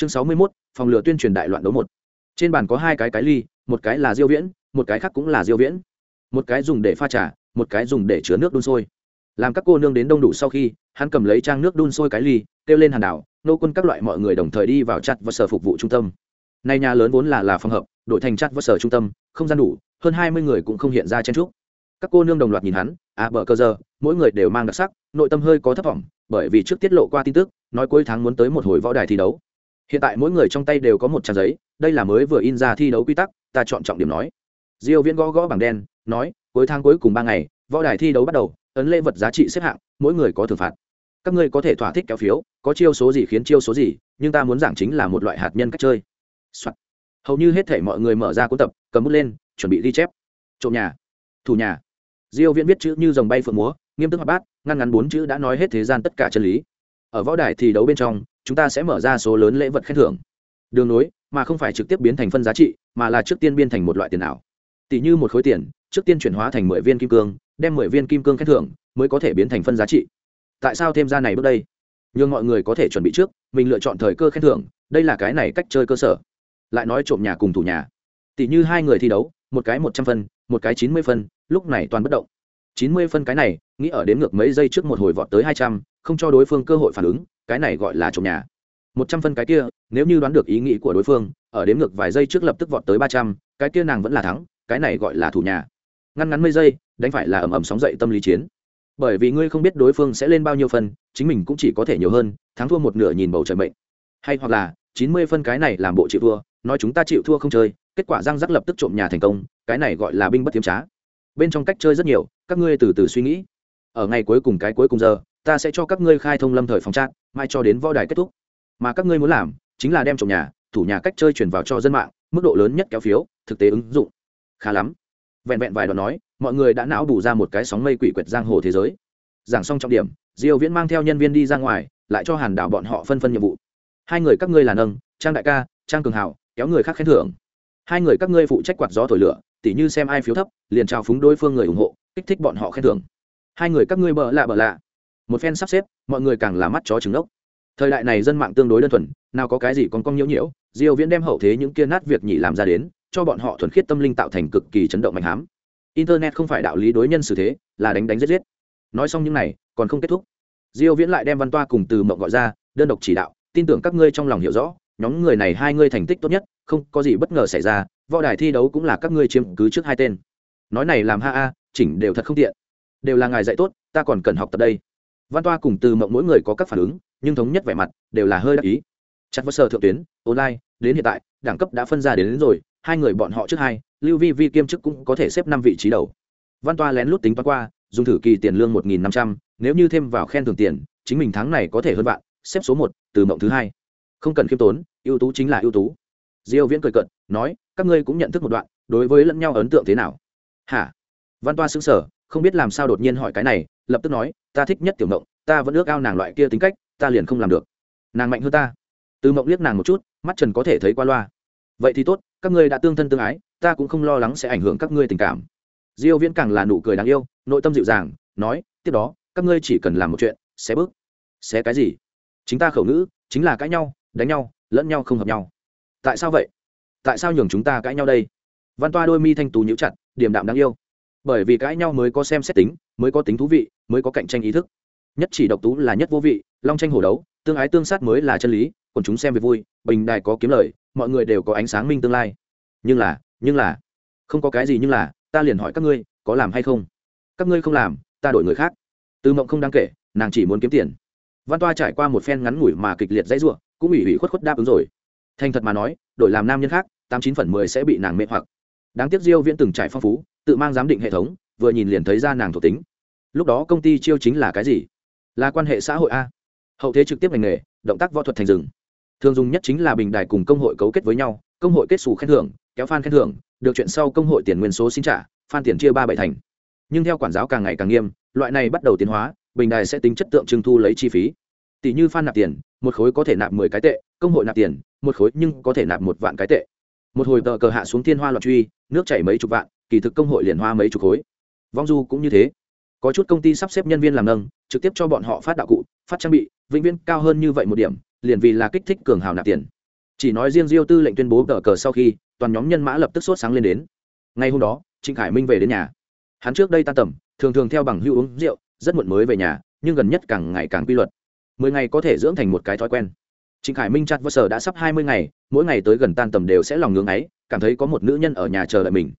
chương sáu mươi 61, phòng lửa tuyên truyền đại loạn đấu một. Trên bàn có hai cái cái ly một cái là diêu viễn một cái khác cũng là diêu viễn. Một cái dùng để pha trà một cái dùng để chứa nước đun sôi. Làm các cô nương đến đông đủ sau khi hắn cầm lấy trang nước đun sôi cái ly kêu lên hàn đảo nô quân các loại mọi người đồng thời đi vào chặt và sở phục vụ trung tâm. Nay nhà lớn vốn là là phòng hợp đổi thành chặt và sở trung tâm không gian đủ hơn hai mươi người cũng không hiện ra chen trúc các cô nương đồng loạt nhìn hắn à bờ cơ giờ mỗi người đều mang đặc sắc nội tâm hơi có thất vọng bởi vì trước tiết lộ qua tin tức nói cuối tháng muốn tới một hồi võ đài thi đấu hiện tại mỗi người trong tay đều có một trang giấy, đây là mới vừa in ra thi đấu quy tắc, ta chọn trọng điểm nói. Diêu viễn gõ gõ bảng đen, nói, cuối tháng cuối cùng ba ngày, võ đài thi đấu bắt đầu, ấn lễ vật giá trị xếp hạng, mỗi người có thưởng phạt. Các ngươi có thể thỏa thích kéo phiếu, có chiêu số gì khiến chiêu số gì, nhưng ta muốn giảng chính là một loại hạt nhân cách chơi、Soạn. hầu như hết thể mọi người mở ra cuốn tập, cầm bút lên, chuẩn bị ghi chép. Trộm nhà. Thủ nhà. Diêu viễn viết chữ như dòng bay phượng múa, nghiêm túc hoạt bát, ngăn ngắn bốn chữ đã nói hết thế gian tất cả chân lý. Ở võ đài thi đấu bên trong chúng ta sẽ mở ra số lớn lễ vật khen thưởng. Đường nối, mà không phải trực tiếp biến thành phân giá trị, mà là trước tiên biên thành một loại tiền ảo. Tỷ như một khối tiền, trước tiên chuyển hóa thành mười viên kim cương, đem mười viên kim cương khen thưởng, mới có thể biến thành phân giá trị. Tại sao thêm ra này bước đây? Nhưng mọi người có thể chuẩn bị trước, mình lựa chọn thời cơ khen thưởng, đây là cái này cách chơi cơ sở. Lại nói trộm nhà cùng thủ nhà. Tỷ như hai người thi đấu, một cái một trăm phân, một cái chín mươi phân, lúc này toàn bất động. Chín mươi phân cái này, nghĩ ở đến ngược mấy giây trước một hồi vọt tới hai trăm không cho đối phương cơ hội phản ứng, cái này gọi là trộm nhà. Một trăm phân cái kia, nếu như đoán được ý nghĩ của đối phương, ở đến ngược vài giây trước lập tức vọt tới ba trăm, cái kia nàng vẫn là thắng, cái này gọi là thủ nhà. Ngăn ngắn mấy giây, đánh phải là ầm ầm sóng dậy tâm lý chiến. Bởi vì ngươi không biết đối phương sẽ lên bao nhiêu phân, chính mình cũng chỉ có thể nhiều hơn, thắng thua một nửa nhìn bầu trời mệnh. Hay hoặc là, chín mươi phân cái này làm bộ chịu thua, nói chúng ta chịu thua không chơi, kết quả răng rắc lập tức trộm nhà thành công, cái này gọi là binh bất tiếm trá. Bên trong cách chơi rất nhiều, các ngươi từ từ suy nghĩ. Ở ngày cuối cùng cái cuối cùng giờ ta sẽ cho các ngươi khai thông lâm thời phòng trạng, mai cho đến võ đài kết thúc. Mà các ngươi muốn làm chính là đem trộm nhà thủ nhà cách chơi chuyển vào cho dân mạng mức độ lớn nhất kéo phiếu thực tế ứng dụng. Khá lắm. Vẹn vẹn vài đoạn nói mọi người đã não bù ra một cái sóng mây quỷ quyệt giang hồ thế giới. Giảng xong trọng điểm diêu viễn mang theo nhân viên đi ra ngoài lại cho hàn đảo bọn họ phân phân nhiệm vụ. Hai người các ngươi là nâng trang đại ca trang cường hào kéo người khác khen thưởng. Hai người các ngươi phụ trách quạt gió thổi lửa tỉ như xem ai phiếu thấp liền trao phúng đối phương người ủng hộ kích thích bọn họ khen thưởng. Hai người các ngươi bợ lạ bợ lạ một phen sắp xếp, mọi người càng là mắt chó trứng ốc. Thời đại này dân mạng tương đối đơn thuần, nào có cái gì còn cong nhiễu nhiễu, diêu viễn đem hậu thế những kia nát việc nhỉ làm ra đến, cho bọn họ thuần khiết tâm linh tạo thành cực kỳ chấn động mạnh hám. Internet không phải đạo lý đối nhân xử thế, là đánh đánh giết giết. Nói xong những này, còn không kết thúc. Diêu viễn lại đem văn toa cùng từ mộng gọi ra, đơn độc chỉ đạo, tin tưởng các ngươi trong lòng hiểu rõ, nhóm người này hai ngươi thành tích tốt nhất, không có gì bất ngờ xảy ra, võ đài thi đấu cũng là các ngươi chiếm cứ trước hai tên. Nói này làm ha a chỉnh đều thật không tiện. Đều là ngài dạy tốt, ta còn cần học tập đây văn toa cùng từ mộng mỗi người có các phản ứng nhưng thống nhất vẻ mặt đều là hơi đắc ý. Chặt vơ sơ thượng tuyến online đến hiện tại đẳng cấp đã phân ra đến, đến rồi hai người bọn họ trước hai lưu vi vi kiêm chức cũng có thể xếp năm vị trí đầu. Văn toa lén lút tính toán qua dùng thử kỳ tiền lương một nghìn năm trăm nếu như thêm vào khen thưởng tiền chính mình tháng này có thể hơn bạn xếp số một từ mộng thứ hai. Không cần khiêm tốn ưu tú chính là ưu tú. Diêu viễn cười cận nói các ngươi cũng nhận thức một đoạn đối với lẫn nhau ấn tượng thế nào? Hả? Văn toa sững sờ không biết làm sao đột nhiên hỏi cái này lập tức nói, ta thích nhất tiểu mộng, ta vẫn ước ao nàng loại kia tính cách, ta liền không làm được. Nàng mạnh hơn ta. Từ mộng liếc nàng một chút, mắt trần có thể thấy qua loa. Vậy thì tốt, các ngươi đã tương thân tương ái, ta cũng không lo lắng sẽ ảnh hưởng các ngươi tình cảm. Diêu viễn càng là nụ cười đáng yêu, nội tâm dịu dàng, nói, tiếp đó, các ngươi chỉ cần làm một chuyện xé bước. Xé cái gì? Chính ta khẩu ngữ, chính là cãi nhau, đánh nhau, lẫn nhau không hợp nhau. Tại sao vậy? Tại sao nhường chúng ta cãi nhau đây? Văn toa đôi mi thanh tú nhíu chặt điểm đạm đáng yêu bởi vì cãi nhau mới có xem xét tính, mới có tính thú vị, mới có cạnh tranh ý thức. Nhất chỉ độc tú là nhất vô vị, long tranh hổ đấu, tương ái tương sát mới là chân lý, còn chúng xem về vui, bình đài có kiếm lời, mọi người đều có ánh sáng minh tương lai. Nhưng là nhưng là, không có cái gì nhưng là, ta liền hỏi các ngươi, có làm hay không? Các ngươi không làm, ta đổi người khác. Tư mộng không đáng kể, nàng chỉ muốn kiếm tiền. Văn toa trải qua một phen ngắn ngủi mà kịch liệt dãy ruộng cũng ủy ủy khuất khuất đáp ứng rồi. Thành thật mà nói, đổi làm nam nhân khác, tám chín phần mười sẽ bị nàng mê hoặc. Đáng tiếc diêu viễn từng trải phong phú tự mang giám định hệ thống, vừa nhìn liền thấy ra nàng thuộc tính. Lúc đó công ty chiêu chính là cái gì? Là quan hệ xã hội a. Hậu thế trực tiếp ngành nghề, động tác võ thuật thành rừng. Thường dùng nhất chính là bình đài cùng công hội cấu kết với nhau, công hội kết xù khen thưởng, kéo fan khen thưởng, được chuyện sau công hội tiền nguyên số xin trả, fan tiền chia ba bảy thành. Nhưng theo quản giáo càng ngày càng nghiêm, loại này bắt đầu tiến hóa, bình đài sẽ tính chất tượng trưng thu lấy chi phí. Tỷ như fan nạp tiền, một khối có thể nạp mười cái tệ, công hội nạp tiền, một khối nhưng có thể nạp một vạn cái tệ. Một hồi tờ cờ hạ xuống thiên hoa loạn truy, nước chảy mấy chục vạn kỳ thực công hội liền hoa mấy chục khối. Vong du cũng như thế. Có chút công ty sắp xếp nhân viên làm nâng, trực tiếp cho bọn họ phát đạo cụ, phát trang bị, vĩnh viễn cao hơn như vậy một điểm, liền vì là kích thích cường hào nạp tiền. Chỉ nói riêng diêu tư lệnh tuyên bố cờ cờ sau khi, toàn nhóm nhân mã lập tức sốt sáng lên đến. Ngay hôm đó, trịnh khải minh về đến nhà. Hắn trước đây tan tầm, thường thường theo bằng hưu uống rượu, rất muộn mới về nhà, nhưng gần nhất càng ngày càng quy luật. Mười ngày có thể dưỡng thành một cái thói quen. Trịnh khải minh chặt vơ sở đã sắp hai mươi ngày, mỗi ngày tới gần tan tầm đều sẽ lòng ngưng ấy, cảm thấy có một nữ nhân ở nhà chờ đợi mình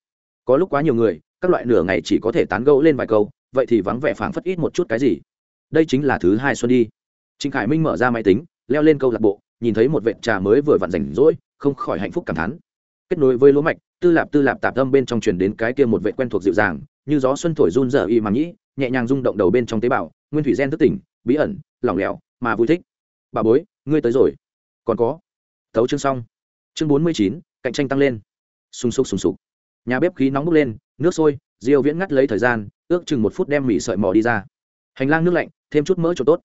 có lúc quá nhiều người, các loại nửa ngày chỉ có thể tán gẫu lên vài câu, vậy thì vắng vẻ phảng phất ít một chút cái gì. Đây chính là thứ hai xuân đi. Trịnh khải minh mở ra máy tính, leo lên câu lạc bộ, nhìn thấy một vệ trà mới vừa vặn rảnh rỗi, không khỏi hạnh phúc cảm thán. Kết nối với lúa mạch, tư lạp tư lạp tạp âm bên trong truyền đến cái kia một vệ quen thuộc dịu dàng, như gió xuân thổi run dở y mà nhĩ, nhẹ nhàng rung động đầu bên trong tế bào, nguyên thủy gen thức tỉnh, bí ẩn, lỏng lẻo, mà vui thích. Bà bối, ngươi tới rồi. Còn có. Tấu chương xong. Chương bốn mươi chín, cạnh tranh tăng lên. Sung sục sung sục nhà bếp khí nóng bốc lên, nước sôi, diêu viễn ngắt lấy thời gian, ước chừng một phút đem mì sợi mò đi ra. Hành lang nước lạnh, thêm chút mỡ cho tốt.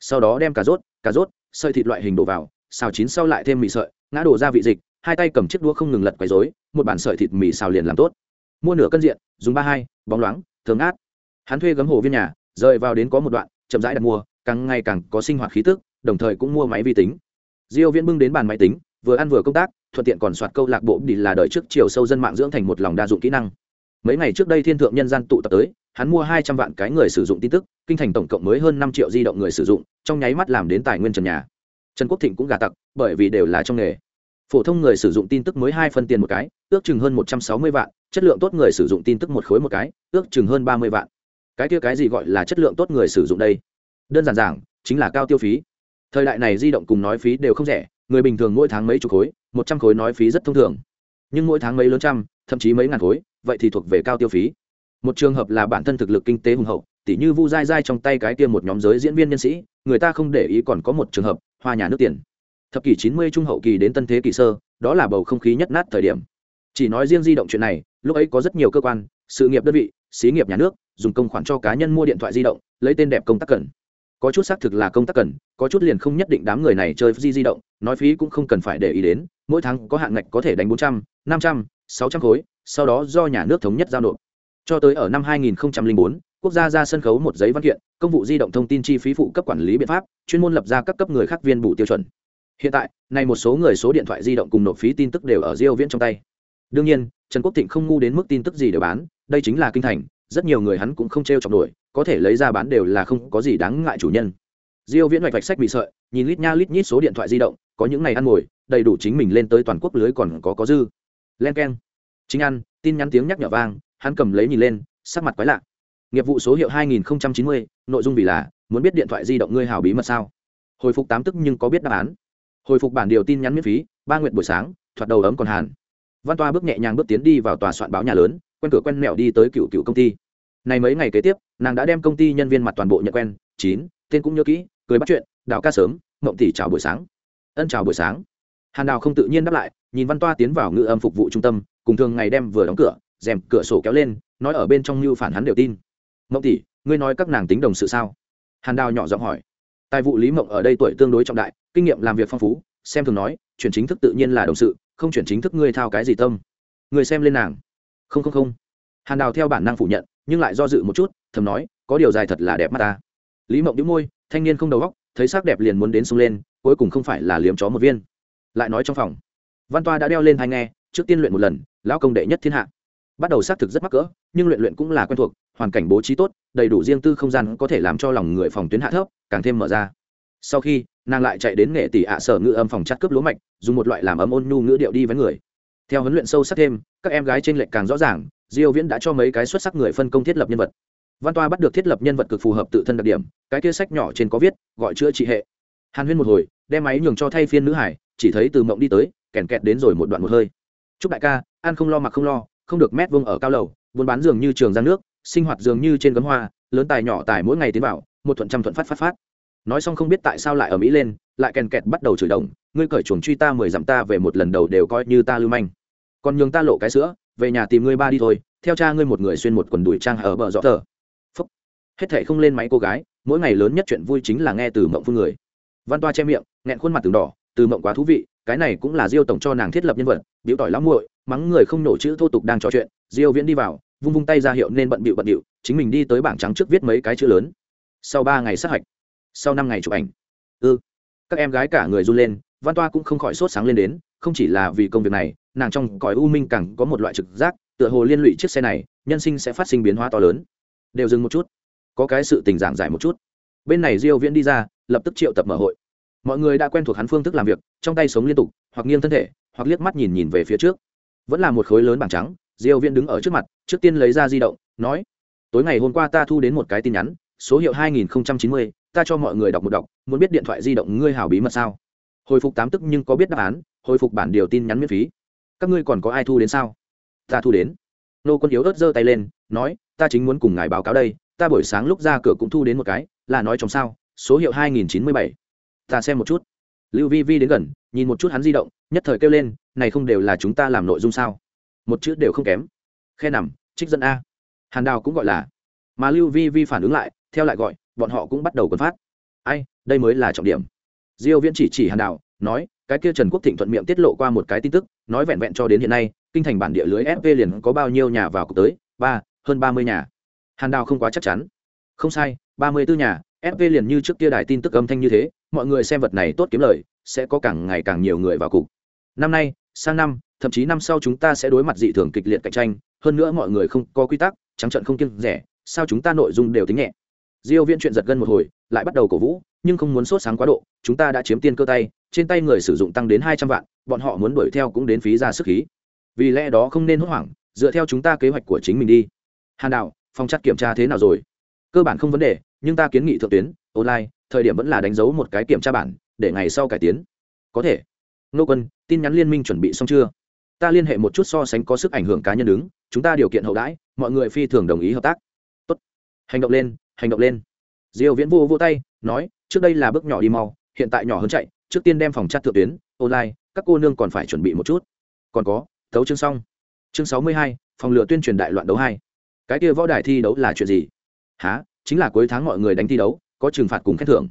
Sau đó đem cà rốt cà rốt, sợi thịt loại hình đổ vào, xào chín sau lại thêm mì sợi, ngã đổ ra vị dịch, hai tay cầm chiếc đũa không ngừng lật quấy rối, một bản sợi thịt mì xào liền làm tốt. Mua nửa cân diện, dùng ba hai, bóng loáng thường át hắn thuê gấm hồ viên nhà, rời vào đến có một đoạn, chậm rãi đặt mua, càng ngày càng có sinh hoạt khí tức, đồng thời cũng mua máy vi tính. Diêu viễn bưng đến bàn máy tính, vừa ăn vừa công tác thuận tiện còn soạt câu lạc bộ đi là đợi trước chiều sâu dân mạng dưỡng thành một lòng đa dụng kỹ năng. Mấy ngày trước đây thiên thượng nhân gian tụ tập tới, hắn mua hai trăm vạn cái người sử dụng tin tức, kinh thành tổng cộng mới hơn năm triệu di động người sử dụng, trong nháy mắt làm đến tài nguyên trần nhà. Trần quốc thịnh cũng gà tặc, bởi vì đều là trong nghề. Phổ thông người sử dụng tin tức mới hai phân tiền một cái, ước chừng hơn một trăm sáu mươi vạn, chất lượng tốt người sử dụng tin tức một khối một cái, ước chừng hơn ba mươi vạn. Cái kia cái gì gọi là chất lượng tốt người sử dụng đây? Đơn giản giảng, chính là cao tiêu phí. Thời đại này di động cùng nói phí đều không rẻ, người bình thường mỗi tháng mấy chục khối một trăm khối nói phí rất thông thường. Nhưng mỗi tháng mấy lớn trăm, thậm chí mấy ngàn khối, vậy thì thuộc về cao tiêu phí. Một trường hợp là bản thân thực lực kinh tế hùng hậu, tỉ như vu dai dai trong tay cái kia một nhóm giới diễn viên nhân sĩ, người ta không để ý còn có một trường hợp, hoa nhà nước tiền. Thập kỷ chín mươi trung hậu kỳ đến tân thế kỷ sơ, đó là bầu không khí nhất nát thời điểm. Chỉ nói riêng di động chuyện này, lúc ấy có rất nhiều cơ quan, sự nghiệp đơn vị, xí nghiệp nhà nước, dùng công khoản cho cá nhân mua điện thoại di động, lấy tên đẹp công tác cần. Có chút xác thực là công tác cần, có chút liền không nhất định đám người này chơi di di động, nói phí cũng không cần phải để ý đến mỗi tháng có hạn ngạch có thể đánh bốn trăm năm trăm sáu trăm khối sau đó do nhà nước thống nhất giao nộp. Cho tới ở năm 2004, quốc gia ra sân khấu một giấy văn kiện công vụ di động thông tin chi phí phụ cấp quản lý biện pháp chuyên môn lập ra các cấp người khác viên bù tiêu chuẩn. Hiện tại này một số người số điện thoại di động cùng nộp phí tin tức đều ở diêu viễn trong tay. Đương nhiên trần quốc thịnh không ngu đến mức tin tức gì để bán đây chính là kinh thành rất nhiều người hắn cũng không treo chọc nổi có thể lấy ra bán đều là không có gì đáng ngại chủ nhân. Diêu viễn hoạch vạch sách bị sợi nhìn lít nha lít nhít số điện thoại di động có những ngày ăn ngồi đầy đủ chính mình lên tới toàn quốc lưới còn có có dư. Len keng. Chính ăn tin nhắn tiếng nhắc nhở vang hắn cầm lấy nhìn lên sắc mặt quái lạ. Nghiệp vụ số hiệu 2090, nội dung vì là muốn biết điện thoại di động ngươi hào bí mật sao? Hồi phục tám tức nhưng có biết đáp án. Hồi phục bản điều tin nhắn miễn phí ba nguyện buổi sáng thoạt đầu ấm còn hàn. Văn toa bước nhẹ nhàng bước tiến đi vào tòa soạn báo nhà lớn quen cửa quen mẹo đi tới cựu cựu công ty. Này mấy ngày kế tiếp nàng đã đem công ty nhân viên mặt toàn bộ nhận quen chín tên cũng nhớ kỹ cười bắt chuyện đào ca sớm mộng tỷ chào buổi sáng ân chào buổi sáng. Hàn đào không tự nhiên đáp lại, nhìn văn toa tiến vào ngự âm phục vụ trung tâm, cùng thường ngày đem vừa đóng cửa, rèm cửa sổ kéo lên, nói ở bên trong như phản hắn đều tin. Mộng tỷ, ngươi nói các nàng tính đồng sự sao? Hàn đào nhỏ giọng hỏi. Tài vụ lý mộng ở đây tuổi tương đối trọng đại, kinh nghiệm làm việc phong phú, xem thường nói, chuyển chính thức tự nhiên là đồng sự, không chuyển chính thức ngươi thao cái gì tâm. Người xem lên nàng. Không không không. Hàn đào theo bản năng phủ nhận, nhưng lại do dự một chút, thầm nói, có điều dài thật là đẹp mắt ta. Lý mộng đĩu môi, thanh niên không đầu góc thấy sắc đẹp liền muốn đến sung lên, cuối cùng không phải là liếm chó một viên. Lại nói trong phòng, văn toa đã đeo lên hai nghe, trước tiên luyện một lần, lão công đệ nhất thiên hạ. Bắt đầu xác thực rất mắc cỡ, nhưng luyện luyện cũng là quen thuộc, hoàn cảnh bố trí tốt, đầy đủ riêng tư không gian có thể làm cho lòng người phòng tuyến hạ thấp, càng thêm mở ra. Sau khi, nàng lại chạy đến nghệ tỷ ạ sở ngữ âm phòng chắt cướp lúa mạch, dùng một loại làm ấm ôn nhu ngữ điệu đi với người. Theo huấn luyện sâu sắc thêm, các em gái trên lệnh càng rõ ràng, diêu viễn đã cho mấy cái xuất sắc người phân công thiết lập nhân vật văn toa bắt được thiết lập nhân vật cực phù hợp tự thân đặc điểm, cái kia sách nhỏ trên có viết, gọi chữa trị hệ. Hàn huyên một hồi, đem máy nhường cho thay phiên nữ hải, chỉ thấy từ mộng đi tới, kèn kẹt đến rồi một đoạn một hơi. Chúc đại ca, ăn không lo mặc không lo, không được mét vuông ở cao lầu, buôn bán dường như trường giang nước, sinh hoạt dường như trên gấm hoa, lớn tài nhỏ tài mỗi ngày tiến vào, một thuận trăm thuận phát phát phát. Nói xong không biết tại sao lại ở mỹ lên, lại kèn kẹt bắt đầu chửi đồng, ngươi cởi chuồng truy ta mười dặm ta về một lần đầu đều coi như ta lưu manh. Còn nhường ta lộ cái sữa, về nhà tìm ngươi ba đi thôi, theo cha ngươi một người xuyên một quần đùi trang ở bờ rõ thờ hết thệ không lên máy cô gái, mỗi ngày lớn nhất chuyện vui chính là nghe từ mộng phương người. Văn toa che miệng, nghẹn khuôn mặt từng đỏ, từ mộng quá thú vị, cái này cũng là diêu tổng cho nàng thiết lập nhân vật, biểu tỏi lắm muội, mắng người không nổ chữ thô tục đang trò chuyện, diêu viễn đi vào, vung vung tay ra hiệu nên bận bịu bận bịu chính mình đi tới bảng trắng trước viết mấy cái chữ lớn. Sau ba ngày sát hạch, sau năm ngày chụp ảnh. Ư ừ. các em gái cả người run lên, văn toa cũng không khỏi sốt sáng lên đến, không chỉ là vì công việc này, nàng trong cõi u minh càng có một loại trực giác, tựa hồ liên lụy chiếc xe này, nhân sinh sẽ phát sinh biến hóa to lớn. Đều dừng một chút có cái sự tình giảng giải một chút. Bên này diêu viễn đi ra lập tức triệu tập mở hội. Mọi người đã quen thuộc hắn phương thức làm việc trong tay sống liên tục hoặc nghiêng thân thể hoặc liếc mắt nhìn nhìn về phía trước. Vẫn là một khối lớn bảng trắng diêu viễn đứng ở trước mặt trước tiên lấy ra di động nói tối ngày hôm qua ta thu đến một cái tin nhắn số hiệu 2090, ta cho mọi người đọc một đọc muốn biết điện thoại di động ngươi hảo bí mật sao? Hồi phục tám tức nhưng có biết đáp án hồi phục bản điều tin nhắn miễn phí. Các ngươi còn có ai thu đến sao? Ta thu đến. Nô quân yếu ớt giơ tay lên nói ta chính muốn cùng ngài báo cáo đây ta buổi sáng lúc ra cửa cũng thu đến một cái, là nói trong sao, số hiệu 2097. ta xem một chút. Lưu vi vi đến gần, nhìn một chút hắn di động, nhất thời kêu lên, này không đều là chúng ta làm nội dung sao? Một chữ đều không kém. Khe nằm, trích dẫn a. Hàn đào cũng gọi là. Mà lưu vi vi phản ứng lại, theo lại gọi, bọn họ cũng bắt đầu quân phát. Ai, đây mới là trọng điểm. Diêu viễn chỉ chỉ hàn đào, nói, cái kia trần quốc thịnh thuận miệng tiết lộ qua một cái tin tức, nói vẹn vẹn cho đến hiện nay, kinh thành bản địa lưới fv liền có bao nhiêu nhà vào cục tới? Ba, hơn ba mươi nhà hàn đào không quá chắc chắn. Không sai, ba mươi 34 nhà fv liền như trước kia đài tin tức âm thanh như thế, mọi người xem vật này tốt kiếm lời, sẽ có càng ngày càng nhiều người vào cục năm nay, sang năm, thậm chí năm sau chúng ta sẽ đối mặt dị thường kịch liệt cạnh tranh, hơn nữa mọi người không có quy tắc, trắng trận không kiêng rẻ, sao chúng ta nội dung đều tính nhẹ? Diêu viễn chuyện giật gân một hồi, lại bắt đầu cổ vũ, nhưng không muốn sốt sáng quá độ, chúng ta đã chiếm tiên cơ tay, trên tay người sử dụng tăng đến 200 vạn, bọn họ muốn đuổi theo cũng đến phí ra sức khí. Vì lẽ đó không nên hốt hoảng, dựa theo chúng ta kế hoạch của chính mình đi. Hàn đạo phong chắc kiểm tra thế nào rồi? Cơ bản không vấn đề nhưng ta kiến nghị thượng tuyến online thời điểm vẫn là đánh dấu một cái kiểm tra bản để ngày sau cải tiến. Có thể. Nô quân tin nhắn liên minh chuẩn bị xong chưa? Ta liên hệ một chút so sánh có sức ảnh hưởng cá nhân đứng chúng ta điều kiện hậu đãi mọi người phi thường đồng ý hợp tác. Tốt. hành động lên hành động lên. Diêu viễn vô vô tay nói trước đây là bước nhỏ đi mau hiện tại nhỏ hơn chạy trước tiên đem phòng chat thượng tuyến online các cô nương còn phải chuẩn bị một chút. Còn có thấu chương xong. Chương 62, phòng lửa tuyên truyền đại loạn đấu hai cái kia võ đài thi đấu là chuyện gì? Há chính là cuối tháng mọi người đánh thi đấu, có trừng phạt cùng khen thưởng.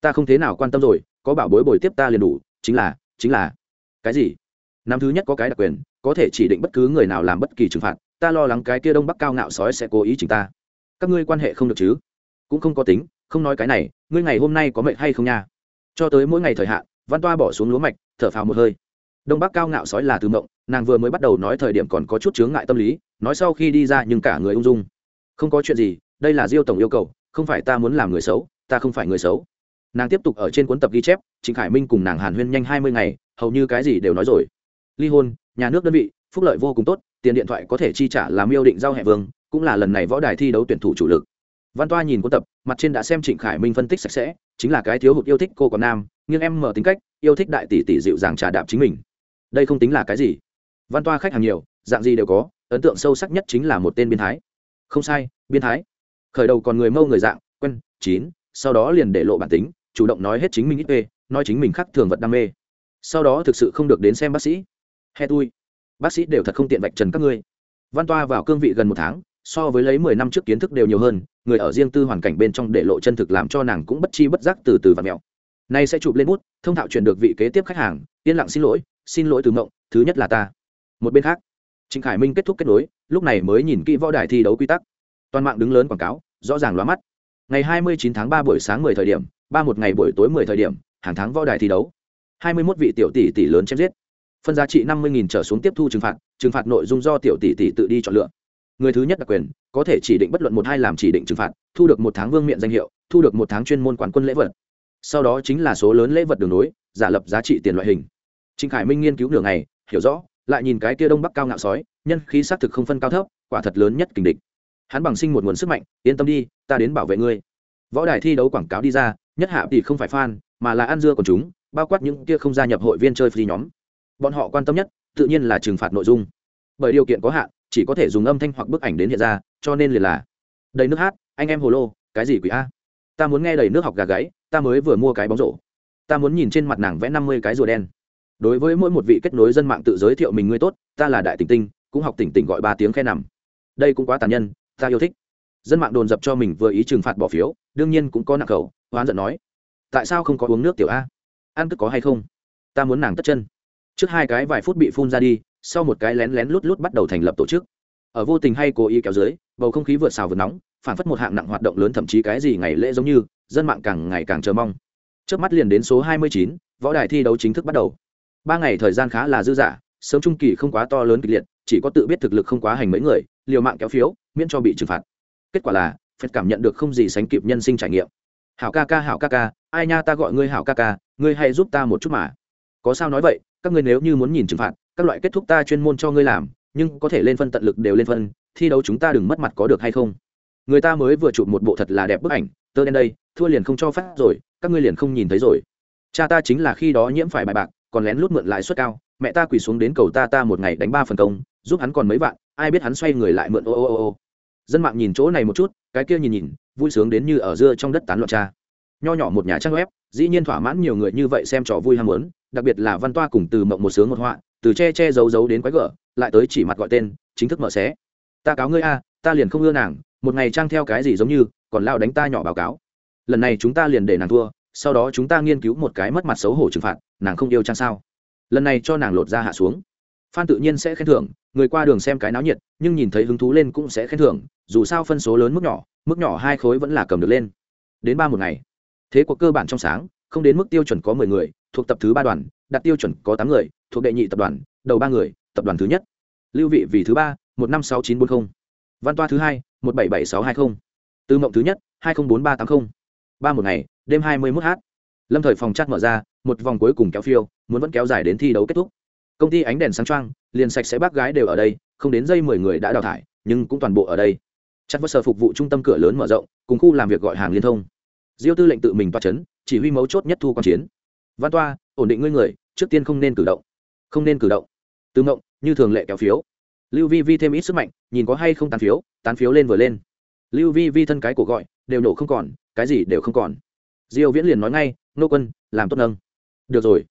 Ta không thế nào quan tâm rồi, có bảo bối bồi tiếp ta liền đủ, chính là chính là. Cái gì? Năm thứ nhất có cái đặc quyền, có thể chỉ định bất cứ người nào làm bất kỳ trừng phạt, ta lo lắng cái kia đông bắc cao ngạo sói sẽ cố ý chỉnh ta. Các ngươi quan hệ không được chứ? Cũng không có tính, không nói cái này, ngươi ngày hôm nay có mệnh hay không nha? Cho tới mỗi ngày thời hạn, văn toa bỏ xuống lúa mạch, thở phào một hơi đông bắc cao ngạo sói là từ mộng, nàng vừa mới bắt đầu nói thời điểm còn có chút chướng ngại tâm lý, nói sau khi đi ra nhưng cả người ung dung. Không có chuyện gì, đây là diêu tổng yêu cầu, không phải ta muốn làm người xấu, ta không phải người xấu. Nàng tiếp tục ở trên cuốn tập ghi chép, trịnh khải minh cùng nàng hàn huyên nhanh hai mươi ngày, hầu như cái gì đều nói rồi. Ly hôn, nhà nước đơn vị, phúc lợi vô cùng tốt, tiền điện thoại có thể chi trả làm yêu định giao hẹ vương, cũng là lần này võ đài thi đấu tuyển thủ chủ lực. Văn toa nhìn cuốn tập, mặt trên đã xem trịnh khải minh phân tích sạch sẽ, chính là cái thiếu hụt yêu thích cô còn nam nhưng em mở tính cách, yêu thích đại tỷ tỷ dịu dàng trà đạp chính mình đây không tính là cái gì. Văn toa khách hàng nhiều, dạng gì đều có, ấn tượng sâu sắc nhất chính là một tên biên thái. Không sai biên thái. Khởi đầu còn người mâu người dạng, quen, chín, sau đó liền để lộ bản tính, chủ động nói hết chính mình ít về, nói chính mình khác thường vật đam mê. Sau đó thực sự không được đến xem bác sĩ. He tui. Bác sĩ đều thật không tiện vạch trần các ngươi. Văn toa vào cương vị gần một tháng, so với lấy mười năm trước kiến thức đều nhiều hơn, người ở riêng tư hoàn cảnh bên trong để lộ chân thực làm cho nàng cũng bất chi bất giác từ từ và mẹo. Nay sẽ chụp lên bút, thông thạo chuyển được vị kế tiếp khách hàng, yên lặng xin lỗi xin lỗi từ mộng, thứ nhất là ta. Một bên khác, trịnh khải minh kết thúc kết nối, lúc này mới nhìn kỹ võ đài thi đấu quy tắc. Toàn mạng đứng lớn quảng cáo, rõ ràng lóa mắt. Ngày 29 tháng 3 buổi sáng 10 thời điểm, ba một ngày buổi tối 10 thời điểm, hàng tháng võ đài thi đấu. 21 vị tiểu tỷ tỷ lớn chém giết. Phân giá trị 50.000 trở xuống tiếp thu trừng phạt trừng phạt nội dung do tiểu tỷ tỷ tự đi chọn lựa. Người thứ nhất đặc quyền, có thể chỉ định bất luận một hai làm chỉ định trừng phạt, thu được một tháng vương miện danh hiệu, thu được một tháng chuyên môn quán quân lễ vật. Sau đó chính là số lớn lễ vật đường nối, giả lập giá trị tiền loại hình trịnh khải minh nghiên cứu nửa ngày, hiểu rõ, lại nhìn cái kia đông bắc cao ngạo sói, nhân khí xác thực không phân cao thấp, quả thật lớn nhất kình địch. Hắn bằng sinh một nguồn sức mạnh, yên tâm đi, ta đến bảo vệ ngươi. Võ đài thi đấu quảng cáo đi ra, nhất hạ thì không phải fan, mà là ăn dưa của chúng, bao quát những kia không gia nhập hội viên chơi free nhóm. Bọn họ quan tâm nhất, tự nhiên là trừng phạt nội dung. Bởi điều kiện có hạn, chỉ có thể dùng âm thanh hoặc bức ảnh đến hiện ra, cho nên liền là, đầy nước hát, anh em hồ lô, cái gì quỷ a? Ta muốn nghe đầy nước học gà gáy, ta mới vừa mua cái bóng rổ. Ta muốn nhìn trên mặt nàng vẽ năm mươi cái rùa đen đối với mỗi một vị kết nối dân mạng tự giới thiệu mình ngươi tốt ta là đại tỉnh tinh cũng học tỉnh tỉnh gọi ba tiếng khe nằm. Đây cũng quá tàn nhân ta yêu thích. Dân mạng đồn dập cho mình vừa ý trừng phạt bỏ phiếu đương nhiên cũng có nặng khẩu hoán giận nói. Tại sao không có uống nước tiểu a? Ăn tức có hay không? Ta muốn nàng tất chân. Trước hai cái vài phút bị phun ra đi sau một cái lén lén lút lút bắt đầu thành lập tổ chức. Ở vô tình hay cố ý kéo dưới bầu không khí vượt xào vượt nóng phản phất một hạng nặng hoạt động lớn thậm chí cái gì ngày lễ giống như dân mạng càng ngày càng chờ mong. Trước mắt liền đến số 29, võ đài thi đấu chính thức bắt đầu ba ngày thời gian khá là dư dả, sớm trung kỳ không quá to lớn kịch liệt, chỉ có tự biết thực lực không quá hành mấy người, liều mạng kéo phiếu, miễn cho bị trừng phạt. Kết quả là, phật cảm nhận được không gì sánh kịp nhân sinh trải nghiệm. Hảo ca ca, hảo ca ca, ai nha ta gọi ngươi hảo ca ca, ngươi hãy giúp ta một chút mà. Có sao nói vậy, các ngươi nếu như muốn nhìn trừng phạt, các loại kết thúc ta chuyên môn cho ngươi làm, nhưng có thể lên phân tận lực đều lên phân, thi đấu chúng ta đừng mất mặt có được hay không? Người ta mới vừa chụp một bộ thật là đẹp bức ảnh, tơ đen đây, thua liền không cho phát rồi, các ngươi liền không nhìn thấy rồi. Cha ta chính là khi đó nhiễm phải bài bạc còn lén lút mượn lãi suất cao, mẹ ta quỳ xuống đến cầu ta ta một ngày đánh ba phần công, giúp hắn còn mấy vạn, ai biết hắn xoay người lại mượn ô ô ô ô. Dân mạng nhìn chỗ này một chút, cái kia nhìn nhìn, vui sướng đến như ở dưa trong đất tán loạn cha. Nho nhỏ một nhà trang web, dĩ nhiên thỏa mãn nhiều người như vậy xem trò vui ham muốn, đặc biệt là văn toa cùng từ mộng một sướng một họa, từ che che giấu giấu đến quái gở, lại tới chỉ mặt gọi tên, chính thức mở xé. Ta cáo ngươi a, ta liền không ưa nàng, một ngày trang theo cái gì giống như, còn lao đánh ta nhỏ báo cáo. Lần này chúng ta liền để nàng thua sau đó chúng ta nghiên cứu một cái mất mặt xấu hổ trừng phạt, nàng không yêu chăng sao? Lần này cho nàng lột ra hạ xuống. Phan tự nhiên sẽ khen thưởng, người qua đường xem cái náo nhiệt, nhưng nhìn thấy hứng thú lên cũng sẽ khen thưởng, dù sao phân số lớn mức nhỏ mức nhỏ hai khối vẫn là cầm được lên. Đến ba một ngày, thế cuộc cơ bản trong sáng, không đến mức tiêu chuẩn có mười người, thuộc tập thứ ba đoàn đặt tiêu chuẩn có tám người, thuộc đệ nhị tập đoàn, đầu ba người, tập đoàn thứ nhất. Lưu vị vì thứ ba, một năm sáu chín bốn mươi văn toa thứ hai, một bảy bảy sáu hai mươi tư mộng thứ nhất, hai nghìn bốn ba tám mươi ba một ngày đêm hai mươi mốt h lâm thời phòng chat mở ra, một vòng cuối cùng kéo phiêu, muốn vẫn kéo dài đến thi đấu kết thúc. Công ty ánh đèn sáng trăng liền sạch sẽ bác gái đều ở đây, không đến dây mười người đã đào thải, nhưng cũng toàn bộ ở đây. Chặt vất sở phục vụ trung tâm cửa lớn mở rộng, cùng khu làm việc gọi hàng liên thông. Diêu tư lệnh tự mình toa chấn, chỉ huy mấu chốt nhất thu quan chiến. Văn toa, ổn định ngươi người, trước tiên không nên cử động. Không nên cử động. Từ ngộng như thường lệ kéo phiếu. Lưu vi vi thêm ít sức mạnh, nhìn có hay không tán phiếu tán phiếu lên vừa lên. Lưu vi vi thân cái của gọi, đều nổ không còn, cái gì đều không còn diêu viễn liền nói ngay, nô quân, làm tốt nâng. Được rồi.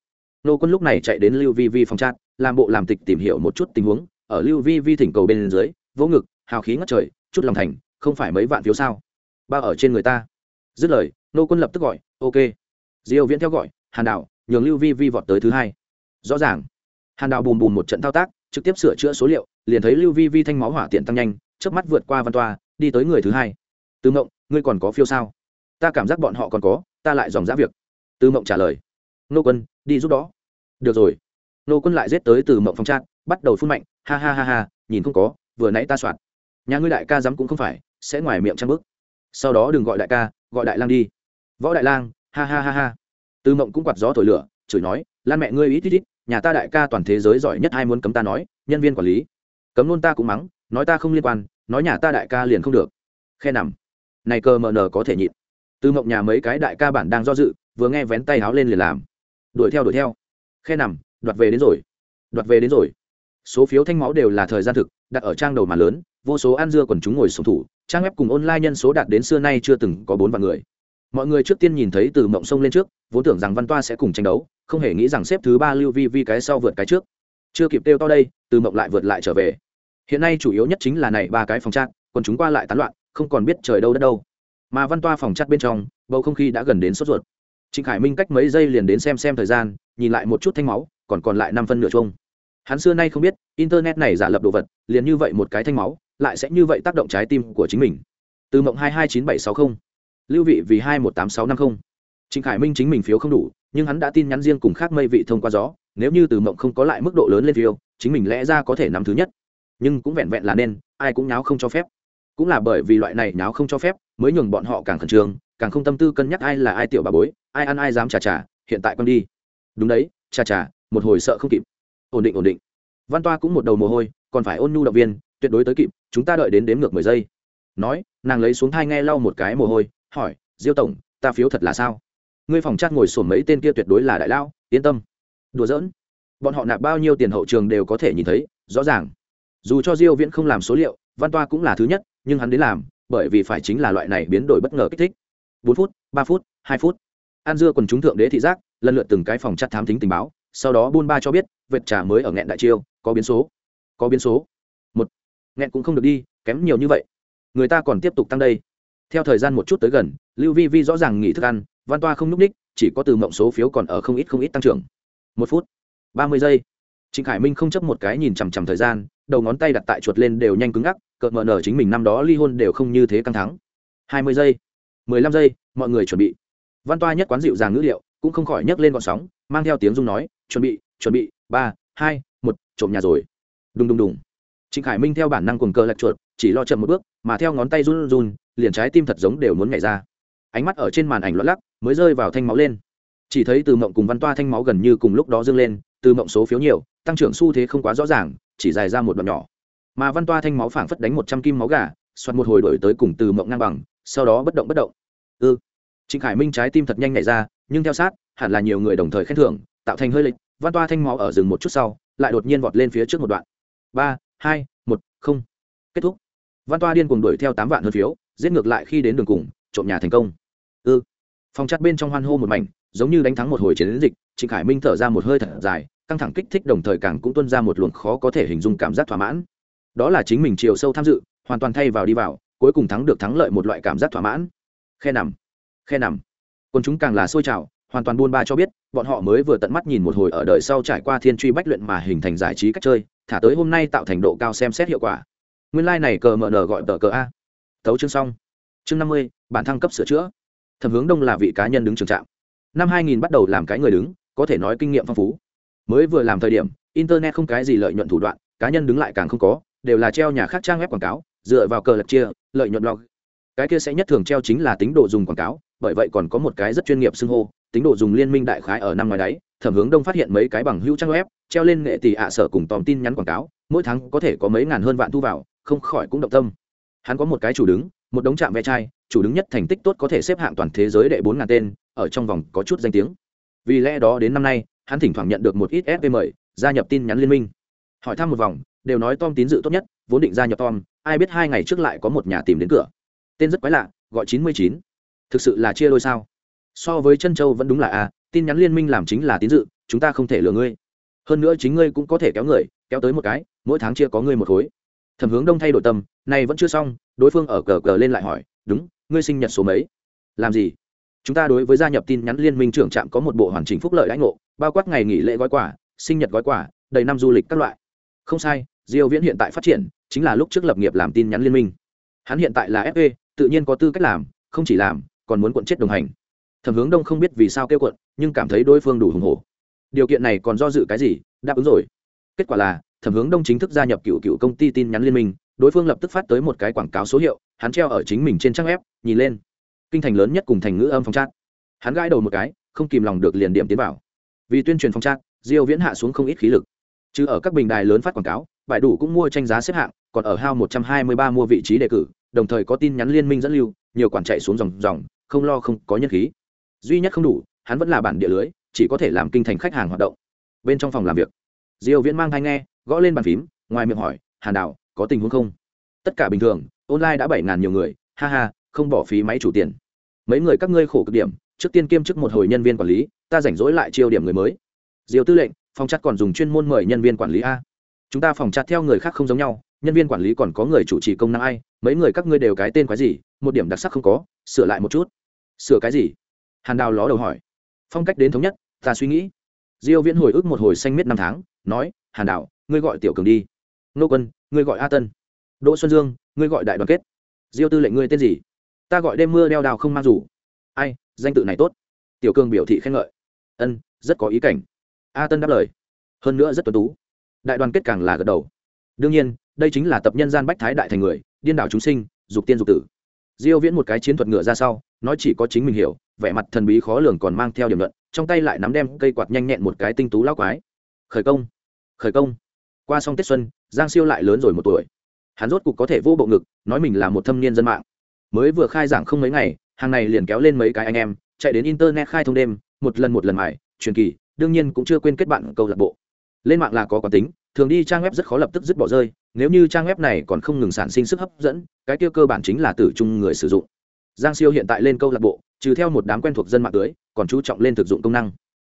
Nô quân lúc này chạy đến lưu vi vi phòng chat, làm bộ làm tịch tìm hiểu một chút tình huống. Ở lưu vi vi thỉnh cầu bên dưới vỗ ngực, hào khí ngất trời, chút lòng thành, không phải mấy vạn phiếu sao? Ba ở trên người ta. Dứt lời, nô quân lập tức gọi, ok. Diêu viễn theo gọi, hàn đạo nhường lưu vi vi vọt tới thứ hai. Rõ ràng, hàn đạo bùm bùm một trận thao tác, trực tiếp sửa chữa số liệu, liền thấy lưu vi vi thanh máu hỏa tiện tăng nhanh trước mắt vượt qua văn toa, đi tới người thứ hai. Từ ngộng, ngươi còn có phiêu sao? Ta cảm giác bọn họ còn có ta lại dòng giã việc. Tư mộng trả lời. Nô quân, đi giúp đó. Được rồi. Nô quân lại giết tới từ mộng phong trát bắt đầu phun mạnh. Ha ha ha ha, nhìn không có, vừa nãy ta soạt. Nhà ngươi đại ca dám cũng không phải, sẽ ngoài miệng trăng bức sau đó đừng gọi đại ca, gọi đại lang đi. Võ đại lang, ha ha ha ha. Tư mộng cũng quạt gió thổi lửa, chửi nói, lan mẹ ngươi ít ít ít, nhà ta đại ca toàn thế giới giỏi nhất ai muốn cấm ta nói, nhân viên quản lý. Cấm luôn ta cũng mắng, nói ta không liên quan, nói nhà ta đại ca liền không được. Khe nằm. Này cơ mờ nờ có thể nhịn từ mộng nhà mấy cái đại ca bản đang do dự, vừa nghe vén tay háo lên liền làm. Đuổi theo đuổi theo. Khe nằm, đoạt về đến rồi. Đoạt về đến rồi. Số phiếu thanh máu đều là thời gian thực, đặt ở trang đầu mà lớn, vô số ăn dưa còn chúng ngồi sổng thủ, trang web cùng online nhân số đạt đến xưa nay chưa từng có bốn vạn người. Mọi người trước tiên nhìn thấy từ mộng sông lên trước, vốn tưởng rằng văn toa sẽ cùng tranh đấu, không hề nghĩ rằng xếp thứ ba lưu vi vi cái sau vượt cái trước. Chưa kịp kêu to đây, từ mộng lại vượt lại trở về. Hiện nay chủ yếu nhất chính là này ba cái phòng trang còn chúng qua lại tán loạn, không còn biết trời đâu đất đâu mà văn toa phòng chặt bên trong, bầu không khí đã gần đến sốt ruột. Trịnh khải minh cách mấy giây liền đến xem xem thời gian, nhìn lại một chút thanh máu, còn còn lại năm phân nửa chung hắn xưa nay không biết, internet này giả lập đồ vật, liền như vậy một cái thanh máu, lại sẽ như vậy tác động trái tim của chính mình. Từ mộng hai hai chín bảy sáu mươi lưu vị vì hai một tám sáu năm mươi trịnh khải minh chính mình phiếu không đủ, nhưng hắn đã tin nhắn riêng cùng khác mây vị thông qua gió, nếu như từ mộng không có lại mức độ lớn lên phiếu chính mình lẽ ra có thể nắm thứ nhất. Nhưng cũng vẹn vẹn là nên, ai cũng nháo không cho phép. Cũng là bởi vì loại này nháo không cho phép mới nhường bọn họ càng khẩn trương, càng không tâm tư cân nhắc ai là ai tiểu bà bối, ai ăn ai dám chà chà, hiện tại con đi. Đúng đấy, chà chà, một hồi sợ không kịp. Ổn định ổn định. Văn toa cũng một đầu mồ hôi, còn phải ôn nhu động viên, tuyệt đối tới kịp, chúng ta đợi đến đếm ngược mười giây. Nói, nàng lấy xuống thai nghe lau một cái mồ hôi, hỏi, diêu tổng, ta phiếu thật là sao? Ngươi phòng chắc ngồi sổm mấy tên kia tuyệt đối là đại lao, yên tâm. Đùa giỡn. Bọn họ nạp bao nhiêu tiền hậu trường đều có thể nhìn thấy, rõ ràng. Dù cho diêu viễn không làm số liệu, văn toa cũng là thứ nhất, nhưng hắn đến làm bởi vì phải chính là loại này biến đổi bất ngờ kích thích. Bốn phút, ba phút, hai phút. An dưa quần chúng thượng đế thị giác, lần lượt từng cái phòng chặt thám tính tình báo, sau đó buôn ba cho biết, vệt trà mới ở nghẹn đại chiêu, có biến số. Có biến số. Một. Nghẹn cũng không được đi, kém nhiều như vậy. Người ta còn tiếp tục tăng đây. Theo thời gian một chút tới gần, lưu vi vi rõ ràng nghỉ thức ăn, văn toa không n ú c ních, chỉ có từ mộng số phiếu còn ở không ít không ít tăng trưởng. Một phút, ba mươi giây. Trịnh khải minh không chấp một cái nhìn chằm chằm thời gian đầu ngón tay đặt tại chuột lên đều nhanh cứng ngắc, cợt mờ nở chính mình năm đó ly hôn đều không như thế căng thắng hai mươi giây, mười lăm giây, mọi người chuẩn bị. Văn toa nhất quán dịu dàng ngữ liệu, cũng không khỏi nhấc lên gọn sóng, mang theo tiếng dung nói, chuẩn bị chuẩn bị, ba, hai, một, trộm nhà rồi. Đùng đùng đùng. Trịnh khải minh theo bản năng cuồng cơ lạch chuột, chỉ lo chậm một bước, mà theo ngón tay run run, liền trái tim thật giống đều muốn nhảy ra. Ánh mắt ở trên màn ảnh loạn lắc, mới rơi vào thanh máu lên. Chỉ thấy từ mộng cùng văn toa thanh máu gần như cùng lúc đó dâng lên từ mộng số phiếu nhiều, tăng trưởng xu thế không quá rõ ràng, chỉ dài ra một đoạn nhỏ. Mà văn toa thanh máu phảng phất đánh một trăm kim máu gà xoát một hồi đổi tới cùng từ mộng ngang bằng, sau đó bất động bất động. Ư ừ. trịnh khải minh trái tim thật nhanh nhảy ra, nhưng theo sát, hẳn là nhiều người đồng thời khen thưởng, tạo thành hơi lịch văn toa thanh máu ở rừng một chút sau, lại đột nhiên vọt lên phía trước một đoạn. Ba, hai, một, không. Kết thúc. Văn toa điên cuồng đuổi theo tám vạn hơn phiếu, giết ngược lại khi đến đường cùng, trộm nhà thành công. Ư ừ. phòng chặt bên trong hoan hô một mảnh giống như đánh thắng một hồi chiến dịch, trịnh khải minh thở ra một hơi thật dài, căng thẳng kích thích đồng thời càng cũng tuân ra một luồng khó có thể hình dung cảm giác thỏa mãn. Đó là chính mình chiều sâu tham dự, hoàn toàn thay vào đi vào, cuối cùng thắng được thắng lợi một loại cảm giác thỏa mãn. Khe nằm khe nằm. Còn chúng càng là sôi trào, hoàn toàn buôn ba cho biết, bọn họ mới vừa tận mắt nhìn một hồi ở đời sau trải qua thiên truy bách luyện mà hình thành giải trí cách chơi, thả tới hôm nay tạo thành độ cao xem xét hiệu quả. Nguyên lai、like、này cờ mờ nờ gọi tờ cờ a. Tấu chương xong. Chương năm mươi, bản thăng cấp sửa chữa. Thẩm hướng đông là vị cá nhân đứng trường trạm năm hai nghìn bắt đầu làm cái người đứng, có thể nói kinh nghiệm phong phú. Mới vừa làm thời điểm, internet không cái gì lợi nhuận thủ đoạn, cá nhân đứng lại càng không có, đều là treo nhà khác trang web quảng cáo, dựa vào cờ lật chia, lợi nhuận log. Cái kia sẽ nhất thường treo chính là tính độ dùng quảng cáo, bởi vậy còn có một cái rất chuyên nghiệp xưng hô, tính độ dùng liên minh đại khái ở năm ngoài đáy, thẩm hướng đông phát hiện mấy cái bằng hữu trang web, treo lên nghệ tỷ ạ sở cùng tòm tin nhắn quảng cáo, mỗi tháng có thể có mấy ngàn hơn vạn thu vào, không khỏi cũng động tâm. Hắn có một cái chủ đứng, một đống trạm ve chai, chủ đứng nhất thành tích tốt có thể xếp hạng toàn thế giới đệ bốn ngàn tên ở trong vòng có chút danh tiếng. Vì lẽ đó đến năm nay, hắn thỉnh thoảng nhận được một ít fp mời gia nhập tin nhắn liên minh. Hỏi thăm một vòng, đều nói tom tín dự tốt nhất, vốn định gia nhập tom, ai biết hai ngày trước lại có một nhà tìm đến cửa. Tên rất quái lạ, gọi chín mươi chín. Thực sự là chia đôi sao? So với chân châu vẫn đúng là a, tin nhắn liên minh làm chính là tín dự, chúng ta không thể lừa ngươi. Hơn nữa chính ngươi cũng có thể kéo người, kéo tới một cái, mỗi tháng chia có ngươi một khối. Thẩm hướng đông thay đổi tâm này vẫn chưa xong, đối phương ở cờ cờ lên lại hỏi, đúng, ngươi sinh nhật số mấy? Làm gì? Chúng ta đối với gia nhập tin nhắn liên minh trưởng trạm có một bộ hoàn chỉnh phúc lợi lãnh ngộ, bao quát ngày nghỉ lễ gói quà, sinh nhật gói quà, đầy năm du lịch các loại. Không sai, diêu viễn hiện tại phát triển chính là lúc trước lập nghiệp làm tin nhắn liên minh. Hắn hiện tại là fe tự nhiên có tư cách làm, không chỉ làm, còn muốn cuộn chết đồng hành. Thẩm hướng đông không biết vì sao kêu cuộn, nhưng cảm thấy đối phương đủ hùng hổ. Điều kiện này còn do dự cái gì, đáp ứng rồi. Kết quả là, thẩm hướng đông chính thức gia nhập cựu cựu công ty tin nhắn liên minh, đối phương lập tức phát tới một cái quảng cáo số hiệu, hắn treo ở chính mình trên trang web, nhìn lên kinh thành lớn nhất cùng thành ngữ âm phong trát hắn gãi đầu một cái, không kìm lòng được liền điểm tiến vào. Vì tuyên truyền phong trát diêu viễn hạ xuống không ít khí lực. Chứ ở các bình đài lớn phát quảng cáo bài đủ cũng mua tranh giá xếp hạng, còn ở hao 123 mua vị trí đề cử, đồng thời có tin nhắn liên minh dẫn lưu, nhiều quản chạy xuống dòng dòng, không lo không có nhân khí. Duy nhất không đủ, hắn vẫn là bản địa lưới, chỉ có thể làm kinh thành khách hàng hoạt động. Bên trong phòng làm việc, diêu viễn mang thai nghe, gõ lên bàn phím, ngoài miệng hỏi, hàn đảo có tình huống không? Tất cả bình thường, online đã bảy ngàn nhiều người, ha ha không bỏ phí máy chủ tiền. Mấy người các ngươi khổ cực điểm, trước tiên kiêm chức một hồi nhân viên quản lý, ta rảnh rỗi lại chiêu điểm người mới. Diêu tư lệnh, phòng chặt còn dùng chuyên môn mời nhân viên quản lý a. Chúng ta phòng chặt theo người khác không giống nhau, nhân viên quản lý còn có người chủ trì công năng ai, mấy người các ngươi đều cái tên quái gì, một điểm đặc sắc không có, sửa lại một chút. Sửa cái gì? Hàn đào ló đầu hỏi. Phong cách đến thống nhất, ta suy nghĩ. Diêu viễn hồi ức một hồi xanh miết năm tháng, nói, hàn đào, ngươi gọi tiểu cường đi. Nô quân, ngươi gọi a tân. Đỗ xuân dương, ngươi gọi đại đoàn kết. Diêu tư lệnh, ngươi tên gì? Ta gọi đêm mưa đeo đào không mang rủ ai, danh tự này tốt. Tiểu Cương biểu thị khen ngợi. Ân, rất có ý cảnh. A tân đáp lời. Hơn nữa rất tuấn tú. Đại đoàn kết càng là gật đầu. Đương nhiên, đây chính là tập nhân gian bách thái đại thành người, điên đảo chúng sinh, dục tiên dục tử. Diêu viễn một cái chiến thuật ngựa ra sau, nói chỉ có chính mình hiểu, vẻ mặt thần bí khó lường còn mang theo điểm luận, trong tay lại nắm đem cây quạt nhanh nhẹn một cái tinh tú lão quái. Khởi công. Khởi công. Qua xong tết xuân, giang siêu lại lớn rồi một tuổi. Hắn rốt cục có thể vô bộ ngực, nói mình là một thâm niên dân mạng mới vừa khai giảng không mấy ngày, hàng này liền kéo lên mấy cái anh em, chạy đến internet khai thông đêm, một lần một lần mải, truyền kỳ, đương nhiên cũng chưa quên kết bạn câu lạc bộ. Lên mạng là có quán tính, thường đi trang web rất khó lập tức dứt bỏ rơi, nếu như trang web này còn không ngừng sản sinh sức hấp dẫn, cái tiêu cơ bản chính là tử chung người sử dụng. Giang siêu hiện tại lên câu lạc bộ, trừ theo một đám quen thuộc dân mạng tưới còn chú trọng lên thực dụng công năng.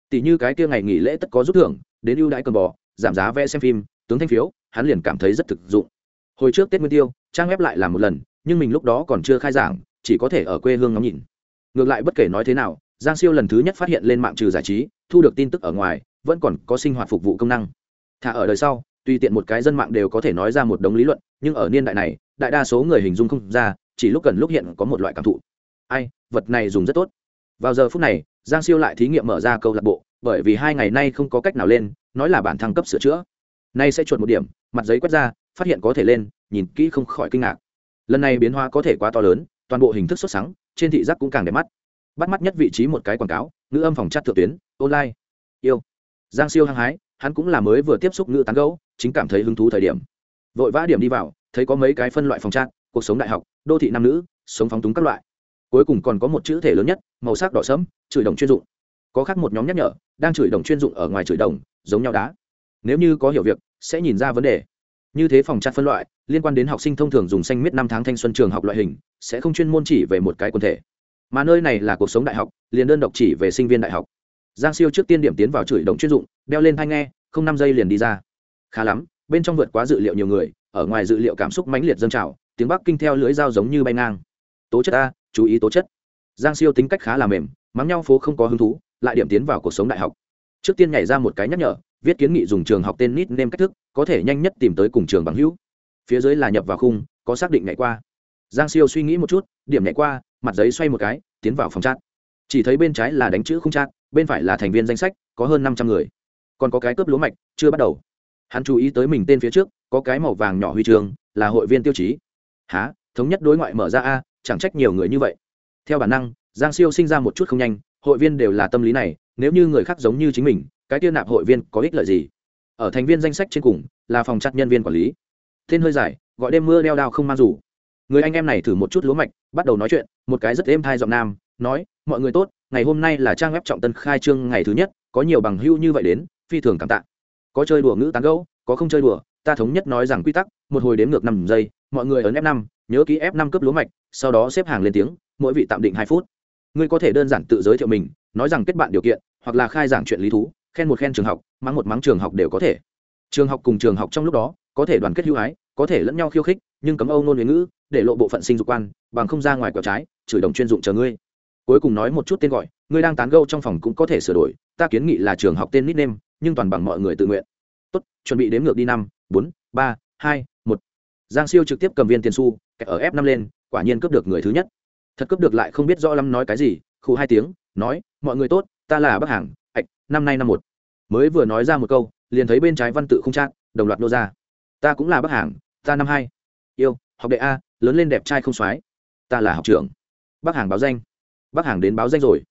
Tỷ như cái kia ngày nghỉ lễ tất có rút thưởng, đến ưu đãi cầm bò, giảm giá vé xem phim, tướng thanh phiếu, hắn liền cảm thấy rất thực dụng. Hồi trước tết nguyên tiêu, trang web lại làm một lần nhưng mình lúc đó còn chưa khai giảng, chỉ có thể ở quê hương ngắm nhìn. Ngược lại bất kể nói thế nào, giang siêu lần thứ nhất phát hiện lên mạng trừ giải trí, thu được tin tức ở ngoài, vẫn còn có sinh hoạt phục vụ công năng. Thả ở đời sau tuy tiện một cái dân mạng đều có thể nói ra một đống lý luận, nhưng ở niên đại này, đại đa số người hình dung không ra, chỉ lúc cần lúc hiện có một loại cảm thụ. Ai, vật này dùng rất tốt. Vào giờ phút này, giang siêu lại thí nghiệm mở ra câu lạc bộ, bởi vì hai ngày nay không có cách nào lên, nói là bản thăng cấp sửa chữa. Nay sẽ chuột một điểm, mặt giấy quét ra, phát hiện có thể lên, nhìn kỹ không khỏi kinh ngạc lần này biến hóa có thể quá to lớn, toàn bộ hình thức xuất sáng, trên thị giác cũng càng đẹp mắt. Bắt mắt nhất vị trí một cái quảng cáo, ngữ âm phòng chat thượng tuyến, online. Yêu. Giang siêu hăng hái, hắn cũng là mới vừa tiếp xúc ngữ tán gấu chính cảm thấy hứng thú thời điểm. Vội vã điểm đi vào, thấy có mấy cái phân loại phòng chat, cuộc sống đại học, đô thị nam nữ, sống phóng túng các loại. Cuối cùng còn có một chữ thể lớn nhất, màu sắc đỏ sẫm, chửi đồng chuyên dụng. Có khác một nhóm nhắc nhở, đang chửi đồng chuyên dụng ở ngoài chửi đồng, giống nhau đá. Nếu như có hiểu việc, sẽ nhìn ra vấn đề như thế phòng chặt phân loại, liên quan đến học sinh thông thường dùng xanh miết năm tháng thanh xuân trường học loại hình, sẽ không chuyên môn chỉ về một cái quần thể. Mà nơi này là cuộc sống đại học, liền đơn độc chỉ về sinh viên đại học. Giang siêu trước tiên điểm tiến vào chửi động chuyên dụng, đeo lên thai nghe, không năm giây liền đi ra. Khá lắm, bên trong vượt quá dự liệu nhiều người, ở ngoài dự liệu cảm xúc mãnh liệt dâng trào, tiếng bắc kinh theo lưới dao giống như bay ngang. Tố chất a, chú ý tố chất. Giang siêu tính cách khá là mềm, mắng nhau phố không có hứng thú, lại điểm tiến vào cuộc sống đại học. Trước tiên nhảy ra một cái nhắc nhở, viết kiến nghị dùng trường học tên nít nêm cách thức có thể nhanh nhất tìm tới cùng trường bằng hữu. Phía dưới là nhập vào khung, có xác định nhảy qua. Giang siêu suy nghĩ một chút, điểm nhảy qua, mặt giấy xoay một cái, tiến vào phòng chat. Chỉ thấy bên trái là đánh chữ không chat, bên phải là thành viên danh sách, có hơn năm trăm người. Còn có cái cướp lúa mạch, chưa bắt đầu. Hắn chú ý tới mình tên phía trước, có cái màu vàng nhỏ huy trường là hội viên tiêu chí. Há thống nhất đối ngoại mở ra a, chẳng trách nhiều người như vậy. Theo bản năng, giang siêu sinh ra một chút không nhanh, hội viên đều là tâm lý này, nếu như người khác giống như chính mình, cái tiêu nạp hội viên có ích lợi gì? Ở thành viên danh sách trên cùng, là phòng chặt nhân viên quản lý. Tên hơi dài, gọi đêm mưa đeo đao không mang rủ người anh em này thử một chút lúa mạch, bắt đầu nói chuyện, một cái rất êm thai giọng nam, nói, mọi người tốt, ngày hôm nay là trang web trọng tân khai trương ngày thứ nhất, có nhiều bằng hưu như vậy đến, phi thường cảm tạ. Có chơi đùa ngữ tán gẫu, có không chơi đùa, ta thống nhất nói rằng quy tắc, một hồi đếm ngược năm giây, mọi người ấn f năm, nhớ ký f năm cấp lúa mạch, sau đó xếp hàng lên tiếng, mỗi vị tạm định hai phút. Ngươi có thể đơn giản tự giới thiệu mình, nói rằng kết bạn điều kiện, hoặc là khai giảng chuyện lý thú khen một khen trường học, mắng một mắng trường học đều có thể. Trường học cùng trường học trong lúc đó, có thể đoàn kết hữu ái, có thể lẫn nhau khiêu khích, nhưng cấm âu nôn huế ngữ, để lộ bộ phận sinh dục quan, bằng không ra ngoài quẹo trái, chửi đồng chuyên dụng chờ ngươi. Cuối cùng nói một chút tên gọi, ngươi đang tán gâu trong phòng cũng có thể sửa đổi, ta kiến nghị là trường học tên nickname nhưng toàn bằng mọi người tự nguyện. Tốt, chuẩn bị đếm ngược đi năm, bốn, ba, hai, một. Giang siêu trực tiếp cầm viên tiền su kẻ ở f năm lên, quả nhiên cướp được người thứ nhất. Thật cướp được lại không biết rõ lắm nói cái gì khu hai tiếng, nói, mọi người tốt, ta là bác hàng ạch năm nay năm một. Mới vừa nói ra một câu, liền thấy bên trái văn tự không chát, đồng loạt nô ra. Ta cũng là bắc hàng, ta năm hai. Yêu, học đệ a, lớn lên đẹp trai không soái. Ta là học trưởng. Bắc hàng báo danh. Bắc hàng đến báo danh rồi.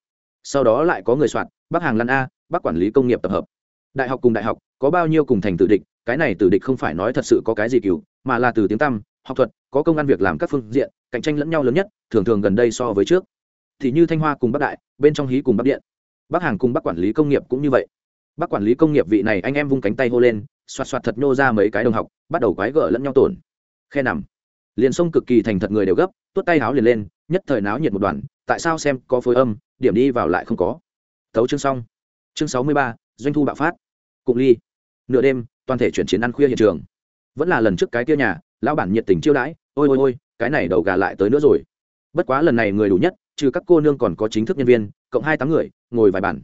Sau đó lại có người soạn bắc hàng lăn a bắc quản lý công nghiệp tập hợp. Đại học cùng đại học, có bao nhiêu cùng thành tử địch, cái này tử địch không phải nói thật sự có cái gì cứu mà là từ tiếng tăm, học thuật, có công ăn việc làm các phương diện, cạnh tranh lẫn nhau lớn nhất, thường thường gần đây so với trước. Thì như thanh hoa cùng bắc đại, bên trong hí cùng bắc điện bác hàng cùng bác quản lý công nghiệp cũng như vậy. Bác quản lý công nghiệp vị này anh em vung cánh tay hô lên, xoạt xoạt thật nhô ra mấy cái đồng học, bắt đầu quái gở lẫn nhau tổn. Khe nằm. Liền sông cực kỳ thành thật người đều gấp, tuốt tay háo liền lên, nhất thời náo nhiệt một đoàn, tại sao xem có phối âm, điểm đi vào lại không có. Thấu chương xong. Chương sáu mươi ba, doanh thu bạo phát. Cụng ly. Nửa đêm, toàn thể chuyển chiến ăn khuya hiện trường. Vẫn là lần trước cái kia nhà, lão bản nhiệt tình chiêu đãi, ôi ôi ôi, cái này đầu gà lại tới nữa rồi. Bất quá lần này người đủ nhất, trừ các cô nương còn có chính thức nhân viên cộng hai tám người, ngồi vài bàn.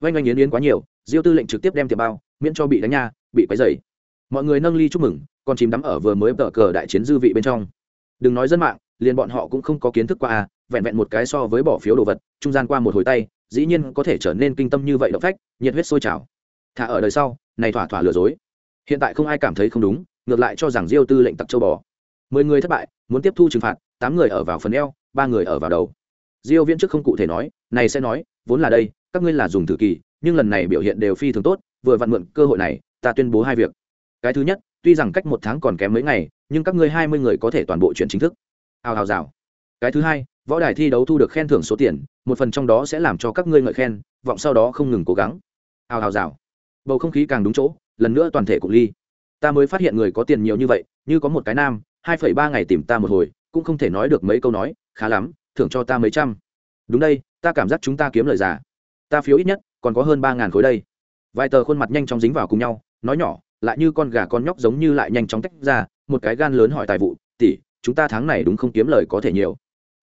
Vanh oanh yến yến quá nhiều, diêu tư lệnh trực tiếp đem tiệm bao, miễn cho bị đánh nha, bị quấy dày mọi người nâng ly chúc mừng, còn chìm đắm ở vừa mới tờ cờ đại chiến dư vị bên trong. Đừng nói dân mạng, liền bọn họ cũng không có kiến thức qua à vẹn vẹn một cái so với bỏ phiếu đồ vật, trung gian qua một hồi tay, dĩ nhiên có thể trở nên kinh tâm như vậy động phách, nhiệt huyết sôi trào. Thả ở đời sau, này thỏa thỏa lừa dối. Hiện tại không ai cảm thấy không đúng, ngược lại cho rằng diêu tư lệnh tặc châu bò. Mười người thất bại, muốn tiếp thu trừng phạt, tám người ở vào phần eo, ba người ở vào đầu diêu viễn trước không cụ thể nói, này sẽ nói, vốn là đây, các ngươi là dùng thử kỳ, nhưng lần này biểu hiện đều phi thường tốt, vừa vặn mượn cơ hội này, ta tuyên bố hai việc. Cái thứ nhất, tuy rằng cách một tháng còn kém mấy ngày, nhưng các ngươi hai mươi người có thể toàn bộ chuyển chính thức. Hào hào rào. Cái thứ hai, võ đài thi đấu thu được khen thưởng số tiền, một phần trong đó sẽ làm cho các ngươi ngợi khen, vọng sau đó không ngừng cố gắng. Hào hào rào. Bầu không khí càng đúng chỗ, lần nữa toàn thể cụ ly. Ta mới phát hiện người có tiền nhiều như vậy, như có một cái nam, hai phẩy ba ngày tìm ta một hồi, cũng không thể nói được mấy câu nói, khá lắm thưởng cho ta mấy trăm. Đúng đây, ta cảm giác chúng ta kiếm lời giả ta phiếu ít nhất, còn có hơn ba ngàn khối đây. Vài tờ khuôn mặt nhanh chóng dính vào cùng nhau, nói nhỏ, lại như con gà con nhóc giống như lại nhanh chóng tách ra, một cái gan lớn hỏi tài vụ, tỷ, chúng ta tháng này đúng không kiếm lời có thể nhiều?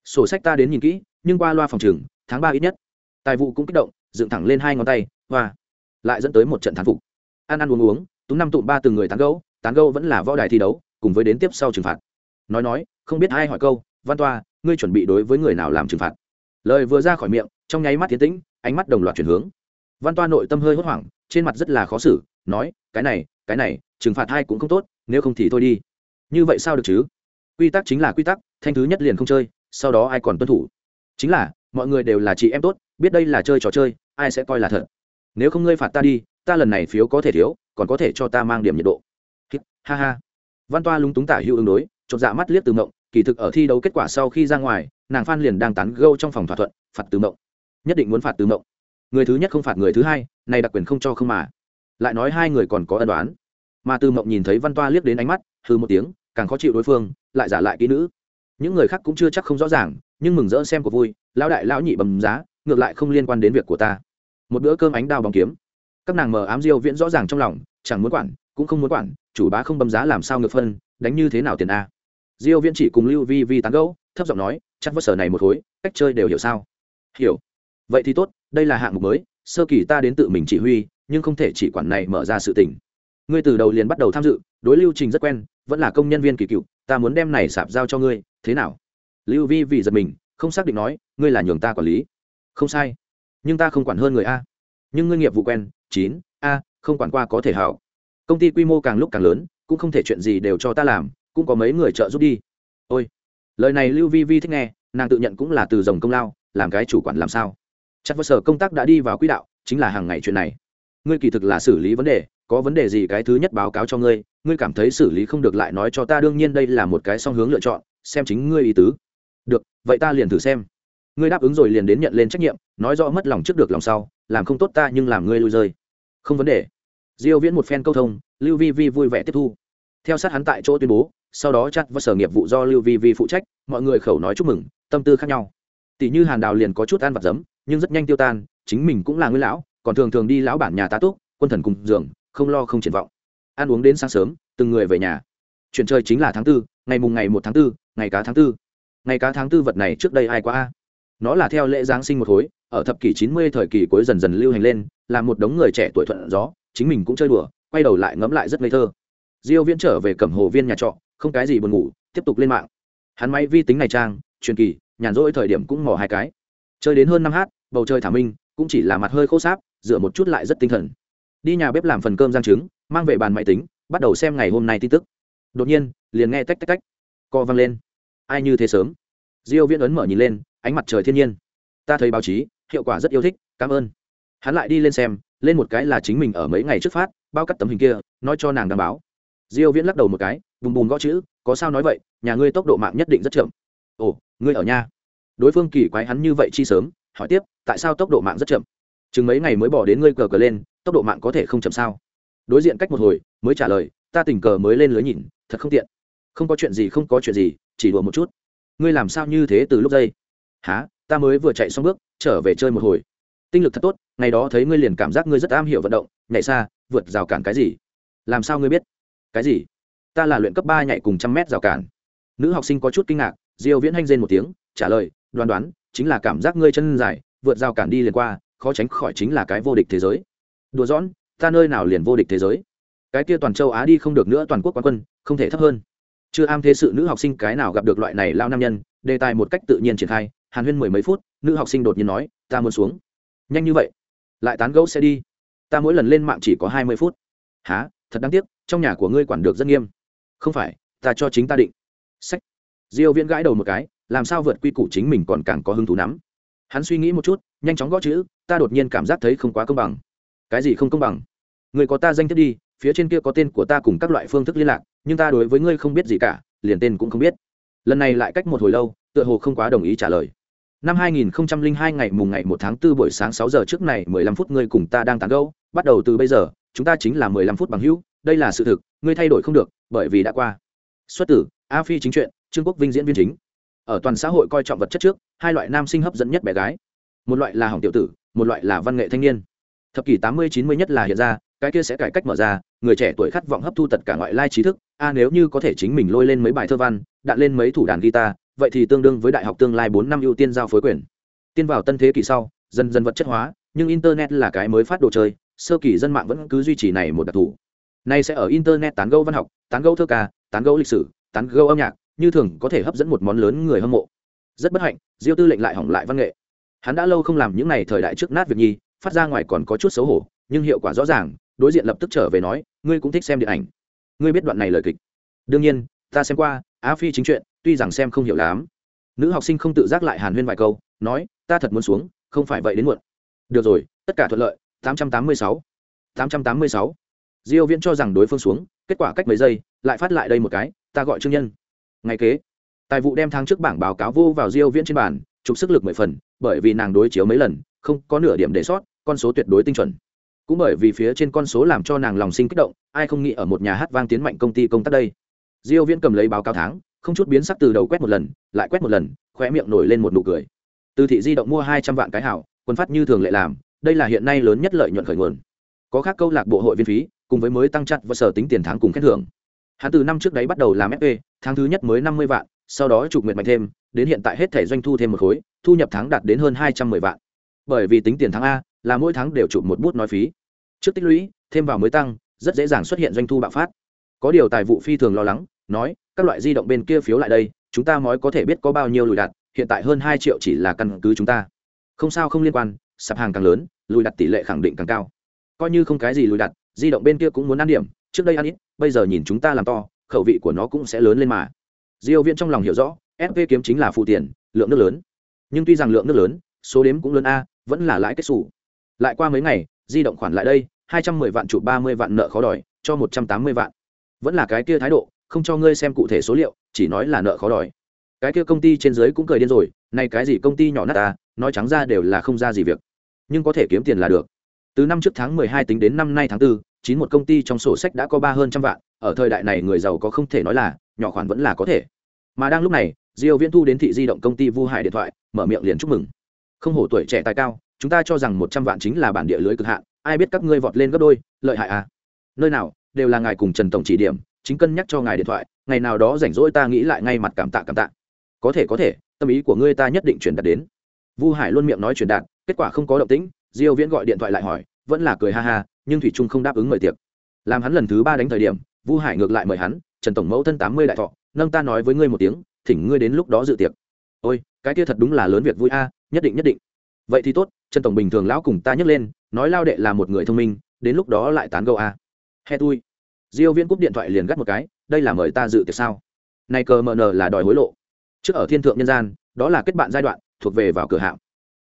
Sổ sách ta đến nhìn kỹ, nhưng qua loa phòng trường, tháng ba ít nhất. Tài vụ cũng kích động, dựng thẳng lên hai ngón tay, hoa. Lại dẫn tới một trận thán phục. Ăn ăn uống uống, tú năm tụm ba từng người tán gấu tán gấu vẫn là võ đài thi đấu, cùng với đến tiếp sau trừng phạt. Nói nói, không biết ai hỏi câu văn toa, ngươi chuẩn bị đối với người nào làm trừng phạt? Lời vừa ra khỏi miệng, trong nháy mắt tiến tĩnh, ánh mắt đồng loạt chuyển hướng. Văn toa nội tâm hơi hốt hoảng, trên mặt rất là khó xử, nói, cái này cái này, trừng phạt hai cũng không tốt, nếu không thì thôi đi. Như vậy sao được chứ? Quy tắc chính là quy tắc, thanh thứ nhất liền không chơi, sau đó ai còn tuân thủ? Chính là, mọi người đều là chị em tốt, biết đây là chơi trò chơi, ai sẽ coi là thật. Nếu không ngươi phạt ta đi, ta lần này phiếu có thể thiếu, còn có thể cho ta mang điểm nhiệt độ. Ha ha. Văn toa lúng túng tả hữu ứng đối, chột dạ mắt liếc từ mộng kỳ thực ở thi đấu kết quả sau khi ra ngoài, nàng phan liền đang tán gâu trong phòng thỏa thuận, phạt từ mộng. Nhất định muốn phạt từ mộng. Người thứ nhất không phạt người thứ hai, này đặc quyền không cho không mà. Lại nói hai người còn có ân đoán mà từ mộng nhìn thấy văn toa liếc đến ánh mắt hư một tiếng, càng khó chịu đối phương, lại giả lại kỹ nữ. Những người khác cũng chưa chắc không rõ ràng, nhưng mừng rỡ xem của vui, lão đại lão nhị bầm giá, ngược lại không liên quan đến việc của ta. Một bữa cơm ánh đao bóng kiếm. Các nàng mờ ám diêu viễn rõ ràng trong lòng, chẳng muốn quản, cũng không muốn quản, chủ bá không bầm giá làm sao ngược phân, đánh như thế nào tiền a diêu viễn chỉ cùng lưu vi vi tán gẫu, thấp giọng nói, chắc vất sở này một khối, cách chơi đều hiểu sao? Hiểu. Vậy thì tốt, đây là hạng mục mới, sơ kỳ ta đến tự mình chỉ huy, nhưng không thể chỉ quản này mở ra sự tình. Ngươi từ đầu liền bắt đầu tham dự, đối lưu trình rất quen, vẫn là công nhân viên kỳ cựu, ta muốn đem này sạp giao cho ngươi, thế nào? Lưu vi vì giật mình, không xác định nói, ngươi là nhường ta quản lý. Không sai, nhưng ta không quản hơn người a. Nhưng ngươi nghiệp vụ quen, chín, a, không quản qua có thể hảo. Công ty quy mô càng lúc càng lớn, cũng không thể chuyện gì đều cho ta làm cũng có mấy người trợ giúp đi. Ôi, lời này lưu vi vi thích nghe, nàng tự nhận cũng là từ dòng công lao, làm cái chủ quản làm sao? Chắc vơ sở công tác đã đi vào quỹ đạo, chính là hàng ngày chuyện này. Ngươi kỳ thực là xử lý vấn đề, có vấn đề gì cái thứ nhất báo cáo cho ngươi ngươi cảm thấy xử lý không được lại nói cho ta, đương nhiên đây là một cái song hướng lựa chọn, xem chính ngươi ý tứ. Được, vậy ta liền thử xem. Ngươi đáp ứng rồi liền đến nhận lên trách nhiệm, nói rõ mất lòng trước được lòng sau, làm không tốt ta nhưng làm ngươi lui rơi. Không vấn đề. Diêu viễn một phen câu thông, lưu vi vi vui vẻ tiếp thu. Theo sát hắn tại chỗ tuyên bố sau đó chặt và sở nghiệp vụ do lưu vi vi phụ trách, mọi người khẩu nói chúc mừng, tâm tư khác nhau. Tỷ như hàn đào liền có chút ăn vặt giấm, nhưng rất nhanh tiêu tan, chính mình cũng là người lão, còn thường thường đi lão bản nhà tá túc, quân thần cùng giường, không lo không triển vọng. Ăn uống đến sáng sớm, từng người về nhà. Chuyện chơi chính là tháng tư, ngày mùng ngày một tháng tư, ngày cá tháng tư. Ngày cá tháng tư vật này trước đây ai quá a? Nó là theo lễ giáng sinh một khối, ở thập kỷ chín mươi thời kỳ cuối dần dần lưu hành lên, là một đống người trẻ tuổi thuận gió, chính mình cũng chơi đùa, quay đầu lại ngẫm lại rất ngây thơ. Diêu viễn trở về cẩm hồ viên nhà trọ không cái gì buồn ngủ, tiếp tục lên mạng. Hắn máy vi tính này trang, truyền kỳ, nhàn rỗi thời điểm cũng mò hai cái. Chơi đến hơn năm h bầu trời thả minh, cũng chỉ là mặt hơi khô sáp dựa một chút lại rất tinh thần. Đi nhà bếp làm phần cơm giang trứng, mang về bàn máy tính, bắt đầu xem ngày hôm nay tin tức. Đột nhiên, liền nghe tách tách tách. Co văng lên. Ai như thế sớm? Diêu viễn ấn mở nhìn lên, ánh mặt trời thiên nhiên. Ta thấy báo chí, hiệu quả rất yêu thích, cảm ơn. Hắn lại đi lên xem, lên một cái là chính mình ở mấy ngày trước phát, bao cắt tấm hình kia, nói cho nàng đảm báo. Diêu viễn lắc đầu một cái bùm bùm gõ chữ, có sao nói vậy, nhà ngươi tốc độ mạng nhất định rất chậm. Ồ, ngươi ở nhà. Đối phương kỳ quái hắn như vậy chi sớm, hỏi tiếp, tại sao tốc độ mạng rất chậm? Chừng mấy ngày mới bỏ đến ngươi cờ cờ lên, tốc độ mạng có thể không chậm sao? Đối diện cách một hồi, mới trả lời, ta tình cờ mới lên lưới nhìn, thật không tiện. Không có chuyện gì, không có chuyện gì, chỉ đùa một chút. Ngươi làm sao như thế từ lúc giây há ta mới vừa chạy xong bước, trở về chơi một hồi. Tinh lực thật tốt, ngày đó thấy ngươi liền cảm giác ngươi rất am hiểu vận động, nhảy xa, vượt rào cản cái gì? Làm sao ngươi biết? Cái gì? Ta là luyện cấp ba nhảy cùng trăm mét rào cản. Nữ học sinh có chút kinh ngạc diêu viễn hanh rên một tiếng trả lời đoán đoán chính là cảm giác ngươi chân dài vượt rào cản đi liền qua khó tránh khỏi chính là cái vô địch thế giới. Đùa giỡn, ta nơi nào liền vô địch thế giới? Cái kia toàn châu á đi không được nữa toàn quốc quán quân không thể thấp hơn. Chưa am thế sự nữ học sinh cái nào gặp được loại này lao nam nhân đề tài một cách tự nhiên triển khai hàn huyên mười mấy phút nữ học sinh đột nhiên nói ta muốn xuống. Nhanh như vậy? Lại tán gẫu sẽ đi. Ta mỗi lần lên mạng chỉ có hai mươi phút. Há thật đáng tiếc trong nhà của ngươi quản được rất nghiêm không phải, ta cho chính ta định. Sách. Diêu viễn gãi đầu một cái, làm sao vượt quy củ chính mình còn càng có hứng thú nắm. Hắn suy nghĩ một chút, nhanh chóng gõ chữ, ta đột nhiên cảm giác thấy không quá công bằng. Cái gì không công bằng? Người có ta danh thiếp đi, phía trên kia có tên của ta cùng các loại phương thức liên lạc, nhưng ta đối với ngươi không biết gì cả, liền tên cũng không biết. Lần này lại cách một hồi lâu, tựa hồ không quá đồng ý trả lời. Năm 2002 ngày mùng ngày 1 tháng 4 buổi sáng 6 giờ trước này 15 phút ngươi cùng ta đang tán gẫu, bắt đầu từ bây giờ, chúng ta chính là 15 phút bằng hữu đây là sự thực, ngươi thay đổi không được, bởi vì đã qua. Xuất tử, a phi chính truyện trương quốc vinh diễn viên chính. Ở toàn xã hội coi trọng vật chất trước, hai loại nam sinh hấp dẫn nhất bé gái. Một loại là hỏng tiểu tử, một loại là văn nghệ thanh niên. Thập kỷ tám mươi, chín mươi nhất là hiện ra, cái kia sẽ cải cách mở ra, người trẻ tuổi khát vọng hấp thu tất cả ngoại lai trí thức. A nếu như có thể chính mình lôi lên mấy bài thơ văn, đạn lên mấy thủ đàn guitar, vậy thì tương đương với đại học tương lai bốn năm ưu tiên giao phối quyền. Tiên vào tân thế kỷ sau, dần dần vật chất hóa, nhưng internet là cái mới phát đồ chơi, sơ kỳ dân mạng vẫn cứ duy trì này một đặc thù nay sẽ ở internet tán gẫu văn học, tán gẫu thơ ca, tán gẫu lịch sử, tán gẫu âm nhạc, như thường có thể hấp dẫn một món lớn người hâm mộ. Rất bất hạnh, diêu tư lệnh lại hỏng lại văn nghệ. Hắn đã lâu không làm những n à y thời đại trước nát việc nhi, phát ra ngoài còn có chút xấu hổ, nhưng hiệu quả rõ ràng, đối diện lập tức trở về nói, ngươi cũng thích xem điện ảnh. Ngươi biết đoạn này lời kịch. Đương nhiên, ta xem qua, á phi chính chuyện, tuy rằng xem không hiểu lắm. Nữ học sinh không tự giác lại hàn huyên vài câu, nói, ta thật muốn xuống, không phải vậy đến muộn. Được rồi, tất cả thuận lợi 886. 886 diêu viễn cho rằng đối phương xuống, kết quả cách mấy giây, lại phát lại đây một cái, ta gọi trương nhân. Ngày kế, tài vụ đem tháng trước bảng báo cáo vô vào diêu viễn trên bàn chụp sức lực mười phần, bởi vì nàng đối chiếu mấy lần, không có nửa điểm để sót, con số tuyệt đối tinh chuẩn. Cũng bởi vì phía trên con số làm cho nàng lòng sinh kích động, ai không nghĩ ở một nhà hát vang tiến mạnh công ty công tác đây. Diêu viễn cầm lấy báo cáo tháng, không chút biến sắc từ đầu quét một lần, lại quét một lần, khóe miệng nổi lên một nụ cười. Từ thị di động mua 200 vạn cái hảo, quân phát như thường lệ làm, đây là hiện nay lớn nhất lợi nhuận khởi nguồn. Có khác câu lạc bộ hội viên phí cùng với mới tăng chặt và sở tính tiền tháng cùng khen thưởng. Hắn từ năm trước đấy bắt đầu làm fp tháng thứ nhất mới 50 vạn, sau đó trục nguyện mạnh thêm, đến hiện tại hết thể doanh thu thêm một khối, thu nhập tháng đạt đến hơn 210 vạn. Bởi vì tính tiền tháng a, là mỗi tháng đều chụp một bút nói phí. Trước tích lũy, thêm vào mới tăng, rất dễ dàng xuất hiện doanh thu bạo phát. Có điều tài vụ phi thường lo lắng, nói, các loại di động bên kia phiếu lại đây, chúng ta mới có thể biết có bao nhiêu lùi đặt, hiện tại hơn hai triệu chỉ là căn cứ chúng ta. Không sao không liên quan, sạp hàng càng lớn, lùi đặt tỷ lệ khẳng định càng cao. Coi như không cái gì lùi đặt di động bên kia cũng muốn ăn điểm, trước đây ăn ít, bây giờ nhìn chúng ta làm to, khẩu vị của nó cũng sẽ lớn lên mà. Diêu viễn trong lòng hiểu rõ fp kiếm chính là phụ tiền, lượng nước lớn. Nhưng tuy rằng lượng nước lớn, số đếm cũng lớn a, vẫn là lãi kết sủ lại qua mấy ngày, di động khoản lại đây, hai trăm mười vạn chụp ba mươi vạn nợ khó đòi, cho một trăm tám mươi vạn. Vẫn là cái kia thái độ, không cho ngươi xem cụ thể số liệu, chỉ nói là nợ khó đòi. Cái kia công ty trên dưới cũng cười điên rồi nay cái gì công ty nhỏ nát ta, nói trắng ra đều là không ra gì việc. Nhưng có thể kiếm tiền là được từ năm trước tháng mười hai tính đến năm nay tháng 4, chín một công ty trong sổ sách đã có ba hơn trăm vạn ở thời đại này người giàu có không thể nói là nhỏ khoản vẫn là có thể. Mà đang lúc này diêu viễn thu đến thị di động công ty vu hải điện thoại mở miệng liền chúc mừng. Không hổ tuổi trẻ tài cao chúng ta cho rằng một trăm vạn chính là bản địa lưới cực hạn ai biết các ngươi vọt lên gấp đôi lợi hại à? Nơi nào đều là ngài cùng trần tổng chỉ điểm chính cân nhắc cho ngài điện thoại ngày nào đó rảnh rỗi ta nghĩ lại ngay mặt cảm tạ cảm tạ. Có thể có thể tâm ý của ngươi ta nhất định truyền đạt đến. Vu hải luôn miệng nói truyền đạt kết quả không có động tĩnh diêu viễn gọi điện thoại lại hỏi, vẫn là cười ha ha, nhưng thủy trung không đáp ứng mời tiệc. Làm hắn lần thứ ba đánh thời điểm, vu hải ngược lại mời hắn, trần tổng mẫu thân tám mươi đại thọ, nâng ta nói với ngươi một tiếng, thỉnh ngươi đến lúc đó dự tiệc. Ôi, cái kia thật đúng là lớn việc vui a, nhất định nhất định. Vậy thì tốt, trần tổng bình thường lão cùng ta nhắc lên, nói lao đệ là một người thông minh, đến lúc đó lại tán gâu a. He tui. Diêu viễn cúp điện thoại liền gắt một cái, đây là mời ta dự tiệc sao? Này cờ mờ nờ là đòi hối lộ. Trước ở thiên thượng nhân gian, đó là kết bạn giai đoạn, thuộc về vào cửa hạng.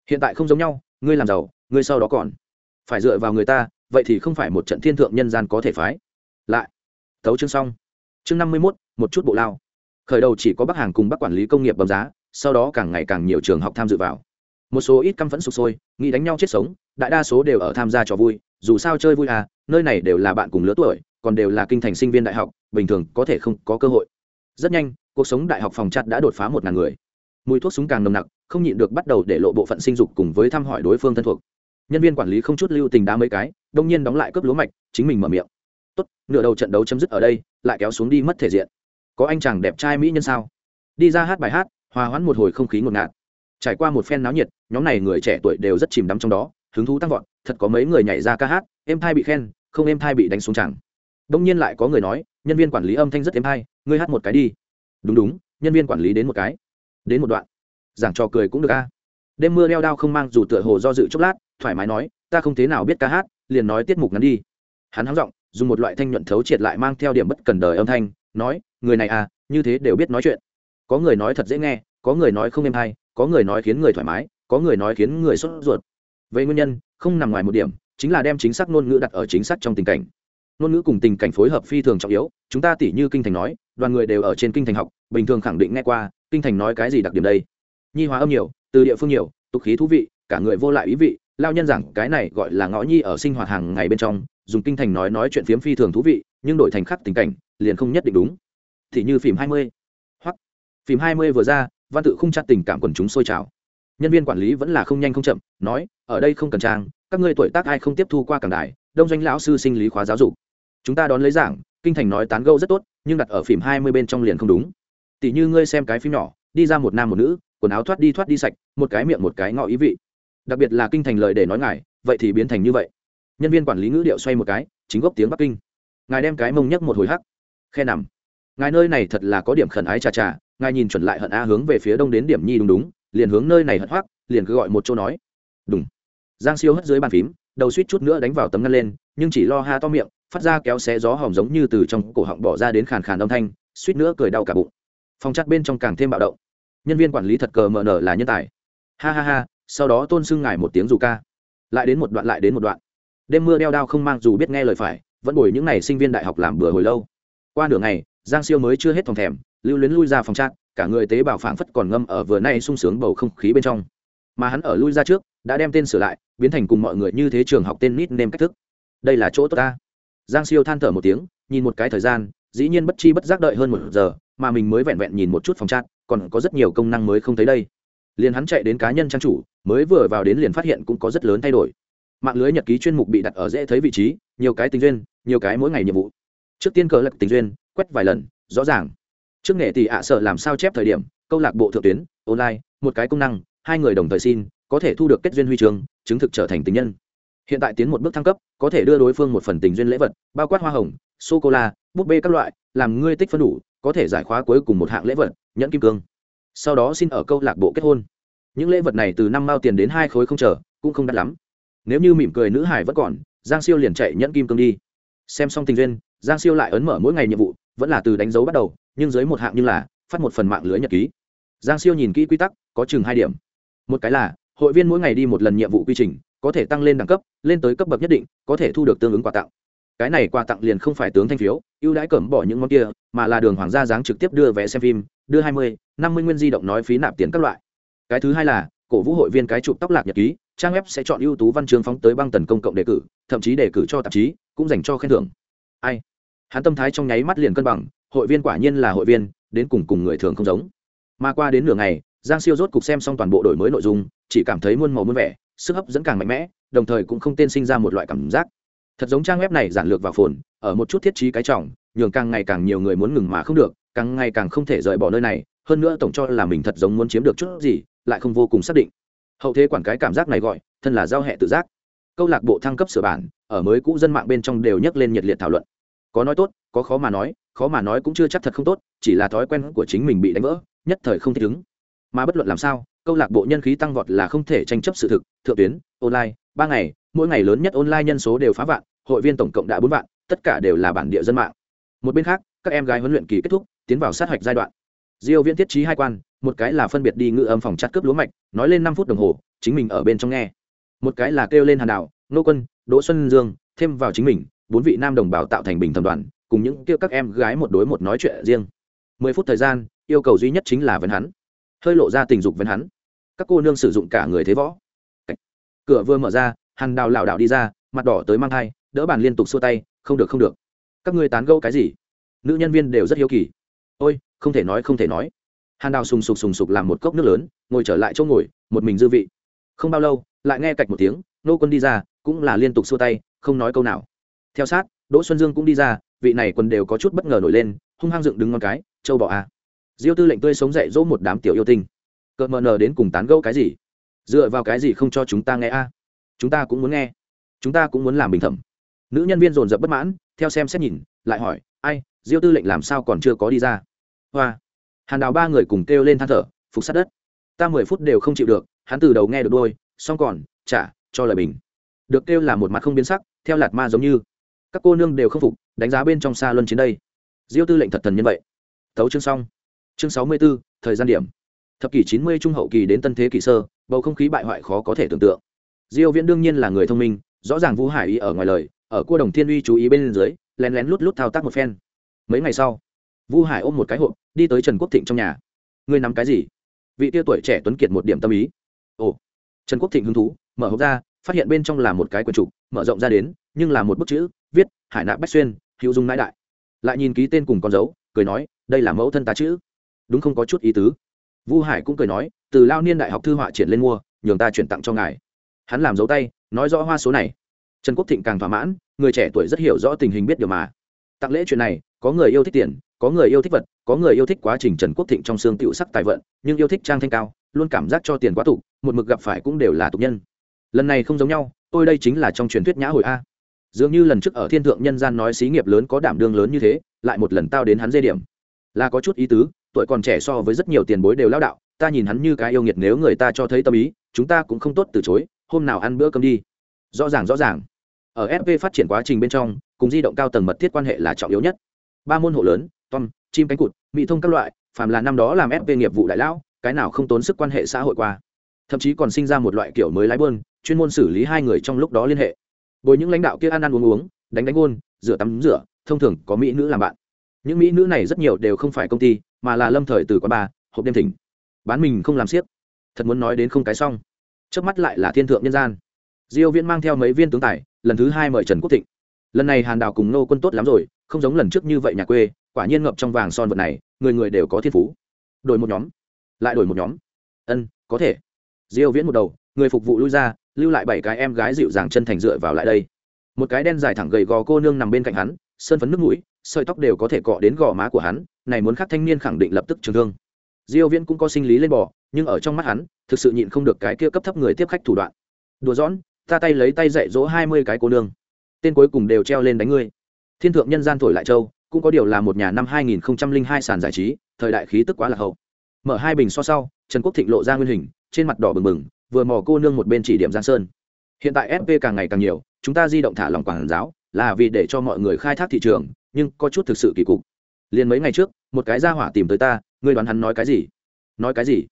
Hiện tại không giống nhau, ngươi làm giàu ngươi sau đó còn phải dựa vào người ta, vậy thì không phải một trận thiên thượng nhân gian có thể phái. Lại, thấu chương xong. Chương năm mươi mốt, một chút bộ lao. Khởi đầu chỉ có bắc hàng cùng bắc quản lý công nghiệp bấm giá, sau đó càng ngày càng nhiều trường học tham dự vào. Một số ít căm phẫn sụp sôi, nghĩ đánh nhau chết sống, đại đa số đều ở tham gia trò vui, dù sao chơi vui à nơi này đều là bạn cùng lứa tuổi, còn đều là kinh thành sinh viên đại học, bình thường có thể không có cơ hội. Rất nhanh, cuộc sống đại học phòng chặt đã đột phá một ngàn người. Mùi thuốc súng càng nồng nặc, không nhịn được bắt đầu để lộ bộ phận sinh dục cùng với thăm hỏi đối phương thân thuộc nhân viên quản lý không chút lưu tình đá mấy cái, đông nhiên đóng lại cướp lúa mạch, chính mình mở miệng. Tốt, nửa đầu trận đấu chấm dứt ở đây, lại kéo xuống đi mất thể diện. Có anh chàng đẹp trai mỹ nhân sao? Đi ra hát bài hát, hòa hoãn một hồi không khí ngột ngạt. Trải qua một phen náo nhiệt, nhóm này người trẻ tuổi đều rất chìm đắm trong đó, hứng thú tăng vọt, thật có mấy người nhảy ra ca hát, em thai bị khen, không em thai bị đánh xuống chẳng. Đông nhiên lại có người nói, nhân viên quản lý âm thanh rất em thai ngươi hát một cái đi. Đúng đúng, nhân viên quản lý đến một cái. Đến một đoạn. Giảng trò cười cũng được a. Đêm mưa đeo đao không mang dù tựa hồ do dự chốc lát thoải mái nói, ta không thế nào biết ca hát, liền nói tiết mục ngắn đi. Hắn hắng giọng, dùng một loại thanh nhuận thấu triệt lại mang theo điểm bất cần đời âm thanh, nói, người này à như thế đều biết nói chuyện. Có người nói thật dễ nghe, có người nói không êm hay, có người nói khiến người thoải mái, có người nói khiến người sốt ruột. Về nguyên nhân, không nằm ngoài một điểm, chính là đem chính xác ngôn ngữ đặt ở chính xác trong tình cảnh. Ngôn ngữ cùng tình cảnh phối hợp phi thường trọng yếu, chúng ta tỉ như kinh thành nói, đoàn người đều ở trên kinh thành học, bình thường khẳng định nghe qua, kinh thành nói cái gì đặc điểm đây? Nhi hóa âm nhiều, từ địa phương nhiều, tục khí thú vị, cả người vô lại ý vị lao nhân giảng cái này gọi là ngõ nhi ở sinh hoạt hàng ngày bên trong, dùng kinh thành nói nói chuyện phiếm phi thường thú vị, nhưng đổi thành khắc tình cảnh, liền không nhất định đúng. Thì như phim hai mươi. Hoặc, phim hai mươi vừa ra, văn tự không chặt tình cảm quần chúng sôi trào. Nhân viên quản lý vẫn là không nhanh không chậm, nói, ở đây không cần trang, các ngươi tuổi tác ai không tiếp thu qua cảng đài đông doanh lão sư sinh lý khóa giáo dục. Chúng ta đón lấy giảng, kinh thành nói tán gẫu rất tốt, nhưng đặt ở phim hai mươi bên trong liền không đúng. Tỷ như ngươi xem cái phim nhỏ, đi ra một nam một nữ, quần áo thoát đi thoát đi sạch, một cái miệng một cái ngọ ý vị đặc biệt là kinh thành lời để nói ngài, vậy thì biến thành như vậy. Nhân viên quản lý ngữ điệu xoay một cái, chính gốc tiếng bắc kinh. Ngài đem cái mông nhấc một hồi hắc. Khe nằm. Ngài nơi này thật là có điểm khẩn ái chà chà ngài nhìn chuẩn lại hận a hướng về phía đông đến điểm nhi đúng đúng, liền hướng nơi này hận hoác liền cứ gọi một chỗ nói. Đúng giang siêu hất dưới bàn phím, đầu suýt chút nữa đánh vào tấm ngăn lên, nhưng chỉ lo ha to miệng, phát ra kéo xé gió hỏng giống như từ trong cổ họng bỏ ra đến khàn khàn âm thanh, suýt nữa cười đau cả bụng. Phòng chặt bên trong càng thêm bạo động. Nhân viên quản lý thật cờ mờ nở là nhân tài. Ha ha ha sau đó tôn xưng ngài một tiếng dù ca. Lại đến một đoạn, lại đến một đoạn. Đêm mưa đeo đao không mang dù biết nghe lời phải, vẫn bồi những n à y sinh viên đại học làm bừa hồi lâu. Qua nửa ngày, giang siêu mới chưa hết phòng thèm, lưu luyến lui ra phòng trác cả người tế bào phảng phất còn ngâm ở vừa nay sung sướng bầu không khí bên trong. Mà hắn ở lui ra trước, đã đem tên sửa lại, biến thành cùng mọi người như thế trường học tên nít nêm cách thức. Đây là chỗ tốt ta. Giang siêu than thở một tiếng, nhìn một cái thời gian, dĩ nhiên bất chi bất giác đợi hơn một giờ, mà mình mới vẹn vẹn nhìn một chút phòng chat, còn có rất nhiều công năng mới không thấy đây. Liền hắn chạy đến cá nhân trang chủ mới vừa vào đến liền phát hiện cũng có rất lớn thay đổi. Mạng lưới nhật ký chuyên mục bị đặt ở dễ thấy vị trí, nhiều cái tình duyên, nhiều cái mỗi ngày nhiệm vụ. Trước tiên cờ lạc tình duyên, quét vài lần, rõ ràng. Trước nghệ tỷ ạ sợ làm sao chép thời điểm, câu lạc bộ thượng tuyến, online, một cái công năng, hai người đồng thời xin, có thể thu được kết duyên huy chương, chứng thực trở thành tình nhân. Hiện tại tiến một bước thăng cấp, có thể đưa đối phương một phần tình duyên lễ vật, bao quát hoa hồng sô cô la búp bê các loại, làm ngươi tích phân đủ, có thể giải khóa cuối cùng một hạng lễ vật, nhẫn kim cương. Sau đó xin ở câu lạc bộ kết hôn những lễ vật này từ năm mao tiền đến hai khối không chờ, cũng không đắt lắm. Nếu như mỉm cười nữ hải vẫn còn, giang siêu liền chạy nhẫn kim cương đi. Xem xong tình duyên, giang siêu lại ấn mở mỗi ngày nhiệm vụ, vẫn là từ đánh dấu bắt đầu, nhưng dưới một hạng như là, phát một phần mạng lưới nhật ký. Giang siêu nhìn kỹ quy tắc, có chừng hai điểm. Một cái là, hội viên mỗi ngày đi một lần nhiệm vụ quy trình, có thể tăng lên đẳng cấp, lên tới cấp bậc nhất định, có thể thu được tương ứng quà tặng. Cái này quà tặng liền không phải tướng thanh phiếu, ưu đãi cẩm bỏ những món kia, mà là đường hoàng gia dáng trực tiếp đưa vé xem phim, đưa hai mươi, năm mươi nguyên di động nói phí nạp tiền các loại cái thứ hai là, cổ vũ hội viên cái chụp tóc lạc nhật ký, trang web sẽ chọn ưu tú văn chương phóng tới băng tần công cộng đề cử, thậm chí đề cử cho tạp chí, cũng dành cho khen thưởng. Ai? Hắn tâm thái trong nháy mắt liền cân bằng, hội viên quả nhiên là hội viên, đến cùng cùng người thường không giống. Mà qua đến nửa ngày, giang siêu rốt cục xem xong toàn bộ đổi mới nội dung, chỉ cảm thấy muôn màu muôn vẻ, sức hấp dẫn càng mạnh mẽ, đồng thời cũng không tên sinh ra một loại cảm giác. Thật giống trang web này giản lược vào phồn, ở một chút thiết trí cái trọng, nhường càng ngày càng nhiều người muốn ngừng mà không được, càng ngày càng không thể rời bỏ nơi này, hơn nữa tổng cho là mình thật giống muốn chiếm được chút gì lại không vô cùng xác định. Hậu thế quản cái cảm giác này gọi, thân là giao hệ tự giác. Câu lạc bộ thăng cấp sửa bản, ở mới cũ dân mạng bên trong đều nhấc lên nhiệt liệt thảo luận. Có nói tốt, có khó mà nói, khó mà nói cũng chưa chắc thật không tốt, chỉ là thói quen của chính mình bị đánh vỡ, nhất thời không thích ứng. Mà bất luận làm sao, câu lạc bộ nhân khí tăng vọt là không thể tranh chấp sự thực, thượng tuyến, online, ba ngày, mỗi ngày lớn nhất online nhân số đều phá vạn, hội viên tổng cộng đã bốn vạn, tất cả đều là bản địa dân mạng. Một bên khác, các em gái huấn luyện kỳ kết thúc, tiến vào sát hạch giai đoạn. Diêu viễn thiết trí hai quan một cái là phân biệt đi ngự âm phòng chặt cướp lúa mạch, nói lên năm phút đồng hồ, chính mình ở bên trong nghe. Một cái là kêu lên hàn Đạo nô quân, đỗ xuân dương, thêm vào chính mình, bốn vị nam đồng bào tạo thành bình thẩm đoàn, cùng những kêu các em gái một đối một nói chuyện riêng. Mười phút thời gian, yêu cầu duy nhất chính là vấn hắn. Hơi lộ ra tình dục vấn hắn. Các cô nương sử dụng cả người thế võ. Cửa vừa mở ra, hàn đào lảo đảo đi ra, mặt đỏ tới mang thai, đỡ bàn liên tục xua tay, không được không được. Các ngươi tán gẫu cái gì? Nữ nhân viên đều rất hiếu kỳ. Ôi, không thể nói, không thể nói hàn đào sùng sục sùng sục làm một cốc nước lớn, ngồi trở lại chỗ ngồi, một mình dư vị. Không bao lâu, lại nghe cạch một tiếng, nô quân đi ra, cũng là liên tục xua tay, không nói câu nào. Theo sát, đỗ xuân dương cũng đi ra, vị này quần đều có chút bất ngờ nổi lên, hung hăng dựng đứng ngon cái, châu bọ à. diêu tư lệnh tươi sống dậy dỗ một đám tiểu yêu tinh. Cợt mờ nờ đến cùng tán gẫu cái gì? Dựa vào cái gì không cho chúng ta nghe a chúng ta cũng muốn nghe. Chúng ta cũng muốn làm bình thẩm. Nữ nhân viên dồn dập bất mãn, theo xem xét nhìn, lại hỏi, ai, diêu tư lệnh làm sao còn chưa có đi ra? Hoa hàn đào ba người cùng kêu lên than thở, phục sát đất. Ta mười phút đều không chịu được. Hắn từ đầu nghe được đôi, xong còn trả cho lời bình. Được kêu là một mặt không biến sắc, theo lạt ma giống như. Các cô nương đều không phục, đánh giá bên trong xa luân chiến đây. Diêu tư lệnh thật thần nhân vậy. Thấu chương xong. Chương sáu mươi b ố thời gian điểm. Thập kỷ chín mươi trung hậu kỳ đến tân thế kỷ sơ, bầu không khí bại hoại khó có thể tưởng tượng. Diêu viễn đương nhiên là người thông minh, rõ ràng vũ hải ý ở ngoài lời, ở cua đồng thiên uy chú ý bên dưới, lén lén lút lút thao tác một phen. Mấy ngày sau vu hải ôm một cái hộp, đi tới trần quốc thịnh trong nhà. Ngươi nắm cái gì? Vị tia tuổi trẻ tuấn kiệt một điểm tâm ý. Ồ. Trần quốc thịnh hứng thú, mở hộp ra, phát hiện bên trong là một cái quần trục, mở rộng ra đến, nhưng là một bức chữ, viết, hải nạp bách xuyên, hữu dung nãi đại. Lại nhìn ký tên cùng con dấu, cười nói, đây là mẫu thân tá chữ. Đúng không có chút ý tứ. Vu hải cũng cười nói, từ lao niên đại học thư họa triển lên mua, nhường ta chuyển tặng cho ngài. Hắn làm dấu tay, nói rõ hoa số này. Trần quốc thịnh càng thỏa mãn, người trẻ tuổi rất hiểu rõ tình hình biết điều mà tặng lễ chuyện này, có người yêu thích tiền, có người yêu thích vật, có người yêu thích quá trình trần quốc thịnh trong xương tựu sắc tài vận, nhưng yêu thích trang thanh cao, luôn cảm giác cho tiền quá tục một mực gặp phải cũng đều là tục nhân. Lần này không giống nhau, tôi đây chính là trong truyền thuyết nhã hồi a. Dường như lần trước ở thiên thượng nhân gian nói xí nghiệp lớn có đảm đương lớn như thế, lại một lần tao đến hắn dê điểm. Là có chút ý tứ, tuổi còn trẻ so với rất nhiều tiền bối đều lao đạo, ta nhìn hắn như cái yêu nghiệt nếu người ta cho thấy tâm ý, chúng ta cũng không tốt từ chối, hôm nào ăn bữa cơm đi. Rõ ràng rõ ràng. Ở fp phát triển quá trình bên trong cùng di động cao tầng mật thiết quan hệ là trọng yếu nhất. Ba môn hộ lớn, tom, chim cánh cụt, mỹ thông các loại, phàm là năm đó làm fp nghiệp vụ đại lão, cái nào không tốn sức quan hệ xã hội qua. Thậm chí còn sinh ra một loại kiểu mới lái bơn, chuyên môn xử lý hai người trong lúc đó liên hệ. Bồi những lãnh đạo kia ăn ăn uống uống, đánh đánh ôn rửa tắm rửa, thông thường có mỹ nữ làm bạn. Những mỹ nữ này rất nhiều đều không phải công ty, mà là lâm thời từ quán bà hộp đêm thỉnh. Bán mình không làm siếc. Thật muốn nói đến không cái xong. Trước mắt lại là thiên thượng nhân gian. Diêu viễn mang theo mấy viên tướng tài, lần thứ hai mời trần quốc thịnh lần này hàn đào cùng nô quân tốt lắm rồi, không giống lần trước như vậy nhà quê, quả nhiên ngập trong vàng son vật này, người người đều có thiên phú. Đổi một nhóm. Lại đổi một nhóm. Ân, có thể. Diêu viễn một đầu, người phục vụ lui ra, lưu lại bảy cái em gái dịu dàng chân thành dựa vào lại đây. Một cái đen dài thẳng gầy gò cô nương nằm bên cạnh hắn, sơn phấn nước mũi, sợi tóc đều có thể cọ đến gò má của hắn, này muốn khác thanh niên khẳng định lập tức trường thương. Diêu viễn cũng có sinh lý lên bò, nhưng ở trong mắt hắn, thực sự nhịn không được cái kia cấp thấp người tiếp khách thủ đoạn. Đùa giỡn, ta tay lấy tay dạy dỗ 20 cái cô nương tên cuối cùng đều treo lên đánh ngươi. Thiên thượng nhân gian thổi lại châu, cũng có điều là một nhà năm 2002 sàn giải trí, thời đại khí tức quá là hậu. Mở hai bình so sau, trần quốc thịnh lộ ra nguyên hình, trên mặt đỏ bừng bừng, vừa mò cô nương một bên chỉ điểm giang sơn. Hiện tại fp càng ngày càng nhiều, chúng ta di động thả lòng quảng giáo, là vì để cho mọi người khai thác thị trường, nhưng có chút thực sự kỳ cục. Liền mấy ngày trước, một cái gia hỏa tìm tới ta, ngươi đoán hắn nói cái gì? Nói cái gì?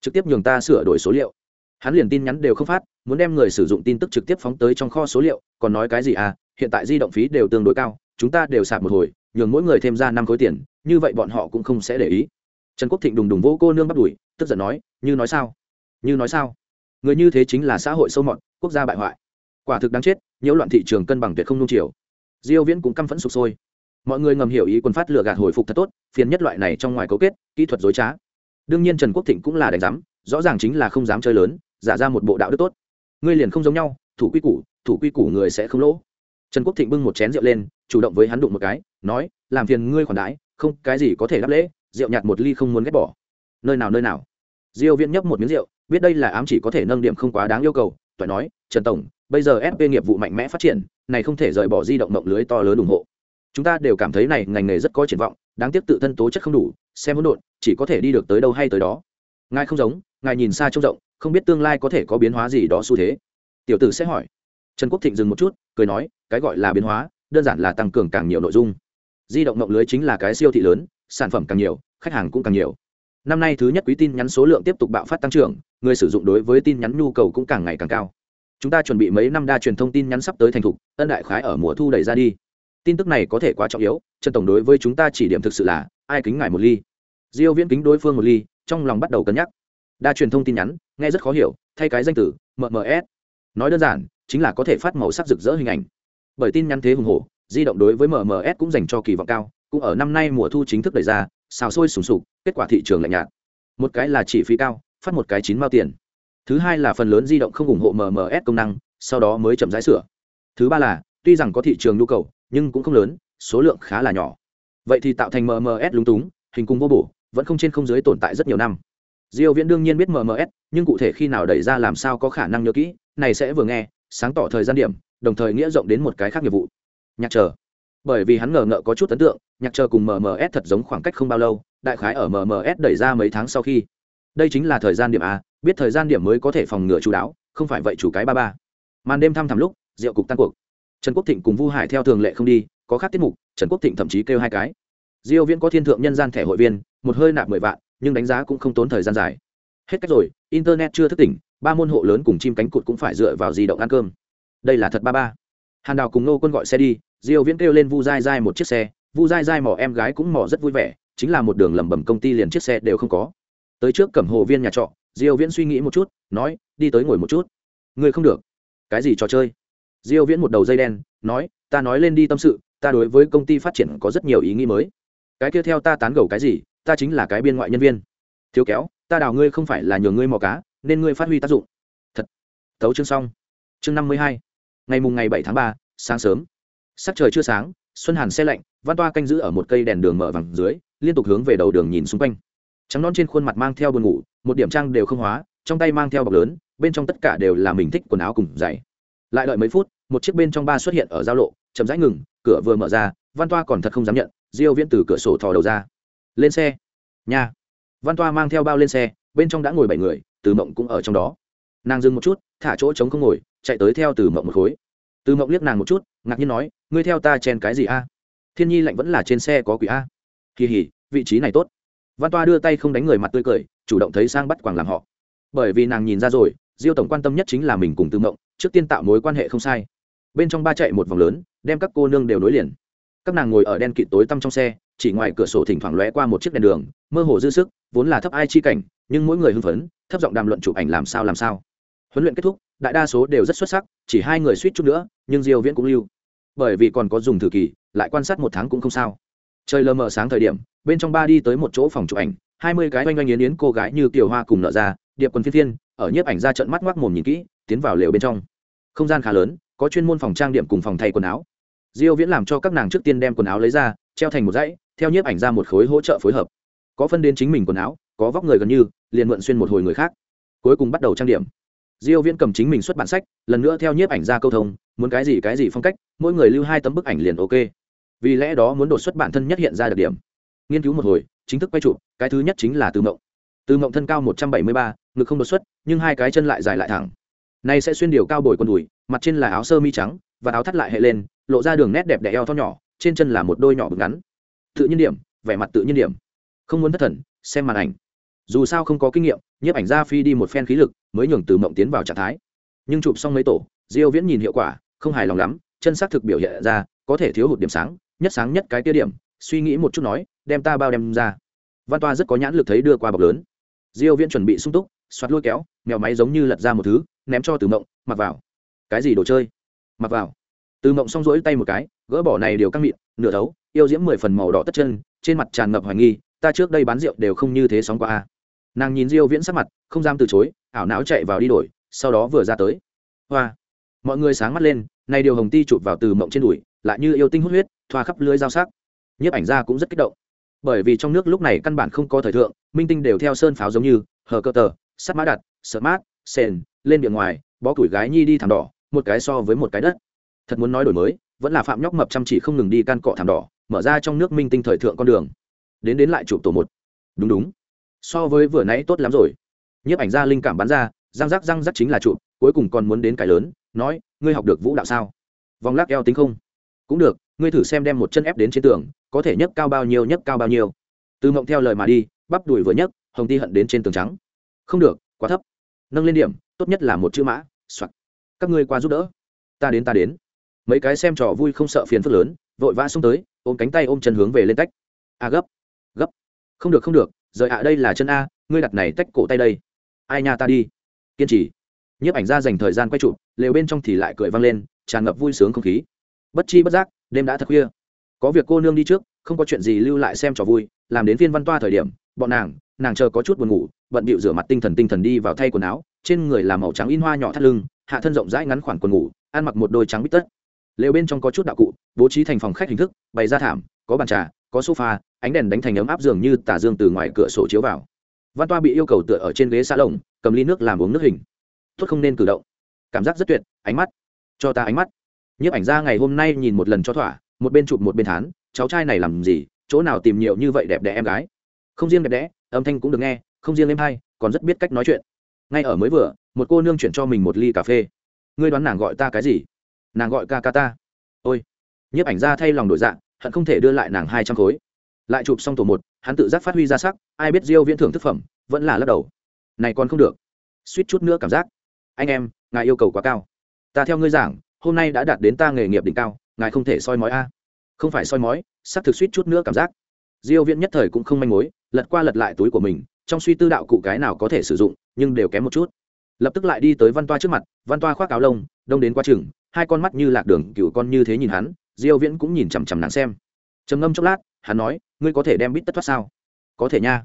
Trực tiếp nhường ta sửa đổi số liệu. Hắn liền tin nhắn đều không phát muốn đem người sử dụng tin tức trực tiếp phóng tới trong kho số liệu, còn nói cái gì à hiện tại di động phí đều tương đối cao, chúng ta đều sạp một hồi, nhường mỗi người thêm ra năm khối tiền, như vậy bọn họ cũng không sẽ để ý. Trần quốc thịnh đùng đùng vỗ cô nương bắt đuổi, tức giận nói, như nói sao? Như nói sao? Người như thế chính là xã hội sâu mọt, quốc gia bại hoại. Quả thực đáng chết, nhiễu loạn thị trường cân bằng tuyệt không nung chiều. Diêu viễn cũng căm phẫn sụp sôi. Mọi người ngầm hiểu ý quân phát lừa gạt hồi phục thật tốt, phiền nhất loại này trong ngoài cấu kết, kỹ thuật dối trá. Đương nhiên trần quốc thịnh cũng là đánh giám, rõ ràng chính là không dám chơi lớn, giả ra một bộ đạo đức tốt ngươi liền không giống nhau, thủ quy củ, thủ quy củ người sẽ không lỗ. Trần quốc thịnh bưng một chén rượu lên, chủ động với hắn đụng một cái, nói, làm phiền ngươi khoản đãi, không, cái gì có thể đáp lễ, rượu nhạt một ly không muốn ghét bỏ. Nơi nào nơi nào? Diêu viễn nhấp một miếng rượu, biết đây là ám chỉ có thể nâng điểm không quá đáng yêu cầu, toại nói, trần tổng, bây giờ fp nghiệp vụ mạnh mẽ phát triển, này không thể rời bỏ di động mộng lưới to lớn ủng hộ. Chúng ta đều cảm thấy này ngành nghề rất có triển vọng, đáng tiếc tự thân tố chất không đủ, xem hỗn độn, chỉ có thể đi được tới đâu hay tới đó. Ngài không giống, ngài nhìn xa trông rộng không biết tương lai có thể có biến hóa gì đó xu thế. Tiểu tử sẽ hỏi. Trần quốc thịnh dừng một chút, cười nói, cái gọi là biến hóa, đơn giản là tăng cường càng nhiều nội dung. Di động mộng lưới chính là cái siêu thị lớn, sản phẩm càng nhiều, khách hàng cũng càng nhiều. Năm nay thứ nhất quý tin nhắn số lượng tiếp tục bạo phát tăng trưởng, người sử dụng đối với tin nhắn nhu cầu cũng càng ngày càng cao. Chúng ta chuẩn bị mấy năm đa truyền thông tin nhắn sắp tới thành thục, ân đại khái ở mùa thu đẩy ra đi. Tin tức này có thể quá trọng yếu, trần tổng đối với chúng ta chỉ điểm thực sự là, ai kính ngài một ly. Diêu viễn kính đối phương một ly, trong lòng bắt đầu cân nhắc đa truyền thông tin nhắn, nghe rất khó hiểu, thay cái danh từ mms nói đơn giản, chính là có thể phát màu sắc rực rỡ hình ảnh. Bởi tin nhắn thế hùng hổ, di động đối với mms cũng dành cho kỳ vọng cao, cũng ở năm nay mùa thu chính thức đẩy ra, xào sôi sùng sục, kết quả thị trường lạnh nhạt. Một cái là chỉ phí cao, phát một cái chín mao tiền. Thứ hai là phần lớn di động không ủng hộ mms công năng, sau đó mới chậm rãi sửa. Thứ ba là, tuy rằng có thị trường nhu cầu, nhưng cũng không lớn, số lượng khá là nhỏ. Vậy thì tạo thành mms lúng túng, hình cung vô bổ, vẫn không trên không dưới tồn tại rất nhiều năm diêu viễn đương nhiên biết mms nhưng cụ thể khi nào đẩy ra làm sao có khả năng nhớ kỹ, này sẽ vừa nghe, sáng tỏ thời gian điểm, đồng thời nghĩa rộng đến một cái khác nghiệp vụ. Nhạc chờ. Bởi vì hắn ngờ ngợ có chút ấn tượng, nhạc chờ cùng mms thật giống khoảng cách không bao lâu, đại khái ở mms đẩy ra mấy tháng sau khi. Đây chính là thời gian điểm a, biết thời gian điểm mới có thể phòng ngừa chú đáo, không phải vậy chủ cái ba ba. Màn đêm thăm thẳm lúc, rượu cục tan cuộc. Trần quốc thịnh cùng vu hải theo thường lệ không đi, có khác tiết mục, trần quốc thịnh thậm chí kêu hai cái. Diêu viễn có thiên thượng nhân gian thẻ hội viên, một hơi nạp mười vạn nhưng đánh giá cũng không tốn thời gian dài. Hết cách rồi, internet chưa thức tỉnh, ba môn hộ lớn cùng chim cánh cụt cũng phải dựa vào di động ăn cơm. Đây là thật ba ba. Hàn đào cùng nô quân gọi xe đi, diêu viễn kêu lên vu dai dai một chiếc xe, vu dai dai mỏ em gái cũng mỏ rất vui vẻ, chính là một đường lầm bầm công ty liền chiếc xe đều không có. Tới trước cẩm hồ viên nhà trọ, diêu viễn suy nghĩ một chút, nói, đi tới ngồi một chút. Người không được. Cái gì trò chơi? Diêu viễn một đầu dây đen, nói, ta nói lên đi tâm sự, ta đối với công ty phát triển có rất nhiều ý nghĩ mới. Cái kia theo ta tán gẫu cái gì? Ta chính là cái biên ngoại nhân viên. Thiếu kéo, ta đào ngươi không phải là nhường ngươi mò cá, nên ngươi phát huy tác dụng. Thật. Thấu chương xong. Chương năm mươi hai. Ngày mùng ngày bảy tháng ba, sáng sớm. Sắc trời chưa sáng, xuân hàn xe lạnh, văn toa canh giữ ở một cây đèn đường mở vàng dưới, liên tục hướng về đầu đường nhìn xung quanh. Trắng non trên khuôn mặt mang theo buồn ngủ, một điểm trang đều không hóa, trong tay mang theo bọc lớn, bên trong tất cả đều là mình thích quần áo cùng giày. Lại đợi mấy phút, một chiếc bên trong ba xuất hiện ở giao lộ, chậm rãi ngừng, cửa vừa mở ra, văn toa còn thật không dám nhận, diêu viễn từ cửa sổ thò đầu ra lên xe. Nhà văn toa mang theo bao lên xe, bên trong đã ngồi bảy người, từ mộng cũng ở trong đó. Nàng dừng một chút, thả chỗ trống không ngồi, chạy tới theo từ mộng một khối. Từ mộng liếc nàng một chút, ngạc nhiên nói, ngươi theo ta chen cái gì a? Thiên nhi lạnh vẫn là trên xe có quỷ a. Kỳ hỉ, vị trí này tốt. Văn toa đưa tay không đánh người mặt tươi cười, chủ động thấy sang bắt quàng làm họ. Bởi vì nàng nhìn ra rồi, diêu tổng quan tâm nhất chính là mình cùng tư mộng, trước tiên tạo mối quan hệ không sai. Bên trong ba chạy một vòng lớn, đem các cô nương đều nối liền các nàng ngồi ở đen kịt tối tăm trong xe, chỉ ngoài cửa sổ thỉnh thoảng lóe qua một chiếc đèn đường, mơ hồ dư sức, vốn là thấp ai chi cảnh, nhưng mỗi người hưng phấn, thấp giọng đàm luận chụp ảnh làm sao làm sao. Huấn luyện kết thúc, đại đa số đều rất xuất sắc, chỉ hai người suýt chút nữa, nhưng diêu viễn cũng lưu. Bởi vì còn có dùng thử kỳ, lại quan sát một tháng cũng không sao. Trời lờ mờ sáng thời điểm, bên trong ba đi tới một chỗ phòng chụp ảnh, hai mươi cái oanh oanh yến yến cô gái như tiểu hoa cùng nợ ra, điệp quần phiên phiên, ở nhiếp ảnh ra trận mắt ngoác mồm nhìn kỹ, tiến vào lều bên trong. Không gian khá lớn, có chuyên môn phòng trang điểm cùng phòng thay quần áo diêu viễn làm cho các nàng trước tiên đem quần áo lấy ra treo thành một dãy theo nhiếp ảnh ra một khối hỗ trợ phối hợp. Có phân đến chính mình quần áo có vóc người gần như liền mượn xuyên một hồi người khác. Cuối cùng bắt đầu trang điểm. Diêu viễn cầm chính mình xuất bản sách lần nữa theo nhiếp ảnh ra câu thông muốn cái gì cái gì phong cách mỗi người lưu hai tấm bức ảnh liền ok. Vì lẽ đó muốn đột xuất bản thân nhất hiện ra đặc điểm. Nghiên cứu một hồi chính thức quay chụp cái thứ nhất chính là từ mộng. Từ mộng thân cao 173, ngực không đột xuất nhưng hai cái chân lại dài lại thẳng. Này sẽ xuyên điều cao bồi quần đùi mặt trên là áo sơ mi trắng và áo thắt lại hệ lên lộ ra đường nét đẹp đẽ eo thon nhỏ, trên chân là một đôi nhỏ bực ngắn. Tự nhiên điểm, vẻ mặt tự nhiên điểm. Không muốn thất thần, xem màn ảnh. Dù sao không có kinh nghiệm, nhiếp ảnh ra phi đi một phen khí lực mới nhường từ mộng tiến vào trạng thái. Nhưng chụp xong mấy tổ, diêu viễn nhìn hiệu quả, không hài lòng lắm, chân xác thực biểu hiện ra, có thể thiếu hụt điểm sáng, nhất sáng nhất cái tiêu điểm, suy nghĩ một chút nói, đem ta bao đem ra. Văn toa rất có nhãn lực thấy đưa qua bọc lớn. Diêu viễn chuẩn bị sung túc xoát lôi kéo, mèo máy giống như lật ra một thứ, ném cho từ mộng, mặc vào. Cái gì đồ chơi? Mặc vào từ mộng xong rỗi tay một cái, gỡ bỏ này điều căng miệng nửa thấu, yêu diễm mười phần màu đỏ tất chân, trên mặt tràn ngập hoài nghi, ta trước đây bán rượu đều không như thế sóng qua a. Nàng nhìn diêu viễn sắc mặt, không dám từ chối, ảo não chạy vào đi đổi, sau đó vừa ra tới. Hoa! Mọi người sáng mắt lên, này điều hồng ti chụp vào từ mộng trên đùi, lại như yêu tinh hút huyết, thoa khắp lưới dao sắc. Nhiếp ảnh gia cũng rất kích động. Bởi vì trong nước lúc này căn bản không có thời thượng, minh tinh đều theo sơn pháo giống như, hờ cơ tờ, sắt mã đặt, sợ mát, sền, lên biển ngoài, bó củi gái nhi đi thẳng đỏ, một cái so với một cái đất thật muốn nói đổi mới, vẫn là phạm nhóc mập chăm chỉ không ngừng đi can cọ thảm đỏ, mở ra trong nước minh tinh thời thượng con đường. Đến đến lại chụp tổ một. Đúng đúng. So với vừa nãy tốt lắm rồi. Nhiếp ảnh gia linh cảm bắn ra, răng rắc răng rắc chính là chụp, cuối cùng còn muốn đến cái lớn, nói, ngươi học được vũ đạo sao? Vòng lắc eo tính không? Cũng được, ngươi thử xem đem một chân ép đến trên tường, có thể nhấc cao bao nhiêu, nhấc cao bao nhiêu. Từ mộng theo lời mà đi, bắp đùi vừa nhấc, hồng ti hận đến trên tường trắng. Không được, quá thấp. Nâng lên điểm, tốt nhất là một chữ mã. Soạt. Các ngươi qua giúp đỡ. Ta đến ta đến mấy cái xem trò vui không sợ phiền phức lớn, vội vã xông tới, ôm cánh tay ôm chân hướng về lên tách. A gấp gấp. Không được không được, rời ạ, đây là chân a, ngươi đặt này tách cổ tay đây. Ai nha ta đi? Kiên trì. Nhiếp ảnh ra dành thời gian quay chụp, lều bên trong thì lại cười vang lên, tràn ngập vui sướng không khí. Bất chi bất giác, đêm đã thật khuya. Có việc cô nương đi trước, không có chuyện gì lưu lại xem trò vui, làm đến phiên văn toa thời điểm, bọn nàng nàng chờ có chút buồn ngủ, bận bịu rửa mặt tinh thần tinh thần đi vào thay quần áo, trên người làm màu trắng in hoa nhỏ thắt lưng, hạ thân rộng rãi ngắn khoảng quần ngủ, ăn mặc một đôi trắng bít tất lều bên trong có chút đạo cụ, bố trí thành phòng khách hình thức, bày ra thảm, có bàn trà, có sofa, ánh đèn đánh thành ấm áp dường như tả dương từ ngoài cửa sổ chiếu vào. Văn toa bị yêu cầu tựa ở trên ghế xa lồng cầm ly nước làm uống nước hình. Tốt không nên cử động. Cảm giác rất tuyệt, ánh mắt. Cho ta ánh mắt. Nhiếp ảnh ra ngày hôm nay nhìn một lần cho thỏa, một bên chụp một bên thán, cháu trai này làm gì, chỗ nào tìm nhiều như vậy đẹp đẽ em gái. Không riêng đẹp đẽ, âm thanh cũng được nghe, không riêng em hay, còn rất biết cách nói chuyện. Ngay ở mới vừa, một cô nương chuyển cho mình một ly cà phê. Ngươi đoán nàng gọi ta cái gì? Nàng gọi ca ca ta. Ôi. Nhiếp ảnh ra thay lòng đổi dạng hận không thể đưa lại nàng hai trăm khối. Lại chụp xong tổ một, hắn tự giác phát huy ra sắc, ai biết diêu viễn thưởng thức phẩm, vẫn là lắc đầu. Này còn không được. Suýt chút nữa cảm giác. Anh em, ngài yêu cầu quá cao. Ta theo ngươi giảng, hôm nay đã đạt đến ta nghề nghiệp đỉnh cao, ngài không thể soi mói a. Không phải soi mói sắc thực suýt chút nữa cảm giác. Diêu viễn nhất thời cũng không manh mối, lật qua lật lại túi của mình, trong suy tư đạo cụ cái nào có thể sử dụng, nhưng đều kém một chút. Lập tức lại đi tới văn toa trước mặt, văn toa khoác áo lông, đông đến quá chừng hai con mắt như lạc đường cựu con như thế nhìn hắn, diêu viễn cũng nhìn chằm chằm nàng xem. Trầm ngâm chốc lát, hắn nói, ngươi có thể đem bít tất thoát sao? Có thể nha.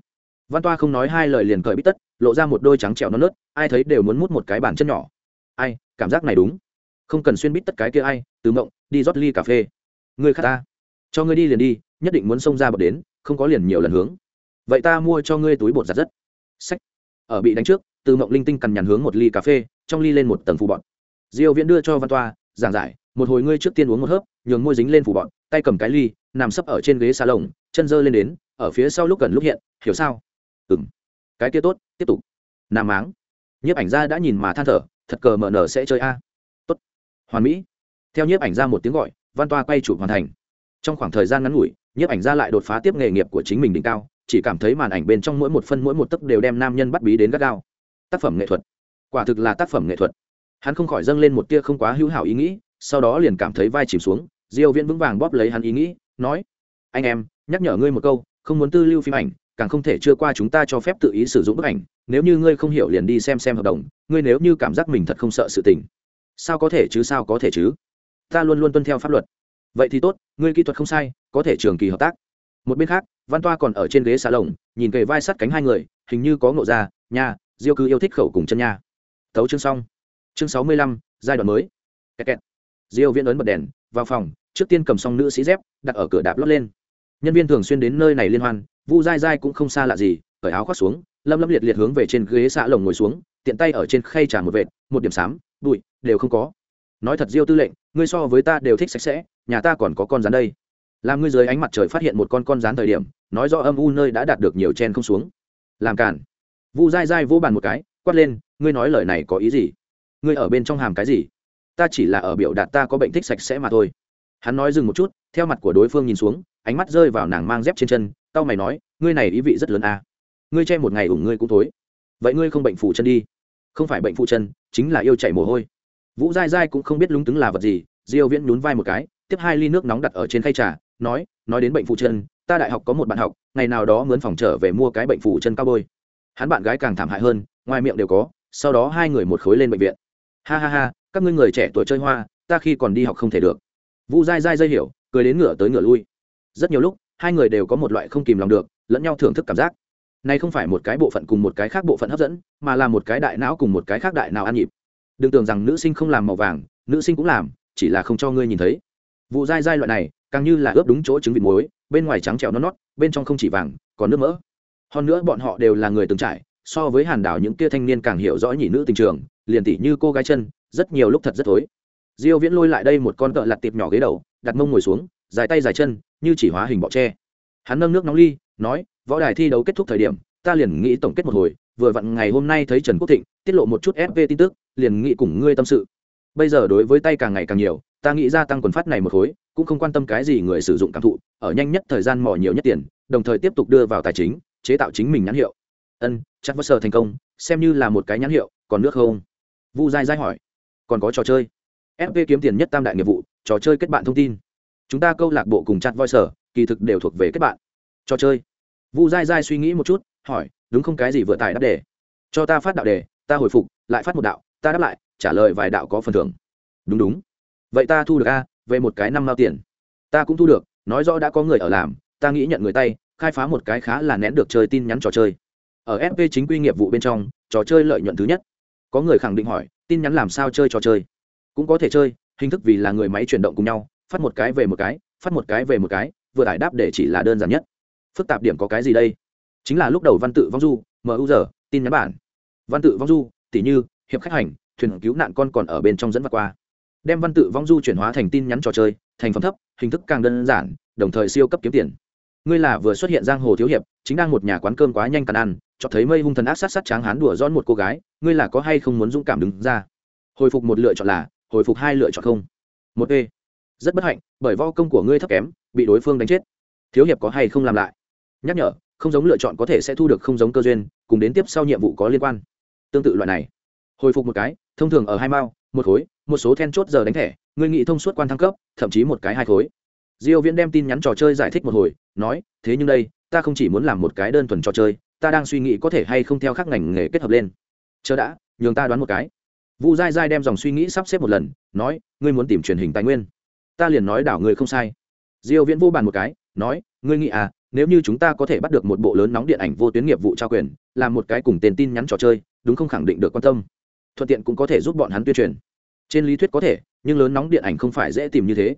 Văn toa không nói hai lời liền cởi bít tất, lộ ra một đôi trắng trẻo non nớt, ai thấy đều muốn mút một cái bàn chân nhỏ. Ai, cảm giác này đúng. Không cần xuyên bít tất cái kia ai, từ mộng, đi rót ly cà phê. Ngươi khát ta. Cho ngươi đi liền đi, nhất định muốn xông ra bột đến, không có liền nhiều lần hướng. Vậy ta mua cho ngươi túi bột giặt rất. Sách. Ở bị đánh trước, từ mộng linh tinh cằn nhằn hướng một ly cà phê, trong ly lên một tầng phù bọn diêu viễn đưa cho văn toa, giảng giải, một hồi ngươi trước tiên uống một hớp, nhường môi dính lên phủ bọn tay cầm cái ly, nằm sấp ở trên ghế xà lồng chân dơ lên đến, ở phía sau lúc gần lúc hiện, hiểu sao? Ừm. Cái kia tốt, tiếp tục. Nam máng. Nhiếp ảnh gia đã nhìn mà than thở, thật cờ mở nở sẽ chơi a. Tốt. Hoàn mỹ. Theo nhiếp ảnh gia một tiếng gọi, văn toa quay chụp hoàn thành. Trong khoảng thời gian ngắn ngủi, nhiếp ảnh gia lại đột phá tiếp nghề nghiệp của chính mình đỉnh cao, chỉ cảm thấy màn ảnh bên trong mỗi một phân mỗi một tấc đều đem nam nhân bắt bí đến gắt gao. Tác phẩm nghệ thuật. Quả thực là tác phẩm nghệ thuật hắn không khỏi dâng lên một tia không quá hữu hảo ý nghĩ, sau đó liền cảm thấy vai chìm xuống, diêu viễn vững vàng bóp lấy hắn ý nghĩ, nói, anh em, nhắc nhở ngươi một câu, không muốn tư lưu phim ảnh, càng không thể chưa qua chúng ta cho phép tự ý sử dụng bức ảnh, nếu như ngươi không hiểu liền đi xem xem hợp đồng, ngươi nếu như cảm giác mình thật không sợ sự tình. Sao có thể chứ, sao có thể chứ? Ta luôn luôn tuân theo pháp luật. Vậy thì tốt, ngươi kỹ thuật không sai, có thể trường kỳ hợp tác. Một bên khác, văn toa còn ở trên ghế xà lồng, nhìn kề vai sắt cánh hai người, hình như có ngộ ra, nha, diêu cứ yêu thích khẩu cùng chân nha. Thấu chương xong chương sáu mươi lăm, giai đoạn mới. Kẹt kẹt. diêu viễn ấn bật đèn, vào phòng, trước tiên cầm xong nữ sĩ dép, đặt ở cửa đạp lót lên. Nhân viên thường xuyên đến nơi này liên hoan, vu dai dai cũng không xa lạ gì, cởi áo khoác xuống lâm lâm liệt liệt hướng về trên ghế xạ lồng ngồi xuống, tiện tay ở trên khay trà một vệt, một điểm xám bụi, đều không có. Nói thật diêu tư lệnh, ngươi so với ta đều thích sạch sẽ, nhà ta còn có con rắn đây. Làm ngươi dưới ánh mặt trời phát hiện một con con rắn thời điểm, nói do âm u nơi đã đạt được nhiều chen không xuống. Làm cản vu dai dai vỗ bàn một cái, quát lên, ngươi nói lời này có ý gì? Ngươi ở bên trong hàm cái gì? Ta chỉ là ở biểu đạt ta có bệnh thích sạch sẽ mà thôi. Hắn nói dừng một chút, theo mặt của đối phương nhìn xuống, ánh mắt rơi vào nàng mang dép trên chân, tao mày nói, ngươi này ý vị rất lớn à. ngươi che một ngày ủng ngươi cũng tối vậy ngươi không bệnh phụ chân đi. Không phải bệnh phụ chân, chính là yêu chảy mồ hôi. Vũ dai dai cũng không biết lúng túng là vật gì, diêu viễn nhún vai một cái, tiếp hai ly nước nóng đặt ở trên khay trà, nói nói đến bệnh phụ chân, ta đại học có một bạn học, ngày nào đó mướn phòng trở về mua cái bệnh phụ chân cao bôi hắn bạn gái càng thảm hại hơn, ngoài miệng đều có, sau đó hai người một khối lên bệnh viện ha ha ha, các ngươi người trẻ tuổi chơi hoa, ta khi còn đi học không thể được. Vu dai dai dây hiểu, cười đến ngửa tới ngửa lui. Rất nhiều lúc, hai người đều có một loại không kìm lòng được, lẫn nhau thưởng thức cảm giác. Này không phải một cái bộ phận cùng một cái khác bộ phận hấp dẫn, mà là một cái đại não cùng một cái khác đại não ăn nhịp. Đừng tưởng rằng nữ sinh không làm màu vàng, nữ sinh cũng làm, chỉ là không cho ngươi nhìn thấy. Vụ dai dai loại này, càng như là ướp đúng chỗ trứng vịt muối, bên ngoài trắng trèo non nót, bên trong không chỉ vàng, còn nước mỡ. Hơn nữa bọn họ đều là người từng trải, so với hàn đảo những kia thanh niên càng hiểu rõ nhị nữ tình trường liền tỉ như cô gái chân, rất nhiều lúc thật rất thối. Diêu viễn lôi lại đây một con cỡ lặt tiệp nhỏ ghế đầu, đặt mông ngồi xuống, dài tay dài chân, như chỉ hóa hình bọ tre. Hắn nâng nước nóng ly, nói, võ đài thi đấu kết thúc thời điểm, ta liền nghĩ tổng kết một hồi, vừa vặn ngày hôm nay thấy trần quốc thịnh, tiết lộ một chút fv tin tức, liền nghĩ cùng ngươi tâm sự. Bây giờ đối với tay càng ngày càng nhiều, ta nghĩ gia tăng quần phát này một khối cũng không quan tâm cái gì người sử dụng cảm thụ, ở nhanh nhất thời gian mỏ nhiều nhất tiền, đồng thời tiếp tục đưa vào tài chính, chế tạo chính mình nhãn hiệu. Ân, chắc vất sờ thành công, xem như là một cái nhãn hiệu, còn nước không? Vu dai dai hỏi, còn có trò chơi? Fp kiếm tiền nhất tam đại nghiệp vụ, trò chơi kết bạn thông tin. Chúng ta câu lạc bộ cùng chặt voi sở kỳ thực đều thuộc về kết bạn. Trò chơi. Vu dai dai suy nghĩ một chút, hỏi, đúng không cái gì vừa tải đáp đề? Cho ta phát đạo đề, ta hồi phục, lại phát một đạo, ta đáp lại, trả lời vài đạo có phần thưởng. Đúng đúng. Vậy ta thu được a, về một cái năm mao tiền. Ta cũng thu được, nói rõ đã có người ở làm, ta nghĩ nhận người tay, khai phá một cái khá là nén được chơi tin nhắn trò chơi. Ở fp chính quy nghiệp vụ bên trong, trò chơi lợi nhuận thứ nhất có người khẳng định hỏi, tin nhắn làm sao chơi trò chơi? Cũng có thể chơi, hình thức vì là người máy chuyển động cùng nhau, phát một cái về một cái, phát một cái về một cái, vừa tải đáp để chỉ là đơn giản nhất. Phức tạp điểm có cái gì đây? Chính là lúc đầu văn tự, vong du mu giờ tin nhắn bản. Văn tự, vong du, tỉ như, hiệp khách hành, thuyền cứu nạn con còn ở bên trong dẫn vặt qua. Đem văn tự, vong du chuyển hóa thành tin nhắn trò chơi, thành phẩm thấp, hình thức càng đơn giản, đồng thời siêu cấp kiếm tiền. Ngươi là vừa xuất hiện giang hồ thiếu hiệp, chính đang một nhà quán cơm quá nhanh cần ăn cho thấy mây hung thần ác sát sát tráng hán đùa giỡn một cô gái, ngươi là có hay không muốn dũng cảm đứng ra? Hồi phục một lựa chọn là, hồi phục hai lựa chọn không. Một e rất bất hạnh, bởi vo công của ngươi thấp kém, bị đối phương đánh chết. Thiếu hiệp có hay không làm lại? Nhắc nhở, không giống lựa chọn có thể sẽ thu được không giống cơ duyên, cùng đến tiếp sau nhiệm vụ có liên quan. Tương tự loại này. Hồi phục một cái, thông thường ở hai mao, một khối, một số then chốt giờ đánh thẻ, ngươi nghĩ thông suốt quan thăng cấp, thậm chí một cái hai khối. Diêu viễn đem tin nhắn trò chơi giải thích một hồi, nói, thế nhưng đây, ta không chỉ muốn làm một cái đơn thuần trò chơi ta đang suy nghĩ có thể hay không theo các ngành nghề kết hợp lên. Chờ đã, nhường ta đoán một cái. Vu dai dai đem dòng suy nghĩ sắp xếp một lần, nói, ngươi muốn tìm truyền hình tài nguyên. Ta liền nói đảo người không sai. Diêu viễn vô bàn một cái, nói, ngươi nghĩ à nếu như chúng ta có thể bắt được một bộ lớn nóng điện ảnh vô tuyến nghiệp vụ trao quyền, làm một cái cùng tên tin nhắn trò chơi, đúng không khẳng định được quan tâm. Thuận tiện cũng có thể giúp bọn hắn tuyên truyền. Trên lý thuyết có thể, nhưng lớn nóng điện ảnh không phải dễ tìm như thế.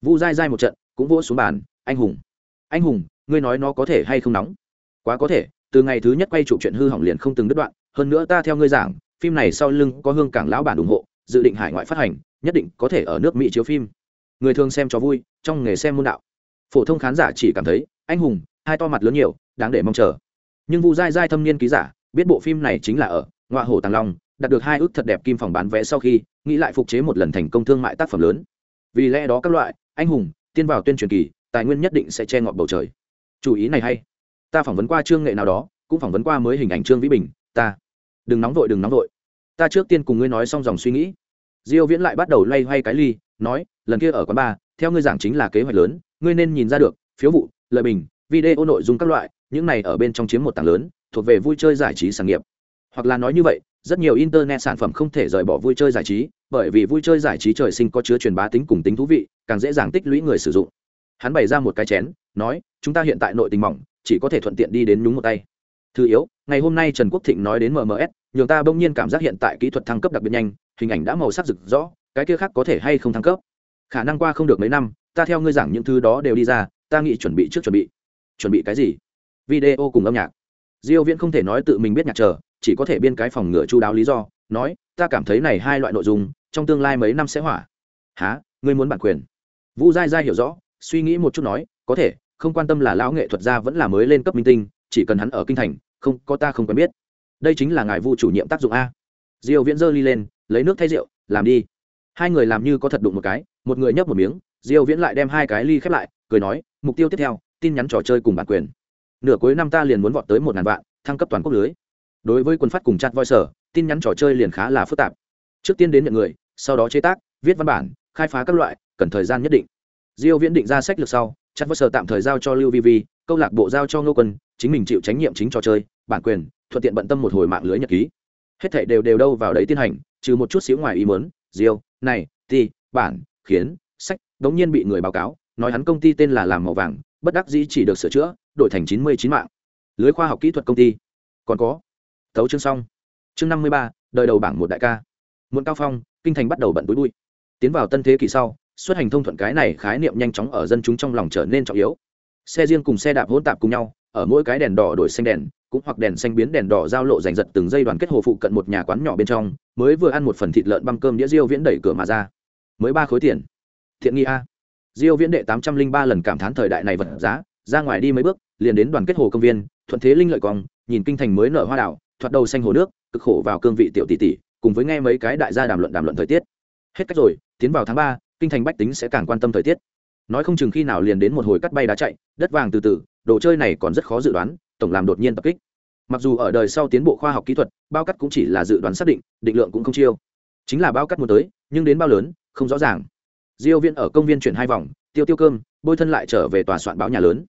Vu dai dai một trận, cũng vỗ xuống bàn, anh hùng. Anh hùng, ngươi nói nó có thể hay không nóng? Quá có thể từ ngày thứ nhất quay chụp chuyện hư hỏng liền không từng đứt đoạn, hơn nữa ta theo ngươi giảng, phim này sau lưng có hương cảng lão bản ủng hộ, dự định hải ngoại phát hành, nhất định có thể ở nước mỹ chiếu phim. Người thường xem cho vui, trong nghề xem môn đạo. Phổ thông khán giả chỉ cảm thấy, anh hùng, hai to mặt lớn nhiều, đáng để mong chờ. Nhưng vu dai dai thâm niên ký giả, biết bộ phim này chính là ở ngoại hồ tàng long, đạt được hai ước thật đẹp kim phòng bán vé sau khi, nghĩ lại phục chế một lần thành công thương mại tác phẩm lớn. Vì lẽ đó các loại, anh hùng, tiên vào tuyên truyền kỳ, tài nguyên nhất định sẽ che ngọt bầu trời. Chủ ý này hay ta phỏng vấn qua trương nghệ nào đó cũng phỏng vấn qua mới hình ảnh trương vĩ bình ta. Đừng nóng vội đừng nóng vội. Ta trước tiên cùng ngươi nói xong dòng suy nghĩ. Diêu viễn lại bắt đầu loay hoay cái ly nói lần kia ở quán ba, theo ngươi giảng chính là kế hoạch lớn ngươi nên nhìn ra được phiếu vụ lợi bình video nội dung các loại những này ở bên trong chiếm một tảng lớn thuộc về vui chơi giải trí sản nghiệp. Hoặc là nói như vậy rất nhiều internet sản phẩm không thể rời bỏ vui chơi giải trí bởi vì vui chơi giải trí trời sinh có chứa truyền bá tính cùng tính thú vị càng dễ dàng tích lũy người sử dụng. Hắn bày ra một cái chén nói chúng ta hiện tại nội tình mỏng chỉ có thể thuận tiện đi đến nhúng một tay. Thứ yếu, ngày hôm nay trần quốc thịnh nói đến mms nhường ta bỗng nhiên cảm giác hiện tại kỹ thuật thăng cấp đặc biệt nhanh, hình ảnh đã màu sắc rực rõ cái kia khác có thể hay không thăng cấp? Khả năng qua không được mấy năm, ta theo ngươi giảng những thứ đó đều đi ra, ta nghĩ chuẩn bị trước chuẩn bị. Chuẩn bị cái gì? Video cùng âm nhạc. Diêu viễn không thể nói tự mình biết nhạc chờ, chỉ có thể biên cái phòng ngựa chu đáo lý do, nói, ta cảm thấy này hai loại nội dung, trong tương lai mấy năm sẽ hỏa. Há ngươi muốn bản quyền? Vũ giai gia hiểu rõ, suy nghĩ một chút nói, có thể không quan tâm là lão nghệ thuật gia vẫn là mới lên cấp minh tinh, chỉ cần hắn ở kinh thành, không, có ta không quen biết. Đây chính là ngài vu chủ nhiệm tác dụng a. Diêu viễn dơ ly lên, lấy nước thay rượu, làm đi. Hai người làm như có thật đụng một cái, một người nhấp một miếng, diêu viễn lại đem hai cái ly khép lại, cười nói, mục tiêu tiếp theo, tin nhắn trò chơi cùng bản quyền. Nửa cuối năm ta liền muốn vọt tới một ngàn vạn, thăng cấp toàn quốc lưới. Đối với quân phát cùng chat voice, tin nhắn trò chơi liền khá là phức tạp. Trước tiên đến nhận người, sau đó chế tác, viết văn bản, khai phá các loại, cần thời gian nhất định. Diêu viễn định ra sách lược sau chặt vơ sở tạm thời giao cho lưu vi vi, câu lạc bộ giao cho ngô quân, chính mình chịu trách nhiệm chính trò chơi, bản quyền, thuận tiện bận tâm một hồi mạng lưới nhật ký. Hết thảy đều đều đâu vào đấy tiến hành, trừ một chút xíu ngoài ý muốn, diêu, này, ti, bản, khiến, sách, đống nhiên bị người báo cáo, nói hắn công ty tên là làm màu vàng, bất đắc dĩ chỉ được sửa chữa, đổi thành chín mươi chín mạng. Lưới khoa học kỹ thuật công ty. Còn có tấu chương xong. Chương năm mươi ba, đời đầu bảng một đại ca. Muốn cao phong, kinh thành bắt đầu bận túi bụi. Tiến vào tân thế kỷ sau xuất hành thông thuận cái này khái niệm nhanh chóng ở dân chúng trong lòng trở nên trọng yếu. Xe riêng cùng xe đạp hỗn tạp cùng nhau, ở mỗi cái đèn đỏ đổi xanh đèn, cũng hoặc đèn xanh biến đèn đỏ giao lộ giành giật từng dây đoàn kết hồ phụ cận một nhà quán nhỏ bên trong, mới vừa ăn một phần thịt lợn băm cơm đĩa diêu viễn đẩy cửa mà ra. Mới ba khối tiền. Thiện nghi a. Diêu viễn đệ tám trăm linh ba lần cảm thán thời đại này vật giá, ra ngoài đi mấy bước, liền đến đoàn kết hồ công viên, thuận thế linh lợi cong, nhìn kinh thành mới nở hoa đảo thoạt đầu xanh hồ nước, cực khổ vào cương vị tiểu tỷ tỷ, cùng với nghe mấy cái đại gia đàm luận đàm luận thời tiết. Hết cách rồi, tiến vào tháng ba kinh thành bách tính sẽ càng quan tâm thời tiết. Nói không chừng khi nào liền đến một hồi cắt bay đá chạy, đất vàng từ từ, đồ chơi này còn rất khó dự đoán, tổng làm đột nhiên tập kích. Mặc dù ở đời sau tiến bộ khoa học kỹ thuật, bao cắt cũng chỉ là dự đoán xác định định lượng cũng không chiêu. Chính là bao cắt muốn tới, nhưng đến bao lớn, không rõ ràng. Diêu viên ở công viên chuyển hai vòng, tiêu tiêu cơm, bôi thân lại trở về tòa soạn báo nhà lớn.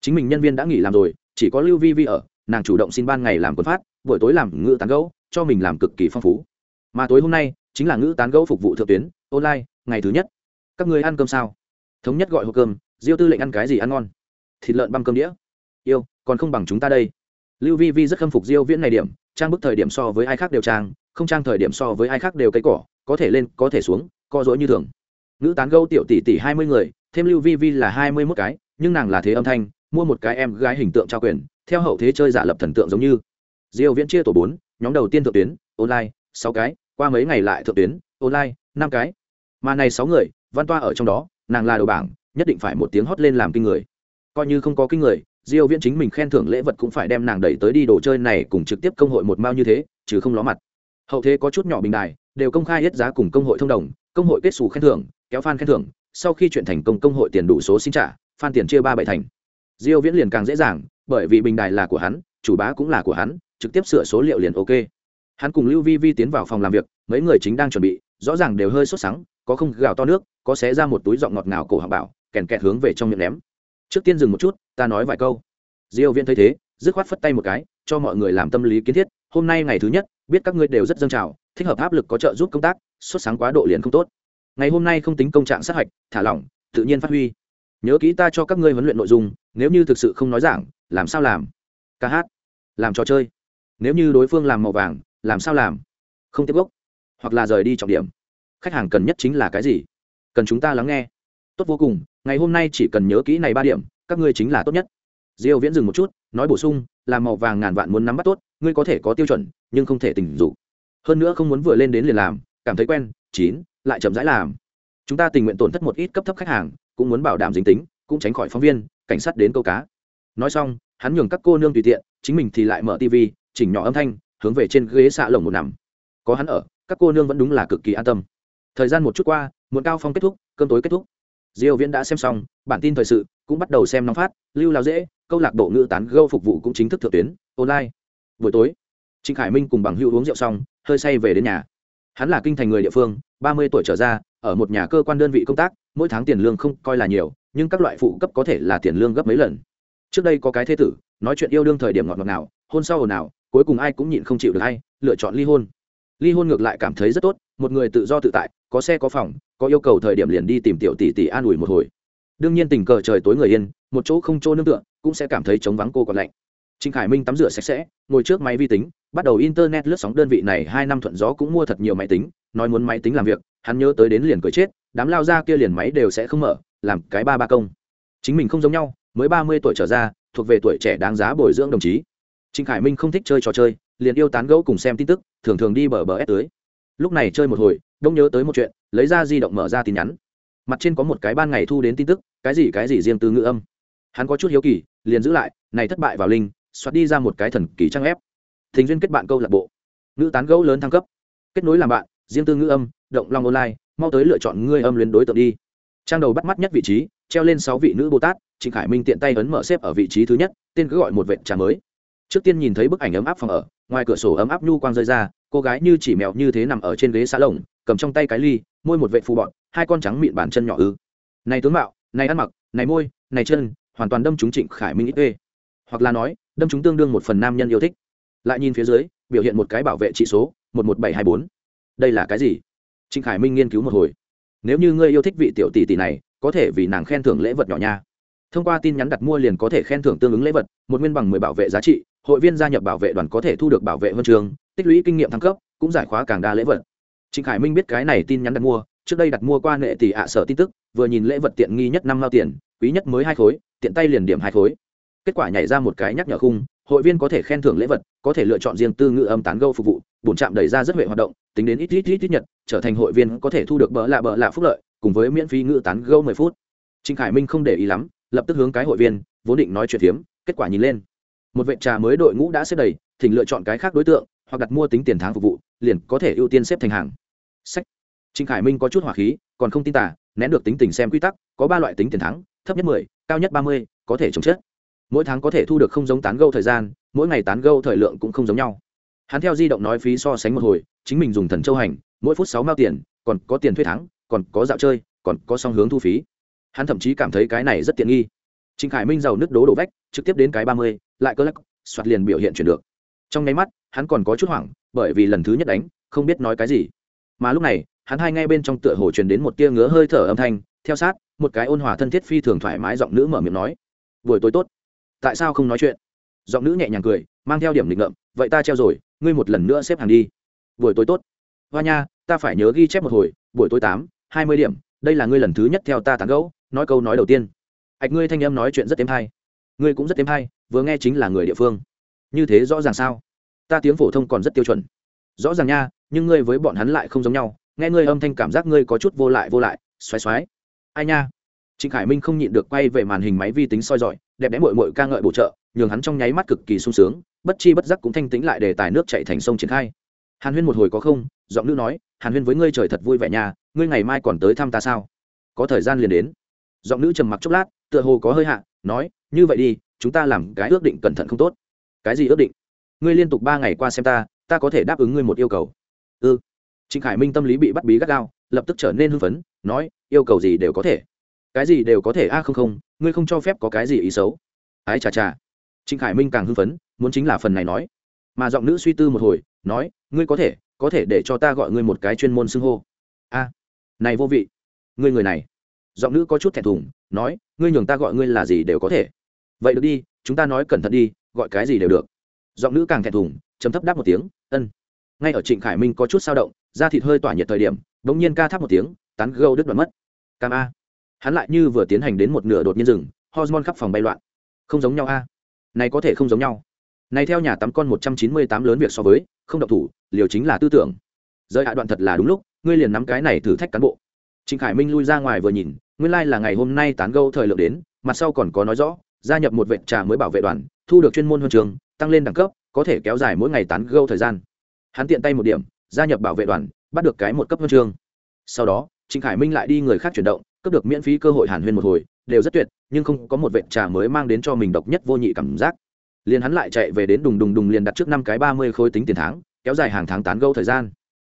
Chính mình nhân viên đã nghỉ làm rồi, chỉ có lưu vi vi ở, nàng chủ động xin ban ngày làm quân phát, buổi tối làm ngữ tán gẫu, cho mình làm cực kỳ phong phú. Mà tối hôm nay, chính là ngữ tán gẫu phục vụ thượng tuyến, online ngày thứ nhất. Các người ăn cơm sao? Thống nhất gọi hộp cơm, diêu tư lệnh ăn cái gì ăn ngon? Thịt lợn băm cơm đĩa. Yêu, còn không bằng chúng ta đây. Lưu vi vi rất khâm phục diêu viễn này điểm, trang bức thời điểm so với ai khác đều trang, không trang thời điểm so với ai khác đều cây cỏ, có thể lên, có thể xuống, co dối như thường. Nữ tán gâu tiểu tỷ tỷ hai mươi người, thêm lưu vi vi là hai mươi mốt cái, nhưng nàng là thế âm thanh, mua một cái em gái hình tượng trao quyền, theo hậu thế chơi giả lập thần tượng giống như. Diêu viễn chia tổ bốn, nhóm đầu tiên thượng tuyến, online, sáu cái, qua mấy ngày lại thượng tuyến, online, năm cái mà này sáu người, văn toa ở trong đó, nàng là đầu bảng, nhất định phải một tiếng hót lên làm kinh người. Coi như không có kinh người, diêu viễn chính mình khen thưởng lễ vật cũng phải đem nàng đẩy tới đi đồ chơi này cùng trực tiếp công hội một mao như thế chứ không ló mặt. Hậu thế có chút nhỏ bình đài, đều công khai hết giá cùng công hội thông đồng, công hội kết xù khen thưởng, kéo fan khen thưởng, sau khi chuyện thành công công hội tiền đủ số xin trả, fan tiền chia ba bảy thành. Diêu viễn liền càng dễ dàng, bởi vì bình đài là của hắn, chủ bá cũng là của hắn, trực tiếp sửa số liệu liền ok. Hắn cùng lưu vi vi tiến vào phòng làm việc, mấy người chính đang chuẩn bị rõ ràng đều hơi sốt sắng, có không gào to nước, có xé ra một túi giọng ngọt ngào cổ họng bảo, kèn kẹt hướng về trong miệng ném. Trước tiên dừng một chút, ta nói vài câu. Diêu viễn thấy thế, dứt khoát phất tay một cái, cho mọi người làm tâm lý kiến thiết, hôm nay ngày thứ nhất, biết các ngươi đều rất dâng trào, thích hợp áp lực có trợ giúp công tác xuất sáng quá độ liền không tốt. Ngày hôm nay không tính công trạng sát hạch, thả lỏng, tự nhiên phát huy. Nhớ kỹ ta cho các ngươi huấn luyện nội dung, nếu như thực sự không nói giảng, làm sao làm? Ca hát. Làm trò chơi. Nếu như đối phương làm màu vàng, làm sao làm? Không tiếp gốc hoặc là rời đi trọng điểm. Khách hàng cần nhất chính là cái gì? Cần chúng ta lắng nghe. Tốt vô cùng, ngày hôm nay chỉ cần nhớ kỹ này ba điểm, các ngươi chính là tốt nhất. Diêu viễn dừng một chút, nói bổ sung làm màu vàng ngàn vạn muốn nắm bắt tốt, ngươi có thể có tiêu chuẩn, nhưng không thể tình dục. Hơn nữa không muốn vừa lên đến liền làm, cảm thấy quen, chín, lại chậm rãi làm. Chúng ta tình nguyện tổn thất một ít cấp thấp khách hàng, cũng muốn bảo đảm dính tính, cũng tránh khỏi phóng viên, cảnh sát đến câu cá. Nói xong, hắn nhường các cô nương tùy tiện, chính mình thì lại mở tv chỉnh nhỏ âm thanh, hướng về trên ghế xạ lồng một nằm. Có hắn ở các cô nương vẫn đúng là cực kỳ an tâm. Thời gian một chút qua, muộn cao phong kết thúc, cơm tối kết thúc. Diêu viễn đã xem xong, bản tin thời sự cũng bắt đầu xem nóng phát, lưu lao dễ, câu lạc bộ ngữ tán gâu phục vụ cũng chính thức thượng tuyến, online. Buổi tối, trịnh khải minh cùng bằng hữu uống rượu xong, hơi say về đến nhà. Hắn là kinh thành người địa phương, ba mươi tuổi trở ra, ở một nhà cơ quan đơn vị công tác, mỗi tháng tiền lương không coi là nhiều, nhưng các loại phụ cấp có thể là tiền lương gấp mấy lần. Trước đây có cái thế tử, nói chuyện yêu đương thời điểm ngọt ngọt nào, hôn sau ồn nào cuối cùng ai cũng nhịn không chịu được hay lựa chọn ly hôn ly hôn ngược lại cảm thấy rất tốt một người tự do tự tại có xe có phòng có yêu cầu thời điểm liền đi tìm tiểu tỷ tỷ an ủi một hồi đương nhiên tình cờ trời tối người yên một chỗ không chỗ nương tựa cũng sẽ cảm thấy trống vắng cô còn lạnh Trịnh Khải Minh tắm rửa sạch sẽ, ngồi trước máy vi tính, bắt đầu internet lướt sóng đơn vị này hai năm thuận gió cũng mua thật nhiều máy tính, nói muốn máy tính làm việc, hắn nhớ tới đến liền cười chết, đám lao ra kia liền máy đều sẽ không mở, làm cái ba ba công. Chính mình không giống nhau, mới ba mươi tuổi trở ra, thuộc về tuổi trẻ đáng giá bồi dưỡng đồng chí. Trịnh Khải Minh không thích chơi trò chơi, liền yêu tán gẫu cùng xem tin tức, thường thường đi bờ bờ ép tới. Lúc này chơi một hồi, đông nhớ tới một chuyện, lấy ra di động mở ra tin nhắn. Mặt trên có một cái ban ngày thu đến tin tức, cái gì cái gì riêng từ ngữ âm. Hắn có chút hiếu kỳ, liền giữ lại, này thất bại vào linh, xoát đi ra một cái thần kỳ trang ép thình duyên kết bạn câu lạc bộ ngữ tán gẫu lớn thăng cấp kết nối làm bạn riêng tư ngữ âm động long online mau tới lựa chọn ngươi âm luyến đối tượng đi trang đầu bắt mắt nhất vị trí treo lên sáu vị nữ bồ tát trịnh khải minh tiện tay ấn mở xếp ở vị trí thứ nhất tên cứ gọi một vệ trà mới trước tiên nhìn thấy bức ảnh ấm áp phòng ở ngoài cửa sổ ấm áp nhu quang rơi ra, cô gái như chỉ mèo như thế nằm ở trên ghế xa lồng, cầm trong tay cái ly, môi một vệ phù bọn hai con trắng mịn bàn chân nhỏ ư. Này tướng mạo, này ăn mặc, này môi, này chân, hoàn toàn đâm trúng trịnh khải minh ít ê. Hoặc là nói, đâm chúng tương đương một phần nam nhân yêu thích. Lại nhìn phía dưới, biểu hiện một cái bảo vệ trị số, một một bảy hai bốn. Đây là cái gì? Trịnh khải minh nghiên cứu một hồi. Nếu như ngươi yêu thích vị tiểu tỷ tỷ này, có thể vì nàng khen thưởng lễ vật nhỏ nha. Thông qua tin nhắn đặt mua liền có thể khen thưởng tương ứng lễ vật, một nguyên bằng mười bảo vệ giá trị hội viên gia nhập bảo vệ đoàn có thể thu được bảo vệ huân trường, tích lũy kinh nghiệm thăng cấp, cũng giải khóa càng đa lễ vật. Trịnh khải minh biết cái này tin nhắn đặt mua, trước đây đặt mua qua nệ tỷ ạ sở tin tức, vừa nhìn lễ vật tiện nghi nhất năm lao tiền, quý nhất mới hai khối, tiện tay liền điểm hai khối. Kết quả nhảy ra một cái nhắc nhở khung, hội viên có thể khen thưởng lễ vật, có thể lựa chọn riêng tư ngữ âm tán gâu phục vụ, bổn trạm đẩy ra rất huệ hoạt động, tính đến ít ít ít ít nhật trở thành hội viên có thể thu được bỡ lạ bỡ lạ phúc lợi, cùng với miễn phí ngữ tán gâu mười phút. Trịnh khải minh không để ý lắm, lập tức hướng cái hội viên, vốn định nói chuyện phiếm, kết quả nhìn lên một vệ trà mới đội ngũ đã xếp đầy, thỉnh lựa chọn cái khác đối tượng, hoặc đặt mua tính tiền tháng phục vụ, liền có thể ưu tiên xếp thành hàng. Sách. Trịnh khải minh có chút hỏa khí, còn không tin tả nén được tính tình xem quy tắc, có ba loại tính tiền thắng, thấp nhất mười, cao nhất ba mươi, có thể chống chết. Mỗi tháng có thể thu được không giống tán gâu thời gian, mỗi ngày tán gâu thời lượng cũng không giống nhau. Hắn theo di động nói phí so sánh một hồi, chính mình dùng thần châu hành, mỗi phút sáu mao tiền, còn có tiền thuê tháng còn có dạo chơi, còn có song hướng thu phí. Hắn thậm chí cảm thấy cái này rất tiện nghi. Trịnh khải minh giàu nước đố đổ vách, trực tiếp đến cái ba mươi lại cơ lắc, soạt liền biểu hiện chuyển được. Trong nháy mắt, hắn còn có chút hoảng, bởi vì lần thứ nhất đánh, không biết nói cái gì. Mà lúc này, hắn hai ngay bên trong tựa hồ truyền đến một tia ngứa hơi thở âm thanh, theo sát, một cái ôn hòa thân thiết phi thường thoải mái giọng nữ mở miệng nói, buổi tối tốt. Tại sao không nói chuyện? Giọng nữ nhẹ nhàng cười, mang theo điểm định ngậm vậy ta treo rồi, ngươi một lần nữa xếp hàng đi. Buổi tối tốt. Hoa nha, ta phải nhớ ghi chép một hồi, buổi tối tám, hai mươi điểm, đây là ngươi lần thứ nhất theo ta tán gẫu, nói câu nói đầu tiên. Ạch ngươi thanh em nói chuyện rất êm hay. Ngươi cũng rất êm hay vừa nghe chính là người địa phương. Như thế rõ ràng sao? Ta tiếng phổ thông còn rất tiêu chuẩn. Rõ ràng nha, nhưng ngươi với bọn hắn lại không giống nhau. Nghe ngươi âm thanh cảm giác ngươi có chút vô lại vô lại. Xoáy xoáy ai nha? Trịnh khải minh không nhịn được quay về màn hình máy vi tính soi dọi, đẹp đẽ mội mội ca ngợi bổ trợ, nhường hắn trong nháy mắt cực kỳ sung sướng, bất chi bất giác cũng thanh tĩnh lại để tài nước chạy thành sông triển khai. Hàn huyên một hồi có không? Giọng nữ nói, hàn huyên với ngươi trời thật vui vẻ nhà ngươi ngày mai còn tới thăm ta sao? Có thời gian liền đến. Giọng nữ trầm mặc chốc lát, tựa hồ có hơi hạ, nói, như vậy đi chúng ta làm cái ước định cẩn thận không tốt. Cái gì ước định? Ngươi liên tục ba ngày qua xem ta ta có thể đáp ứng ngươi một yêu cầu. Ư ừ. trịnh khải minh tâm lý bị bắt bí gắt gao, lập tức trở nên hưng phấn, nói, yêu cầu gì đều có thể. Cái gì đều có thể a, không không, ngươi không cho phép có cái gì ý xấu. Ái chà chà. Trịnh khải minh càng hưng phấn, muốn chính là phần này nói. Mà giọng nữ suy tư một hồi, nói, ngươi có thể có thể để cho ta gọi ngươi một cái chuyên môn xưng hô. A. Này vô vị. Ngươi người này. Giọng nữ có chút thẹn thùng, nói, ngươi nhường ta gọi ngươi là gì đều có thể vậy được đi, chúng ta nói cẩn thận đi, gọi cái gì đều được. Giọng nữ càng thẹn thùng chấm thấp đáp một tiếng, ân. Ngay ở trịnh khải minh có chút sao động, da thịt hơi tỏa nhiệt thời điểm đ ỗ n g nhiên ca tháp một tiếng, tán gâu đứt đoạn mất. Cam a. Hắn lại như vừa tiến hành đến một nửa đột nhiên rừng hormone khắp phòng bay loạn. Không giống nhau a. Này có thể không giống nhau. Này theo nhà tắm con một trăm chín mươi tám lớn việc so với, không độc thủ, liều chính là tư tưởng. Rời hạ đoạn thật là đúng lúc, ngươi liền nắm cái này thử thách cán bộ. Trịnh khải minh lui ra ngoài vừa nhìn, nguyên lai、like、là ngày hôm nay tán gâu thời lượng đến, mặt sau còn có nói rõ gia nhập một vệ trà mới bảo vệ đoàn, thu được chuyên môn huân trường, tăng lên đẳng cấp, có thể kéo dài mỗi ngày tán gâu thời gian. Hắn tiện tay một điểm, gia nhập bảo vệ đoàn, bắt được cái một cấp huân chương sau đó, trịnh khải minh lại đi người khác chuyển động, cấp được miễn phí cơ hội hàn huyên một hồi, đều rất tuyệt, nhưng không có một vệ trà mới mang đến cho mình độc nhất vô nhị cảm giác. Liền hắn lại chạy về đến đùng đùng đùng liền đặt trước năm cái ba mươi khối tính tiền tháng, kéo dài hàng tháng tán gâu thời gian.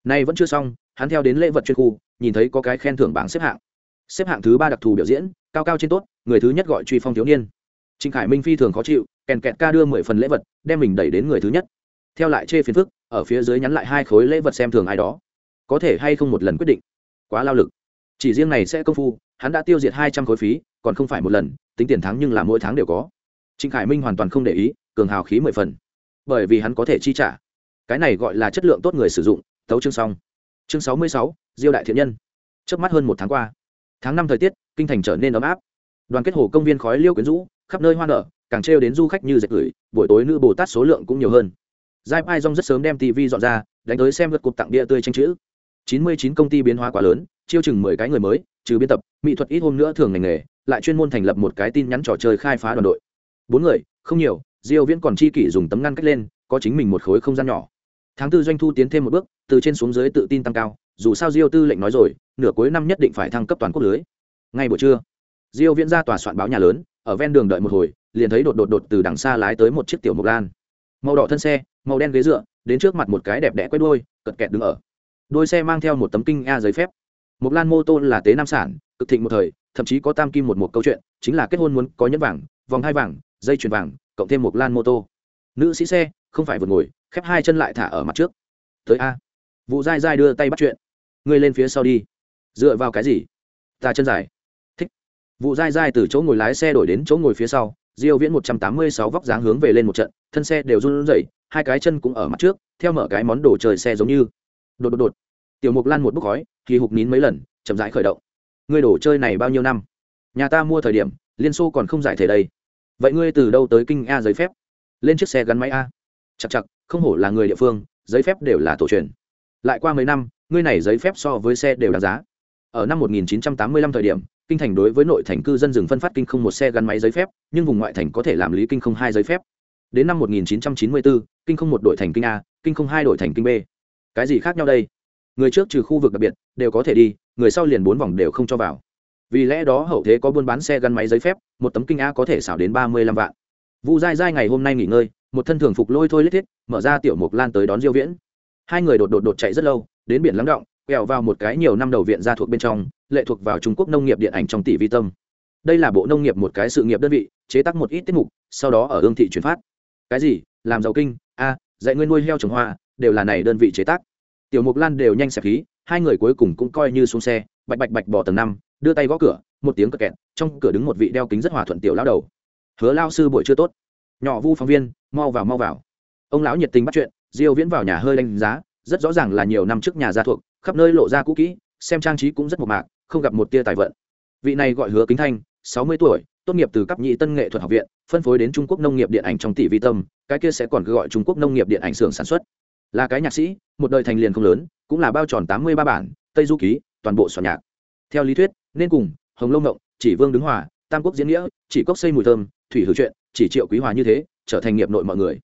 Nay vẫn chưa xong, hắn theo đến lễ vật chuyên khu, nhìn thấy có cái khen thưởng bảng xếp hạng. Xếp hạng thứ ba đặc thù biểu diễn, cao cao trên tốt, người thứ nhất gọi truy phong thiếu niên trịnh khải minh phi thường khó chịu, kèn kẹt ca đưa mười phần lễ vật, đem mình đẩy đến người thứ nhất. Theo lại chê phiền phức, ở phía dưới nhắn lại hai khối lễ vật xem thường ai đó. Có thể hay không một lần quyết định? Quá lao lực. Chỉ riêng này sẽ công phu, hắn đã tiêu diệt hai trăm khối phí, còn không phải một lần, tính tiền thắng nhưng là mỗi tháng đều có. Trịnh khải minh hoàn toàn không để ý, cường hào khí mười phần. Bởi vì hắn có thể chi trả. Cái này gọi là chất lượng tốt người sử dụng tấu chương xong. Chương sáu mươi sáu, diêu đại thiện nhân. Trước mắt hơn một tháng qua. Tháng năm thời tiết, kinh thành trở nên ấm áp đoàn kết hồ công viên khói liêu quyến rũ, khắp nơi hoa nở, càng trêu đến du khách như dệt gửi buổi tối nữ bồ tát số lượng cũng nhiều hơn. Giai pai rong rất sớm đem tv dọn ra, đánh tới xem vật cục tặng bia tươi tranh chữ. Chín mươi chín công ty biến hóa quá lớn, chiêu chừng mười cái người mới, trừ biên tập, mỹ thuật ít hôm nữa thường ngành nghề, lại chuyên môn thành lập một cái tin nhắn trò chơi khai phá đoàn đội. Bốn người, không nhiều, diêu viễn còn chi kỷ dùng tấm ngăn cách lên, có chính mình một khối không gian nhỏ. Tháng tư doanh thu tiến thêm một bước, từ trên xuống dưới tự tin tăng cao, dù sao diêu tư lệnh nói rồi, nửa cuối năm nhất định phải thăng cấp toàn quốc lưới. Ngay buổi trưa diêu viễn ra tòa soạn báo nhà lớn, ở ven đường đợi một hồi, liền thấy đột đột đột từ đằng xa lái tới một chiếc tiểu mộc lan màu đỏ thân xe, màu đen ghế dựa, đến trước mặt một cái đẹp đẽ quét đuôi, cật kẹt đứng ở. Đôi xe mang theo một tấm kinh a giấy phép. Mộc lan mô tô là tế nam sản, cực thịnh một thời, thậm chí có tam kim một một câu chuyện, chính là kết hôn muốn có nhẫn vàng, vòng hai vàng, dây chuyền vàng, cộng thêm Mộc lan mô tô. Nữ sĩ xe, không phải vượt ngồi, khép hai chân lại thả ở mặt trước. Tới a. Vụ dai dai đưa tay bắt chuyện. Ngươi lên phía sau đi. Dựa vào cái gì? Ta chân dài vụ dai dai từ chỗ ngồi lái xe đổi đến chỗ ngồi phía sau, diêu viễn 186 vóc dáng hướng về lên một trận, thân xe đều run rẩy, hai cái chân cũng ở mặt trước, theo mở cái món đồ chơi xe giống như. Đột đột đột. Tiểu mục lan một bước khói, kỳ hụt nín mấy lần, chậm rãi khởi động. Ngươi đồ chơi này bao nhiêu năm? Nhà ta mua thời điểm, liên xô còn không giải thể đây. Vậy ngươi từ đâu tới kinh a giấy phép? Lên chiếc xe gắn máy a. Chặt chặt không hổ là người địa phương, giấy phép đều là tổ truyền. Lại qua mấy năm, ngươi này giấy phép so với xe đều đáng giá. Ở năm 1985 thời điểm kinh thành đối với nội thành cư dân dừng phân phát kinh không một xe gắn máy giấy phép nhưng vùng ngoại thành có thể làm lý kinh không hai giấy phép. Đến năm 1994, kinh không một đổi thành kinh a kinh không hai đổi thành kinh b. Cái gì khác nhau đây? Người trước trừ khu vực đặc biệt đều có thể đi người sau liền bốn vòng đều không cho vào. Vì lẽ đó hậu thế có buôn bán xe gắn máy giấy phép một tấm kinh a có thể xảo đến ba mươi lăm vạn. Vu dai dai ngày hôm nay nghỉ ngơi một thân thường phục lôi thôi lết thiết mở ra tiểu mục lan tới đón diêu viễn. Hai người đột đột đột chạy rất lâu đến biển lắng động quẹo vào một cái nhiều năm đầu viện gia thuộc bên trong, lệ thuộc vào trung quốc nông nghiệp điện ảnh trong tỷ vi tâm. Đây là bộ nông nghiệp một cái sự nghiệp đơn vị, chế tác một ít tiết mục, sau đó ở ương thị chuyển phát. Cái gì? Làm giàu kinh? A, dạy ngươi nuôi heo trồng hoa, đều là này đơn vị chế tác. Tiểu mục lan đều nhanh xẹp khí, hai người cuối cùng cũng coi như xuống xe, bạch bạch bạch bỏ tầng năm, đưa tay gõ cửa, một tiếng cờ kẹt, trong cửa đứng một vị đeo kính rất hòa thuận tiểu lão đầu. Hứa lao sư buổi chưa tốt. Nhỏ vu phóng viên, mau vào mau vào. Ông lão nhiệt tình bắt chuyện, diêu viễn vào nhà hơi đánh giá rất rõ ràng là nhiều năm trước nhà gia thuộc, khắp nơi lộ ra cũ kỹ, xem trang trí cũng rất mộc mạc, không gặp một tia tài vận. Vị này gọi hứa kính thanh 60 tuổi, tốt nghiệp từ cấp nhị tân nghệ thuật học viện, phân phối đến trung quốc nông nghiệp điện ảnh trong tỷ vi tâm, cái kia sẽ còn gọi trung quốc nông nghiệp điện ảnh xưởng sản xuất. Là cái nhạc sĩ, một đời thành liền không lớn, cũng là bao tròn tám mươi ba bản, tây du ký, toàn bộ soạn nhạc. Theo lý thuyết, nên cùng hồng lâu ngộng, chỉ vương đứng hòa, tam quốc diễn nghĩa, chỉ cốc xây mùi thơm, thủy hữu chuyện, chỉ triệu quý hòa như thế, trở thành nghiệp nội mọi người.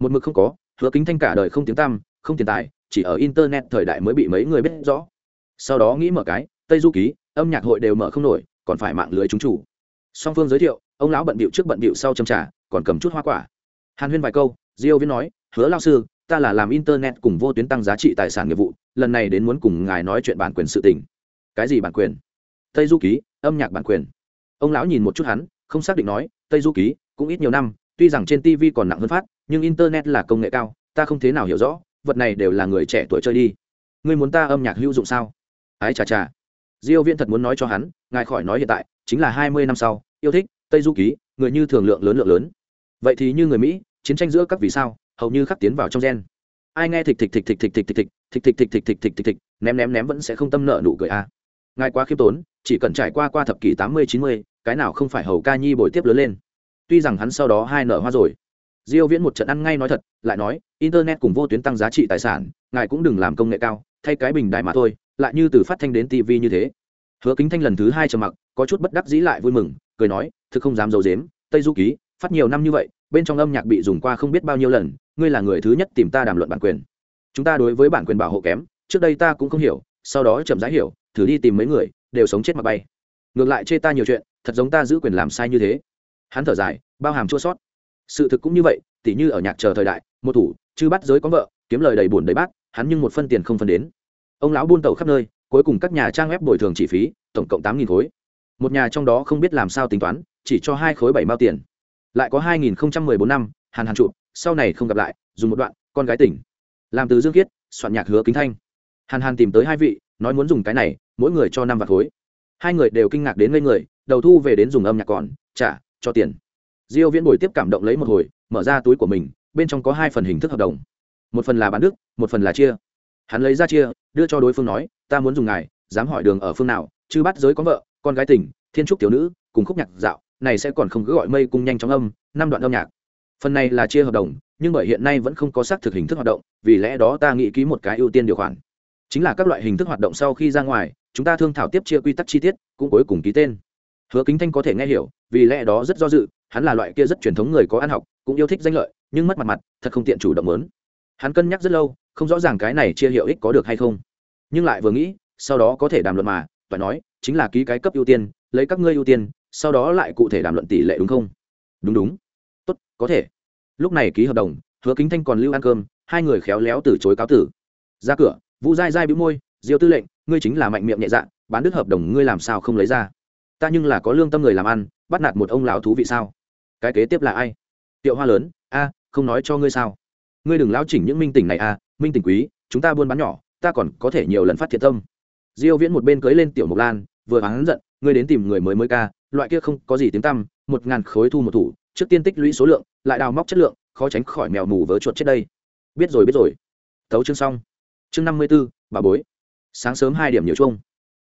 Một mực không có, hứa kính thanh cả đời không tiếng tăm, không tiền tài chỉ ở internet thời đại mới bị mấy người biết rõ. Sau đó nghĩ mở cái, tây du ký, âm nhạc hội đều mở không nổi, còn phải mạng lưới chúng chủ. Song phương giới thiệu, ông lão bận bịu trước bận bịu sau châm trà, còn cầm chút hoa quả. Hàn huyên vài câu, diêu viên nói, hứa lao sư, ta là làm internet cùng vô tuyến tăng giá trị tài sản nghiệp vụ, lần này đến muốn cùng ngài nói chuyện bản quyền sự tình. Cái gì bản quyền? Tây du ký, âm nhạc bản quyền. Ông lão nhìn một chút hắn, không xác định nói, tây du ký, cũng ít nhiều năm, tuy rằng trên tv còn nặng hơn phát, nhưng internet là công nghệ cao, ta không thế nào hiểu rõ vật này đều là người trẻ tuổi chơi đi ngươi muốn ta âm nhạc hữu dụng sao ái chà chà diêu viên thật muốn nói cho hắn ngài khỏi nói hiện tại chính là hai mươi năm sau yêu thích tây du ký người như thường lượng lớn lượng lớn vậy thì như người mỹ chiến tranh giữa các vì sao hầu như khắc tiến vào trong gen ai nghe thịch thịch thịch thịch thịch thịch thịch thịch thịch thịch thịch thịch thịch thịch thịch ném ném ném vẫn sẽ không tâm nợ nụ cười a ngài quá khiêm tốn chỉ cần trải qua qua thập kỷ tám mươi chín mươi cái nào không phải hầu ca nhi bồi tiếp lớn lên tuy rằng hắn sau đó hai nợ hoa rồi diêu viễn một trận ăn ngay nói thật, lại nói, internet cùng vô tuyến tăng giá trị tài sản, ngài cũng đừng làm công nghệ cao, thay cái bình đài mà thôi, lại như từ phát thanh đến tv như thế. Hứa kính thanh lần thứ hai trầm mặc, có chút bất đắc dĩ lại vui mừng, cười nói, thực không dám giấu dếm tây du ký, phát nhiều năm như vậy, bên trong âm nhạc bị dùng qua không biết bao nhiêu lần, ngươi là người thứ nhất tìm ta đàm luận bản quyền. Chúng ta đối với bản quyền bảo hộ kém, trước đây ta cũng không hiểu, sau đó chậm rãi hiểu, thử đi tìm mấy người, đều sống chết mà bay. Ngược lại chê ta nhiều chuyện, thật giống ta giữ quyền làm sai như thế. Hắn thở dài, bao hàm chua sót sự thực cũng như vậy, tỉ như ở nhạc chờ thời đại, một thủ chứ bắt giới có vợ, kiếm lời đầy buồn đầy bát, hắn nhưng một phân tiền không phân đến. Ông lão buôn tàu khắp nơi, cuối cùng các nhà trang web bồi thường chi phí, tổng cộng tám nghìn khối. Một nhà trong đó không biết làm sao tính toán, chỉ cho hai khối bảy mao tiền. Lại có hai nghìn bốn năm, hàn hàn trụ, sau này không gặp lại, dùng một đoạn, con gái tỉnh. Làm từ dương kiết soạn nhạc hứa kính thanh. Hàn hàn tìm tới hai vị, nói muốn dùng cái này, mỗi người cho năm vạt khối. Hai người đều kinh ngạc đến ngây người, đầu thu về đến dùng âm nhạc còn, trả, cho tiền diêu viễn bồi tiếp cảm động lấy một hồi, mở ra túi của mình, bên trong có hai phần hình thức hợp đồng. Một phần là bán đức, một phần là chia. Hắn lấy ra chia, đưa cho đối phương nói, ta muốn dùng ngài, dám hỏi đường ở phương nào, chứ bắt giới có vợ, con gái tỉnh thiên trúc tiểu nữ, cùng khúc nhạc dạo, này sẽ còn không cứ gọi mây cung nhanh chóng âm, năm đoạn âm nhạc. Phần này là chia hợp đồng, nhưng bởi hiện nay vẫn không có xác thực hình thức hoạt động, vì lẽ đó ta nghĩ ký một cái ưu tiên điều khoản. Chính là các loại hình thức hoạt động sau khi ra ngoài, chúng ta thương thảo tiếp chia quy tắc chi tiết, cũng cuối cùng ký tên. Hứa kính thanh có thể nghe hiểu, vì lẽ đó rất do dự hắn là loại kia rất truyền thống người có ăn học, cũng yêu thích danh lợi, nhưng mất mặt mặt, thật không tiện chủ động lớn hắn cân nhắc rất lâu, không rõ ràng cái này chia hiệu ích có được hay không. Nhưng lại vừa nghĩ, sau đó có thể đàm luận mà, phải nói, chính là ký cái cấp ưu tiên, lấy các ngươi ưu tiên, sau đó lại cụ thể đàm luận tỷ lệ đúng không? Đúng đúng. Tốt, có thể. Lúc này ký hợp đồng, hứa kính thanh còn lưu ăn cơm, hai người khéo léo từ chối cáo tử. Ra cửa, vũ dai dai bĩu môi, diêu tư lệnh, ngươi chính là mạnh miệng nhẹ dạ bán đứt hợp đồng ngươi làm sao không lấy ra? Ta nhưng là có lương tâm người làm ăn, bắt nạt một ông lão thú vị sao? Cái kế tiếp là ai? Tiệu hoa lớn a không nói cho ngươi sao? Ngươi đừng lão chỉnh những minh tỉnh này a minh tỉnh quý chúng ta buôn bán nhỏ ta còn có thể nhiều lần phát thiệt tâm. Diêu viễn một bên cưới lên tiểu mộc lan vừa hắn giận ngươi đến tìm người mới mới ca loại kia không có gì tiếng tăm một ngàn khối thu một thủ trước tiên tích lũy số lượng lại đào móc chất lượng khó tránh khỏi mèo mù vớ chuột chết đây. Biết rồi biết rồi. Tấu chương xong. Chương năm mươi 54, bà bối. Sáng sớm hai điểm nhiều chung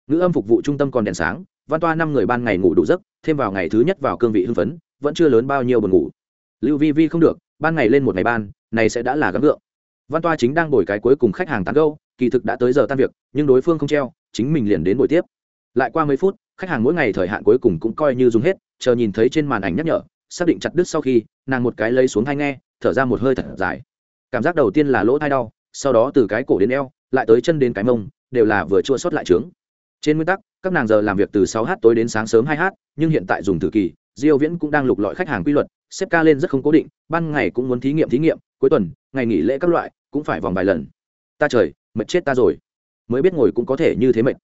nữ âm phục vụ trung tâm còn đèn sáng văn toa năm người ban ngày ngủ đủ giấc thêm vào ngày thứ nhất vào cương vị hưng phấn vẫn chưa lớn bao nhiêu buồn ngủ. Lưu vi vi không được, ban ngày lên một ngày ban, này sẽ đã là gắng gượng. Văn toa chính đang bồi cái cuối cùng khách hàng tán gâu kỳ thực đã tới giờ tan việc, nhưng đối phương không treo, chính mình liền đến buổi tiếp. Lại qua mấy phút, khách hàng mỗi ngày thời hạn cuối cùng cũng coi như dùng hết, chờ nhìn thấy trên màn ảnh nhắc nhở, xác định chặt đứt sau khi, nàng một cái lấy xuống hai nghe, thở ra một hơi thật dài. Cảm giác đầu tiên là lỗ thai đau, sau đó từ cái cổ đến eo, lại tới chân đến cái mông, đều là vừa chua sót lại trướng. Trên nguyên tắc, các nàng giờ làm việc từ 6 h tối đến sáng sớm 2 h, nhưng hiện tại dùng thử kỳ diêu viễn cũng đang lục lọi khách hàng quy luật, xếp ca lên rất không cố định, ban ngày cũng muốn thí nghiệm thí nghiệm, cuối tuần, ngày nghỉ lễ các loại, cũng phải vòng vài lần. Ta trời, mệt chết ta rồi. Mới biết ngồi cũng có thể như thế mệt.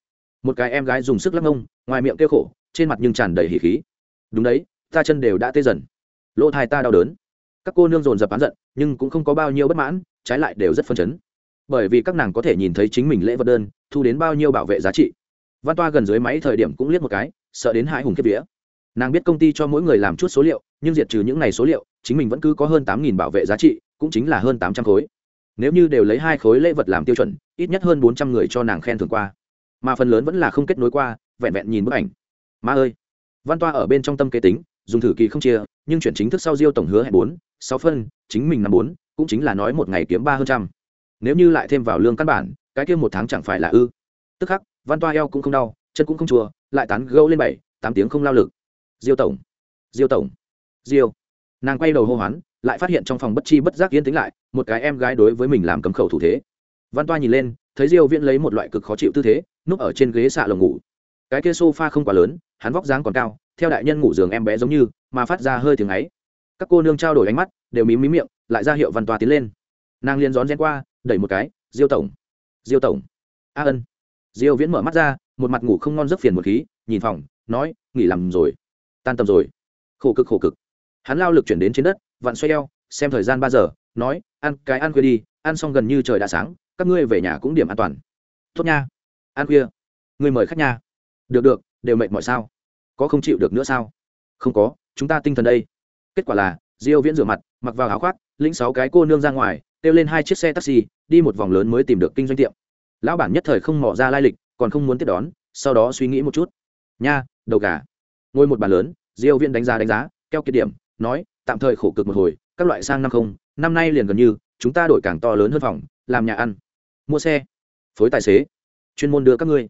Một cái em gái dùng sức lắc ngông ngoài miệng kêu khổ, trên mặt nhưng tràn đầy hỉ khí. Đúng đấy, ta chân đều đã tê dần. Lỗ thai ta đau đớn. Các cô nương dồn dập bán giận, nhưng cũng không có bao nhiêu bất mãn, trái lại đều rất phân chấn. Bởi vì các nàng có thể nhìn thấy chính mình lễ vật đơn, thu đến bao nhiêu bảo vệ giá trị. Văn toa gần dưới máy thời điểm cũng liếc một cái, sợ đến hai hùng kiếp vía nàng biết công ty cho mỗi người làm chút số liệu, nhưng diệt trừ những ngày số liệu, chính mình vẫn cứ có hơn tám bảo vệ giá trị, cũng chính là hơn tám trăm khối. Nếu như đều lấy hai khối lễ vật làm tiêu chuẩn, ít nhất hơn bốn trăm người cho nàng khen thường qua. Mà phần lớn vẫn là không kết nối qua, vẹn vẹn nhìn bức ảnh. Ma ơi! Văn toa ở bên trong tâm kế tính, dùng thử kỳ không chia, nhưng chuyển chính thức sau diêu tổng hứa hẹn bốn, sáu phân, chính mình năm bốn, cũng chính là nói một ngày kiếm ba hơn trăm. Nếu như lại thêm vào lương căn bản, cái kia một tháng chẳng phải là ư? Tức khắc, văn toa eo cũng không đau, chân cũng không chùa, lại tán gâu lên bảy, tám tiếng không lao lực diêu tổng. Diêu tổng. Diêu. Nàng quay đầu hô hoán, lại phát hiện trong phòng bất chi bất giác yên tĩnh lại, một cái em gái đối với mình làm cấm khẩu thủ thế. Văn toa nhìn lên, thấy diêu viễn lấy một loại cực khó chịu tư thế, núp ở trên ghế xạ lồng ngủ. Cái kia sofa không quá lớn, hắn vóc dáng còn cao, theo đại nhân ngủ giường em bé giống như, mà phát ra hơi tiếng ấy. Các cô nương trao đổi ánh mắt, đều mím mím miệng, lại ra hiệu văn toa tiến lên. Nàng liền rón rén qua, đẩy một cái, diêu tổng. Diêu tổng. A ân. Diêu viễn mở mắt ra, một mặt ngủ không ngon rất phiền một khí, nhìn phòng, nói, nghỉ làm rồi tan tầm rồi. Khổ cực khổ cực. Hắn lao lực chuyển đến trên đất, vặn xoay eo, xem thời gian ba giờ, nói, ăn cái ăn khuya đi, ăn xong gần như trời đã sáng, các ngươi về nhà cũng điểm an toàn. Tốt nha. Ăn khuya. Ngươi mời khách nha. Được được, đều mệt mọi sao? Có không chịu được nữa sao? Không có, chúng ta tinh thần đây. Kết quả là, diêu viễn rửa mặt, mặc vào áo khoác, lĩnh sáu cái cô nương ra ngoài, kêu lên hai chiếc xe taxi, đi một vòng lớn mới tìm được kinh doanh tiệm. Lão bản nhất thời không mò ra lai lịch, còn không muốn tiếp đón, sau đó suy nghĩ một chút. Nha, đầu gà ngồi một bàn lớn, diêu viễn đánh giá đánh giá, keo kiệt điểm, nói, tạm thời khổ cực một hồi, các loại sang năm không, năm nay liền gần như, chúng ta đổi càng to lớn hơn phòng, làm nhà ăn, mua xe, phối tài xế, chuyên môn đưa các ngươi.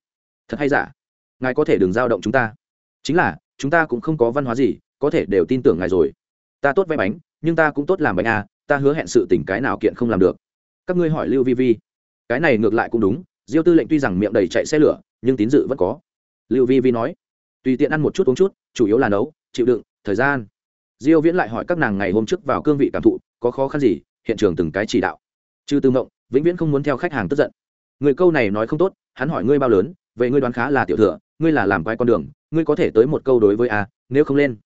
Thật hay giả? Ngài có thể đừng giao động chúng ta. Chính là, chúng ta cũng không có văn hóa gì, có thể đều tin tưởng ngài rồi. Ta tốt vay bánh, nhưng ta cũng tốt làm bánh à ta hứa hẹn sự tình cái nào kiện không làm được. Các ngươi hỏi lưu vi vi. Cái này ngược lại cũng đúng, diêu tư lệnh tuy rằng miệng đầy chạy xe lửa, nhưng tín dự vẫn có. Lưu vi vi nói tùy tiện ăn một chút uống chút, chủ yếu là nấu, chịu đựng, thời gian. Diêu viễn lại hỏi các nàng ngày hôm trước vào cương vị cảm thụ, có khó khăn gì? Hiện trường từng cái chỉ đạo. Trừ tư mộng, vĩnh viễn không muốn theo khách hàng tức giận. Người câu này nói không tốt, hắn hỏi ngươi bao lớn vậy ngươi đoán khá là tiểu thừa, ngươi là làm quái con đường, ngươi có thể tới một câu đối với a, nếu không lên.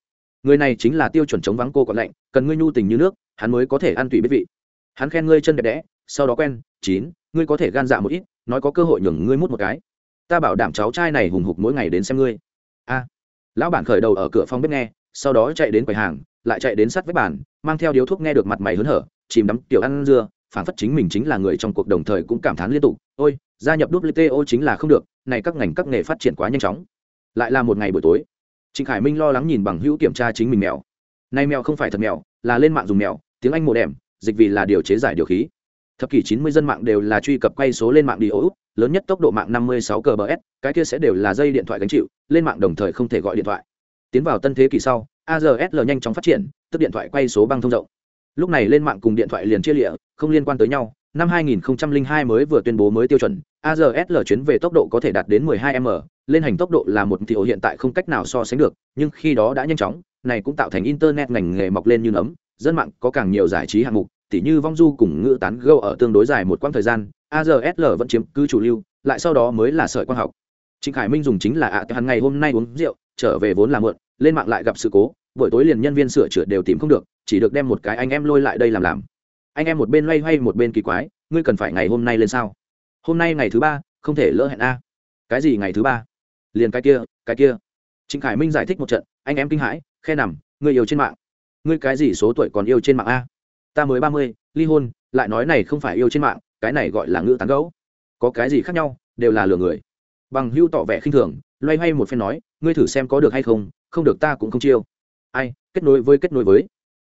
Người này chính là tiêu chuẩn chống vắng cô còn lạnh, cần ngươi nhu tình như nước, hắn mới có thể ăn tùy biết vị. Hắn khen ngươi chân đẹp đẽ, sau đó quen, chín, ngươi có thể gan dạ một ít, nói có cơ hội nhường ngươi mút một cái. Ta bảo đảm cháu trai này hùng hục mỗi ngày đến xem ngươi a. Lão bản khởi đầu ở cửa phòng bếp nghe, sau đó chạy đến quầy hàng, lại chạy đến sát vách bàn, mang theo điếu thuốc nghe được mặt mày hớn hở, chìm đắm tiểu ăn dưa phản phất chính mình chính là người trong cuộc đồng thời cũng cảm thán liên tục, ôi, gia nhập wto chính là không được, này các ngành các nghề phát triển quá nhanh chóng. Lại là một ngày buổi tối, trịnh khải minh lo lắng nhìn bằng hữu kiểm tra chính mình mèo. Nay mèo không phải thật mèo, là lên mạng dùng mèo, tiếng anh mồ đẻm, dịch vì là điều chế giải điều khí. Thập kỷ chín mươi dân mạng đều là truy cập quay số lên mạng đi ô lớn nhất tốc độ mạng năm mươi sáu cbs cái kia sẽ đều là dây điện thoại gánh chịu lên mạng đồng thời không thể gọi điện thoại tiến vào tân thế kỷ sau ADSL nhanh chóng phát triển, tức điện thoại quay số băng thông rộng. Lúc này lên mạng cùng điện thoại liền chia lịa, không liên quan tới nhau. Năm 2002 mới vừa tuyên bố mới tiêu chuẩn, ADSL chuyến về tốc độ có thể đạt đến 12m, lên hành tốc độ là một tiểu hiện tại không cách nào so sánh được, nhưng khi đó đã nhanh chóng, này cũng tạo thành internet ngành nghề mọc lên như nấm, dân mạng có càng nhiều giải trí hạng mục, tỉ như vong du cùng ngữ tán gâu ở tương đối dài một quãng thời gian, AZSL vẫn chiếm cứ chủ lưu, lại sau đó mới là sợi quang học. Trịnh Khải Minh dùng chính là ạ à, hàng ngày hôm nay uống rượu, trở về vốn là muộn, lên mạng lại gặp sự cố buổi tối liền nhân viên sửa chữa đều tìm không được chỉ được đem một cái anh em lôi lại đây làm làm. Anh em một bên loay hoay một bên kỳ quái ngươi cần phải ngày hôm nay lên sao? Hôm nay ngày thứ ba không thể lỡ hẹn a. Cái gì ngày thứ ba? Liền cái kia cái kia. Trịnh khải minh giải thích một trận anh em kinh hãi khe nằm ngươi yêu trên mạng. Ngươi cái gì số tuổi còn yêu trên mạng a? Ta mới ba mươi, ly hôn, lại nói này không phải yêu trên mạng, cái này gọi là ngữ tán gấu có cái gì khác nhau, đều là lừa người. Bằng hưu tỏ vẻ khinh thường, loay hoay một phen nói, ngươi thử xem có được hay không không được ta cũng không chiêu. Ai, kết nối với kết nối với.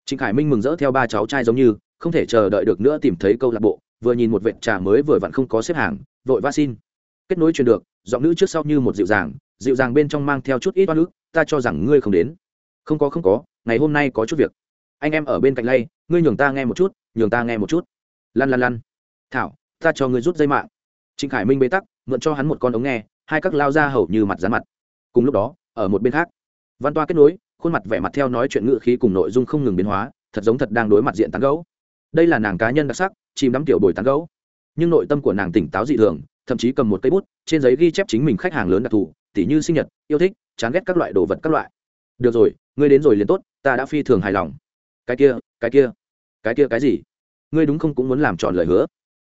Trịnh khải minh mừng rỡ theo ba cháu trai giống như, không thể chờ đợi được nữa tìm thấy câu lạc bộ, vừa nhìn một vệt trà mới vừa vặn không có xếp hàng, vội va xin. Kết nối truyền được, giọng nữ trước sau như một dịu dàng dịu dàng bên trong mang theo chút ít oan ức, ta cho rằng ngươi không đến. Không có không có, ngày hôm nay có chút việc anh em ở bên cạnh lay, ngươi nhường ta nghe một chút, nhường ta nghe một chút. Lăn lăn lăn. Thảo, ta cho ngươi rút dây mạng. Trịnh khải minh bế tắc, mượn cho hắn một con ống nghe, hai các lao ra hầu như mặt dán mặt. Cùng lúc đó, ở một bên khác, văn toa kết nối, khuôn mặt vẻ mặt theo nói chuyện ngữ khí cùng nội dung không ngừng biến hóa, thật giống thật đang đối mặt diện tán gấu đây là nàng cá nhân đặc sắc, chìm đắm tiểu bồi tán gấu nhưng nội tâm của nàng tỉnh táo dị thường, thậm chí cầm một cây bút, trên giấy ghi chép chính mình khách hàng lớn đặc thù, tỉ như sinh nhật, yêu thích, chán ghét các loại đồ vật các loại. Được rồi, ngươi đến rồi liền tốt, ta đã phi thường hài lòng cái kia cái kia cái kia cái gì? Ngươi đúng không cũng muốn làm tròn lời hứa?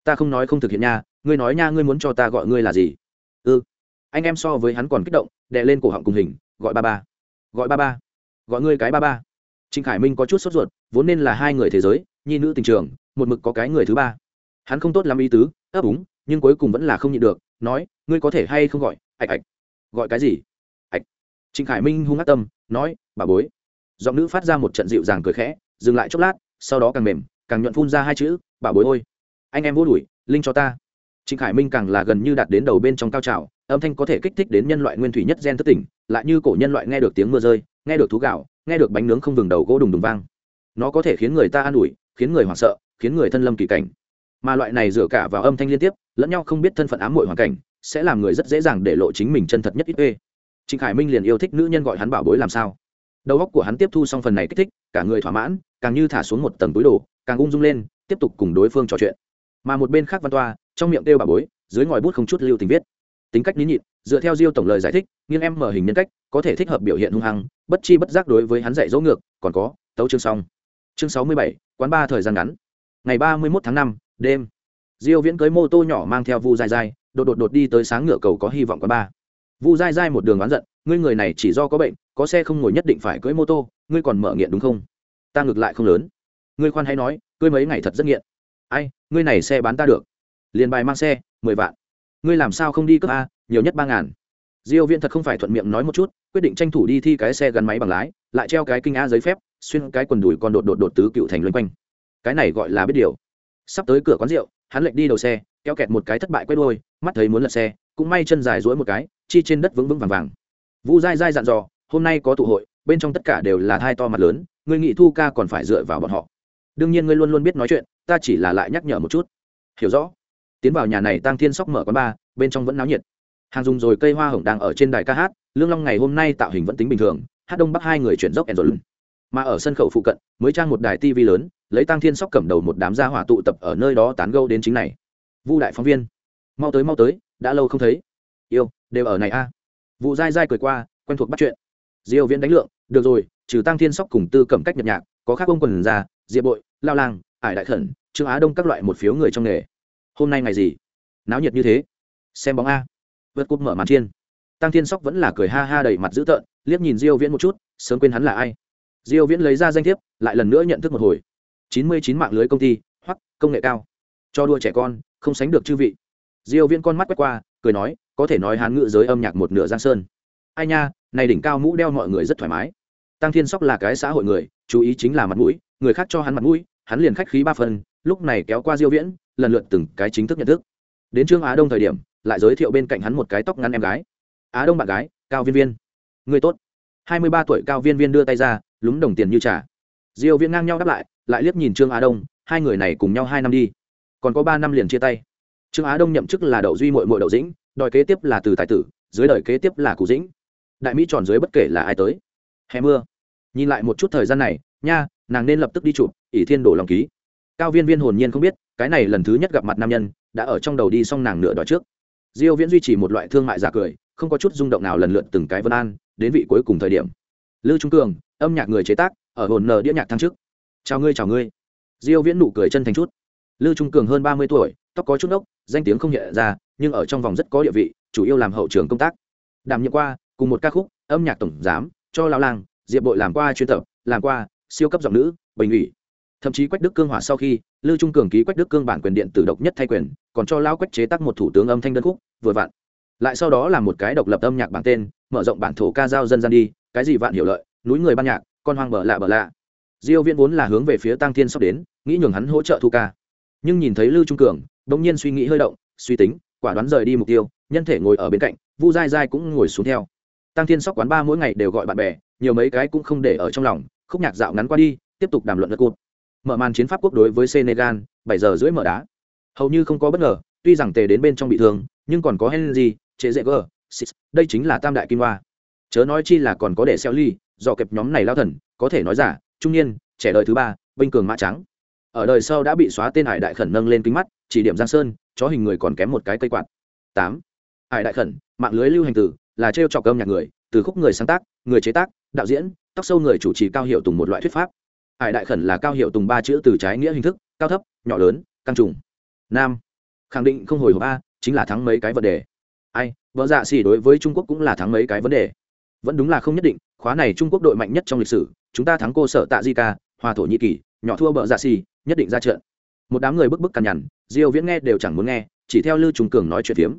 Ta không nói không thực hiện nha, ngươi nói nha, ngươi muốn cho ta gọi ngươi là gì? Ư ừ. anh em so với hắn còn kích động đệ lên cổ họng cùng hình, gọi ba ba. Gọi ba ba. Gọi ngươi cái ba ba. Trịnh khải minh có chút sốt ruột, vốn nên là hai người thế giới, nhi nữ tình trường, một mực có cái người thứ ba. Hắn không tốt làm ý tứ, ấp úng, nhưng cuối cùng vẫn là không nhịn được, nói, ngươi có thể hay không gọi, ạch ạch. Gọi cái gì? Ạch. Trịnh khải minh hung hát tâm, nói, bà bối giọng nữ phát ra một trận dịu dàng cười khẽ, dừng lại chốc lát, sau đó càng mềm, càng nhuận phun ra hai chữ, bà bối ôi, anh em vô đuổi, linh cho ta. Trịnh khải minh càng là gần như đạt đến đầu bên trong cao trào, âm thanh có thể kích thích đến nhân loại nguyên thủy nhất gen thất tỉnh, lại như cổ nhân loại nghe được tiếng mưa rơi, nghe được thú gạo, nghe được bánh nướng không vừng đầu gỗ đùng đùng vang. Nó có thể khiến người ta an ủi, khiến người hoảng sợ, khiến người thân lâm kỳ cảnh. Mà loại này dựa cả vào âm thanh liên tiếp, lẫn nhau không biết thân phận ám muội hoàn cảnh, sẽ làm người rất dễ dàng để lộ chính mình chân thật nhất ít ê trịnh khải minh liền yêu thích nữ nhân gọi hắn bảo bối làm sao? Đầu óc của hắn tiếp thu xong phần này kích thích, cả người thỏa mãn, càng như thả xuống một tầng túi đồ, càng ung dung lên, tiếp tục cùng đối phương trò chuyện. Mà một bên khác văn toa, trong miệng kêu bà bối, dưới ngòi bút không chút lưu tình viết. Tính cách nín nhịn, dựa theo diêu tổng lời giải thích, nghiêng em mở hình nhân cách, có thể thích hợp biểu hiện hung hăng, bất chi bất giác đối với hắn dạy dỗ ngược, còn có, tấu chương xong. Chương sáu mươi bảy, quán ba thời gian ngắn. Ngày ba mươi một tháng năm, đêm. Diêu viễn cưới mô tô nhỏ mang theo vu dài dài đột đột đột đi tới sáng ngựa cầu có hy vọng quán ba vu dài dài một đường oán giận, ngươi người này chỉ do có bệnh có xe không ngồi nhất định phải cưỡi mô tô, ngươi còn mở nghiện đúng không? Ta ngược lại không lớn. Ngươi khoan hay nói, cưỡi mấy ngày thật rất nghiện. Ai, ngươi này xe bán ta được. Liền bài mang xe, mười vạn. Ngươi làm sao không đi cấp a, nhiều nhất ba ngàn. Diêu viễn thật không phải thuận miệng nói một chút, quyết định tranh thủ đi thi cái xe gắn máy bằng lái, lại treo cái kinh a giấy phép, xuyên cái quần đùi còn đột đột đột tứ cựu thành loanh quanh. Cái này gọi là biết điều. Sắp tới cửa quán rượu, hắn lệnh đi đầu xe, kéo kẹt một cái thất bại quay đuôi mắt thấy muốn lật xe, cũng may chân dài duỗi một cái, chi trên đất vững vững vàng vàng. Vu dai dai dặn dò hôm nay có tụ hội, bên trong tất cả đều là thai to mặt lớn người nghị thu ca còn phải dựa vào bọn họ. Đương nhiên ngươi luôn luôn biết nói chuyện, ta chỉ là lại nhắc nhở một chút. Hiểu rõ. Tiến vào nhà này tăng thiên sóc mở quán bar, bên trong vẫn náo nhiệt. Hàng dùng rồi cây hoa hồng đang ở trên đài ca hát, lương long ngày hôm nay tạo hình vẫn tính bình thường, hát đông bắc hai người chuyển dốc ẻn rồi mà ở sân khẩu phụ cận, mới trang một đài tv lớn, lấy tăng thiên sóc cầm đầu một đám gia hỏa tụ tập ở nơi đó tán gâu đến chính này. Vu đại phóng viên. Mau tới mau tới, đã lâu không thấy. Yêu, đều ở này a. Vụ dai dai cười qua, quen thuộc bắt chuyện diêu viễn đánh lượng, được rồi, trừ tăng thiên sóc cùng tư cẩm cách nhập nhạc, có khác ông quần ra diệp bội, lao lang, ải đại khẩn, trương á đông các loại một phiếu người trong nghề. Hôm nay ngày gì? Náo nhiệt như thế. Xem bóng a. Vượt cúp mở màn chiên. Tăng thiên sóc vẫn là cười ha ha đầy mặt dữ tợn, liếc nhìn diêu viễn một chút, sớm quên hắn là ai. Diêu viễn lấy ra danh thiếp, lại lần nữa nhận thức một hồi. 99 mạng lưới công ty, hoặc, công nghệ cao. Cho đua trẻ con, không sánh được chư vị. Diêu viễn con mắt quét qua, cười nói, có thể nói hán ngữ giới âm nhạc một nửa giang sơn. Ai nha này đỉnh cao mũ đeo mọi người rất thoải mái. Tăng thiên sóc là cái xã hội người, chú ý chính là mặt mũi, người khác cho hắn mặt mũi, hắn liền khách khí ba phần, lúc này kéo qua diêu viễn, lần lượt từng cái chính thức nhận thức. Đến trương á đông thời điểm, lại giới thiệu bên cạnh hắn một cái tóc ngắn em gái. Á đông bạn gái, cao viên viên. Người tốt. Hai mươi ba tuổi cao viên viên đưa tay ra, lúng đồng tiền như trả diêu viễn ngang nhau đáp lại lại liếc nhìn trương á đông, hai người này cùng nhau hai năm đi, còn có ba năm liền chia tay. Trương á đông nhậm chức là đậu duy muội muội đậu dĩnh, đòi kế tiếp là từ tài tử, dưới đời kế tiếp là cụ dĩnh đại mỹ tròn dưới bất kể là ai tới. Hè mưa. Nhìn lại một chút thời gian này, nha, nàng nên lập tức đi chụp, ỷ thiên đổ lòng ký. Cao viên viên hồn nhiên không biết, cái này lần thứ nhất gặp mặt nam nhân, đã ở trong đầu đi xong nàng nửa đòi trước. Diêu viễn duy trì một loại thương mại giả cười, không có chút rung động nào lần lượt từng cái vân an, đến vị cuối cùng thời điểm. Lưu trung cường, âm nhạc người chế tác, ở hồn nờ đĩa nhạc thăng trước chào ngươi chào ngươi. Diêu viễn nụ cười chân thành chút. Lưu trung cường hơn 30 tuổi, tóc có chút ốc danh tiếng không nhẹ ra, nhưng ở trong vòng rất có địa vị, chủ yếu làm hậu trường công tác. Đảm nhiệm qua cùng một ca khúc, âm nhạc tổng giám, cho lao lang, diệp bội làm qua chuyên tập, làm qua siêu cấp giọng nữ, bình ủy. Thậm chí quách đức cương hỏa sau khi, lưu trung cường ký quách đức cương bản quyền điện tử độc nhất thay quyền, còn cho lao quách chế tác một thủ tướng âm thanh đơn khúc, vừa vặn. Lại sau đó là một cái độc lập âm nhạc bản tên, mở rộng bản thổ ca giao dân gian đi, cái gì vạn hiểu lợi, núi người ban nhạc, con hoang bờ lạ bờ lạ. Diêu viễn vốn là hướng về phía tăng thiên sắp đến, nghĩ nhường hắn hỗ trợ thu ca. Nhưng nhìn thấy lưu trung cường đống nhiên suy nghĩ hơi động, suy tính, quả đoán rời đi mục tiêu, nhân thể ngồi ở bên cạnh, vu dai dai cũng ngồi xuống theo tăng thiên sóc quán ba mỗi ngày đều gọi bạn bè, nhiều mấy cái cũng không để ở trong lòng, khúc nhạc dạo ngắn qua đi, tiếp tục đàm luận đất cụt mở màn chiến pháp quốc đối với senegal, bảy giờ rưỡi mở đá. Hầu như không có bất ngờ, tuy rằng tề đến bên trong bị thương, nhưng còn có henry chế dễ gờ đây chính là tam đại kim hoa. Chớ nói chi là còn có để xeo ly, do kẹp nhóm này lao thần, có thể nói giả, trung niên, trẻ đời thứ ba, binh cường mã trắng. Ở đời sau đã bị xóa tên hải đại khẩn nâng lên kính mắt, chỉ điểm giang sơn, chó hình người còn kém một cái cây quạt. Tám. Hải đại khẩn, mạng lưới lưu hành tử là trêu trọc âm nhạc người, từ khúc người sáng tác, người chế tác, đạo diễn, tóc sâu người chủ trì cao hiệu tùng một loại thuyết pháp. Hải đại khẩn là cao hiệu tùng ba chữ từ trái nghĩa hình thức, cao thấp, nhỏ lớn, căng trùng. Nam. Khẳng định không hồi hộp a, chính là thắng mấy cái vấn đề. Ai, vợ dạ xỉ đối với trung quốc cũng là thắng mấy cái vấn đề. Vẫn đúng là không nhất định, khóa này trung quốc đội mạnh nhất trong lịch sử, chúng ta thắng cô sở tạ di ca, hòa thổ nhĩ kỳ, nhỏ thua bờ dạ xỉ, nhất định ra trận. Một đám người bức bức cằn nhằn, diêu viễn nghe đều chẳng muốn nghe, chỉ theo lưu trung cường nói chuyện phiếm.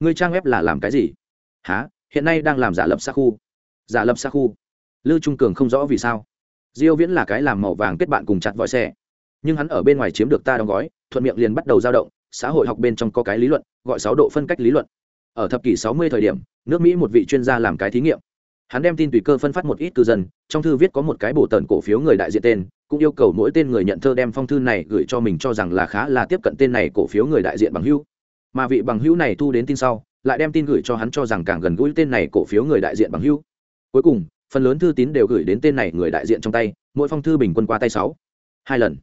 Ngươi trang web là làm cái gì? Há, hiện nay đang làm giả lập xa khu. Giả lập xa khu. Lưu trung cường không rõ vì sao. Diêu viễn là cái làm màu vàng kết bạn cùng chặt vòi xe. Nhưng hắn ở bên ngoài chiếm được ta đóng gói, thuận miệng liền bắt đầu dao động, xã hội học bên trong có cái lý luận, gọi sáu độ phân cách lý luận. Ở thập kỷ 60 thời điểm, nước mỹ một vị chuyên gia làm cái thí nghiệm. Hắn đem tin tùy cơ phân phát một ít cư dân, trong thư viết có một cái bổ tần cổ phiếu người đại diện tên, cũng yêu cầu mỗi tên người nhận thơ đem phong thư này gửi cho mình cho rằng là khá là tiếp cận tên này cổ phiếu người đại diện bằng hữu. Mà vị bằng hữu này thu đến tin sau lại đem tin gửi cho hắn cho rằng càng gần gũi tên này cổ phiếu người đại diện bằng hữu. Cuối cùng, phần lớn thư tín đều gửi đến tên này người đại diện trong tay, mỗi phong thư bình quân qua tay sáu, hai lần.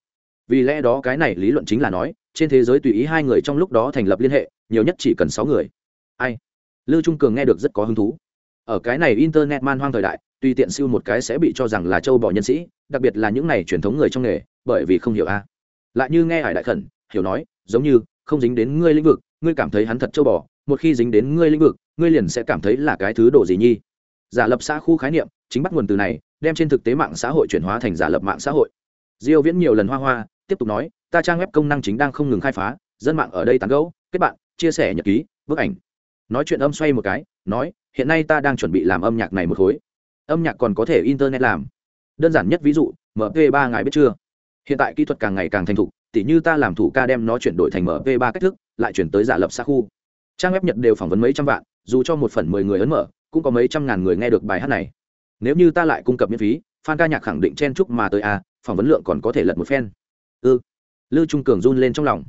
Vì lẽ đó cái này lý luận chính là nói, trên thế giới tùy ý hai người trong lúc đó thành lập liên hệ, nhiều nhất chỉ cần sáu người. Ai? Lưu trung cường nghe được rất có hứng thú. Ở cái này internet man hoang thời đại, tùy tiện siêu một cái sẽ bị cho rằng là châu bò nhân sĩ, đặc biệt là những này truyền thống người trong nghề, bởi vì không hiểu a. Lại như nghe hải đại khẩn, hiểu nói, giống như, không dính đến ngươi lĩnh vực, ngươi cảm thấy hắn thật châu bò một khi dính đến ngươi lĩnh vực, ngươi liền sẽ cảm thấy là cái thứ đồ gì nhi. Giả lập xã khu khái niệm, chính bắt nguồn từ này, đem trên thực tế mạng xã hội chuyển hóa thành giả lập mạng xã hội. Diêu viễn nhiều lần hoa hoa, tiếp tục nói, ta trang web công năng chính đang không ngừng khai phá, dân mạng ở đây tán gẫu, kết bạn, chia sẻ nhật ký, bức ảnh. Nói chuyện âm xoay một cái, nói, hiện nay ta đang chuẩn bị làm âm nhạc này một khối. Âm nhạc còn có thể internet làm. Đơn giản nhất ví dụ mp 3 ngài biết chưa? Hiện tại kỹ thuật càng ngày càng thành thục, tỉ như ta làm thủ ca đem nó chuyển đổi thành mp 3 cách thức, lại chuyển tới giả lập xa khu trang web nhật đều phỏng vấn mấy trăm vạn dù cho một phần mười người ấn mở cũng có mấy trăm ngàn người nghe được bài hát này. Nếu như ta lại cung cấp miễn phí fan ca nhạc khẳng định chen chúc mà tới a à, phỏng vấn lượng còn có thể lật một phen ư ừ. lưu trung cường run lên trong lòng.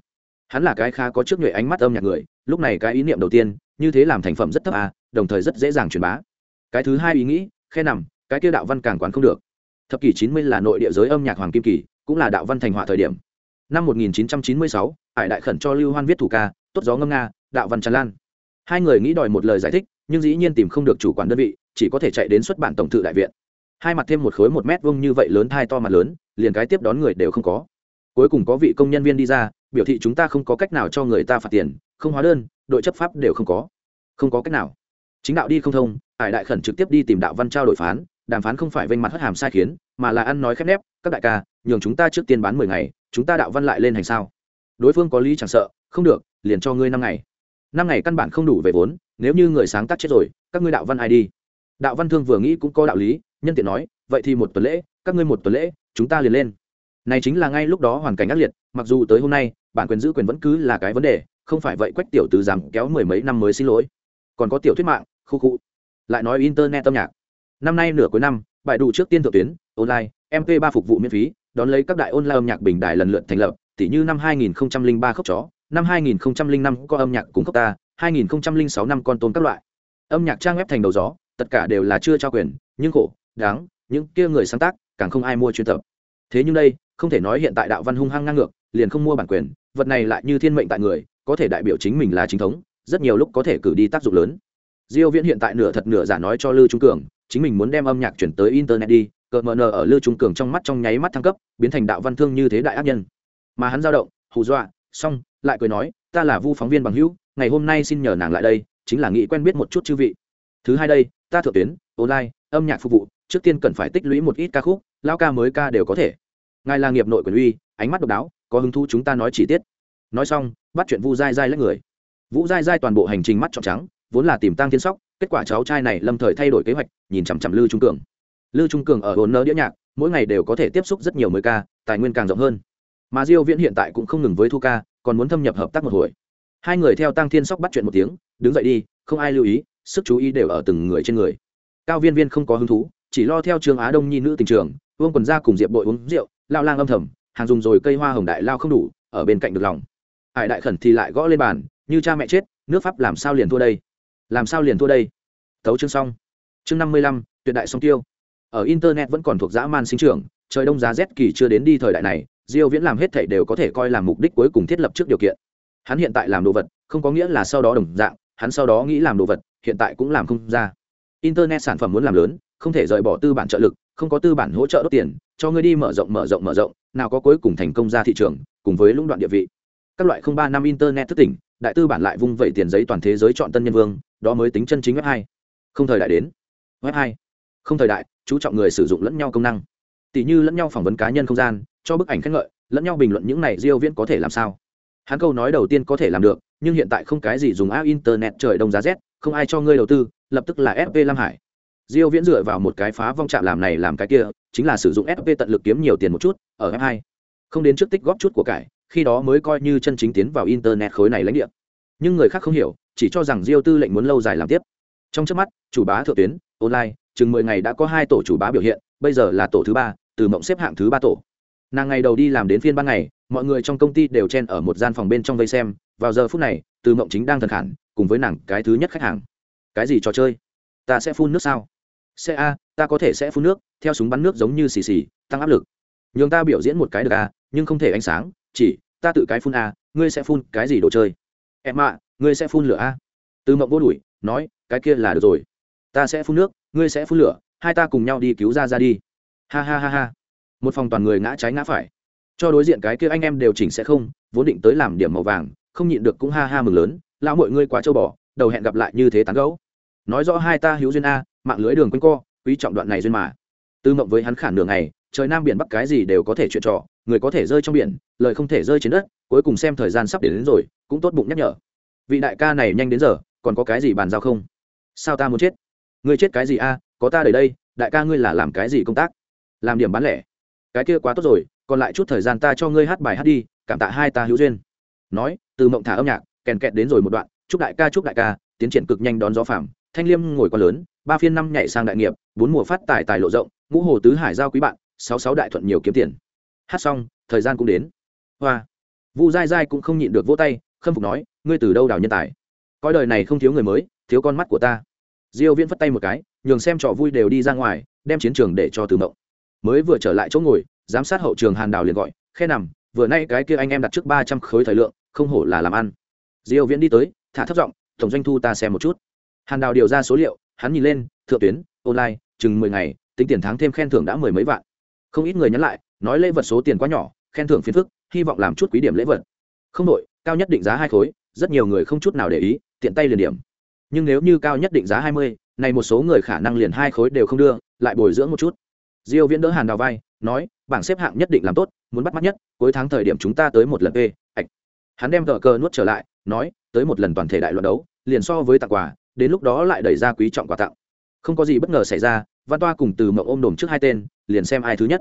Hắn là cái khá có trước nhuệ ánh mắt âm nhạc người lúc này cái ý niệm đầu tiên như thế làm thành phẩm rất thấp à đồng thời rất dễ dàng truyền bá. Cái thứ hai ý nghĩ khe nằm cái kia đạo văn càng quán không được. Thập kỷ chín mươi là nội địa giới âm nhạc hoàng kim kỳ cũng là đạo văn thành họa thời điểm. Năm 1996, Hải đại khẩn cho lưu hoan viết thủ ca tốt gió ngâm nga đạo văn tràn lan. Hai người nghĩ đòi một lời giải thích, nhưng dĩ nhiên tìm không được chủ quản đơn vị, chỉ có thể chạy đến xuất bản tổng thự đại viện. Hai mặt thêm một khối một mét vuông như vậy lớn thai to mặt lớn, liền cái tiếp đón người đều không có. Cuối cùng có vị công nhân viên đi ra, biểu thị chúng ta không có cách nào cho người ta phạt tiền, không hóa đơn, đội chấp pháp đều không có. Không có cách nào. Chính đạo đi không thông hải đại khẩn trực tiếp đi tìm đạo văn trao đổi phán, đàm phán không phải vênh mặt hất hàm sai khiến, mà là ăn nói khép nép, các đại ca, nhường chúng ta trước tiên bán mười ngày, chúng ta đạo văn lại lên hành sao? Đối phương có lý chẳng sợ, không được, liền cho ngươi năm ngày năm ngày căn bản không đủ về vốn, nếu như người sáng tác chết rồi, các ngươi đạo văn ai đi? Đạo văn thương vừa nghĩ cũng có đạo lý, nhân tiện nói, vậy thì một tuần lễ, các ngươi một tuần lễ, chúng ta liền lên. Này chính là ngay lúc đó hoàn cảnh ác liệt, mặc dù tới hôm nay, bản quyền giữ quyền vẫn cứ là cái vấn đề, không phải vậy quách tiểu từ rằng kéo mười mấy năm mới xin lỗi. Còn có tiểu thuyết mạng, khu khu. Lại nói internet âm nhạc. Năm nay nửa cuối năm, bài đủ trước tiên thượng tuyến, online mp 3 phục vụ miễn phí, đón lấy các đại online âm nhạc bình đại lần lượt thành lập tỷ như năm 2003 khốc chó năm 2005 có âm nhạc cùng khóc ta 2006 năm con tôm các loại. Âm nhạc trang web thành đầu gió, tất cả đều là chưa trao quyền, nhưng khổ, đáng, những kia người sáng tác, càng không ai mua chuyên tập. Thế nhưng đây, không thể nói hiện tại đạo văn hung hăng ngang ngược, liền không mua bản quyền, vật này lại như thiên mệnh tại người, có thể đại biểu chính mình là chính thống, rất nhiều lúc có thể cử đi tác dụng lớn. Diêu viễn hiện tại nửa thật nửa giả nói cho lư trung cường, chính mình muốn đem âm nhạc chuyển tới internet đi, cờ mờ nờ ở lư trung cường trong mắt trong nháy mắt thăng cấp, biến thành đạo văn thương như thế đại ác nhân. Mà hắn dao động, hù dọa, xong lại cười nói, ta là vu phóng viên bằng hữu, ngày hôm nay xin nhờ nàng lại đây, chính là nghĩ quen biết một chút chư vị. Thứ hai đây, ta thượng tuyến, online, âm nhạc phục vụ, trước tiên cần phải tích lũy một ít ca khúc lao ca mới ca đều có thể. Ngài là nghiệp nội quyền uy, ánh mắt độc đáo, có hứng thú chúng ta nói chi tiết. Nói xong, bắt chuyện vu dai dai lấy người. Vũ dai dai toàn bộ hành trình mắt trọn trắng, vốn là tìm tăng thiên sóc, kết quả cháu trai này lâm thời thay đổi kế hoạch, nhìn chằm chằm lư trung cường. Lư trung cường ở hồn nơ đĩa nhạc, mỗi ngày đều có thể tiếp xúc rất nhiều mới ca, tài nguyên càng rộng hơn. Mà diêu viễn hiện tại cũng không ngừng với thu ca còn muốn thâm nhập hợp tác một hồi. Hai người theo tăng thiên sóc bắt chuyện một tiếng, đứng dậy đi, không ai lưu ý, sức chú ý đều ở từng người trên người. Cao viên viên không có hứng thú, chỉ lo theo trường á đông nhi nữ tình trường, vương quần ra cùng diệp bội uống rượu, lao lang âm thầm, hàng dùng rồi cây hoa hồng đại lao không đủ, ở bên cạnh được lòng. Hải đại khẩn thì lại gõ lên bàn, như cha mẹ chết, nước pháp làm sao liền thua đây? Làm sao liền thua đây? Tấu chương xong. Chương năm mươi lăm, tuyệt đại song tiêu. Ở internet vẫn còn thuộc dã man sinh trưởng, trời đông giá rét kỳ chưa đến đi thời đại này diêu viễn làm hết thảy đều có thể coi là mục đích cuối cùng thiết lập trước điều kiện. Hắn hiện tại làm đồ vật, không có nghĩa là sau đó đồng dạng, hắn sau đó nghĩ làm đồ vật, hiện tại cũng làm không ra. Internet sản phẩm muốn làm lớn, không thể rời bỏ tư bản trợ lực, không có tư bản hỗ trợ đốt tiền, cho ngươi đi mở rộng mở rộng mở rộng, nào có cuối cùng thành công ra thị trường, cùng với lũng đoạn địa vị. Các loại không ba năm internet thức tỉnh, đại tư bản lại vung vẩy tiền giấy toàn thế giới chọn tân nhân vương, đó mới tính chân chính web hai. Không thời đại đến. Web hai. Không thời đại, chú trọng người sử dụng lẫn nhau công năng tỷ như lẫn nhau phỏng vấn cá nhân không gian, cho bức ảnh khen ngợi, lẫn nhau bình luận những này diêu viễn có thể làm sao? Hắn câu nói đầu tiên có thể làm được, nhưng hiện tại không cái gì dùng áp internet trời đông giá rét, không ai cho ngươi đầu tư, lập tức là fp lam hải. Diêu viễn dựa vào một cái phá vong chạm làm này làm cái kia, chính là sử dụng fp tận lực kiếm nhiều tiền một chút, ở f 2 không đến trước tích góp chút của cải, khi đó mới coi như chân chính tiến vào internet khối này lãnh địa. Nhưng người khác không hiểu, chỉ cho rằng diêu tư lệnh muốn lâu dài làm tiếp. Trong trước mắt, chủ bá thượng tuyến, online, chừng mười ngày đã có hai tổ chủ bá biểu hiện, bây giờ là tổ thứ ba từ mộng xếp hạng thứ ba tổ. Nàng ngày đầu đi làm đến phiên ban ngày, mọi người trong công ty đều chen ở một gian phòng bên trong vây xem, vào giờ phút này, từ mộng chính đang thần khản, cùng với nàng cái thứ nhất khách hàng. Cái gì trò chơi? Ta sẽ phun nước sao? Sẽ a, ta có thể sẽ phun nước, theo súng bắn nước giống như xì xì, tăng áp lực. Nhường ta biểu diễn một cái được a, nhưng không thể ánh sáng, chỉ, ta tự cái phun a, ngươi sẽ phun cái gì đồ chơi? Em ạ, ngươi sẽ phun lửa a? Từ mộng vô đuổi, nói, cái kia là được rồi. Ta sẽ phun nước, ngươi sẽ phun lửa, hai ta cùng nhau đi cứu ra ra đi ha ha ha ha. Một phòng toàn người ngã trái ngã phải. Cho đối diện cái kia anh em đều chỉnh sẽ không vốn định tới làm điểm màu vàng không nhịn được cũng ha ha mừng lớn lão mọi ngươi quá châu bò đầu hẹn gặp lại như thế tán gấu nói rõ hai ta hữu duyên a mạng lưới đường quanh co quý trọng đoạn này duyên mà. Tư mộng với hắn khản đường này trời nam biển bắc cái gì đều có thể chuyện trò người có thể rơi trong biển lời không thể rơi trên đất cuối cùng xem thời gian sắp đến, đến rồi cũng tốt bụng nhắc nhở. Vị đại ca này nhanh đến giờ còn có cái gì bàn giao không? Sao ta muốn chết? Ngươi chết cái gì a? Có ta đầy đây đại ca ngươi là làm cái gì công tác? Làm điểm bán lẻ. Cái kia quá tốt rồi, còn lại chút thời gian ta cho ngươi hát bài hát đi, cảm tạ hai ta hữu duyên. Nói, từ mộng thả âm nhạc, kèn kẹt đến rồi một đoạn, chúc đại ca chúc đại ca, tiến triển cực nhanh đón gió phàm thanh liêm ngồi quá lớn, ba phiên năm nhảy sang đại nghiệp, bốn mùa phát tài tài lộ rộng, ngũ hồ tứ hải giao quý bạn, sáu sáu đại thuận nhiều kiếm tiền. Hát xong, thời gian cũng đến. Hoa. Vu dai dai cũng không nhịn được vỗ tay, khâm phục nói, ngươi từ đâu đào nhân tài? Coi đời này không thiếu người mới, thiếu con mắt của ta. Diêu viễn phất tay một cái, nhường xem trò vui đều đi ra ngoài, đem chiến trường để cho từ mộng mới vừa trở lại chỗ ngồi, giám sát hậu trường hàn đào liền gọi, khe nằm, vừa nay cái kia anh em đặt trước 300 khối thời lượng, không hổ là làm ăn. Diêu viễn đi tới, thả thấp giọng, tổng doanh thu ta xem một chút. Hàn đào điều ra số liệu, hắn nhìn lên, thượng tuyến, online, chừng 10 ngày, tính tiền tháng thêm khen thưởng đã mười mấy vạn. Không ít người nhắn lại, nói lễ vật số tiền quá nhỏ, khen thưởng phiền phức, hy vọng làm chút quý điểm lễ vật. Không đội, cao nhất định giá hai khối, rất nhiều người không chút nào để ý, tiện tay liền điểm. Nhưng nếu như cao nhất định giá hai mươi, này một số người khả năng liền hai khối đều không đưa, lại bồi dưỡng một chút diêu viễn đỡ hàn đào vai, nói, bảng xếp hạng nhất định làm tốt, muốn bắt mắt nhất, cuối tháng thời điểm chúng ta tới một lần p, ạch. Hắn đem tờ cờ nuốt trở lại, nói, tới một lần toàn thể đại luận đấu, liền so với tặng quà, đến lúc đó lại đẩy ra quý trọng quà tặng. Không có gì bất ngờ xảy ra, văn toa cùng từ mộng ôm đồm trước hai tên, liền xem ai thứ nhất.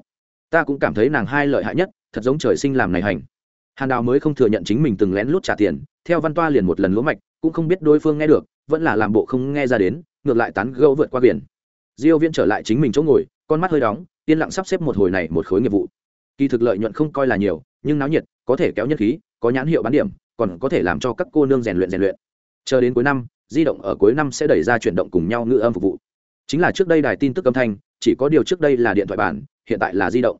Ta cũng cảm thấy nàng hai lợi hại nhất, thật giống trời sinh làm này hành. Hàn đào mới không thừa nhận chính mình từng lén lút trả tiền, theo văn toa liền một lần lúa mạch, cũng không biết đối phương nghe được, vẫn là làm bộ không nghe ra đến, ngược lại tán gẫu vượt qua biển. Diêu Viễn trở lại chính mình chỗ ngồi con mắt hơi đóng, yên lặng sắp xếp một hồi này một khối nghiệp vụ. Kỳ thực lợi nhuận không coi là nhiều, nhưng náo nhiệt, có thể kéo nhân khí, có nhãn hiệu bán điểm, còn có thể làm cho các cô nương rèn luyện rèn luyện. Chờ đến cuối năm, di động ở cuối năm sẽ đẩy ra chuyển động cùng nhau ngữ âm phục vụ. Chính là trước đây đài tin tức âm thanh, chỉ có điều trước đây là điện thoại bản hiện tại là di động.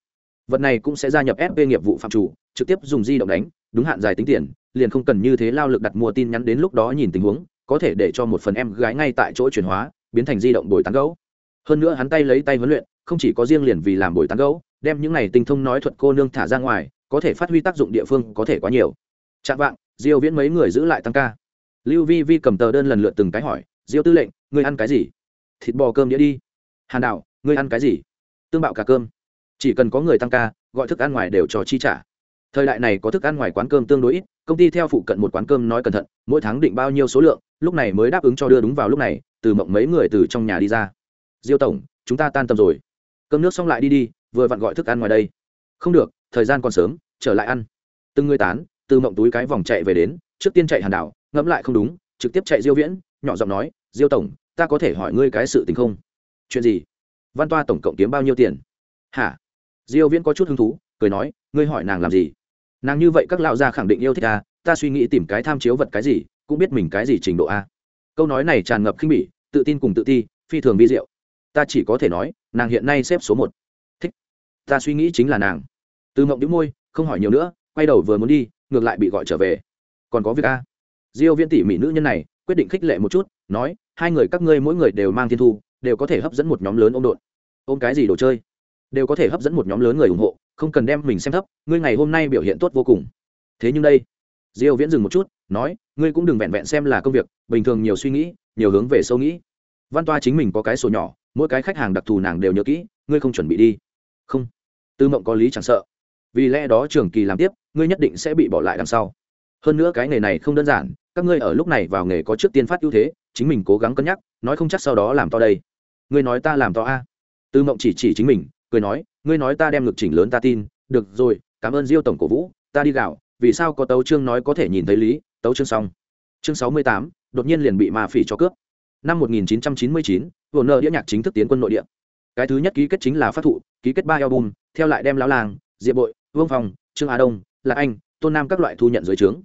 Vật này cũng sẽ gia nhập fp nghiệp vụ phạm chủ, trực tiếp dùng di động đánh, đúng hạn dài tính tiền, liền không cần như thế lao lực đặt mua tin nhắn đến lúc đó nhìn tình huống, có thể để cho một phần em gái ngay tại chỗ chuyển hóa, biến thành di động bồi tán gấu. Hơn nữa hắn tay lấy tay huấn luyện không chỉ có riêng liền vì làm bồi tán gẫu đem những này tinh thông nói thuật cô nương thả ra ngoài, có thể phát huy tác dụng địa phương có thể quá nhiều. Chạm vạng, diêu viễn mấy người giữ lại tăng ca. Lưu vi vi cầm tờ đơn lần lượt từng cái hỏi, diêu tư lệnh, ngươi ăn cái gì? Thịt bò cơm đĩa đi. Hàn đạo, ngươi ăn cái gì? Tương bạo cả cơm. Chỉ cần có người tăng ca, gọi thức ăn ngoài đều cho chi trả. Thời đại này có thức ăn ngoài quán cơm tương đối ít, công ty theo phụ cận một quán cơm nói cẩn thận, mỗi tháng định bao nhiêu số lượng, lúc này mới đáp ứng cho đưa đúng vào lúc này, từ mộng mấy người từ trong nhà đi ra. Diêu tổng, chúng ta tan tầm rồi cơm nước xong lại đi đi, vừa vặn gọi thức ăn ngoài đây. Không được, thời gian còn sớm, trở lại ăn. Từng người tán, từ mộng túi cái vòng chạy về đến, trước tiên chạy hàn đảo, ngẫm lại không đúng, trực tiếp chạy diêu viễn, nhỏ giọng nói, diêu tổng, ta có thể hỏi ngươi cái sự tình không? Chuyện gì? Văn toa tổng cộng kiếm bao nhiêu tiền? Hả? Diêu viễn có chút hứng thú, cười nói, ngươi hỏi nàng làm gì? Nàng như vậy các lão gia khẳng định yêu thích ta ta suy nghĩ tìm cái tham chiếu vật cái gì, cũng biết mình cái gì trình độ a. Câu nói này tràn ngập khinh bỉ, tự tin cùng tự ti, phi thường vi diệu. Ta chỉ có thể nói nàng hiện nay xếp số một. Thích. Ta suy nghĩ chính là nàng. Từ mộng đĩu môi, không hỏi nhiều nữa, quay đầu vừa muốn đi, ngược lại bị gọi trở về. Còn có việc a. Diêu viễn tỉ mỉ nữ nhân này, quyết định khích lệ một chút, nói, hai người các ngươi mỗi người đều mang thiên thu, đều có thể hấp dẫn một nhóm lớn ôm đột. Ôm cái gì đồ chơi? Đều có thể hấp dẫn một nhóm lớn người ủng hộ, không cần đem mình xem thấp, ngươi ngày hôm nay biểu hiện tốt vô cùng. Thế nhưng đây, diêu viễn dừng một chút, nói, ngươi cũng đừng vẹn vẹn xem là công việc, bình thường nhiều suy nghĩ, nhiều hướng về sâu nghĩ. Văn toa chính mình có cái sổ nhỏ mỗi cái khách hàng đặc thù nàng đều nhớ kỹ, ngươi không chuẩn bị đi. Không. Tư mộng có lý chẳng sợ. Vì lẽ đó trường kỳ làm tiếp, ngươi nhất định sẽ bị bỏ lại đằng sau. Hơn nữa cái nghề này không đơn giản, các ngươi ở lúc này vào nghề có trước tiên phát ưu thế, chính mình cố gắng cân nhắc, nói không chắc sau đó làm to đây. Ngươi nói ta làm to a. Tư mộng chỉ chỉ chính mình, cười nói, ngươi nói ta đem ngực chỉnh lớn ta tin, được rồi, cảm ơn diêu tổng cổ vũ, ta đi gạo, vì sao có tấu chương nói có thể nhìn thấy lý, tấu chương xong. Chương sáu mươi tám, đột nhiên liền bị ma phỉ cho cướp năm một nghìn chín trăm chín mươi chín vồn nợ đĩa nhạc chính thức tiến quân nội địa. Cái thứ nhất ký kết chính là phát thụ, ký kết ba album, theo lại đem lão làng, diệp bội, vương phòng trương á đông, lạc anh, tôn nam các loại thu nhận dưới trướng.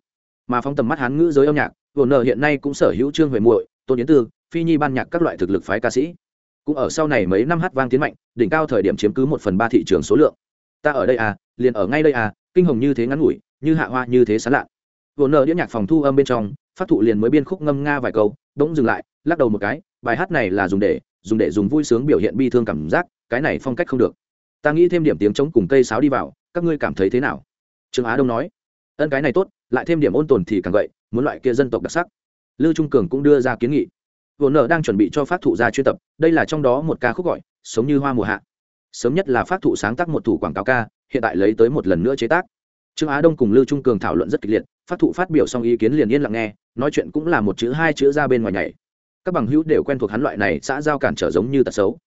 Mà phóng tầm mắt hán ngữ giới âm nhạc vồn nợ hiện nay cũng sở hữu trương huệ muội, tôn yến tư, phi nhi ban nhạc các loại thực lực phái ca sĩ. Cũng ở sau này mấy năm hát vang tiến mạnh, đỉnh cao thời điểm chiếm cứ một phần ba thị trường số lượng. Ta ở đây à liền ở ngay đây à kinh hồng như thế ngắn ngủi, như hạ hoa như thế sán lạ vồn nợ đĩa nhạc phòng thu âm bên trong, phát thụ liền mới biên khúc ngâm nga vài câu bỗng dừng lại, lắc đầu một cái, bài hát này là dùng để dùng để dùng vui sướng biểu hiện bi thương cảm giác, cái này phong cách không được. Ta nghĩ thêm điểm tiếng trống cùng cây sáo đi vào, các ngươi cảm thấy thế nào? Trương á đông nói. Ân, cái này tốt, lại thêm điểm ôn tồn thì càng vậy muốn loại kia dân tộc đặc sắc. Lưu trung cường cũng đưa ra kiến nghị. Vồn nợ đang chuẩn bị cho phát thụ ra chuyên tập, đây là trong đó một ca khúc gọi, sống như hoa mùa hạ. Sớm nhất là phát thụ sáng tác một thủ quảng cáo ca, hiện tại lấy tới một lần nữa chế tác. Trương á đông cùng lưu trung cường thảo luận rất kịch liệt phát thụ phát biểu xong ý kiến liền yên lặng nghe, nói chuyện cũng là một chữ hai chữ ra bên ngoài nhảy. Các bằng hữu đều quen thuộc hắn loại này xã giao cản trở giống như tật xấu.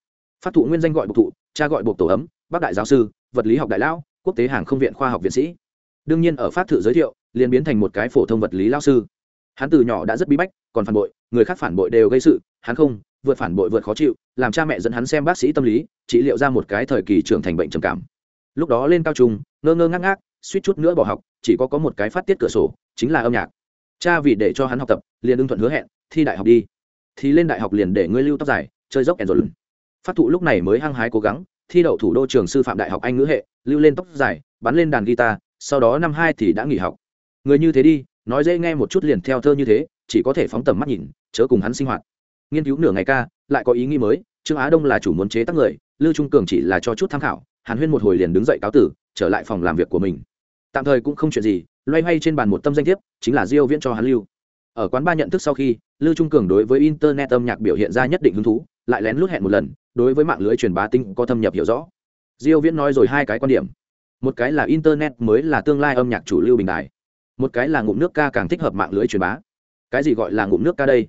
Phát thụ nguyên danh gọi bộc thụ, cha gọi bộc tổ ấm, bác đại giáo sư, vật lý học đại lão, quốc tế hàng không viện khoa học viện sĩ. Đương nhiên ở phát thự giới thiệu, liền biến thành một cái phổ thông vật lý lao sư. Hắn từ nhỏ đã rất bí bách, còn phản bội, người khác phản bội đều gây sự, hắn không, vượt phản bội vượt khó chịu, làm cha mẹ dẫn hắn xem bác sĩ tâm lý, trị liệu ra một cái thời kỳ trưởng thành bệnh trầm cảm. Lúc đó lên cao trung, ngơ ngơ ngác ngác suýt chút nữa bỏ học, chỉ có có một cái phát tiết cửa sổ, chính là âm nhạc. Cha vì để cho hắn học tập, liền ưng thuận hứa hẹn, thi đại học đi. Thì lên đại học liền để ngươi lưu tóc dài, chơi dốc ẻn rồi phát thụ lúc này mới hăng hái cố gắng, thi đậu thủ đô trường sư phạm đại học anh ngữ hệ, lưu lên tóc dài, bắn lên đàn guitar, sau đó năm hai thì đã nghỉ học. Người như thế đi, nói dễ nghe một chút liền theo thơ như thế, chỉ có thể phóng tầm mắt nhìn, chớ cùng hắn sinh hoạt. Nghiên cứu nửa ngày ca, lại có ý nghĩ mới, trương á đông là chủ muốn chế tác người, lưu trung cường chỉ là cho chút tham khảo, hàn huyên một hồi liền đứng dậy cáo tử, trở lại phòng làm việc của mình tạm thời cũng không chuyện gì, loay hoay trên bàn một tâm danh thiếp, chính là diêu viễn cho hắn lưu. Ở quán ba nhận thức sau khi, lưu trung cường đối với internet âm nhạc biểu hiện ra nhất định hứng thú, lại lén lút hẹn một lần, đối với mạng lưới truyền bá tinh có thâm nhập hiểu rõ. Diêu viễn nói rồi hai cái quan điểm. Một cái là internet mới là tương lai âm nhạc chủ lưu bình đại một cái là ngụm nước ca càng thích hợp mạng lưới truyền bá. Cái gì gọi là ngụm nước ca đây?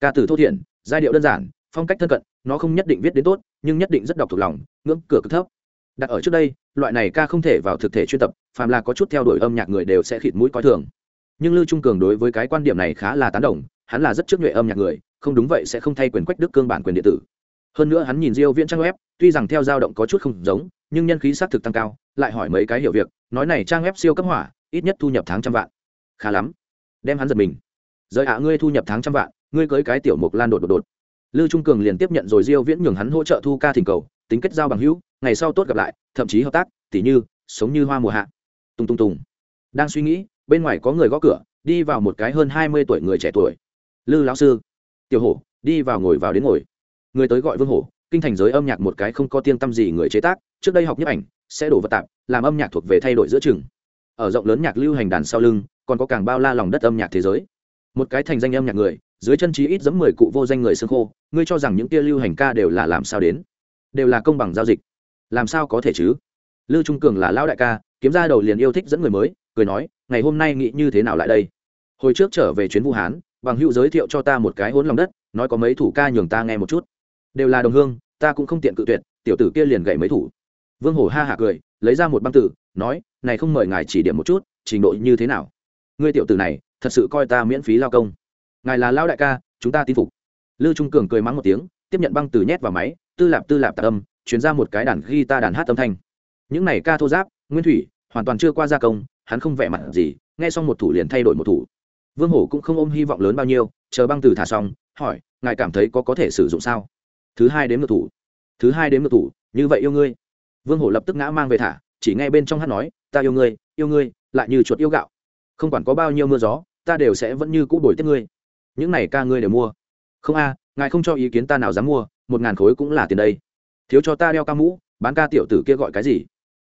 Ca từ thô thiển giai điệu đơn giản, phong cách thân cận, nó không nhất định viết đến tốt, nhưng nhất định rất đọc thuộc lòng, ngưỡng cửa cực thấp đặt ở trước đây, loại này ca không thể vào thực thể chuyên tập, phàm là có chút theo đuổi âm nhạc người đều sẽ khịt mũi coi thường. Nhưng lưu trung cường đối với cái quan điểm này khá là tán đồng, hắn là rất trước nhuệ âm nhạc người, không đúng vậy sẽ không thay quyền quách đức cương bản quyền điện tử. Hơn nữa hắn nhìn diêu viễn trang web, tuy rằng theo dao động có chút không giống, nhưng nhân khí xác thực tăng cao, lại hỏi mấy cái hiểu việc, nói này trang web siêu cấp hỏa, ít nhất thu nhập tháng trăm vạn. Khá lắm. Đem hắn giật mình. Rời ạ, ngươi thu nhập tháng trăm vạn, ngươi cưới cái tiểu mục lan đột đột đột. Lưu trung cường liền tiếp nhận rồi diêu viễn nhường hắn hỗ trợ thu ca thỉnh cầu, tính kết giao bằng hữu ngày sau tốt gặp lại, thậm chí hợp tác, tỉ như, sống như hoa mùa hạ. Tung tung tung đang suy nghĩ, bên ngoài có người gõ cửa, đi vào một cái hơn hai mươi tuổi người trẻ tuổi. Lư lão sư. Tiểu hổ, đi vào ngồi vào đến ngồi. Người tới gọi vương hổ, kinh thành giới âm nhạc một cái không có tiên tâm gì người chế tác, trước đây học nhiếp ảnh, sẽ đổ vật tạp, làm âm nhạc thuộc về thay đổi giữa chừng. Ở rộng lớn nhạc lưu hành đàn sau lưng, còn có càng bao la lòng đất âm nhạc thế giới. Một cái thành danh âm nhạc người, dưới chân trí ít giấm mười cụ vô danh người xương khô ngươi cho rằng những tia lưu hành ca đều là làm sao đến? Đều là công bằng giao dịch làm sao có thể chứ? Lưu trung cường là lão đại ca, kiếm ra đầu liền yêu thích dẫn người mới, cười nói, ngày hôm nay nghĩ như thế nào lại đây? Hồi trước trở về chuyến vũ hán, bằng hữu giới thiệu cho ta một cái hỗn lòng đất, nói có mấy thủ ca nhường ta nghe một chút. Đều là đồng hương, ta cũng không tiện cự tuyệt, tiểu tử kia liền gậy mấy thủ. Vương hổ ha hạ cười, lấy ra một băng tử, nói, này không mời ngài chỉ điểm một chút, trình độ như thế nào? Ngươi tiểu tử này, thật sự coi ta miễn phí lao công. Ngài là lao đại ca, chúng ta tin phục. Lưu trung cường cười mắng một tiếng, tiếp nhận băng từ nhét vào máy, tư lạp tư lạp tạc âm chuyển ra một cái đàn guitar đàn hát âm thanh. Những này ca thô giáp, nguyên thủy, hoàn toàn chưa qua gia công, hắn không vẻ mặt gì, nghe xong một thủ liền thay đổi một thủ. Vương hổ cũng không ôm hy vọng lớn bao nhiêu, chờ băng từ thả xong, hỏi, ngài cảm thấy có có thể sử dụng sao? Thứ hai đến ngược thủ. Thứ hai đến ngược thủ, như vậy yêu ngươi. Vương hổ lập tức ngã mang về thả, chỉ nghe bên trong hát nói, ta yêu ngươi yêu ngươi, lại như chuột yêu gạo. Không quản có bao nhiêu mưa gió, ta đều sẽ vẫn như cũ đổi tiếp ngươi. Những này ca ngươi đều mua. Không a, ngài không cho ý kiến ta nào dám mua, một ngàn khối cũng là tiền đây thiếu cho ta đeo ca mũ, bán ca tiểu tử kia gọi cái gì?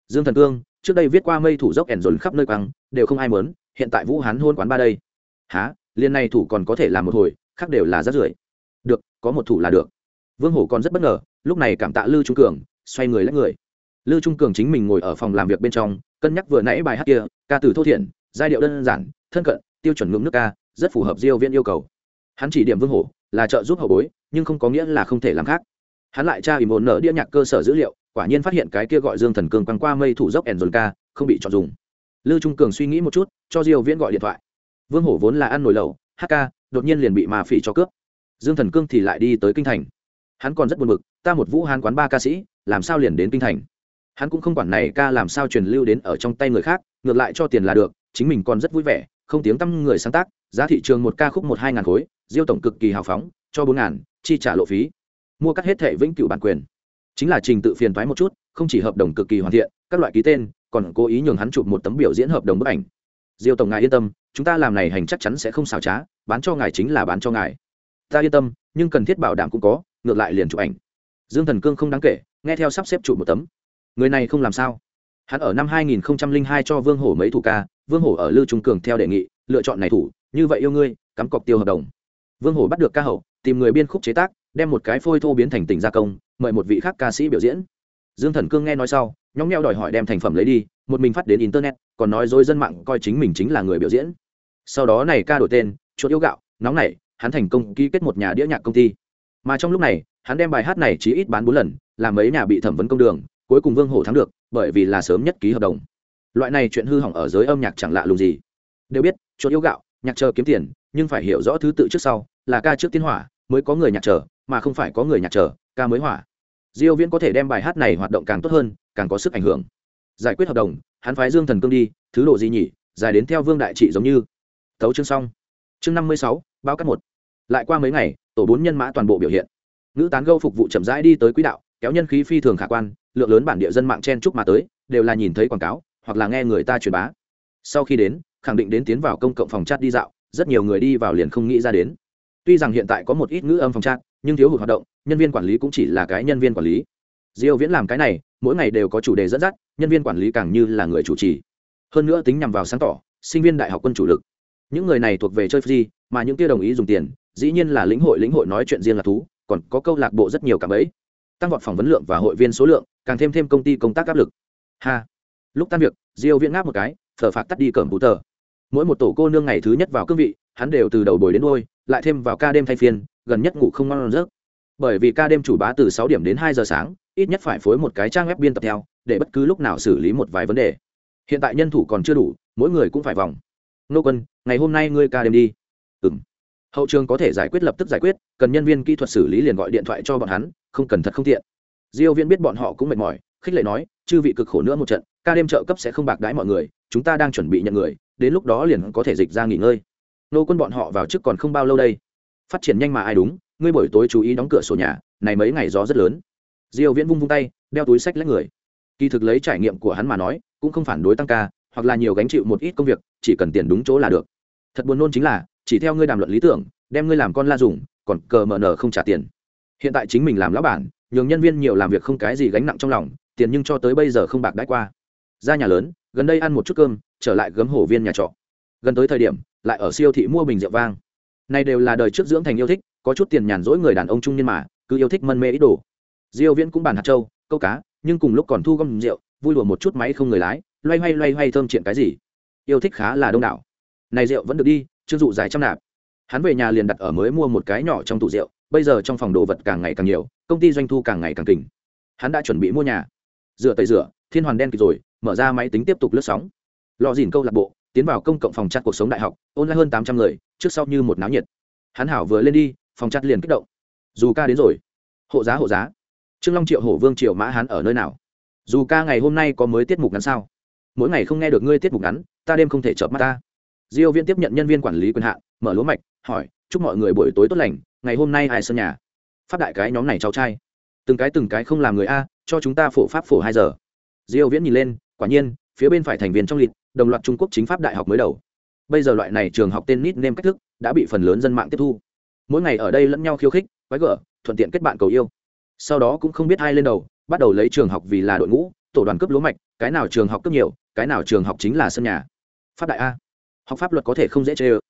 Dương thần cương, trước đây viết qua mây thủ dốc ẻn dồn khắp nơi quăng, đều không ai mớn hiện tại vũ hán hôn quán ba đây. Há liên này thủ còn có thể làm một hồi, khác đều là rát rưởi. Được, có một thủ là được. Vương hổ còn rất bất ngờ, lúc này cảm tạ lư trung cường, xoay người lấy người. Lư trung cường chính mình ngồi ở phòng làm việc bên trong, cân nhắc vừa nãy bài hát kia, ca từ thô thiện giai điệu đơn giản, thân cận, tiêu chuẩn ngưỡng nước ca, rất phù hợp diêu viên yêu cầu. Hắn chỉ điểm vương hổ, là trợ giúp hậu bối, nhưng không có nghĩa là không thể làm khác hắn lại tra ìm ồn nở đĩa nhạc cơ sở dữ liệu, quả nhiên phát hiện cái kia gọi dương thần cường quăng qua mây thủ dốc ẻn dồn ca không bị chọn dùng. Lưu trung cường suy nghĩ một chút, cho diêu viễn gọi điện thoại. Vương hổ vốn là ăn nồi lẩu hk đột nhiên liền bị mà phỉ cho cướp. Dương thần cương thì lại đi tới kinh thành. Hắn còn rất buồn bực, ta một vũ hán quán ba ca sĩ, làm sao liền đến kinh thành? Hắn cũng không quản này ca làm sao truyền lưu đến ở trong tay người khác, ngược lại cho tiền là được, chính mình còn rất vui vẻ, không tiếng tăm người sáng tác, giá thị trường một ca khúc một hai ngàn khối, diêu tổng cực kỳ hào phóng, cho bốn ngàn, chi trả lộ phí mua cắt hết thẻ vĩnh cửu bản quyền. Chính là trình tự phiền thoái một chút, không chỉ hợp đồng cực kỳ hoàn thiện, các loại ký tên, còn cố ý nhường hắn chụp một tấm biểu diễn hợp đồng bức ảnh. Diêu tổng ngài yên tâm, chúng ta làm này hành chắc chắn sẽ không xào trá, bán cho ngài chính là bán cho ngài. Ta yên tâm, nhưng cần thiết bảo đảm cũng có, ngược lại liền chụp ảnh. Dương thần cương không đáng kể, nghe theo sắp xếp chụp một tấm. Người này không làm sao? Hắn ở năm 2002 cho vương hổ mấy thủ ca, vương hổ ở lưu trung cường theo đề nghị, lựa chọn này thủ, như vậy yêu ngươi, cắm cọc tiêu hợp đồng. Vương hổ bắt được ca hậu, tìm người biên khúc chế tác đem một cái phôi thô biến thành tỉnh gia công, mời một vị khác ca sĩ biểu diễn. Dương thần cương nghe nói sau nhóng nheo đòi hỏi đem thành phẩm lấy đi, một mình phát đến internet, còn nói dối dân mạng coi chính mình chính là người biểu diễn. Sau đó này ca đổi tên, chuột yêu gạo, nóng này, hắn thành công ký kết một nhà đĩa nhạc công ty. Mà trong lúc này, hắn đem bài hát này chỉ ít bán bốn lần, làm mấy nhà bị thẩm vấn công đường, cuối cùng vương hổ thắng được, bởi vì là sớm nhất ký hợp đồng. Loại này chuyện hư hỏng ở giới âm nhạc chẳng lạ lùng gì. Đều biết, chuột yêu gạo, nhạc chờ kiếm tiền, nhưng phải hiểu rõ thứ tự trước sau, là ca trước tiến hỏa, mới có người nhạc chờ mà không phải có người nhạc trở ca mới hỏa. Diêu viễn có thể đem bài hát này hoạt động càng tốt hơn, càng có sức ảnh hưởng. Giải quyết hợp đồng, hắn phái dương thần cương đi, thứ độ gì nhỉ dài đến theo vương đại trị giống như. Tấu chương xong. Chương năm mươi sáu cắt một. Lại qua mấy ngày, tổ bốn nhân mã toàn bộ biểu hiện. Nữ tán gâu phục vụ chậm rãi đi tới quỹ đạo, kéo nhân khí phi thường khả quan, lượng lớn bản địa dân mạng chen chúc mà tới, đều là nhìn thấy quảng cáo, hoặc là nghe người ta truyền bá. Sau khi đến, khẳng định đến tiến vào công cộng phòng chat đi dạo, rất nhiều người đi vào liền không nghĩ ra đến. Tuy rằng hiện tại có một ít ngữ âm phòng chat nhưng thiếu hụt hoạt động, nhân viên quản lý cũng chỉ là cái nhân viên quản lý. Diêu viễn làm cái này, mỗi ngày đều có chủ đề dẫn dắt, nhân viên quản lý càng như là người chủ trì. Hơn nữa tính nhằm vào sáng tỏ, sinh viên đại học quân chủ lực. Những người này thuộc về chơi free mà những kia đồng ý dùng tiền, dĩ nhiên là lĩnh hội lĩnh hội nói chuyện riêng là thú, còn có câu lạc bộ rất nhiều cảm ấy. tăng vọt phỏng vấn lượng và hội viên số lượng, càng thêm thêm công ty công tác áp lực. Ha. Lúc tan việc, diêu viễn ngáp một cái, thở phạt tắt đi cẩm bù tờ. Mỗi một tổ cô nương ngày thứ nhất vào cương vị, hắn đều từ đầu bồi đến đuôi, lại thêm vào ca đêm thay phiên gần nhất ngủ không ngon giấc. Bởi vì ca đêm chủ bá từ sáu điểm đến hai giờ sáng, ít nhất phải phối một cái trang web biên tập theo, để bất cứ lúc nào xử lý một vài vấn đề. Hiện tại nhân thủ còn chưa đủ, mỗi người cũng phải vòng. Nô quân, ngày hôm nay ngươi ca đêm đi. Ừm. Hậu trường có thể giải quyết lập tức giải quyết, cần nhân viên kỹ thuật xử lý liền gọi điện thoại cho bọn hắn, không cần thật không tiện. Diêu viên biết bọn họ cũng mệt mỏi, khích lệ nói, chư vị cực khổ nữa một trận, ca đêm trợ cấp sẽ không bạc đãi mọi người, chúng ta đang chuẩn bị nhận người, đến lúc đó liền có thể dịch ra nghỉ ngơi. Nô quân bọn họ vào trước còn không bao lâu đây phát triển nhanh mà ai đúng, ngươi buổi tối chú ý đóng cửa sổ nhà, này mấy ngày gió rất lớn. Diêu viễn vung vung tay, đeo túi sách lấy người. Kỳ thực lấy trải nghiệm của hắn mà nói, cũng không phản đối tăng ca, hoặc là nhiều gánh chịu một ít công việc, chỉ cần tiền đúng chỗ là được. Thật buồn nôn chính là, chỉ theo ngươi đàm luận lý tưởng, đem ngươi làm con la dùng, còn cờ mờ nở không trả tiền. Hiện tại chính mình làm lão bản, nhường nhân viên nhiều làm việc không cái gì gánh nặng trong lòng, tiền nhưng cho tới bây giờ không bạc đãi qua. Ra nhà lớn, gần đây ăn một chút cơm, trở lại gấm hổ viên nhà trọ. Gần tới thời điểm, lại ở siêu thị mua bình rượu vang này đều là đời trước dưỡng thành yêu thích, có chút tiền nhàn rỗi người đàn ông trung niên mà, cứ yêu thích mân mê ý đồ. Diêu viễn cũng bàn hạt châu, câu cá, nhưng cùng lúc còn thu gom rượu, vui đùa một chút máy không người lái, loay hoay loay hoay thơm chuyện cái gì. Yêu thích khá là đông đảo. Này rượu vẫn được đi, chưa dụ giải trăm nạp. Hắn về nhà liền đặt ở mới mua một cái nhỏ trong tủ rượu, bây giờ trong phòng đồ vật càng ngày càng nhiều, công ty doanh thu càng ngày càng kình. Hắn đã chuẩn bị mua nhà. Rửa tẩy rửa, thiên hoàn đen kịp rồi, mở ra máy tính tiếp tục lướt sóng. Lò dìn câu lạc bộ tiến vào công cộng phòng chặt cuộc sống đại học, ôn lại hơn tám trăm người, trước sau như một náo nhiệt. Hắn hảo vừa lên đi, phòng chặt liền kích động. Dù ca đến rồi. Hộ giá hộ giá. Trương long, triệu hổ, vương, triệu mã, hắn ở nơi nào? Dù ca ngày hôm nay có mới tiết mục ngắn sao? Mỗi ngày không nghe được ngươi tiết mục ngắn, ta đêm không thể chợp mắt ta. Diêu viên tiếp nhận nhân viên quản lý quyền hạn, mở lúa mạch, hỏi, chúc mọi người buổi tối tốt lành, ngày hôm nay ai sân nhà? Phát đại cái nhóm này cháu trai. Từng cái từng cái không làm người a, cho chúng ta phổ pháp phổ hai giờ. Diêu viễn nhìn lên, quả nhiên phía bên phải thành viên trong lịch, đồng loạt trung quốc chính pháp đại học mới đầu. Bây giờ loại này trường học tên nít nêm cách thức đã bị phần lớn dân mạng tiếp thu. Mỗi ngày ở đây lẫn nhau khiêu khích, quái gở, thuận tiện kết bạn cầu yêu. Sau đó cũng không biết ai lên đầu, bắt đầu lấy trường học vì là đội ngũ, tổ đoàn cấp lúa mạch, cái nào trường học cấp nhiều, cái nào trường học chính là sân nhà. Pháp đại a. Học pháp luật có thể không dễ chê ơ.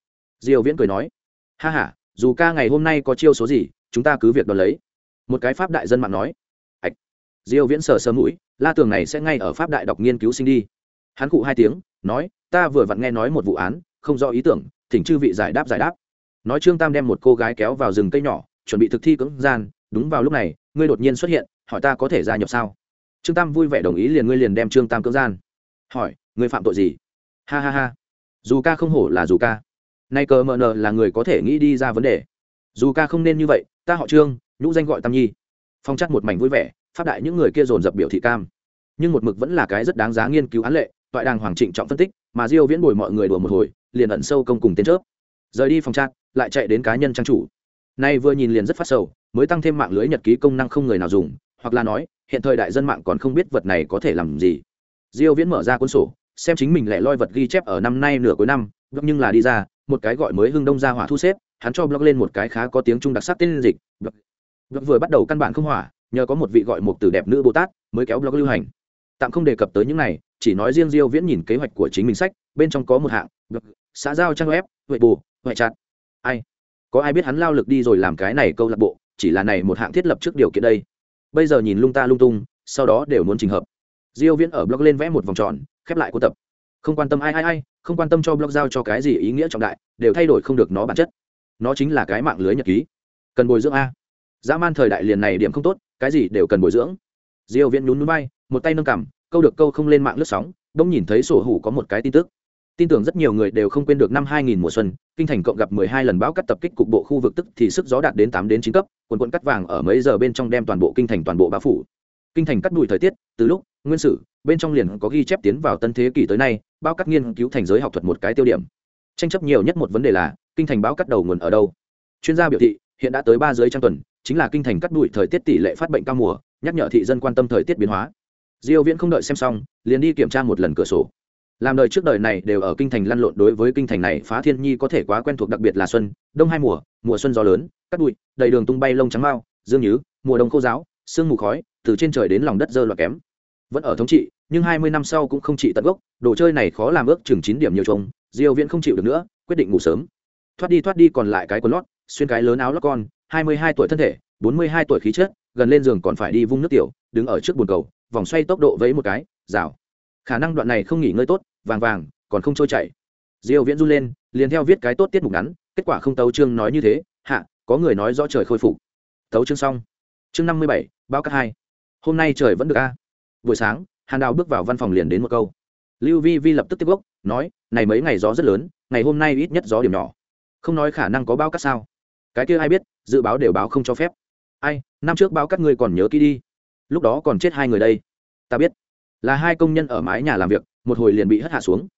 Diều viễn cười nói, ha h a dù ca ngày hôm nay có chiêu số gì, chúng ta cứ việc đón lấy. Một cái pháp đại dân mạng nói Diêu viễn sờ sờ mũi, la tường này sẽ ngay ở pháp đại đọc nghiên cứu sinh đi. Hắn cụ hai tiếng, nói, ta vừa vặn nghe nói một vụ án, không rõ ý tưởng, thỉnh chư vị giải đáp giải đáp. Nói trương tam đem một cô gái kéo vào rừng cây nhỏ, chuẩn bị thực thi cưỡng gian, đúng vào lúc này, ngươi đột nhiên xuất hiện, hỏi ta có thể gia nhập sao? Trương tam vui vẻ đồng ý liền ngươi liền đem trương tam cưỡng gian. Hỏi, ngươi phạm tội gì? Ha ha ha. Dù ca không hổ là dù ca. Nay cờ mờ nờ là người có thể nghĩ đi ra vấn đề. Dù ca không nên như vậy, ta họ trương, nhũ danh gọi tam nhi. Phong chắc một mảnh vui vẻ phát đại những người kia dồn dập biểu thị cam. Nhưng một mực vẫn là cái rất đáng giá nghiên cứu án lệ, toại đàng hoàng trịnh trọng phân tích, mà diêu viễn bồi mọi người đùa một hồi, liền ẩn sâu công cùng tiến chớp. Rời đi phòng trang lại chạy đến cá nhân trang chủ. Nay vừa nhìn liền rất phát sầu, mới tăng thêm mạng lưới nhật ký công năng không người nào dùng, hoặc là nói, hiện thời đại dân mạng còn không biết vật này có thể làm gì. Diêu viễn mở ra cuốn sổ, xem chính mình lẻ loi vật ghi chép ở năm nay nửa cuối năm nhưng là đi ra, một cái gọi mới hưng đông ra hỏa thu xếp, hắn cho blog lên một cái khá có tiếng trung đặc sắc tên dịch blog vừa bắt đầu căn bản không hỏa nhờ có một vị gọi một từ đẹp nữ bồ tát mới kéo blog lưu hành. Tạm không đề cập tới những này, chỉ nói riêng diêu viễn nhìn kế hoạch của chính mình sách, bên trong có một hạng xã giao trang web, huệ bù, huệ chặt. Ai? Có ai biết hắn lao lực đi rồi làm cái này câu lạc bộ, chỉ là này một hạng thiết lập trước điều kiện đây. Bây giờ nhìn lung ta lung tung, sau đó đều muốn trình hợp. Diêu viễn ở blog lên vẽ một vòng tròn, khép lại cuốn tập. Không quan tâm ai ai ai, không quan tâm cho blog giao cho cái gì ý nghĩa trọng đại, đều thay đổi không được nó bản chất. Nó chính là cái mạng lưới nhật ký. Cần bồi dưỡng a dã man thời đại liền này điểm không tốt, cái gì đều cần bồi dưỡng. Diêu viễn nhún núi bay một tay nâng cằm, câu được câu không lên mạng lướt sóng đông nhìn thấy sổ hủ có một cái tin tức. Tin tưởng rất nhiều người đều không quên được năm 2000 mùa xuân, kinh thành cộng gặp 12 lần bão cắt tập kích cục bộ khu vực tức thì sức gió đạt đến 8 đến 9 cấp quần quần cắt vàng ở mấy giờ bên trong đem toàn bộ kinh thành toàn bộ bao phủ. Kinh thành cắt đùi thời tiết, từ lúc, nguyên sử, bên trong liền có ghi chép tiến vào tân thế kỷ tới nay bao cắt nghiên cứu thành giới học thuật một cái tiêu điểm. Tranh chấp nhiều nhất một vấn đề là, kinh thành báo cắt đầu nguồn ở đâu? Chuyên gia biểu thị, hiện đã tới ba giới trang tuần chính là kinh thành cắt đuổi thời tiết tỷ lệ phát bệnh cao mùa, nhắc nhở thị dân quan tâm thời tiết biến hóa. Diêu viễn không đợi xem xong, liền đi kiểm tra một lần cửa sổ. Làm đời trước đời này đều ở kinh thành lăn lộn đối với kinh thành này, phá thiên nhi có thể quá quen thuộc đặc biệt là xuân, đông hai mùa mùa xuân gió lớn, cắt bụi, đầy đường tung bay lông trắng mao, dương nhứ, mùa đông khô giáo, sương mù khói, từ trên trời đến lòng đất dơ loạn kém. Vẫn ở thống trị, nhưng hai mươi năm sau cũng không trị tận gốc, đồ chơi này khó làm ước chừng chín điểm nhiều trông diêu viễn không chịu được nữa, quyết định ngủ sớm. Thoát đi thoát đi còn lại cái quần lót, xuyên cái lớn áo lót con hai mươi hai tuổi thân thể, bốn mươi hai tuổi khí chất, gần lên giường còn phải đi vung nước tiểu, đứng ở trước bồn cầu, vòng xoay tốc độ vẫy một cái, rào. Khả năng đoạn này không nghỉ ngơi tốt, vàng vàng, còn không trôi chảy. Diêu viễn run lên, liền theo viết cái tốt tiết mục ngắn, kết quả không tấu chương nói như thế, hạ, có người nói rõ trời khôi phục. Tấu chương xong. Chương năm mươi bảy, báo cát hai. Hôm nay trời vẫn được a. Buổi sáng, hàn đào bước vào văn phòng liền đến một câu. Lưu vi vi lập tức tiếp gốc, nói, này mấy ngày gió rất lớn, ngày hôm nay ít nhất gió điểm nhỏ. Không nói khả năng có báo cát sao cái kia ai biết, dự báo đều báo không cho phép. Ai, năm trước báo các người còn nhớ kỹ đi. Lúc đó còn chết hai người đây. Ta biết. Là hai công nhân ở mái nhà làm việc, một hồi liền bị hất hạ xuống.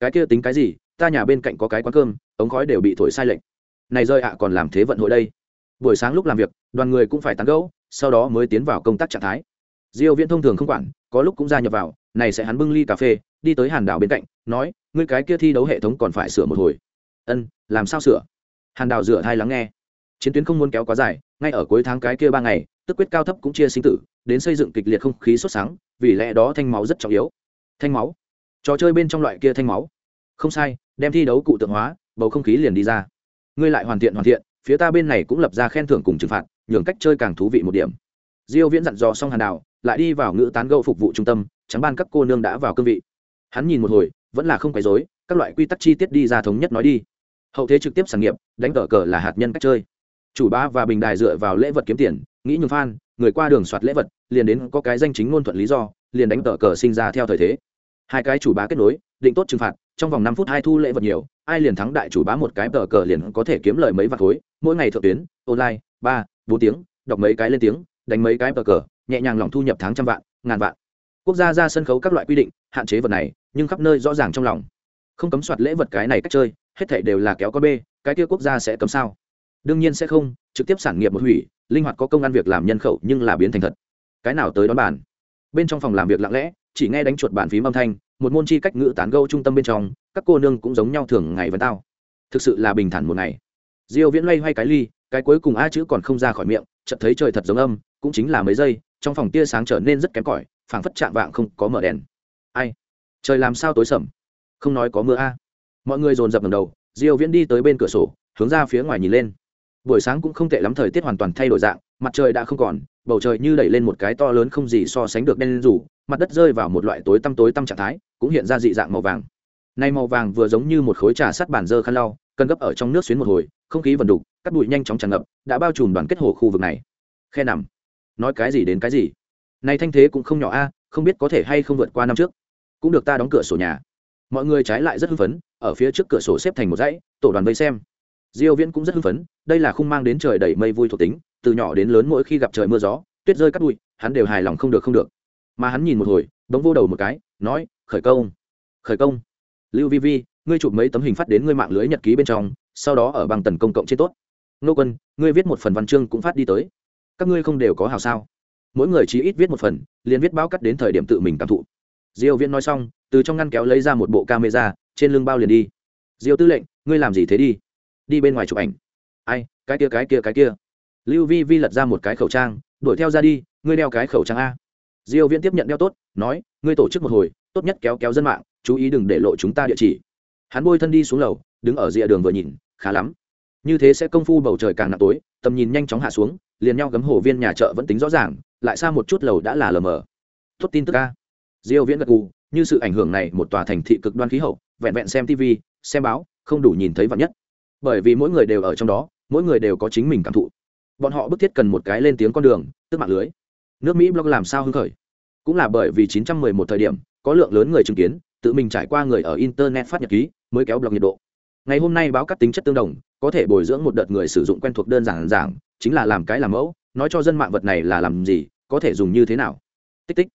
Cái kia tính cái gì, ta nhà bên cạnh có cái quán cơm, ống khói đều bị thổi sai lệch. Này rơi ạ, còn làm thế vận hội đây. Buổi sáng lúc làm việc, đoàn người cũng phải tán gẫu, sau đó mới tiến vào công tác trạng thái. Diêu viễn thông thường không quản, có lúc cũng gia nhập vào, này sẽ hắn bưng ly cà phê, đi tới hàn đảo bên cạnh, nói, ngươi cái kia thi đấu hệ thống còn phải sửa một hồi. Ân, làm sao sửa? Hàn đảo rửa thai lắng nghe chiến tuyến không muốn kéo quá dài, ngay ở cuối tháng cái kia ba ngày, tức quyết cao thấp cũng chia sinh tử, đến xây dựng kịch liệt không khí sốt sáng, vì lẽ đó thanh máu rất trọng yếu. Thanh máu? Trò chơi bên trong loại kia thanh máu? Không sai, đem thi đấu cụ tượng hóa, bầu không khí liền đi ra. Ngươi lại hoàn thiện hoàn thiện, phía ta bên này cũng lập ra khen thưởng cùng trừng phạt, nhường cách chơi càng thú vị một điểm. Diêu viễn dặn dò xong hàn đảo lại đi vào ngữ tán gẫu phục vụ trung tâm, trắng ban các cô nương đã vào cương vị. Hắn nhìn một hồi, vẫn là không quấy rối, các loại quy tắc chi tiết đi ra thống nhất nói đi. Hậu thế trực tiếp sản nghiệp, đánh cờ cờ là hạt nhân cách chơi chủ bá và bình đài dựa vào lễ vật kiếm tiền, nghĩ nhường phan người qua đường soạt lễ vật, liền đến có cái danh chính ngôn thuận lý do, liền đánh cờ cờ sinh ra theo thời thế. Hai cái chủ bá kết nối, định tốt trừng phạt, trong vòng năm phút hai thu lễ vật nhiều, ai liền thắng đại chủ bá một cái tờ cờ liền có thể kiếm lời mấy vạt khối. Mỗi ngày thượng tuyến, online, ba, bốn tiếng, đọc mấy cái lên tiếng, đánh mấy cái tờ cờ, nhẹ nhàng lòng thu nhập tháng trăm vạn, ngàn vạn. Quốc gia ra sân khấu các loại quy định, hạn chế vật này, nhưng khắp nơi rõ ràng trong lòng. Không cấm soạt lễ vật cái này cách chơi, hết thảy đều là kéo con bê, cái kia quốc gia sẽ cấm sao? Đương nhiên sẽ không, trực tiếp sản nghiệp một hủy, linh hoạt có công ăn việc làm nhân khẩu nhưng là biến thành thật. Cái nào tới đón bàn? Bên trong phòng làm việc lặng lẽ, chỉ nghe đánh chuột bàn phím âm thanh, một môn chi cách ngữ tán gâu trung tâm bên trong, các cô nương cũng giống nhau thường ngày với tao. Thực sự là bình thản một ngày. Diêu viễn loay hoay cái ly, cái cuối cùng a chữ còn không ra khỏi miệng, chợt thấy trời thật giống âm, cũng chính là mấy giây, trong phòng tia sáng trở nên rất kém cỏi, phảng phất chạm vạng không có mở đèn. Ai? Trời làm sao tối sầm? Không nói có mưa a. Mọi người dồn dập ngẩng đầu, diêu viễn đi tới bên cửa sổ, hướng ra phía ngoài nhìn lên buổi sáng cũng không tệ lắm, thời tiết hoàn toàn thay đổi dạng, mặt trời đã không còn, bầu trời như đẩy lên một cái to lớn không gì so sánh được đen rủ mặt đất rơi vào một loại tối tăm tối tăm trạng thái, cũng hiện ra dị dạng màu vàng. Nay màu vàng vừa giống như một khối trà sắt bản dơ khăn lau, cần gấp ở trong nước xuyến một hồi, không khí vần đục cắt bụi nhanh chóng tràn ngập, đã bao trùm đoàn kết hồ khu vực này. Khe nằm. Nói cái gì đến cái gì? Nay thanh thế cũng không nhỏ a, không biết có thể hay không vượt qua năm trước. Cũng được ta đóng cửa sổ nhà. Mọi người trái lại rất hưng phấn, ở phía trước cửa sổ xếp thành một dãy, tổ đoàn vây xem diêu viễn cũng rất hưng phấn, đây là khung mang đến trời đầy mây vui thuộc tính, từ nhỏ đến lớn mỗi khi gặp trời mưa gió, tuyết rơi cắt bụi, hắn đều hài lòng không được không được. Mà hắn nhìn một hồi, bỗng vô đầu một cái, nói, khởi công khởi công. Lưu vi vi, ngươi chụp mấy tấm hình phát đến ngươi mạng lưới nhật ký bên trong, sau đó ở bằng tần công cộng trên tốt. Nô quân, ngươi viết một phần văn chương cũng phát đi tới. Các ngươi không đều có hào sao? Mỗi người chỉ ít viết một phần, liền viết báo cắt đến thời điểm tự mình cảm thụ. Diêu viễn nói xong, từ trong ngăn kéo lấy ra một bộ camera, trên lưng bao liền đi. Diêu tư lệnh, ngươi làm gì thế đi? Đi bên ngoài chụp ảnh. Ai, cái kia cái kia cái kia. Lưu vi vi lật ra một cái khẩu trang, đuổi theo ra đi, ngươi đeo cái khẩu trang a. Diêu viễn tiếp nhận đeo tốt, nói, ngươi tổ chức một hồi, tốt nhất kéo kéo dân mạng, chú ý đừng để lộ chúng ta địa chỉ. Hắn bôi thân đi xuống lầu, đứng ở rìa đường vừa nhìn, khá lắm. Như thế sẽ công phu bầu trời càng nặng tối, tầm nhìn nhanh chóng hạ xuống, liền nhau gấm hồ viên nhà chợ vẫn tính rõ ràng, lại xa một chút lầu đã là lờ mờ. Tốt tin tức ca diêu viễn gật gù, như sự ảnh hưởng này một tòa thành thị cực đoan khí hậu, vẹn vẹn xem tv xem báo, không đủ nhìn thấy vật nhất bởi vì mỗi người đều ở trong đó, mỗi người đều có chính mình cảm thụ. Bọn họ bức thiết cần một cái lên tiếng con đường, tức mạng lưới. Nước mỹ blog làm sao hưng khởi? Cũng là bởi vì 911 thời điểm, có lượng lớn người chứng kiến, tự mình trải qua người ở internet phát nhật ký, mới kéo blog nhiệt độ. Ngày hôm nay báo các tính chất tương đồng, có thể bồi dưỡng một đợt người sử dụng quen thuộc đơn giản giảng, chính là làm cái làm mẫu, nói cho dân mạng vật này là làm gì, có thể dùng như thế nào. Tích tích.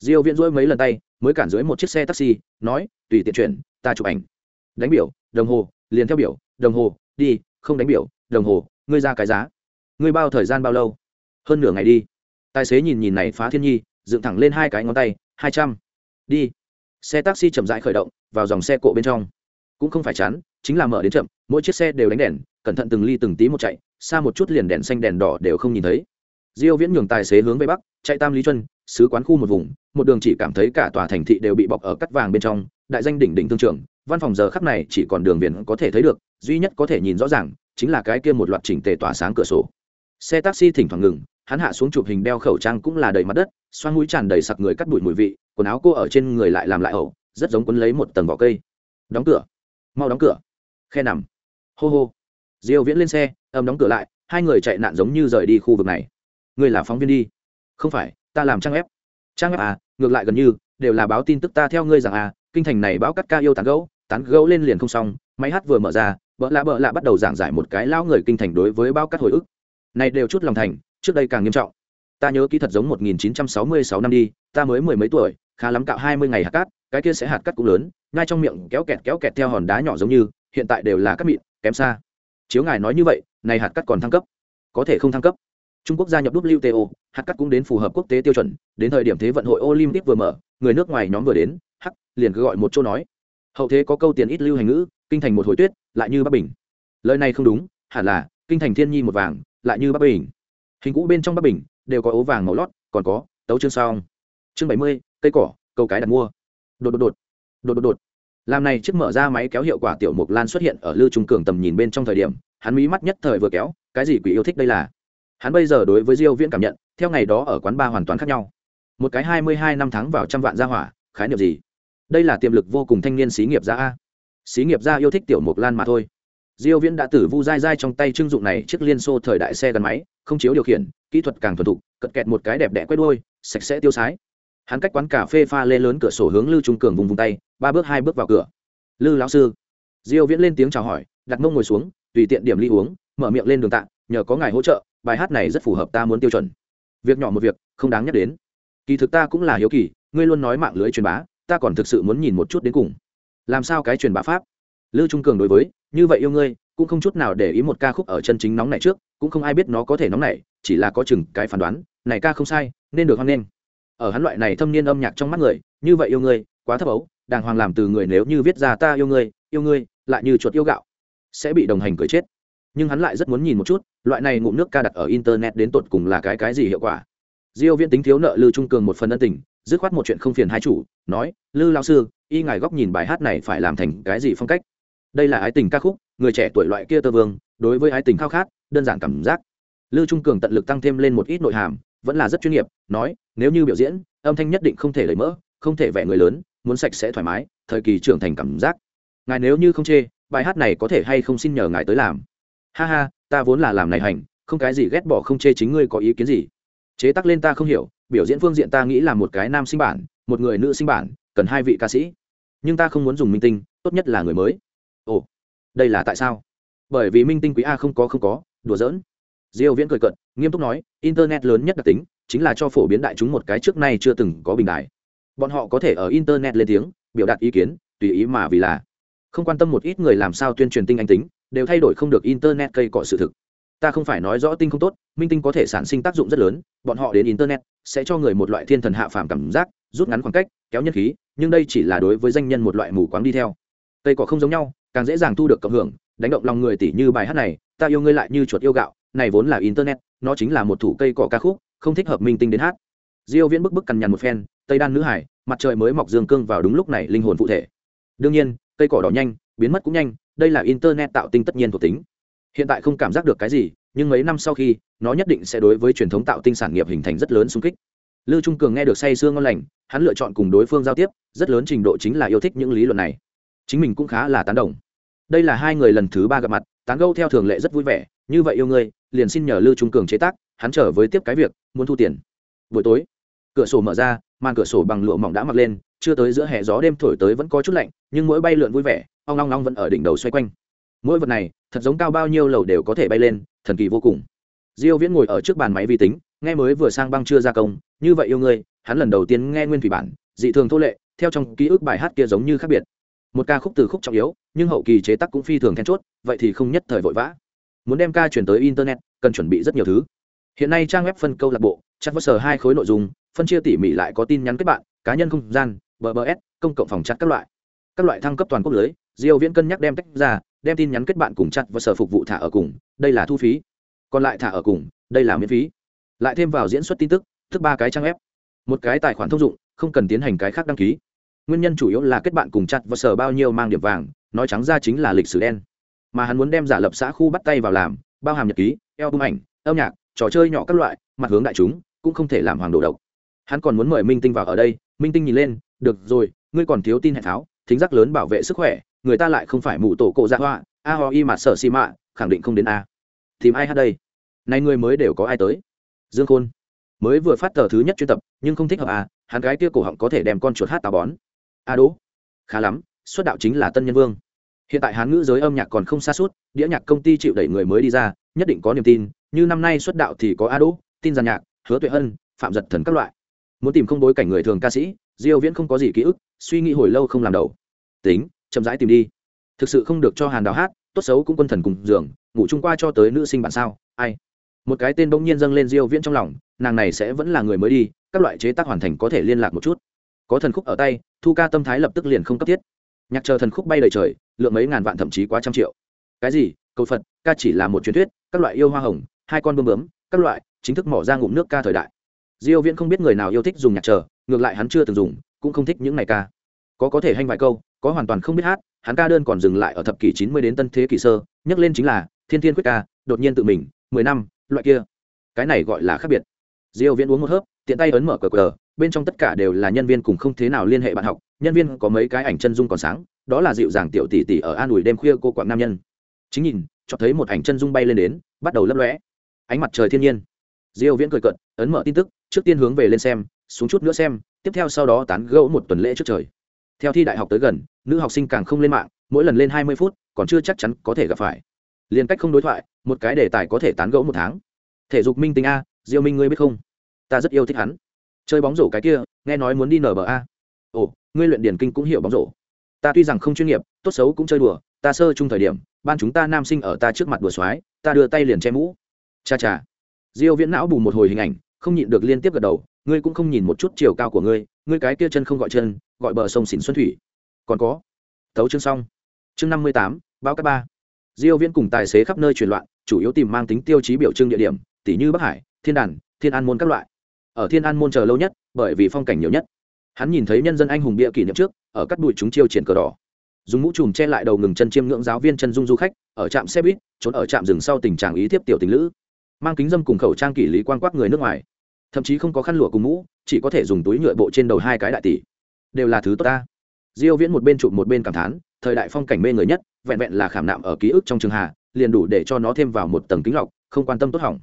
Diêu viễn rỗi mấy lần tay, mới cản dưới một chiếc xe taxi, nói, tùy tiện chuyển, ta chụp ảnh. Đánh biểu, đồng hồ, liền theo biểu đồng hồ, đi, không đánh biểu, đồng hồ, ngươi ra cái giá. Ngươi bao thời gian bao lâu? Hơn nửa ngày đi. Tài xế nhìn nhìn này phá thiên nhi, dựng thẳng lên hai cái ngón tay, hai trăm. Đi. Xe taxi chậm rãi khởi động, vào dòng xe cộ bên trong. Cũng không phải chán, chính là mở đến chậm, mỗi chiếc xe đều đánh đèn, cẩn thận từng ly từng tí một chạy, xa một chút liền đèn xanh đèn đỏ đều không nhìn thấy. Diêu viễn nhường tài xế hướng về bắc, chạy tam lý chuân sứ quán khu một vùng, một đường chỉ cảm thấy cả tòa thành thị đều bị bọc ở cắt vàng bên trong, đại danh đỉnh đỉnh thương trường văn phòng giờ khắc này chỉ còn đường biển có thể thấy được, duy nhất có thể nhìn rõ ràng chính là cái kia một loạt chỉnh tề tỏa sáng cửa sổ. Xe taxi thỉnh thoảng ngừng, hắn hạ xuống chụp hình đeo khẩu trang cũng là đầy mặt đất xoan mũi tràn đầy sặc người cắt bụi mùi vị, quần áo cô ở trên người lại làm lại ẩu, rất giống quấn lấy một tầng vỏ cây. Đóng cửa. Mau đóng cửa. Khe nằm. Hô hô. Diêu viễn lên xe ầm đóng cửa lại, hai người chạy nạn giống như rời đi khu vực này. Người là phóng viên đi. Không phải, ta làm trang ép trang ép à ngược lại gần như, đều là báo tin tức ta theo ngươi rằng à kinh thành này báo cắt ca yêu tán gấu tán gấu lên liền không xong máy hát vừa mở ra bợ lạ bợ lạ bắt đầu giảng giải một cái lão người kinh thành đối với bao cắt hồi ức. Này đều chút lòng thành trước đây càng nghiêm trọng. Ta nhớ kỹ thật giống 1966 năm đi ta mới mười mấy tuổi khá lắm cạo 20 ngày hạt cát cái kia sẽ hạt cát cũng lớn ngay trong miệng kéo kẹt kéo kẹt theo hòn đá nhỏ giống như hiện tại đều là cát mịn kém xa. Chiếu ngài nói như vậy này hạt cát còn thăng cấp. Có thể không thăng cấp. Trung Quốc gia nhập WTO, hạt cát cũng đến phù hợp quốc tế tiêu chuẩn, đến thời điểm thế vận hội Olympic vừa mở, người nước ngoài nhóm vừa đến, hắc, liền cứ gọi một chỗ nói. Hậu thế có câu tiền ít lưu hành ngữ, kinh thành một hồi tuyết, lại như Bắc Bình. Lời này không đúng, hẳn là kinh thành thiên nhi một vàng, lại như Bắc Bình. Hình cũ bên trong Bắc Bình đều có ố vàng màu lót, còn có tấu chương song. Chương bảy mươi, cây cỏ, câu cái đặt mua. Đột đột đột. Đột đột đột. Làm này chiếc mở ra máy kéo hiệu quả tiểu mục lan xuất hiện ở Lưu Trung Cường tầm nhìn bên trong thời điểm, hắn mí mắt nhất thời vừa kéo, cái gì quỷ yêu thích đây là? hắn bây giờ đối với diêu viễn cảm nhận theo ngày đó ở quán ba hoàn toàn khác nhau một cái hai mươi hai năm tháng vào trăm vạn gia hỏa khái niệm gì đây là tiềm lực vô cùng thanh niên xí nghiệp gia a. Xí nghiệp gia yêu thích tiểu mục lan mà thôi. Diêu viễn đã tử vu dai dai trong tay trưng dụng này chiếc liên xô thời đại xe gắn máy, không chiếu điều khiển, kỹ thuật càng thuần thục cật kẹt một cái đẹp đẽ quét đuôi, sạch sẽ tiêu sái. Hắn cách quán cà phê pha lê lớn cửa sổ hướng lưu trung cường vùng vùng tay, ba bước hai bước vào cửa. Lư lão sư. Diêu viễn lên tiếng chào hỏi, đặt mông ngồi xuống, tùy tiện điểm ly uống, mở miệng lên đường tạ, nhờ có ngài hỗ trợ, bài hát này rất phù hợp ta muốn tiêu chuẩn. Việc nhỏ một việc, không đáng nhắc đến. Kỳ thực ta cũng là hiếu kỳ, ngươi luôn nói mạng lưới truyền bá ta còn thực sự muốn nhìn một chút đến cùng. Làm sao cái truyền bá pháp? Lưu trung cường đối với, như vậy yêu ngươi, cũng không chút nào để ý một ca khúc ở chân chính nóng này trước, cũng không ai biết nó có thể nóng này, chỉ là có chừng cái phán đoán, này ca không sai, nên được hoan nghênh. Ở hắn loại này thâm niên âm nhạc trong mắt người, như vậy yêu ngươi, quá thấp ấu, đàng hoàng làm từ người nếu như viết ra ta yêu ngươi yêu ngươi, lại như chuột yêu gạo, sẽ bị đồng hành cười chết. Nhưng hắn lại rất muốn nhìn một chút, loại này ngụm nước ca đặt ở internet đến tột cùng là cái cái gì hiệu quả. Diêu viễn tính thiếu nợ lư trung cường một phần ân tình dứt khoát một chuyện không phiền hai chủ, nói, lư lão sư, y ngài góc nhìn bài hát này phải làm thành cái gì phong cách? Đây là ái tình ca khúc, người trẻ tuổi loại kia tơ vương, đối với ái tình khao khát, đơn giản cảm giác. Lư trung cường tận lực tăng thêm lên một ít nội hàm, vẫn là rất chuyên nghiệp, nói, nếu như biểu diễn, âm thanh nhất định không thể lấy mỡ, không thể vẽ người lớn, muốn sạch sẽ thoải mái, thời kỳ trưởng thành cảm giác. Ngài nếu như không chê, bài hát này có thể hay không xin nhờ ngài tới làm? Ha ha, ta vốn là làm này hành, không cái gì ghét bỏ không chê chính ngươi có ý kiến gì chế tác lên ta không hiểu, biểu diễn phương diện ta nghĩ là một cái nam sinh bản, một người nữ sinh bản, cần hai vị ca sĩ. Nhưng ta không muốn dùng minh tinh, tốt nhất là người mới. Ồ, đây là tại sao? Bởi vì minh tinh quý a không có không có, đùa giỡn. Diêu viễn cười cận nghiêm túc nói, internet lớn nhất đặc tính chính là cho phổ biến đại chúng một cái trước nay chưa từng có bình đại bọn họ có thể ở internet lên tiếng, biểu đạt ý kiến, tùy ý mà vì là. Không quan tâm một ít người làm sao tuyên truyền tinh anh tính, đều thay đổi không được internet cây cọ sự thực ta không phải nói rõ tinh không tốt, minh tinh có thể sản sinh tác dụng rất lớn, bọn họ đến internet sẽ cho người một loại thiên thần hạ phàm cảm giác, rút ngắn khoảng cách, kéo nhân khí, nhưng đây chỉ là đối với danh nhân một loại mù quáng đi theo. Cây cỏ không giống nhau, càng dễ dàng thu được cộng hưởng, đánh động lòng người tỷ như bài hát này, ta yêu ngươi lại như chuột yêu gạo, này vốn là internet, nó chính là một thủ cây cỏ ca khúc, không thích hợp minh tinh đến hát. Diêu viễn bức bức cằn nhằn một phen, tây đan nữ hải, mặt trời mới mọc dương cương vào đúng lúc này linh hồn phụ thể. Đương nhiên, cây cỏ đỏ nhanh, biến mất cũng nhanh, đây là internet tạo tinh tất nhiên thuộc tính hiện tại không cảm giác được cái gì, nhưng mấy năm sau khi, nó nhất định sẽ đối với truyền thống tạo tinh sản nghiệp hình thành rất lớn xung kích. Lưu trung cường nghe được say sương ngon lành, hắn lựa chọn cùng đối phương giao tiếp, rất lớn trình độ chính là yêu thích những lý luận này. Chính mình cũng khá là tán đồng. Đây là hai người lần thứ ba gặp mặt, tán gâu theo thường lệ rất vui vẻ, như vậy yêu ngươi, liền xin nhờ lưu trung cường chế tác, hắn trở với tiếp cái việc, muốn thu tiền. Buổi tối, cửa sổ mở ra, màn cửa sổ bằng lụa mỏng đã mặc lên, chưa tới giữa hè gió đêm thổi tới vẫn có chút lạnh, nhưng mỗi bay lượn vui vẻ, ong long long vẫn ở đỉnh đầu xoay quanh. Mỗi vật này thật giống cao bao nhiêu lầu đều có thể bay lên, thần kỳ vô cùng. Diêu viễn ngồi ở trước bàn máy vi tính, nghe mới vừa sang băng chưa ra công, như vậy yêu ngươi, hắn lần đầu tiên nghe nguyên thủy bản, dị thường thô lệ, theo trong ký ức bài hát kia giống như khác biệt. Một ca khúc từ khúc trọng yếu, nhưng hậu kỳ chế tác cũng phi thường then chốt, vậy thì không nhất thời vội vã. Muốn đem ca chuyển tới internet, cần chuẩn bị rất nhiều thứ. Hiện nay trang web phân câu lạc bộ chat sở hai khối nội dung, phân chia tỉ mỉ lại có tin nhắn kết bạn, cá nhân không gian bbs công cộng phòng chat các loại. Các loại thăng cấp toàn quốc lưới, diêu viễn cân nhắc đem tách ra đem tin nhắn kết bạn cùng chặt và sở phục vụ thả ở cùng, đây là thu phí. Còn lại thả ở cùng, đây là miễn phí. Lại thêm vào diễn xuất tin tức, thức ba cái trang web. Một cái tài khoản thông dụng, không cần tiến hành cái khác đăng ký. Nguyên nhân chủ yếu là kết bạn cùng chặt và sở bao nhiêu mang điểm vàng, nói trắng ra chính là lịch sử đen. Mà hắn muốn đem giả lập xã khu bắt tay vào làm, bao hàm nhật ký, album ảnh, âm nhạc, trò chơi nhỏ các loại, mặt hướng đại chúng, cũng không thể làm hoàng đồ độc. Hắn còn muốn mời minh tinh vào ở đây. Minh tinh nhìn lên, được rồi, ngươi còn thiếu tin hẹn tháo, thính giác lớn bảo vệ sức khỏe người ta lại không phải mụ tổ cổ dạ hoa, a ho y mà sở xì mạ, khẳng định không đến a. Tìm ai hát đây? Nay người mới đều có ai tới? Dương khôn. Mới vừa phát tờ thứ nhất chuyên tập, nhưng không thích hợp a hắn gái kia cổ họng có thể đem con chuột hát táo bón. A đố khá lắm, xuất đạo chính là tân nhân vương. Hiện tại hán ngữ giới âm nhạc còn không xa suốt, đĩa nhạc công ty chịu đẩy người mới đi ra, nhất định có niềm tin, như năm nay xuất đạo thì có a đỗ, tin giàn nhạc, hứa tuệ hân phạm giật thần các loại. Muốn tìm không bối cảnh người thường ca sĩ, diêu viễn không có gì ký ức, suy nghĩ hồi lâu không làm đầu. Tính chậm rãi tìm đi. Thực sự không được cho hàn đào hát, tốt xấu cũng quân thần cùng giường, ngủ chung qua cho tới nữ sinh bạn sao, ai? Một cái tên bỗng nhiên dâng lên diêu viễn trong lòng, nàng này sẽ vẫn là người mới đi, các loại chế tác hoàn thành có thể liên lạc một chút. Có thần khúc ở tay, thu ca tâm thái lập tức liền không cấp thiết. Nhạc chờ thần khúc bay đầy trời, lượng mấy ngàn vạn thậm chí quá trăm triệu. Cái gì? Cầu phật, ca chỉ là một truyền thuyết, các loại yêu hoa hồng, hai con bướm bướm, các loại, chính thức mỏ ra ngụm nước ca thời đại. Diêu viễn không biết người nào yêu thích dùng nhạc chờ, ngược lại hắn chưa từng dùng, cũng không thích những này ca. Có có thể hành vài câu có hoàn toàn không biết hát, hắn ca đơn còn dừng lại ở thập kỷ 90 đến tân thế kỷ sơ, nhắc lên chính là, thiên thiên quyết ca, đột nhiên tự mình 10 năm, loại kia. Cái này gọi là khác biệt. Diêu viễn uống một hớp, tiện tay ấn mở cờ cờ, bên trong tất cả đều là nhân viên cùng không thế nào liên hệ bạn học, nhân viên có mấy cái ảnh chân dung còn sáng, đó là dịu dàng tiểu tỷ tỷ ở an ủi đêm khuya cô quảng nam nhân. Chính nhìn cho thấy một ảnh chân dung bay lên đến, bắt đầu lấp lóe. Ánh mặt trời thiên nhiên. Diêu viễn cười cợt, ấn mở tin tức, trước tiên hướng về lên xem, xuống chút nữa xem, tiếp theo sau đó tán gẫu một tuần lễ trước trời theo thi đại học tới gần, nữ học sinh càng không lên mạng, mỗi lần lên 20 phút, còn chưa chắc chắn có thể gặp phải. Liên cách không đối thoại, một cái đề tài có thể tán gẫu một tháng. Thể dục minh tinh a, diêu minh ngươi biết không? Ta rất yêu thích hắn. Chơi bóng rổ cái kia, nghe nói muốn đi nở bờ a. ồ, ngươi luyện điển kinh cũng hiểu bóng rổ. Ta tuy rằng không chuyên nghiệp, tốt xấu cũng chơi đùa, ta sơ chung thời điểm, ban chúng ta nam sinh ở ta trước mặt đùa xoái, ta đưa tay liền che mũ. Cha cha. Diêu viễn não bù một hồi hình ảnh, không nhịn được liên tiếp gật đầu, ngươi cũng không nhìn một chút chiều cao của ngươi ngươi cái kia chân không gọi chân gọi bờ sông xỉn xuân thủy. Còn có thấu chương xong. Chương 58, báo các ba. Diêu viễn cùng tài xế khắp nơi truyền loạn chủ yếu tìm mang tính tiêu chí biểu trưng địa điểm tỷ như bắc hải thiên đàn thiên an môn các loại. Ở thiên an môn chờ lâu nhất bởi vì phong cảnh nhiều nhất. Hắn nhìn thấy nhân dân anh hùng bịa kỷ niệm trước ở các bụi chúng chiêu triển cờ đỏ. Dùng mũ trùm che lại đầu ngừng chân chiêm ngưỡng giáo viên chân dung du khách ở trạm xe buýt trốn ở trạm rừng sau tình trạng ý tiếp tiểu tình lữ. Mang kính dâm cùng khẩu trang kỷ lý quan quắc người nước ngoài. Thậm chí không có khăn lụa cùng mũ chỉ có thể dùng túi nhựa bộ trên đầu hai cái đại tỷ đều là thứ tốt ta. Diêu viễn một bên chụp một bên cảm thán thời đại phong cảnh mê người nhất vẹn vẹn là khảm nạm ở ký ức trong trường hạ, liền đủ để cho nó thêm vào một tầng kính lọc không quan tâm tốt hỏng.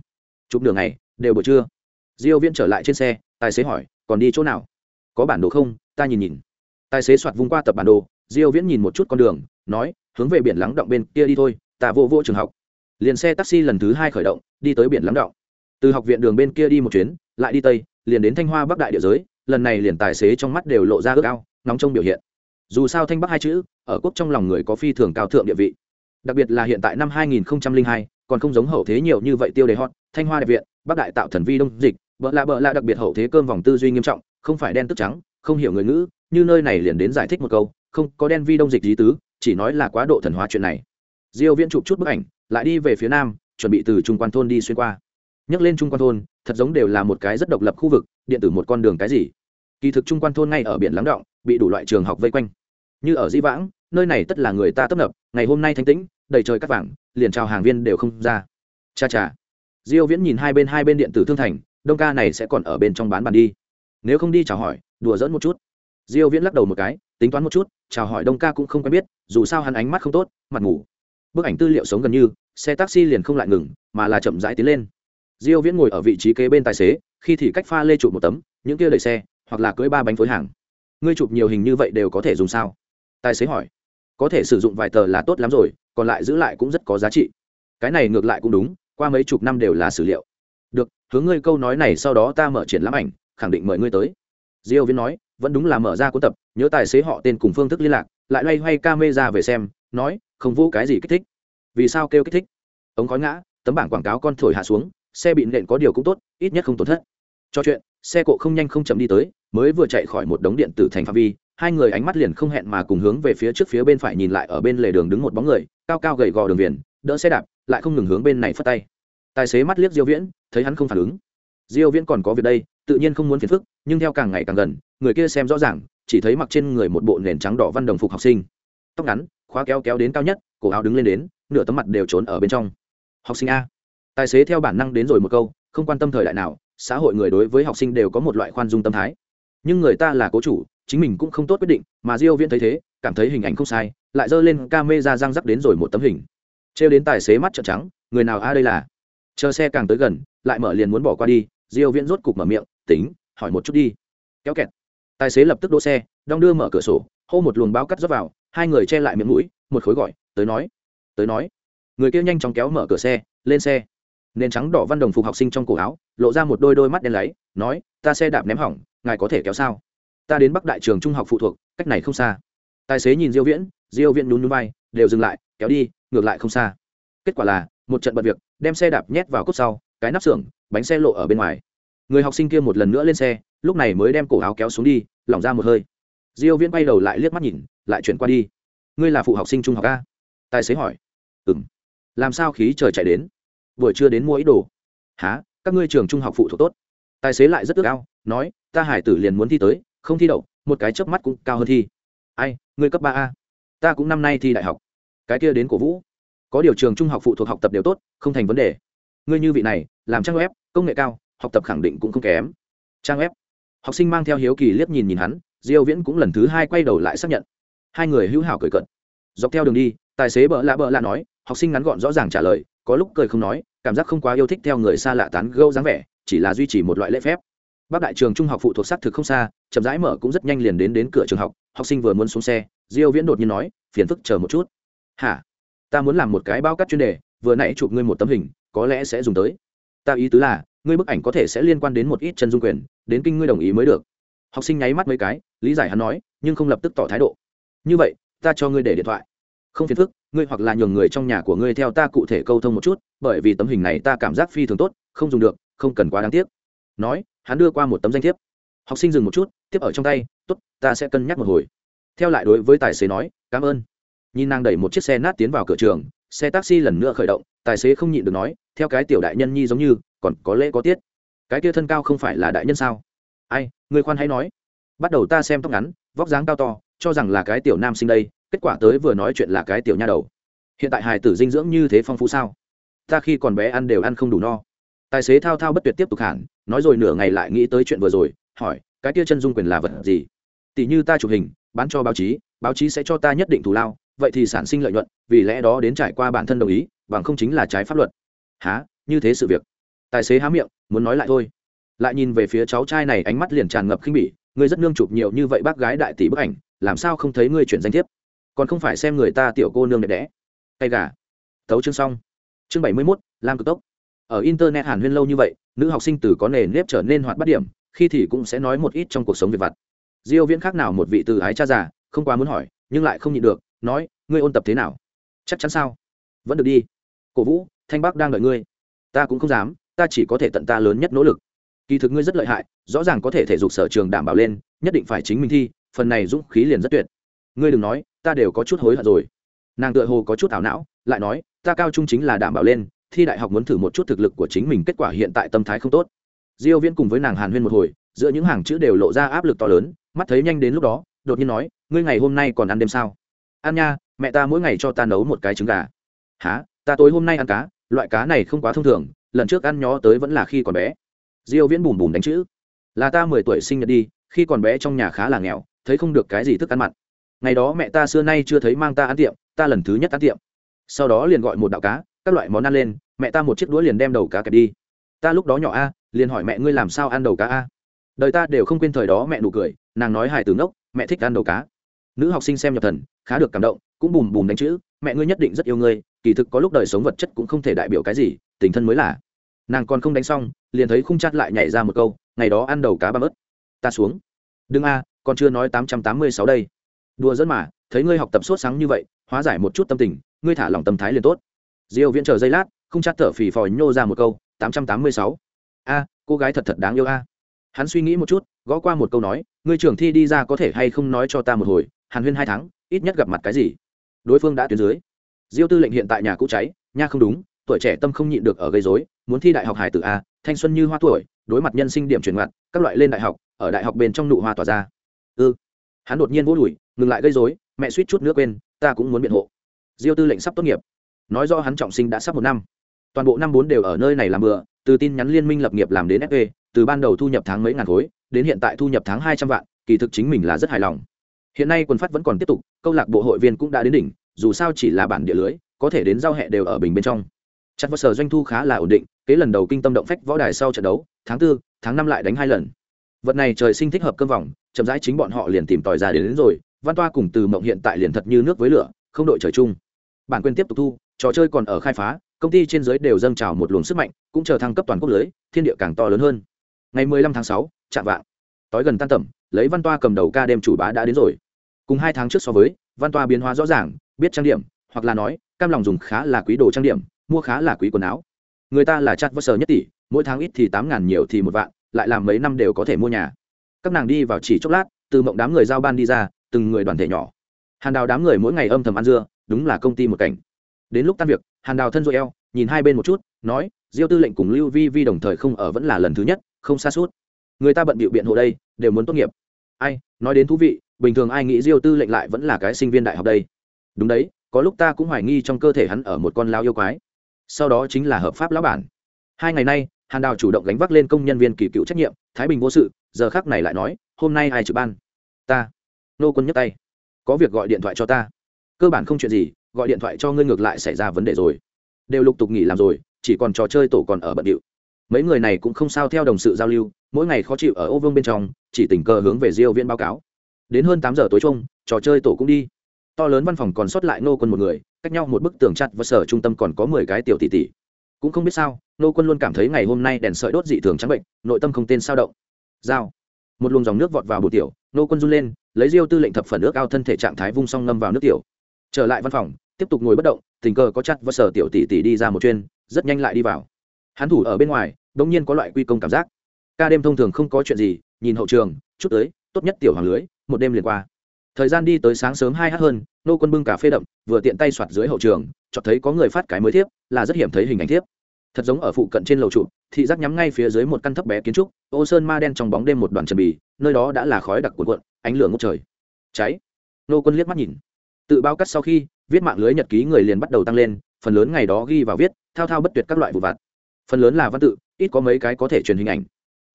Chụp đường này đều buổi trưa. Diêu viễn trở lại trên xe tài xế hỏi còn đi chỗ nào? Có bản đồ không? Ta nhìn nhìn. Tài xế soạt vung qua tập bản đồ diêu viễn nhìn một chút con đường nói hướng về biển lắng động bên kia đi thôi ta vô vô trường học. Liền xe taxi lần thứ hai khởi động đi tới biển lắng động. Từ học viện đường bên kia đi một chuyến lại đi tây liền đến thanh hoa bắc đại địa giới lần này liền tài xế trong mắt đều lộ ra ước ao, nóng trong biểu hiện. Dù sao thanh bắc hai chữ, ở quốc trong lòng người có phi thường cao thượng địa vị. Đặc biệt là hiện tại năm 2002 còn không giống hậu thế nhiều như vậy tiêu đề hot, thanh hoa đại viện, bắc đại tạo thần vi đông dịch, bợ lạ bợ lạ đặc biệt hậu thế cơm vòng tư duy nghiêm trọng, không phải đen tức trắng, không hiểu người ngữ, như nơi này liền đến giải thích một câu, không có đen vi đông dịch lý tứ, chỉ nói là quá độ thần hóa chuyện này. Diêu viễn chụp chút bức ảnh, lại đi về phía nam, chuẩn bị từ trung quan thôn đi xuyên qua nhắc lên trung quan thôn, thật giống đều là một cái rất độc lập khu vực, điện tử một con đường cái gì? Kỳ thực trung quan thôn ngay ở biển lắng động, bị đủ loại trường học vây quanh. Như ở di vãng, nơi này tất là người ta tấp nập, ngày hôm nay thanh tĩnh, đầy trời cắt vàng, liền chào hàng viên đều không ra. Cha cha. Diêu viễn nhìn hai bên hai bên điện tử thương thành, đông ca này sẽ còn ở bên trong bán bàn đi. Nếu không đi chào hỏi, đùa dẫn một chút. Diêu viễn lắc đầu một cái, tính toán một chút, chào hỏi đông ca cũng không quen biết, dù sao hắn ánh mắt không tốt, mặt ngủ. Bức ảnh tư liệu sống gần như, xe taxi liền không lại ngừng, mà là chậm rãi tiến lên diêu viễn ngồi ở vị trí kế bên tài xế, khi thì cách pha lê chụp một tấm, những kia đẩy xe, hoặc là cưỡi ba bánh phối hàng. Ngươi chụp nhiều hình như vậy đều có thể dùng sao? Tài xế hỏi. Có thể sử dụng vài tờ là tốt lắm rồi, còn lại giữ lại cũng rất có giá trị. Cái này ngược lại cũng đúng, qua mấy chục năm đều là sử liệu. Được, hướng ngươi câu nói này sau đó ta mở triển lãm ảnh, khẳng định mời ngươi tới. Diêu viễn nói, vẫn đúng là mở ra cuốn tập, nhớ tài xế họ tên cùng phương thức liên lạc, lại loay hoay camera về xem, nói, không vô cái gì kích thích. Vì sao kêu kích thích? Ống khói ngã, tấm bảng quảng cáo con thổi hạ xuống xe bị nện có điều cũng tốt, ít nhất không tổn thất. Cho chuyện, xe cộ không nhanh không chậm đi tới, mới vừa chạy khỏi một đống điện tử thành phạm vi, hai người ánh mắt liền không hẹn mà cùng hướng về phía trước phía bên phải nhìn lại ở bên lề đường đứng một bóng người, cao cao gầy gò đường viền, đỡ xe đạp, lại không ngừng hướng bên này phất tay. Tài xế mắt liếc diêu viễn, thấy hắn không phản ứng. Diêu viễn còn có việc đây, tự nhiên không muốn phiền phức, nhưng theo càng ngày càng gần, người kia xem rõ ràng, chỉ thấy mặc trên người một bộ nền trắng đỏ văn đồng phục học sinh. Tóc ngắn, khóa kéo kéo đến cao nhất, cổ áo đứng lên đến, nửa tấm mặt đều trốn ở bên trong. Học sinh a tài xế theo bản năng đến rồi một câu, không quan tâm thời đại nào, xã hội người đối với học sinh đều có một loại khoan dung tâm thái. Nhưng người ta là cố chủ, chính mình cũng không tốt quyết định, mà diêu viễn thấy thế, cảm thấy hình ảnh không sai, lại dơ lên camera răng rắc đến rồi một tấm hình. Treo đến tài xế mắt trợn trắng, người nào a à đây là? Chờ xe càng tới gần, lại mở liền muốn bỏ qua đi, diêu viễn rốt cục mở miệng, tính, hỏi một chút đi. Kéo kẹt. Tài xế lập tức đỗ xe, đong đưa mở cửa sổ, hô một luồng báo cắt rót vào, hai người che lại miệng mũi, một khối gọi, tới nói tới nói. Người kia nhanh chóng kéo mở cửa xe, lên xe nền trắng đỏ văn đồng phục học sinh trong cổ áo, lộ ra một đôi đôi mắt đen lấy nói, ta xe đạp ném hỏng, ngài có thể kéo sao? Ta đến bắc đại trường trung học phụ thuộc, cách này không xa. Tài xế nhìn diêu viễn diêu viễn nhún nhún vai, đều dừng lại, kéo đi, ngược lại không xa. Kết quả là, một trận bận việc, đem xe đạp nhét vào cốt sau, cái nắp xưởng, bánh xe lộ ở bên ngoài. Người học sinh kia một lần nữa lên xe, lúc này mới đem cổ áo kéo xuống đi, lỏng ra một hơi. Diêu viễn quay đầu lại liếc mắt nhìn, lại chuyển qua đi. Ngươi là phụ học sinh trung học a? Tài xế hỏi. Ừm. Làm sao khí trời chạy đến? Buổi trưa đến mua ít đồ. Há các ngươi trường trung học phụ thuộc tốt. Tài xế lại rất ước ao, nói, ta hải tử liền muốn thi tới, không thi đậu, một cái chớp mắt cũng cao hơn thi. Ai, ngươi cấp ba a? Ta cũng năm nay thi đại học. Cái kia đến cổ vũ. Có điều trường trung học phụ thuộc học tập đều tốt, không thành vấn đề. Ngươi như vị này, làm trang web, công nghệ cao, học tập khẳng định cũng không kém. Trang web? Học sinh mang theo hiếu kỳ liếc nhìn nhìn hắn, diêu viễn cũng lần thứ hai quay đầu lại xác nhận. Hai người hữu hảo cười cận dọc theo đường đi, tài xế bợ lạ bợ lạ nói, học sinh ngắn gọn rõ ràng trả lời có lúc cười không nói, cảm giác không quá yêu thích theo người xa lạ tán gẫu dáng vẻ, chỉ là duy trì một loại lễ phép. Bác đại trường trung học phụ thuộc xác thực không xa, chậm rãi mở cũng rất nhanh liền đến đến cửa trường học học sinh vừa muốn xuống xe, diêu viễn đột nhiên nói, phiền phức chờ một chút. Hả? Ta muốn làm một cái bao cắt chuyên đề, vừa nãy chụp ngươi một tấm hình, có lẽ sẽ dùng tới. Ta ý tứ là, ngươi bức ảnh có thể sẽ liên quan đến một ít chân dung quyền, đến kinh ngươi đồng ý mới được. Học sinh nháy mắt mấy cái, lý giải hắn nói, nhưng không lập tức tỏ thái độ. Như vậy, ta cho ngươi để điện thoại không phiền phức, ngươi hoặc là nhường người trong nhà của ngươi theo ta cụ thể câu thông một chút, bởi vì tấm hình này ta cảm giác phi thường tốt, không dùng được, không cần quá đáng tiếc. Nói, hắn đưa qua một tấm danh thiếp. Học sinh dừng một chút, tiếp ở trong tay, tốt, ta sẽ cân nhắc một hồi. Theo lại đối với tài xế nói, cảm ơn. Nhìn nàng đẩy một chiếc xe nát tiến vào cửa trường, xe taxi lần nữa khởi động, tài xế không nhịn được nói, theo cái tiểu đại nhân nhi giống như, còn có lễ có tiết. Cái kia thân cao không phải là đại nhân sao? Ai người khoan hãy nói. Bắt đầu ta xem tóc ngắn, vóc dáng cao to, cho rằng là cái tiểu nam sinh đây kết quả tới vừa nói chuyện là cái tiểu nha đầu. Hiện tại hài tử dinh dưỡng như thế phong phú sao? Ta khi còn bé ăn đều ăn không đủ no. Tài xế thao thao bất tuyệt tiếp tục hẳn, nói rồi nửa ngày lại nghĩ tới chuyện vừa rồi, hỏi, cái kia chân dung quyền là vật gì? Tỷ như ta chụp hình, bán cho báo chí báo chí sẽ cho ta nhất định thù lao, vậy thì sản sinh lợi nhuận, vì lẽ đó đến trải qua bản thân đồng ý, bằng không chính là trái pháp luật. Há như thế sự việc. Tài xế há miệng, muốn nói lại thôi. Lại nhìn về phía cháu trai này, ánh mắt liền tràn ngập khinh bỉ, ngươi rất nương chụp nhiều như vậy bác gái đại tỷ bức ảnh, làm sao không thấy ngươi chuyển danh thiếp? Còn không phải xem người ta tiểu cô nương đẹp đẽ. Tay gà. Tấu chương xong. Chương bảy mươi mốt, lam cực tốc. Ở internet hàn huyên lâu như vậy, nữ học sinh từ có nề nếp trở nên hoạt bắt điểm, khi thì cũng sẽ nói một ít trong cuộc sống về vặt. Diêu viễn khác nào một vị từ ái cha già, không quá muốn hỏi, nhưng lại không nhịn được, nói, ngươi ôn tập thế nào? Chắc chắn sao. Vẫn được đi. Cổ vũ, thanh bắc đang đợi ngươi. Ta cũng không dám, ta chỉ có thể tận ta lớn nhất nỗ lực. Kỳ thực ngươi rất lợi hại, rõ ràng có thể thể dục sở trường đảm bảo lên, nhất định phải chính mình thi, phần này dũng khí liền rất tuyệt. Ngươi đừng nói ta đều có chút hối hận rồi. Nàng tựa hồ có chút ảo não, lại nói, ta cao trung chính là đảm bảo lên, thi đại học muốn thử một chút thực lực của chính mình kết quả hiện tại tâm thái không tốt. Diêu viễn cùng với nàng hàn huyên một hồi, giữa những hàng chữ đều lộ ra áp lực to lớn, mắt thấy nhanh đến lúc đó, đột nhiên nói, ngươi ngày hôm nay còn ăn đêm sao? Ăn nha, mẹ ta mỗi ngày cho ta nấu một cái trứng gà. Há ta tối hôm nay ăn cá, loại cá này không quá thông thường, lần trước ăn nhó tới vẫn là khi còn bé. Diêu viễn bùm bùm đánh chữ, là ta mười tuổi sinh nhật đi, khi còn bé trong nhà khá là nghèo, thấy không được cái gì thức ăn mặn ngày đó mẹ ta xưa nay chưa thấy mang ta ăn tiệm, ta lần thứ nhất ăn tiệm. Sau đó liền gọi một đạo cá, các loại món ăn lên, mẹ ta một chiếc đũa liền đem đầu cá kẹp đi. Ta lúc đó nhỏ a, liền hỏi mẹ ngươi làm sao ăn đầu cá a? Đời ta đều không quên thời đó mẹ nụ cười, nàng nói hài từ ngốc, mẹ thích ăn đầu cá. Nữ học sinh xem nhập thần, khá được cảm động, cũng bùm bùm đánh chữ, mẹ ngươi nhất định rất yêu ngươi, kỳ thực có lúc đời sống vật chất cũng không thể đại biểu cái gì, tình thân mới là. Nàng còn không đánh xong, liền thấy khung chát lại nhảy ra một câu, ngày đó ăn đầu cá ba ớt ta xuống. Đừng a, còn chưa nói tám trăm tám mươi sáu đây đùa dẫn mà, thấy ngươi học tập sốt sáng như vậy, hóa giải một chút tâm tình, ngươi thả lòng tâm thái liền tốt. Diêu viễn chờ giây lát, không chắc thở phì phò nhô ra một câu, tám trăm tám mươi sáu. A, cô gái thật thật đáng yêu a. Hắn suy nghĩ một chút, gõ qua một câu nói, ngươi trưởng thi đi ra có thể hay không nói cho ta một hồi, hàn huyên hai tháng, ít nhất gặp mặt cái gì? Đối phương đã tuyến dưới. Diêu tư lệnh hiện tại nhà cũ cháy, nha không đúng, tuổi trẻ tâm không nhịn được ở gây rối, muốn thi đại học hải tử a, thanh xuân như hoa tuổi, đối mặt nhân sinh điểm chuyển ngoặt, các loại lên đại học, ở đại học bên trong nụ hoa tỏa ra. Ư ừ. hắn đột nhiên vỗ đùi ngừng lại gây rối mẹ suýt chút nước quên ta cũng muốn biện hộ. Diêu tư lệnh sắp tốt nghiệp. Nói do hắn trọng sinh đã sắp một năm. Toàn bộ năm bốn đều ở nơi này làm bữa từ tin nhắn liên minh lập nghiệp làm đến fp từ ban đầu thu nhập tháng mấy ngàn khối đến hiện tại thu nhập tháng hai trăm vạn kỳ thực chính mình là rất hài lòng. Hiện nay quần phát vẫn còn tiếp tục câu lạc bộ hội viên cũng đã đến đỉnh dù sao chỉ là bản địa lưới có thể đến giao hẹ đều ở bình bên trong. Chặt vào sở doanh thu khá là ổn định kế lần đầu kinh tâm động phách võ đài sau trận đấu tháng tư tháng năm lại đánh hai lần. Vật này trời sinh thích hợp cơm vòng chậm rãi chính bọn họ liền tìm tòi ra đến, đến rồi văn toa cùng từ mộng hiện tại liền thật như nước với lửa không đội trời chung. Bản quyền tiếp tục thu trò chơi còn ở khai phá công ty trên giới đều dâng trào một luồng sức mạnh cũng chờ thăng cấp toàn quốc lưới thiên địa càng to lớn hơn. Ngày 15 tháng 6, chạm vạng. Tối gần tan tầm lấy văn toa cầm đầu ca đêm chủ bá đã đến rồi. Cùng hai tháng trước so với văn toa biến hóa rõ ràng biết trang điểm hoặc là nói cam lòng dùng khá là quý đồ trang điểm mua khá là quý quần áo. Người ta là chặt vơ sờ nhất tỷ mỗi tháng ít thì tám ngàn nhiều thì một vạn lại làm mấy năm đều có thể mua nhà. Các nàng đi vào chỉ chốc lát từ mộng đám người giao ban đi ra từng người đoàn thể nhỏ. Hàn đào đám người mỗi ngày âm thầm ăn dưa, đúng là công ty một cảnh. Đến lúc tan việc, hàn đào thân dội eo, nhìn hai bên một chút, nói, diêu tư lệnh cùng lưu vi vi đồng thời không ở vẫn là lần thứ nhất, không xa suốt. Người ta bận bịu biện hộ đây, đều muốn tốt nghiệp. Ai, nói đến thú vị, bình thường ai nghĩ diêu tư lệnh lại vẫn là cái sinh viên đại học đây? Đúng đấy, có lúc ta cũng hoài nghi trong cơ thể hắn ở một con lao yêu quái. Sau đó chính là hợp pháp lão bản. Hai ngày nay, hàn đào chủ động gánh vác lên công nhân viên kỳ cựu trách nhiệm, thái bình vô sự, giờ khác này lại nói, hôm nay ai trực ban? Ta nô quân nhấc tay. Có việc gọi điện thoại cho ta. Cơ bản không chuyện gì, gọi điện thoại cho ngươi ngược lại xảy ra vấn đề rồi. Đều lục tục nghỉ làm rồi, chỉ còn trò chơi tổ còn ở bận điệu. Mấy người này cũng không sao theo đồng sự giao lưu, mỗi ngày khó chịu ở ô vương bên trong, chỉ tình cờ hướng về diêu viên báo cáo. Đến hơn tám giờ tối chung, trò chơi tổ cũng đi. To lớn văn phòng còn sót lại nô quân một người, cách nhau một bức tường chặt và sở trung tâm còn có mười cái tiểu tỷ tỷ. Cũng không biết sao, nô quân luôn cảm thấy ngày hôm nay đèn sợi đốt dị thường trắng bệnh, nội tâm không tên sao động. Dao một luồng dòng nước vọt vào bồn tiểu nô quân run lên, lấy diêu tư lệnh thập phần ước ao thân thể trạng thái vung song ngâm vào nước tiểu. Trở lại văn phòng, tiếp tục ngồi bất động, tình cờ có chặt và sở tiểu tỷ tỷ đi ra một chuyên, rất nhanh lại đi vào. Hắn thủ ở bên ngoài, đống nhiên có loại quy công cảm giác. Ca đêm thông thường không có chuyện gì, nhìn hậu trường, chút tới, tốt nhất tiểu hoàng lưới, một đêm liền qua. Thời gian đi tới sáng sớm hai h hơn, nô quân bưng cà phê đậm, vừa tiện tay soạt dưới hậu trường cho thấy có người phát cái mới thiếp, là rất hiểm thấy hình ảnh thiếp. Thật giống ở phụ cận trên lầu trụ, thị giác nhắm ngay phía dưới một căn thấp bé kiến trúc, ô sơn ma đen trong bóng đêm một đoàn trần bì nơi đó đã là khói đặc cuộn cuộn, ánh lửa ngốc trời. Cháy. Nô quân liếc mắt nhìn. Tự bao cắt sau khi, viết mạng lưới nhật ký người liền bắt đầu tăng lên, phần lớn ngày đó ghi vào viết, thao thao bất tuyệt các loại vụ vặt. Phần lớn là văn tự, ít có mấy cái có thể truyền hình ảnh.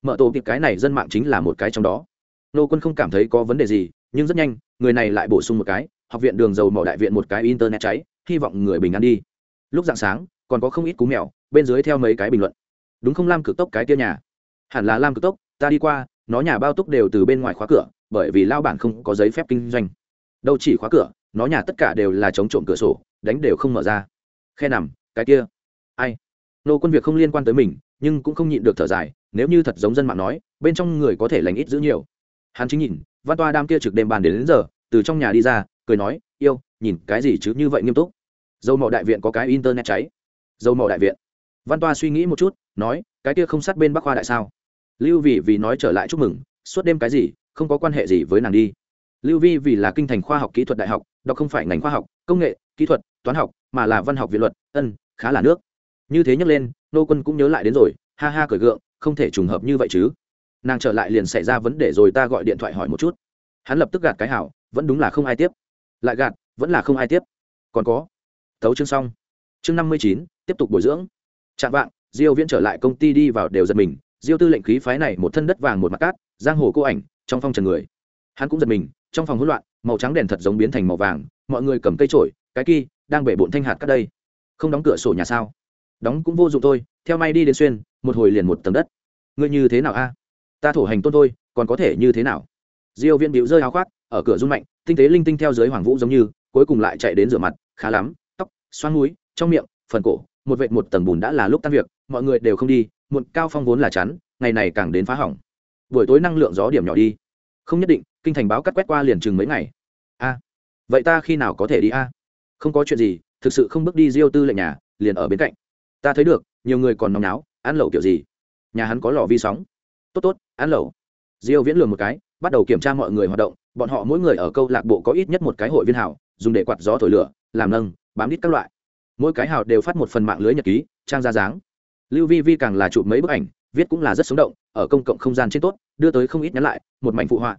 Mở tổ kịp cái này dân mạng chính là một cái trong đó. Nô quân không cảm thấy có vấn đề gì, nhưng rất nhanh, người này lại bổ sung một cái, học viện đường dầu mỏ đại viện một cái internet cháy, hy vọng người bình an đi. Lúc dạng sáng, còn có không ít cú mèo, bên dưới theo mấy cái bình luận. Đúng không lam cực tốc cái kia nhà? Hẳn là lam cực tốc, ta đi qua nó nhà bao túc đều từ bên ngoài khóa cửa bởi vì lao bản không có giấy phép kinh doanh. Đâu chỉ khóa cửa nó nhà tất cả đều là chống trộm cửa sổ đánh đều không mở ra. Khe nằm cái kia. Ai? Nô quân việc không liên quan tới mình nhưng cũng không nhịn được thở dài nếu như thật giống dân mạng nói bên trong người có thể lành ít giữ nhiều. Hắn chính nhìn văn toa đam kia trực đêm bàn đến, đến giờ từ trong nhà đi ra cười nói yêu nhìn cái gì chứ như vậy nghiêm túc? Dầu mỏ đại viện có cái internet cháy. Dầu mỏ đại viện. Văn toa suy nghĩ một chút nói cái kia không sát bên bắc khoa đại sao? Lưu vì vì nói trở lại chúc mừng, suốt đêm cái gì, không có quan hệ gì với nàng đi. Lưu vi vì là kinh thành khoa học kỹ thuật đại học, đó không phải ngành khoa học, công nghệ, kỹ thuật, toán học, mà là văn học viện luật, ân, khá là nước. Như thế nhắc lên, nô quân cũng nhớ lại đến rồi, ha ha cởi gượng, không thể trùng hợp như vậy chứ. Nàng trở lại liền xảy ra vấn đề rồi ta gọi điện thoại hỏi một chút. Hắn lập tức gạt cái hảo, vẫn đúng là không ai tiếp. Lại gạt, vẫn là không ai tiếp. Còn có tấu chương xong. Chương năm mươi chín, tiếp tục bồi dưỡng. Chạm vạng, diêu viễn trở lại công ty đi vào đều giật mình diêu tư lệnh khí phái này một thân đất vàng một mặt cát, giang hồ cô ảnh, trong phong trần người. Hắn cũng giật mình, trong phòng hỗn loạn, màu trắng đèn thật giống biến thành màu vàng, mọi người cầm cây trổi cái kia đang bể bộn thanh hạt cắt đây. Không đóng cửa sổ nhà sao? Đóng cũng vô dụng thôi, theo may đi đến xuyên, một hồi liền một tầng đất. Ngươi như thế nào a? Ta thổ hành tôn thôi, còn có thể như thế nào? Diêu viên biểu rơi áo khoác, ở cửa rung mạnh, tinh tế linh tinh theo dưới hoàng vũ giống như, cuối cùng lại chạy đến rửa mặt, khá lắm, tóc xoăn mũi, trong miệng, phần cổ, một vệt một tầng bùn đã là lúc tan việc, mọi người đều không đi muộn, cao phong vốn là chắn, ngày này càng đến phá hỏng. Buổi tối năng lượng gió điểm nhỏ đi. Không nhất định, kinh thành báo cắt quét qua liền chừng mấy ngày. A, vậy ta khi nào có thể đi a? Không có chuyện gì, thực sự không bước đi diêu tư lệnh nhà, liền ở bên cạnh. Ta thấy được, nhiều người còn nóng náo, ăn lẩu kiểu gì? Nhà hắn có lò vi sóng. Tốt tốt, ăn lẩu. Diêu viễn lường một cái, bắt đầu kiểm tra mọi người hoạt động, bọn họ mỗi người ở câu lạc bộ có ít nhất một cái hội viên hảo dùng để quạt gió thổi lửa, làm nâng, bám đít các loại. Mỗi cái hào đều phát một phần mạng lưới nhật ký, trang ra dáng lưu vi vi càng là chụp mấy bức ảnh, viết cũng là rất sống động, ở công cộng không gian trên tốt, đưa tới không ít nhắn lại, một mảnh phụ họa.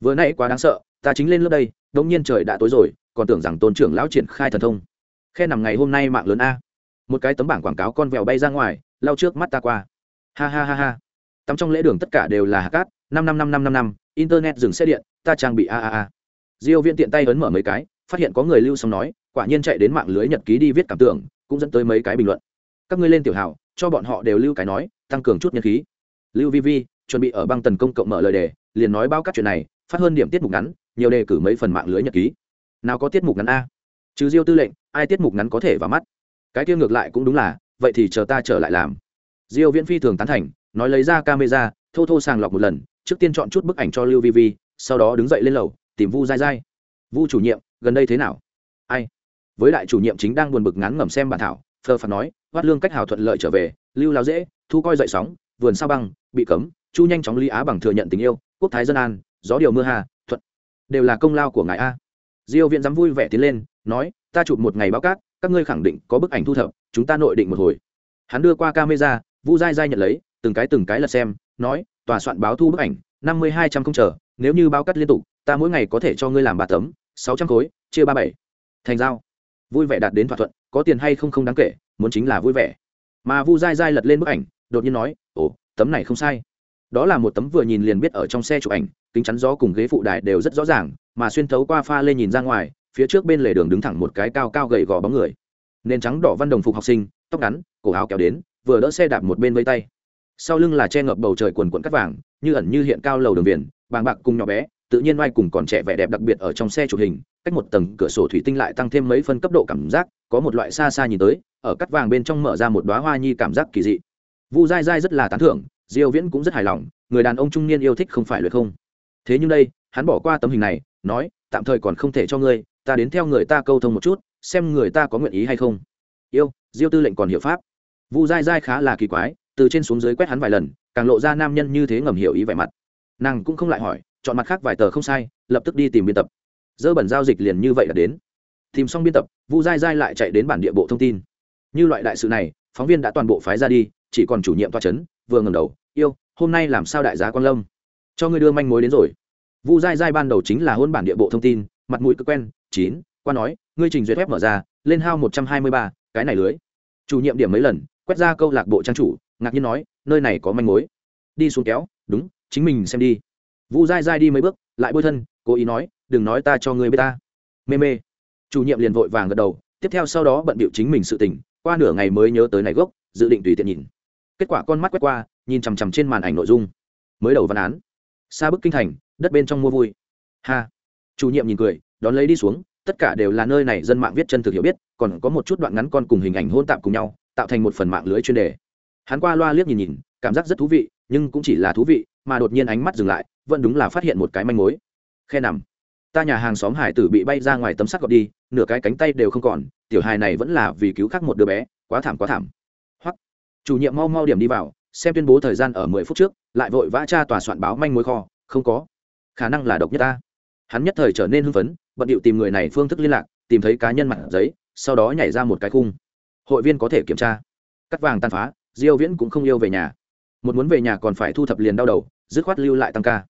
Vừa nãy quá đáng sợ, ta chính lên lớp đây, đống nhiên trời đã tối rồi, còn tưởng rằng tôn trưởng lão triển khai thần thông. Khe nằm ngày hôm nay mạng lớn a. Một cái tấm bảng quảng cáo con vèo bay ra ngoài lao trước mắt ta qua. Ha ha ha ha. Tắm trong lễ đường tất cả đều là hạt cát, năm năm năm năm năm năm, internet dừng xe điện, ta trang bị a a a. Diêu viên tiện tay ấn mở mấy cái, phát hiện có người lưu xong nói, quả nhiên chạy đến mạng lưới nhật ký đi viết cảm tưởng, cũng dẫn tới mấy cái bình luận. Các ngươi lên tiểu hào cho bọn họ đều lưu cái nói, tăng cường chút nhân khí. Lưu vi vi, chuẩn bị ở băng tần công cộng mở lời đề, liền nói bao các chuyện này, phát hơn điểm tiết mục ngắn, nhiều đề cử mấy phần mạng lưới nhật ký. Nào có tiết mục ngắn a? Trừ diêu tư lệnh, ai tiết mục ngắn có thể vào mắt? Cái kia ngược lại cũng đúng là, vậy thì chờ ta trở lại làm. Diêu viễn phi thường tán thành, nói lấy ra camera, thô thô sàng lọc một lần, trước tiên chọn chút bức ảnh cho lưu vi vi, sau đó đứng dậy lên lầu, tìm vu dai dai vu chủ nhiệm, gần đây thế nào? Ai? Với đại chủ nhiệm chính đang buồn bực ngắn ngẩm xem bản thảo phơ phạt nói hoát lương cách hào thuận lợi trở về, lưu lao dễ, thu coi dậy sóng, vườn sao băng, bị cấm, chu nhanh chóng ly á bằng thừa nhận tình yêu, quốc thái dân an, gió điều mưa hà, thuận. Đều là công lao của ngài a. Diêu viện dám vui vẻ tiến lên, nói, ta chụp một ngày báo cát, các ngươi khẳng định có bức ảnh thu thập, chúng ta nội định một hồi. Hắn đưa qua camera, vu dai dai nhận lấy, từng cái từng cái lật xem, nói, tòa soạn báo thu bức ảnh, năm mươi hai trăm không chờ, nếu như báo cắt liên tục, ta mỗi ngày có thể cho ngươi làm ba tấm, sáu trăm khối, chia ba bảy. Thành giao vui vẻ đạt đến thỏa thuận, có tiền hay không không đáng kể, muốn chính là vui vẻ. Mà vu dai dai lật lên bức ảnh, đột nhiên nói, ồ, tấm này không sai. Đó là một tấm vừa nhìn liền biết ở trong xe chụp ảnh, kính chắn gió cùng ghế phụ đài đều rất rõ ràng, mà xuyên thấu qua pha lên nhìn ra ngoài, phía trước bên lề đường đứng thẳng một cái cao cao gầy gò bóng người. Nền trắng đỏ văn đồng phục học sinh, tóc ngắn, cổ áo kéo đến, vừa đỡ xe đạp một bên vây tay. Sau lưng là che ngập bầu trời quần quận cắt vàng, như ẩn như hiện cao lầu đường viền bàng bạc cùng nhỏ bé tự nhiên oai cùng còn trẻ vẻ đẹp đặc biệt ở trong xe chụp hình, cách một tầng cửa sổ thủy tinh lại tăng thêm mấy phân cấp độ cảm giác, có một loại xa xa nhìn tới, ở cắt vàng bên trong mở ra một đoá hoa nhi cảm giác kỳ dị. Vu dai dai rất là tán thưởng, diêu viễn cũng rất hài lòng, người đàn ông trung niên yêu thích không phải luyện không. Thế nhưng đây, hắn bỏ qua tấm hình này, nói, tạm thời còn không thể cho ngươi, ta đến theo người ta câu thông một chút, xem người ta có nguyện ý hay không. Yêu, diêu tư lệnh còn hiểu pháp. Vu dai dai khá là kỳ quái, từ trên xuống dưới quét hắn vài lần, càng lộ ra nam nhân như thế ngầm hiểu ý vẻ mặt. Nàng cũng không lại hỏi chọn mặt khác vài tờ không sai, lập tức đi tìm biên tập. Dơ bẩn giao dịch liền như vậy đã đến. Tìm xong biên tập, vu dai dai lại chạy đến bản địa bộ thông tin. Như loại đại sự này, phóng viên đã toàn bộ phái ra đi, chỉ còn chủ nhiệm toa c vừa ngầm đầu, yêu, hôm nay làm sao đại giá quan lâm? Cho ngươi đưa manh mối đến rồi. Vu dai dai ban đầu chính là hôn bản địa bộ thông tin, mặt mũi cứ quen, chín, qua nói, ngươi trình duyệt web mở ra, lên hao một trăm hai mươi ba, cái này lưới. Chủ nhiệm điểm mấy lần, quét ra câu lạc bộ trang chủ, ngạc nhiên nói, nơi này có manh mối. Đi xuống kéo, đúng, chính mình xem đi vu dai dai đi mấy bước, lại bôi thân, cố ý nói, đừng nói ta cho ngươi biết ta. Mê mê. Chủ nhiệm liền vội vàng gật đầu, tiếp theo sau đó bận bịu chính mình sự tình, qua nửa ngày mới nhớ tới này gốc, dự định tùy tiện nhìn. Kết quả con mắt quét qua, nhìn chằm chằm trên màn ảnh nội dung. Mới đầu văn án. Xa bức kinh thành, đất bên trong mua vui. Ha. Chủ nhiệm nhìn cười, đón lấy đi xuống, tất cả đều là nơi này dân mạng viết chân thực hiểu biết, còn có một chút đoạn ngắn con cùng hình ảnh hôn tạp cùng nhau, tạo thành một phần mạng lưới chuyên đề. Hắn qua loa liếc nhìn nhìn, cảm giác rất thú vị, nhưng cũng chỉ là thú vị, mà đột nhiên ánh mắt dừng lại vẫn đúng là phát hiện một cái manh mối. Khe nằm. Ta nhà hàng xóm hải tử bị bay ra ngoài tấm sắt gọt đi, nửa cái cánh tay đều không còn, tiểu hài này vẫn là vì cứu khác một đứa bé, quá thảm quá thảm. Hoặc chủ nhiệm mau mau điểm đi vào, xem tuyên bố thời gian ở mười phút trước, lại vội vã tra tòa soạn báo manh mối kho, không có. Khả năng là độc nhất ta. Hắn nhất thời trở nên hưng phấn, bận điệu tìm người này phương thức liên lạc, tìm thấy cá nhân mặt giấy, sau đó nhảy ra một cái khung. Hội viên có thể kiểm tra. Cắt vàng tàn phá, diêu viễn cũng không yêu về nhà. Một muốn về nhà còn phải thu thập liền đau đầu, dứt khoát lưu lại tăng ca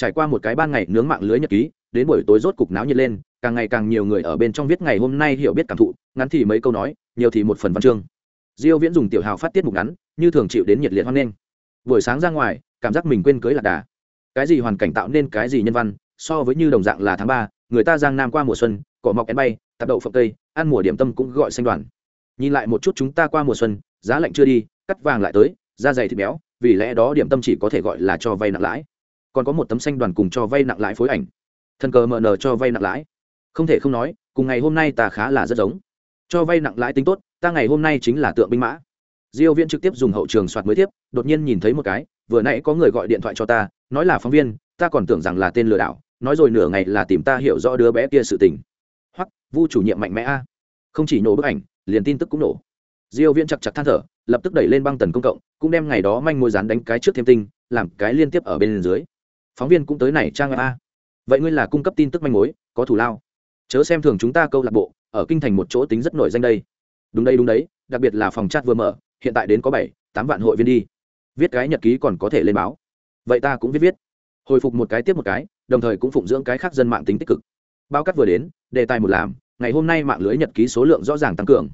trải qua một cái ban ngày nướng mạng lưới nhật ký, đến buổi tối rốt cục náo nhiệt lên, càng ngày càng nhiều người ở bên trong viết ngày hôm nay hiểu biết cảm thụ, ngắn thì mấy câu nói, nhiều thì một phần văn chương. Diêu viễn dùng tiểu hào phát tiết mục ngắn, như thường chịu đến nhiệt liệt hoan nghênh. Buổi sáng ra ngoài, cảm giác mình quên cưới lạc đà. Cái gì hoàn cảnh tạo nên cái gì nhân văn, so với như đồng dạng là tháng ba, người ta giang nam qua mùa xuân, cỏ mọc én bay, tạp đậu phộng tây ăn mùa điểm tâm cũng gọi xanh đoàn. Nhìn lại một chút chúng ta qua mùa xuân, giá lạnh chưa đi, cắt vàng lại tới, da dày thịt béo, vì lẽ đó điểm tâm chỉ có thể gọi là cho vay nặng lãi còn có một tấm xanh đoàn cùng cho vay nặng lãi phối ảnh. Thần cờ mờ nờ cho vay nặng lãi. Không thể không nói, cùng ngày hôm nay ta khá là rất giống. Cho vay nặng lãi tính tốt, ta ngày hôm nay chính là tượng binh mã. Diêu viễn trực tiếp dùng hậu trường soạt mới tiếp, đột nhiên nhìn thấy một cái, vừa nãy có người gọi điện thoại cho ta, nói là phóng viên, ta còn tưởng rằng là tên lừa đảo, nói rồi nửa ngày là tìm ta hiểu rõ đứa bé kia sự tình. Hoặc vu chủ nhiệm mạnh mẽ a. Không chỉ nổ bức ảnh, liền tin tức cũng nổ. Diêu viễn chặt chặt than thở, lập tức đẩy lên băng tần công cộng, cũng đem ngày đó manh mối dán đánh cái trước thêm tinh, làm cái liên tiếp ở bên dưới phóng viên cũng tới này trang a. Vậy ngươi là cung cấp tin tức manh mối, có thủ lao. Chớ xem thường chúng ta câu lạc bộ, ở kinh thành một chỗ tính rất nổi danh đây. Đúng đây, đúng đấy, đặc biệt là phòng chat vừa mở, hiện tại đến có bảy, tám vạn hội viên đi. Viết cái nhật ký còn có thể lên báo. Vậy ta cũng viết viết. Hồi phục một cái tiếp một cái, đồng thời cũng phụng dưỡng cái khác dân mạng tính tích cực. Bao cắt vừa đến, đề tài một làm, ngày hôm nay mạng lưới nhật ký số lượng rõ ràng tăng cường.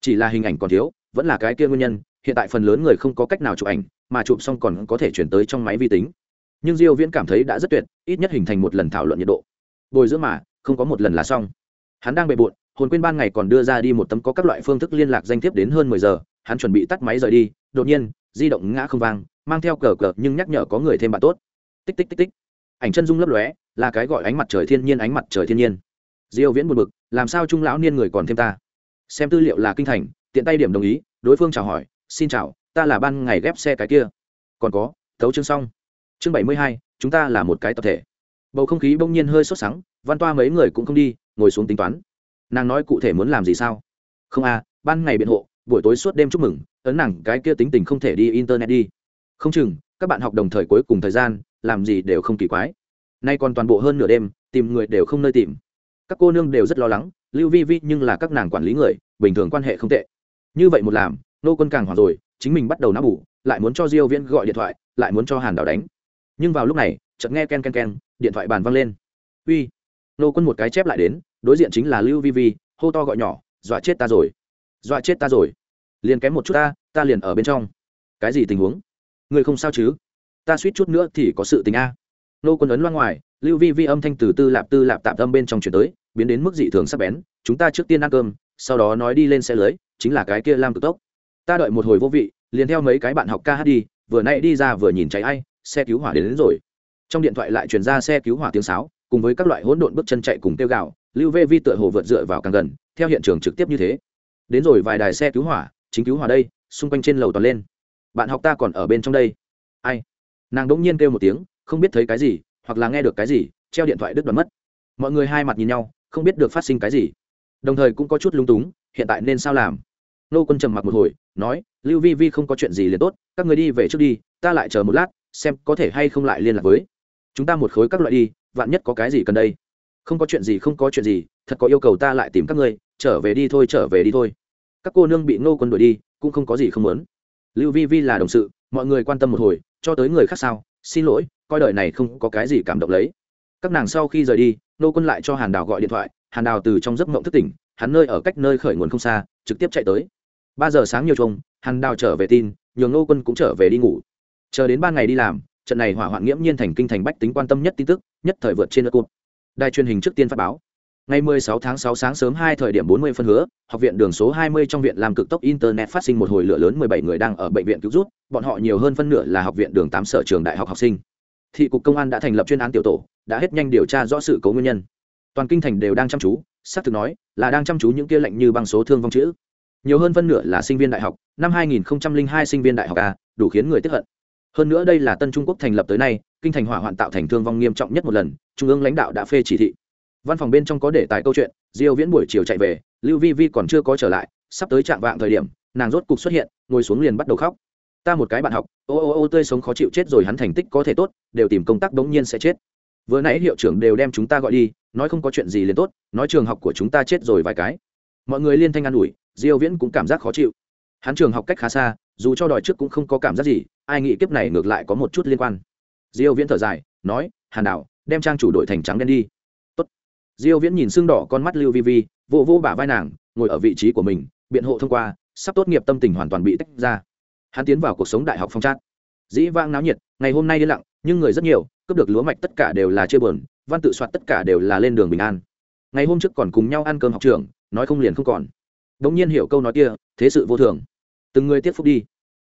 Chỉ là hình ảnh còn thiếu, vẫn là cái kia nguyên nhân, hiện tại phần lớn người không có cách nào chụp ảnh, mà chụp xong còn có thể chuyển tới trong máy vi tính nhưng diêu viễn cảm thấy đã rất tuyệt, ít nhất hình thành một lần thảo luận nhiệt độ. Bồi dưỡng mà, không có một lần là xong. Hắn đang bề bộn, hồn quên ban ngày còn đưa ra đi một tấm có các loại phương thức liên lạc danh thiếp đến hơn 10 giờ, hắn chuẩn bị tắt máy rời đi, đột nhiên, di động ngã không vang, mang theo cờ cờ nhưng nhắc nhở có người thêm bạn tốt. Tích tích tích tích. Ảnh chân dung lấp lóe, là cái gọi ánh mặt trời thiên nhiên ánh mặt trời thiên nhiên. Diêu viễn buồn bực, làm sao trung lão niên người còn thêm ta? Xem tư liệu là kinh thành, tiện tay điểm đồng ý, đối phương chào hỏi, xin chào, ta là ban ngày ghép xe cái kia. Còn có, thấu chương xong chương 72, chúng ta là một cái tập thể. Bầu không khí bỗng nhiên hơi sốt sắng văn toa mấy người cũng không đi ngồi xuống tính toán. Nàng nói cụ thể muốn làm gì sao? Không à ban ngày biện hộ buổi tối suốt đêm chúc mừng ấn nàng cái kia tính tình không thể đi internet đi. Không chừng các bạn học đồng thời cuối cùng thời gian làm gì đều không kỳ quái. Nay còn toàn bộ hơn nửa đêm tìm người đều không nơi tìm. Các cô nương đều rất lo lắng lưu vi vi nhưng là các nàng quản lý người bình thường quan hệ không tệ. Như vậy một làm nô quân càng hoảng rồi chính mình bắt đầu náo bủ lại muốn cho diêu viễn gọi điện thoại lại muốn cho hàn đảo đánh nhưng vào lúc này, chợt nghe ken ken ken, điện thoại bàn văng lên. Uy, nô quân một cái chép lại đến, đối diện chính là lưu vi vi, hô to gọi nhỏ, dọa chết ta rồi, dọa chết ta rồi. Liền kém một chút ta ta liền ở bên trong. Cái gì tình huống? Người không sao chứ? Ta suýt chút nữa thì có sự tình a. Nô quân ấn loa ngoài, lưu vi vi âm thanh từ tư lạp tư lạp tạm âm bên trong chuyển tới, biến đến mức dị thường sắp bén, chúng ta trước tiên ăn cơm, sau đó nói đi lên xe lưới, chính là cái kia lam cực tốc. Ta đợi một hồi vô vị, liền theo mấy cái bạn học ca hát đi, vừa nay đi ra vừa nhìn cháy ai xe cứu hỏa đến, đến rồi. Trong điện thoại lại truyền ra xe cứu hỏa tiếng sáo cùng với các loại hỗn độn bước chân chạy cùng tiêu gạo lưu vê vi tựa hồ vượt dựa vào càng gần theo hiện trường trực tiếp như thế. Đến rồi vài đài xe cứu hỏa chính cứu hỏa đây xung quanh trên lầu toàn lên. Bạn học ta còn ở bên trong đây. Ai? Nàng đỗng nhiên kêu một tiếng không biết thấy cái gì hoặc là nghe được cái gì treo điện thoại đứt đoạn mất. Mọi người hai mặt nhìn nhau không biết được phát sinh cái gì. Đồng thời cũng có chút lung túng hiện tại nên sao làm? Nô quân trầm mặc một hồi nói lưu vi vi không có chuyện gì liền tốt các người đi về trước đi ta lại chờ một lát xem có thể hay không lại liên lạc với. Chúng ta một khối các loại đi, vạn nhất có cái gì cần đây? Không có chuyện gì, không có chuyện gì, thật có yêu cầu ta lại tìm các ngươi, trở về đi thôi, trở về đi thôi. Các cô nương bị nô quân đuổi đi, cũng không có gì không muốn. Lưu vi vi là đồng sự, mọi người quan tâm một hồi, cho tới người khác sao? Xin lỗi, coi đời này không có cái gì cảm động lấy. Các nàng sau khi rời đi nô quân lại cho hàn đào gọi điện thoại. Hàn đào từ trong giấc mộng thức tỉnh, hắn nơi ở cách nơi khởi nguồn không xa, trực tiếp chạy tới. Ba giờ sáng nhiều chung hàn đào trở về tin, nhường nô quân cũng trở về đi ngủ chờ đến ba ngày đi làm trận này hỏa hoạn nghiễm nhiên thành kinh thành bách tính quan tâm nhất tin tức nhất thời vượt trên đất cụt đài truyền hình trước tiên phát báo ngày 16 tháng 6 sáng sớm 2 thời điểm 40 phân hứa, học viện đường số 20 trong viện làm cực tốc internet phát sinh một hồi lửa lớn 17 người đang ở bệnh viện cứu rút, bọn họ nhiều hơn phân nửa là học viện đường 8 sở trường đại học học sinh. Thị cục công an đã thành lập chuyên án tiểu tổ, đã hết nhanh điều tra rõ sự cố nguyên nhân. Toàn kinh thành đều đang chăm chú, xác thực nói, là đang chăm chú những kia lệnh như băng số thương vong chữ. Nhiều hơn phân nửa là sinh viên đại học, năm 2002 sinh viên đại học a, đủ khiến người tức hận. Hơn nữa đây là Tân Trung Quốc thành lập tới nay, kinh thành hỏa hoạn tạo thành thương vong nghiêm trọng nhất một lần, trung ương lãnh đạo đã phê chỉ thị. Văn phòng bên trong có để tài câu chuyện diêu viễn buổi chiều chạy về lưu vi vi còn chưa có trở lại sắp tới trạng vạng thời điểm nàng rốt cục xuất hiện ngồi xuống liền bắt đầu khóc. Ta một cái bạn học ô ô ô tươi sống khó chịu chết rồi hắn thành tích có thể tốt đều tìm công tác đống nhiên sẽ chết. Vừa nãy hiệu trưởng đều đem chúng ta gọi đi nói không có chuyện gì liền tốt nói trường học của chúng ta chết rồi vài cái. Mọi người liên thanh an ủi diêu viễn cũng cảm giác khó chịu. Hắn trường học cách khá xa dù cho đòi trước cũng không có cảm giác gì ai nghĩ kiếp này ngược lại có một chút liên quan. Diêu viễn thở dài, nói, hàn đảo, đem trang chủ đội thành trắng đen đi. Tốt. diêu viễn nhìn xương đỏ con mắt lưu vi vi, vỗ vỗ bả vai nàng, ngồi ở vị trí của mình, biện hộ thông qua, sắp tốt nghiệp tâm tình hoàn toàn bị tách ra. Hắn tiến vào cuộc sống đại học phong trát. Dĩ vang náo nhiệt, ngày hôm nay đi lặng, nhưng người rất nhiều, cướp được lúa mạch tất cả đều là chưa buồn, văn tự soạt tất cả đều là lên đường bình an. Ngày hôm trước còn cùng nhau ăn cơm học trường, nói không liền không còn. Đống nhiên hiểu câu nói kia, thế sự vô thường. Từng người tiếp phúc đi.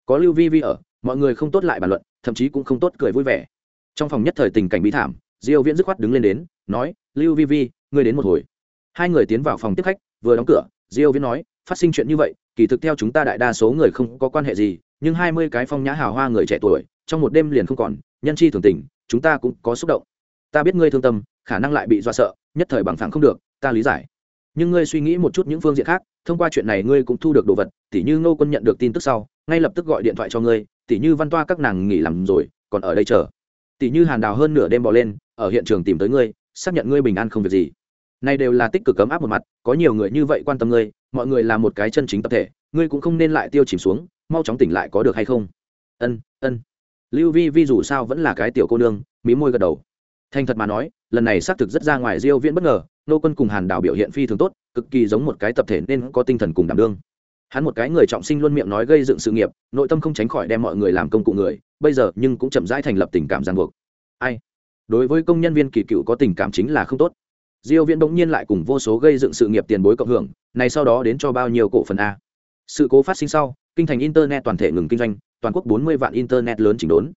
Có lưu vi vi ở mọi người không tốt lại bàn luận, thậm chí cũng không tốt cười vui vẻ. Trong phòng nhất thời tình cảnh bí thảm, diêu viễn dứt khoát đứng lên đến, nói, lưu vi vi, ngươi đến một hồi. Hai người tiến vào phòng tiếp khách, vừa đóng cửa, diêu viễn nói, phát sinh chuyện như vậy, kỳ thực theo chúng ta đại đa số người không có quan hệ gì, nhưng hai mươi cái phong nhã hào hoa người trẻ tuổi, trong một đêm liền không còn, nhân chi thường tình, chúng ta cũng có xúc động. Ta biết ngươi thương tâm, khả năng lại bị dọa sợ, nhất thời bằng phẳng không được, ta lý giải. Nhưng ngươi suy nghĩ một chút những phương diện khác, thông qua chuyện này ngươi cũng thu được đồ vật, tỉ như ngô quân nhận được tin tức sau, ngay lập tức gọi điện thoại cho ngươi tỉ như văn toa các nàng nghỉ làm rồi, còn ở đây chờ. Tỉ như hàn đào hơn nửa đêm bỏ lên, ở hiện trường tìm tới ngươi, xác nhận ngươi bình an không việc gì. Này đều là tích cực cấm áp một mặt, có nhiều người như vậy quan tâm ngươi, mọi người là một cái chân chính tập thể, ngươi cũng không nên lại tiêu chìm xuống, mau chóng tỉnh lại có được hay không? Ân ân. Lưu vi vi dù sao vẫn là cái tiểu cô nương, mí môi gật đầu. Thành thật mà nói, lần này xác thực rất ra ngoài diêu viễn bất ngờ, nô quân cùng hàn đào biểu hiện phi thường tốt, cực kỳ giống một cái tập thể nên có tinh thần cùng đảm đương hắn một cái người trọng sinh luôn miệng nói gây dựng sự nghiệp, nội tâm không tránh khỏi đem mọi người làm công cụ người, bây giờ nhưng cũng chậm rãi thành lập tình cảm ràng buộc. Ai? Đối với công nhân viên kỳ cựu có tình cảm chính là không tốt. Diêu viễn bỗng nhiên lại cùng vô số gây dựng sự nghiệp tiền bối cộng hưởng, này sau đó đến cho bao nhiêu cổ phần a? Sự cố phát sinh sau, kinh thành internet toàn thể ngừng kinh doanh, toàn quốc 40 vạn internet lớn chỉnh đốn.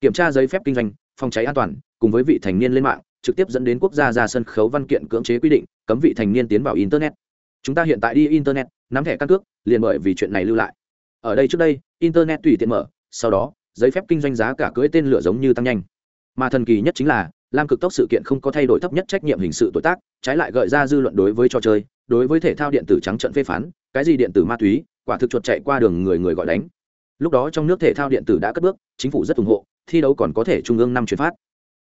Kiểm tra giấy phép kinh doanh, phòng cháy an toàn, cùng với vị thành niên lên mạng, trực tiếp dẫn đến quốc gia ra sân khấu văn kiện cưỡng chế quy định, cấm vị thành niên tiến vào internet chúng ta hiện tại đi internet, nắm thẻ căn cước, liền bởi vì chuyện này lưu lại. Ở đây trước đây, internet tùy tiện mở, sau đó, giấy phép kinh doanh giá cả cưỡi tên lửa giống như tăng nhanh. Mà thần kỳ nhất chính là, lam cực tốc sự kiện không có thay đổi thấp nhất trách nhiệm hình sự tội tác, trái lại gợi ra dư luận đối với trò chơi, đối với thể thao điện tử trắng trận phê phán, cái gì điện tử ma túy, quả thực chuột chạy qua đường người người gọi đánh. Lúc đó trong nước thể thao điện tử đã cất bước, chính phủ rất ủng hộ, thi đấu còn có thể trung ương năm chuyển phát.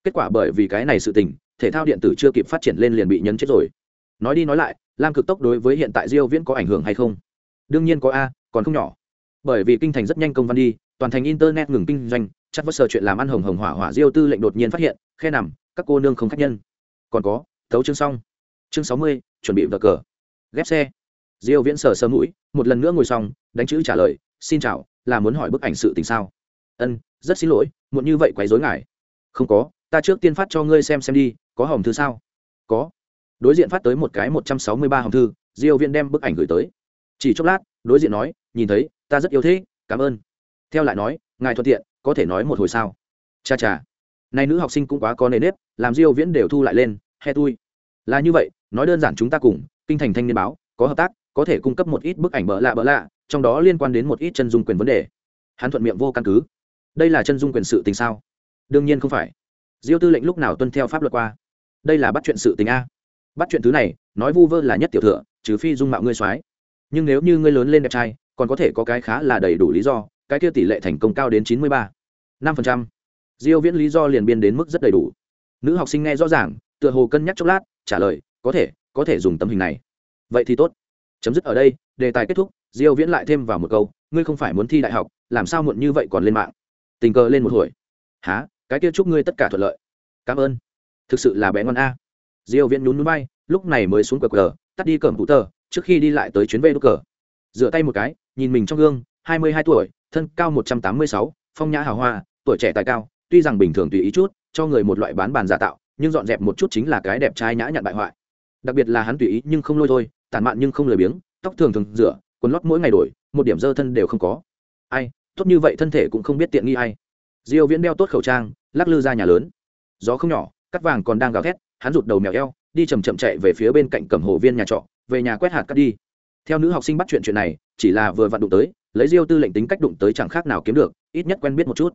Kết quả bởi vì cái này sự tình, thể thao điện tử chưa kịp phát triển lên liền bị nhấn chết rồi. Nói đi nói lại lam cực tốc đối với hiện tại diêu viễn có ảnh hưởng hay không? Đương nhiên có a, còn không nhỏ. Bởi vì kinh thành rất nhanh công văn đi, toàn thành internet ngừng kinh doanh, chắc vất sờ chuyện làm ăn hồng hồng hỏa hỏa diêu tư lệnh đột nhiên phát hiện, khe nằm, các cô nương không khách nhân. Còn có, thấu chương xong. Chương sáu mươi, chuẩn bị vợ cờ. Ghép xe. Diêu viễn sờ sờ mũi, một lần nữa ngồi xong, đánh chữ trả lời, xin chào, là muốn hỏi bức ảnh sự tình sao? Ân, rất xin lỗi, muộn như vậy quấy rối ngài. Không có, ta trước tiên phát cho ngươi xem xem đi, có hồng thư sao? Có đối diện phát tới một cái một trăm sáu mươi ba hòm thư, diêu viễn đem bức ảnh gửi tới. Chỉ chốc lát, đối diện nói, nhìn thấy, ta rất yêu thế cảm ơn. Theo lại nói, ngài thuận tiện, có thể nói một hồi sao? Cha cha này nữ học sinh cũng quá có nề nếp, làm diêu viễn đều thu lại lên, he tui. Là như vậy, nói đơn giản chúng ta cùng, kinh thành thanh niên báo, có hợp tác, có thể cung cấp một ít bức ảnh bỡ lạ bỡ lạ, trong đó liên quan đến một ít chân dung quyền vấn đề. Hắn thuận miệng vô căn cứ. Đây là chân dung quyền sự tình sao? Đương nhiên không phải. Diêu tư lệnh lúc nào tuân theo pháp luật qua? Đây là bắt chuyện sự tình a bắt chuyện thứ này, nói vu vơ là nhất tiểu thừa, trừ phi dung mạo ngươi soái nhưng nếu như ngươi lớn lên đẹp trai, còn có thể có cái khá là đầy đủ lý do, cái kia tỷ lệ thành công cao đến chín mươi ba, năm phần trăm. Diêu viễn lý do liền biên đến mức rất đầy đủ. Nữ học sinh nghe rõ ràng, tựa hồ cân nhắc chốc lát, trả lời, có thể có thể dùng tấm hình này. Vậy thì tốt. Chấm dứt ở đây, đề tài kết thúc. Diêu viễn lại thêm vào một câu, ngươi không phải muốn thi đại học, làm sao muộn như vậy còn lên mạng? Tình cờ lên một hồi. Há cái kia chúc ngươi tất cả thuận lợi. Cảm ơn. Thực sự là bé ngon a diêu viễn nhún nhún bay lúc này mới xuống cờ cờ tắt đi cẩm phụ tờ trước khi đi lại tới chuyến về đúc cờ. Rửa tay một cái nhìn mình trong gương 22 tuổi thân cao 186, phong nhã hào hoa tuổi trẻ tài cao tuy rằng bình thường tùy ý chút cho người một loại bán bàn giả tạo nhưng dọn dẹp một chút chính là cái đẹp trai nhã nhặn bại hoại. Đặc biệt là hắn tùy ý nhưng không lôi thôi tàn mạn nhưng không lười biếng tóc thường thường rửa quần lót mỗi ngày đổi một điểm dơ thân đều không có. Ai tốt như vậy thân thể cũng không biết tiện nghi ai. Diêu viễn đeo tốt khẩu trang lắc lư ra nhà lớn. Gió không nhỏ cắt vàng còn đang gào thét hắn rụt đầu mèo eo, đi chậm chậm chạy về phía bên cạnh cẩm hồ viên nhà trọ, về nhà quét hạt cắt đi. Theo nữ học sinh bắt chuyện chuyện này, chỉ là vừa vặn đụng tới, lấy diêu tư lệnh tính cách đụng tới chẳng khác nào kiếm được, ít nhất quen biết một chút.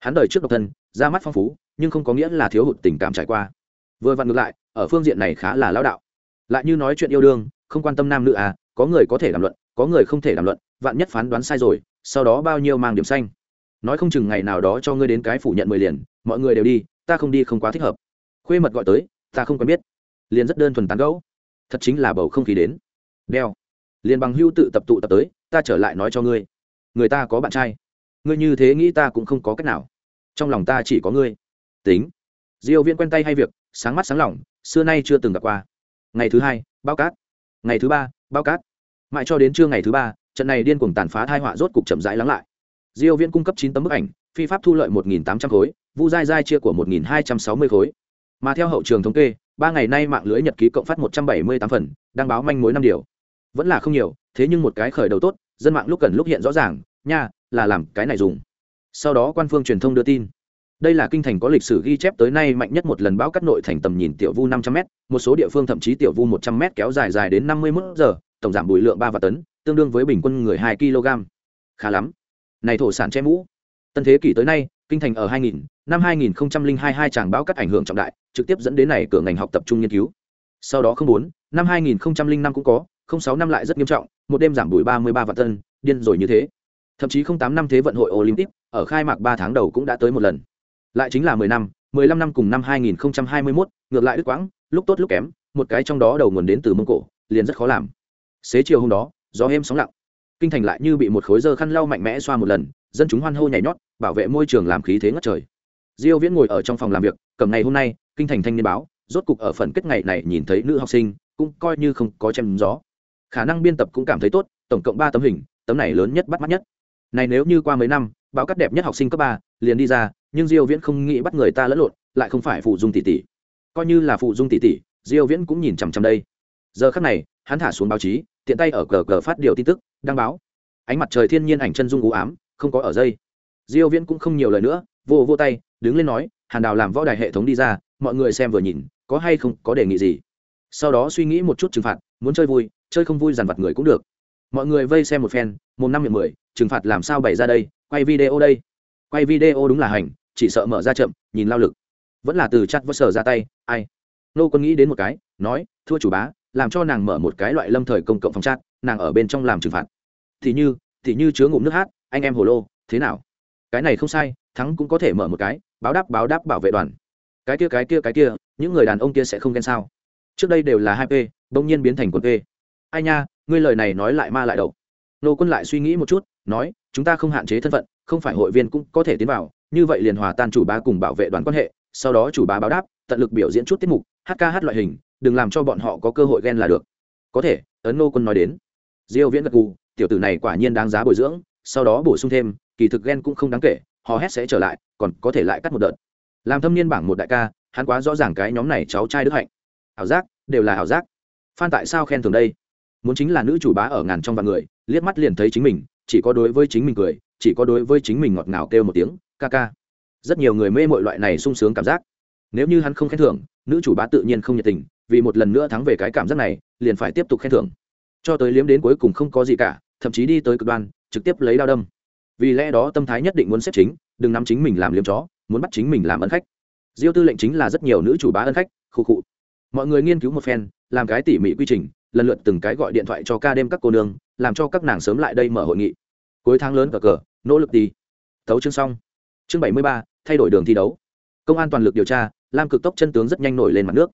Hắn đời trước độc thân ra mắt phong phú, nhưng không có nghĩa là thiếu hụt tình cảm trải qua. Vừa vặn ngược lại, ở phương diện này khá là lão đạo. Lại như nói chuyện yêu đương, không quan tâm nam nữ à có người có thể đàm luận, có người không thể đàm luận, vạn nhất phán đoán sai rồi, sau đó bao nhiêu mang điểm xanh. Nói không chừng ngày nào đó cho ngươi đến cái phủ nhận mười liền, mọi người đều đi, ta không đi không quá thích hợp. Khuê mật gọi tới ta không quen biết. Liền rất đơn thuần tán gẫu. Thật chính là bầu không khí đến. Đeo. Liền bằng hưu tự tập tụ tập tới, ta trở lại nói cho ngươi. Người ta có bạn trai. Ngươi như thế nghĩ ta cũng không có cách nào. Trong lòng ta chỉ có ngươi. Tính. Diêu viên quen tay hay việc, sáng mắt sáng lòng, xưa nay chưa từng gặp qua. Ngày thứ hai bao cát. Ngày thứ ba bao cát. Mãi cho đến trưa ngày thứ ba, trận này điên cuồng tàn phá thai họa rốt cục chậm rãi lắng lại. Diêu viên cung cấp chín tấm bức ảnh, phi pháp thu lợi một nghìn tám trăm khối, vu dai dai chia của một nghìn hai trăm sáu mươi khối mà theo hậu trường thống kê ba ngày nay mạng lưới nhật ký cộng phát một trăm bảy mươi tám phần đăng báo manh mối năm điều. Vẫn là không nhiều thế nhưng một cái khởi đầu tốt dân mạng lúc cần lúc hiện rõ ràng nha là làm cái này dùng. Sau đó quan phương truyền thông đưa tin. Đây là kinh thành có lịch sử ghi chép tới nay mạnh nhất một lần bão cắt nội thành tầm nhìn tiểu vu năm trăm m một số địa phương thậm chí tiểu vu một trăm m kéo dài dài đến năm mươi mốt giờ tổng giảm bùi lượng ba và tấn tương đương với bình quân người hai kg khá lắm. Này thổ sản che mũ. Tân thế kỷ tới nay kinh thành ở 2000, năm 2002 hai tràng báo cắt ảnh hưởng trọng đại trực tiếp dẫn đến này cửa ngành học tập trung nghiên cứu. Sau đó không bốn năm 2005 cũng có không sáu năm lại rất nghiêm trọng một đêm giảm đuổi 33 vạn tân điên rồi như thế. Thậm chí không tám năm thế vận hội olympic ở khai mạc ba tháng đầu cũng đã tới một lần. Lại chính là mười năm mười lăm năm cùng năm 2021, ngược lại đứt quãng lúc tốt lúc kém một cái trong đó đầu nguồn đến từ mông cổ liền rất khó làm. Xế chiều hôm đó gió êm sóng lặng. Kinh thành lại như bị một khối dơ khăn lau mạnh mẽ xoa một lần dân chúng hoan hô nhảy nhót bảo vệ môi trường làm khí thế ngất trời diêu viễn ngồi ở trong phòng làm việc cầm ngày hôm nay, kinh thành thanh niên báo, rốt cục ở phần kết ngày này nhìn thấy nữ học sinh, cũng coi như không có chém gió. Khả năng biên tập cũng cảm thấy tốt, tổng cộng ba tấm hình, tấm này lớn nhất bắt mắt nhất. Này nếu như qua mấy năm, báo cắt đẹp nhất học sinh cấp ba, liền đi ra, nhưng diêu viễn không nghĩ bắt người ta lẫn lộn, lại không phải phụ dung tỷ tỷ. Coi như là phụ dung tỷ tỷ, diêu viễn cũng nhìn chằm chằm đây. Giờ khắc này, hắn thả xuống báo chí, tiện tay ở cờ cờ phát điều tin tức, đăng báo. Ánh mặt trời thiên nhiên ảnh chân dung u ám, không có ở dây. Diêu viễn cũng không nhiều lời nữa vô vô tay đứng lên nói, hàn đào làm võ đài hệ thống đi ra, mọi người xem vừa nhìn, có hay không, có đề nghị gì? Sau đó suy nghĩ một chút trừng phạt, muốn chơi vui, chơi không vui dằn vặt người cũng được. Mọi người vây xem một phen, một năm miệng mười, trừng phạt làm sao bày ra đây, quay video đây. Quay video đúng là hành, chỉ sợ mở ra chậm, nhìn lao lực. Vẫn là từ chặt vỡ sở ra tay, ai? Nô quân nghĩ đến một cái, nói, thua chủ bá, làm cho nàng mở một cái loại lâm thời công cộng phòng chat, nàng ở bên trong làm trừng phạt. Thì như thì như chứa ngụm nước hát, anh em hồ lô, thế nào? Cái này không sai thắng cũng có thể mở một cái, báo đáp báo đáp bảo vệ đoàn. Cái kia cái kia cái kia, những người đàn ông kia sẽ không ghen sao? Trước đây đều là hai p, bỗng nhiên biến thành quần p. Ai nha, ngươi lời này nói lại ma lại đầu. Nô quân lại suy nghĩ một chút, nói, chúng ta không hạn chế thân phận, không phải hội viên cũng có thể tiến vào, như vậy liền hòa tan chủ bá cùng bảo vệ đoàn quan hệ, sau đó chủ bá báo đáp, tận lực biểu diễn chút tiết mục, hát ca hát loại hình, đừng làm cho bọn họ có cơ hội ghen là được. Có thể, ấn nô quân nói đến. Diêu viễn gật gù, tiểu tử này quả nhiên đáng giá bồi dưỡng, sau đó bổ sung thêm, kỳ thực ghen cũng không đáng kể họ hét sẽ trở lại, còn có thể lại cắt một đợt. Làm thâm niên bảng một đại ca, hắn quá rõ ràng cái nhóm này cháu trai đức hạnh. Ảo giác, đều là ảo giác. Phan tại sao khen thường đây? Muốn chính là nữ chủ bá ở ngàn trong vạn người, liếc mắt liền thấy chính mình, chỉ có đối với chính mình cười, chỉ có đối với chính mình ngọt ngào kêu một tiếng, ca ca. Rất nhiều người mê mọi loại này sung sướng cảm giác. Nếu như hắn không khen thưởng, nữ chủ bá tự nhiên không nhiệt tình, vì một lần nữa thắng về cái cảm giác này, liền phải tiếp tục khen thưởng. Cho tới liếm đến cuối cùng không có gì cả, thậm chí đi tới cực đoan, trực tiếp lấy đao đâm vì lẽ đó tâm thái nhất định muốn xếp chính, đừng nắm chính mình làm liếm chó, muốn bắt chính mình làm ân khách. Diêu tư lệnh chính là rất nhiều nữ chủ bá ân khách, khu cụ mọi người nghiên cứu một phen, làm cái tỉ mỉ quy trình, lần lượt từng cái gọi điện thoại cho ca đêm các cô nương, làm cho các nàng sớm lại đây mở hội nghị. Cuối tháng lớn cờ cờ, nỗ lực đi thấu chương xong. Chương bảy mươi ba, thay đổi đường thi đấu. Công an toàn lực điều tra, lam cực tốc chân tướng rất nhanh nổi lên mặt nước.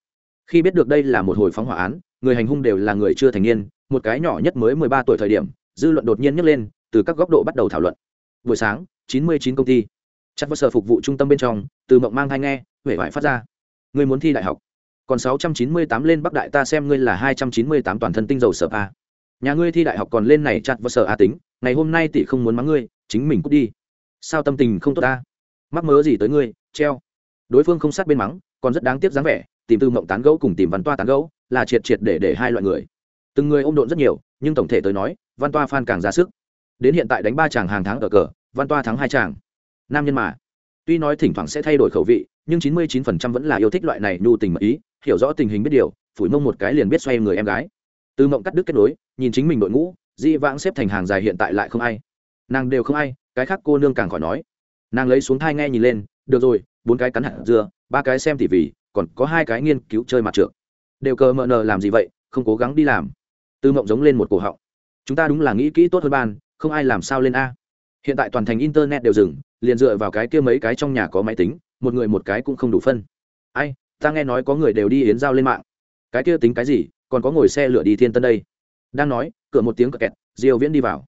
Khi biết được đây là một hồi phóng hỏa án, người hành hung đều là người chưa thành niên, một cái nhỏ nhất mới mười ba tuổi thời điểm, dư luận đột nhiên nhấc lên, từ các góc độ bắt đầu thảo luận buổi sáng, chín mươi chín công ty. Chặt vào sở phục vụ trung tâm bên trong, từ mộng mang thai nghe huệ vải phát ra. Người muốn thi đại học. Còn sáu trăm chín mươi tám lên bắc đại ta xem ngươi là hai trăm chín mươi tám toàn thân tinh dầu sở a. Nhà ngươi thi đại học còn lên này chặt vào sở a tính, ngày hôm nay tỷ không muốn mắng ngươi, chính mình cút đi. Sao tâm tình không tốt ta? Mắc mớ gì tới ngươi, treo. Đối phương không sát bên mắng, còn rất đáng tiếc dáng vẻ, tìm tư mộng tán gẫu cùng tìm văn toa tán gẫu, là triệt triệt để để hai loại người. Từng người ôm độn rất nhiều, nhưng tổng thể tới nói, văn toa phan càng ra sức đến hiện tại đánh ba chàng hàng tháng ở cờ, văn toa thắng hai chàng. Nam nhân mà. Tuy nói thỉnh thoảng sẽ thay đổi khẩu vị, nhưng chín mươi chín phần trăm vẫn là yêu thích loại này nhu tình mật ý, hiểu rõ tình hình biết điều, phủi mông một cái liền biết xoay người em gái. Từ mộng cắt đứt kết nối, nhìn chính mình đội ngũ, di vãng xếp thành hàng dài hiện tại lại không ai. Nàng đều không ai, cái khác cô nương càng khỏi nói. Nàng lấy xuống thai nghe nhìn lên, được rồi, bốn cái cắn hạt dưa, ba cái xem tỉ vì còn có hai cái nghiên cứu chơi mặt trượt đều cờ mờ nờ làm gì vậy, không cố gắng đi làm. Tư mộng giống lên một cổ họng. Chúng ta đúng là nghĩ kỹ tốt hơn ban không ai làm sao lên a. Hiện tại toàn thành internet đều dừng, liền dựa vào cái kia mấy cái trong nhà có máy tính, một người một cái cũng không đủ phân. Ai, ta nghe nói có người đều đi yến giao lên mạng. Cái kia tính cái gì, còn có ngồi xe lửa đi thiên tân đây. Đang nói, cửa một tiếng cờ kẹt, diêu viễn đi vào.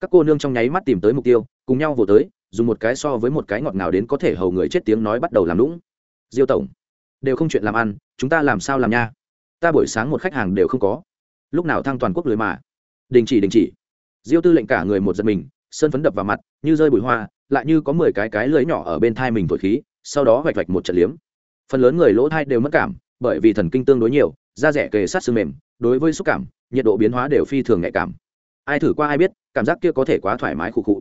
Các cô nương trong nháy mắt tìm tới mục tiêu, cùng nhau vồ tới, dùng một cái so với một cái ngọt ngào đến có thể hầu người chết tiếng nói bắt đầu làm lũng diêu tổng, đều không chuyện làm ăn, chúng ta làm sao làm nha? Ta buổi sáng một khách hàng đều không có. Lúc nào thăng toàn quốc lưới mà? Đình chỉ đình chỉ diêu tư lệnh cả người một giật mình, sơn phấn đập vào mặt, như rơi bụi hoa, lại như có mười cái cái lưới nhỏ ở bên thai mình thổi khí, sau đó vạch vạch một trận liếm. Phần lớn người lỗ thai đều mất cảm, bởi vì thần kinh tương đối nhiều, da rẻ kề sát xương mềm, đối với xúc cảm, nhiệt độ biến hóa đều phi thường nhạy cảm. Ai thử qua ai biết, cảm giác kia có thể quá thoải mái khụ khụ.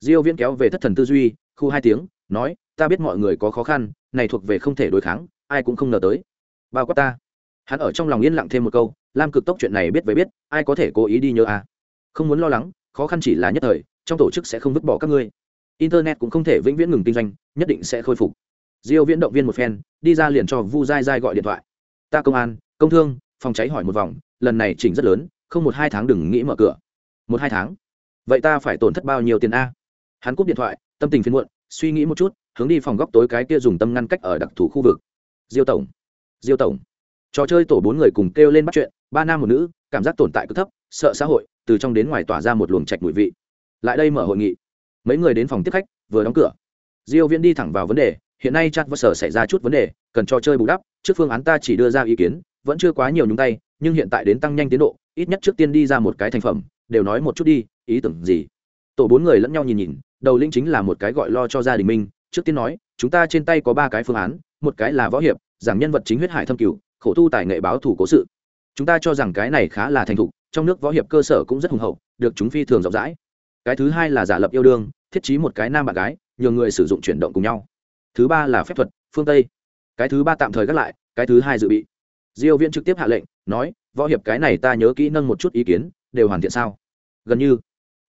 Diêu viễn kéo về thất thần tư duy, khu hai tiếng, nói, ta biết mọi người có khó khăn, này thuộc về không thể đối kháng, ai cũng không ngờ tới. Bao quát ta. Hắn ở trong lòng yên lặng thêm một câu, lam cực tốc chuyện này biết với biết, ai có thể cố ý đi nhớ à không muốn lo lắng, khó khăn chỉ là nhất thời, trong tổ chức sẽ không vứt bỏ các ngươi. Internet cũng không thể vĩnh viễn ngừng kinh doanh, nhất định sẽ khôi phục. Diêu viễn động viên một phen, đi ra liền cho vu dai dai gọi điện thoại. Ta công an, công thương, phòng cháy hỏi một vòng, lần này chỉnh rất lớn, không một hai tháng đừng nghĩ mở cửa. Một hai tháng? Vậy ta phải tổn thất bao nhiêu tiền a? Hắn cúp điện thoại, tâm tình phiền muộn, suy nghĩ một chút, hướng đi phòng góc tối cái kia dùng tâm ngăn cách ở đặc thù khu vực. Diêu tổng diêu tổng. Trò chơi tổ bốn người cùng kêu lên bắt chuyện, ba nam một nữ cảm giác tồn tại cứ thấp, sợ xã hội, từ trong đến ngoài tỏa ra một luồng trạch mùi vị. Lại đây mở hội nghị. Mấy người đến phòng tiếp khách, vừa đóng cửa. Diêu viễn đi thẳng vào vấn đề, hiện nay chat và sở xảy ra chút vấn đề, cần cho chơi bù đắp, trước phương án ta chỉ đưa ra ý kiến, vẫn chưa quá nhiều nhúng tay, nhưng hiện tại đến tăng nhanh tiến độ, ít nhất trước tiên đi ra một cái thành phẩm, đều nói một chút đi, ý tưởng gì? Tổ bốn người lẫn nhau nhìn nhìn, đầu linh chính là một cái gọi lo cho gia đình mình, trước tiên nói, chúng ta trên tay có ba cái phương án, một cái là võ hiệp, giảng nhân vật chính huyết hải thâm cửu, khổ tu tài nghệ báo thủ cố sự chúng ta cho rằng cái này khá là thành thục, trong nước võ hiệp cơ sở cũng rất hùng hậu, được chúng phi thường rộng rãi. Cái thứ hai là giả lập yêu đương, thiết trí một cái nam bạn gái nhiều người sử dụng chuyển động cùng nhau. Thứ ba là phép thuật, phương tây. Cái thứ ba tạm thời gác lại, cái thứ hai dự bị. Diêu viễn trực tiếp hạ lệnh, nói, võ hiệp cái này ta nhớ kỹ nâng một chút ý kiến, đều hoàn thiện sao? Gần như.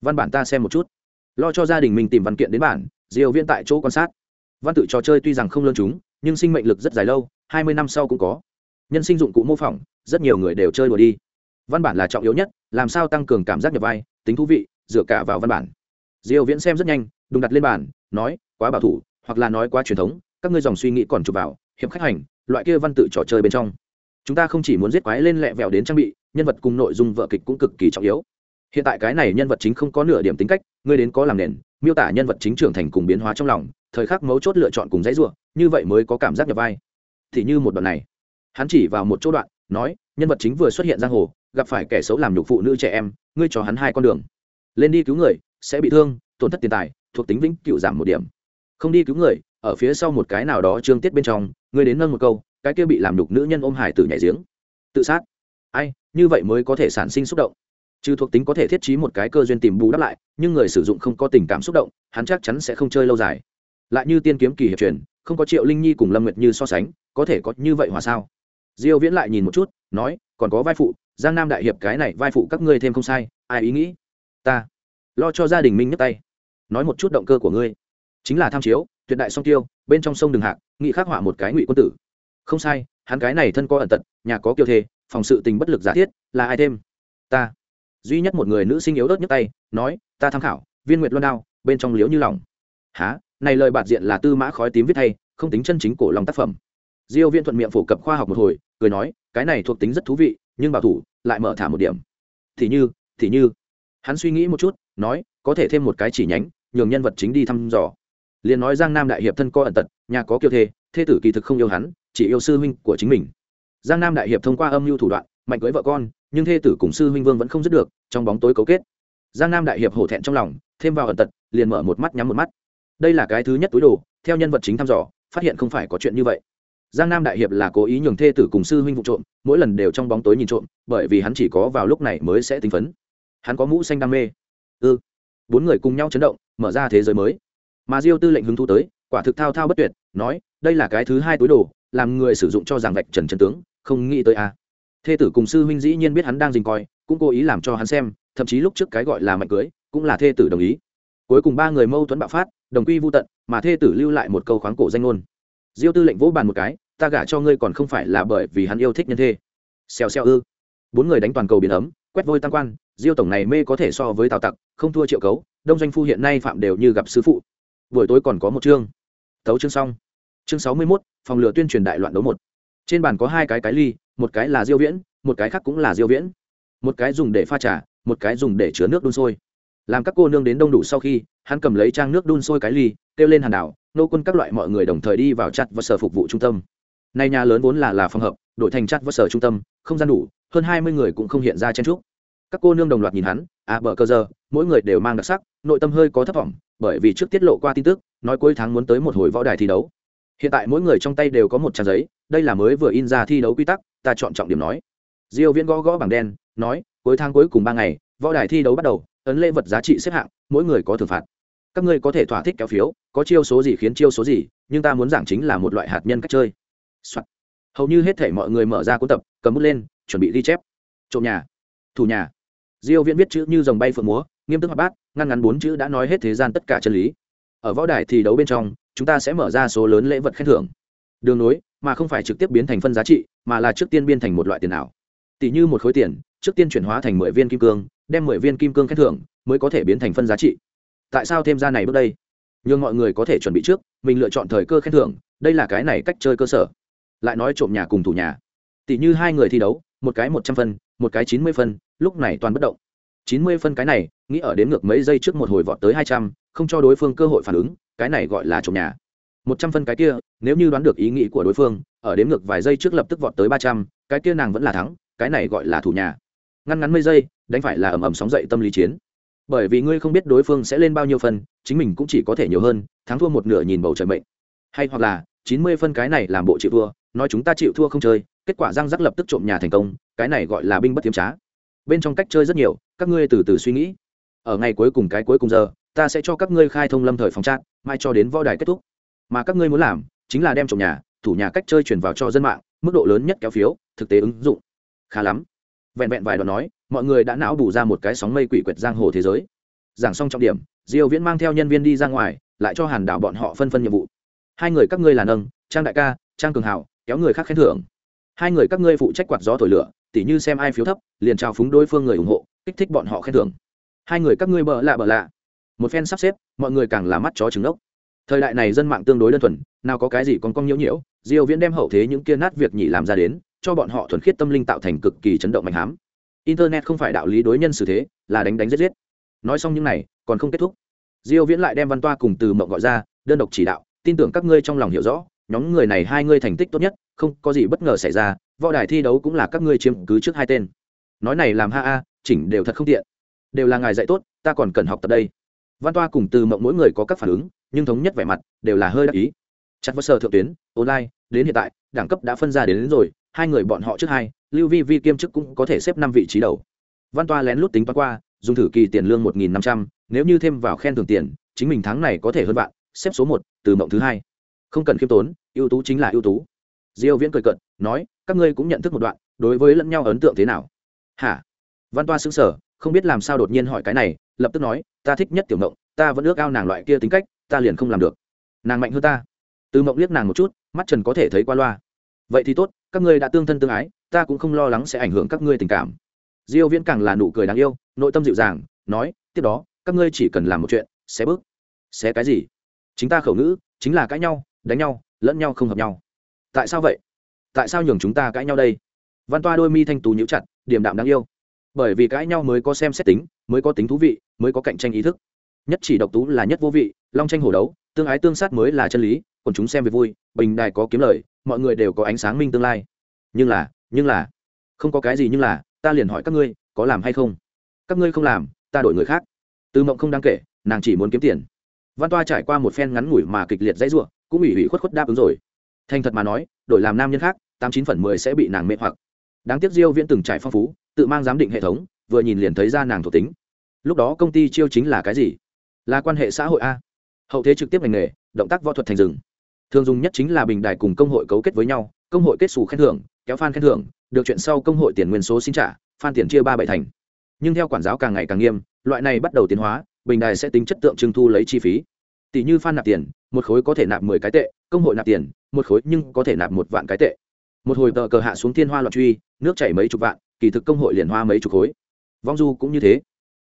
Văn bản ta xem một chút. Lo cho gia đình mình tìm văn kiện đến bản, diêu viễn tại chỗ quan sát. Văn tự trò chơi tuy rằng không lớn chúng, nhưng sinh mệnh lực rất dài lâu 20 năm sau cũng có nhân sinh dụng cụ mô phỏng, rất nhiều người đều chơi đùa đi. Văn bản là trọng yếu nhất, làm sao tăng cường cảm giác nhập vai, tính thú vị, dựa cả vào văn bản. Diều viễn xem rất nhanh, đùng đặt lên bản nói, quá bảo thủ, hoặc là nói quá truyền thống, các ngươi dòng suy nghĩ còn chụp vào, hiệp khách hành, loại kia văn tự trò chơi bên trong. Chúng ta không chỉ muốn giết quái lên lẹ vẹo đến trang bị, nhân vật cùng nội dung vợ kịch cũng cực kỳ trọng yếu. Hiện tại cái này nhân vật chính không có nửa điểm tính cách, ngươi đến có làm nền, miêu tả nhân vật chính trưởng thành cùng biến hóa trong lòng, thời khắc mấu chốt lựa chọn cùng dãy ruộng như vậy mới có cảm giác nhập vai. Thì như một đoạn này hắn chỉ vào một chỗ đoạn, nói, nhân vật chính vừa xuất hiện giang hồ, gặp phải kẻ xấu làm nhục phụ nữ trẻ em, ngươi cho hắn hai con đường. Lên đi cứu người, sẽ bị thương, tổn thất tiền tài, thuộc tính vĩnh cựu giảm một điểm. Không đi cứu người, ở phía sau một cái nào đó trương tiết bên trong, ngươi đến nâng một câu, cái kia bị làm nhục nữ nhân ôm hải tử nhảy giếng. Tự sát. Ai, như vậy mới có thể sản sinh xúc động. Trừ thuộc tính có thể thiết trí một cái cơ duyên tìm bù đắp lại, nhưng người sử dụng không có tình cảm xúc động, hắn chắc chắn sẽ không chơi lâu dài. Lại như tiên kiếm kỳ hiệp truyền, không có triệu linh nhi cùng lâm nguyệt như so sánh, có thể có như vậy hòa sao? Diêu viễn lại nhìn một chút, nói, còn có vai phụ, giang nam đại hiệp cái này vai phụ các ngươi thêm không sai, ai ý nghĩ? Ta. Lo cho gia đình minh nhấc tay. Nói một chút động cơ của ngươi. Chính là tham chiếu, tuyệt đại song tiêu, bên trong sông đường hạc, nghị khắc họa một cái ngụy quân tử. Không sai, hắn cái này thân có ẩn tật, nhà có kiêu thê, phòng sự tình bất lực giả thiết, là ai thêm? Ta. Duy nhất một người nữ sinh yếu đốt nhấc tay, nói, ta tham khảo, viên nguyệt luân đao, bên trong liếu như lòng. Há này lời bạt diện là tư mã khói tím viết thay, không tính chân chính cổ lòng tác phẩm. Diêu viên thuận miệng phổ cập khoa học một hồi cười nói, cái này thuộc tính rất thú vị, nhưng bảo thủ lại mở thả một điểm. Thì như thì như. Hắn suy nghĩ một chút, nói, có thể thêm một cái chỉ nhánh, nhường nhân vật chính đi thăm dò. Liền nói giang nam đại hiệp thân co ẩn tật, nhà có kiêu thê thê tử kỳ thực không yêu hắn, chỉ yêu sư huynh của chính mình. Giang nam đại hiệp thông qua âm mưu thủ đoạn, mạnh cưới vợ con, nhưng thê tử cùng sư huynh vương vẫn không dứt được, trong bóng tối cấu kết. Giang nam đại hiệp hổ thẹn trong lòng, thêm vào ẩn tật, liền mở một mắt nhắm một mắt. Đây là cái thứ nhất túi đồ, theo nhân vật chính thăm dò, phát hiện không phải có chuyện như vậy giang nam đại hiệp là cố ý nhường thê tử cùng sư huynh vụ trộm, mỗi lần đều trong bóng tối nhìn trộm, bởi vì hắn chỉ có vào lúc này mới sẽ tính phấn. Hắn có mũ xanh đam mê. Ư ừ. bốn người cùng nhau chấn động, mở ra thế giới mới. Mà diêu tư lệnh hứng thú tới, quả thực thao thao bất tuyệt, nói, đây là cái thứ hai túi đồ, làm người sử dụng cho giảng vạch trần trần tướng, không nghĩ tới a. À. thê tử cùng sư huynh dĩ nhiên biết hắn đang dình coi, cũng cố ý làm cho hắn xem, thậm chí lúc trước cái gọi là mạnh cưới, cũng là thê tử đồng ý. Cuối cùng ba người mâu thuẫn bạo phát, đồng quy vô tận, mà thê tử lưu lại một câu khoáng cổ danh ngôn. Diêu tư lệnh vỗ bàn một cái ta gả cho ngươi còn không phải là bởi vì hắn yêu thích nhân thê. Xèo xèo ư. Bốn người đánh toàn cầu biển ấm quét vôi tăng quan diêu tổng này mê có thể so với tào tặc không thua triệu cấu đông doanh phu hiện nay phạm đều như gặp sư phụ. Buổi tối còn có một chương. Thấu chương xong. Chương sáu mươi 61, phòng lửa tuyên truyền đại loạn đấu một. Trên bàn có hai cái cái ly một cái là diêu viễn một cái khác cũng là diêu viễn. Một cái dùng để pha trà một cái dùng để chứa nước đun sôi. Làm các cô nương đến đông đủ sau khi hắn cầm lấy trang nước đun sôi cái ly kêu lên hàn đảo nô quân các loại mọi người đồng thời đi vào chặt và sở phục vụ trung tâm nay nhà lớn vốn là là phòng hợp, đổi thành chặt và sở trung tâm, không gian đủ, hơn hai mươi người cũng không hiện ra chen trúc các cô nương đồng loạt nhìn hắn à bờ cơ giờ, mỗi người đều mang đặc sắc, nội tâm hơi có thất vọng, bởi vì trước tiết lộ qua tin tức, nói cuối tháng muốn tới một hồi võ đài thi đấu. Hiện tại mỗi người trong tay đều có một trang giấy, đây là mới vừa in ra thi đấu quy tắc, ta chọn trọng điểm nói. Diêu viễn gõ gõ bảng đen, nói, cuối tháng cuối cùng ba ngày, võ đài thi đấu bắt đầu, ấn lễ vật giá trị xếp hạng, mỗi người có thưởng phạt. Các ngươi có thể thỏa thích kéo phiếu, có chiêu số gì khiến chiêu số gì, nhưng ta muốn giảng chính là một loại hạt nhân cách chơi. Soạn. hầu như hết thể mọi người mở ra cuốn tập, cầm bút lên, chuẩn bị ghi chép. Trộm nhà. Thủ nhà. Diêu viễn viết chữ như dòng bay phượng múa, nghiêm túc hoạt bát, ngăn ngắn bốn chữ đã nói hết thế gian tất cả chân lý. Ở võ đài thì đấu bên trong, chúng ta sẽ mở ra số lớn lễ vật khen thưởng. Đường nối, mà không phải trực tiếp biến thành phân giá trị, mà là trước tiên biên thành một loại tiền ảo. Tỷ như một khối tiền, trước tiên chuyển hóa thành mười viên kim cương, đem mười viên kim cương khen thưởng, mới có thể biến thành phân giá trị. Tại sao thêm ra này bước đây? Nhưng mọi người có thể chuẩn bị trước, mình lựa chọn thời cơ khen thưởng, đây là cái này cách chơi cơ sở lại nói trộm nhà cùng thủ nhà. Tỷ như hai người thi đấu, một cái một trăm phân, một cái chín mươi phân, lúc này toàn bất động. Chín mươi phân cái này, nghĩ ở đến ngược mấy giây trước một hồi vọt tới hai trăm, không cho đối phương cơ hội phản ứng, cái này gọi là trộm nhà. Một trăm phân cái kia, nếu như đoán được ý nghĩ của đối phương, ở đến ngược vài giây trước lập tức vọt tới ba trăm, cái kia nàng vẫn là thắng, cái này gọi là thủ nhà. Ngăn ngắn mấy giây, đánh phải là ầm ầm sóng dậy tâm lý chiến. Bởi vì ngươi không biết đối phương sẽ lên bao nhiêu phân, chính mình cũng chỉ có thể nhiều hơn, thắng thua một nửa nhìn bầu trời mệnh. Hay hoặc là, chín mươi phân cái này làm bộ chịu thua nói chúng ta chịu thua không chơi, kết quả răng rắc lập tức trộm nhà thành công, cái này gọi là binh bất tiếm trá. Bên trong cách chơi rất nhiều, các ngươi từ từ suy nghĩ. Ở ngày cuối cùng cái cuối cùng giờ, ta sẽ cho các ngươi khai thông lâm thời phòng trát mai cho đến võ đài kết thúc. Mà các ngươi muốn làm, chính là đem trộm nhà, thủ nhà cách chơi chuyển vào cho dân mạng, mức độ lớn nhất kéo phiếu, thực tế ứng dụng. Khá lắm. Vẹn vẹn vài đoạn nói, mọi người đã não bù ra một cái sóng mây quỷ quyệt giang hồ thế giới. Giảng xong trọng điểm, diêu viễn mang theo nhân viên đi ra ngoài, lại cho hàn đảo bọn họ phân phân nhiệm vụ. Hai người các ngươi là nâng, trang đại ca, trang cường hảo kéo người khác khen thưởng. Hai người các ngươi phụ trách quạt gió thổi lửa, tỉ như xem ai phiếu thấp, liền trao phúng đối phương người ủng hộ, kích thích bọn họ khen thưởng. Hai người các ngươi bợ lạ bợ lạ. Một phen sắp xếp, mọi người càng là mắt chó trứng ốc. Thời đại này dân mạng tương đối đơn thuần, nào có cái gì còn cong nhiễu nhiễu, diêu viễn đem hậu thế những kia nát việc nhỉ làm ra đến, cho bọn họ thuần khiết tâm linh tạo thành cực kỳ chấn động mạnh hám. Internet không phải đạo lý đối nhân xử thế, là đánh đánh giết giết. Nói xong những này, còn không kết thúc. Diêu viễn lại đem văn toa cùng từ mộng gọi ra, đơn độc chỉ đạo, tin tưởng các ngươi trong lòng hiểu rõ nhóm người này hai ngươi thành tích tốt nhất không có gì bất ngờ xảy ra võ đài thi đấu cũng là các ngươi chiếm cứ trước hai tên. Nói này làm ha a chỉnh đều thật không tiện. Đều là ngài dạy tốt ta còn cần học tập đây. Văn toa cùng từ mộng mỗi người có các phản ứng nhưng thống nhất vẻ mặt đều là hơi đắc ý. Chặt vơ sở thượng tuyến online đến hiện tại đẳng cấp đã phân ra đến, đến rồi hai người bọn họ trước hai lưu vi vi kiêm chức cũng có thể xếp năm vị trí đầu. Văn toa lén lút tính toán qua dùng thử kỳ tiền lương một nghìn năm trăm nếu như thêm vào khen thưởng tiền chính mình tháng này có thể hơn bạn xếp số một từ mộng thứ hai không cần khiêm tốn, ưu tú chính là ưu tú. Diêu viễn cười cận nói, các ngươi cũng nhận thức một đoạn, đối với lẫn nhau ấn tượng thế nào? Hả? Văn toa sững sờ, không biết làm sao đột nhiên hỏi cái này, lập tức nói, ta thích nhất tiểu mộng ta vẫn ước ao nàng loại kia tính cách, ta liền không làm được. Nàng mạnh hơn ta. Từ mộng liếc nàng một chút, mắt trần có thể thấy qua loa. Vậy thì tốt, các ngươi đã tương thân tương ái, ta cũng không lo lắng sẽ ảnh hưởng các ngươi tình cảm. Diêu viễn càng là nụ cười đáng yêu, nội tâm dịu dàng, nói, tiếp đó, các ngươi chỉ cần làm một chuyện xé bước. Xé cái gì? Chính ta khẩu ngữ, chính là cãi nhau đánh nhau, lẫn nhau không hợp nhau. Tại sao vậy? Tại sao nhường chúng ta cãi nhau đây? Văn toa đôi mi thanh tú nhíu chặt điểm đạm đáng yêu. Bởi vì cãi nhau mới có xem xét tính, mới có tính thú vị, mới có cạnh tranh ý thức. Nhất chỉ độc tú là nhất vô vị, long tranh hổ đấu, tương ái tương sát mới là chân lý, còn chúng xem về vui, bình đài có kiếm lời, mọi người đều có ánh sáng minh tương lai. Nhưng là nhưng là, không có cái gì nhưng là, ta liền hỏi các ngươi, có làm hay không? Các ngươi không làm, ta đổi người khác. Tư mộng không đáng kể, nàng chỉ muốn kiếm tiền. Văn toa trải qua một phen ngắn ngủi mà kịch liệt dãy ruộng cũng ủy ủy khuất khuất đáp ứng rồi. Thành thật mà nói, đổi làm nam nhân khác, tám chín phần mười sẽ bị nàng mê hoặc. Đáng tiếc diêu viễn từng trải phong phú, tự mang giám định hệ thống, vừa nhìn liền thấy ra nàng thuộc tính. Lúc đó công ty chiêu chính là cái gì? Là quan hệ xã hội a. Hậu thế trực tiếp ngành nghề, động tác võ thuật thành rừng. Thường dùng nhất chính là bình đài cùng công hội cấu kết với nhau, công hội kết xù khen thưởng, kéo fan khen thưởng, được chuyện sau công hội tiền nguyên số xin trả, fan tiền chia ba bảy thành. Nhưng theo quản giáo càng ngày càng nghiêm, loại này bắt đầu tiến hóa, bình đài sẽ tính chất tượng trưng thu lấy chi phí tỷ như fan nạp tiền, một khối có thể nạp mười cái tệ, công hội nạp tiền, một khối nhưng có thể nạp một vạn cái tệ. Một hồi tờ cờ hạ xuống thiên hoa loạn truy, nước chảy mấy chục vạn, kỳ thực công hội liền hoa mấy chục khối. Vong du cũng như thế.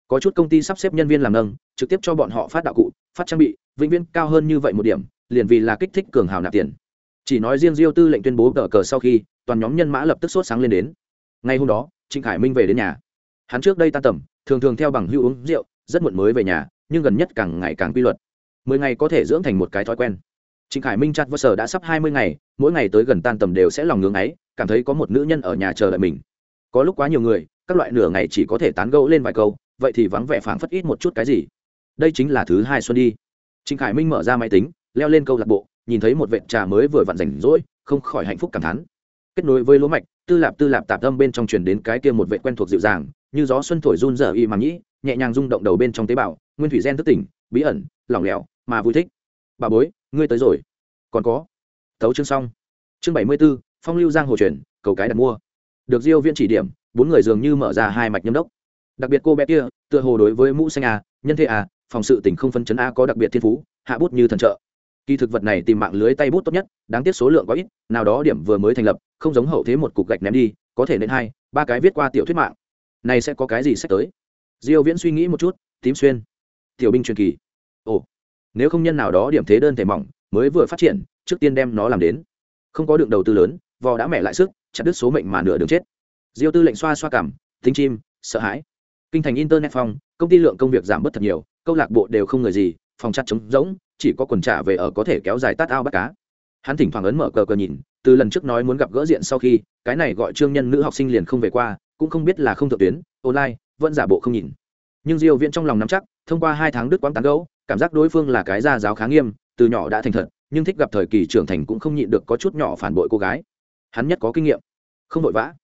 Có chút công ty sắp xếp nhân viên làm nâng, trực tiếp cho bọn họ phát đạo cụ, phát trang bị, vĩnh viễn cao hơn như vậy một điểm, liền vì là kích thích cường hào nạp tiền. Chỉ nói riêng diêu tư lệnh tuyên bố tờ cờ sau khi, toàn nhóm nhân mã lập tức sốt sáng lên đến. Ngay hôm đó, trịnh khải minh về đến nhà. Hắn trước đây tan tầm, thường thường theo bằng hưu uống rượu, rất muộn mới về nhà, nhưng gần nhất càng ngày càng quy luật mười ngày có thể dưỡng thành một cái thói quen. Trịnh khải minh chặt vơ sở đã sắp hai mươi ngày, mỗi ngày tới gần tan tầm đều sẽ lòng ngưỡng ấy, cảm thấy có một nữ nhân ở nhà chờ đợi mình. Có lúc quá nhiều người, các loại nửa ngày chỉ có thể tán gẫu lên vài câu, vậy thì vắng vẻ phảng phất ít một chút cái gì. Đây chính là thứ hai xuân đi. Trịnh khải minh mở ra máy tính, leo lên câu lạc bộ, nhìn thấy một vệ trà mới vừa vặn rảnh rỗi, không khỏi hạnh phúc cảm thán. Kết nối với lúa mạch, tư lạp tư lạp tạp âm bên trong truyền đến cái kia một vệ quen thuộc dịu dàng, như gió xuân thổi run dở y mà nhĩ, nhẹ nhàng rung động đầu bên trong tế bào, nguyên thủy gen thức tỉnh, bí ẩn, lỏng lẻo mà vui thích. Bà bối, ngươi tới rồi. Còn có. Tấu chương xong. Chương bảy mươi b ố phong lưu giang hồ truyền cầu cái đặt mua. Được diêu viễn chỉ điểm, bốn người dường như mở ra hai mạch nhâm đốc. Đặc biệt cô bé kia, tựa hồ đối với mũ xanh à nhân thế à phòng sự tình không phân chấn a có đặc biệt thiên phú, hạ bút như thần trợ. Kỳ thực vật này tìm mạng lưới tay bút tốt nhất, đáng tiếc số lượng có ít, nào đó điểm vừa mới thành lập, không giống hậu thế một cục gạch ném đi, có thể nên hai, ba cái viết qua tiểu thuyết mạng. Này sẽ có cái gì sách tới? Diêu viễn suy nghĩ một chút, tím xuyên. Tiểu binh truyền kỳ nếu không nhân nào đó điểm thế đơn thể mỏng, mới vừa phát triển, trước tiên đem nó làm đến. Không có đường đầu tư lớn, vò đã mẹ lại sức, chặt đứt số mệnh mà nửa đường chết. Diêu tư lệnh xoa xoa cảm tính chim, sợ hãi. Kinh thành internet phong, công ty lượng công việc giảm bớt thật nhiều, câu lạc bộ đều không người gì, phòng chặt trống rỗng, chỉ có quần trả về ở có thể kéo dài tát ao bắt cá. Hắn thỉnh thoảng ấn mở cờ cờ nhìn, từ lần trước nói muốn gặp gỡ diện sau khi, cái này gọi trương nhân nữ học sinh liền không về qua, cũng không biết là không thượng tuyến, online, vẫn giả bộ không nhìn. Nhưng diêu viễn trong lòng nắm chắc, thông qua hai tháng đức quán tán gấu cảm giác đối phương là cái gia giáo khá nghiêm từ nhỏ đã thành thật nhưng thích gặp thời kỳ trưởng thành cũng không nhịn được có chút nhỏ phản bội cô gái. Hắn nhất có kinh nghiệm. Không vội vã.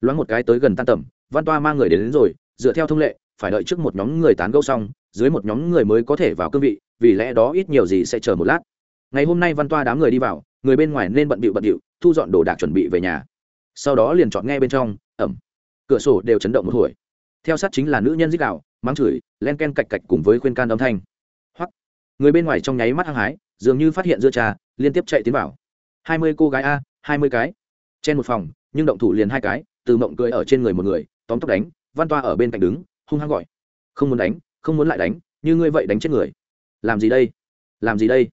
Loáng một cái tới gần tan tầm văn toa mang người đến, đến rồi dựa theo thông lệ phải đợi trước một nhóm người tán gẫu xong dưới một nhóm người mới có thể vào cương vị vì lẽ đó ít nhiều gì sẽ chờ một lát. Ngày hôm nay văn toa đám người đi vào người bên ngoài nên bận bịu bận bịu thu dọn đồ đạc chuẩn bị về nhà. Sau đó liền chọn nghe bên trong ẩm. Cửa sổ đều chấn động một hồi. Theo sát chính là nữ nhân dích đạo mắng chửi len ken cạch cạch cùng với khuyên can âm thanh người bên ngoài trong nháy mắt hăng hái, dường như phát hiện dưa trà, liên tiếp chạy tiến vào. Hai mươi cô gái a, hai mươi cái. Trên một phòng, nhưng động thủ liền hai cái, từ mộng cười ở trên người một người, tóm tóc đánh, văn toa ở bên cạnh đứng, hung hăng gọi. Không muốn đánh, không muốn lại đánh, như ngươi vậy đánh chết người. Làm gì đây? Làm gì đây?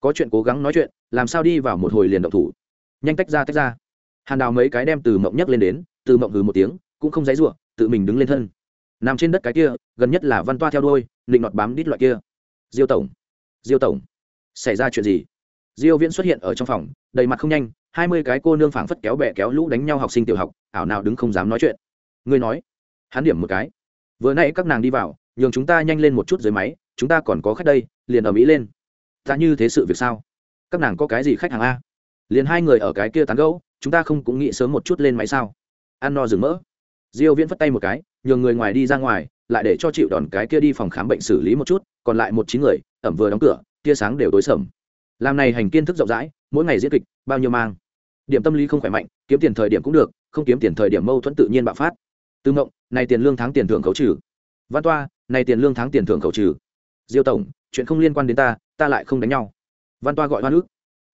Có chuyện cố gắng nói chuyện, làm sao đi vào một hồi liền động thủ? Nhanh tách ra tách ra. Hàn đào mấy cái đem từ mộng nhấc lên đến, từ mộng hừ một tiếng, cũng không dãy ruộng tự mình đứng lên thân. Nằm trên đất cái kia, gần nhất là văn toa theo đôi nịnh nọt bám đít loại kia. Diêu tổng diêu tổng, xảy ra chuyện gì? Diêu viễn xuất hiện ở trong phòng, đầy mặt không nhanh, hai mươi cái cô nương phảng phất kéo bè kéo lũ đánh nhau học sinh tiểu học, ảo nào đứng không dám nói chuyện. Ngươi nói, hắn điểm một cái. Vừa nãy các nàng đi vào, nhường chúng ta nhanh lên một chút dưới máy, chúng ta còn có khách đây, liền ở mỹ lên. Ta như thế sự việc sao? Các nàng có cái gì khách hàng a? Liền hai người ở cái kia tán gẫu, chúng ta không cũng nghĩ sớm một chút lên máy sao? Ăn no dừng mỡ. Diêu viễn vất tay một cái, nhường người ngoài đi ra ngoài lại để cho chịu đòn cái kia đi phòng khám bệnh xử lý một chút, còn lại một chín người, ẩm vừa đóng cửa, tia sáng đều tối sầm. Làm này hành kiên thức rộng rãi, mỗi ngày diễn kịch, bao nhiêu mang. Điểm tâm lý không khỏe mạnh, kiếm tiền thời điểm cũng được, không kiếm tiền thời điểm mâu thuẫn tự nhiên bạo phát. Tư mộng, này tiền lương tháng tiền thưởng khấu trừ. Văn toa, này tiền lương tháng tiền thưởng khấu trừ. Diêu tổng, chuyện không liên quan đến ta ta lại không đánh nhau. Văn toa gọi hoa nước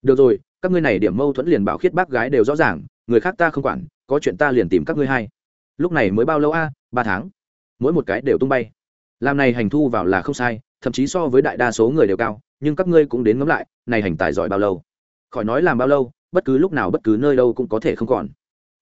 được rồi, các ngươi này điểm mâu thuẫn liền bảo khiết bác gái đều rõ ràng, người khác ta không quản, có chuyện ta liền tìm các ngươi hay. Lúc này mới bao lâu a? Ba tháng mỗi một cái đều tung bay. Làm này hành thu vào là không sai, thậm chí so với đại đa số người đều cao, nhưng các ngươi cũng đến ngẫm lại, này hành tài giỏi bao lâu? Khỏi nói làm bao lâu, bất cứ lúc nào bất cứ nơi đâu cũng có thể không còn.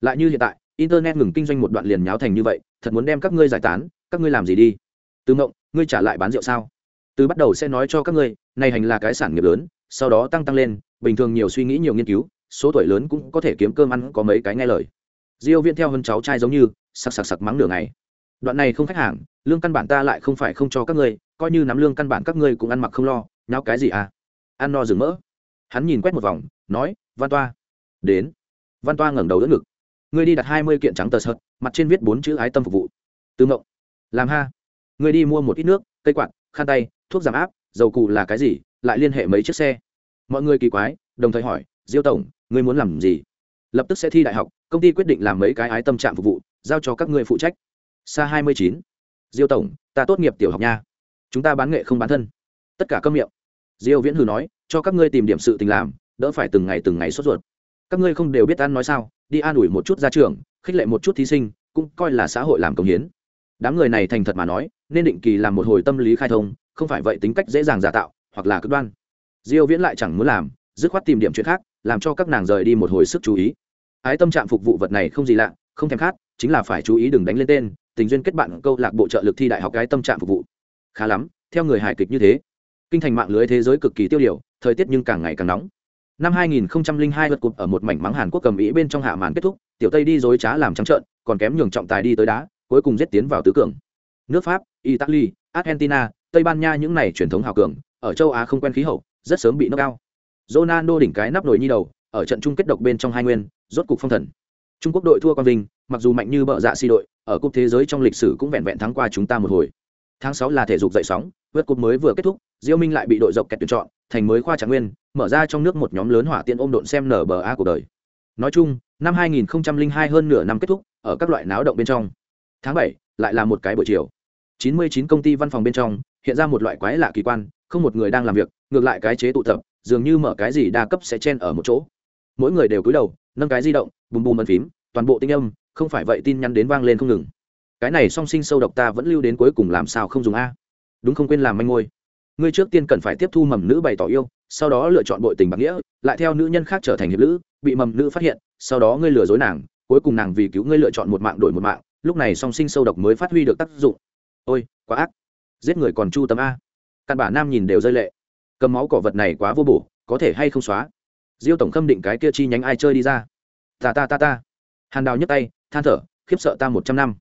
Lại như hiện tại, internet ngừng kinh doanh một đoạn liền nháo thành như vậy, thật muốn đem các ngươi giải tán, các ngươi làm gì đi? Từ mộng, ngươi trả lại bán rượu sao? Từ bắt đầu sẽ nói cho các ngươi, này hành là cái sản nghiệp lớn, sau đó tăng tăng lên, bình thường nhiều suy nghĩ nhiều nghiên cứu, số tuổi lớn cũng có thể kiếm cơm ăn, có mấy cái nghe lời. Diêu viên theo hơn cháu trai giống như, sặc sặc sặc mắng nửa ngày đoạn này không khách hàng, lương căn bản ta lại không phải không cho các ngươi, coi như nắm lương căn bản các ngươi cũng ăn mặc không lo, nháo cái gì à? Ăn no rừng mỡ. Hắn nhìn quét một vòng, nói, văn toa. Đến. Văn toa ngẩng đầu đỡ ngực. Ngươi đi đặt hai mươi kiện trắng tờ sợt, mặt trên viết bốn chữ ái tâm phục vụ. Tư mộng. Làm ha. Ngươi đi mua một ít nước, cây quạt, khăn tay, thuốc giảm áp, dầu cụ là cái gì, lại liên hệ mấy chiếc xe. Mọi người kỳ quái, đồng thời hỏi, diêu tổng, ngươi muốn làm gì? Lập tức sẽ thi đại học, công ty quyết định làm mấy cái ái tâm trạm phục vụ, giao cho các ngươi phụ trách xa hai mươi chín. Diêu tổng, ta tốt nghiệp tiểu học nha. Chúng ta bán nghệ không bán thân. Tất cả câm miệng. Diêu viễn hừ nói, cho các ngươi tìm điểm sự tình làm, đỡ phải từng ngày từng ngày sốt ruột. Các ngươi không đều biết ăn nói sao, đi an ủi một chút ra trường, khích lệ một chút thí sinh, cũng coi là xã hội làm công hiến. Đám người này thành thật mà nói, nên định kỳ làm một hồi tâm lý khai thông, không phải vậy tính cách dễ dàng giả tạo, hoặc là cực đoan. Diêu viễn lại chẳng muốn làm, dứt khoát tìm điểm chuyện khác, làm cho các nàng rời đi một hồi sức chú ý. Ái tâm trạng phục vụ vật này không gì lạ, không thèm khát, chính là phải chú ý đừng đánh lên tên tình duyên kết bạn câu lạc bộ trợ lực thi đại học cái tâm trạng phục vụ khá lắm theo người hài kịch như thế kinh thành mạng lưới thế giới cực kỳ tiêu điều thời tiết nhưng càng ngày càng nóng năm 2002 vượt cụp ở một mảnh mắng Hàn Quốc cầm ý bên trong hạ màn kết thúc, tiểu Tây đi dối trá làm trắng trợn, còn kém nhường trọng tài đi tới đá, cuối cùng giết tiến vào tứ cường. Nước Pháp, Italy, Argentina, Tây Ban Nha những này truyền thống hào cường, ở châu Á không quen khí hậu, rất sớm bị nước cao. Ronaldo đỉnh cái nắp nồi nhi đầu, ở trận chung kết độc bên trong hai nguyên, rốt cục phong thần. Trung Quốc đội thua quan vinh, mặc dù mạnh như bợ dạ si đội, ở cúp thế giới trong lịch sử cũng vẹn vẹn thắng qua chúng ta một hồi. Tháng 6 là thể dục dậy sóng, vượt cúp mới vừa kết thúc, Diêu Minh lại bị đội dọc kẹt tuyển chọn, thành mới khoa trạng nguyên, mở ra trong nước một nhóm lớn hỏa tiện ôm độn xem nở bờ a của đời. Nói chung năm 2002 hơn nửa năm kết thúc ở các loại náo động bên trong. Tháng 7, lại là một cái buổi chiều. 99 công ty văn phòng bên trong hiện ra một loại quái lạ kỳ quan không một người đang làm việc ngược lại cái chế tụ tập dường như mở cái gì đa cấp sẽ chen ở một chỗ. Mỗi người đều cúi đầu nâng cái di động, bùm bùm ấn phím, toàn bộ tinh âm, không phải vậy tin nhắn đến vang lên không ngừng. Cái này song sinh sâu độc ta vẫn lưu đến cuối cùng làm sao không dùng a? Đúng không quên làm manh môi. Ngươi trước tiên cần phải tiếp thu mầm nữ bày tỏ yêu, sau đó lựa chọn bội tình bạc nghĩa, lại theo nữ nhân khác trở thành hiệp nữ, bị mầm nữ phát hiện, sau đó ngươi lừa dối nàng, cuối cùng nàng vì cứu ngươi lựa chọn một mạng đổi một mạng, lúc này song sinh sâu độc mới phát huy được tác dụng. Ôi, quá ác. Giết người còn chu tâm a. Căn bản nam nhìn đều rơi lệ. Cầm máu cỏ vật này quá vô bổ, có thể hay không xóa? Diêu tổng khâm định cái kia chi nhánh ai chơi đi ra. Ta ta ta ta. Hàn đào nhấc tay, than thở, khiếp sợ ta một trăm năm.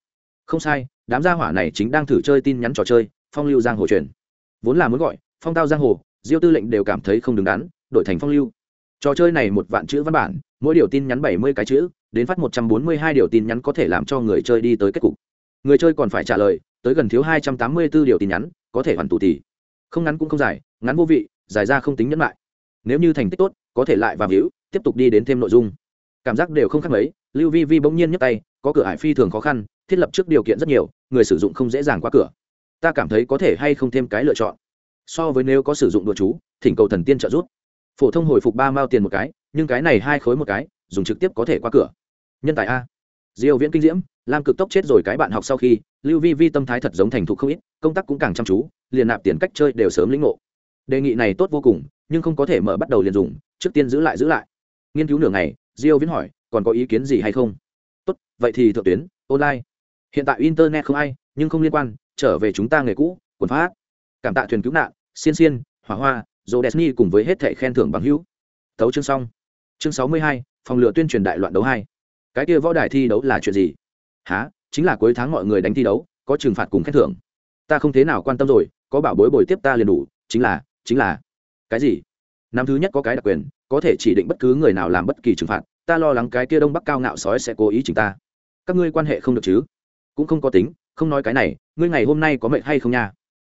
Không sai, đám gia hỏa này chính đang thử chơi tin nhắn trò chơi, phong lưu giang hồ truyền. Vốn là muốn gọi, phong tao giang hồ, diêu tư lệnh đều cảm thấy không đứng đắn, đổi thành phong lưu. Trò chơi này một vạn chữ văn bản, mỗi điều tin nhắn bảy mươi cái chữ, đến phát một trăm bốn mươi hai điều tin nhắn có thể làm cho người chơi đi tới kết cục. Người chơi còn phải trả lời, tới gần thiếu hai trăm tám mươi b ố điều tin nhắn, có thể hoàn tù thì. không ngắn cũng không dài, ngắn vô vị, dài ra không tính nhẫn lại nếu như thành tích tốt có thể lại vào hữu tiếp tục đi đến thêm nội dung. Cảm giác đều không khác mấy, lưu vi vi bỗng nhiên nhấc tay, có cửa hải phi thường khó khăn, thiết lập trước điều kiện rất nhiều, người sử dụng không dễ dàng qua cửa. Ta cảm thấy có thể hay không thêm cái lựa chọn. So với nếu có sử dụng đồ chú, thỉnh cầu thần tiên trợ giúp. Phổ thông hồi phục ba mao tiền một cái, nhưng cái này hai khối một cái, dùng trực tiếp có thể qua cửa. Nhân tài a. Diêu viễn kinh diễm, lam cực tốc chết rồi cái bạn học sau khi, lưu vi vi tâm thái thật giống thành thục không ít, công tác cũng càng chăm chú, liền nạp tiền cách chơi đều sớm lĩnh ngộ. Đề nghị này tốt vô cùng, nhưng không có thể mở bắt đầu liền dùng trước tiên giữ lại giữ lại. Nghiên cứu nửa ngày, diêu viễn hỏi, còn có ý kiến gì hay không? Tốt, vậy thì thượng tuyến, online. Hiện tại internet không ai, nhưng không liên quan, trở về chúng ta nghề cũ, quần phát. Cảm tạ thuyền cứu nạn, xiên xiên, hỏa hoa dô desni cùng với hết thẻ khen thưởng bằng hữu. Tấu chương xong. Chương sáu mươi hai, phòng lửa tuyên truyền đại loạn đấu hai. Cái kia võ đài thi đấu là chuyện gì? Há chính là cuối tháng mọi người đánh thi đấu, có trừng phạt cùng khen thưởng. Ta không thế nào quan tâm rồi, có bảo bối bồi tiếp ta liền đủ, chính là chính là. Cái gì? Năm thứ nhất có cái đặc quyền, có thể chỉ định bất cứ người nào làm bất kỳ trừng phạt, ta lo lắng cái kia đông bắc cao ngạo sói sẽ cố ý chỉnh ta. Các ngươi quan hệ không được chứ? Cũng không có tính, không nói cái này, ngươi ngày hôm nay có mệnh hay không nha?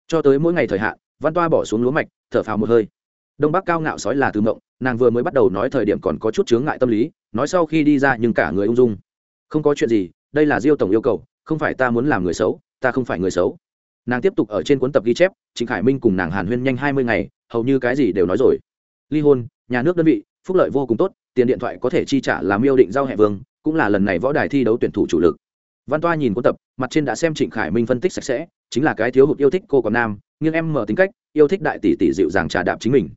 Cho tới mỗi ngày thời hạn, văn toa bỏ xuống lúa mạch, thở phào một hơi. Đông bắc cao ngạo sói là từ mộng, nàng vừa mới bắt đầu nói thời điểm còn có chút chướng ngại tâm lý, nói sau khi đi ra nhưng cả người ung dung. Không có chuyện gì, đây là diêu tổng yêu cầu, không phải ta muốn làm người xấu, ta không phải người xấu. Nàng tiếp tục ở trên cuốn tập ghi chép, trịnh khải minh cùng nàng hàn huyên nhanh hai mươi ngày, hầu như cái gì đều nói rồi ly hôn, nhà nước đơn vị, phúc lợi vô cùng tốt, tiền điện thoại có thể chi trả làm yêu định giao hẹ vương, cũng là lần này võ đài thi đấu tuyển thủ chủ lực. Văn toa nhìn cuốn tập, mặt trên đã xem trịnh khải minh phân tích sạch sẽ, chính là cái thiếu hụt yêu thích cô còn nam nhưng em mở tính cách, yêu thích đại tỷ tỷ dịu dàng trà đạp chính mình.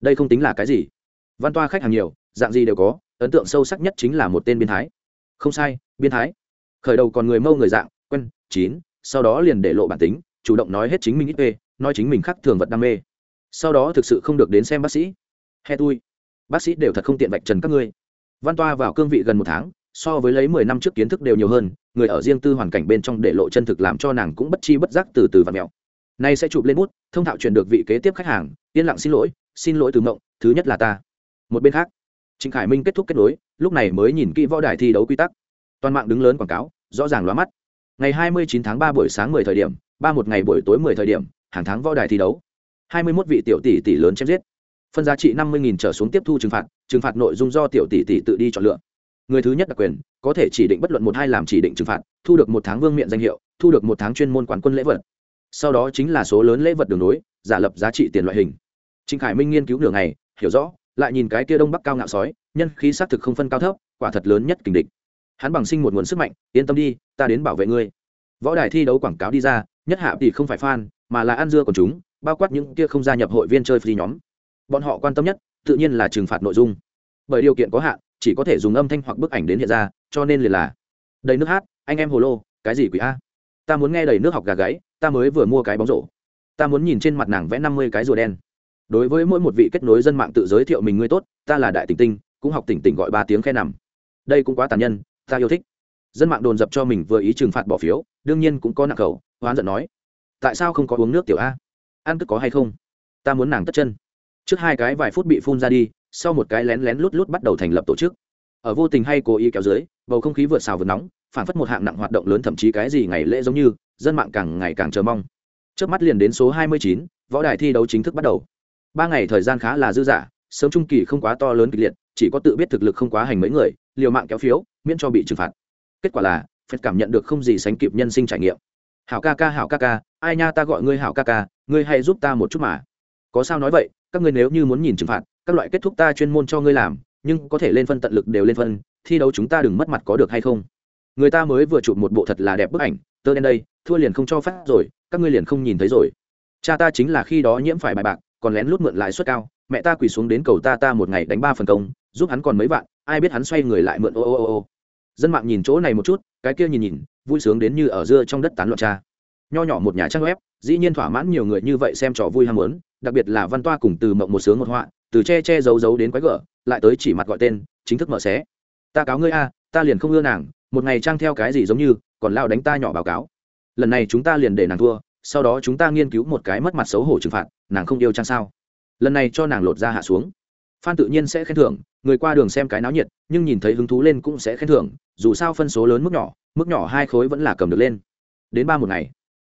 Đây không tính là cái gì. Văn toa khách hàng nhiều, dạng gì đều có, ấn tượng sâu sắc nhất chính là một tên biên thái. Không sai biên thái. Khởi đầu còn người mâu người dạng, quen, chín, sau đó liền để lộ bản tính, chủ động nói hết chính mình ít phê nói chính mình khác thường vật đam mê. Sau đó thực sự không được đến xem bác sĩ he tui. Bác sĩ đều thật không tiện vạch trần các ngươi. Văn toa vào cương vị gần một tháng, so với lấy mười năm trước kiến thức đều nhiều hơn, người ở riêng tư hoàn cảnh bên trong để lộ chân thực làm cho nàng cũng bất chi bất giác từ từ và mẹo. Nay sẽ chụp lên bút, thông thạo chuyển được vị kế tiếp khách hàng, yên lặng xin lỗi xin lỗi từ mộng, thứ nhất là ta. Một bên khác, trịnh khải minh kết thúc kết nối, lúc này mới nhìn kỹ võ đài thi đấu quy tắc. Toàn mạng đứng lớn quảng cáo, rõ ràng lóa mắt. Ngày 29 tháng 3 buổi sáng 10 thời điểm, ba một ngày buổi tối 10 thời điểm, hàng tháng võ đài thi đấu. 21 vị tiểu tỷ tỷ lớn chém giết phân giá trị 50.000 trở xuống tiếp thu trừng phạt trừng phạt nội dung do tiểu tỷ tỷ tự đi chọn lựa. Người thứ nhất đặc quyền, có thể chỉ định bất luận một hai làm chỉ định trừng phạt, thu được một tháng vương miện danh hiệu, thu được một tháng chuyên môn quán quân lễ vật. Sau đó chính là số lớn lễ vật đường nối, giả lập giá trị tiền loại hình. Trịnh khải minh nghiên cứu nửa ngày, hiểu rõ, lại nhìn cái kia đông bắc cao ngạo sói, nhân khí xác thực không phân cao thấp, quả thật lớn nhất kình địch. Hắn bằng sinh một nguồn sức mạnh, yên tâm đi, ta đến bảo vệ ngươi. Võ đài thi đấu quảng cáo đi ra, nhất hạ thì không phải fan, mà là ăn dưa của chúng, bao quát những kia không gia nhập hội viên chơi free nhóm bọn họ quan tâm nhất tự nhiên là trừng phạt nội dung. Bởi điều kiện có hạn, chỉ có thể dùng âm thanh hoặc bức ảnh đến hiện ra, cho nên liền là, đầy nước hát, anh em hồ lô, cái gì quỷ a? Ta muốn nghe đầy nước học gà gáy, ta mới vừa mua cái bóng rổ. Ta muốn nhìn trên mặt nàng vẽ năm mươi cái rùa đen. Đối với mỗi một vị kết nối dân mạng tự giới thiệu mình ngươi tốt, ta là đại tỉnh tinh, cũng học tỉnh tỉnh gọi ba tiếng khe nằm. Đây cũng quá tàn nhân, ta yêu thích. Dân mạng đồn dập cho mình vừa ý trừng phạt bỏ phiếu, đương nhiên cũng có nặng khẩu, hoán giận nói. Tại sao không có uống nước tiểu a? Ăn tức có hay không? Ta muốn nàng tất chân trước hai cái vài phút bị phun ra đi sau một cái lén lén lút lút bắt đầu thành lập tổ chức. Ở vô tình hay cố ý kéo dưới bầu không khí vượt xào vượt nóng phản phất một hạng nặng hoạt động lớn thậm chí cái gì ngày lễ giống như dân mạng càng ngày càng chờ mong. Trước mắt liền đến số 29, võ đài thi đấu chính thức bắt đầu. Ba ngày thời gian khá là dư dả sớm trung kỳ không quá to lớn kịch liệt chỉ có tự biết thực lực không quá hành mấy người liều mạng kéo phiếu miễn cho bị trừng phạt. Kết quả là phật cảm nhận được không gì sánh kịp nhân sinh trải nghiệm. Hảo ca ca hảo ca ca ai nha ta gọi ngươi hảo ca ca ngươi hay giúp ta một chút mà. Có sao nói vậy? Các ngươi nếu như muốn nhìn trừng phạt, các loại kết thúc ta chuyên môn cho ngươi làm, nhưng có thể lên phân tận lực đều lên phân, thi đấu chúng ta đừng mất mặt có được hay không? Người ta mới vừa chụp một bộ thật là đẹp bức ảnh, tơ đen đây, thua liền không cho phát rồi, các ngươi liền không nhìn thấy rồi. Cha ta chính là khi đó nhiễm phải bài bạc, còn lén lút mượn lãi suất cao, mẹ ta quỳ xuống đến cầu ta ta một ngày đánh ba phần công, giúp hắn còn mấy vạn, ai biết hắn xoay người lại mượn ô ô ô ô. Dân mạng nhìn chỗ này một chút, cái kia nhìn nhìn, vui sướng đến như ở dưa trong đất tán loạn cha. Nho nhỏ một nhà trang web, dĩ nhiên thỏa mãn nhiều người như vậy xem trò vui ham muốn đặc biệt là văn toa cùng từ mộng một sướng một họa, từ che che giấu giấu đến quái gở, lại tới chỉ mặt gọi tên, chính thức mở xé. Ta cáo ngươi a, ta liền không ưa nàng, một ngày trang theo cái gì giống như, còn lao đánh ta nhỏ báo cáo. Lần này chúng ta liền để nàng thua, sau đó chúng ta nghiên cứu một cái mất mặt xấu hổ trừng phạt, nàng không yêu trang sao? Lần này cho nàng lột ra hạ xuống. Phan tự nhiên sẽ khen thưởng, người qua đường xem cái náo nhiệt, nhưng nhìn thấy hứng thú lên cũng sẽ khen thưởng, dù sao phân số lớn mức nhỏ mức nhỏ hai khối vẫn là cầm được lên. Đến ba một ngày,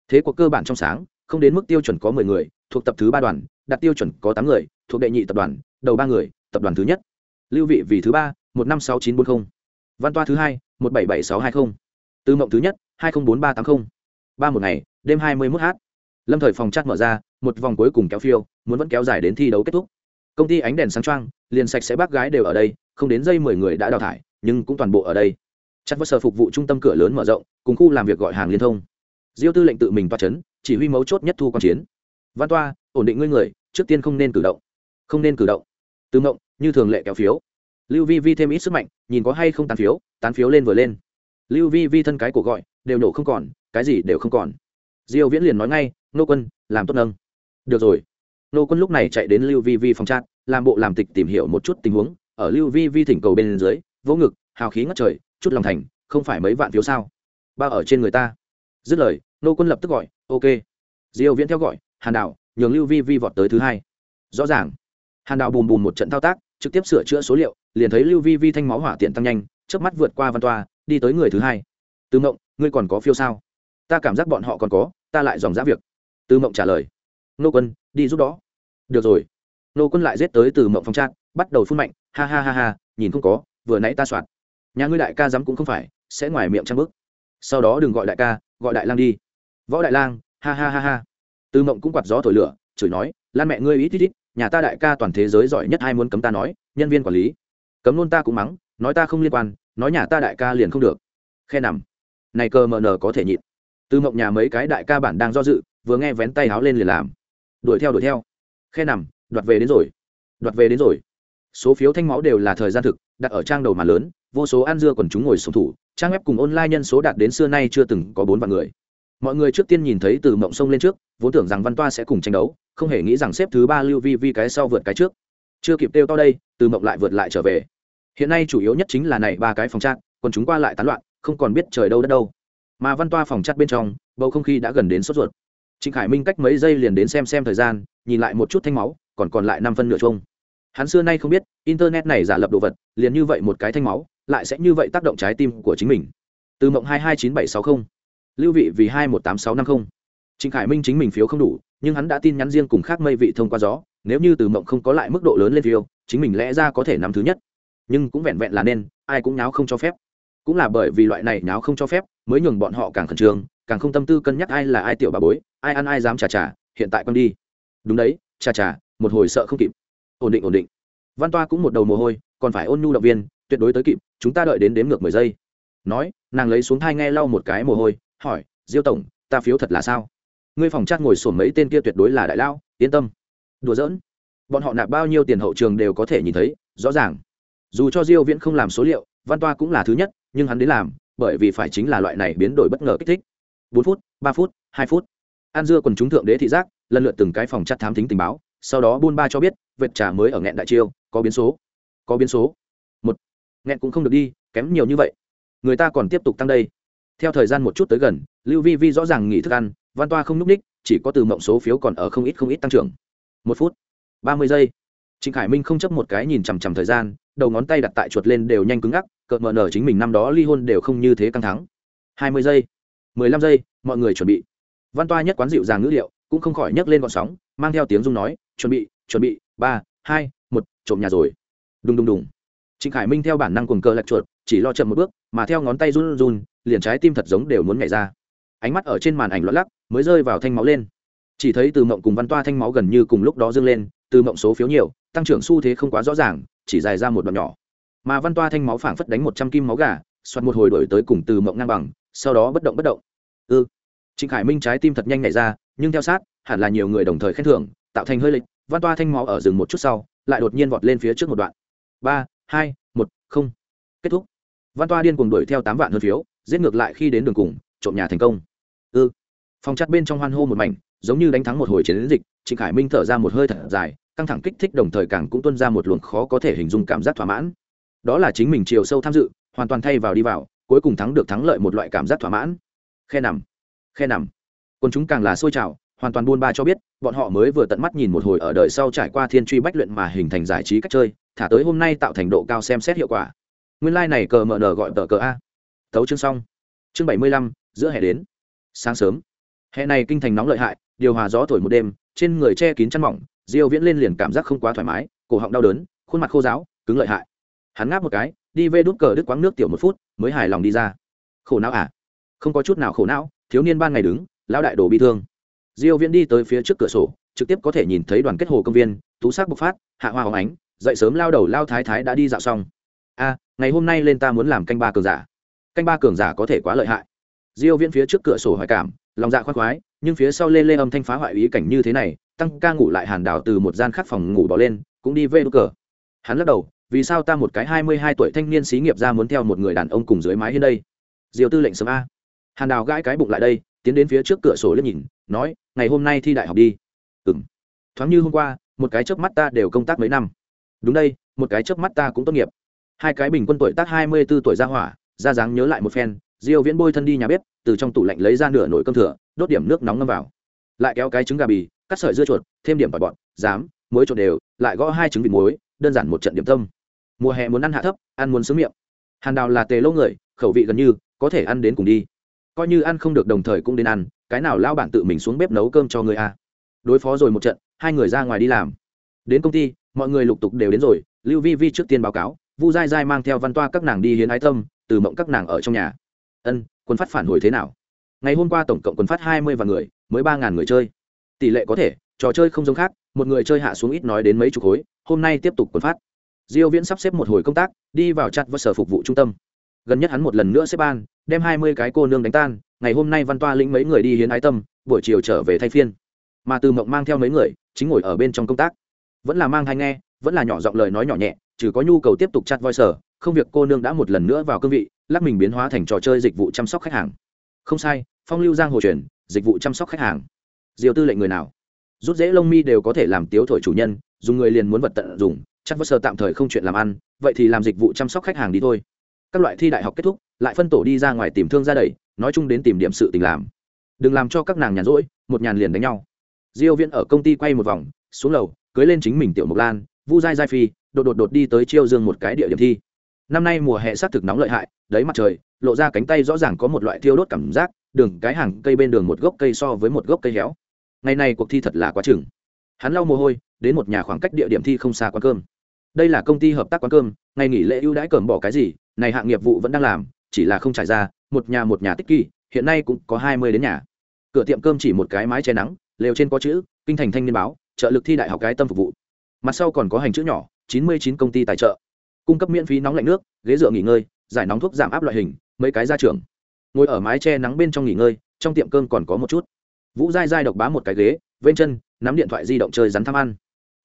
thế cuộc cơ bản trong sáng không đến mức tiêu chuẩn có mười người, thuộc tập thứ ba đoàn, đạt tiêu chuẩn có tám người, thuộc đệ nhị tập đoàn, đầu ba người, tập đoàn thứ nhất. Lưu vị vì thứ ba, một năm sáu chín bốn mươi văn toa thứ hai, một bảy bảy sáu hai mươi tư mộng thứ nhất, hai nghìn bốn ba tám mươi ba một ngày, đêm hai mươi mốt h lâm thời phòng chat mở ra, một vòng cuối cùng kéo phiêu, muốn vẫn kéo dài đến thi đấu kết thúc. Công ty ánh đèn sáng trăng liền sạch sẽ bác gái đều ở đây, không đến dây mười người đã đào thải, nhưng cũng toàn bộ ở đây. Chặt vất sở phục vụ trung tâm cửa lớn mở rộng, cùng khu làm việc gọi hàng liên thông. Diêu tư lệnh tự mình toa c h ấ n chỉ huy mấu chốt nhất thu quan chiến. Văn toa, ổn định ngươi người, trước tiên không nên cử động. Không nên cử động. Từ mộng, như thường lệ kéo phiếu. Lưu vi vi thêm ít sức mạnh, nhìn có hay không tán phiếu tán phiếu lên vừa lên. Lưu vi vi thân cái cổ gọi, đều nổ không còn, cái gì đều không còn. Diêu viễn liền nói ngay, nô quân, làm tốt nâng. Được rồi. Nô quân lúc này chạy đến lưu vi vi phòng trát làm bộ làm tịch tìm hiểu một chút tình huống, ở lưu vi vi thỉnh cầu bên dưới, vỗ ngực, hào khí ngất trời, chút lòng thành, không phải mấy vạn phiếu sao? Bao ở trên người ta. Dứt lời nô quân lập tức gọi, ok. Diêu viễn theo gọi, hàn đạo nhường lưu vi vi vọt tới thứ hai. Rõ ràng, hàn đạo bùm bùm một trận thao tác, trực tiếp sửa chữa số liệu, liền thấy lưu vi vi thanh máu hỏa tiện tăng nhanh trước mắt vượt qua văn toa, đi tới người thứ hai. Từ mộng, ngươi còn có phiêu sao? Ta cảm giác bọn họ còn có, ta lại dòng giã việc. Từ mộng trả lời, nô quân, đi giúp đó. Được rồi. Nô quân lại giết tới từ mộng phong trang bắt đầu phun mạnh, ha ha ha ha, nhìn không có, vừa nãy ta soạt. Nhà ngươi đại ca dám cũng không phải, sẽ ngoài miệng trăng bức. Sau đó đừng gọi đại ca, gọi đại lang đi võ đại lang, ha ha ha ha. Tư mộng cũng quạt gió thổi lửa, chửi nói, lan mẹ ngươi ít ít ít, nhà ta đại ca toàn thế giới giỏi nhất ai muốn cấm ta nói, nhân viên quản lý. Cấm luôn ta cũng mắng, nói ta không liên quan, nói nhà ta đại ca liền không được. Khe nằm. Này cơ mờ nờ có thể nhịn. Tư mộng nhà mấy cái đại ca bản đang do dự, vừa nghe vén tay háo lên liền làm. Đuổi theo đuổi theo. Khe nằm, đoạt về đến rồi. Đoạt về đến rồi. Số phiếu thanh máu đều là thời gian thực, đặt ở trang đầu mà lớn, vô số ăn dưa còn chúng ngồi sông thủ, trang web cùng online nhân số đạt đến xưa nay chưa từng có bốn vạn người mọi người trước tiên nhìn thấy từ mộng sông lên trước, vốn tưởng rằng văn toa sẽ cùng tranh đấu, không hề nghĩ rằng xếp thứ ba lưu vi vi cái sau vượt cái trước. Chưa kịp kêu to đây, từ mộng lại vượt lại trở về. Hiện nay chủ yếu nhất chính là này ba cái phòng trang còn chúng qua lại tán loạn, không còn biết trời đâu đất đâu. Mà văn toa phòng chặt bên trong, bầu không khí đã gần đến sốt ruột. Trịnh khải minh cách mấy giây liền đến xem xem thời gian, nhìn lại một chút thanh máu, còn còn lại năm phân nửa chung hắn xưa nay không biết, internet này giả lập đồ vật, liền như vậy một cái thanh máu, lại sẽ như vậy tác động trái tim của chính mình. Từ mộng hai hai chín bảy sáu mươi lưu vị vì hai một tám sáu năm không. trịnh khải minh chính mình phiếu không đủ, nhưng hắn đã tin nhắn riêng cùng khác mây vị thông qua gió, nếu như từ mộng không có lại mức độ lớn lên phiếu chính mình lẽ ra có thể nắm thứ nhất. Nhưng cũng vẹn vẹn là nên, ai cũng nháo không cho phép. Cũng là bởi vì loại này nháo không cho phép, mới nhường bọn họ càng khẩn trương, càng không tâm tư cân nhắc ai là ai tiểu bà bối, ai ăn ai dám chà chà, hiện tại con đi. Đúng đấy, chà chà, một hồi sợ không kịp. Ổn định ổn định. Văn toa cũng một đầu mồ hôi, còn phải ôn nhu động viên, tuyệt đối tới kịp, chúng ta đợi đến đếm ngược mười giây. Nói, nàng lấy xuống thai nghe lau một cái mồ hôi hỏi, diêu tổng, ta phiếu thật là sao? Ngươi phòng chat ngồi sổm mấy tên kia tuyệt đối là đại lao, yên tâm. Đùa giỡn. Bọn họ nạp bao nhiêu tiền hậu trường đều có thể nhìn thấy, rõ ràng. Dù cho diêu viễn không làm số liệu, văn toa cũng là thứ nhất, nhưng hắn đến làm, bởi vì phải chính là loại này biến đổi bất ngờ kích thích. Bốn phút, ba phút, hai phút. An dưa quần chúng thượng đế thị giác, lần lượt từng cái phòng chặt thám thính tình báo, sau đó buôn ba cho biết, vệt trà mới ở nghẹn đại chiêu, có biến số. Có biến số. Một. Nghẹn cũng không được đi, kém nhiều như vậy. Người ta còn tiếp tục tăng đây theo thời gian một chút tới gần, lưu vi vi rõ ràng nghỉ thức ăn, văn toa không n ú c ních, chỉ có từ mộng số phiếu còn ở không ít không ít tăng trưởng. Một phút, ba mươi giây. Trịnh khải minh không chấp một cái nhìn chằm chằm thời gian, đầu ngón tay đặt tại chuột lên đều nhanh cứng ngắc, cợt mờ nở chính mình năm đó ly hôn đều không như thế căng thắng hai mươi giây, mười lăm giây, mọi người chuẩn bị. Văn toa nhất quán dịu dàng ngữ liệu, cũng không khỏi nhấc lên gọn sóng, mang theo tiếng dung nói, chuẩn bị chuẩn bị, ba, hai, một, trộm nhà rồi. Đùng đùng đùng. Trịnh khải minh theo bản năng cuồng cờ lạch chuột, chỉ lo chậm một bước mà theo ngón tay run run, liền trái tim thật giống đều muốn nhảy ra. Ánh mắt ở trên màn ảnh lót lắc, mới rơi vào thanh máu lên. Chỉ thấy từ mộng cùng văn toa thanh máu gần như cùng lúc đó dâng lên, từ mộng số phiếu nhiều, tăng trưởng xu thế không quá rõ ràng, chỉ dài ra một đoạn nhỏ. Mà văn toa thanh máu phảng phất đánh một trăm kim máu gà xoát một hồi đổi tới cùng từ mộng ngang bằng, sau đó bất động bất động. Ư ừ. trịnh khải minh trái tim thật nhanh nhảy ra, nhưng theo sát, hẳn là nhiều người đồng thời khen thưởng, tạo thành hơi lịch, văn toa thanh máu ở rừng một chút sau, lại đột nhiên vọt lên phía trước một đoạn. Ba, hai, một, không. Kết thúc văn toa điên cuồng đuổi theo tám vạn hơn phiếu, giết ngược lại khi đến đường cùng, trộm nhà thành công. Ư. Ừ. phòng chặt bên trong hoan hô một mảnh, giống như đánh thắng một hồi chiến dịch, trịnh khải minh thở ra một hơi thở dài, căng thẳng kích thích đồng thời càng cũng tuân ra một luồng khó có thể hình dung cảm giác thỏa mãn. Đó là chính mình chiều sâu tham dự, hoàn toàn thay vào đi vào, cuối cùng thắng được thắng lợi một loại cảm giác thỏa mãn. Khe nằm khe nằm. Còn chúng càng là sôi trào, hoàn toàn buôn ba cho biết, bọn họ mới vừa tận mắt nhìn một hồi ở đời sau trải qua thiên truy bách luyện mà hình thành giải trí cách chơi, thả tới hôm nay tạo thành độ cao xem xét hiệu quả nguyên lai、like、này cờ mờ nờ gọi tờ cờ a. Tấu chương xong. Chương bảy mươi lăm, giữa hè đến. Sáng sớm. Hè này kinh thành nóng lợi hại, điều hòa gió thổi một đêm, trên người che kín chăn mỏng, diêu viễn lên liền cảm giác không quá thoải mái, cổ họng đau đớn, khuôn mặt khô ráo, cứng lợi hại. Hắn ngáp một cái, đi về đút cờ đứt quáng nước tiểu một phút, mới hài lòng đi ra. Khổ não à? Không có chút nào khổ não, thiếu niên ban ngày đứng, lão đại đồ bị thương. Diêu viễn đi tới phía trước cửa sổ, trực tiếp có thể nhìn thấy đoàn kết hồ công viên, tú sắc bộc phát, hạ hoa hồng ánh, dậy sớm lao đầu lao thái thái đã đi dạo xong ngày hôm nay lên ta muốn làm canh ba cường giả. Canh ba cường giả có thể quá lợi hại. Diêu viễn phía trước cửa sổ hoài cảm, lòng dạ khoan khoái, nhưng phía sau lê lê âm thanh phá hoại ý cảnh như thế này, tăng ca ngủ lại hàn đảo từ một gian khác phòng ngủ bỏ lên, cũng đi về đốt cờ. Hắn lắc đầu, vì sao ta một cái hai mươi hai tuổi thanh niên xí nghiệp ra muốn theo một người đàn ông cùng dưới mái hiên đây? Diêu tư lệnh sớm a. Hàn đào gãi cái bụng lại đây, tiến đến phía trước cửa sổ liếc nhìn, nói, ngày hôm nay thi đại học đi. Ừm. thoáng như hôm qua, một cái chớp mắt ta đều công tác mấy năm. Đúng đây, một cái chớp mắt ta cũng tốt nghiệp hai cái bình quân tuổi tác hai mươi b ố tuổi ra hỏa, ra dáng nhớ lại một phen, diêu viễn bôi thân đi nhà bếp, từ trong tủ lạnh lấy ra nửa nồi cơm thừa, đốt điểm nước nóng ngâm vào. Lại kéo cái trứng gà bì, cắt sợi dưa chuột, thêm điểm tỏi bọn dám muối trộn đều, lại gõ hai trứng vịt muối, đơn giản một trận điểm tâm. Mùa hè muốn ăn hạ thấp, ăn muốn sướng miệng. Hàn đào là tề lâu người, khẩu vị gần như, có thể ăn đến cùng đi. Coi như ăn không được đồng thời cũng đến ăn, cái nào lao bản tự mình xuống bếp nấu cơm cho người a. Đối phó rồi một trận, hai người ra ngoài đi làm. Đến công ty, mọi người lục tục đều đến rồi, lưu vi vi trước tiên báo cáo vu dai dai mang theo văn toa các nàng đi hiến ái tâm, từ mộng các nàng ở trong nhà. Ân, quân phát phản hồi thế nào? Ngày hôm qua tổng cộng quân phát hai mươi vạn người, mới ba ngàn người chơi. Tỷ lệ có thể, trò chơi không giống khác, một người chơi hạ xuống ít nói đến mấy chục khối, hôm nay tiếp tục quân phát. Diêu viễn sắp xếp một hồi công tác, đi vào chặt và sở phục vụ trung tâm. Gần nhất hắn một lần nữa xếp ban, đem hai mươi cái cô nương đánh tan, ngày hôm nay văn toa lĩnh mấy người đi hiến ái tâm, buổi chiều trở về thay phiên. Mà từ mộng mang theo mấy người, chính ngồi ở bên trong công tác. Vẫn là mang hay nghe, vẫn là nhỏ giọng lời nói nhỏ nhẹ trừ có nhu cầu tiếp tục chặt voi sở không việc cô nương đã một lần nữa vào cương vị, lắc mình biến hóa thành trò chơi dịch vụ chăm sóc khách hàng. Không sai, phong lưu giang hồ truyền, dịch vụ chăm sóc khách hàng. Diều tư lệnh người nào? Rút dễ lông mi đều có thể làm tiếu thổi chủ nhân, dùng người liền muốn vật tận dụng chắc vơ sơ tạm thời không chuyện làm ăn, vậy thì làm dịch vụ chăm sóc khách hàng đi thôi. Các loại thi đại học kết thúc, lại phân tổ đi ra ngoài tìm thương ra đầy nói chung đến tìm điểm sự tình làm. Đừng làm cho các nàng nhàn rỗi, một nhàn liền đánh nhau. Diêu viễn ở công ty quay một vòng, xuống lầu, cưới lên chính mình tiểu mộc lan vu dai dai phi, đột đột đột đi tới chiêu dương một cái địa điểm thi. Năm nay mùa hè sát thực nóng lợi hại đấy mặt trời, lộ ra cánh tay rõ ràng có một loại thiêu đốt cảm giác, đường, cái hàng cây bên đường một gốc cây so với một gốc cây héo. Ngày này cuộc thi thật là quá chừng. Hắn lau mồ hôi, đến một nhà khoảng cách địa điểm thi không xa quán cơm. Đây là công ty hợp tác quán cơm, ngày nghỉ lễ ưu đãi cờm bỏ cái gì, này hạng nghiệp vụ vẫn đang làm, chỉ là không trải ra, một nhà một nhà tích kỳ, hiện nay cũng có hai mươi đến nhà. Cửa tiệm cơm chỉ một cái mái che nắng, lều trên có chữ, kinh thành thanh niên báo, trợ lực thi đại học cái tâm phục vụ mặt sau còn có hành chữ nhỏ, chín mươi chín công ty tài trợ. Cung cấp miễn phí nóng lạnh nước, ghế dựa nghỉ ngơi, giải nóng thuốc giảm áp loại hình, mấy cái ra trường ngồi ở mái che nắng bên trong nghỉ ngơi, trong tiệm cơm còn có một chút. Vũ dai dai độc bá một cái ghế, bên chân, nắm điện thoại di động chơi rắn thăm ăn.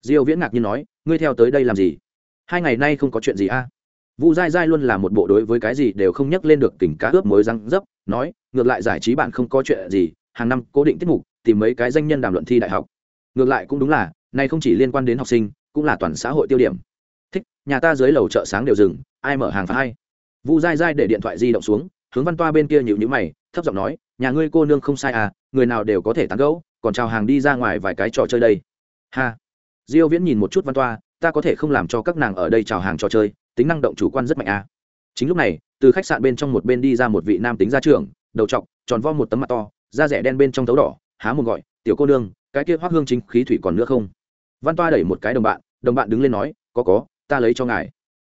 Diêu viễn ngạc nhiên nói, ngươi theo tới đây làm gì? Hai ngày nay không có chuyện gì a à? Vũ dai dai luôn là một bộ đối với cái gì đều không nhắc lên được tỉnh cá ướp mới răng dấp, nói, ngược lại giải trí bạn không có chuyện gì, hàng năm cố định tiết mục, tìm mấy cái danh nhân đàm luận thi đại học. Ngược lại cũng đúng là này không chỉ liên quan đến học sinh, cũng là toàn xã hội tiêu điểm. Thích, nhà ta dưới lầu chợ sáng đều dừng, ai mở hàng phá hay? Vu dai dai để điện thoại di động xuống, hướng văn toa bên kia nhịu nhữ mày, thấp giọng nói, nhà ngươi cô nương không sai à người nào đều có thể tán gẫu, còn chào hàng đi ra ngoài vài cái trò chơi đây. Ha. Diêu viễn nhìn một chút văn toa, ta có thể không làm cho các nàng ở đây chào hàng trò chơi, tính năng động chủ quan rất mạnh à. chính lúc này, từ khách sạn bên trong một bên đi ra một vị nam tính gia trưởng, đầu trọc, tròn vo một tấm mặt to, da rẻ đen bên trong thấu đỏ, há một gọi, tiểu cô nương, cái kia hoác hương chính khí thủy còn nữa không? Văn toa đẩy một cái đồng bạn đồng bạn đứng lên nói, có có, ta lấy cho ngài.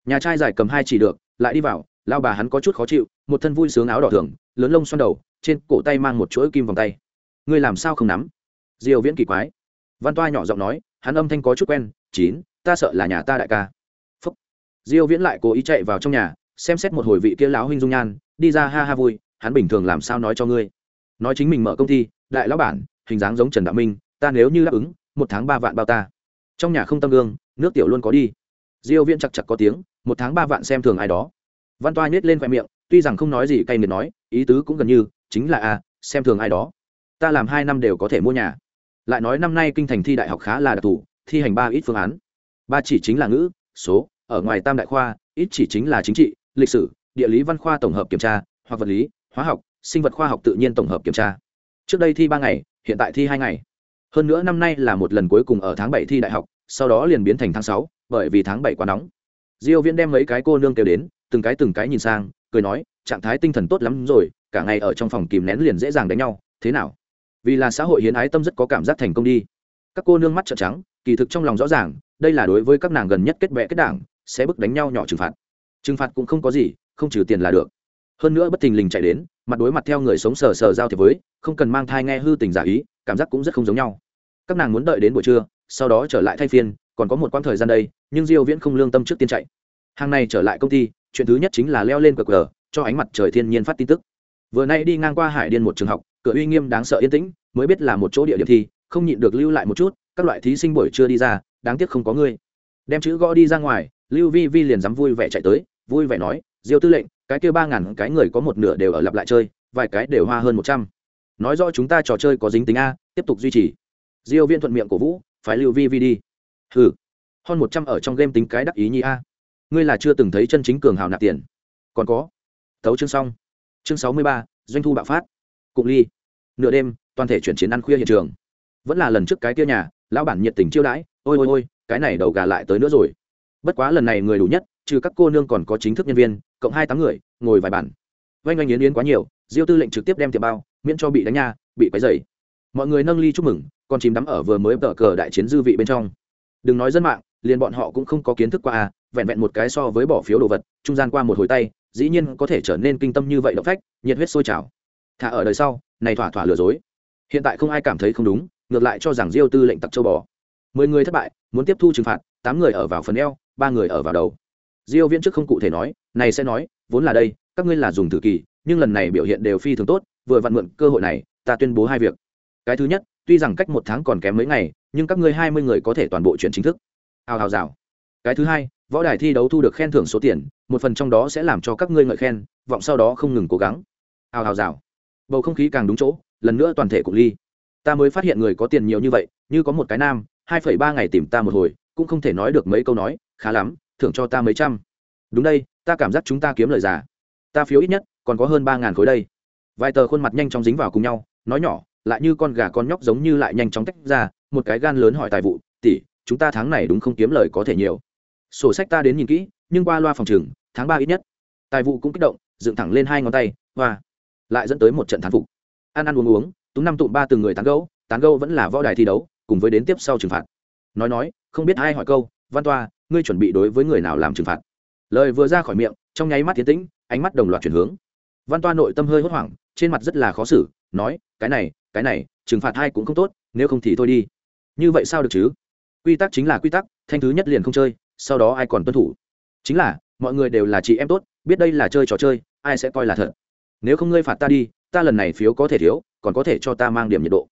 Nhà trai giải cầm hai chỉ được, lại đi vào lao bà hắn có chút khó chịu, một thân vui sướng áo đỏ thường, lớn lông xoăn đầu, trên cổ tay mang một chuỗi kim vòng tay. Ngươi làm sao không nắm? Diều viễn kỳ quái. Văn toa nhỏ giọng nói, hắn âm thanh có chút quen, chín, ta sợ là nhà ta đại ca. Phúc. Diêu viễn lại cố ý chạy vào trong nhà, xem xét một hồi vị kia lão huynh dung nhan, đi ra ha ha vui, hắn bình thường làm sao nói cho ngươi? Nói chính mình mở công ty, đại lão bản, hình dáng giống trần đạo minh, ta nếu như đáp ứng, một tháng ba vạn bao ta trong nhà không tâm gương nước tiểu luôn có đi. Diêu viễn chặt chặt có tiếng một tháng ba vạn xem thường ai đó. Văn toa nhếch lên khoe miệng tuy rằng không nói gì cay nghiệt nói ý tứ cũng gần như chính là a à, xem thường ai đó. Ta làm hai năm đều có thể mua nhà. Lại nói năm nay kinh thành thi đại học khá là đặc thù thi hành ba ít phương án. Ba chỉ chính là ngữ số ở ngoài tam đại khoa ít chỉ chính là chính trị lịch sử địa lý văn khoa tổng hợp kiểm tra hoặc vật lý hóa học sinh vật khoa học tự nhiên tổng hợp kiểm tra. Trước đây thi ba ngày hiện tại thi hai ngày hơn nữa năm nay là một lần cuối cùng ở tháng bảy thi đại học, sau đó liền biến thành tháng sáu, bởi vì tháng bảy quá nóng. Diêu viễn đem mấy cái cô nương kêu đến, từng cái từng cái nhìn sang, cười nói, trạng thái tinh thần tốt lắm rồi, cả ngày ở trong phòng kìm nén liền dễ dàng đánh nhau, thế nào? Vì là xã hội hiến ái tâm rất có cảm giác thành công đi. Các cô nương mắt trợn trắng, kỳ thực trong lòng rõ ràng, đây là đối với các nàng gần nhất kết bè kết đảng, sẽ bức đánh nhau nhỏ trừng phạt. Trừng phạt cũng không có gì, không trừ tiền là được. Hơn nữa bất thình lình chạy đến, mặt đối mặt theo người sống sờ sờ giao thiệp với, không cần mang thai nghe hư tình giả ý, cảm giác cũng rất không giống nhau các nàng muốn đợi đến buổi trưa, sau đó trở lại thay phiên, còn có một quãng thời gian đây, nhưng diêu viễn không lương tâm trước tiên chạy. Hàng này trở lại công ty, chuyện thứ nhất chính là leo lên cờ cờ cho ánh mặt trời thiên nhiên phát tin tức. Vừa nay đi ngang qua hải điên một trường học, cửa uy nghiêm đáng sợ yên tĩnh, mới biết là một chỗ địa điểm thi, không nhịn được lưu lại một chút, các loại thí sinh buổi trưa đi ra, đáng tiếc không có ngươi đem chữ gõ đi ra ngoài, lưu vi vi liền dám vui vẻ chạy tới, vui vẻ nói, diêu tư lệnh, cái kia ba ngàn cái người có một nửa đều ở lặp lại chơi, vài cái đều hoa hơn một trăm. Nói rõ chúng ta trò chơi có dính tính a, tiếp tục duy trì diêu viên thuận miệng cổ vũ phải lưu vi vi đi. Hừ. Hơn một trăm ở trong game tính cái đắc ý nhi a. Ngươi là chưa từng thấy chân chính cường hào nạp tiền. Còn có. Tấu chương xong. Chương sáu mươi ba, doanh thu bạo phát. Cụng ly. Nửa đêm, toàn thể chuyển chiến ăn khuya hiện trường. Vẫn là lần trước cái kia nhà, lão bản nhiệt tình chiêu đãi. Ôi ôi ôi, cái này đầu gà lại tới nữa rồi. Bất quá lần này người đủ nhất, trừ các cô nương còn có chính thức nhân viên, cộng hai tám người, ngồi vài bản oanh oanh yến yến quá nhiều, diêu tư lệnh trực tiếp đem tiền bao, miễn cho bị đánh nha, bị quấy dày mọi người nâng ly chúc mừng còn chìm đắm ở vừa mới tờ cờ đại chiến dư vị bên trong. Đừng nói dân mạng, liền bọn họ cũng không có kiến thức qua à vẹn vẹn một cái so với bỏ phiếu đồ vật, trung gian qua một hồi tay, dĩ nhiên có thể trở nên kinh tâm như vậy động phách, nhiệt huyết sôi trào. Thả ở đời sau, này thỏa thỏa lừa dối. Hiện tại không ai cảm thấy không đúng, ngược lại cho rằng diêu tư lệnh tặc châu bò. Mười người thất bại, muốn tiếp thu trừng phạt, tám người ở vào phần eo, ba người ở vào đầu. Diêu viễn trước không cụ thể nói, này sẽ nói, vốn là đây, các ngươi là dùng thử kỳ, nhưng lần này biểu hiện đều phi thường tốt, vừa vặn mượn cơ hội này, ta tuyên bố hai việc. Cái thứ nhất tuy rằng cách một tháng còn kém mấy ngày, nhưng các ngươi hai mươi người có thể toàn bộ chuyển chính thức. Hào hào rào. Cái thứ hai, võ đài thi đấu thu được khen thưởng số tiền, một phần trong đó sẽ làm cho các ngươi ngợi khen, vọng sau đó không ngừng cố gắng. Hào hào rào. Bầu không khí càng đúng chỗ, lần nữa toàn thể cục ly. Ta mới phát hiện người có tiền nhiều như vậy, như có một cái nam, hai phẩy ba ngày tìm ta một hồi, cũng không thể nói được mấy câu nói, khá lắm, thưởng cho ta mấy trăm. Đúng đây, ta cảm giác chúng ta kiếm lời giả ta phiếu ít nhất, còn có hơn ba ngàn khối đây. Vài tờ khuôn mặt nhanh chóng dính vào cùng nhau, nói nhỏ lại như con gà con nhóc giống như lại nhanh chóng tách ra, một cái gan lớn hỏi tài vụ, tỷ, chúng ta tháng này đúng không kiếm lời có thể nhiều? Sổ sách ta đến nhìn kỹ, nhưng qua loa phòng trừng tháng ba ít nhất. Tài vụ cũng kích động, dựng thẳng lên hai ngón tay và lại dẫn tới một trận thán phục. Ăn ăn uống uống tú năm tụm ba từng người tán gẫu tán gẫu vẫn là võ đài thi đấu, cùng với đến tiếp sau trừng phạt. Nói nói, không biết ai hỏi câu, văn toa, ngươi chuẩn bị đối với người nào làm trừng phạt? Lời vừa ra khỏi miệng, trong nháy mắt tiến tĩnh, ánh mắt đồng loạt chuyển hướng. Văn toa nội tâm hơi hốt hoảng, trên mặt rất là khó xử, nói, cái này cái này, trừng phạt hai cũng không tốt, nếu không thì thôi đi. Như vậy sao được chứ? Quy tắc chính là quy tắc, thanh thứ nhất liền không chơi, sau đó ai còn tuân thủ? Chính là, mọi người đều là chị em tốt, biết đây là chơi trò chơi, ai sẽ coi là thật? Nếu không ngươi phạt ta đi, ta lần này phiếu có thể thiếu, còn có thể cho ta mang điểm nhiệt độ.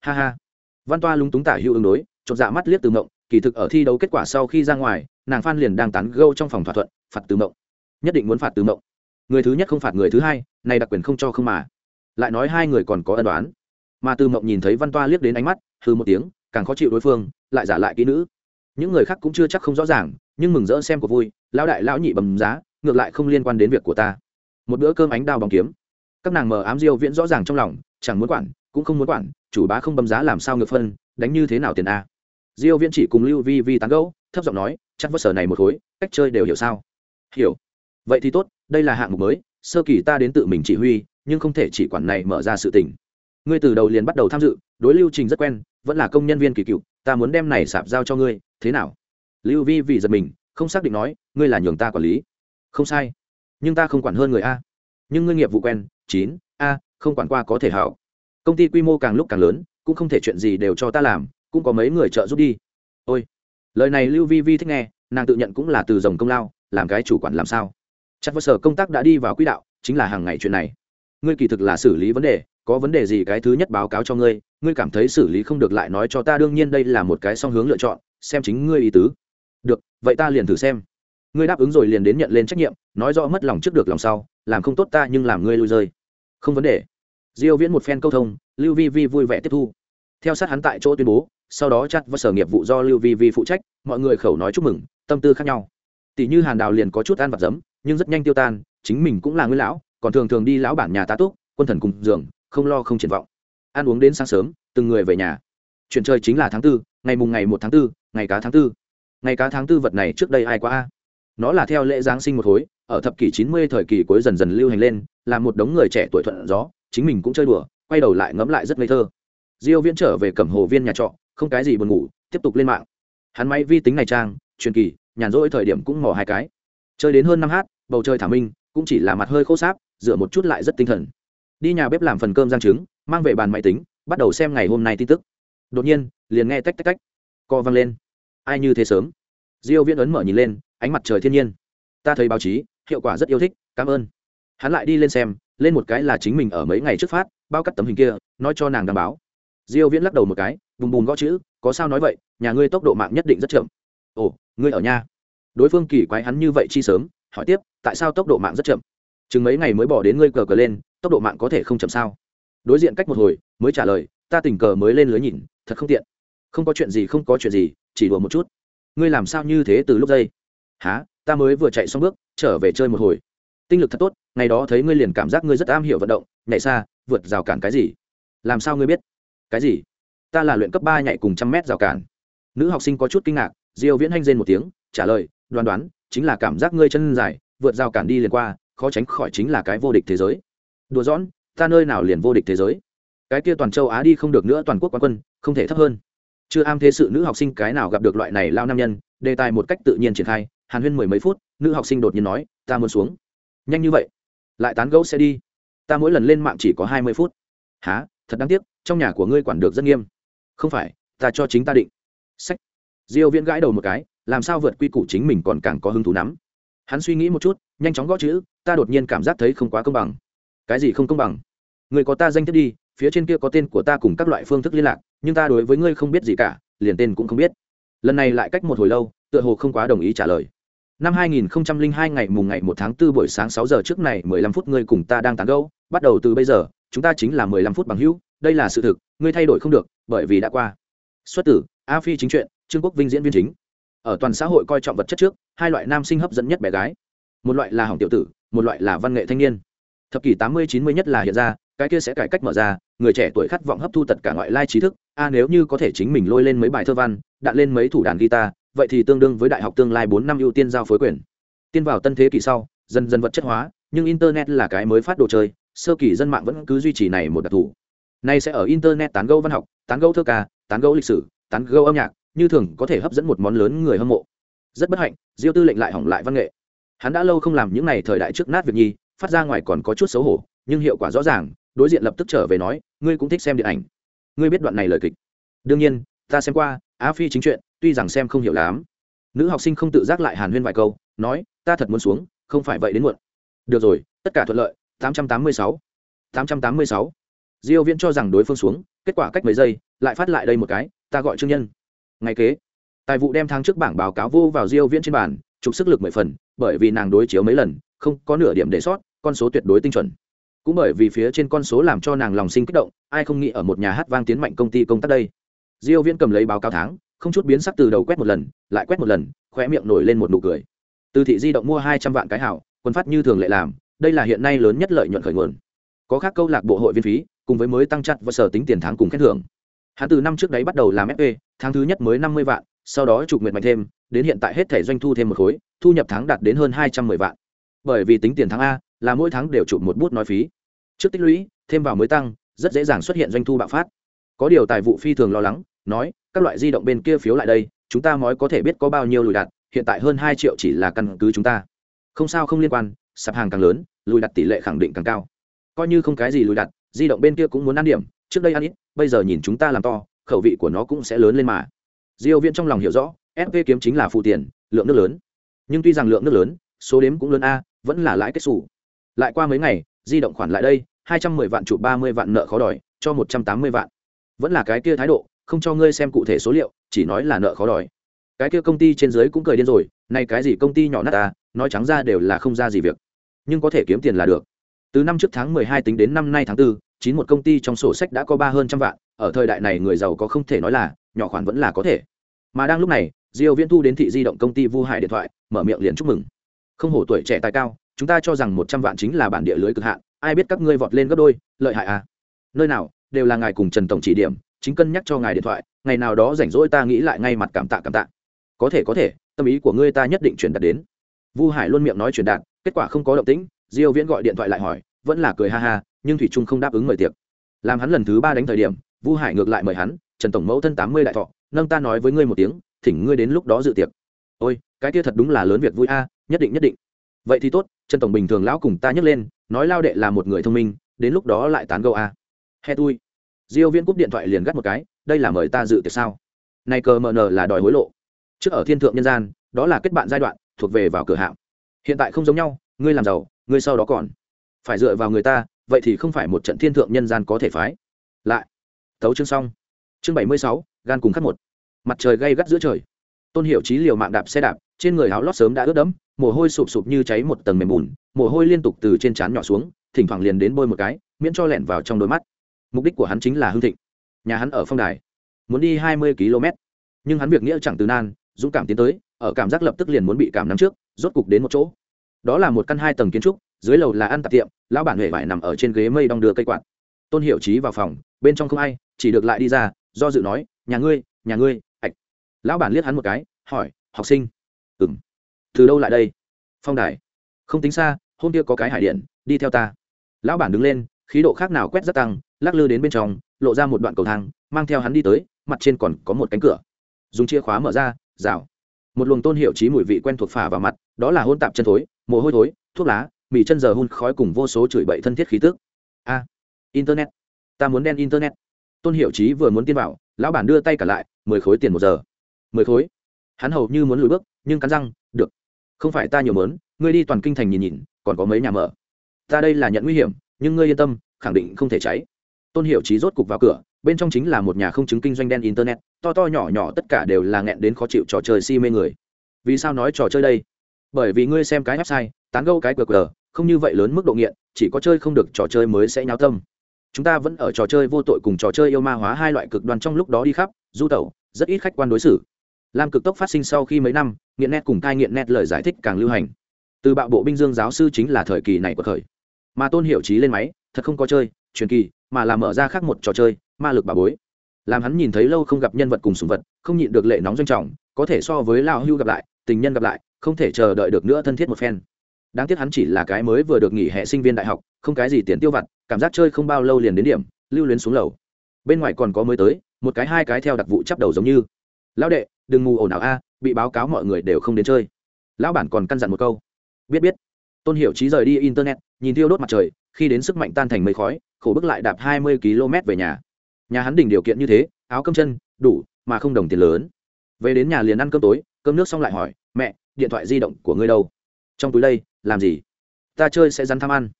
Ha ha. Văn toa lúng túng tả hữu ứng đối, chột dạ mắt liếc từ mộng, kỳ thực ở thi đấu kết quả sau khi ra ngoài, nàng phan liền đang tán gâu trong phòng thỏa thuận, phạt từ mộng. Nhất định muốn phạt từ mộng. Người thứ nhất không phạt người thứ hai, này đặc quyền không cho không mà. Lại nói hai người còn có ân đoán mà Tư mộng nhìn thấy văn toa liếc đến ánh mắt hư một tiếng, càng khó chịu đối phương, lại giả lại kỹ nữ. Những người khác cũng chưa chắc không rõ ràng, nhưng mừng rỡ xem cuộc vui, lão đại lão nhị bầm giá, ngược lại không liên quan đến việc của ta. Một bữa cơm ánh đao bằng kiếm. Các nàng mờ ám diêu viễn rõ ràng trong lòng, chẳng muốn quản, cũng không muốn quản, chủ bá không bầm giá làm sao ngược phân, đánh như thế nào tiền a. Diêu viễn chỉ cùng lưu vi vi tán gẫu, thấp giọng nói, chắc vất sở này một khối, cách chơi đều hiểu sao? Hiểu. Vậy thì tốt, đây là hạng mục mới, sơ kỳ ta đến tự mình chỉ huy, nhưng không thể chỉ quản này mở ra sự tình ngươi từ đầu liền bắt đầu tham dự, đối lưu trình rất quen, vẫn là công nhân viên kỳ cựu, ta muốn đem này sạp giao cho ngươi, thế nào? Lưu vi vì giật mình, không xác định nói, ngươi là nhường ta quản lý. Không sai. Nhưng ta không quản hơn người a. Nhưng ngươi nghiệp vụ quen, chín, a, không quản qua có thể hảo. Công ty quy mô càng lúc càng lớn, cũng không thể chuyện gì đều cho ta làm, cũng có mấy người trợ giúp đi. Ôi. Lời này lưu vi vi thích nghe, nàng tự nhận cũng là từ dòng công lao, làm cái chủ quản làm sao? Chắc vơ sở công tác đã đi vào quỹ đạo, chính là hàng ngày chuyện này. Ngươi kỳ thực là xử lý vấn đề có vấn đề gì cái thứ nhất báo cáo cho ngươi ngươi cảm thấy xử lý không được lại nói cho ta, đương nhiên đây là một cái song hướng lựa chọn, xem chính ngươi ý tứ. Được, vậy ta liền thử xem. Ngươi đáp ứng rồi liền đến nhận lên trách nhiệm, nói rõ mất lòng trước được lòng sau, làm không tốt ta nhưng làm ngươi lui rơi. Không vấn đề. Diêu viễn một phen câu thông, lưu vi vi vui vẻ tiếp thu. Theo sát hắn tại chỗ tuyên bố, sau đó chặt và sở nghiệp vụ do lưu vi vi phụ trách, mọi người khẩu nói chúc mừng, tâm tư khác nhau. Tỷ như hàn đào liền có chút ăn vặt dấm nhưng rất nhanh tiêu tan, chính mình cũng là người lão, còn thường thường đi lão bản nhà tá túc, quân thần cùng giường không lo không triển vọng. Ăn uống đến sáng sớm, từng người về nhà. Chuyện chơi chính là tháng tư, ngày mùng ngày một tháng tư, ngày cá tháng tư. Ngày cá tháng tư vật này trước đây ai quá a? Nó là theo lễ giáng sinh một khối, ở thập kỷ chín mươi thời kỳ cuối dần dần lưu hành lên, là một đống người trẻ tuổi thuận gió, chính mình cũng chơi đùa, quay đầu lại ngẫm lại rất ngây thơ. Diêu viễn trở về cẩm hồ viên nhà trọ, không cái gì buồn ngủ, tiếp tục lên mạng. Hắn máy vi tính này trang, truyền kỳ, nhàn rỗi thời điểm cũng mò hai cái. Chơi đến hơn năm h bầu trời thả minh, cũng chỉ là mặt hơi khô sáp dựa một chút lại rất tinh thần đi nhà bếp làm phần cơm giang trứng, mang về bàn máy tính, bắt đầu xem ngày hôm nay tin tức. Đột nhiên, liền nghe tách tách tách, co văng lên. Ai như thế sớm? Diêu viễn ấn mở nhìn lên, ánh mặt trời thiên nhiên. Ta thấy báo chí, hiệu quả rất yêu thích, cảm ơn. Hắn lại đi lên xem, lên một cái là chính mình ở mấy ngày trước phát, bao cắt tấm hình kia, nói cho nàng đăng báo. Diêu viễn lắc đầu một cái, bùm bùm gõ chữ, có sao nói vậy, nhà ngươi tốc độ mạng nhất định rất chậm. Ồ, ngươi ở nhà. Đối phương kỳ quái hắn như vậy chi sớm, hỏi tiếp, tại sao tốc độ mạng rất chậm? Chừng mấy ngày mới bỏ đến ngươi cờ cờ lên tốc độ mạng có thể không chậm sao? Đối diện cách một hồi, mới trả lời, ta tình cờ mới lên lưới nhìn, thật không tiện. Không có chuyện gì, không có chuyện gì, chỉ đùa một chút. Ngươi làm sao như thế từ lúc giây há ta mới vừa chạy xong bước, trở về chơi một hồi. Tinh lực thật tốt, ngày đó thấy ngươi liền cảm giác ngươi rất am hiểu vận động, nhảy xa, vượt rào cản cái gì? Làm sao ngươi biết? Cái gì? Ta là luyện cấp ba nhảy cùng trăm mét rào cản. Nữ học sinh có chút kinh ngạc, diêu viễn hanh rên một tiếng, trả lời, đoán đoán, chính là cảm giác ngươi chân dài, vượt rào cản đi liền qua, khó tránh khỏi chính là cái vô địch thế giới đùa giỡn, ta nơi nào liền vô địch thế giới? Cái kia toàn châu á đi không được nữa, toàn quốc quán quân, không thể thấp hơn. Chưa am thế sự nữ học sinh cái nào gặp được loại này lao nam nhân, đề tài một cách tự nhiên triển khai, hàn huyên mười mấy phút, nữ học sinh đột nhiên nói, ta muốn xuống. Nhanh như vậy, lại tán gẫu sẽ đi. Ta mỗi lần lên mạng chỉ có hai mươi phút. Há thật đáng tiếc, trong nhà của ngươi quản được rất nghiêm. Không phải, ta cho chính ta định. Sách. Diêu viễn gãi đầu một cái, làm sao vượt quy củ chính mình còn càng có hứng thú nắm. Hắn suy nghĩ một chút, nhanh chóng gõ chữ, ta đột nhiên cảm giác thấy không quá công bằng cái gì không công bằng? Người có ta danh thiếp đi, phía trên kia có tên của ta cùng các loại phương thức liên lạc, nhưng ta đối với ngươi không biết gì cả, liền tên cũng không biết. Lần này lại cách một hồi lâu, tựa hồ không quá đồng ý trả lời. Năm 2002 ngày mùng ngày 1 tháng 4 buổi sáng 6 giờ trước này 15 phút ngươi cùng ta đang tán gẫu, bắt đầu từ bây giờ, chúng ta chính là 15 phút bằng hữu, đây là sự thực, ngươi thay đổi không được, bởi vì đã qua. Xuất tử, a phi chính truyện trương quốc vinh diễn viên chính. Ở toàn xã hội coi trọng vật chất trước, hai loại nam sinh hấp dẫn nhất bé gái. Một loại là hỏng tiểu tử, một loại là văn nghệ thanh niên thập kỷ tám mươi chín mươi nhất là hiện ra, cái kia sẽ cải cách mở ra, người trẻ tuổi khát vọng hấp thu tất cả ngoại lai trí thức. A, nếu như có thể chính mình lôi lên mấy bài thơ văn, đạn lên mấy thủ đàn guitar, vậy thì tương đương với đại học tương lai bốn năm ưu tiên giao phối quyền. Tiên vào tân thế kỷ sau, dần dần vật chất hóa, nhưng internet là cái mới phát đồ chơi, sơ kỳ dân mạng vẫn cứ duy trì này một đặc thù. Nay sẽ ở internet tán gẫu văn học, tán gẫu thơ ca, tán gẫu lịch sử, tán gẫu âm nhạc, như thường có thể hấp dẫn một món lớn người hâm mộ. Rất bất hạnh, diêu tư lệnh lại hỏng lại văn nghệ. Hắn đã lâu không làm những này thời đại trước nát việc nhi phát ra ngoài còn có chút xấu hổ, nhưng hiệu quả rõ ràng, đối diện lập tức trở về nói, ngươi cũng thích xem điện ảnh. Ngươi biết đoạn này lời kịch. Đương nhiên, ta xem qua, á phi chính chuyện, tuy rằng xem không hiểu lắm. Nữ học sinh không tự giác lại hàn huyên vài câu, nói, ta thật muốn xuống, không phải vậy đến muộn. Được rồi, tất cả thuận lợi 886. 886. diêu viễn cho rằng đối phương xuống, kết quả cách mấy giây, lại phát lại đây một cái, ta gọi trương nhân. Ngày kế, tài vụ đem tháng trước bảng báo cáo vô vào diêu viễn trên bàn, trục sức lực mười phần, bởi vì nàng đối chiếu mấy lần, không có nửa điểm để sót con số tuyệt đối tinh chuẩn. Cũng bởi vì phía trên con số làm cho nàng lòng sinh kích động, ai không nghĩ ở một nhà hát vang tiến mạnh công ty công tác đây. Diêu viễn cầm lấy báo cáo tháng, không chút biến sắc từ đầu quét một lần, lại quét một lần, khóe miệng nổi lên một nụ cười. Từ thị di động mua 200 vạn cái hảo, quân phát như thường lệ làm, đây là hiện nay lớn nhất lợi nhuận khởi nguồn. Có khác câu lạc bộ hội viên phí, cùng với mới tăng chặt và sở tính tiền tháng cùng khen thưởng. Hắn từ năm trước đấy bắt đầu làm fp tháng thứ nhất mới 50 vạn, sau đó trục nguyện mạnh thêm, đến hiện tại hết thể doanh thu thêm một khối, thu nhập tháng đạt đến hơn 210 vạn. Bởi vì tính tiền tháng a là mỗi tháng đều chụp một bút nói phí. Trước tích lũy, thêm vào mới tăng, rất dễ dàng xuất hiện doanh thu bạo phát. Có điều tài vụ phi thường lo lắng, nói, các loại di động bên kia phiếu lại đây, chúng ta mới có thể biết có bao nhiêu lùi đặt. hiện tại hơn hai triệu chỉ là căn cứ chúng ta. Không sao không liên quan, sạp hàng càng lớn, lùi đặt tỷ lệ khẳng định càng cao. Coi như không cái gì lùi đặt, di động bên kia cũng muốn ăn điểm, trước đây ăn ít, bây giờ nhìn chúng ta làm to, khẩu vị của nó cũng sẽ lớn lên mà. Diêu viễn trong lòng hiểu rõ sv kiếm chính là phụ tiền, lượng nước lớn. Nhưng tuy rằng lượng nước lớn, số đếm cũng lớn a, vẫn là lãi kết xù lại qua mấy ngày di động khoản lại đây hai trăm mười vạn chụp ba mươi vạn nợ khó đòi cho một trăm tám mươi vạn. Vẫn là cái kia thái độ không cho ngươi xem cụ thể số liệu chỉ nói là nợ khó đòi. Cái kia công ty trên dưới cũng cười điên rồi nay cái gì công ty nhỏ nát ta nói trắng ra đều là không ra gì việc. Nhưng có thể kiếm tiền là được. Từ năm trước tháng mười hai tính đến năm nay tháng 4, chín một công ty trong sổ sách đã có ba hơn trăm vạn ở thời đại này người giàu có không thể nói là nhỏ khoản vẫn là có thể. Mà đang lúc này diêu viễn thu đến thị di động công ty vu hải điện thoại mở miệng liền chúc mừng. Không hổ tuổi trẻ tài cao chúng ta cho rằng một trăm vạn chính là bản địa lưới cực hạn, ai biết các ngươi vọt lên gấp đôi, lợi hại à? Nơi nào, đều là ngài cùng trần tổng chỉ điểm, chính cân nhắc cho ngài điện thoại, ngày nào đó rảnh rỗi ta nghĩ lại ngay mặt cảm tạ cảm tạ. Có thể có thể, tâm ý của ngươi ta nhất định chuyển đạt đến. Vu hải luôn miệng nói chuyển đạt, kết quả không có động tĩnh, diêu viễn gọi điện thoại lại hỏi, vẫn là cười ha ha, nhưng thủy trung không đáp ứng mời tiệc. Làm hắn lần thứ ba đánh thời điểm, vu hải ngược lại mời hắn, trần tổng mẫu thân tám mươi đại thọ, nâng ta nói với ngươi một tiếng, thỉnh ngươi đến lúc đó dự tiệc. Ôi, cái kia thật đúng là lớn việc vui a, nhất định nhất định vậy thì tốt, trần tổng bình thường lão cùng ta nhắc lên, nói lao đệ là một người thông minh, đến lúc đó lại tán gẫu a. He tui. Diêu viễn cúp điện thoại liền gắt một cái, đây là mời ta dự tiệc sao? Này cờ mờ nờ là đòi hối lộ. Trước ở thiên thượng nhân gian, đó là kết bạn giai đoạn, thuộc về vào cửa hạng. Hiện tại không giống nhau, ngươi làm giàu, ngươi sau đó còn phải dựa vào người ta, vậy thì không phải một trận thiên thượng nhân gian có thể phái. Lại. Tấu chương xong. Chương bảy mươi sáu, gan cùng khắc một. Mặt trời gay gắt giữa trời. Tôn hiệu trí liều mạng đạp xe đạp, trên người áo lót sớm đã ướt đẫm mồ hôi sụp sụp như cháy một tầng mềm bùn, mồ hôi liên tục từ trên trán nhỏ xuống, thỉnh thoảng liền đến bôi một cái, miễn cho lẹn vào trong đôi mắt. Mục đích của hắn chính là hưng thịnh. Nhà hắn ở phong đài, muốn đi hai mươi km. Nhưng hắn việc nghĩa chẳng từ nan, dũng cảm tiến tới, ở cảm giác lập tức liền muốn bị cảm nắm trước, rốt cục đến một chỗ. Đó là một căn hai tầng kiến trúc, dưới lầu là ăn tạp tiệm, lão bản huệ vải nằm ở trên ghế mây đong đưa cây quạt. Tôn hiệu trí vào phòng, bên trong không ai, chỉ được lại đi ra, do dự nói, nhà ngươi nhà ngươi. Ạch. Lão bản liếc hắn một cái, hỏi, học sinh? Ừng từ đâu lại đây? Phong đài. Không tính xa, hôm kia có cái hải điện, đi theo ta. Lão bản đứng lên, khí độ khác nào quét rất tăng, lắc lư đến bên trong, lộ ra một đoạn cầu thang, mang theo hắn đi tới, mặt trên còn có một cánh cửa. Dùng chìa khóa mở ra, rào. Một luồng tôn hiệu trí mùi vị quen thuộc phả vào mặt, đó là hôn tạp chân thối, mồ hôi thối, thuốc lá, mì chân giờ hun khói cùng vô số chửi bậy thân thiết khí tức. A, internet. Ta muốn đen internet. Tôn hiệu trí vừa muốn tiên vào, lão bản đưa tay cả lại, mười khối tiền một giờ. Mười khối. Hắn hầu như muốn lùi bước, nhưng cắn răng, được không phải ta nhiều mớn, ngươi đi toàn kinh thành nhìn nhìn, còn có mấy nhà mở. Ta đây là nhận nguy hiểm, nhưng ngươi yên tâm, khẳng định không thể cháy. Tôn hiệu trí rốt cục vào cửa, bên trong chính là một nhà không chứng kinh doanh đen internet, to to nhỏ nhỏ tất cả đều là nghẹn đến khó chịu trò chơi si mê người. Vì sao nói trò chơi đây? Bởi vì ngươi xem cái website, tán gâu cái qr, không như vậy lớn mức độ nghiện, chỉ có chơi không được trò chơi mới sẽ nháo tâm. Chúng ta vẫn ở trò chơi vô tội cùng trò chơi yêu ma hóa hai loại cực đoan trong lúc đó đi khắp, du tẩu, rất ít khách quan đối xử. Làm cực tốc phát sinh sau khi mấy năm nghiện nét cùng cai nghiện nét lời giải thích càng lưu hành. Từ bạo bộ binh dương giáo sư chính là thời kỳ này của thời. Mà tôn hiệu trí lên máy, thật không có chơi, truyền kỳ, mà là mở ra khác một trò chơi, ma lực bà bối. Làm hắn nhìn thấy lâu không gặp nhân vật cùng sùng vật, không nhịn được lệ nóng doanh trọng, có thể so với lao hưu gặp lại, tình nhân gặp lại, không thể chờ đợi được nữa thân thiết một phen. Đáng tiếc hắn chỉ là cái mới vừa được nghỉ hè sinh viên đại học, không cái gì tiền tiêu vặt, cảm giác chơi không bao lâu liền đến điểm, lưu luyến xuống lầu. Bên ngoài còn có mới tới, một cái hai cái theo đặc vụ chắp đầu giống như. Lão đệ, đừng ngủ ồn ào a bị báo cáo mọi người đều không đến chơi. Lão bản còn căn dặn một câu. Biết biết. Tôn hiểu trí rời đi internet, nhìn thiêu đốt mặt trời, khi đến sức mạnh tan thành mây khói, khổ bức lại đạp hai mươi km về nhà. Nhà hắn đỉnh điều kiện như thế, áo cơm chân, đủ, mà không đồng tiền lớn. Về đến nhà liền ăn cơm tối, cơm nước xong lại hỏi, mẹ, điện thoại di động của ngươi đâu? Trong túi đây, làm gì? Ta chơi sẽ rắn tham ăn.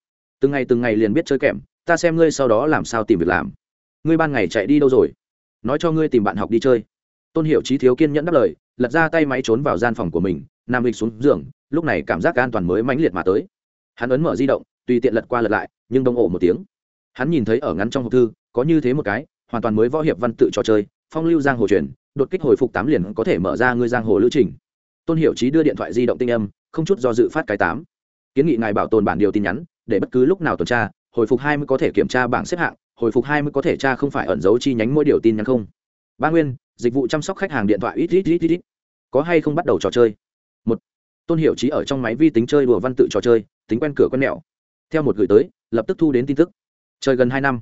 Từng ngày từng ngày liền biết chơi kèm, ta xem ngươi sau đó làm sao tìm việc làm. Ngươi ban ngày chạy đi đâu rồi? Nói cho ngươi tìm bạn học đi chơi. Tôn hiệu trí thiếu kiên nhẫn đáp lời lật ra tay máy trốn vào gian phòng của mình, Nam lịch xuống giường, lúc này cảm giác an toàn mới mãnh liệt mà tới. Hắn ấn mở di động, tùy tiện lật qua lật lại, nhưng đông ổ một tiếng. Hắn nhìn thấy ở ngắn trong hộp thư, có như thế một cái, hoàn toàn mới võ hiệp văn tự trò chơi, phong lưu giang hồ truyền, đột kích hồi phục tám liền có thể mở ra ngươi giang hồ lữ trình. Tôn hiệu trí đưa điện thoại di động tinh âm, không chút do dự phát cái tám. Kiến nghị ngài bảo tồn bản điều tin nhắn, để bất cứ lúc nào tuần tra, hồi phục hai mươi có thể kiểm tra bảng xếp hạng, hồi phục hai mươi có thể tra không phải ẩn dấu chi nhánh mỗi điều tin nhắn không. Ba nguyên dịch vụ chăm sóc khách hàng điện thoại ít ít ít ít ít. Có hay không bắt đầu trò chơi? Một, tôn hiệu trí ở trong máy vi tính chơi đùa văn tự trò chơi, tính quen cửa quen mẹo. Theo một gửi tới, lập tức thu đến tin tức. Chơi gần hai năm.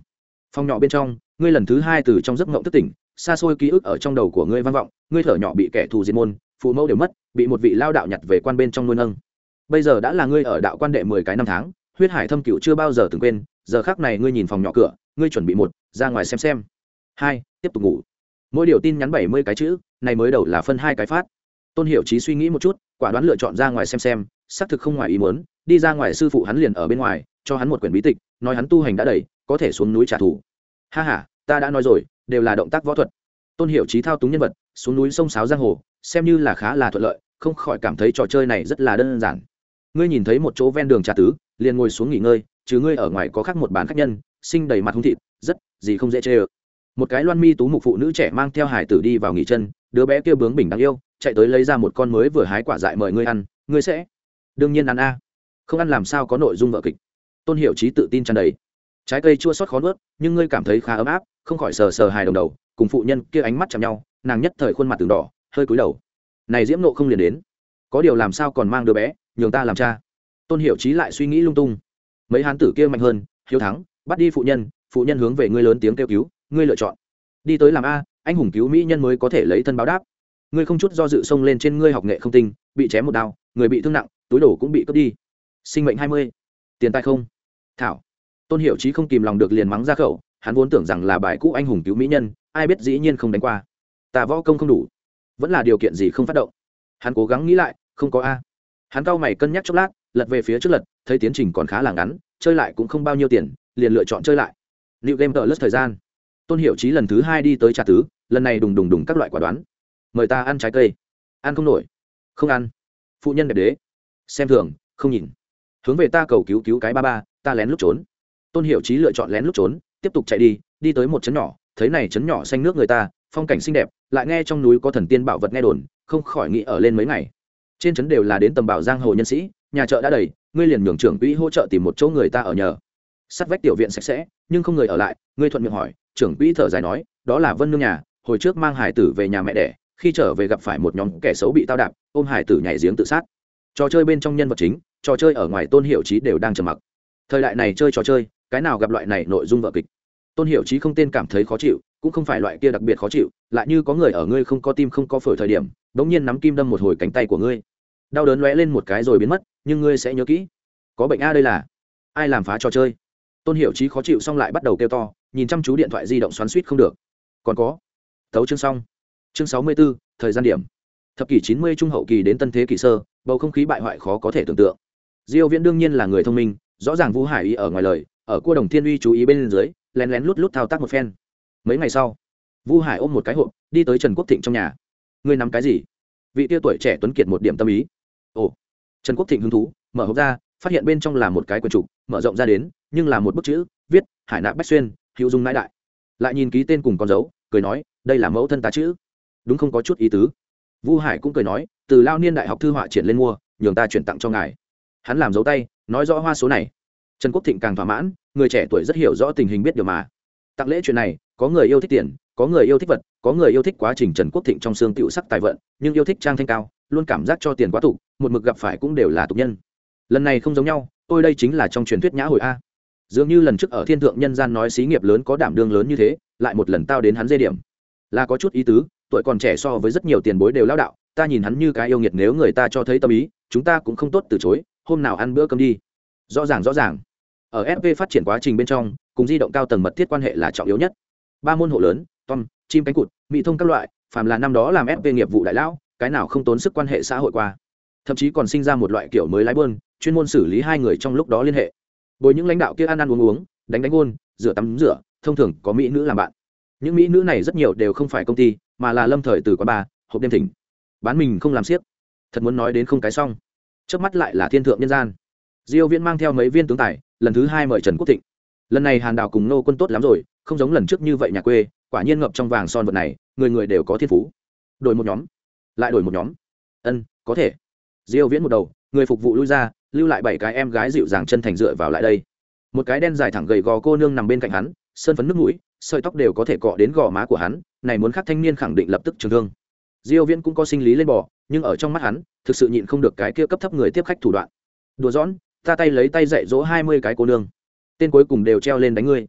Phòng nhỏ bên trong, ngươi lần thứ hai từ trong giấc ngộng thức tỉnh, xa xôi ký ức ở trong đầu của ngươi vang vọng, ngươi thở nhỏ bị kẻ thù diệt môn, phụ mẫu đều mất, bị một vị lao đạo nhặt về quan bên trong nuôi nâng. Bây giờ đã là ngươi ở đạo quan đệ mười cái năm tháng, huyết hải thâm cựu chưa bao giờ từng quên, giờ khác này ngươi nhìn phòng nhỏ cửa, ngươi chuẩn bị một, ra ngoài xem xem. Hai, tiếp tục ngủ mỗi điều tin nhắn bảy mươi cái chữ, này mới đầu là phân hai cái phát. Tôn hiểu trí suy nghĩ một chút, quả đoán lựa chọn ra ngoài xem xem, xác thực không ngoài ý muốn, đi ra ngoài sư phụ hắn liền ở bên ngoài, cho hắn một quyển bí tịch, nói hắn tu hành đã đầy, có thể xuống núi trả thù. Ha h a ta đã nói rồi, đều là động tác võ thuật. Tôn hiểu trí thao túng nhân vật, xuống núi sông sáo giang hồ, xem như là khá là thuận lợi, không khỏi cảm thấy trò chơi này rất là đơn giản. Ngươi nhìn thấy một chỗ ven đường trà tứ, liền ngồi xuống nghỉ ngơi, chứ ngươi ở ngoài có khác một bàn khách nhân sinh đầy mặt hung thịt, rất, gì không dễ chê ơ một cái loan mi tú mục phụ nữ trẻ mang theo hải tử đi vào nghỉ chân, đứa bé kia bướng bình đáng yêu, chạy tới lấy ra một con mới vừa hái quả dại mời ngươi ăn, ngươi sẽ đương nhiên ăn a. Không ăn làm sao có nội dung vợ kịch. Tôn hiệu trí tự tin tràn đầy. Trái cây chua xót khó nuốt, nhưng ngươi cảm thấy khá ấm áp, không khỏi sờ sờ hài đồng đầu, cùng phụ nhân kia ánh mắt chạm nhau, nàng nhất thời khuôn mặt từng đỏ, hơi cúi đầu. Này diễm nộ không liền đến. Có điều làm sao còn mang đứa bé, nhường ta làm cha? Tôn hiệu trí lại suy nghĩ lung tung. Mấy hán tử kia mạnh hơn, hiếu thắng, bắt đi phụ nhân phụ nhân hướng về ngươi lớn tiếng kêu cứu ngươi lựa chọn. Đi tới làm a, anh hùng cứu mỹ nhân mới có thể lấy thân báo đáp. Ngươi không chút do dự xông lên trên ngươi học nghệ không tinh, bị chém một đao, người bị thương nặng, túi đổ cũng bị cướp đi. Sinh mệnh hai mươi. Tiền tài không. Thảo. Tôn hiệu trí không kìm lòng được liền mắng ra khẩu, hắn vốn tưởng rằng là bài cũ anh hùng cứu mỹ nhân, ai biết dĩ nhiên không đánh qua. Ta võ công không đủ. Vẫn là điều kiện gì không phát động. Hắn cố gắng nghĩ lại, không có a. Hắn cau mày cân nhắc chốc lát, lật về phía trước lật, thấy tiến trình còn khá là ngắn, chơi lại cũng không bao nhiêu tiền, liền lựa chọn chơi lại. Liệu game tờ lất thời gian tôn hiệu trí lần thứ hai đi tới trà tứ, lần này đùng đùng đùng các loại quả đoán. Mời ta ăn trái cây. Ăn không nổi. Không ăn. Phụ nhân đẹp đế. Xem thường, không nhìn. Hướng về ta cầu cứu cứu cái ba ba, ta lén lúc trốn. Tôn hiệu trí lựa chọn lén lúc trốn, tiếp tục chạy đi đi tới một trấn nhỏ. Thấy này trấn nhỏ xanh nước người ta, phong cảnh xinh đẹp, lại nghe trong núi có thần tiên bảo vật nghe đồn, không khỏi nghĩ ở lên mấy ngày. Trên trấn đều là đến tầm bảo giang hồ nhân sĩ, nhà chợ đã đầy, ngươi liền nhường trưởng quỹ hỗ trợ tìm một chỗ người ta ở nhờ. Sắt vách tiểu viện sạch sẽ, nhưng không người ở lại, ngươi thuận miệng hỏi trưởng quỹ thở dài nói, đó là vân nương nhà, hồi trước mang hải tử về nhà mẹ đẻ, khi trở về gặp phải một nhóm kẻ xấu bị tao đạp, ôm hải tử nhảy giếng tự sát. Trò chơi bên trong nhân vật chính, trò chơi ở ngoài tôn hiệu trí đều đang trầm mặc. Thời đại này chơi trò chơi, cái nào gặp loại này nội dung vợ kịch? Tôn hiệu trí không tên cảm thấy khó chịu, cũng không phải loại kia đặc biệt khó chịu, lại như có người ở ngươi không có tim không có phổi thời điểm đ ỗ n g nhiên nắm kim đâm một hồi cánh tay của ngươi. Đau đớn lóe lên một cái rồi biến mất, nhưng ngươi sẽ nhớ kỹ. Có bệnh a đây là. Ai làm phá trò chơi? Tôn Hiểu trí khó chịu xong lại bắt đầu kêu to, nhìn chăm chú điện thoại di động xoắn suýt không được. Còn có, thấu chương xong. Chương sáu mươi b ố thời gian điểm. Thập kỷ chín mươi trung hậu kỳ đến tân thế kỷ sơ, bầu không khí bại hoại khó có thể tưởng tượng. Diêu viễn đương nhiên là người thông minh, rõ ràng vũ hải y ở ngoài lời, ở cua đồng thiên uy chú ý bên dưới, lén lén lút lút thao tác một phen. Mấy ngày sau vu hải ôm một cái hộp, đi tới trần quốc thịnh trong nhà. Ngươi nắm cái gì? Vị tia tuổi trẻ tuấn kiệt một điểm tâm ý. Ồ, trần quốc thịnh hứng thú, mở hộp ra, phát hiện bên trong là một cái quần trục, mở rộng ra đến nhưng là một bức chữ, viết, hải nạp bách xuyên, hữu dung nãi đại. Lại nhìn ký tên cùng con dấu, cười nói, đây là mẫu thân tá chữ. Đúng không có chút ý tứ. Vu hải cũng cười nói, từ lao niên đại học thư họa triển lên mua, nhường ta chuyển tặng cho ngài. Hắn làm dấu tay, nói rõ hoa số này. Trần quốc thịnh càng thỏa mãn, người trẻ tuổi rất hiểu rõ tình hình biết điều mà. Tặng lễ chuyện này, có người yêu thích tiền, có người yêu thích vật, có người yêu thích quá trình trần quốc thịnh trong xương tựu sắc tài vận, nhưng yêu thích trang thanh cao, luôn cảm giác cho tiền quá tục, một mực gặp phải cũng đều là tục nhân. Lần này không giống nhau, tôi đây chính là trong truyền thuyết nhã hồi a dường như lần trước ở thiên thượng nhân gian nói xí nghiệp lớn có đảm đương lớn như thế, lại một lần tao đến hắn dây điểm. Là có chút ý tứ, tuổi còn trẻ so với rất nhiều tiền bối đều lao đạo, ta nhìn hắn như cái yêu nghiệt nếu người ta cho thấy tâm ý, chúng ta cũng không tốt từ chối, hôm nào ăn bữa cơm đi. Rõ ràng rõ ràng. Ở fp phát triển quá trình bên trong, cùng di động cao tầng mật thiết quan hệ là trọng yếu nhất. Ba môn hộ lớn, tom, chim cánh cụt mỹ thông các loại, phàm là năm đó làm fp nghiệp vụ đại lão, cái nào không tốn sức quan hệ xã hội qua. Thậm chí còn sinh ra một loại kiểu mới lái bơn, chuyên môn xử lý hai người trong lúc đó liên hệ bồi những lãnh đạo kia ăn ăn uống uống, đánh đánh ôn, rửa tắm rửa, thông thường có mỹ nữ làm bạn. Những mỹ nữ này rất nhiều đều không phải công ty, mà là lâm thời từ quán bar, hộp đêm thỉnh. Bán mình không làm siếc. Thật muốn nói đến không cái xong. Trước mắt lại là thiên thượng nhân gian. Diêu viễn mang theo mấy viên tướng tài, lần thứ hai mời trần quốc thịnh. Lần này hàn đào cùng nô quân tốt lắm rồi, không giống lần trước như vậy nhà quê, quả nhiên ngập trong vàng son vật này, người người đều có thiên phú. Đổi một nhóm. Lại đổi một nhóm. Ân, có thể. Diêu viễn một đầu, người phục vụ lui ra lưu lại bảy cái em gái dịu dàng chân thành dựa vào lại đây. Một cái đen dài thẳng gầy gò cô nương nằm bên cạnh hắn, sơn phấn nước mũi, sợi tóc đều có thể cọ đến gò má của hắn, này muốn khắc thanh niên khẳng định lập tức trường thương. Diêu viễn cũng có sinh lý lên bò, nhưng ở trong mắt hắn, thực sự nhịn không được cái kia cấp thấp người tiếp khách thủ đoạn. Đùa giỡn, ta tay lấy tay dạy dỗ 20 cái cô nương. Tên cuối cùng đều treo lên đánh ngươi.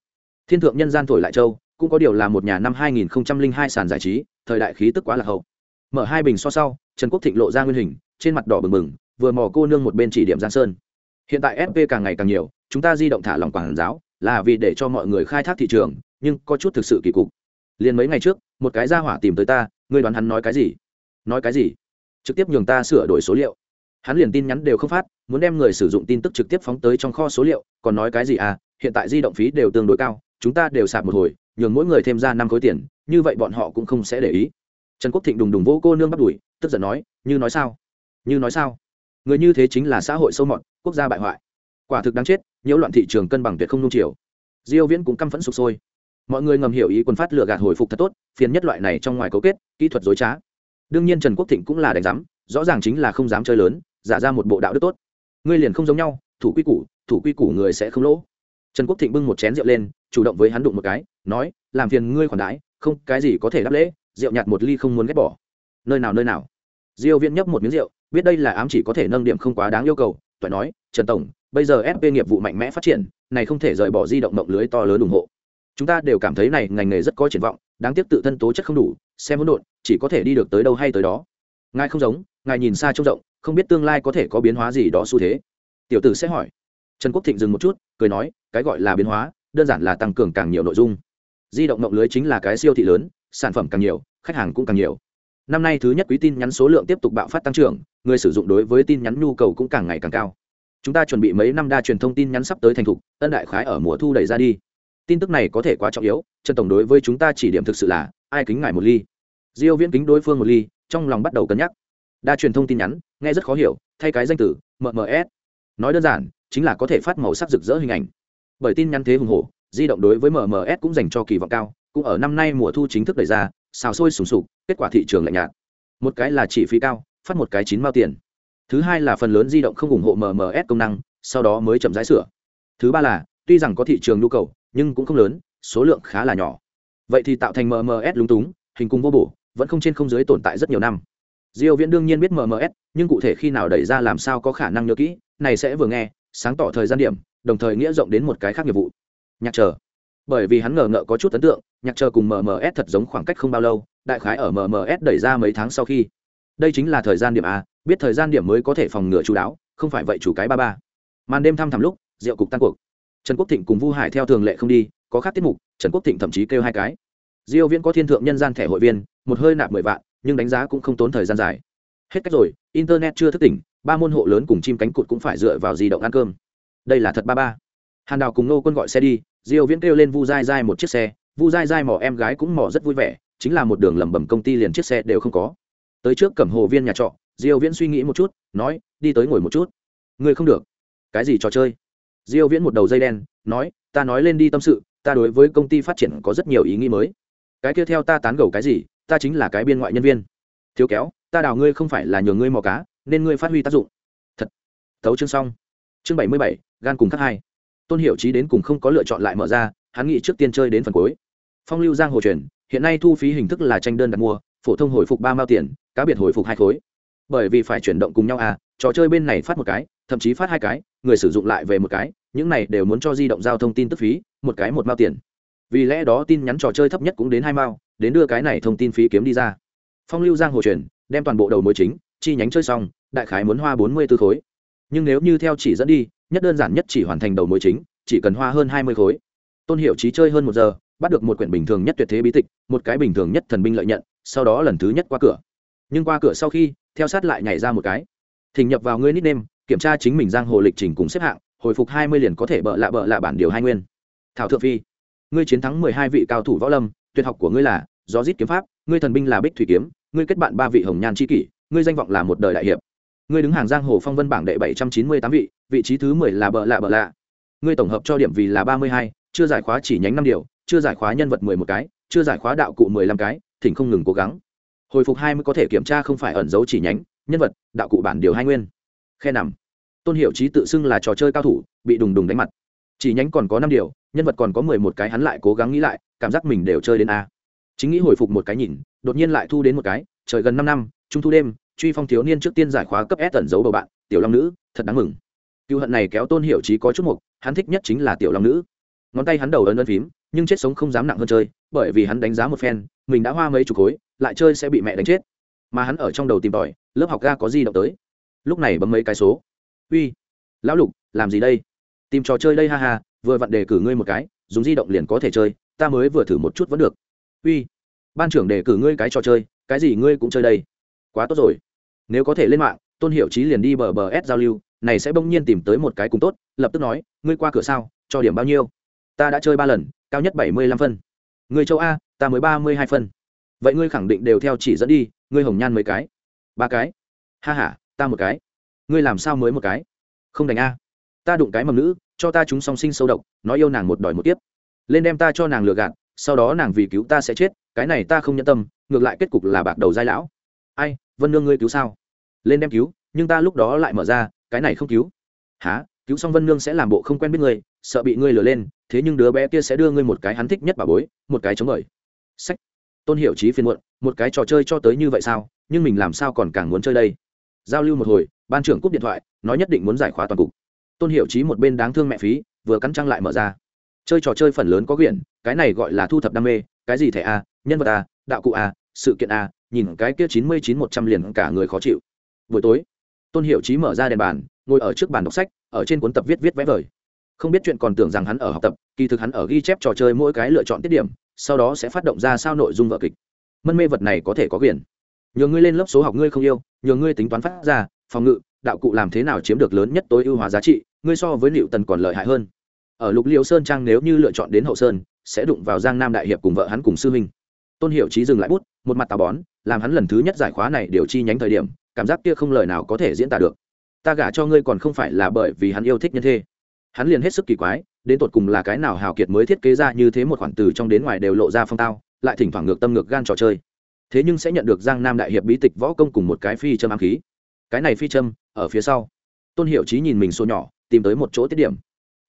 Thiên thượng nhân gian thổi lại châu, cũng có điều là một nhà năm 2002 sàn giải trí, thời đại khí tức quá là hậu. Mở hai bình so sau, trần quốc thịnh lộ ra nguyên hình, trên mặt đỏ bừng bừng vừa mò cô nương một bên chỉ điểm giang sơn. Hiện tại fp càng ngày càng nhiều, chúng ta di động thả lòng quảng giáo, là vì để cho mọi người khai thác thị trường, nhưng có chút thực sự kỳ cục. Liền mấy ngày trước, một cái ra hỏa tìm tới ta, ngươi đoán hắn nói cái gì? Nói cái gì? Trực tiếp nhường ta sửa đổi số liệu. Hắn liền tin nhắn đều không phát, muốn đem người sử dụng tin tức trực tiếp phóng tới trong kho số liệu, còn nói cái gì à? Hiện tại di động phí đều tương đối cao, chúng ta đều sạp một hồi, nhường mỗi người thêm ra năm khối tiền, như vậy bọn họ cũng không sẽ để ý. Trần quốc thịnh đùng đùng vô cô nương bắt đuổi, tức giận nói, như nói sao? Như nói sao? Người như thế chính là xã hội sâu mọt, quốc gia bại hoại. Quả thực đáng chết, nhiễu loạn thị trường cân bằng tuyệt không nung chiều. Diêu viễn cũng căm phẫn sụp sôi. Mọi người ngầm hiểu ý quân phát lừa gạt hồi phục thật tốt, phiền nhất loại này trong ngoài cấu kết, kỹ thuật dối trá. Đương nhiên trần quốc thịnh cũng là đánh giám, rõ ràng chính là không dám chơi lớn, giả ra một bộ đạo đức tốt. Ngươi liền không giống nhau, thủ quy củ, thủ quy củ người sẽ không lỗ. Trần quốc thịnh bưng một chén rượu lên, chủ động với hắn đụng một cái, nói, làm phiền ngươi khoản đãi, không, cái gì có thể đáp lễ, rượu nhạt một ly không muốn ghét bỏ. Nơi nào nơi nào? Diêu viễn nhấp một miếng rượu, biết đây là ám chỉ có thể nâng điểm không quá đáng yêu cầu, toại nói, trần tổng, bây giờ fp nghiệp vụ mạnh mẽ phát triển, này không thể rời bỏ di động mộng lưới to lớn ủng hộ. Chúng ta đều cảm thấy này ngành nghề rất có triển vọng, đáng tiếc tự thân tố chất không đủ, xem hỗn độn, chỉ có thể đi được tới đâu hay tới đó. Ngài không giống, ngài nhìn xa trông rộng, không biết tương lai có thể có biến hóa gì đó xu thế. Tiểu tử sẽ hỏi. Trần quốc thịnh dừng một chút, cười nói, cái gọi là biến hóa, đơn giản là tăng cường càng nhiều nội dung. Di động mộng lưới chính là cái siêu thị lớn, sản phẩm càng nhiều, khách hàng cũng càng nhiều năm nay thứ nhất quý tin nhắn số lượng tiếp tục bạo phát tăng trưởng, người sử dụng đối với tin nhắn nhu cầu cũng càng ngày càng cao. Chúng ta chuẩn bị mấy năm đa truyền thông tin nhắn sắp tới thành thục tân đại khái ở mùa thu đẩy ra đi. Tin tức này có thể quá trọng yếu, trần tổng đối với chúng ta chỉ điểm thực sự là, ai kính ngài một ly. Diêu viễn kính đối phương một ly, trong lòng bắt đầu cân nhắc. Đa truyền thông tin nhắn, nghe rất khó hiểu, thay cái danh từ mms nói đơn giản, chính là có thể phát màu sắc rực rỡ hình ảnh. Bởi tin nhắn thế hùng hổ, di động đối với mms cũng dành cho kỳ vọng cao, cũng ở năm nay mùa thu chính thức đẩy ra xào sôi sùng sục, kết quả thị trường lạnh nhạt. Một cái là chỉ phí cao, phát một cái chín mao tiền. Thứ hai là phần lớn di động không ủng hộ mms công năng, sau đó mới chậm rãi sửa. Thứ ba là, tuy rằng có thị trường nhu cầu, nhưng cũng không lớn, số lượng khá là nhỏ. Vậy thì tạo thành mms lúng túng, hình cung vô bổ, vẫn không trên không dưới tồn tại rất nhiều năm. Diêu viễn đương nhiên biết mms nhưng cụ thể khi nào đẩy ra làm sao có khả năng nhớ kỹ, này sẽ vừa nghe, sáng tỏ thời gian điểm, đồng thời nghĩa rộng đến một cái khác nghiệp vụ. Nhạc chờ bởi vì hắn ngờ ngợ có chút ấn tượng, nhạc chờ cùng mms thật giống khoảng cách không bao lâu, đại khái ở mms đẩy ra mấy tháng sau khi. Đây chính là thời gian điểm a, biết thời gian điểm mới có thể phòng ngừa chú đáo, không phải vậy chủ cái ba ba. Màn đêm thăm thẳm lúc, rượu cục tăng cuộc. Trần quốc thịnh cùng vu hải theo thường lệ không đi, có khác tiết mục, trần quốc thịnh thậm chí kêu hai cái. Diêu viễn có thiên thượng nhân gian thẻ hội viên, một hơi nạp mười vạn, nhưng đánh giá cũng không tốn thời gian dài. Hết cách rồi, internet chưa thức tỉnh, ba môn hộ lớn cùng chim cánh cụt cũng phải dựa vào di động ăn cơm. Đây là thật ba ba hàn đào cùng nô quân gọi xe đi diêu viễn kêu lên vu dai dai một chiếc xe vu dai dai mỏ em gái cũng mỏ rất vui vẻ chính là một đường lầm bầm công ty liền chiếc xe đều không có. Tới trước cẩm hồ viên nhà trọ diêu viễn suy nghĩ một chút nói đi tới ngồi một chút. Ngươi không được. Cái gì trò chơi? Diêu viễn một đầu dây đen nói ta nói lên đi tâm sự ta đối với công ty phát triển có rất nhiều ý nghĩ mới. Cái kia theo ta tán gẫu cái gì ta chính là cái biên ngoại nhân viên. Thiếu kéo ta đào ngươi không phải là nhường ngươi mò cá nên ngươi phát huy tác dụng. Thật. Tấu chương xong. Chương 77, gan cùng khắc hai tôn Hiệu trí đến cùng không có lựa chọn lại mở ra, hắn nghĩ trước tiên chơi đến phần cuối. Phong lưu giang hồ truyền, hiện nay thu phí hình thức là tranh đơn đặt mua, phổ thông hồi phục ba mao tiền, cá biệt hồi phục hai khối. Bởi vì phải chuyển động cùng nhau à trò chơi bên này phát một cái, thậm chí phát hai cái, người sử dụng lại về một cái, những này đều muốn cho di động giao thông tin tức phí, một cái một mao tiền. Vì lẽ đó tin nhắn trò chơi thấp nhất cũng đến hai mao, đến đưa cái này thông tin phí kiếm đi ra. Phong lưu giang hồ truyền, đem toàn bộ đầu mối chính, chi nhánh chơi xong, đại khái muốn hoa bốn mươi tư khối. Nhưng nếu như theo chỉ dẫn đi nhất đơn giản nhất chỉ hoàn thành đầu mối chính, chỉ cần hoa hơn hai mươi khối. Tôn hiệu trí chơi hơn một giờ, bắt được một quyển bình thường nhất tuyệt thế bí tịch, một cái bình thường nhất thần binh lợi nhận, sau đó lần thứ nhất qua cửa. Nhưng qua cửa sau khi, theo sát lại nhảy ra một cái. Thỉnh nhập vào ngươi nickname kiểm tra chính mình giang hồ lịch trình cùng xếp hạng, hồi phục hai mươi liền có thể bợ lạ bợ lạ bản điều hai nguyên. Thảo thượng phi, ngươi chiến thắng mười hai vị cao thủ võ lâm, tuyệt học của ngươi là gió rít kiếm pháp, ngươi thần binh là bích thủy kiếm, ngươi kết bạn ba vị hồng nhan c kỷ, ngươi danh vọng là một đời đại hiệp ngươi đứng hàng giang hồ phong vân bảng đệ bảy trăm chín mươi tám vị vị trí thứ mười là bợ lạ bợ lạ. Ngươi tổng hợp cho điểm vì là ba mươi hai, chưa giải khóa chỉ nhánh năm điều, chưa giải khóa nhân vật mười một cái, chưa giải khóa đạo cụ mười lăm cái, thỉnh không ngừng cố gắng. Hồi phục hai mươi có thể kiểm tra không phải ẩn dấu chỉ nhánh, nhân vật, đạo cụ bản điều hai nguyên. Khe nằm. Tôn hiệu trí tự xưng là trò chơi cao thủ, bị đùng đùng đánh mặt. Chỉ nhánh còn có năm điều, nhân vật còn có mười một cái hắn lại cố gắng nghĩ lại, cảm giác mình đều chơi đến a. Chính nghĩ hồi phục một cái nhìn, đột nhiên lại thu đến một cái, trời gần năm năm, trung thu đêm truy phong thiếu niên trước tiên giải khóa cấp s tẩn dấu bầu bạn, tiểu long nữ, thật đáng mừng. Cựu hận này kéo tôn hiểu trí có chút mục, hắn thích nhất chính là tiểu long nữ. Ngón tay hắn đầu ấn ấn phím, nhưng chết sống không dám nặng hơn chơi, bởi vì hắn đánh giá một phen, mình đã hoa mấy chục khối, lại chơi sẽ bị mẹ đánh chết. Mà hắn ở trong đầu tìm tòi, lớp học ga có di động tới. Lúc này bấm mấy cái số. Uy, lão lục, làm gì đây? Tìm trò chơi đây ha ha, vừa vặn đề cử ngươi một cái, dùng di động liền có thể chơi, ta mới vừa thử một chút vẫn được. Uy, ban trưởng đề cử ngươi cái trò chơi, cái gì ngươi cũng chơi đây? Quá tốt rồi. Nếu có thể lên mạng, tôn hiệu trí liền đi bờ bờ s giao lưu, này sẽ bỗng nhiên tìm tới một cái cùng tốt, lập tức nói, ngươi qua cửa sao? Cho điểm bao nhiêu? Ta đã chơi ba lần, cao nhất bảy mươi lăm phân. Người châu a, ta mới ba mươi hai phân. Vậy ngươi khẳng định đều theo chỉ dẫn đi, ngươi hồng nhan mấy cái? Ba cái. Ha h a ta một cái. Ngươi làm sao mới một cái? Không đánh a. Ta đụng cái mầm nữ, cho ta chúng song sinh sâu độc, nói yêu nàng một đòi một tiếp lên đem ta cho nàng lừa gạt, sau đó nàng vì cứu ta sẽ chết, cái này ta không nhẫn tâm, ngược lại kết cục là bạc đầu giai lão ai, vân nương ngươi cứu sao? Lên đem cứu, nhưng ta lúc đó lại mở ra, cái này không cứu. Há cứu xong vân nương sẽ làm bộ không quen biết ngươi, sợ bị ngươi lừa lên, thế nhưng đứa bé kia sẽ đưa ngươi một cái hắn thích nhất bà bối, một cái chống bởi sách. Tôn hiệu trí phiền muộn, một cái trò chơi cho tới như vậy sao? Nhưng mình làm sao còn càng muốn chơi đây? Giao lưu một hồi, ban trưởng cúp điện thoại, nói nhất định muốn giải khóa toàn cục. Tôn hiệu trí một bên đáng thương mẹ phí, vừa cắn trăng lại mở ra. Chơi trò chơi phần lớn có quyển, cái này gọi là thu thập đam mê, cái gì thẻ a, nhân vật a, đạo cụ a, sự kiện a nhìn cái kia chín mươi chín một trăm liền cả người khó chịu. Buổi tối, tôn hiệu trí mở ra đèn bàn, ngồi ở trước bàn đọc sách, ở trên cuốn tập viết viết vẽ vời. Không biết chuyện còn tưởng rằng hắn ở học tập, kỳ thực hắn ở ghi chép trò chơi mỗi cái lựa chọn tiết điểm, sau đó sẽ phát động ra sao nội dung vở kịch. Mân mê vật này có thể có quyền. Nhờ ngươi lên lớp số học ngươi không yêu, nhờ ngươi tính toán phát ra, phòng ngự, đạo cụ làm thế nào chiếm được lớn nhất tối ưu hóa giá trị, ngươi so với liệu tần còn lợi hại hơn. Ở lục liêu sơn trang nếu như lựa chọn đến hậu sơn, sẽ đụng vào giang nam đại hiệp cùng vợ hắn cùng sư huynh tôn hiệu trí dừng lại bút, một mặt tà bón, làm hắn lần thứ nhất giải khóa này điều chi nhánh thời điểm, cảm giác kia không lời nào có thể diễn tả được. Ta gả cho ngươi còn không phải là bởi vì hắn yêu thích nhân thê. Hắn liền hết sức kỳ quái, đến tột cùng là cái nào hào kiệt mới thiết kế ra như thế một khoản từ trong đến ngoài đều lộ ra phong tao, lại thỉnh thoảng ngược tâm ngược gan trò chơi. Thế nhưng sẽ nhận được giang nam đại hiệp bí tịch võ công cùng một cái phi châm ám khí. Cái này phi châm, ở phía sau. Tôn hiệu trí nhìn mình số nhỏ, tìm tới một chỗ tiết điểm.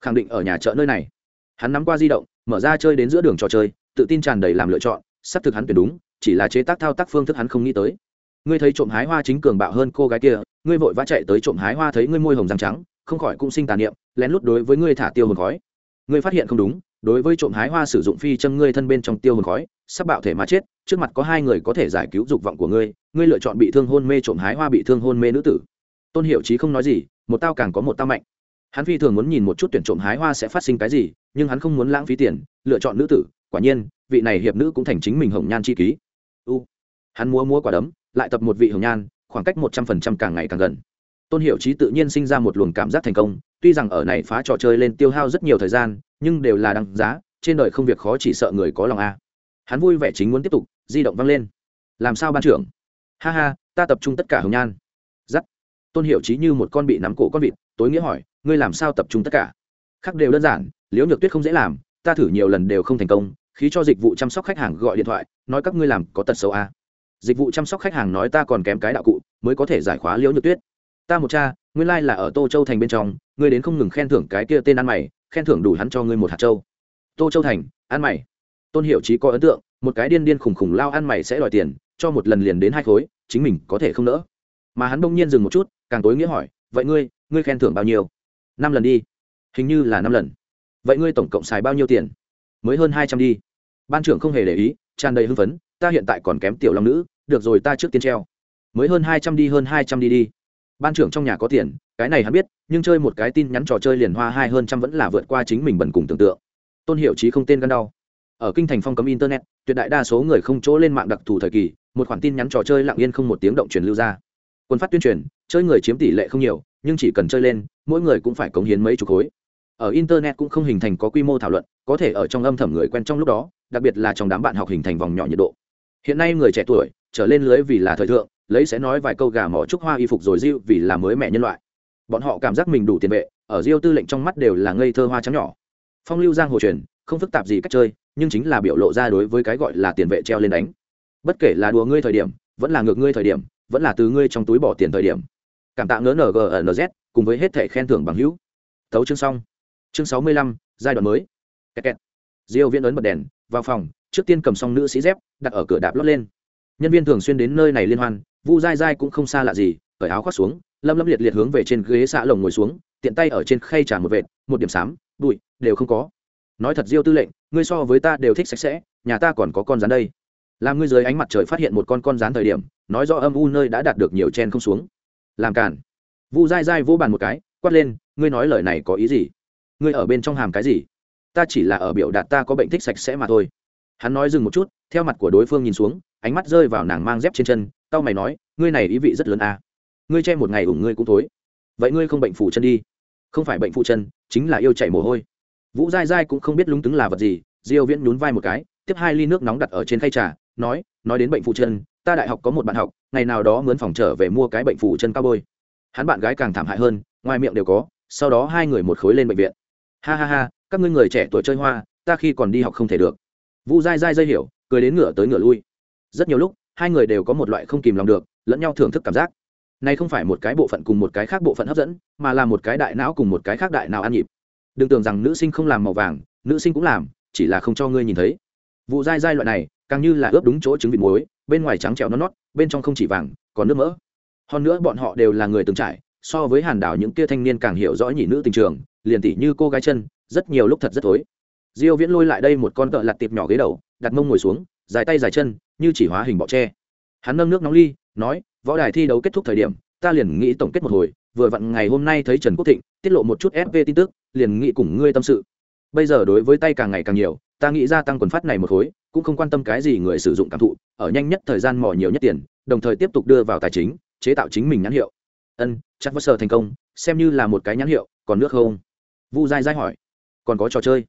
Khẳng định ở nhà chợ nơi này. Hắn nắm qua di động, mở ra chơi đến giữa đường trò chơi, tự tin tràn đầy làm lựa chọn sắp thực hắn tuyển đúng, chỉ là chế tác thao tác phương thức hắn không nghĩ tới. Ngươi thấy trộm hái hoa chính cường bạo hơn cô gái kia, ngươi vội vã chạy tới trộm hái hoa thấy ngươi môi hồng răng trắng, không khỏi cũng sinh tàn niệm, lén lút đối với ngươi thả tiêu hồn khói. Ngươi phát hiện không đúng, đối với trộm hái hoa sử dụng phi châm ngươi thân bên trong tiêu hồn khói, sắp bạo thể mà chết, trước mặt có hai người có thể giải cứu dục vọng của ngươi ngươi lựa chọn bị thương hôn mê trộm hái hoa bị thương hôn mê nữ tử. Tôn hiệu chí không nói gì, một tao càng có một tao mạnh. Hắn phi thường muốn nhìn một chút tuyển trộm hái hoa sẽ phát sinh cái gì, nhưng hắn không muốn lãng phí tiền, lựa chọn nữ tử quả nhiên, vị này hiệp nữ cũng thành chính mình hồng nhan chi ký. U, hắn múa múa quả đấm, lại tập một vị hồng nhan, khoảng cách một trăm phần trăm càng ngày càng gần. Tôn hiệu trí tự nhiên sinh ra một luồng cảm giác thành công, tuy rằng ở này phá trò chơi lên tiêu hao rất nhiều thời gian, nhưng đều là đăng giá, trên đời không việc khó chỉ sợ người có lòng a. Hắn vui vẻ chính muốn tiếp tục, di động văng lên. Làm sao ban trưởng? Ha ha, ta tập trung tất cả hồng nhan. Giắt. Tôn hiệu trí như một con bị nắm cổ con vịt, tối nghĩa hỏi, ngươi làm sao tập trung tất cả? Khác đều đơn giản, liễu nhược tuyết không dễ làm, ta thử nhiều lần đều không thành công khí cho dịch vụ chăm sóc khách hàng gọi điện thoại, nói các ngươi làm có tật xấu a dịch vụ chăm sóc khách hàng nói ta còn kém cái đạo cụ, mới có thể giải khóa liễu nhược tuyết. Ta một cha, nguyên lai、like、là ở tô châu thành bên trong, ngươi đến không ngừng khen thưởng cái kia tên ăn mày, khen thưởng đủ hắn cho ngươi một hạt châu. Tô châu thành, ăn mày. Tôn hiệu trí có ấn tượng, một cái điên điên khủng khủng lao ăn mày sẽ đòi tiền, cho một lần liền đến hai khối, chính mình có thể không nỡ. Mà hắn bỗng nhiên dừng một chút, càng tối nghĩa hỏi, vậy ngươi ngươi khen thưởng bao nhiêu? Năm lần đi. Hình như là năm lần. Vậy ngươi tổng cộng xài bao nhiêu tiền? Mới hơn hai trăm đi. Ban trưởng không hề để ý, tràn đầy hưng phấn, ta hiện tại còn kém tiểu long nữ, được rồi ta trước tiên treo. Mới hơn hai trăm đi, hơn hai trăm đi đi. Ban trưởng trong nhà có tiền, cái này hắn biết, nhưng chơi một cái tin nhắn trò chơi liền hoa hai hơn trăm vẫn là vượt qua chính mình bần cùng tưởng tượng. Tôn hiệu trí không tên gan đau. Ở kinh thành phong cấm internet, tuyệt đại đa số người không chỗ lên mạng đặc thù thời kỳ, một khoản tin nhắn trò chơi lặng yên không một tiếng động truyền lưu ra. Quân phát tuyên truyền, chơi người chiếm tỷ lệ không nhiều, nhưng chỉ cần chơi lên, mỗi người cũng phải cống hiến mấy chục khối ở internet cũng không hình thành có quy mô thảo luận, có thể ở trong âm thầm người quen trong lúc đó, đặc biệt là trong đám bạn học hình thành vòng nhỏ nhiệt độ. Hiện nay người trẻ tuổi trở lên lưới vì là thời thượng, lấy sẽ nói vài câu gà mỏ trúc hoa y phục rồi diêu vì là mới mẹ nhân loại. Bọn họ cảm giác mình đủ tiền vệ, ở diêu tư lệnh trong mắt đều là ngây thơ hoa trắng nhỏ. Phong lưu giang hồ truyền, không phức tạp gì cách chơi, nhưng chính là biểu lộ ra đối với cái gọi là tiền vệ treo lên đánh. Bất kể là đùa ngươi thời điểm, vẫn là ngược ngươi thời điểm, vẫn là từ ngươi trong túi bỏ tiền thời điểm. Cảm tạ ngỡ ngnz cùng với hết thẻ khen thưởng bằng hữu. Tấu chương xong chương sáu mươi lăm, giai đoạn mới. Kẹt kẹt. diêu viễn ấn bật đèn, vào phòng, trước tiên cầm xong nữ sĩ dép, đặt ở cửa đạp lót lên. Nhân viên thường xuyên đến nơi này liên hoan, vu dai dai cũng không xa lạ gì, cởi áo khoác xuống lâm lâm liệt liệt hướng về trên ghế xạ lồng ngồi xuống, tiện tay ở trên khay trả một vệt, một điểm xám bụi, đều không có. Nói thật diêu tư lệnh, ngươi so với ta đều thích sạch sẽ, nhà ta còn có con rắn đây. Làm ngươi dưới ánh mặt trời phát hiện một con con rắn thời điểm, nói do âm u nơi đã đạt được nhiều chen không xuống. Làm cản vu dai dai vô bàn một cái, quát lên, ngươi nói lời này có ý gì? Ngươi ở bên trong hàm cái gì? Ta chỉ là ở biểu đạt ta có bệnh thích sạch sẽ mà thôi. Hắn nói dừng một chút, theo mặt của đối phương nhìn xuống, ánh mắt rơi vào nàng mang dép trên chân tao mày nói, ngươi này ý vị rất lớn à. ngươi che một ngày ủng ngươi cũng thối. Vậy ngươi không bệnh phủ chân đi. Không phải bệnh phụ chân, chính là yêu chảy mồ hôi. Vũ dai dai cũng không biết lúng túng là vật gì, diêu viễn nhún vai một cái, tiếp hai ly nước nóng đặt ở trên khay trà, nói nói đến bệnh phụ chân, ta đại học có một bạn học, ngày nào đó mướn phòng trở về mua cái bệnh phụ chân cao bôi hắn bạn gái càng thảm hại hơn, ngoài miệng đều có, sau đó hai người một khối lên bệnh viện ha ha ha, các ngươi người trẻ tuổi chơi hoa, ta khi còn đi học không thể được. Vu dai dai dây hiểu, cười đến ngửa tới ngửa lui. Rất nhiều lúc, hai người đều có một loại không kìm lòng được, lẫn nhau thưởng thức cảm giác. Này không phải một cái bộ phận cùng một cái khác bộ phận hấp dẫn, mà là một cái đại não cùng một cái khác đại não ăn nhịp. Đừng tưởng rằng nữ sinh không làm màu vàng, nữ sinh cũng làm, chỉ là không cho ngươi nhìn thấy. Vụ dai dai loại này, càng như là ướp đúng chỗ trứng vịt muối, bên ngoài trắng trèo non nót, bên trong không chỉ vàng, còn nước mỡ. Hơn nữa bọn họ đều là người từng trải so với hàn đảo những kia thanh niên càng hiểu rõ nhị nữ tình trường, liền tỷ như cô gái chân, rất nhiều lúc thật rất thối. Diêu viễn lôi lại đây một con tợ lặt tiệp nhỏ ghế đầu, đặt mông ngồi xuống, dài tay dài chân, như chỉ hóa hình bọ tre. Hắn nâng nước nóng ly, nói, võ đài thi đấu kết thúc thời điểm, ta liền nghĩ tổng kết một hồi, vừa vặn ngày hôm nay thấy trần quốc thịnh, tiết lộ một chút fv tin tức, liền nghĩ cùng ngươi tâm sự. Bây giờ đối với tay càng ngày càng nhiều, ta nghĩ gia tăng quần phát này một khối, cũng không quan tâm cái gì người sử dụng cảm thụ, ở nhanh nhất thời gian mỏ nhiều nhất tiền, đồng thời tiếp tục đưa vào tài chính, chế tạo chính mình nhãn hiệu ân, chắc vất sờ thành công, xem như là một cái nhãn hiệu, còn nước không? Vu dai dai hỏi. Còn có trò chơi.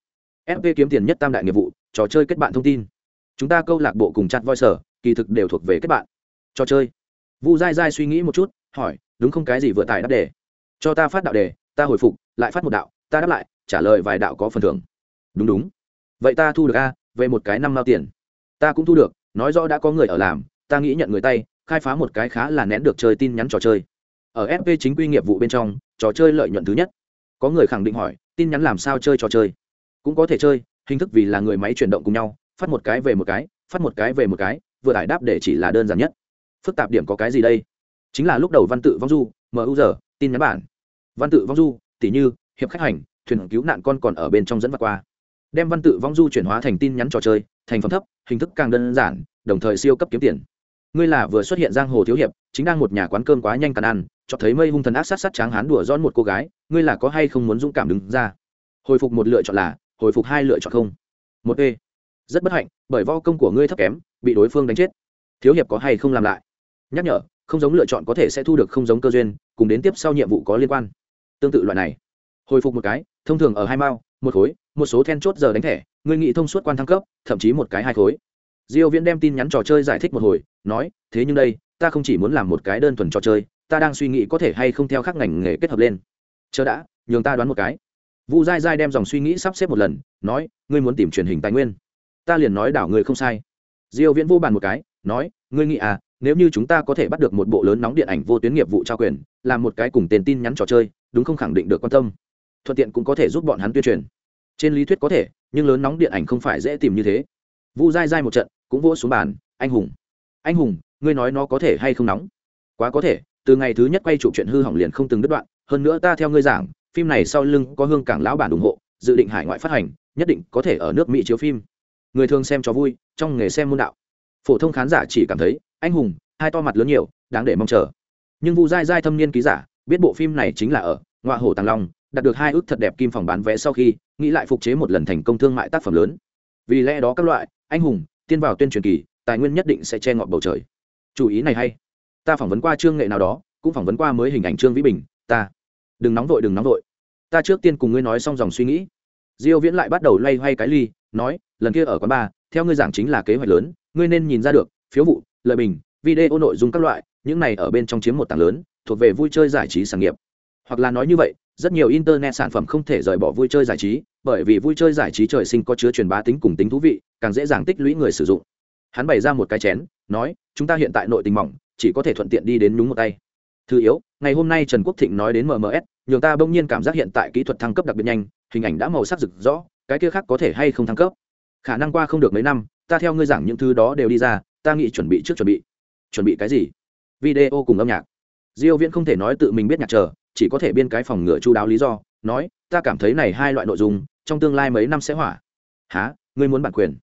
Fp kiếm tiền nhất tam đại nghiệp vụ, trò chơi kết bạn thông tin. Chúng ta câu lạc bộ cùng chặt voi sở, kỳ thực đều thuộc về kết bạn. Trò chơi. Vu dai dai suy nghĩ một chút, hỏi, đúng không cái gì vừa tải đáp đề? Cho ta phát đạo đề, ta hồi phục, lại phát một đạo, ta đáp lại, trả lời vài đạo có phần thưởng. Đúng đúng. Vậy ta thu được a, về một cái năm mao tiền. Ta cũng thu được, nói rõ đã có người ở làm, ta nghĩ nhận người tay, khai phá một cái khá là nén được chơi tin nhắn trò chơi ở fp chính quy nghiệp vụ bên trong, trò chơi lợi nhuận thứ nhất. Có người khẳng định hỏi, tin nhắn làm sao chơi trò chơi? Cũng có thể chơi, hình thức vì là người máy chuyển động cùng nhau, phát một cái về một cái, phát một cái về một cái, vừa tải đáp để chỉ là đơn giản nhất. Phức tạp điểm có cái gì đây? Chính là lúc đầu văn tự vong du mu giờ tin nhắn bản. Văn tự vong du, tỉ như, hiệp khách hành, thuyền cứu nạn con còn ở bên trong dẫn vặt qua. Đem văn tự vong du chuyển hóa thành tin nhắn trò chơi, thành phẩm thấp, hình thức càng đơn giản, đồng thời siêu cấp kiếm tiền. Ngươi là vừa xuất hiện giang hồ thiếu hiệp, chính đang một nhà quán cơm quá nhanh càn ăn cho thấy mây hung thần ác sát sát tráng hán đùa giỡn một cô gái, ngươi là có hay không muốn dũng cảm đứng ra? Hồi phục một lựa chọn là, hồi phục hai lựa chọn không. Một e rất bất hạnh, bởi võ công của ngươi thấp kém, bị đối phương đánh chết. Thiếu hiệp có hay không làm lại? Nhắc nhở, không giống lựa chọn có thể sẽ thu được không giống cơ duyên, cùng đến tiếp sau nhiệm vụ có liên quan. Tương tự loại này. Hồi phục một cái, thông thường ở hai mao, một khối, một số then chốt giờ đánh thẻ, ngươi nghị thông suốt quan thăng cấp, thậm chí một cái hai khối. Diêu viễn đem tin nhắn trò chơi giải thích một hồi, nói, thế nhưng đây, ta không chỉ muốn làm một cái đơn thuần trò chơi ta đang suy nghĩ có thể hay không theo các ngành nghề kết hợp lên. Chờ đã, nhường ta đoán một cái. Vu dai dai đem dòng suy nghĩ sắp xếp một lần, nói, ngươi muốn tìm truyền hình tài nguyên. Ta liền nói đảo người không sai. Diêu viễn vô bàn một cái, nói, ngươi nghĩ à nếu như chúng ta có thể bắt được một bộ lớn nóng điện ảnh vô tuyến nghiệp vụ trao quyền, làm một cái cùng tiền tin nhắn trò chơi, đúng không khẳng định được quan tâm. Thuận tiện cũng có thể giúp bọn hắn tuyên truyền. Trên lý thuyết có thể, nhưng lớn nóng điện ảnh không phải dễ tìm như thế. Vu dai dai một trận, cũng vỗ xuống bàn, anh hùng anh hùng, ngươi nói nó có thể hay không nóng? Quá có thể từ ngày thứ nhất quay chụp chuyện hư hỏng liền không từng đứt đoạn, hơn nữa ta theo ngươi giảng, phim này sau lưng có hương cảng lão bản ủng hộ, dự định hải ngoại phát hành, nhất định có thể ở nước mỹ chiếu phim. Người thường xem cho vui, trong nghề xem môn đạo. Phổ thông khán giả chỉ cảm thấy, anh hùng, hai to mặt lớn nhiều, đáng để mong chờ. Nhưng vu giai giai thâm niên ký giả, biết bộ phim này chính là ở ngoại hổ tàng long, đạt được hai ước thật đẹp kim phòng bán vé sau khi, nghĩ lại phục chế một lần thành công thương mại tác phẩm lớn. Vì lẽ đó các loại, anh hùng, tiên vào tuyên truyền kỳ, tài nguyên nhất định sẽ che ngọt bầu trời. Chủ ý này hay ta phỏng vấn qua trương nghệ nào đó, cũng phỏng vấn qua mới hình ảnh trương vĩ bình, ta. Đừng nóng vội, đừng nóng vội. Ta trước tiên cùng ngươi nói xong dòng suy nghĩ. Diêu viễn lại bắt đầu loay hoay cái ly, nói, lần kia ở quán bar, theo ngươi giảng chính là kế hoạch lớn, ngươi nên nhìn ra được, phiếu vụ, lợi bình, video nội dung các loại, những này ở bên trong chiếm một tảng lớn, thuộc về vui chơi giải trí sản nghiệp. Hoặc là nói như vậy, rất nhiều internet sản phẩm không thể rời bỏ vui chơi giải trí, bởi vì vui chơi giải trí trời sinh có chứa truyền bá tính cùng tính thú vị, càng dễ dàng tích lũy người sử dụng. Hắn bày ra một cái chén, nói, chúng ta hiện tại nội tình mỏng chỉ có thể thuận tiện đi đến nhúng một tay. Thứ yếu, ngày hôm nay trần quốc thịnh nói đến mms nhường ta bỗng nhiên cảm giác hiện tại kỹ thuật thăng cấp đặc biệt nhanh, hình ảnh đã màu sắc rực rõ cái kia khác có thể hay không thăng cấp? Khả năng qua không được mấy năm, ta theo ngươi giảng những thứ đó đều đi ra, ta nghĩ chuẩn bị trước chuẩn bị. Chuẩn bị cái gì? Video cùng âm nhạc. Diêu viễn không thể nói tự mình biết nhạc chờ, chỉ có thể biên cái phòng ngựa chu đáo lý do, nói, ta cảm thấy này hai loại nội dung, trong tương lai mấy năm sẽ hỏa. Há ngươi muốn bản quyền?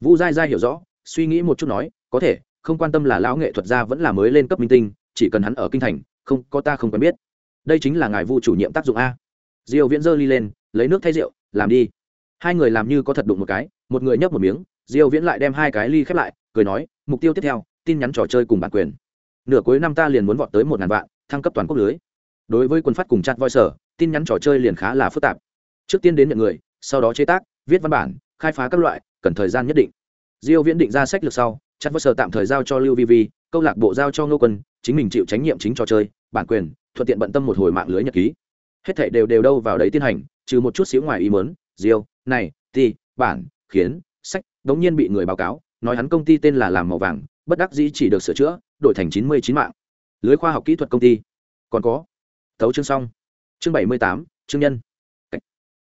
Vũ giai giai hiểu rõ, suy nghĩ một chút nói, có thể không quan tâm là lão nghệ thuật gia vẫn là mới lên cấp minh tinh, chỉ cần hắn ở kinh thành, không, có ta không quen biết. Đây chính là ngài vu chủ nhiệm tác dụng a. Diêu viễn dơ ly lên, lấy nước thay rượu, làm đi. Hai người làm như có thật đụng một cái, một người nhấp một miếng, diêu viễn lại đem hai cái ly khép lại, cười nói, mục tiêu tiếp theo, tin nhắn trò chơi cùng bản quyền. Nửa cuối năm ta liền muốn vọt tới một ngàn vạn, thăng cấp toàn quốc lưới. Đối với quân phát cùng chặt voi sở tin nhắn trò chơi liền khá là phức tạp. Trước tiên đến nhận người, sau đó chế tác, viết văn bản, khai phá các loại, cần thời gian nhất định. Diêu viễn định ra sách lược sau chat sở tạm thời giao cho lưu vi vi, câu lạc bộ giao cho ngô quân, chính mình chịu trách nhiệm chính trò chơi, bản quyền, thuận tiện bận tâm một hồi mạng lưới nhật ký. Hết thảy đều đều đâu vào đấy tiến hành, trừ một chút xíu ngoài ý muốn, diêu, này thì bản, khiến, sách, đống nhiên bị người báo cáo, nói hắn công ty tên là làm màu vàng, bất đắc dĩ chỉ được sửa chữa, đổi thành chín mươi chín mạng. Lưới khoa học kỹ thuật công ty. Còn có, thấu chương xong. Chương bảy mươi tám, chương nhân.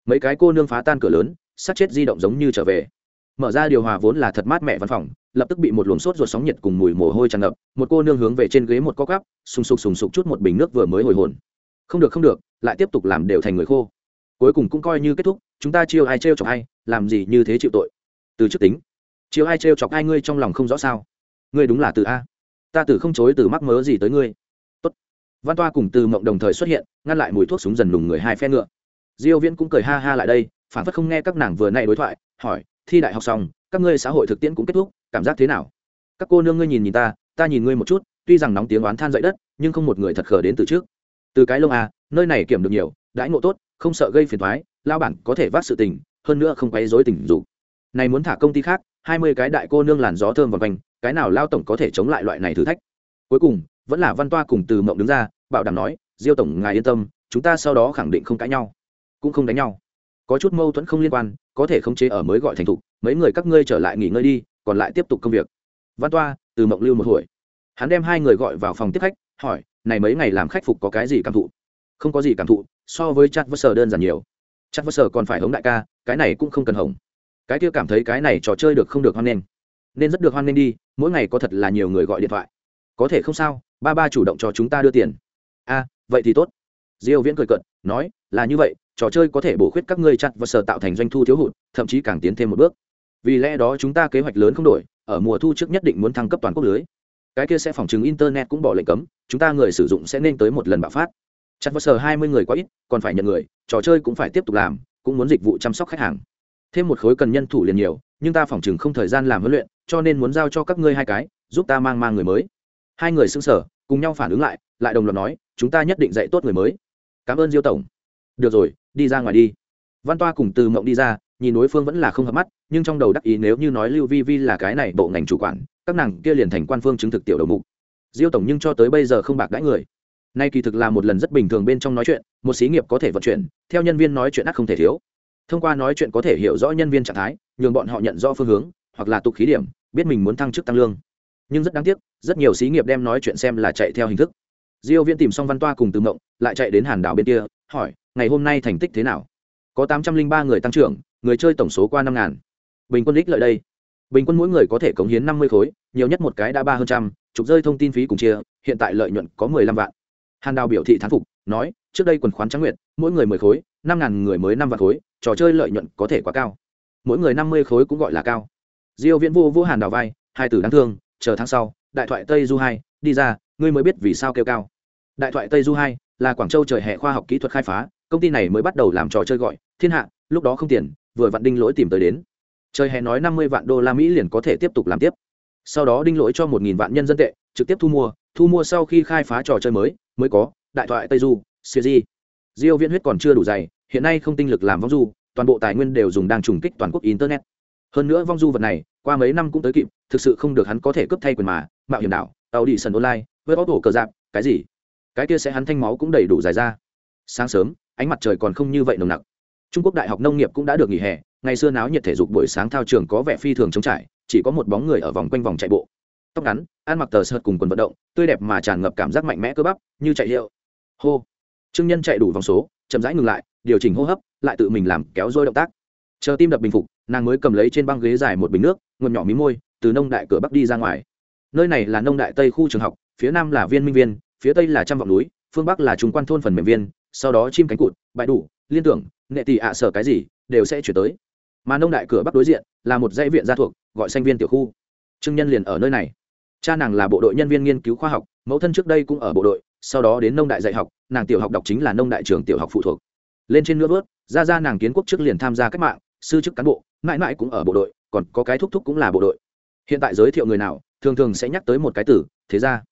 Mấy cái cô nương phá tan cửa lớn, sát chết di động giống như trở về. Mở ra điều hòa vốn là thật mát mẹ văn phòng lập tức bị một luồng sốt ruột sóng nhiệt cùng mùi mồ hôi tràn ngập, một cô nương hướng về trên ghế một co cắp sùng sục sùng sục chút một bình nước vừa mới hồi hồn. Không được không được, lại tiếp tục làm đều thành người khô. Cuối cùng cũng coi như kết thúc, chúng ta chiêu ai trêu chọc ai, làm gì như thế chịu tội. Từ trước tính, chiêu ai trêu chọc ai ngươi trong lòng không rõ sao? Ngươi đúng là từ a. Ta từ không chối từ mắc mớ gì tới ngươi. Tốt. văn toa cùng từ mộng đồng thời xuất hiện, ngăn lại mùi thuốc súng dần lùng người hai phe ngựa. Diêu viễn cũng cười ha ha lại đây phản phất không nghe các nàng vừa nay đối thoại, hỏi, thi đại học xong, các ngươi xã hội thực tiễn cũng kết thúc cảm giác thế nào? Các cô nương ngươi nhìn nhìn ta ta nhìn ngươi một chút, tuy rằng nóng tiếng oán than dậy đất, nhưng không một người thật khờ đến từ trước. Từ cái lông à nơi này kiểm được nhiều, đãi ngộ tốt, không sợ gây phiền toái lao bản có thể vác sự tình, hơn nữa không quấy rối tình dục. Này muốn thả công ty khác, hai mươi cái đại cô nương làn gió thơm vòng quanh, cái nào lao tổng có thể chống lại loại này thử thách? Cuối cùng, vẫn là văn toa cùng từ mộng đứng ra, bảo đảm nói, diêu tổng, ngài yên tâm, chúng ta sau đó khẳng định không cãi nhau, cũng không đánh nhau. Có chút mâu thuẫn không liên quan, có thể khống chế ở mới gọi thành thục, mấy người các ngươi trở lại nghỉ ngơi đi còn lại tiếp tục công việc. Văn toa, từ mộng lưu một hồi. Hắn đem hai người gọi vào phòng tiếp khách, hỏi, này mấy ngày làm khách phục có cái gì cảm thụ? Không có gì cảm thụ, so với chặt vơ sờ đơn giản nhiều. Chặt vơ sờ còn phải hống đại ca, cái này cũng không cần hống. Cái kia cảm thấy cái này trò chơi được không được hoan nghênh? Nên rất được hoan nghênh đi, mỗi ngày có thật là nhiều người gọi điện thoại. Có thể không sao, ba ba chủ động cho chúng ta đưa tiền. A, vậy thì tốt. Diêu viễn cười cợt, nói, là như vậy, trò chơi có thể bổ khuyết các ngươi chặt và sở tạo thành doanh thu thiếu hụt, thậm chí càng tiến thêm một bước vì lẽ đó chúng ta kế hoạch lớn không đổi, ở mùa thu trước nhất định muốn thăng cấp toàn quốc lưới. Cái kia sẽ phòng chứng internet cũng bỏ lệnh cấm, chúng ta người sử dụng sẽ nên tới một lần bạo phát. Chặt vào sở hai mươi người quá ít, còn phải nhận người, trò chơi cũng phải tiếp tục làm, cũng muốn dịch vụ chăm sóc khách hàng. Thêm một khối cần nhân thủ liền nhiều, nhưng ta phòng chừng không thời gian làm huấn luyện, cho nên muốn giao cho các ngươi hai cái, giúp ta mang mang người mới. Hai người xưng sở cùng nhau phản ứng lại lại đồng loạt nói, chúng ta nhất định dạy tốt người mới. Cảm ơn diêu tổng. Được rồi, đi ra ngoài đi. Văn toa cùng từ mộng đi ra nhìn đối phương vẫn là không hợp mắt, nhưng trong đầu đắc ý nếu như nói lưu vi vi là cái này bộ ngành chủ quản, các nàng kia liền thành quan phương chứng thực tiểu đầu mục. Diêu tổng nhưng cho tới bây giờ không bạc đãi người. Nay kỳ thực là một lần rất bình thường bên trong nói chuyện, một xí nghiệp có thể vận chuyển, theo nhân viên nói chuyện ắt không thể thiếu. Thông qua nói chuyện có thể hiểu rõ nhân viên trạng thái, nhường bọn họ nhận rõ phương hướng, hoặc là tục khí điểm, biết mình muốn thăng chức tăng lương. Nhưng rất đáng tiếc, rất nhiều xí nghiệp đem nói chuyện xem là chạy theo hình thức. Diêu viễn tìm xong văn toa cùng từ mộng, lại chạy đến hàn đảo bên kia, hỏi, ngày hôm nay thành tích thế nào? Có 803 người tăng trưởng người chơi tổng số qua năm ngàn. Bình quân ích lợi đây. Bình quân mỗi người có thể cống hiến 50 khối, nhiều nhất một cái đã ba hơn trăm, trục rơi thông tin phí cùng chia, hiện tại lợi nhuận có 15 vạn. Hàn đào biểu thị thán phục, nói, trước đây quần khoán trắng nguyện mỗi người 10 khối, năm ngàn người mới năm vạn khối, trò chơi lợi nhuận có thể quá cao. Mỗi người 50 khối cũng gọi là cao. Diêu viễn vô vô hàn đào vai, hai tử đáng thương, chờ tháng sau, đại thoại tây du hai, đi ra, ngươi mới biết vì sao kêu cao. Đại thoại tây du hai, là quảng châu trời hệ khoa học kỹ thuật khai phá, công ty này mới bắt đầu làm trò chơi gọi, thiên hạ, lúc đó không tiền vừa vặn đinh lỗi tìm tới đến. Trời hè nói năm mươi vạn đô la mỹ liền có thể tiếp tục làm tiếp. Sau đó đinh lỗi cho một nghìn vạn nhân dân tệ, trực tiếp thu mua thu mua sau khi khai phá trò chơi mới mới có, đại thoại tây du, siêu di. Diêu viễn huyết còn chưa đủ dày, hiện nay không tinh lực làm vong du, toàn bộ tài nguyên đều dùng đang trùng kích toàn quốc internet. Hơn nữa vong du vật này, qua mấy năm cũng tới kịp, thực sự không được hắn có thể cướp thay quyền mà, mạo hiểm đảo tàu đi sân online với bóc tổ cờ dạp cái gì? Cái kia sẽ hắn thanh máu cũng đầy đủ dài ra. Sáng sớm, ánh mặt trời còn không như vậy nồng nặc trung quốc đại học nông nghiệp cũng đã được nghỉ hè, ngày xưa náo nhiệt thể dục buổi sáng thao trường có vẻ phi thường trống trải, chỉ có một bóng người ở vòng quanh vòng chạy bộ. Tóc ngắn, ăn mặc tờ sợt cùng quần vận động, tươi đẹp mà tràn ngập cảm giác mạnh mẽ cơ bắp, như chạy hiệu hô. Trương nhân chạy đủ vòng số, chậm rãi ngừng lại, điều chỉnh hô hấp, lại tự mình làm kéo dôi động tác. Chờ tim đập bình phục, nàng mới cầm lấy trên băng ghế dài một bình nước, ngậm nhỏ mí môi, từ nông đại cửa bắc đi ra ngoài. Nơi này là nông đại tây khu trường học, phía nam là viên minh viên, phía tây là trăm vọng núi, phương bắc là trung quan thôn phần mềm viên, sau đó chim cánh cụt, bãi đủ, liên tưởng nghệ tỷ ạ à sở cái gì, đều sẽ chuyển tới. Mà nông đại cửa bắc đối diện là một dãy viện gia thuộc, gọi sinh viên tiểu khu. Trương nhân liền ở nơi này. Cha nàng là bộ đội nhân viên nghiên cứu khoa học, mẫu thân trước đây cũng ở bộ đội, sau đó đến nông đại dạy học, nàng tiểu học đọc chính là nông đại trường tiểu học phụ thuộc. Lên trên nữa vớt, ra ra nàng kiến quốc trước liền tham gia cách mạng, sư chức cán bộ, mãi mãi cũng ở bộ đội, còn có cái thúc thúc cũng là bộ đội. Hiện tại giới thiệu người nào, thường thường sẽ nhắc tới một cái từ thế gia.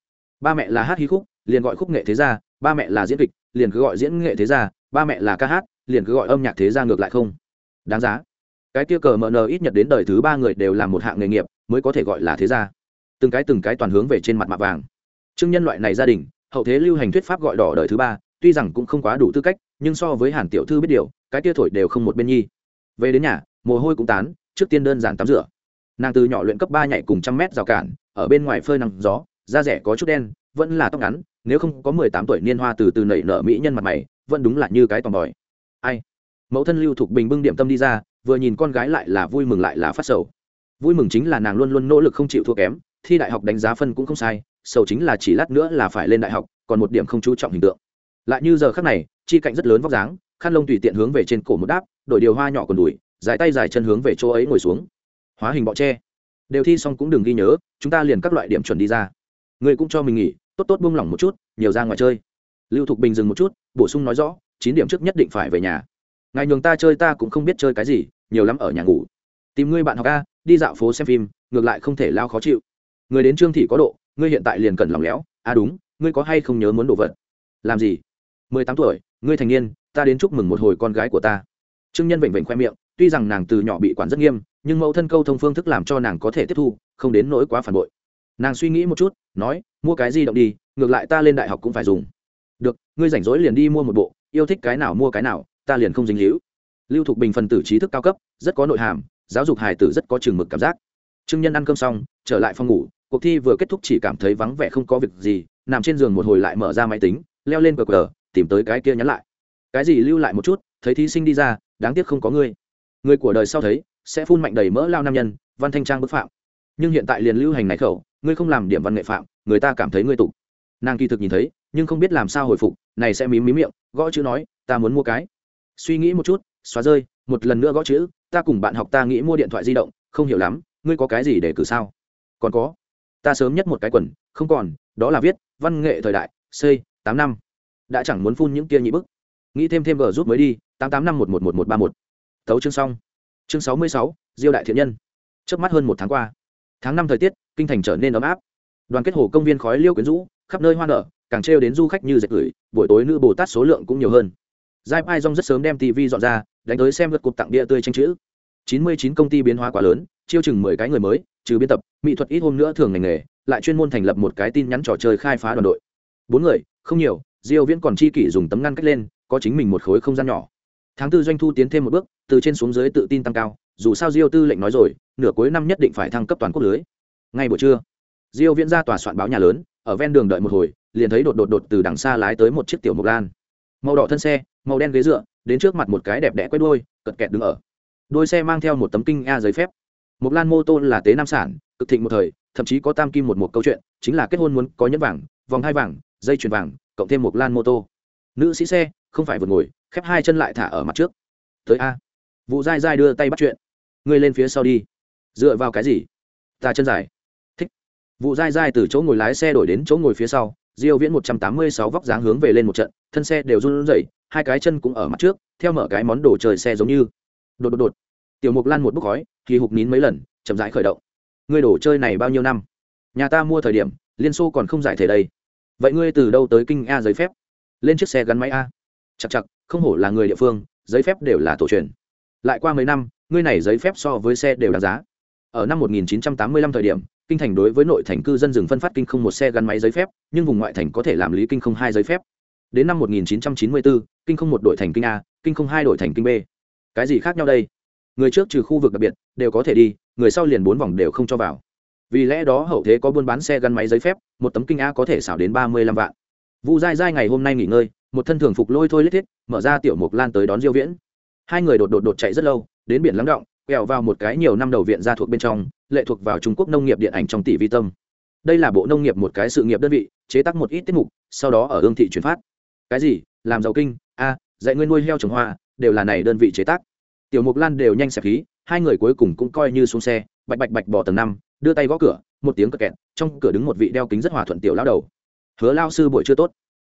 Ba mẹ là hát hí khúc, liền gọi khúc nghệ thế gia, ba mẹ là diễn kịch, liền cứ gọi diễn nghệ thế gia, ba mẹ là ca hát liền cứ gọi âm nhạc thế gia ngược lại không? Đáng giá. Cái kia cờ mờ nờ ít nhật đến đời thứ ba người đều làm một hạng nghề nghiệp, mới có thể gọi là thế gia. Từng cái từng cái toàn hướng về trên mặt mạ vàng. Chương nhân loại này gia đình, hậu thế lưu hành thuyết pháp gọi đỏ đời thứ ba, tuy rằng cũng không quá đủ tư cách, nhưng so với hàn tiểu thư biết điều, cái kia thổi đều không một bên nhi. Về đến nhà, mồ hôi cũng tán, trước tiên đơn giản tắm rửa. Nàng từ nhỏ luyện cấp ba nhảy cùng trăm mét rào cản, ở bên ngoài phơi nắng gió, da rẻ có chút đen, vẫn là tóc ngắn, nếu không có mười tám tuổi niên hoa từ từ nảy nở mỹ nhân mặt mày, vẫn đúng là như cái tòm bòi ai? Mẫu thân lưu thục bình bưng điểm tâm đi ra, vừa nhìn con gái lại là vui mừng lại là phát sầu. Vui mừng chính là nàng luôn luôn nỗ lực không chịu thua kém, thi đại học đánh giá phân cũng không sai, sầu chính là chỉ lát nữa là phải lên đại học, còn một điểm không chú trọng hình tượng. Lại như giờ khắc này, chi cạnh rất lớn vóc dáng, khăn lông tùy tiện hướng về trên cổ một đáp, đổi điều hoa nhỏ còn đùi, dài tay dài chân hướng về chỗ ấy ngồi xuống. Hóa hình bọ tre đều thi xong cũng đừng ghi nhớ, chúng ta liền các loại điểm chuẩn đi ra. Người cũng cho mình nghỉ, tốt tốt buông lỏng một chút, nhiều ra ngoài chơi. Lưu thục bình dừng một chút, bổ sung nói rõ chín điểm trước nhất định phải về nhà. Ngài nhường ta chơi ta cũng không biết chơi cái gì, nhiều lắm ở nhà ngủ. Tìm ngươi bạn học a, đi dạo phố xem phim, ngược lại không thể lao khó chịu. Người đến trương thị có độ, ngươi hiện tại liền cần lòng léo à đúng, ngươi có hay không nhớ muốn đồ vật? Làm gì? Mười tám tuổi, ngươi thành niên, ta đến chúc mừng một hồi con gái của ta. Trương nhân vểnh vểnh khoe miệng, tuy rằng nàng từ nhỏ bị quản rất nghiêm, nhưng mẫu thân câu thông phương thức làm cho nàng có thể tiếp thu, không đến nỗi quá phản bội. Nàng suy nghĩ một chút, nói, mua cái gì động đi, ngược lại ta lên đại học cũng phải dùng. Được, ngươi rảnh rỗi liền đi mua một bộ yêu thích cái nào mua cái nào, ta liền không dính hữu lưu thục bình phần tử trí thức cao cấp, rất có nội hàm, giáo dục hài tử rất có chừng mực cảm giác. Trương nhân ăn cơm xong, trở lại phòng ngủ, cuộc thi vừa kết thúc chỉ cảm thấy vắng vẻ không có việc gì, nằm trên giường một hồi lại mở ra máy tính, leo lên cờ cờ, tìm tới cái kia nhắn lại. Cái gì lưu lại một chút, thấy thí sinh đi ra, đáng tiếc không có ngươi. Người của đời sau thấy, sẽ phun mạnh đầy mỡ lao nam nhân, văn thanh trang bức phạm. Nhưng hiện tại liền lưu hành này khẩu, ngươi không làm điểm văn nghệ phạm, người ta cảm thấy ngươi tục nàng kỳ thực nhìn thấy, nhưng không biết làm sao hồi phục, này sẽ mím mím miệng, gõ chữ nói, ta muốn mua cái. Suy nghĩ một chút, xóa rơi, một lần nữa gõ chữ, ta cùng bạn học ta nghĩ mua điện thoại di động, không hiểu lắm, ngươi có cái gì để cử sao? Còn có, ta sớm nhất một cái quần, không còn, đó là viết, văn nghệ thời đại, c, tám năm. Đã chẳng muốn phun những kia nhị bức. Nghĩ thêm thêm gờ rút mới đi, tám tám năm một một một một ba một. Tấu chương xong. Chương sáu mươi sáu, diêu đại thiện nhân. Trước mắt hơn một tháng qua. Tháng năm thời tiết, kinh thành trở nên ấm áp. Đoàn kết hồ công viên khói liêu quyến rũ khắp nơi hoa nở, càng trêu đến du khách như dệt gửi buổi tối nữ bồ tát số lượng cũng nhiều hơn. Giai pai rong rất sớm đem tv dọn ra, đánh tới xem lượt cục tặng địa tươi tranh chữ. Chín mươi chín công ty biến hóa quá lớn, chiêu chừng mười cái người mới, trừ biên tập, mỹ thuật ít hôm nữa thường ngành nghề, lại chuyên môn thành lập một cái tin nhắn trò chơi khai phá đoàn đội. Bốn người, không nhiều, diêu viễn còn chi kỷ dùng tấm ngăn cách lên, có chính mình một khối không gian nhỏ. Tháng tư doanh thu tiến thêm một bước, từ trên xuống dưới tự tin tăng cao, dù sao diêu tư lệnh nói rồi, nửa cuối năm nhất định phải thăng cấp toàn quốc lưới. Ngay buổi trưa, diêu viễn ra tòa soạn báo nhà lớn ở ven đường đợi một hồi, liền thấy đột đột đột từ đằng xa lái tới một chiếc tiểu mộc lan. Màu đỏ thân xe, màu đen ghế dựa, đến trước mặt một cái đẹp đẽ quay đuôi, cật kẹt đứng ở. Đuôi xe mang theo một tấm kinh a giấy phép. Mộc lan mô tô là tế nam sản, cực thịnh một thời, thậm chí có tam kim một một câu chuyện, chính là kết hôn muốn có nhẫn vàng, vòng hai vàng, dây chuyền vàng, cộng thêm mộc lan mô tô. Nữ sĩ xe, không phải vượt ngồi, khép hai chân lại thả ở mặt trước. Tới a. Vụ dai dai đưa tay bắt chuyện. Ngươi lên phía sau đi. Dựa vào cái gì? Ta chân dài vụ dai dai từ chỗ ngồi lái xe đổi đến chỗ ngồi phía sau, diêu viễn 186 vóc dáng hướng về lên một trận, thân xe đều run rẩy, hai cái chân cũng ở mặt trước, theo mở cái món đồ chơi xe giống như. Đột đột đột. Tiểu mục lan một bức khói thì hụt nín mấy lần, chậm rãi khởi động. Ngươi đổ chơi này bao nhiêu năm? Nhà ta mua thời điểm, liên xô còn không giải thể đây. Vậy ngươi từ đâu tới kinh a giấy phép? Lên chiếc xe gắn máy a. Chặt chặt không hổ là người địa phương, giấy phép đều là tổ truyền. Lại qua mấy năm, ngươi này giấy phép so với xe đều đáng giá ở năm 1985 thời điểm kinh thành đối với nội thành cư dân dừng phân phát kinh không một xe gắn máy giấy phép nhưng vùng ngoại thành có thể làm lý kinh không hai giấy phép. Đến năm 1994, kinh không một đổi thành kinh a kinh không hai đổi thành kinh b. Cái gì khác nhau đây? Người trước trừ khu vực đặc biệt đều có thể đi người sau liền bốn vòng đều không cho vào. Vì lẽ đó hậu thế có buôn bán xe gắn máy giấy phép một tấm kinh a có thể xảo đến ba mươi lăm vạn. Vu dai dai ngày hôm nay nghỉ ngơi một thân thường phục lôi thôi lết thiết mở ra tiểu mục lan tới đón diêu viễn. Hai người đột đột đột chạy rất lâu đến biển lắng động quẹo vào một cái nhiều năm đầu viện gia thuộc bên trong, lệ thuộc vào trung quốc nông nghiệp điện ảnh trong tỷ vi tâm. Đây là bộ nông nghiệp một cái sự nghiệp đơn vị, chế tác một ít tiết mục, sau đó ở ương thị chuyển phát. Cái gì? Làm giàu kinh? A, dạy ngươi nuôi heo trồng hoa, đều là này đơn vị chế tác. Tiểu mục lan đều nhanh xẹp khí, hai người cuối cùng cũng coi như xuống xe, bạch bạch bạch bỏ tầng năm, đưa tay gõ cửa, một tiếng cờ kẹt, trong cửa đứng một vị đeo kính rất hòa thuận tiểu lão đầu. Hứa lao sư buổi chưa tốt.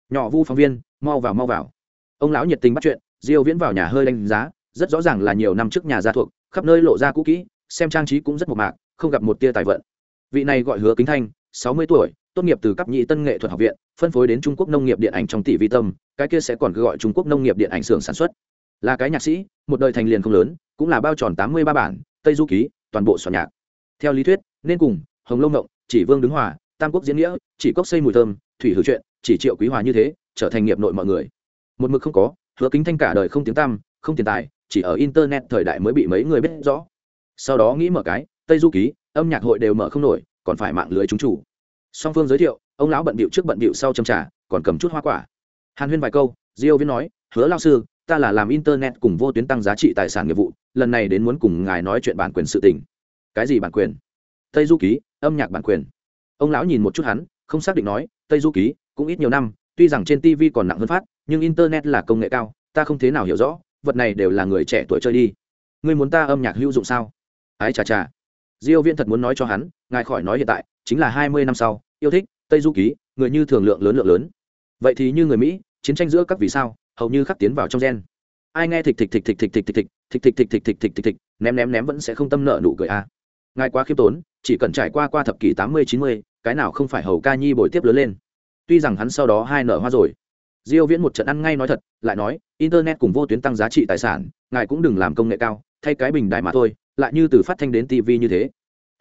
Nhỏ vu phóng viên, mau vào mau vào. Ông lão nhiệt tình bắt chuyện, diêu viễn vào nhà hơi đánh giá, rất rõ ràng là nhiều năm trước nhà gia thuộc khắp nơi lộ ra cũ kỹ, xem trang trí cũng rất mộc mạc, không gặp một tia tài vận. Vị này gọi hứa kính thanh 60 tuổi, tốt nghiệp từ cấp nhị tân nghệ thuật học viện, phân phối đến trung quốc nông nghiệp điện ảnh trong tỷ vi tâm, cái kia sẽ còn gọi trung quốc nông nghiệp điện ảnh xưởng sản xuất. Là cái nhạc sĩ, một đời thành liền không lớn, cũng là bao tròn 83 bản, tây du ký, toàn bộ soạn nhạc. Theo lý thuyết, nên cùng hồng Long ngộng, chỉ vương đứng hòa, tam quốc diễn nghĩa, chỉ cốc xây mùi thơm, thủy hữu chuyện, chỉ triệu quý hòa như thế, trở thành nghiệp nội mọi người. Một mực không có, hứa kính thanh cả đời không tiếng tăm, không tiền tài chỉ ở internet thời đại mới bị mấy người biết rõ. Sau đó nghĩ mở cái, tây du ký, âm nhạc hội đều mở không nổi, còn phải mạng lưới chúng chủ. Song phương giới thiệu, ông lão bận bịu trước bận bịu sau châm trà, còn cầm chút hoa quả. Hàn huyên vài câu, diêu viên nói, hứa lao sư, ta là làm internet cùng vô tuyến tăng giá trị tài sản nghiệp vụ, lần này đến muốn cùng ngài nói chuyện bản quyền sự tình. Cái gì bản quyền? Tây du ký, âm nhạc bản quyền. Ông lão nhìn một chút hắn, không xác định nói, tây du ký, cũng ít nhiều năm, tuy rằng trên tv còn nặng hơn phát, nhưng internet là công nghệ cao, ta không thế nào hiểu rõ vật này đều là người trẻ tuổi chơi đi ngươi muốn ta âm nhạc hữu dụng sao ái chà chà diêu viễn thật muốn nói cho hắn ngài khỏi nói hiện tại chính là 20 năm sau yêu thích tây du ký người như thường lượng lớn lượng lớn vậy thì như người mỹ chiến tranh giữa các vì sao hầu như khắc tiến vào trong gen ai nghe thịch thịch thịch thịch thịch thịch thịch thịch thịch thịch thịch thịch thịch thịch thịch ném ném ném vẫn sẽ không tâm nợ nụ cười a ngài quá khiêm tốn chỉ cần trải qua qua thập kỷ 80 90, cái nào không phải hầu ca nhi bồi tiếp lớn lên tuy rằng hắn sau đó hai nở hoa rồi diêu viễn một trận ăn ngay nói thật, lại nói, internet cùng vô tuyến tăng giá trị tài sản, ngài cũng đừng làm công nghệ cao, thay cái bình đại mà thôi, lại như từ phát thanh đến tv như thế.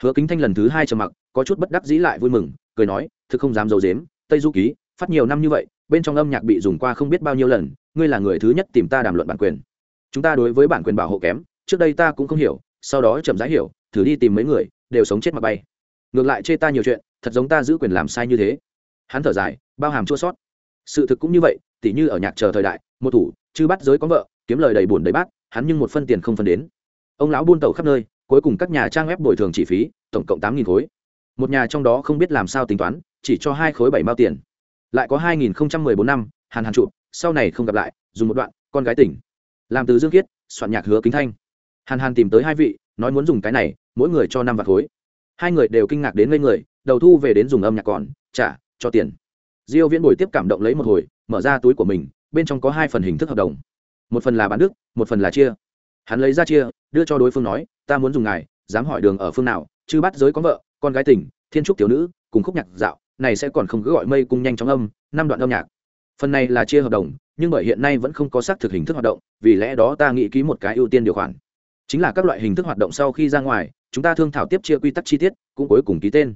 Hứa kính thanh lần thứ hai trầm mặc, có chút bất đắc dĩ lại vui mừng, cười nói, thực không dám dầu dếm tây du ký, phát nhiều năm như vậy, bên trong âm nhạc bị dùng qua không biết bao nhiêu lần, ngươi là người thứ nhất tìm ta đàm luận bản quyền. Chúng ta đối với bản quyền bảo hộ kém, trước đây ta cũng không hiểu, sau đó chậm rãi hiểu, thử đi tìm mấy người, đều sống chết mà bay. Ngược lại chê ta nhiều chuyện, thật giống ta giữ quyền làm sai như thế. Hắn thở dài, bao hàm chua sót sự thực cũng như vậy, tỉ như ở nhạc chờ thời đại, một thủ, chư bắt giới có vợ, kiếm lời đầy bùn đầy bát, hắn nhưng một phân tiền không phân đến. Ông lão buôn tàu khắp nơi, cuối cùng các nhà trang web bồi thường chi phí, tổng cộng tám khối. Một nhà trong đó không biết làm sao tính toán, chỉ cho hai khối bảy mao tiền. Lại có hai nghìn bốn năm, hàn hàn chụp, sau này không gặp lại, dùng một đoạn, con gái tỉnh. Làm từ dương kiết soạn nhạc hứa kính thanh. Hàn hàn tìm tới hai vị, nói muốn dùng cái này, mỗi người cho năm vạt khối. Hai người đều kinh ngạc đến ngây người, đầu thu về đến dùng âm nhạc còn, trả, cho tiền diêu viễn buổi tiếp cảm động lấy một hồi, mở ra túi của mình, bên trong có hai phần hình thức hợp đồng. Một phần là bán đức, một phần là chia. Hắn lấy ra chia, đưa cho đối phương nói, ta muốn dùng ngài, dám hỏi đường ở phương nào chứ bắt giới có vợ, con gái tỉnh thiên trúc tiểu nữ, cùng khúc nhạc dạo, này sẽ còn không cứ gọi mây cung nhanh chóng âm, năm đoạn âm nhạc. Phần này là chia hợp đồng, nhưng bởi hiện nay vẫn không có xác thực hình thức hoạt động, vì lẽ đó ta nghĩ ký một cái ưu tiên điều khoản. Chính là các loại hình thức hoạt động sau khi ra ngoài, chúng ta thương thảo tiếp chia quy tắc chi tiết, cũng cuối cùng ký tên.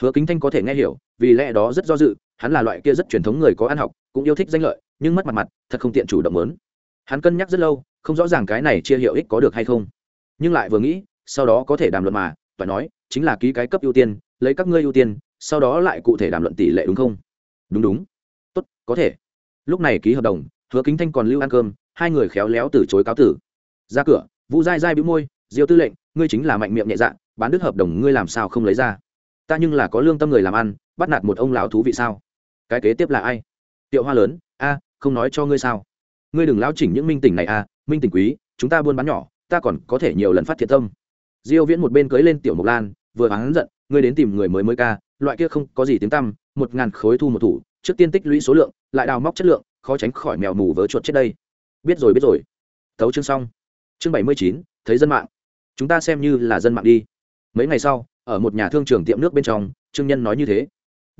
Hứa kính thanh có thể nghe hiểu, vì lẽ đó rất do dự hắn là loại kia rất truyền thống người có ăn học, cũng yêu thích danh lợi, nhưng mất mặt mặt, thật không tiện chủ động lớn. Hắn cân nhắc rất lâu, không rõ ràng cái này chia hiệu ích có được hay không. Nhưng lại vừa nghĩ, sau đó có thể đàm luận mà, phải nói, chính là ký cái cấp ưu tiên, lấy các ngươi ưu tiên, sau đó lại cụ thể đàm luận tỷ lệ đúng không? Đúng đúng. Tốt, có thể. Lúc này ký hợp đồng, hứa kính thanh còn lưu ăn cơm, hai người khéo léo từ chối cáo tử. Ra cửa, vũ dai dai bĩu môi, diêu tư lệnh, ngươi chính là mạnh miệng nhẹ dạ bán đứt hợp đồng ngươi làm sao không lấy ra? Ta nhưng là có lương tâm người làm ăn, bắt nạt một ông lão thú vị sao? Cái kế tiếp là ai? Tiệu hoa lớn, a, không nói cho ngươi sao? Ngươi đừng lão chỉnh những minh tỉnh này a, minh tỉnh quý, chúng ta buôn bán nhỏ, ta còn có thể nhiều lần phát thiện tâm. Diêu viễn một bên cưới lên tiểu mộc lan, vừa hắn giận, ngươi đến tìm người mới mới ca, loại kia không có gì tiếng tăm, một ngàn khối thu một thủ, trước tiên tích lũy số lượng, lại đào móc chất lượng, khó tránh khỏi mèo mù vớ chuột chết đây. Biết rồi biết rồi. Tấu chương xong. Chương bảy mươi chín, thấy dân mạng. Chúng ta xem như là dân mạng đi. Mấy ngày sau, ở một nhà thương trường tiệm nước bên trong, trương nhân nói như thế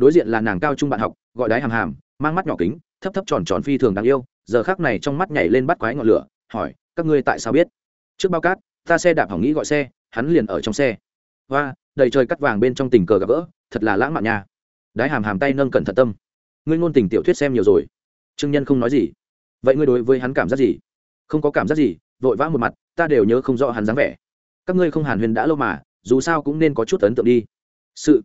đối diện là nàng cao trung bạn học, gọi đái hàm hàm, mang mắt nhỏ kính, thấp thấp tròn tròn phi thường đáng yêu, giờ khác này trong mắt nhảy lên bắt quái ngọn lửa, hỏi, các ngươi tại sao biết? Trước bao cát, ta xe đạp hỏng nghĩ gọi xe, hắn liền ở trong xe. Và đầy trời cắt vàng bên trong tình cờ gặp gỡ, thật là lãng mạn nha. Đái hàm hàm tay nâng cẩn thận tâm. Ngươi ngôn tình tiểu thuyết xem nhiều rồi. Trương nhân không nói gì. Vậy ngươi đối với hắn cảm giác gì? Không có cảm giác gì, vội vã một mặt, ta đều nhớ không rõ hắn dáng vẻ. Các ngươi không hàn huyền đã lâu mà, dù sao cũng nên có chút ấn tượng đi. Sự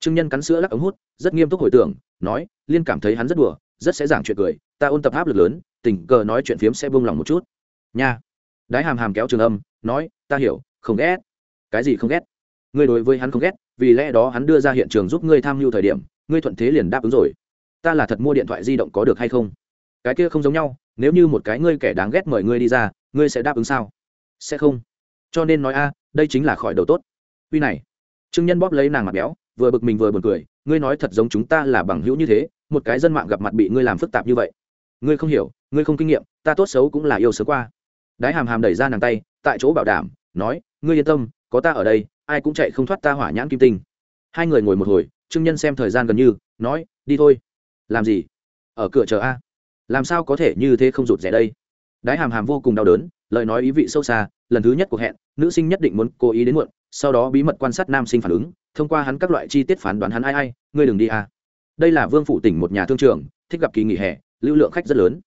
trương nhân cắn sữa lắc ống hút, rất nghiêm túc hồi tưởng, nói, liên cảm thấy hắn rất đùa, rất sẽ giảng chuyện cười, ta ôn tập áp lực lớn, tình cờ nói chuyện phiếm sẽ buông lòng một chút. Nha. Đái hàm hàm kéo trường âm, nói, ta hiểu, không ghét. Cái gì không ghét? Ngươi đối với hắn không ghét, vì lẽ đó hắn đưa ra hiện trường giúp ngươi tham mưu thời điểm, ngươi thuận thế liền đáp ứng rồi. Ta là thật mua điện thoại di động có được hay không? Cái kia không giống nhau, nếu như một cái ngươi kẻ đáng ghét mời ngươi đi ra, ngươi sẽ đáp ứng sao? Sẽ không. Cho nên nói a, đây chính là khỏi đầu tốt. Uy này. Trương nhân bóp lấy nàng mặt béo vừa bực mình vừa buồn cười, ngươi nói thật giống chúng ta là bằng hữu như thế, một cái dân mạng gặp mặt bị ngươi làm phức tạp như vậy. Ngươi không hiểu, ngươi không kinh nghiệm, ta tốt xấu cũng là yêu sớm qua. Đái hàm hàm đẩy ra nàng tay, tại chỗ bảo đảm, nói, ngươi yên tâm, có ta ở đây, ai cũng chạy không thoát ta hỏa nhãn kim tinh. Hai người ngồi một hồi, trương nhân xem thời gian gần như, nói, đi thôi. Làm gì? Ở cửa chờ a. Làm sao có thể như thế không rụt rẻ đây? Đái hàm hàm vô cùng đau đớn, lời nói ý vị sâu xa, lần thứ nhất cuộc hẹn, nữ sinh nhất định muốn cố ý đến muộn sau đó bí mật quan sát nam sinh phản ứng, thông qua hắn các loại chi tiết phán đoán hắn ai ai, ngươi đừng đi à. Đây là vương phủ tỉnh một nhà thương trường, thích gặp kỳ nghỉ hè, lưu lượng khách rất lớn.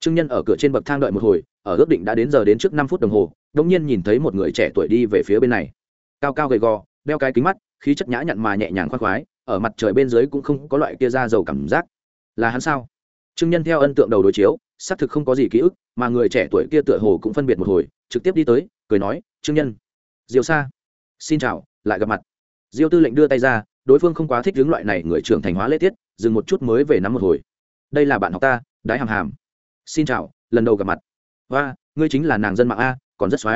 Trương nhân ở cửa trên bậc thang đợi một hồi, ở ước định đã đến giờ đến trước năm phút đồng hồ đông nhiên nhìn thấy một người trẻ tuổi đi về phía bên này. Cao cao gầy gò, đeo cái kính mắt, khí chất nhã nhặn mà nhẹ nhàng khoan khoái, ở mặt trời bên dưới cũng không có loại kia ra dầu cảm giác. Là hắn sao? Trương nhân theo ân tượng đầu đối chiếu, xác thực không có gì ký ức, mà người trẻ tuổi kia tựa hồ cũng phân biệt một hồi, trực tiếp đi tới, cười nói, trương nhân, diều sa xin chào, lại gặp mặt. Diêu tư lệnh đưa tay ra, đối phương không quá thích hướng loại này người trưởng thành hóa lễ tiết, dừng một chút mới về nắm một hồi. Đây là bạn học ta, đái hàm hàm. Xin chào, lần đầu gặp mặt. Và ngươi chính là nàng dân mạng a, còn rất x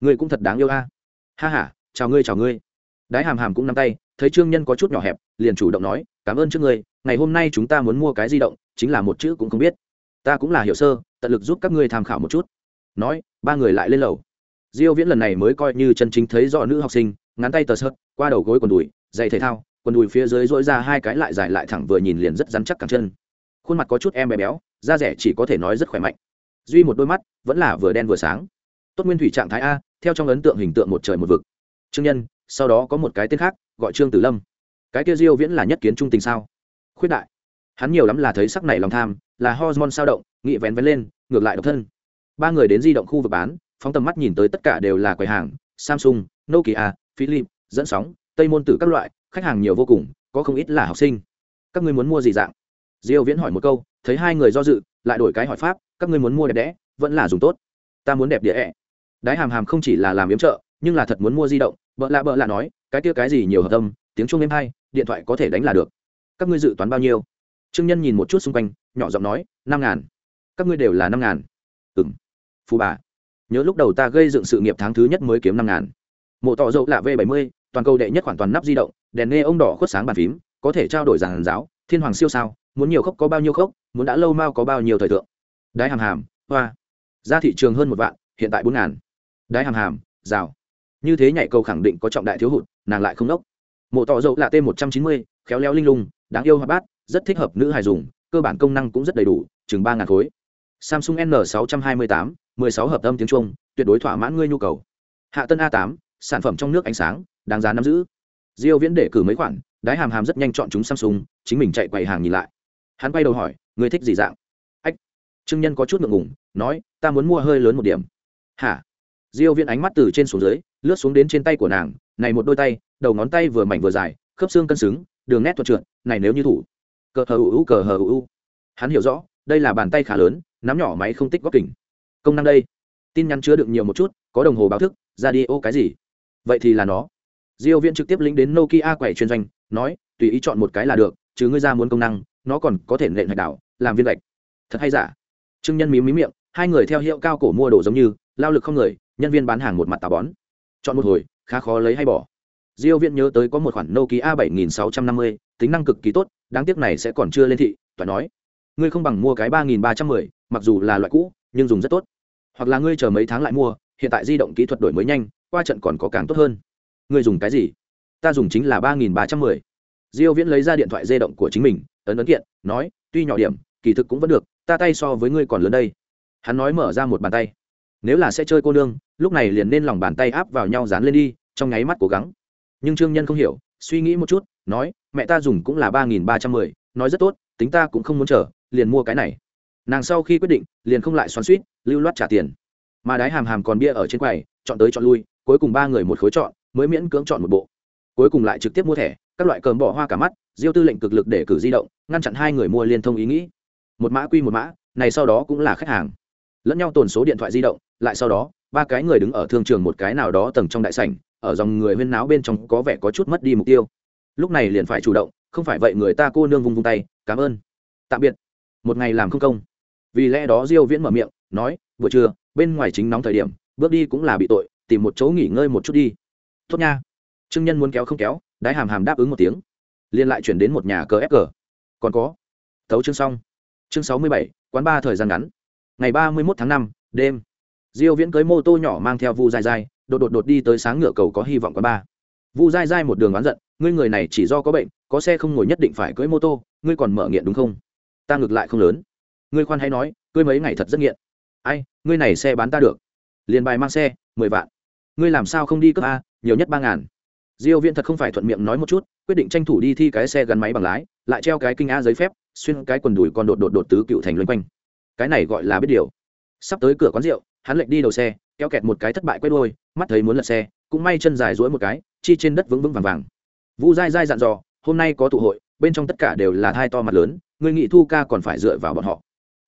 ngươi cũng thật đáng yêu a. Ha h a chào ngươi chào ngươi. Đái hàm hàm cũng nắm tay, thấy trương nhân có chút nhỏ hẹp, liền chủ động nói, cảm ơn trước ngươi, ngày hôm nay chúng ta muốn mua cái di động, chính là một chữ cũng không biết. Ta cũng là hiểu sơ, tận lực giúp các ngươi tham khảo một chút. Nói, ba người lại lên lầu diêu viễn lần này mới coi như chân chính thấy rõ nữ học sinh, ngắn tay tờ sợt qua đầu gối quần đùi giày thể thao, quần đùi phía dưới dỗi ra hai cái lại dài lại thẳng vừa nhìn liền rất rắn chắc cẳng chân. Khuôn mặt có chút em bé béo, da rẻ chỉ có thể nói rất khỏe mạnh. Duy một đôi mắt, vẫn là vừa đen vừa sáng. Tốt nguyên thủy trạng thái a, theo trong ấn tượng hình tượng một trời một vực. Trương nhân, sau đó có một cái tên khác, gọi trương tử lâm. Cái kia diêu viễn là nhất kiến trung tình sao? Khuyết đại. Hắn nhiều lắm là thấy sắc này lòng tham, là hormone sao động, nghị vén vén lên, ngược lại độc thân. Ba người đến di động khu vực bán phóng tầm mắt nhìn tới tất cả đều là quầy hàng, samsung, nokia philip dẫn sóng, tây môn tử các loại, khách hàng nhiều vô cùng, có không ít là học sinh. Các ngươi muốn mua gì dạng? Diêu viễn hỏi một câu, thấy hai người do dự, lại đổi cái hỏi pháp, các ngươi muốn mua đẹp đẽ, vẫn là dùng tốt. Ta muốn đẹp đẽ. Ẹ đái hàm hàm không chỉ là làm yếm trợ nhưng là thật muốn mua di động, bợ lạ bợ lạ nói, cái kia cái gì nhiều hợp tâm tiếng chuông êm hay, điện thoại có thể đánh là được. Các ngươi dự toán bao nhiêu? Trương nhân nhìn một chút xung quanh, nhỏ giọng nói, năm ngàn. Các ngươi đều là năm ngàn. Ừng phù bà nhớ lúc đầu ta gây dựng sự nghiệp tháng thứ nhất mới kiếm năm ngàn. Mộ tỏ dậu lạ v bảy mươi, toàn cầu đệ nhất khoản toàn nắp di động, đèn nghe ông đỏ khuất sáng bàn phím, có thể trao đổi giàn giáo, thiên hoàng siêu sao, muốn nhiều khốc có bao nhiêu khốc, muốn đã lâu mau có bao nhiêu thời thượng. Đái hàm hàm, hoa. Ra thị trường hơn một vạn, hiện tại bốn ngàn. Đái hàm hàm, rào. Như thế nhảy cầu khẳng định có trọng đại thiếu hụt, nàng lại không đốc mộ tỏ dậu là t một trăm chín mươi, khéo léo linh lung, đáng yêu hoa bát, rất thích hợp nữ hài dùng, cơ bản công năng cũng rất đầy đủ, chừng ba ngàn khối. Samsung n sáu trăm hai mươi tám sáu hợp âm tiếng trung, tuyệt đối thỏa mãn ngươi nhu cầu. Hạ tân a tám, sản phẩm trong nước ánh sáng, đáng giá nắm giữ. Diêu viễn để cử mấy khoản, đái hàm hàm rất nhanh chọn chúng samsung, chính mình chạy quầy hàng nhìn lại. Hắn quay đầu hỏi, ngươi thích gì dạng? Ách. Trương nhân có chút ngượng ngùng, nói, ta muốn mua hơi lớn một điểm. Hả? Diêu viễn ánh mắt từ trên xuống dưới, lướt xuống đến trên tay của nàng, này một đôi tay, đầu ngón tay vừa mảnh vừa dài, khớp xương cân xứng, đường nét thuận trượt, này nếu như thủ. Cờ hờ u cờ hờ u hắn hiểu rõ, đây là bàn tay khá lớn, nắm nhỏ máy không tích góc kỉnh công năng đây. Tin nhắn chứa đựng nhiều một chút có đồng hồ báo thức ra đi ô cái gì? Vậy thì là nó. Diêu viễn trực tiếp lĩnh đến nokia quầy chuyên doanh nói tùy ý chọn một cái là được chứ ngươi ra muốn công năng nó còn có thể nện hạch đảo làm viên gạch. Thật hay giả? Trương nhân mí mí miệng hai người theo hiệu cao cổ mua đồ giống như lao lực không người nhân viên bán hàng một mặt tà bón. Chọn một hồi khá khó lấy hay bỏ. Diêu viễn nhớ tới có một khoản nokia 7650, tính năng cực kỳ tốt đáng tiếc này sẽ còn chưa lên thị toàn nói. Ngươi không bằng mua cái 3310, mặc dù là loại cũ nhưng dùng rất tốt hoặc là ngươi chờ mấy tháng lại mua, hiện tại di động kỹ thuật đổi mới nhanh, qua trận còn có càng tốt hơn. Ngươi dùng cái gì? Ta dùng chính là 3310. diêu viễn lấy ra điện thoại di động của chính mình, ấn ấn kiện, nói, tuy nhỏ điểm, kỳ thực cũng vẫn được, ta tay so với ngươi còn lớn đây. Hắn nói mở ra một bàn tay. Nếu là sẽ chơi cô nương, lúc này liền nên lòng bàn tay áp vào nhau dán lên đi, trong nháy mắt cố gắng. Nhưng trương nhân không hiểu, suy nghĩ một chút, nói, mẹ ta dùng cũng là ba nghìn ba trăm mười, nói rất tốt, tính ta cũng không muốn chờ, liền mua cái này nàng sau khi quyết định, liền không lại xoắn suýt, lưu loát trả tiền. Mà đái hàm hàm còn bia ở trên quầy, chọn tới chọn lui, cuối cùng ba người một khối chọn, mới miễn cưỡng chọn một bộ. Cuối cùng lại trực tiếp mua thẻ, các loại cờm bỏ hoa cả mắt, diêu tư lệnh cực lực để cử di động, ngăn chặn hai người mua liên thông ý nghĩ. Một mã quy một mã, này sau đó cũng là khách hàng. Lẫn nhau tồn số điện thoại di động, lại sau đó, ba cái người đứng ở thương trường một cái nào đó tầng trong đại sảnh, ở dòng người huyên náo bên trong có vẻ có chút mất đi mục tiêu. Lúc này liền phải chủ động, không phải vậy người ta cô nương vung vung tay, cảm ơn. Tạm biệt. Một ngày làm không công vì lẽ đó diêu viễn mở miệng, nói, buổi trưa, bên ngoài chính nóng thời điểm, bước đi cũng là bị tội, tìm một chỗ nghỉ ngơi một chút đi. Tốt nha. Trương nhân muốn kéo không kéo, đái hàm hàm đáp ứng một tiếng. Liên lại chuyển đến một nhà cờ ép cờ. Còn có. Tấu chương xong. Chương sáu mươi bảy, quán ba thời gian ngắn. Ngày ba mươi một tháng năm, đêm. Diêu viễn cưới mô tô nhỏ mang theo vu dài dài đột đột đột đi tới sáng ngựa cầu có hy vọng quán ba vu dai dai một đường oán giận, ngươi người này chỉ do có bệnh, có xe không ngồi nhất định phải cưỡi mô tô, ngươi còn mở nghiện đúng không? Ta ngược lại không lớn ngươi khoan hay nói, ngươi mấy ngày thật rất nghiện. Ai, ngươi này xe bán ta được. Liền bài mang xe, mười vạn. Ngươi làm sao không đi cấp a, nhiều nhất ba ngàn. Diêu viễn thật không phải thuận miệng nói một chút, quyết định tranh thủ đi thi cái xe gắn máy bằng lái, lại treo cái kinh a giấy phép, xuyên cái quần đùi còn đột đột đột tứ cựu thành loanh quanh. Cái này gọi là biết điều. Sắp tới cửa quán rượu, hắn lệnh đi đầu xe, kéo kẹt một cái thất bại quay đuôi mắt thấy muốn lật xe, cũng may chân dài duỗi một cái, chi trên đất vững vững vàng vàng. Vu dai dai dặn dò, hôm nay có tụ hội, bên trong tất cả đều là thai to mặt lớn người nghị thu ca còn phải dựa vào bọn họ?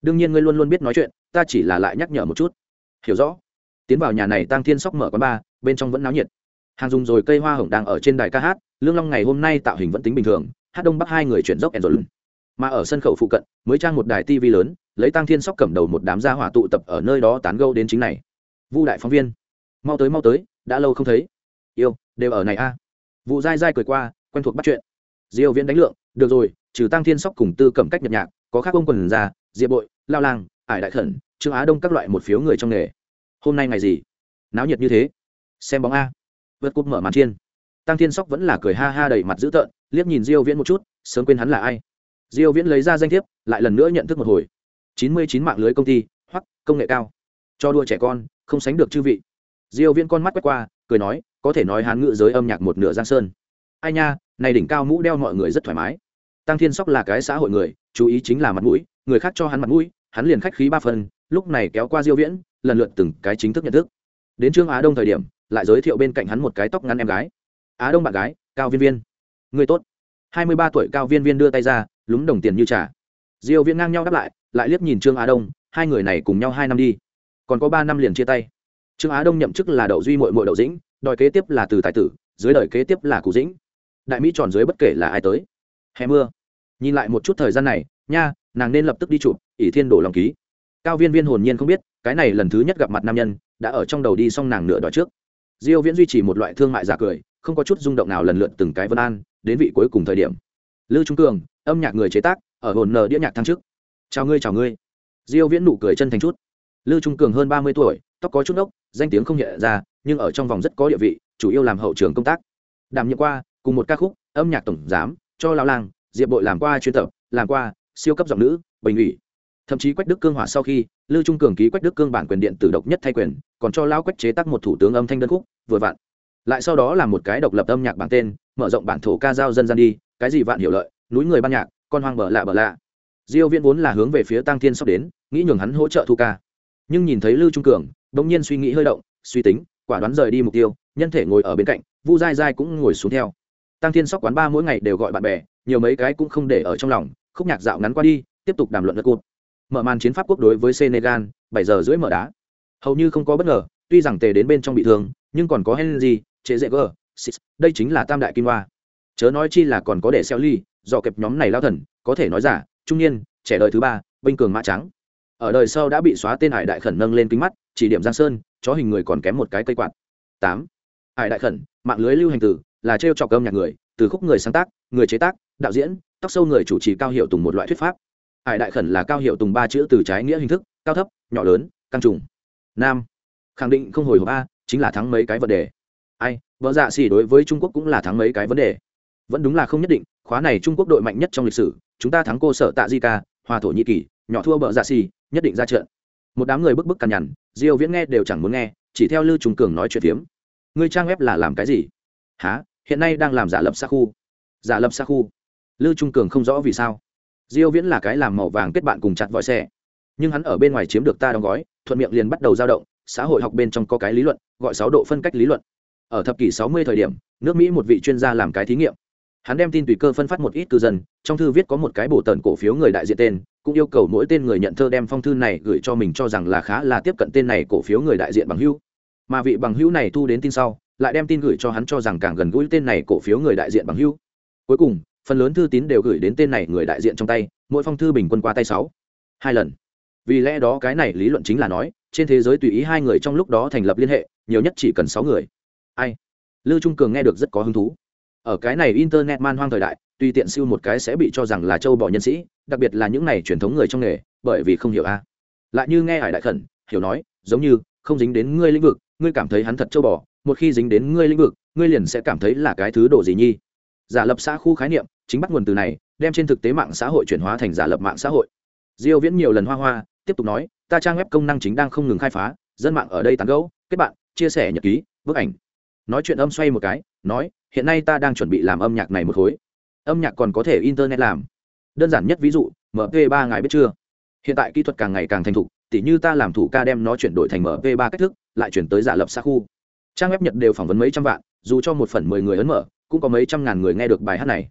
Đương nhiên ngươi luôn luôn biết nói chuyện, ta chỉ là lại nhắc nhở một chút. Hiểu rõ. Tiến vào nhà này tăng thiên sóc mở quán ba bên trong vẫn náo nhiệt. Hàng dùng rồi cây hoa hồng đang ở trên đài ca hát, lương long ngày hôm nay tạo hình vẫn tính bình thường, hát đông bắc hai người chuyển dốc ẻn rồi mà ở sân khẩu phụ cận, mới trang một đài tv lớn, lấy tăng thiên sóc cầm đầu một đám gia hỏa tụ tập ở nơi đó tán gâu đến chính này. Vu đại phóng viên. Mau tới mau tới, đã lâu không thấy. Yêu, đều ở này a. À. vụ dai dai cười qua, quen thuộc bắt chuyện. Diêu viễn đánh lượng, được rồi, trừ tăng thiên sóc cùng tư cầm cách nhập nhạc, có khác ông quần ra diệp bội, lao lang, ải đại khẩn, trương á đông các loại một phiếu người trong nghề. Hôm nay ngày gì? Náo nhiệt như thế. Xem bóng a. Vượt cúp mở màn chiên. Tăng thiên sóc vẫn là cười ha ha đầy mặt dữ tợn, liếc nhìn diêu viễn một chút, sớm quên hắn là ai. Diêu viễn lấy ra danh thiếp, lại lần nữa nhận thức một hồi. 99 mạng lưới công ty, hoặc, công nghệ cao. Cho đua trẻ con, không sánh được chư vị. Diêu viễn con mắt quét qua, cười nói, có thể nói hán ngữ giới âm nhạc một nửa giang sơn. Ai nha, này đỉnh cao mũ đeo mọi người rất thoải mái. Tăng thiên sóc là cái xã hội người, chú ý chính là mặt mũi người khác cho hắn mặt mũi, hắn liền khách khí ba phần, lúc này kéo qua diêu viễn, lần lượt từng cái chính thức nhận thức. Đến trương á đông thời điểm, lại giới thiệu bên cạnh hắn một cái tóc ngắn em gái. Á đông bạn gái, cao viên viên. Người tốt. Hai mươi ba tuổi cao viên viên đưa tay ra, lúng đồng tiền như trả diêu viễn ngang nhau đáp lại lại liếc nhìn trương á đông, hai người này cùng nhau hai năm đi, còn có ba năm liền chia tay. Trương á đông nhậm chức là đậu duy mội mội đậu dĩnh, đòi kế tiếp là từ tài tử, dưới đời kế tiếp là cụ dĩnh. Đại mỹ tròn dưới bất kể là ai tới. Hè mưa. Nhìn lại một chút thời gian này nha, nàng nên lập tức đi chụp, ỷ thiên đổ lòng ký. Cao viên viên hồn nhiên không biết, cái này lần thứ nhất gặp mặt nam nhân, đã ở trong đầu đi xong nàng nửa đòi trước. Diêu viễn duy trì một loại thương mại giả cười, không có chút rung động nào lần lượt từng cái vân an, đến vị cuối cùng thời điểm. Lưu trung cường, âm nhạc người chế tác, ở hồn nờ đĩa nhạc thăng trước chào ngươi chào ngươi. Diêu viễn nụ cười chân thành chút. Lưu trung cường hơn 30 tuổi, tóc có chút ốc danh tiếng không nhẹ ra, nhưng ở trong vòng rất có địa vị, chủ yếu làm hậu trường công tác. Đảm nhiệm qua, cùng một ca khúc, âm nhạc tổng giám, cho lão lang, diệp bội làm qua chuyên tập, làm qua siêu cấp giọng nữ, bình ủy. Thậm chí quách đức cương hỏa sau khi, lưu trung cường ký quách đức cương bản quyền điện tử độc nhất thay quyền, còn cho lao quách chế tác một thủ tướng âm thanh đơn khúc, vừa vặn. Lại sau đó là một cái độc lập âm nhạc bản tên, mở rộng bản thổ ca giao dân gian đi, cái gì vạn hiểu lợi, núi người ban nhạc, con hoang bờ lạ bờ lạ. Diêu viễn vốn là hướng về phía tăng thiên sắp đến, nghĩ nhường hắn hỗ trợ thu ca. Nhưng nhìn thấy lưu trung cường đống nhiên suy nghĩ hơi động, suy tính, quả đoán rời đi mục tiêu, nhân thể ngồi ở bên cạnh, vu dai dai cũng ngồi xuống theo. Tăng thiên sóc quán ba mỗi ngày đều gọi bạn bè, nhiều mấy cái cũng không để ở trong lòng khúc nhạc dạo ngắn qua đi, tiếp tục đàm luận lật cụt mở màn chiến pháp quốc đối với senegal, bảy giờ rưỡi mở đá. Hầu như không có bất ngờ, tuy rằng tề đến bên trong bị thương, nhưng còn có henry chế dễ gờ đây chính là tam đại kim hoa. Chớ nói chi là còn có để xeo ly, do kẹp nhóm này lao thần, có thể nói giả, trung niên, trẻ đời thứ ba, binh cường mã trắng. Ở đời sau đã bị xóa tên hải đại khẩn nâng lên kính mắt, chỉ điểm giang sơn, chó hình người còn kém một cái cây quạt. Tám. Hải đại khẩn, mạng lưới lưu hành tử, là trêu trọc âm nhạc người từ khúc người sáng tác, người chế tác, đạo diễn, tóc sâu người chủ trì cao hiệu tùng một loại thuyết pháp. Hải đại khẩn là cao hiệu tùng ba chữ từ trái nghĩa hình thức, cao thấp, nhỏ lớn, căng trùng. Nam. Khẳng định không hồi hộp a, chính là thắng mấy cái vấn đề. Ai, vợ dạ xỉ đối với trung quốc cũng là thắng mấy cái vấn đề. Vẫn đúng là không nhất định, khóa này trung quốc đội mạnh nhất trong lịch sử, chúng ta thắng cô sở tạ di ca, hòa thổ nhĩ kỳ nhỏ thua bờ dạ xỉ, nhất định ra trận. Một đám người bức bức cằn nhằn, diêu viễn nghe đều chẳng muốn nghe, chỉ theo lưu trung cường nói chuyện phiếm. Ngươi trang web là làm cái gì? Há hiện nay đang làm giả lập xa khu. Giả lập xa khu. Lưu trung cường không rõ vì sao. Diêu viễn là cái làm màu vàng kết bạn cùng chặt vòi xe. Nhưng hắn ở bên ngoài chiếm được ta đóng gói, thuận miệng liền bắt đầu dao động, xã hội học bên trong có cái lý luận, gọi 6 độ phân cách lý luận. Ở thập kỷ 60 thời điểm, nước mỹ một vị chuyên gia làm cái thí nghiệm. Hắn đem tin tùy cơ phân phát một ít cư dân, trong thư viết có một cái bổ tần cổ phiếu người đại diện tên, cũng yêu cầu mỗi tên người nhận thơ đem phong thư này gửi cho mình cho rằng là khá là tiếp cận tên này cổ phiếu người đại diện bằng hữu. Mà vị bằng hữu này thu đến tin sau lại đem tin gửi cho hắn cho rằng càng gần gũi tên này cổ phiếu người đại diện bằng hữu. Cuối cùng, phần lớn thư tín đều gửi đến tên này người đại diện trong tay, mỗi phong thư bình quân qua tay sáu, hai lần. Vì lẽ đó cái này lý luận chính là nói, trên thế giới tùy ý hai người trong lúc đó thành lập liên hệ, nhiều nhất chỉ cần sáu người. Ai? Lưu trung cường nghe được rất có hứng thú. Ở cái này internet man hoang thời đại, tùy tiện siêu một cái sẽ bị cho rằng là châu bò nhân sĩ, đặc biệt là những này truyền thống người trong nghề, bởi vì không hiểu a. Lại như nghe hải đại khẩn, hiểu nói, giống như, không dính đến ngươi lĩnh vực, ngươi cảm thấy hắn thật châu bò một khi dính đến ngươi lĩnh vực, ngươi liền sẽ cảm thấy là cái thứ đồ gì nhi. Giả lập xã khu khái niệm, chính bắt nguồn từ này, đem trên thực tế mạng xã hội chuyển hóa thành giả lập mạng xã hội. Diêu viễn nhiều lần hoa hoa, tiếp tục nói, ta trang web công năng chính đang không ngừng khai phá, dân mạng ở đây tán gẫu, kết bạn, chia sẻ nhật ký, bức ảnh. Nói chuyện âm xoay một cái, nói, hiện nay ta đang chuẩn bị làm âm nhạc này một khối. Âm nhạc còn có thể internet làm. Đơn giản nhất ví dụ mp 3 ngài biết chưa? Hiện tại kỹ thuật càng ngày càng thành thục, tỉ như ta làm thủ ca đem nó chuyển đổi thành mp 3 cách thức, lại chuyển tới giả lập xa khu trang web nhật đều phỏng vấn mấy trăm vạn dù cho một phần mười người ấn mở cũng có mấy trăm ngàn người nghe được bài hát này.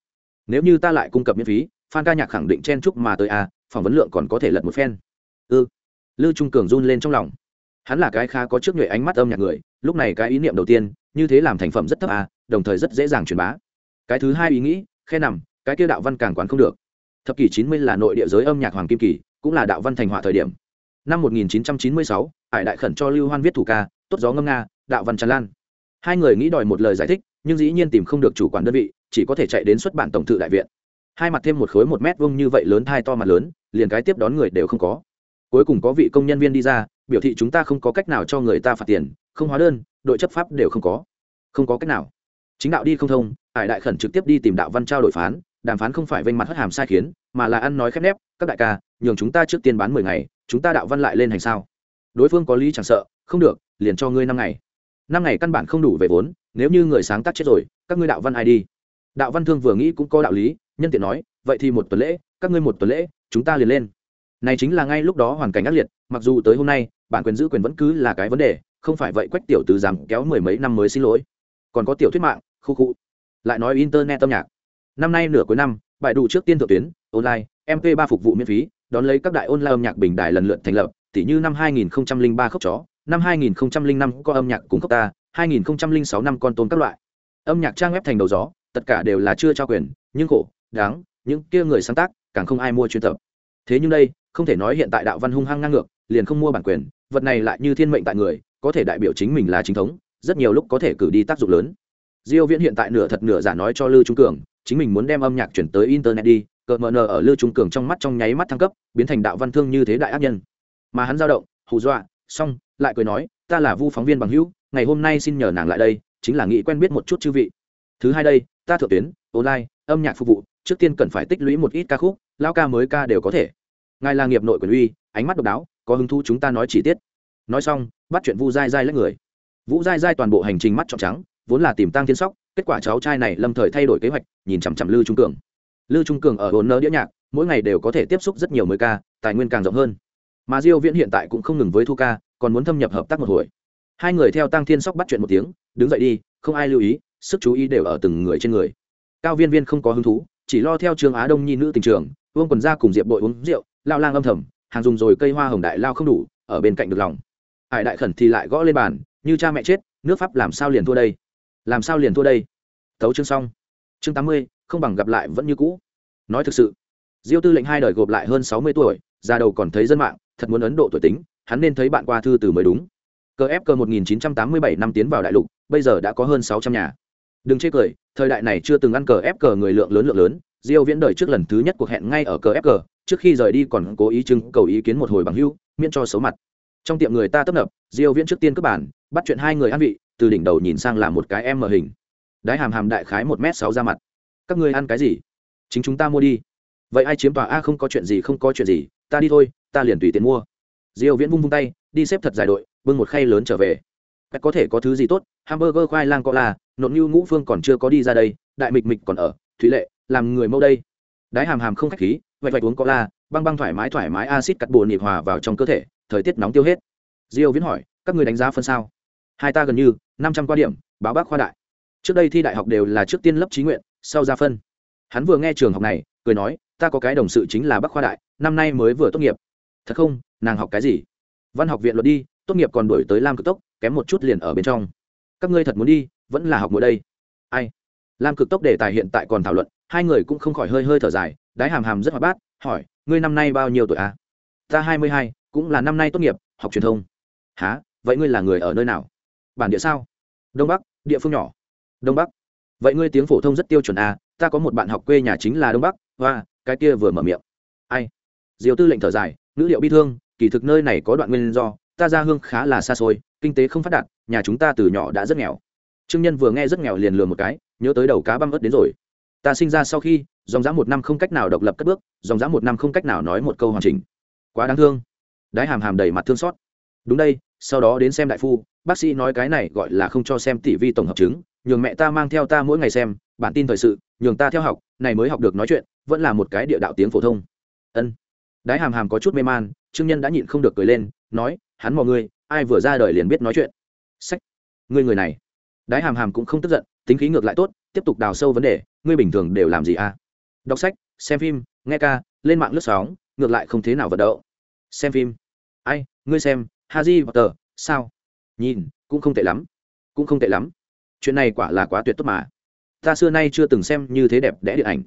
Nếu như ta lại cung cấp miễn phí fan ca nhạc khẳng định chen chúc mà tới a à, phỏng vấn lượng còn có thể lật một phen ư ừ. lư trung cường run lên trong lòng. Hắn là cái khá có trước nhuệ ánh mắt âm nhạc người lúc này cái ý niệm đầu tiên như thế làm thành phẩm rất thấp à đồng thời rất dễ dàng truyền bá. Cái thứ hai ý nghĩ khe nằm cái kia đạo văn càng quán không được. Thập kỷ chín mươi là nội địa giới âm nhạc hoàng kim kỳ cũng là đạo văn thành họa thời điểm. Năm 1996, hải đại khẩn cho lưu hoan viết thủ ca tốt gió ngâm nga đạo văn tràn lan. Hai người nghĩ đòi một lời giải thích, nhưng dĩ nhiên tìm không được chủ quản đơn vị, chỉ có thể chạy đến xuất bản tổng thự đại viện. Hai mặt thêm một khối một mét vuông như vậy lớn thai to mặt lớn, liền cái tiếp đón người đều không có. Cuối cùng có vị công nhân viên đi ra, biểu thị chúng ta không có cách nào cho người ta phạt tiền, không hóa đơn, đội chấp pháp đều không có. Không có cách nào. Chính đạo đi không thông hải đại khẩn trực tiếp đi tìm đạo văn trao đổi phán, đàm phán không phải vênh mặt hất hàm sai khiến, mà là ăn nói khép nép, các đại ca, nhường chúng ta trước tiên bán mười ngày, chúng ta đạo văn lại lên hành sao? Đối phương có lý chẳng sợ, không được, liền cho ngươi năm ngày năm ngày căn bản không đủ về vốn, nếu như người sáng tác chết rồi, các ngươi đạo văn ai đi? Đạo văn thương vừa nghĩ cũng có đạo lý, nhân tiện nói, vậy thì một tuần lễ, các ngươi một tuần lễ, chúng ta liền lên. Này chính là ngay lúc đó hoàn cảnh ác liệt, mặc dù tới hôm nay, bản quyền giữ quyền vẫn cứ là cái vấn đề, không phải vậy quách tiểu tứ dám kéo mười mấy năm mới xin lỗi. Còn có tiểu thuyết mạng, khu khu. Lại nói internet âm nhạc. Năm nay nửa cuối năm, bài đủ trước tiên thượng tuyến, online mp 3 phục vụ miễn phí, đón lấy các đại online âm nhạc bình đại lần lượt thành lập tỷ như năm 2003 khóc chó năm 2005 có âm nhạc cùng cấp ta 2006 năm con tôm các loại. Âm nhạc trang web thành đầu gió, tất cả đều là chưa trao quyền, nhưng khổ, đáng, những kia người sáng tác, càng không ai mua chuyên tập. Thế nhưng đây, không thể nói hiện tại đạo văn hung hăng ngang ngược, liền không mua bản quyền, vật này lại như thiên mệnh tại người, có thể đại biểu chính mình là chính thống, rất nhiều lúc có thể cử đi tác dụng lớn. Diêu viễn hiện tại nửa thật nửa giả nói cho lư trung cường, chính mình muốn đem âm nhạc chuyển tới internet đi, cờ mờ nờ ở lư trung cường trong mắt trong nháy mắt thăng cấp, biến thành đạo văn thương như thế đại ác nhân. Mà hắn dao động, hù dọa, xong lại cười nói, ta là vu phóng viên bằng hữu, ngày hôm nay xin nhờ nàng lại đây, chính là nghĩ quen biết một chút chư vị. Thứ hai đây, ta thượng tuyến, online, âm nhạc phục vụ, trước tiên cần phải tích lũy một ít ca khúc lao ca mới ca đều có thể. Ngài là nghiệp nội quyền uy, ánh mắt độc đáo, có hứng thú chúng ta nói chi tiết. Nói xong, bắt chuyện vu dai dai lấy người. Vũ dai dai toàn bộ hành trình mắt trọn trắng, vốn là tìm tăng thiên sóc, kết quả cháu trai này lâm thời thay đổi kế hoạch, nhìn chằm chằm lư trung cường. Lư trung cường ở hồn nơ đĩa nhạc, mỗi ngày đều có thể tiếp xúc rất nhiều mới ca, tài nguyên càng rộng hơn. Mà diêu viễn hiện tại cũng không ngừng với thu ca còn muốn thâm nhập hợp tác một hồi. Hai người theo tăng thiên sóc bắt chuyện một tiếng, đứng dậy đi, không ai lưu ý, sức chú ý đều ở từng người trên người. Cao viên viên không có hứng thú, chỉ lo theo trường á đông nhi nữ tình trường, vương quần ra cùng diệp bội uống rượu, lao lang âm thầm, hàng dùng rồi cây hoa hồng đại lao không đủ, ở bên cạnh được lòng. Hải đại khẩn thì lại gõ lên bàn, như cha mẹ chết, nước pháp làm sao liền thua đây? Làm sao liền thua đây? Tấu chương xong. Chương tám mươi, không bằng gặp lại vẫn như cũ. Nói thực sự, diêu tư lệnh hai đời gộp lại hơn sáu mươi tuổi, già đầu còn thấy dân mạng, thật muốn ấn độ tuổi tính hắn nên thấy bạn qua thư từ mới đúng. Cờ ép cờ một nghìn chín trăm tám mươi bảy năm tiến vào đại lục, bây giờ đã có hơn sáu trăm nhà. Đừng chê cười, thời đại này chưa từng ăn cờ ép cờ người lượng lớn lượng lớn, diêu viễn đời trước lần thứ nhất cuộc hẹn ngay ở cờ ép cờ trước khi rời đi còn cố ý trưng cầu ý kiến một hồi bằng hưu miễn cho xấu mặt. Trong tiệm người ta tấp nập, diêu viễn trước tiên cướp bản bắt chuyện hai người ăn vị, từ đỉnh đầu nhìn sang là một cái em mở hình. Đái hàm hàm đại khái một m sáu ra mặt. Các ngươi ăn cái gì? Chính chúng ta mua đi. Vậy ai chiếm tòa a không có chuyện gì, không có chuyện gì, ta đi thôi, ta liền tùy tiền mua diêu viễn vung vung tay, đi xếp thật dài đội, bưng một khay lớn trở về. Cách có thể có thứ gì tốt, hamburger khoai lang có là, nộn như ngũ phương còn chưa có đi ra đây, đại mịch mịch còn ở thúy lệ, làm người mâu đây. Đái hàm hàm không khách khí, vạch vạch uống có la băng băng thoải mái thoải mái acid cắt bồn nhịp hòa vào trong cơ thể, thời tiết nóng tiêu hết. Diêu viễn hỏi, các người đánh giá phân sao? Hai ta gần như, năm trăm qua điểm, báo bác khoa đại. Trước đây thi đại học đều là trước tiên lớp trí nguyện, sau ra phân. Hắn vừa nghe trường học này, cười nói, ta có cái đồng sự chính là bác khoa đại, năm nay mới vừa tốt nghiệp thật không, nàng học cái gì? Văn học viện luật đi, tốt nghiệp còn đổi tới lam cực tốc, kém một chút liền ở bên trong. Các ngươi thật muốn đi, vẫn là học mỗi đây. Ai? Lam cực tốc đề tài hiện tại còn thảo luận, hai người cũng không khỏi hơi hơi thở dài, đái hàm hàm rất hoạt bát, hỏi, ngươi năm nay bao nhiêu tuổi à? ta hai mươi hai, cũng là năm nay tốt nghiệp, học truyền thông. Há vậy ngươi là người ở nơi nào? Bản địa sao? Đông bắc, địa phương nhỏ. Đông bắc. Vậy ngươi tiếng phổ thông rất tiêu chuẩn à? Ta có một bạn học quê nhà chính là đông bắc. Và cái kia vừa mở miệng. Ai? Diều tư lệnh thở dài ngữ liệu bi thương, kỳ thực nơi này có đoạn nguyên do, ta ra hương khá là xa xôi, kinh tế không phát đạt, nhà chúng ta từ nhỏ đã rất nghèo. Trương nhân vừa nghe rất nghèo liền lừa một cái, nhớ tới đầu cá băm ớt đến rồi. Ta sinh ra sau khi, dòng dã một năm không cách nào độc lập cất bước, dòng dã một năm không cách nào nói một câu hoàn chỉnh. Quá đáng thương. Đái hàm hàm đầy mặt thương xót. Đúng đây, sau đó đến xem đại phu, bác sĩ nói cái này gọi là không cho xem tỷ vi tổng hợp chứng, nhường mẹ ta mang theo ta mỗi ngày xem, bản tin thời sự, nhường ta theo học, này mới học được nói chuyện, vẫn là một cái địa đạo tiếng phổ thông. Ân đái hàm hàm có chút mê man, trương nhân đã nhịn không được cười lên, nói, hắn mò ngươi, ai vừa ra đời liền biết nói chuyện. Sách, ngươi người này. Đái hàm hàm cũng không tức giận, tính khí ngược lại tốt, tiếp tục đào sâu vấn đề, ngươi bình thường đều làm gì à? Đọc sách, xem phim, nghe ca, lên mạng lướt sóng, ngược lại không thế nào vận động. Xem phim? Ai, ngươi xem, haji và tờ sao? Nhìn, cũng không tệ lắm, cũng không tệ lắm. Chuyện này quả là quá tuyệt tốt mà. Ta xưa nay chưa từng xem như thế đẹp đẽ điện ảnh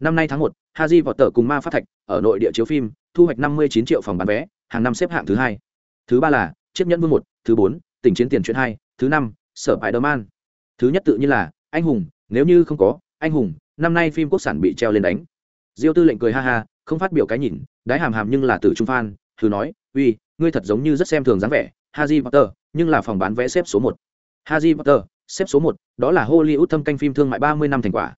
năm nay tháng một, haji vọt tờ cùng ma phát thạch ở nội địa chiếu phim, thu hoạch năm mươi chín triệu phòng bán vé, hàng năm xếp hạng thứ hai. Thứ ba là chiếc nhẫn vương một, thứ bốn tỉnh chiến tiền chuyện hai, thứ năm, sở bài đờ man thứ nhất tự nhiên là anh hùng, nếu như không có anh hùng, năm nay phim quốc sản bị treo lên đánh. Diêu tư lệnh cười ha ha, không phát biểu cái nhìn, đái hàm hàm nhưng là từ trung phan thử nói, uy, ngươi thật giống như rất xem thường dáng vẻ, haji potter, nhưng là phòng bán vé xếp số một. Haji potter, xếp số một, đó là hollywood thâm canh phim thương mại ba mươi năm thành quả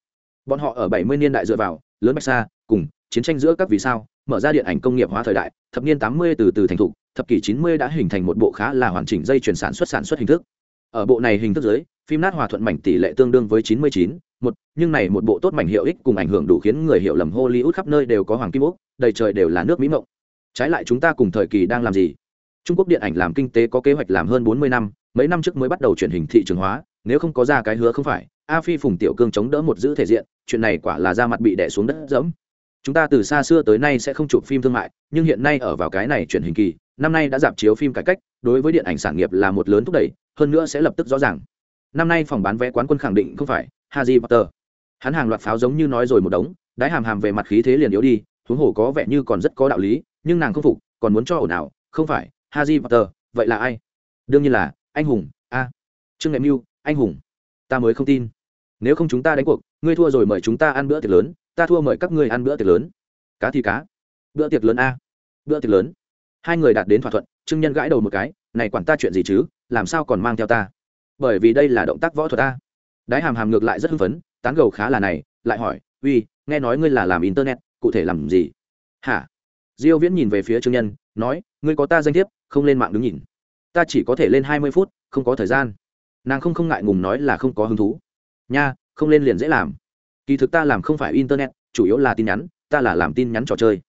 bọn họ ở bảy mươi niên đại dựa vào, lớn bạch sa cùng chiến tranh giữa các vì sao, mở ra điện ảnh công nghiệp hóa thời đại, thập niên tám mươi từ từ thành thục, thập kỷ chín mươi đã hình thành một bộ khá là hoàn chỉnh dây chuyển sản xuất sản xuất hình thức. Ở bộ này hình thức dưới, phim nát hòa thuận mảnh tỷ lệ tương đương với chín mươi chín, một, nhưng này một bộ tốt mảnh hiệu ích cùng ảnh hưởng đủ khiến người hiểu lầm hollywood khắp nơi đều có hoàng kim úc đầy trời đều là nước mỹ mộng. Trái lại chúng ta cùng thời kỳ đang làm gì? Trung quốc điện ảnh làm kinh tế có kế hoạch làm hơn bốn mươi năm, mấy năm trước mới bắt đầu chuyển hình thị trường hóa, nếu không có ra cái hứa không phải a phi phùng tiểu cương chống đỡ một giữ thể diện, chuyện này quả là ra mặt bị đẻ xuống đất dẫm. Chúng ta từ xa xưa tới nay sẽ không chụp phim thương mại, nhưng hiện nay ở vào cái này chuyển hình kỳ, năm nay đã giảm chiếu phim cải cách, đối với điện ảnh sản nghiệp là một lớn thúc đẩy, hơn nữa sẽ lập tức rõ ràng. Năm nay phòng bán vé quán quân khẳng định không phải haji potter. Hắn hàng loạt pháo giống như nói rồi một đống, đái hàm hàm về mặt khí thế liền yếu đi, huống hồ có vẻ như còn rất có đạo lý, nhưng nàng không phục, còn muốn cho ổn nào không phải haji potter, vậy là ai? Đương nhiên là, anh hùng, a. Trương nghệ mưu, anh hùng. Ta mới không tin nếu không chúng ta đánh cuộc, ngươi thua rồi mời chúng ta ăn bữa tiệc lớn, ta thua mời các ngươi ăn bữa tiệc lớn. Cá thì cá. Bữa tiệc lớn a. Bữa tiệc lớn. Hai người đạt đến thỏa thuận, trương nhân gãi đầu một cái, này quản ta chuyện gì chứ, làm sao còn mang theo ta? Bởi vì đây là động tác võ thuật ta đái hàm hàm ngược lại rất hưng phấn, tán gầu khá là này, lại hỏi, uy, nghe nói ngươi là làm internet, cụ thể làm gì? Hả? Diêu viễn nhìn về phía trương nhân, nói, ngươi có ta danh thiếp, không lên mạng đứng nhìn. Ta chỉ có thể lên 20 phút, không có thời gian. Nàng không không ngại ngùng nói là không có hứng thú nha, không lên liền dễ làm. Kỳ thực ta làm không phải internet, chủ yếu là tin nhắn, ta là làm tin nhắn trò chơi.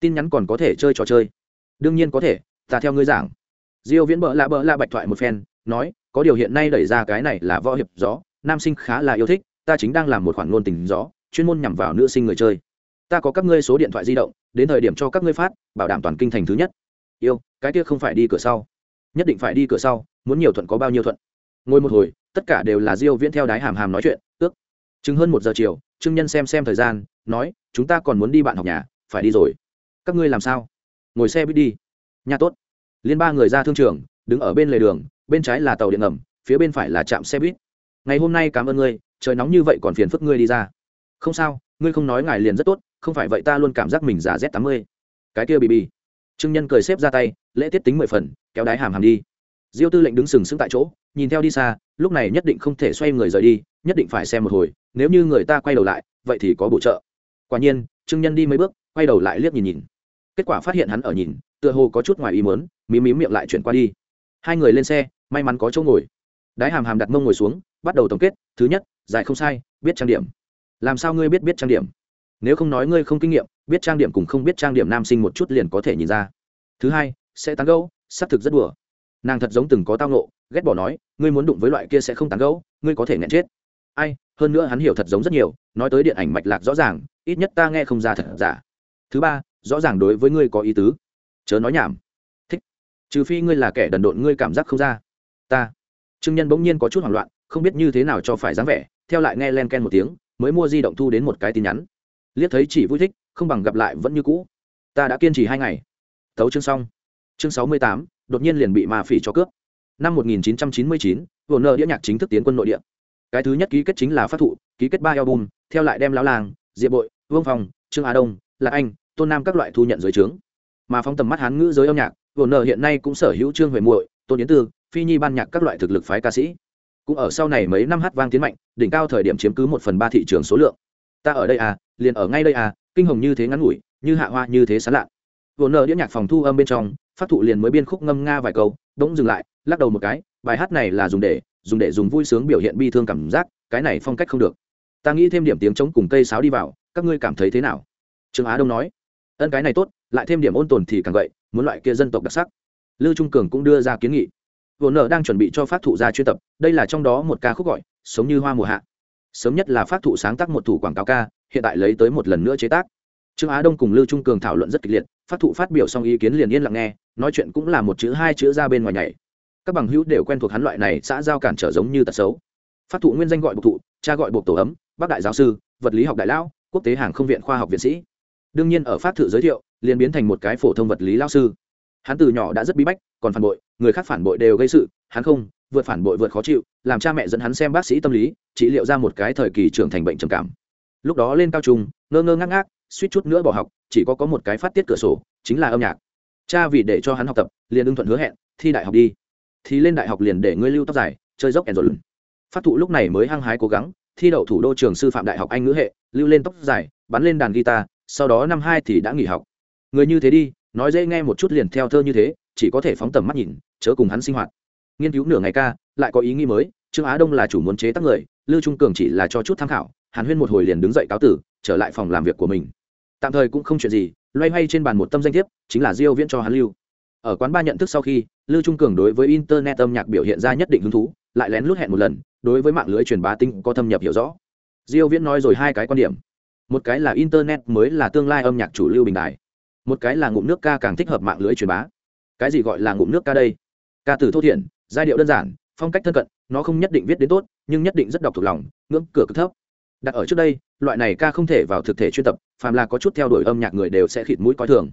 Tin nhắn còn có thể chơi trò chơi. Đương nhiên có thể, ta theo ngươi giảng. Diêu viễn bợ lạ bợ lạ bạch thoại một phen, nói, có điều hiện nay đẩy ra cái này là võ hiệp gió, nam sinh khá là yêu thích, ta chính đang làm một khoản ngôn tình gió, chuyên môn nhằm vào nữ sinh người chơi. Ta có các ngươi số điện thoại di động, đến thời điểm cho các ngươi phát, bảo đảm toàn kinh thành thứ nhất. Yêu, cái kia không phải đi cửa sau. Nhất định phải đi cửa sau, muốn nhiều thuận có bao nhiêu thuận ngồi một hồi, tất cả đều là diêu viễn theo đái hàm hàm nói chuyện, ước chừng hơn một giờ chiều, trương nhân xem xem thời gian, nói, chúng ta còn muốn đi bạn học nhà, phải đi rồi. Các ngươi làm sao? Ngồi xe buýt đi. Nhà tốt. Liên ba người ra thương trường, đứng ở bên lề đường, bên trái là tàu điện ngầm, phía bên phải là trạm xe buýt. Ngày hôm nay cảm ơn ngươi, trời nóng như vậy còn phiền phức ngươi đi ra. Không sao, ngươi không nói ngài liền rất tốt, không phải vậy ta luôn cảm giác mình giả z tám mươi. Cái kia bị bì. trương nhân cười xếp ra tay, lễ tiết tính mười phần, kéo đái hàm hàm đi diêu tư lệnh đứng sừng sững tại chỗ, nhìn theo đi xa, lúc này nhất định không thể xoay người rời đi, nhất định phải xem một hồi, nếu như người ta quay đầu lại, vậy thì có bổ trợ. Quả nhiên, trương nhân đi mấy bước, quay đầu lại liếc nhìn nhìn. Kết quả phát hiện hắn ở nhìn, tựa hồ có chút ngoài ý mớn mí mí miệng lại chuyển qua đi. Hai người lên xe, may mắn có chỗ ngồi. Đái hàm hàm đặt mông ngồi xuống, bắt đầu tổng kết, thứ nhất, giải không sai, biết trang điểm. Làm sao ngươi biết biết trang điểm? Nếu không nói ngươi không kinh nghiệm, biết trang điểm cùng không biết trang điểm nam sinh một chút liền có thể nhìn ra. Thứ hai, sẽ tán gẫu, xác thực rất đùa nàng thật giống từng có tao nộ ghét bỏ nói, ngươi muốn đụng với loại kia sẽ không tán gẫu, ngươi có thể nghẹn chết. Ai, hơn nữa hắn hiểu thật giống rất nhiều, nói tới điện ảnh mạch lạc rõ ràng, ít nhất ta nghe không ra thật giả. Thứ ba, rõ ràng đối với ngươi có ý tứ. Chớ nói nhảm. Thích. Trừ phi ngươi là kẻ đần độn ngươi cảm giác không ra. Ta. Trương nhân bỗng nhiên có chút hoảng loạn, không biết như thế nào cho phải dáng vẻ, theo lại nghe len ken một tiếng, mới mua di động thu đến một cái tin nhắn. Liếc thấy chỉ vui thích, không bằng gặp lại vẫn như cũ. Ta đã kiên trì hai ngày. Tấu chương xong. Chương sáu mươi tám đột nhiên liền bị ma phỉ cho cướp. Năm một nghìn nợ đĩa nhạc chính thức tiến quân nội địa. Cái thứ nhất ký kết chính là phát thụ, ký kết ba album, theo lại đem lão làng, diệp bội, vương phong, trương á đông, lạc anh, tôn nam các loại thu nhận dưới trướng. Mà phóng tầm mắt hán ngữ giới âm nhạc vồn nợ hiện nay cũng sở hữu trương huệ muội, tôn yến tư, phi nhi ban nhạc các loại thực lực phái ca sĩ. Cũng ở sau này mấy năm hát vang tiến mạnh, đỉnh cao thời điểm chiếm cứ một phần ba thị trường số lượng. Ta ở đây à liền ở ngay đây à kinh hồng như thế ngắn ngủi, như hạ hoa như thế sán lạ vồn nợ đĩa nhạc phòng thu âm bên trong phát thụ liền mới biên khúc ngâm nga vài câu, bỗng dừng lại, lắc đầu một cái, bài hát này là dùng để dùng để dùng vui sướng biểu hiện bi thương cảm giác, cái này phong cách không được. Ta nghĩ thêm điểm tiếng trống cùng cây sáo đi vào, các ngươi cảm thấy thế nào? Trương á đông nói. Ân cái này tốt, lại thêm điểm ôn tồn thì càng vậy muốn loại kia dân tộc đặc sắc. Lưu trung cường cũng đưa ra kiến nghị. Vồn nợ đang chuẩn bị cho phát thụ ra chuyên tập, đây là trong đó một ca khúc gọi, sống như hoa mùa hạ. Sớm nhất là phát thụ sáng tác một thủ quảng cáo ca, hiện tại lấy tới một lần nữa chế tác. Trương á đông cùng lưu trung cường thảo luận rất kịch liệt phát thụ phát biểu xong ý kiến liền yên lặng nghe, nói chuyện cũng là một chữ hai chữ ra bên ngoài nhảy. Các bằng hữu đều quen thuộc hắn loại này, xã giao cản trở giống như tật xấu. Phát thụ nguyên danh gọi bộc thụ, cha gọi bộc tổ ấm, bác đại giáo sư, vật lý học đại lão, quốc tế hàng không viện khoa học viện sĩ. Đương nhiên ở phát thự giới thiệu, liền biến thành một cái phổ thông vật lý lao sư. Hắn từ nhỏ đã rất bí bách, còn phản bội, người khác phản bội đều gây sự, hắn không, vượt phản bội vượt khó chịu, làm cha mẹ dẫn hắn xem bác sĩ tâm lý, trị liệu ra một cái thời kỳ trưởng thành bệnh trầm cảm. Lúc đó lên cao trung, ngơ ngơ ngác ngác suýt chút nữa bỏ học, chỉ có có một cái phát tiết cửa sổ, chính là âm nhạc. Cha vì để cho hắn học tập, liền ưng thuận hứa hẹn, thi đại học đi. Thì lên đại học liền để ngươi lưu tóc dài, chơi dốc ẻn rồi phát thụ lúc này mới hăng hái cố gắng, thi đậu thủ đô trường sư phạm đại học anh ngữ hệ, lưu lên tóc dài, bắn lên đàn guitar, sau đó năm hai thì đã nghỉ học. Người như thế đi, nói dễ nghe một chút liền theo thơ như thế, chỉ có thể phóng tầm mắt nhìn, chớ cùng hắn sinh hoạt. Nghiên cứu nửa ngày ca, lại có ý nghĩ mới, trương á đông là chủ muốn chế tác người, lưu trung cường chỉ là cho chút tham khảo, hàn huyên một hồi liền đứng dậy cáo tử, trở lại phòng làm việc của mình tạm thời cũng không chuyện gì, loay hoay trên bàn một tâm danh thiếp, chính là diêu viễn cho hắn lưu. Ở quán ba nhận thức sau khi, lưu trung cường đối với internet âm nhạc biểu hiện ra nhất định hứng thú, lại lén lút hẹn một lần, đối với mạng lưới truyền bá tinh có thâm nhập hiểu rõ. Diêu viễn nói rồi hai cái quan điểm. Một cái là internet mới là tương lai âm nhạc chủ lưu bình đại một cái là ngụm nước ca càng thích hợp mạng lưới truyền bá. Cái gì gọi là ngụm nước ca đây? Ca từ thô thiện giai điệu đơn giản, phong cách thân cận, nó không nhất định viết đến tốt, nhưng nhất định rất đọc thuộc lòng, ngưỡng cửa cực thấp đặt ở trước đây, loại này ca không thể vào thực thể chuyên tập, phàm là có chút theo đuổi âm nhạc người đều sẽ khịt mũi coi thường.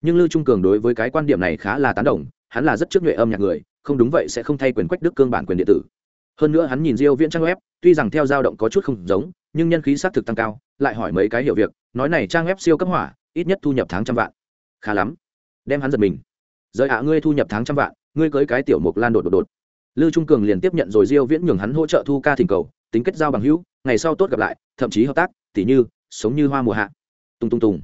Nhưng lưu trung cường đối với cái quan điểm này khá là tán đồng, hắn là rất trước nhuệ âm nhạc người, không đúng vậy sẽ không thay quyền quách đức cương bản quyền điện tử. Hơn nữa hắn nhìn diêu viễn trang web, tuy rằng theo dao động có chút không giống, nhưng nhân khí xác thực tăng cao, lại hỏi mấy cái hiểu việc, nói này trang web siêu cấp hỏa, ít nhất thu nhập tháng trăm vạn. Khá lắm. Đem hắn giật mình. Giới ạ, ngươi thu nhập tháng trăm vạn, ngươi cưới cái tiểu mục lan đột đột đột. Lưu trung cường liền tiếp nhận rồi diêu viễn nhường hắn hỗ trợ thu ca thỉnh cầu, tính kết giao bằng hữu ngày sau tốt gặp lại, thậm chí hợp tác, tỉ như, sống như hoa mùa hạ. Tung tung tung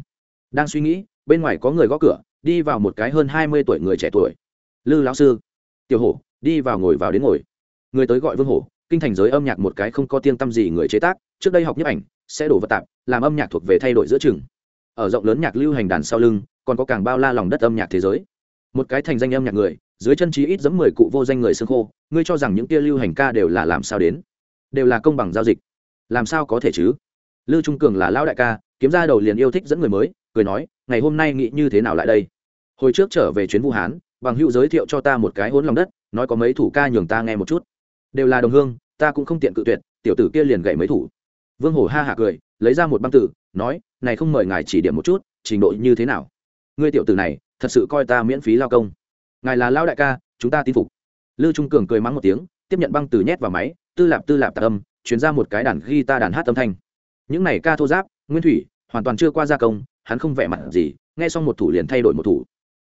đang suy nghĩ, bên ngoài có người gõ cửa, đi vào một cái hơn hai mươi tuổi người trẻ tuổi. Lư lão sư. Tiểu hổ, đi vào ngồi vào đến ngồi. Người tới gọi vương hổ, kinh thành giới âm nhạc một cái không có tiên tâm gì người chế tác, trước đây học nhiếp ảnh, sẽ đổ vật tạp, làm âm nhạc thuộc về thay đổi giữa chừng. Ở rộng lớn nhạc lưu hành đàn sau lưng, còn có càng bao la lòng đất âm nhạc thế giới. Một cái thành danh âm nhạc người, dưới chân trí ít giống mười cụ vô danh người xương khô ngươi cho rằng những tia lưu hành ca đều là làm sao đến? Đều là công bằng giao dịch làm sao có thể chứ? Lưu trung cường là lão đại ca, kiếm ra đầu liền yêu thích dẫn người mới, cười nói, ngày hôm nay nghĩ như thế nào lại đây? Hồi trước trở về chuyến vũ hán, bằng hữu giới thiệu cho ta một cái hỗn lòng đất, nói có mấy thủ ca nhường ta nghe một chút. Đều là đồng hương, ta cũng không tiện cự tuyệt, tiểu tử kia liền gậy mấy thủ. Vương hổ ha hạ cười, lấy ra một băng tử, nói, này không mời ngài chỉ điểm một chút, trình độ như thế nào? Ngươi tiểu tử này, thật sự coi ta miễn phí lao công. Ngài là lao đại ca, chúng ta tin phục. Lưu trung cường cười mắng một tiếng, tiếp nhận băng từ nhét vào máy, tư lạp tư lạp tạc âm chuyển ra một cái đàn guitar đàn hát âm thanh. Những này ca thô giáp, nguyên thủy, hoàn toàn chưa qua gia công, hắn không vẻ mặt gì, nghe xong một thủ liền thay đổi một thủ.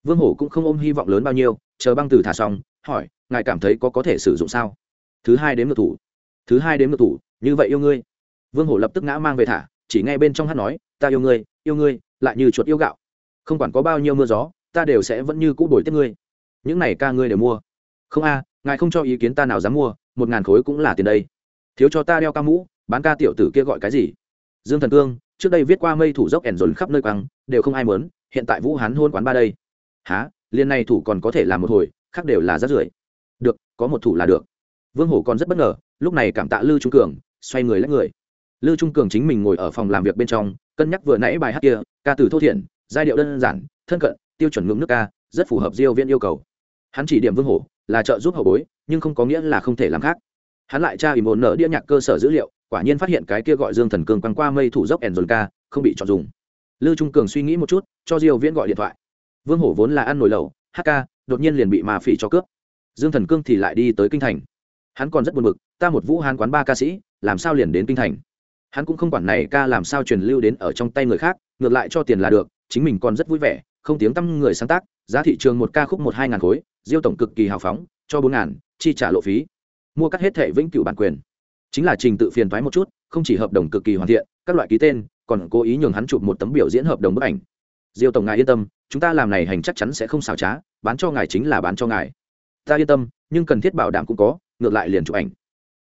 Vương hổ cũng không ôm hy vọng lớn bao nhiêu, chờ băng từ thả xong, hỏi, ngài cảm thấy có có thể sử dụng sao? Thứ hai đến ngược thủ. Thứ hai đến ngược thủ, như vậy yêu ngươi. Vương hổ lập tức ngã mang về thả, chỉ nghe bên trong hát nói, ta yêu ngươi yêu ngươi, lại như chuột yêu gạo. Không quản có bao nhiêu mưa gió, ta đều sẽ vẫn như cũ đổi tiếp ngươi. Những này ca ngươi đều mua. Không a, ngài không cho ý kiến ta nào dám mua, một ngàn khối cũng là tiền đây thiếu cho ta đeo ca mũ, bán ca tiểu tử kia gọi cái gì? Dương thần cương, trước đây viết qua mây thủ dốc ẻn dồn khắp nơi quăng, đều không ai mớn hiện tại vũ hán hôn quán ba đây. Há liên này thủ còn có thể làm một hồi, khác đều là rát rưởi. Được, có một thủ là được. Vương hổ còn rất bất ngờ, lúc này cảm tạ lư trung cường, xoay người lấy người. Lư trung cường chính mình ngồi ở phòng làm việc bên trong, cân nhắc vừa nãy bài hát kia, ca từ thô thiện giai điệu đơn giản, thân cận, tiêu chuẩn ngưỡng nước ca, rất phù hợp diêu viên yêu cầu. Hắn chỉ điểm vương hổ, là trợ giúp hậu bối, nhưng không có nghĩa là không thể làm khác hắn lại tra ìm ồn nở đĩa nhạc cơ sở dữ liệu, quả nhiên phát hiện cái kia gọi dương thần cường quăng qua mây thủ dốc ẻn dồn ca không bị chọn dùng. Lư trung cường suy nghĩ một chút, cho diêu viễn gọi điện thoại. Vương hổ vốn là ăn nồi lẩu hk đột nhiên liền bị mà phỉ cho cướp. Dương thần cương thì lại đi tới kinh thành. Hắn còn rất buồn bực, ta một vũ hán quán ba ca sĩ, làm sao liền đến kinh thành? Hắn cũng không quản này ca làm sao truyền lưu đến ở trong tay người khác, ngược lại cho tiền là được, chính mình còn rất vui vẻ, không tiếng tăm người sáng tác, giá thị trường một ca khúc một hai ngàn khối, diêu tổng cực kỳ hào phóng, cho bốn ngàn, chi trả lộ phí mua cắt hết thẻ vĩnh cửu bản quyền. Chính là trình tự phiền thoái một chút, không chỉ hợp đồng cực kỳ hoàn thiện, các loại ký tên, còn cố ý nhường hắn chụp một tấm biểu diễn hợp đồng bức ảnh. Diêu tổng ngài yên tâm, chúng ta làm này hành chắc chắn sẽ không xảo trá, bán cho ngài chính là bán cho ngài. Ta yên tâm, nhưng cần thiết bảo đảm cũng có, ngược lại liền chụp ảnh.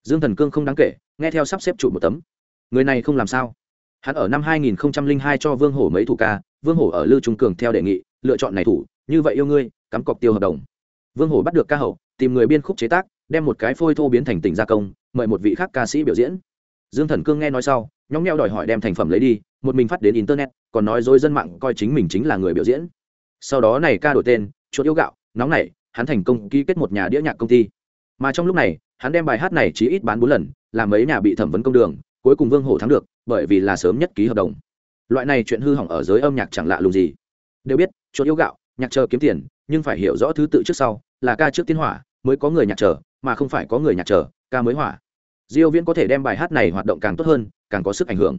Dương thần cương không đáng kể, nghe theo sắp xếp chụp một tấm. Người này không làm sao? Hắn ở năm 2002 cho vương hổ mấy thủ ca, vương hổ ở lưu trung cường theo đề nghị, lựa chọn này thủ, như vậy yêu ngươi, cắm cọc tiêu hợp đồng. Vương hổ bắt được ca hậu, tìm người biên khúc chế tác đem một cái phôi thô biến thành tỉnh gia công, mời một vị khác ca sĩ biểu diễn. Dương thần cương nghe nói sau, nhóng nheo đòi hỏi đem thành phẩm lấy đi, một mình phát đến internet, còn nói dối dân mạng coi chính mình chính là người biểu diễn. Sau đó này ca đổi tên, chuột yêu gạo, nóng này hắn thành công ký kết một nhà đĩa nhạc công ty. Mà trong lúc này, hắn đem bài hát này chỉ ít bán bốn lần, làm mấy nhà bị thẩm vấn công đường, cuối cùng vương hổ thắng được, bởi vì là sớm nhất ký hợp đồng. Loại này chuyện hư hỏng ở giới âm nhạc chẳng lạ lùng gì. Đều biết, chuột yêu gạo, nhạc chờ kiếm tiền, nhưng phải hiểu rõ thứ tự trước sau, là ca trước tiên hỏa, mới có người nhạc chờ mà không phải có người nhạc trở, ca mới hỏa. Diêu viễn có thể đem bài hát này hoạt động càng tốt hơn càng có sức ảnh hưởng.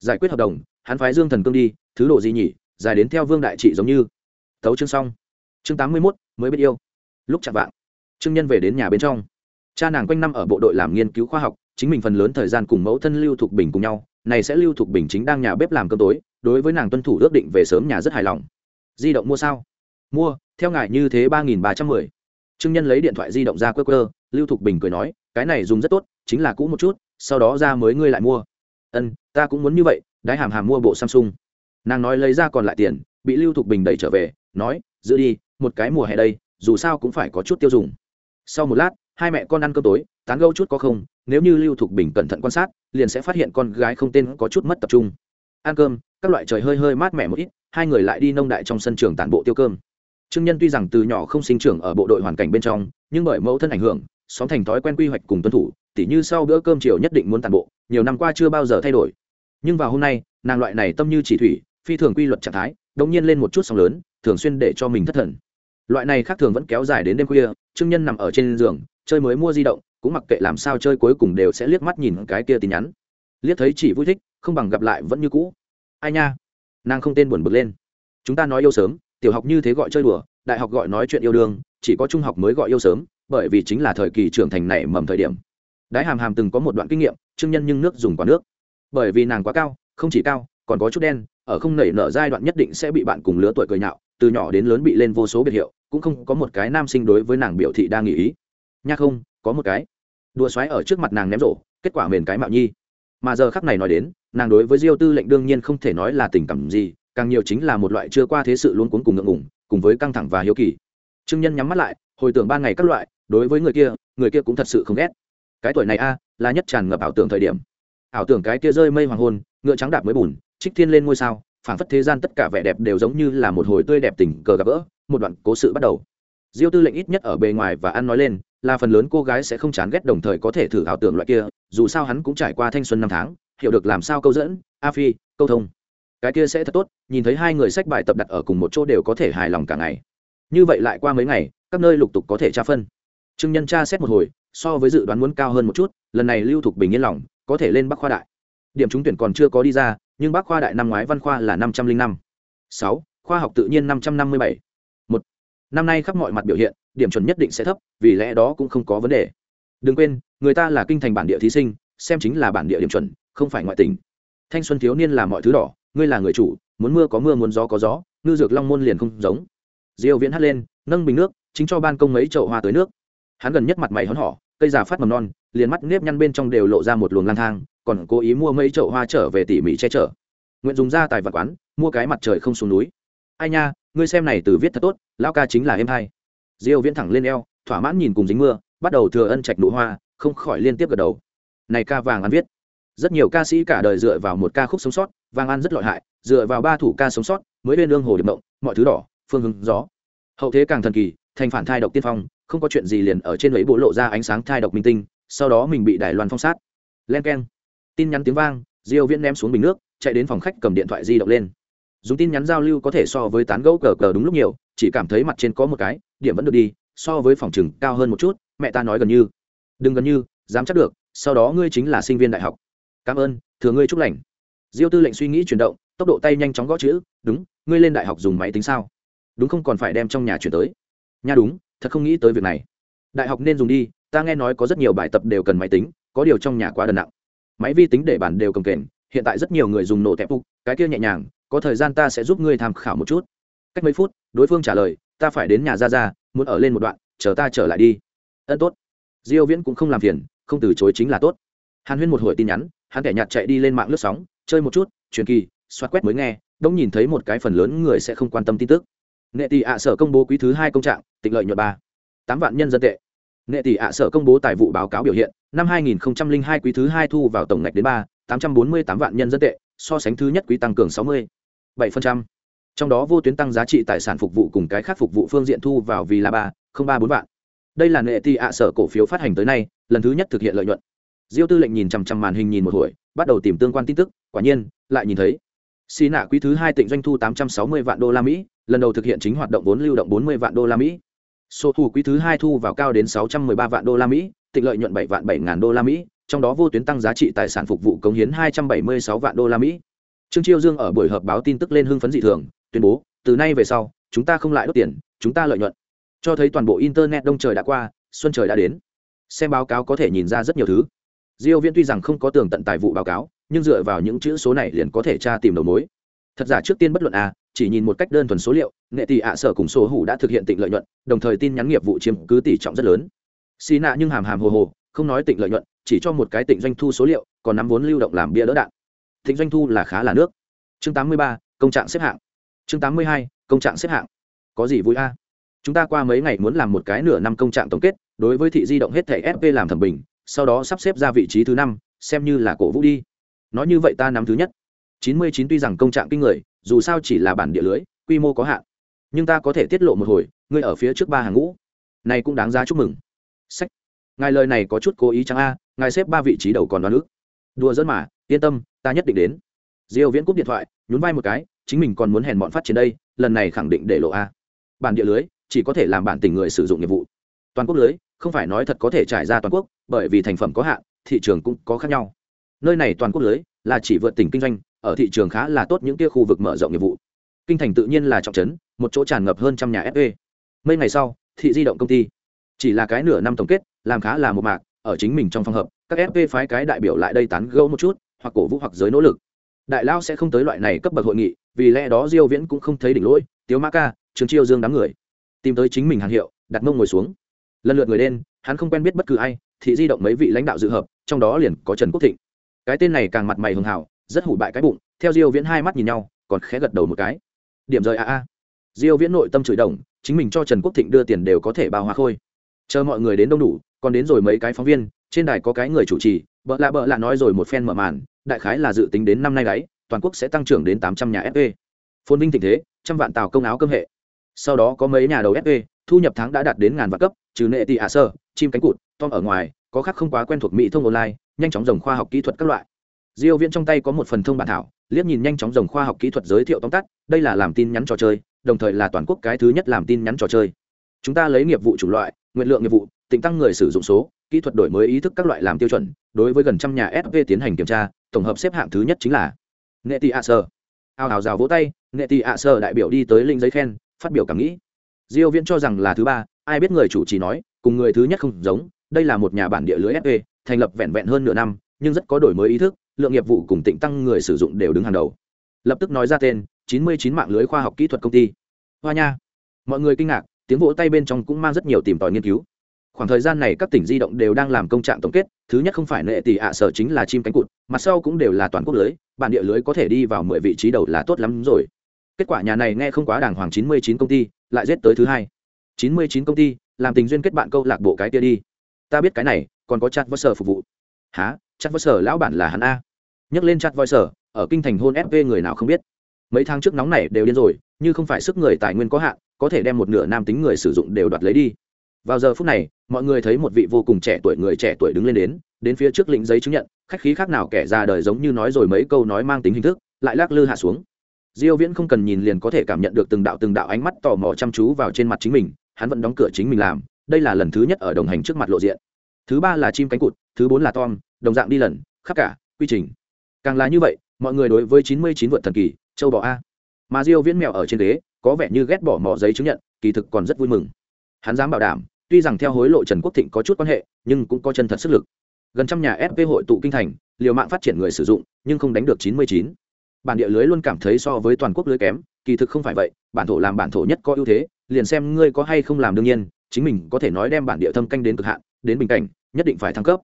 Giải quyết hợp đồng hắn phái dương thần cương đi thứ độ gì nhỉ Dài đến theo vương đại trị giống như. Thấu chương xong. Chương 81, mới biết yêu. Lúc chạm vạng trương nhân về đến nhà bên trong. Cha nàng quanh năm ở bộ đội làm nghiên cứu khoa học chính mình phần lớn thời gian cùng mẫu thân lưu thục bình cùng nhau này sẽ lưu thục bình chính đang nhà bếp làm cơm tối đối với nàng tuân thủ ước định về sớm nhà rất hài lòng. Di động mua sao? Mua theo ngài như thế ba nghìn ba trăm mười. Trương nhân lấy điện thoại di động ra quơ quơ lưu thục bình cười nói, cái này dùng rất tốt, chính là cũ một chút, sau đó ra mới ngươi lại mua. Ân, ta cũng muốn như vậy, đái hàm hàm mua bộ samsung. Nàng nói lấy ra còn lại tiền, bị lưu thục bình đẩy trở về, nói, giữ đi, một cái mùa hè đây, dù sao cũng phải có chút tiêu dùng. Sau một lát, hai mẹ con ăn cơm tối, tán gâu chút có không, nếu như lưu thục bình cẩn thận quan sát, liền sẽ phát hiện con gái không tên có chút mất tập trung. Ăn cơm, các loại trời hơi hơi mát mẻ một ít, hai người lại đi nông đại trong sân trường tản bộ tiêu cơm. Trương nhân tuy rằng từ nhỏ không sinh trưởng ở bộ đội hoàn cảnh bên trong, nhưng bởi mẫu thân ảnh hưởng xóm thành thói quen quy hoạch cùng tuân thủ, tỉ như sau bữa cơm chiều nhất định muốn tàn bộ, nhiều năm qua chưa bao giờ thay đổi. Nhưng vào hôm nay, nàng loại này tâm như chỉ thủy, phi thường quy luật trạng thái đống nhiên lên một chút sóng lớn, thường xuyên để cho mình thất thần. Loại này khác thường vẫn kéo dài đến đêm khuya, trương nhân nằm ở trên giường, chơi mới mua di động, cũng mặc kệ làm sao chơi cuối cùng đều sẽ liếc mắt nhìn cái kia tin nhắn. Liếc thấy chỉ vui thích, không bằng gặp lại vẫn như cũ. Ai nha? Nàng không tên buồn bực lên. Chúng ta nói yêu sớm, tiểu học như thế gọi chơi đùa, đại học gọi nói chuyện yêu đương, chỉ có trung học mới gọi yêu sớm bởi vì chính là thời kỳ trưởng thành này mầm thời điểm. Đái hàm hàm từng có một đoạn kinh nghiệm, trương nhân nhưng nước dùng quả nước. Bởi vì nàng quá cao, không chỉ cao, còn có chút đen, ở không nảy nở giai đoạn nhất định sẽ bị bạn cùng lứa tuổi cười nhạo, từ nhỏ đến lớn bị lên vô số biệt hiệu, cũng không có một cái nam sinh đối với nàng biểu thị đang nghĩ ý. Nha không, có một cái. Đùa xoáy ở trước mặt nàng ném rổ, kết quả mền cái mạo nhi. Mà giờ khắc này nói đến, nàng đối với diêu tư lệnh đương nhiên không thể nói là tình cảm gì, càng nhiều chính là một loại chưa qua thế sự luôn cuốn cùng ngượng ngùng, cùng với căng thẳng và hiếu kỳ. Trương nhân nhắm mắt lại, hồi tưởng ban ngày các loại đối với người kia người kia cũng thật sự không ghét. Cái tuổi này a, là nhất tràn ngập ảo tưởng thời điểm. Ảo tưởng cái kia rơi mây hoàng hôn, ngựa trắng đạp mới bùn, trích thiên lên ngôi sao, phảng phất thế gian tất cả vẻ đẹp đều giống như là một hồi tươi đẹp tình cờ gặp gỡ, một đoạn cố sự bắt đầu. Diêu tư lệnh ít nhất ở bề ngoài và ăn nói lên, là phần lớn cô gái sẽ không chán ghét đồng thời có thể thử ảo tưởng loại kia, dù sao hắn cũng trải qua thanh xuân năm tháng, hiểu được làm sao câu dẫn, a phi, câu thông. Cái kia sẽ thật tốt, nhìn thấy hai người sách bài tập đặt ở cùng một chỗ đều có thể hài lòng cả ngày. Như vậy lại qua mấy ngày, các nơi lục tục có thể tra phân trương nhân tra xét một hồi, so với dự đoán muốn cao hơn một chút, lần này lưu thục bình yên lòng, có thể lên bắc khoa đại. Điểm trúng tuyển còn chưa có đi ra, nhưng bắc khoa đại năm ngoái văn khoa là năm trăm linh năm. Sáu, khoa học tự nhiên năm trăm năm mươi bảy. Một, năm nay khắp mọi mặt biểu hiện, điểm chuẩn nhất định sẽ thấp, vì lẽ đó cũng không có vấn đề. Đừng quên, người ta là kinh thành bản địa thí sinh, xem chính là bản địa điểm chuẩn, không phải ngoại tỉnh thanh xuân thiếu niên là mọi thứ đỏ, ngươi là người chủ, muốn mưa có mưa muốn gió có gió, ngư dược long môn liền không giống. Diêu viễn hắt lên, nâng bình nước, chính cho ban công mấy chậu hoa tới nước hắn gần nhất mặt mày hớn hỏ cây già phát mầm non, liền mắt nếp nhăn bên trong đều lộ ra một luồng lang thang, còn cố ý mua mấy chậu hoa trở về tỉ mỉ che chở. Nguyện dùng ra tài vật quán, mua cái mặt trời không xuống núi. Ai nha, ngươi xem này từ viết thật tốt, lão ca chính là em hai. Diêu viễn thẳng lên eo, thỏa mãn nhìn cùng dính mưa, bắt đầu thừa ân trạch nụ hoa, không khỏi liên tiếp gật đầu. Này ca vàng ăn viết. Rất nhiều ca sĩ cả đời dựa vào một ca khúc sống sót, vàng ăn rất lợi hại, dựa vào ba thủ ca sống sót, mới lên lương hồ điệp động, mọi thứ đỏ, phương hướng gió. Hậu thế càng thần kỳ, thành phản thai độc tiên phong không có chuyện gì liền ở trên ấy bộ lộ ra ánh sáng thai độc minh tinh, sau đó mình bị đài loan phong sát. Len keng. Tin nhắn tiếng vang, diêu viễn ném xuống bình nước, chạy đến phòng khách cầm điện thoại di động lên. Dùng tin nhắn giao lưu có thể so với tán gẫu cờ cờ đúng lúc nhiều, chỉ cảm thấy mặt trên có một cái, điểm vẫn được đi, so với phòng trừng cao hơn một chút, mẹ ta nói gần như. Đừng gần như, dám chắc được, sau đó ngươi chính là sinh viên đại học. Cảm ơn, thừa ngươi chúc lành. Diêu tư lệnh suy nghĩ chuyển động, tốc độ tay nhanh chóng gõ chữ, đúng, ngươi lên đại học dùng máy tính sao? Đúng không, còn phải đem trong nhà chuyển tới. Nha, đúng thật không nghĩ tới việc này. Đại học nên dùng đi, ta nghe nói có rất nhiều bài tập đều cần máy tính, có điều trong nhà quá đần nặng. Máy vi tính để bản đều cầm kềnh hiện tại rất nhiều người dùng nổ tẹp phục, cái kia nhẹ nhàng, có thời gian ta sẽ giúp ngươi tham khảo một chút. Cách mấy phút, đối phương trả lời, ta phải đến nhà ra ra muốn ở lên một đoạn, chờ ta trở lại đi. Ân tốt. Diêu viễn cũng không làm phiền, không từ chối chính là tốt. Hàn huyên một hồi tin nhắn, hắn kẻ nhạt chạy đi lên mạng lướt sóng, chơi một chút, truyền kỳ xoát quét mới nghe, đông nhìn thấy một cái phần lớn người sẽ không quan tâm tin tức nghệ tỷ ạ sở công bố quý thứ hai công trạng tịnh lợi nhuận ba. Tám vạn nhân dân tệ. Nghệ tỷ ạ sở công bố tài vụ báo cáo biểu hiện năm 2002 quý thứ hai thu vào tổng ngạch đến ba tám trăm bốn mươi tám vạn nhân dân tệ so sánh thứ nhất quý tăng cường sáu mươi bảy phần trăm, trong đó vô tuyến tăng giá trị tài sản phục vụ cùng cái khác phục vụ phương diện thu vào vì là ba không ba bốn vạn. Đây là nghệ tỷ ạ sở cổ phiếu phát hành tới nay lần thứ nhất thực hiện lợi nhuận. Diêu tư lệnh nhìn chằm chằm màn hình nhìn một hồi bắt đầu tìm tương quan tin tức quả nhiên lại nhìn thấy. Xì nạ quý thứ hai tỉnh doanh thu tám trăm sáu mươi vạn đô la mỹ lần đầu thực hiện chính hoạt động vốn lưu động bốn mươi vạn đô la mỹ. Số thu quý thứ hai thu vào cao đến sáu trăm ba vạn đô la mỹ, tịnh lợi nhuận 7 vạn 7 ngàn đô la mỹ, trong đó vô tuyến tăng giá trị tài sản phục vụ cống hiến hai trăm bảy mươi sáu vạn đô la mỹ. Trương chiêu dương ở buổi họp báo tin tức lên hưng phấn dị thường, tuyên bố, từ nay về sau, chúng ta không lại đốt tiền, chúng ta lợi nhuận. Cho thấy toàn bộ internet đông trời đã qua, xuân trời đã đến. Xem báo cáo có thể nhìn ra rất nhiều thứ. Diêu viễn tuy rằng không có tường tận tài vụ báo cáo, nhưng dựa vào những chữ số này liền có thể tra tìm đầu mối. Thật giả trước tiên bất luận à chỉ nhìn một cách đơn thuần số liệu nghệ tỷ ạ sở cùng số hủ đã thực hiện tịnh lợi nhuận đồng thời tin nhắn nghiệp vụ chiếm cứ tỷ trọng rất lớn. Xì nạ nhưng hàm hàm hồ hồ không nói tịnh lợi nhuận chỉ cho một cái tịnh doanh thu số liệu còn nắm vốn lưu động làm bia đỡ đạn. Tịnh doanh thu là khá là nước. Chương 83, công trạng xếp hạng. Chương 82, công trạng xếp hạng. Có gì vui a? Chúng ta qua mấy ngày muốn làm một cái nửa năm công trạng tổng kết đối với thị di động hết thẻ fp làm thẩm bình sau đó sắp xếp ra vị trí thứ năm xem như là cổ vũ đi. Nói như vậy ta nắm thứ nhất chín mươi chín tuy rằng công trạng kinh người, dù sao chỉ là bản địa lưới, quy mô có hạn. Nhưng ta có thể tiết lộ một hồi, ngươi ở phía trước ba hàng ngũ. Này cũng đáng giá chúc mừng. Sách. Ngài lời này có chút cố ý chẳng a, ngài xếp ba vị trí đầu còn đoán ước đùa dẫn mà, yên tâm, ta nhất định đến. Diêu viễn cúp điện thoại, nhún vai một cái, chính mình còn muốn hèn bọn phát triển đây, lần này khẳng định để lộ a. Bản địa lưới, chỉ có thể làm bản tỉnh người sử dụng nghiệp vụ. Toàn quốc lưới, không phải nói thật có thể trải ra toàn quốc, bởi vì thành phẩm có hạn, thị trường cũng có khác nhau. Nơi này toàn quốc lưới là chỉ vượt tỉnh kinh doanh ở thị trường khá là tốt những kia khu vực mở rộng nghiệp vụ. Kinh thành tự nhiên là trọng trấn, một chỗ tràn ngập hơn trăm nhà fp mấy ngày sau, thị di động công ty. Chỉ là cái nửa năm tổng kết, làm khá là một mạc, ở chính mình trong phòng hợp, các fp phái cái đại biểu lại đây tán gẫu một chút, hoặc cổ vũ hoặc giới nỗ lực. Đại lao sẽ không tới loại này cấp bậc hội nghị, vì lẽ đó diêu viễn cũng không thấy đỉnh lỗi, tiếu Ma ca, trường chiêu dương đám người. Tìm tới chính mình hàng hiệu, đặt mông ngồi xuống. Lần lượt người đen hắn không quen biết bất cứ ai, thị di động mấy vị lãnh đạo dự hợp, trong đó liền có trần quốc thịnh. Cái tên này càng mặt mày hường hảo rất hủ bại cái bụng theo diêu viễn hai mắt nhìn nhau còn khẽ gật đầu một cái. Điểm rời a a. Diêu viễn nội tâm chửi đồng chính mình cho trần quốc thịnh đưa tiền đều có thể bao hoa khôi. Chờ mọi người đến đông đủ còn đến rồi mấy cái phóng viên trên đài có cái người chủ trì bợ lạ bợ lạ nói rồi một phen mở màn đại khái là dự tính đến năm nay đấy toàn quốc sẽ tăng trưởng đến 800 nhà FE. phồn vinh thịnh thế trăm vạn tàu công áo cơm hệ. Sau đó có mấy nhà đầu FE, thu nhập tháng đã đạt đến ngàn vạn cấp trừ nệ tị ạ sơ chim cánh cụt tom ở ngoài có khác không quá quen thuộc mỹ thông online nhanh chóng rồng khoa học kỹ thuật các loại diêu viễn trong tay có một phần thông bản thảo, liếc nhìn nhanh chóng dòng khoa học kỹ thuật giới thiệu tóm tắt, đây là làm tin nhắn trò chơi, đồng thời là toàn quốc cái thứ nhất làm tin nhắn trò chơi. Chúng ta lấy nghiệp vụ chủ loại, nguyện lượng nghiệp vụ tính tăng người sử dụng số, kỹ thuật đổi mới ý thức các loại làm tiêu chuẩn, đối với gần trăm nhà sv tiến hành kiểm tra, tổng hợp xếp hạng thứ nhất chính là nghệ tị ạ sơ. Ao ào rào vỗ tay nghệ tị ạ sơ đại biểu đi tới linh giấy khen, phát biểu cảm nghĩ. Diêu viễn cho rằng là thứ ba, ai biết người chủ trì nói, cùng người thứ nhất không giống, đây là một nhà bản địa lưới sv thành lập vẹn vẹn hơn nửa năm, nhưng rất có đổi mới ý thức lượng nghiệp vụ cùng tịnh tăng người sử dụng đều đứng hàng đầu. Lập tức nói ra tên 99 mạng lưới khoa học kỹ thuật công ty. Hoa nha. Mọi người kinh ngạc, tiếng vỗ tay bên trong cũng mang rất nhiều tìm tòi nghiên cứu. Khoảng thời gian này các tỉnh di động đều đang làm công trạng tổng kết, thứ nhất không phải nệ tỷ ạ, sở chính là chim cánh cụt mặt sau cũng đều là toàn quốc lưới, bản địa lưới có thể đi vào mười vị trí đầu là tốt lắm rồi. Kết quả nhà này nghe không quá đàng hoàng 99 công ty, lại giết tới thứ hai. 99 công ty, làm tình duyên kết bạn câu lạc bộ cái kia đi. Ta biết cái này, còn có chặt chat sở phục vụ. Há chat sở lão bản là hắn a nhắc lên chặt voi sở ở kinh thành hôn fv người nào không biết. Mấy tháng trước nóng này đều điên rồi, như không phải sức người tài nguyên có hạn, có thể đem một nửa nam tính người sử dụng đều đoạt lấy đi. Vào giờ phút này, mọi người thấy một vị vô cùng trẻ tuổi người trẻ tuổi đứng lên đến đến phía trước lĩnh giấy chứng nhận, khách khí khác nào kẻ ra đời giống như nói rồi mấy câu nói mang tính hình thức, lại lắc lư hạ xuống. Diêu viễn không cần nhìn liền có thể cảm nhận được từng đạo từng đạo ánh mắt tò mò chăm chú vào trên mặt chính mình, hắn vẫn đóng cửa chính mình làm, đây là lần thứ nhất ở đồng hành trước mặt lộ diện. Thứ ba là chim cánh cụt, thứ bốn là tom, đồng dạng đi lần, khắp cả, quy trình càng là như vậy, mọi người đối với chín mươi chín vượt thần kỳ, châu bò a. Mà diêu viễn mèo ở trên ghế, có vẻ như ghét bỏ mỏ giấy chứng nhận, kỳ thực còn rất vui mừng. Hắn dám bảo đảm, tuy rằng theo hối lộ trần quốc thịnh có chút quan hệ, nhưng cũng có chân thật sức lực. Gần trăm nhà sp hội tụ kinh thành, liều mạng phát triển người sử dụng, nhưng không đánh được 99. bản địa lưới luôn cảm thấy so với toàn quốc lưới kém, kỳ thực không phải vậy, bản thổ làm bản thổ nhất có ưu thế, liền xem ngươi có hay không làm đương nhiên, chính mình có thể nói đem bản địa thâm canh đến cực hạn, đến bình cảnh, nhất định phải thăng cấp.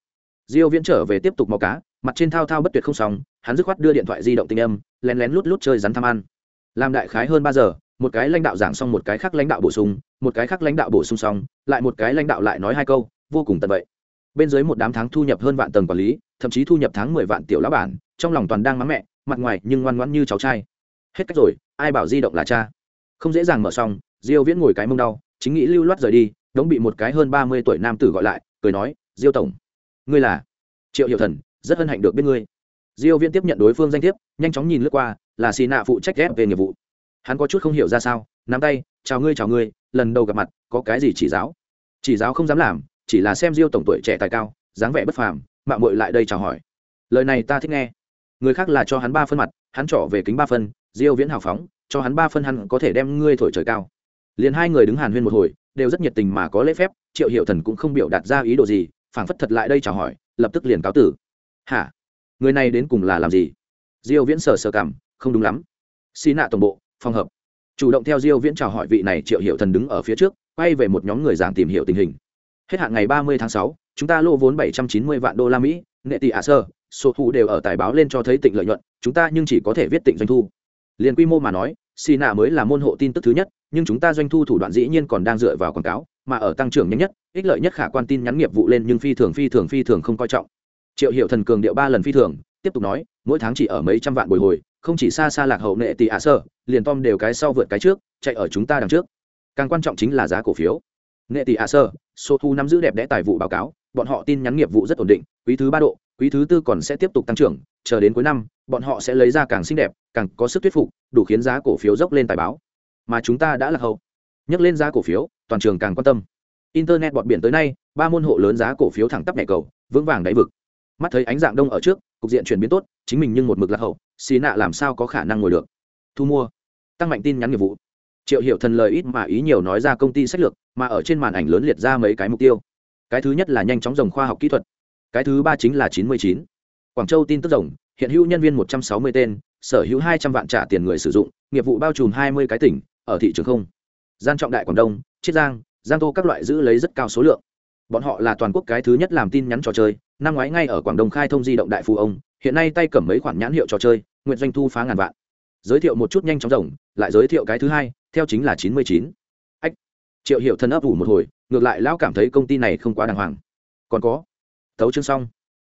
Diêu viễn trở về tiếp tục mò cá mặt trên thao thao bất tuyệt không sóng hắn dứt khoát đưa điện thoại di động tinh âm, lén lén lút lút chơi rắn tham ăn. Làm đại khái hơn ba giờ, một cái lãnh đạo giảng xong một cái khác lãnh đạo bổ sung, một cái khác lãnh đạo bổ sung xong, lại một cái lãnh đạo lại nói hai câu, vô cùng tận vậy bên dưới một đám tháng thu nhập hơn vạn tầng quản lý, thậm chí thu nhập tháng mười vạn tiểu lão bản, trong lòng toàn đang mắng mẹ, mặt ngoài nhưng ngoan ngoãn như cháu trai. Hết cách rồi, ai bảo di động là cha? Không dễ dàng mở xong, diêu viễn ngồi cái mông đau, chính nghĩ lưu loát rời đi, đống bị một cái hơn ba mươi tuổi nam tử gọi lại, cười nói, diêu tổng, ngươi là? Triệu hiệu thần rất hân hạnh được biết ngươi. Diêu viễn tiếp nhận đối phương danh thiếp, nhanh chóng nhìn lướt qua, là xì nạ phụ trách ghép về nghiệp vụ. Hắn có chút không hiểu ra sao, nắm tay, chào ngươi chào ngươi, lần đầu gặp mặt, có cái gì chỉ giáo? Chỉ giáo không dám làm, chỉ là xem diêu tổng tuổi trẻ tài cao, dáng vẻ bất phàm, mạo muội lại đây chào hỏi. Lời này ta thích nghe. Người khác là cho hắn ba phân mặt, hắn trỏ về kính ba phân, diêu viễn hào phóng, cho hắn ba phân hắn có thể đem ngươi thổi trời cao. Liền hai người đứng hàn huyên một hồi, đều rất nhiệt tình mà có lễ phép, triệu hiệu thần cũng không biểu đạt ra ý đồ gì, phảng phất thật lại đây chào hỏi, lập tức liền cáo tử hả? Người này đến cùng là làm gì? Diêu viễn sờ sờ cảm không đúng lắm. Xí nạ tổng bộ phòng hợp. Chủ động theo diêu viễn chào hỏi vị này triệu hiệu thần đứng ở phía trước quay về một nhóm người giảng tìm hiểu tình hình. Hết hạn ngày 30 tháng 6, chúng ta lô vốn 790 vạn đô la mỹ nghệ tỷ ạ sơ số thu đều ở tài báo lên cho thấy tịnh lợi nhuận chúng ta nhưng chỉ có thể viết tịnh doanh thu. Liền quy mô mà nói xì nạ mới là môn hộ tin tức thứ nhất nhưng chúng ta doanh thu thủ đoạn dĩ nhiên còn đang dựa vào quảng cáo mà ở tăng trưởng nhanh nhất ích lợi nhất khả quan tin nhắn nghiệp vụ lên nhưng phi thường phi thường phi thường không coi trọng triệu hiệu thần cường điệu ba lần phi thường, tiếp tục nói, mỗi tháng chỉ ở mấy trăm vạn bồi hồi, không chỉ xa xa lạc hậu nệ tỷ ạ sơ, liền tom đều cái sau vượt cái trước, chạy ở chúng ta đằng trước. Càng quan trọng chính là giá cổ phiếu. Nệ tỷ ạ sơ, số thu nắm giữ đẹp đẽ tài vụ báo cáo, bọn họ tin nhắn nghiệp vụ rất ổn định, quý thứ ba độ, quý thứ tư còn sẽ tiếp tục tăng trưởng, chờ đến cuối năm, bọn họ sẽ lấy ra càng xinh đẹp, càng có sức thuyết phục, đủ khiến giá cổ phiếu dốc lên tài báo. Mà chúng ta đã lạc hậu. Nhắc lên giá cổ phiếu, toàn trường càng quan tâm. Internet bọt biển tới nay, ba môn hộ lớn giá cổ phiếu thẳng tắp nhẹ cầu, vững vàng đáy vực mắt thấy ánh dạng đông ở trước, cục diện chuyển biến tốt, chính mình nhưng một mực lạc hậu, xì nạ làm sao có khả năng ngồi được? Thu mua. Tăng mạnh tin nhắn nghiệp vụ. Triệu hiệu thần lời ít mà ý nhiều nói ra công ty sách lược, mà ở trên màn ảnh lớn liệt ra mấy cái mục tiêu. Cái thứ nhất là nhanh chóng dòng khoa học kỹ thuật. Cái thứ ba chính là chín mươi chín. Quảng châu tin tức rồng hiện hữu nhân viên một trăm sáu mươi tên, sở hữu hai trăm vạn trả tiền người sử dụng, nghiệp vụ bao trùm hai mươi cái tỉnh, ở thị trường không. Gian trọng đại quảng đông, chiết giang giang tô các loại giữ lấy rất cao số lượng. Bọn họ là toàn quốc cái thứ nhất làm tin nhắn trò chơi năm ngoái ngay ở quảng đông khai thông di động đại phú ông, hiện nay tay cầm mấy khoản nhãn hiệu trò chơi, nguyện doanh thu phá ngàn vạn. Giới thiệu một chút nhanh chóng rồng, lại giới thiệu cái thứ hai, theo chính là chín mươi chín. Ách, triệu hiệu thân ấp ủ một hồi, ngược lại lão cảm thấy công ty này không quá đàng hoàng. Còn có, thấu chương xong.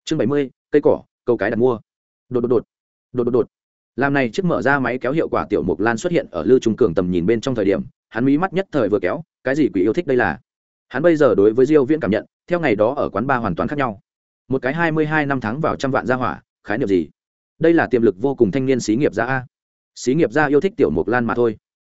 Chương bảy mươi, cây cỏ, câu cái đặt mua. Đột đột đột. Đột đột đột. Làm này chiếc mở ra máy kéo hiệu quả tiểu mục lan xuất hiện ở lưu trung cường tầm nhìn bên trong thời điểm, hắn mí mắt nhất thời vừa kéo, cái gì quỷ yêu thích đây là? Hắn bây giờ đối với diêu viễn cảm nhận, theo ngày đó ở quán ba hoàn toàn khác nhau một cái hai mươi hai năm tháng vào trăm vạn gia hỏa, khái niệm gì? Đây là tiềm lực vô cùng thanh niên xí nghiệp gia a. Xí nghiệp gia yêu thích tiểu mục lan mà thôi.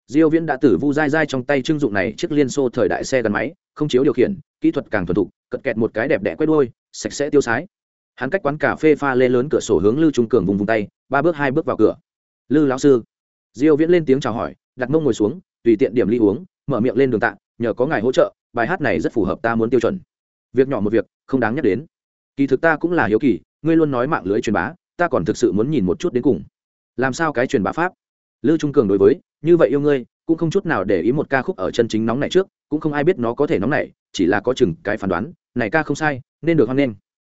Diêu viễn đã tử vu dai dai trong tay trưng dụng này chiếc liên xô thời đại xe gắn máy, không chiếu điều khiển, kỹ thuật càng thuần thục, cật kẹt một cái đẹp đẽ quét đuôi, sạch sẽ tiêu sái. Hắn cách quán cà phê pha lê lớn cửa sổ hướng lưu trung cường vùng vùng tay, ba bước hai bước vào cửa. Lư lão sư. Diêu viễn lên tiếng chào hỏi, đặt mông ngồi xuống, tùy tiện điểm ly uống, mở miệng lên đường tạ, nhờ có ngài hỗ trợ, bài hát này rất phù hợp ta muốn tiêu chuẩn. Việc nhỏ một việc, không đáng nhắc đến kỳ thực ta cũng là hiếu kỳ, ngươi luôn nói mạng lưới truyền bá, ta còn thực sự muốn nhìn một chút đến cùng. Làm sao cái truyền bá pháp? Lưu trung cường đối với, như vậy yêu ngươi, cũng không chút nào để ý một ca khúc ở chân chính nóng này trước, cũng không ai biết nó có thể nóng này, chỉ là có chừng cái phán đoán, này ca không sai, nên được hoan nghênh.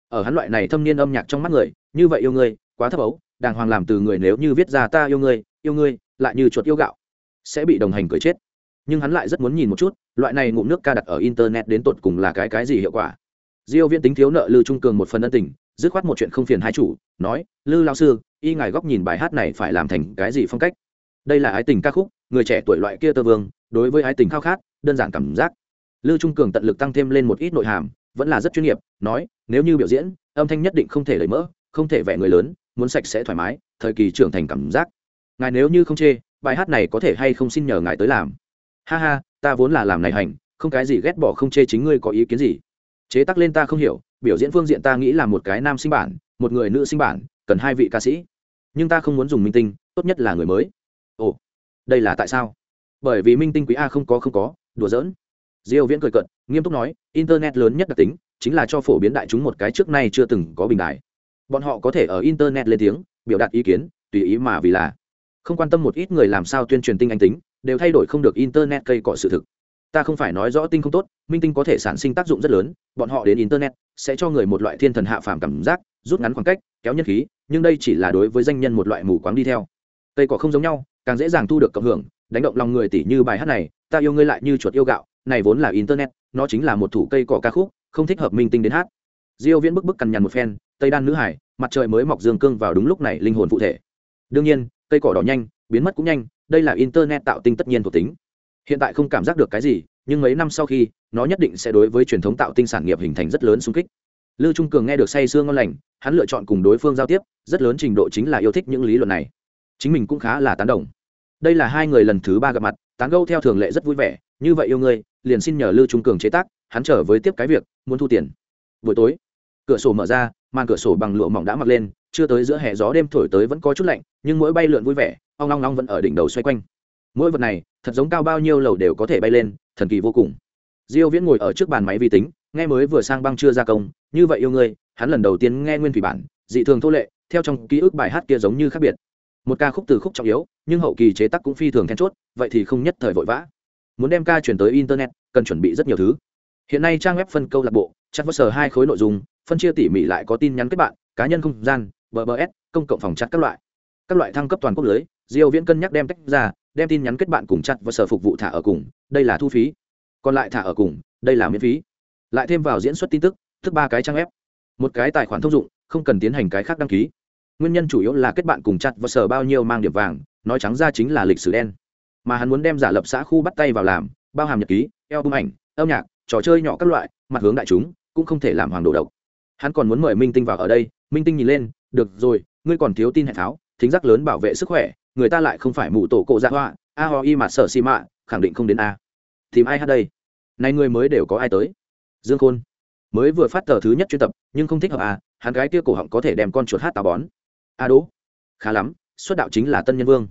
Ở hắn loại này thâm niên âm nhạc trong mắt người, như vậy yêu ngươi, quá thấp ấu, đàng hoàng làm từ người nếu như viết ra ta yêu ngươi yêu ngươi, lại như chuột yêu gạo, sẽ bị đồng hành cười chết. Nhưng hắn lại rất muốn nhìn một chút, loại này ngụm nước ca đặt ở internet đến tột cùng là cái cái gì hiệu quả? Diêu viễn tính thiếu nợ lư trung cường một phần ân tình, dứt khoát một chuyện không phiền hai chủ, nói, lư lão sư, y ngài góc nhìn bài hát này phải làm thành cái gì phong cách? Đây là ái tình ca khúc, người trẻ tuổi loại kia tơ vương, đối với ái tình khao khát, đơn giản cảm giác. Lư trung cường tận lực tăng thêm lên một ít nội hàm, vẫn là rất chuyên nghiệp, nói, nếu như biểu diễn, âm thanh nhất định không thể lấy mỡ, không thể vẻ người lớn, muốn sạch sẽ thoải mái, thời kỳ trưởng thành cảm giác. Ngài nếu như không chê, bài hát này có thể hay không xin nhờ ngài tới làm. Ha ha, ta vốn là làm này hành, không cái gì ghét bỏ không chê chính ngươi có ý kiến gì chế tác lên ta không hiểu, biểu diễn phương diện ta nghĩ là một cái nam sinh bản, một người nữ sinh bản, cần hai vị ca sĩ. Nhưng ta không muốn dùng minh tinh, tốt nhất là người mới. Ồ, đây là tại sao? Bởi vì minh tinh quý a không có không có, đùa giỡn. Diêu viễn cười cận nghiêm túc nói, internet lớn nhất đặc tính chính là cho phổ biến đại chúng một cái trước nay chưa từng có bình đại bọn họ có thể ở internet lên tiếng, biểu đạt ý kiến, tùy ý mà vì là. Không quan tâm một ít người làm sao tuyên truyền tinh anh tính, đều thay đổi không được internet cây cọ sự thực ta không phải nói rõ tinh không tốt, minh tinh có thể sản sinh tác dụng rất lớn, bọn họ đến internet sẽ cho người một loại thiên thần hạ phàm cảm giác, rút ngắn khoảng cách, kéo nhân khí, nhưng đây chỉ là đối với danh nhân một loại mù quáng đi theo. Cây cỏ không giống nhau, càng dễ dàng thu được cộng hưởng, đánh động lòng người tỷ như bài hát này, ta yêu ngươi lại như chuột yêu gạo, này vốn là internet, nó chính là một thủ cây cỏ ca khúc, không thích hợp minh tinh đến hát. Diêu viễn bức bức cằn nhằn một phen, tây đan nữ hải, mặt trời mới mọc dương cương vào đúng lúc này linh hồn phụ thể. Đương nhiên, cây cỏ đỏ nhanh, biến mất cũng nhanh, đây là internet tạo tinh tất nhiên thuộc tính hiện tại không cảm giác được cái gì nhưng mấy năm sau khi nó nhất định sẽ đối với truyền thống tạo tinh sản nghiệp hình thành rất lớn xung kích Lưu Trung Cường nghe được say sương ngon lành, hắn lựa chọn cùng đối phương giao tiếp, rất lớn trình độ chính là yêu thích những lý luận này. Chính mình cũng khá là tán đồng. Đây là hai người lần thứ ba gặp mặt, tán gẫu theo thường lệ rất vui vẻ, như vậy yêu ngươi, liền xin nhờ Lưu Trung Cường chế tác, hắn trở với tiếp cái việc, muốn thu tiền. Buổi tối, cửa sổ mở ra, màn cửa sổ bằng lụa mỏng đã mặc lên, chưa tới giữa hè gió đêm thổi tới vẫn có chút lạnh, nhưng mỗi bay lượn vui vẻ, ong long long vẫn ở đỉnh đầu xoay quanh. Mỗi vật này, thật giống cao bao nhiêu lầu đều có thể bay lên, thần kỳ vô cùng. Diêu Viễn ngồi ở trước bàn máy vi tính, nghe mới vừa sang băng chưa ra công như vậy yêu ngươi hắn lần đầu tiên nghe nguyên thủy bản dị thường thô lệ theo trong ký ức bài hát kia giống như khác biệt. Một ca khúc từ khúc trọng yếu nhưng hậu kỳ chế tác cũng phi thường then chốt vậy thì không nhất thời vội vã. Muốn đem ca chuyển tới internet cần chuẩn bị rất nhiều thứ. Hiện nay trang web phân câu lạc bộ chắc vớt sờ hai khối nội dung phân chia tỉ mỉ lại có tin nhắn kết bạn cá nhân không gian bbs công cộng phòng chặt các loại. Các loại thăng cấp toàn quốc lưới diêu viễn cân nhắc đem tách ra đem tin nhắn kết bạn cùng chặt và sở phục vụ thả ở cùng, đây là thu phí. Còn lại thả ở cùng, đây là miễn phí. Lại thêm vào diễn xuất tin tức tức ba cái trang web, một cái tài khoản thông dụng, không cần tiến hành cái khác đăng ký. Nguyên nhân chủ yếu là kết bạn cùng chặt và sở bao nhiêu mang điểm vàng, nói trắng ra chính là lịch sử đen. Mà hắn muốn đem giả lập xã khu bắt tay vào làm, bao hàm nhật ký eo album ảnh, âm nhạc, trò chơi nhỏ các loại, mặt hướng đại chúng, cũng không thể làm hoàng đồ độc. Hắn còn muốn mời minh tinh vào ở đây. Minh tinh nhìn lên, được rồi, ngươi còn thiếu tin hệ tháo, thính giác lớn bảo vệ sức khỏe người ta lại không phải mụ tổ cổ dạ hoa, a ho y mà sở xi mạ, khẳng định không đến a. Tìm ai hát đây? Nay người mới đều có ai tới? Dương khôn. Mới vừa phát tờ thứ nhất chuyên tập, nhưng không thích hợp à hắn gái kia cổ họng có thể đem con chuột hát táo bón. A đỗ. Khá lắm, xuất đạo chính là tân nhân vương.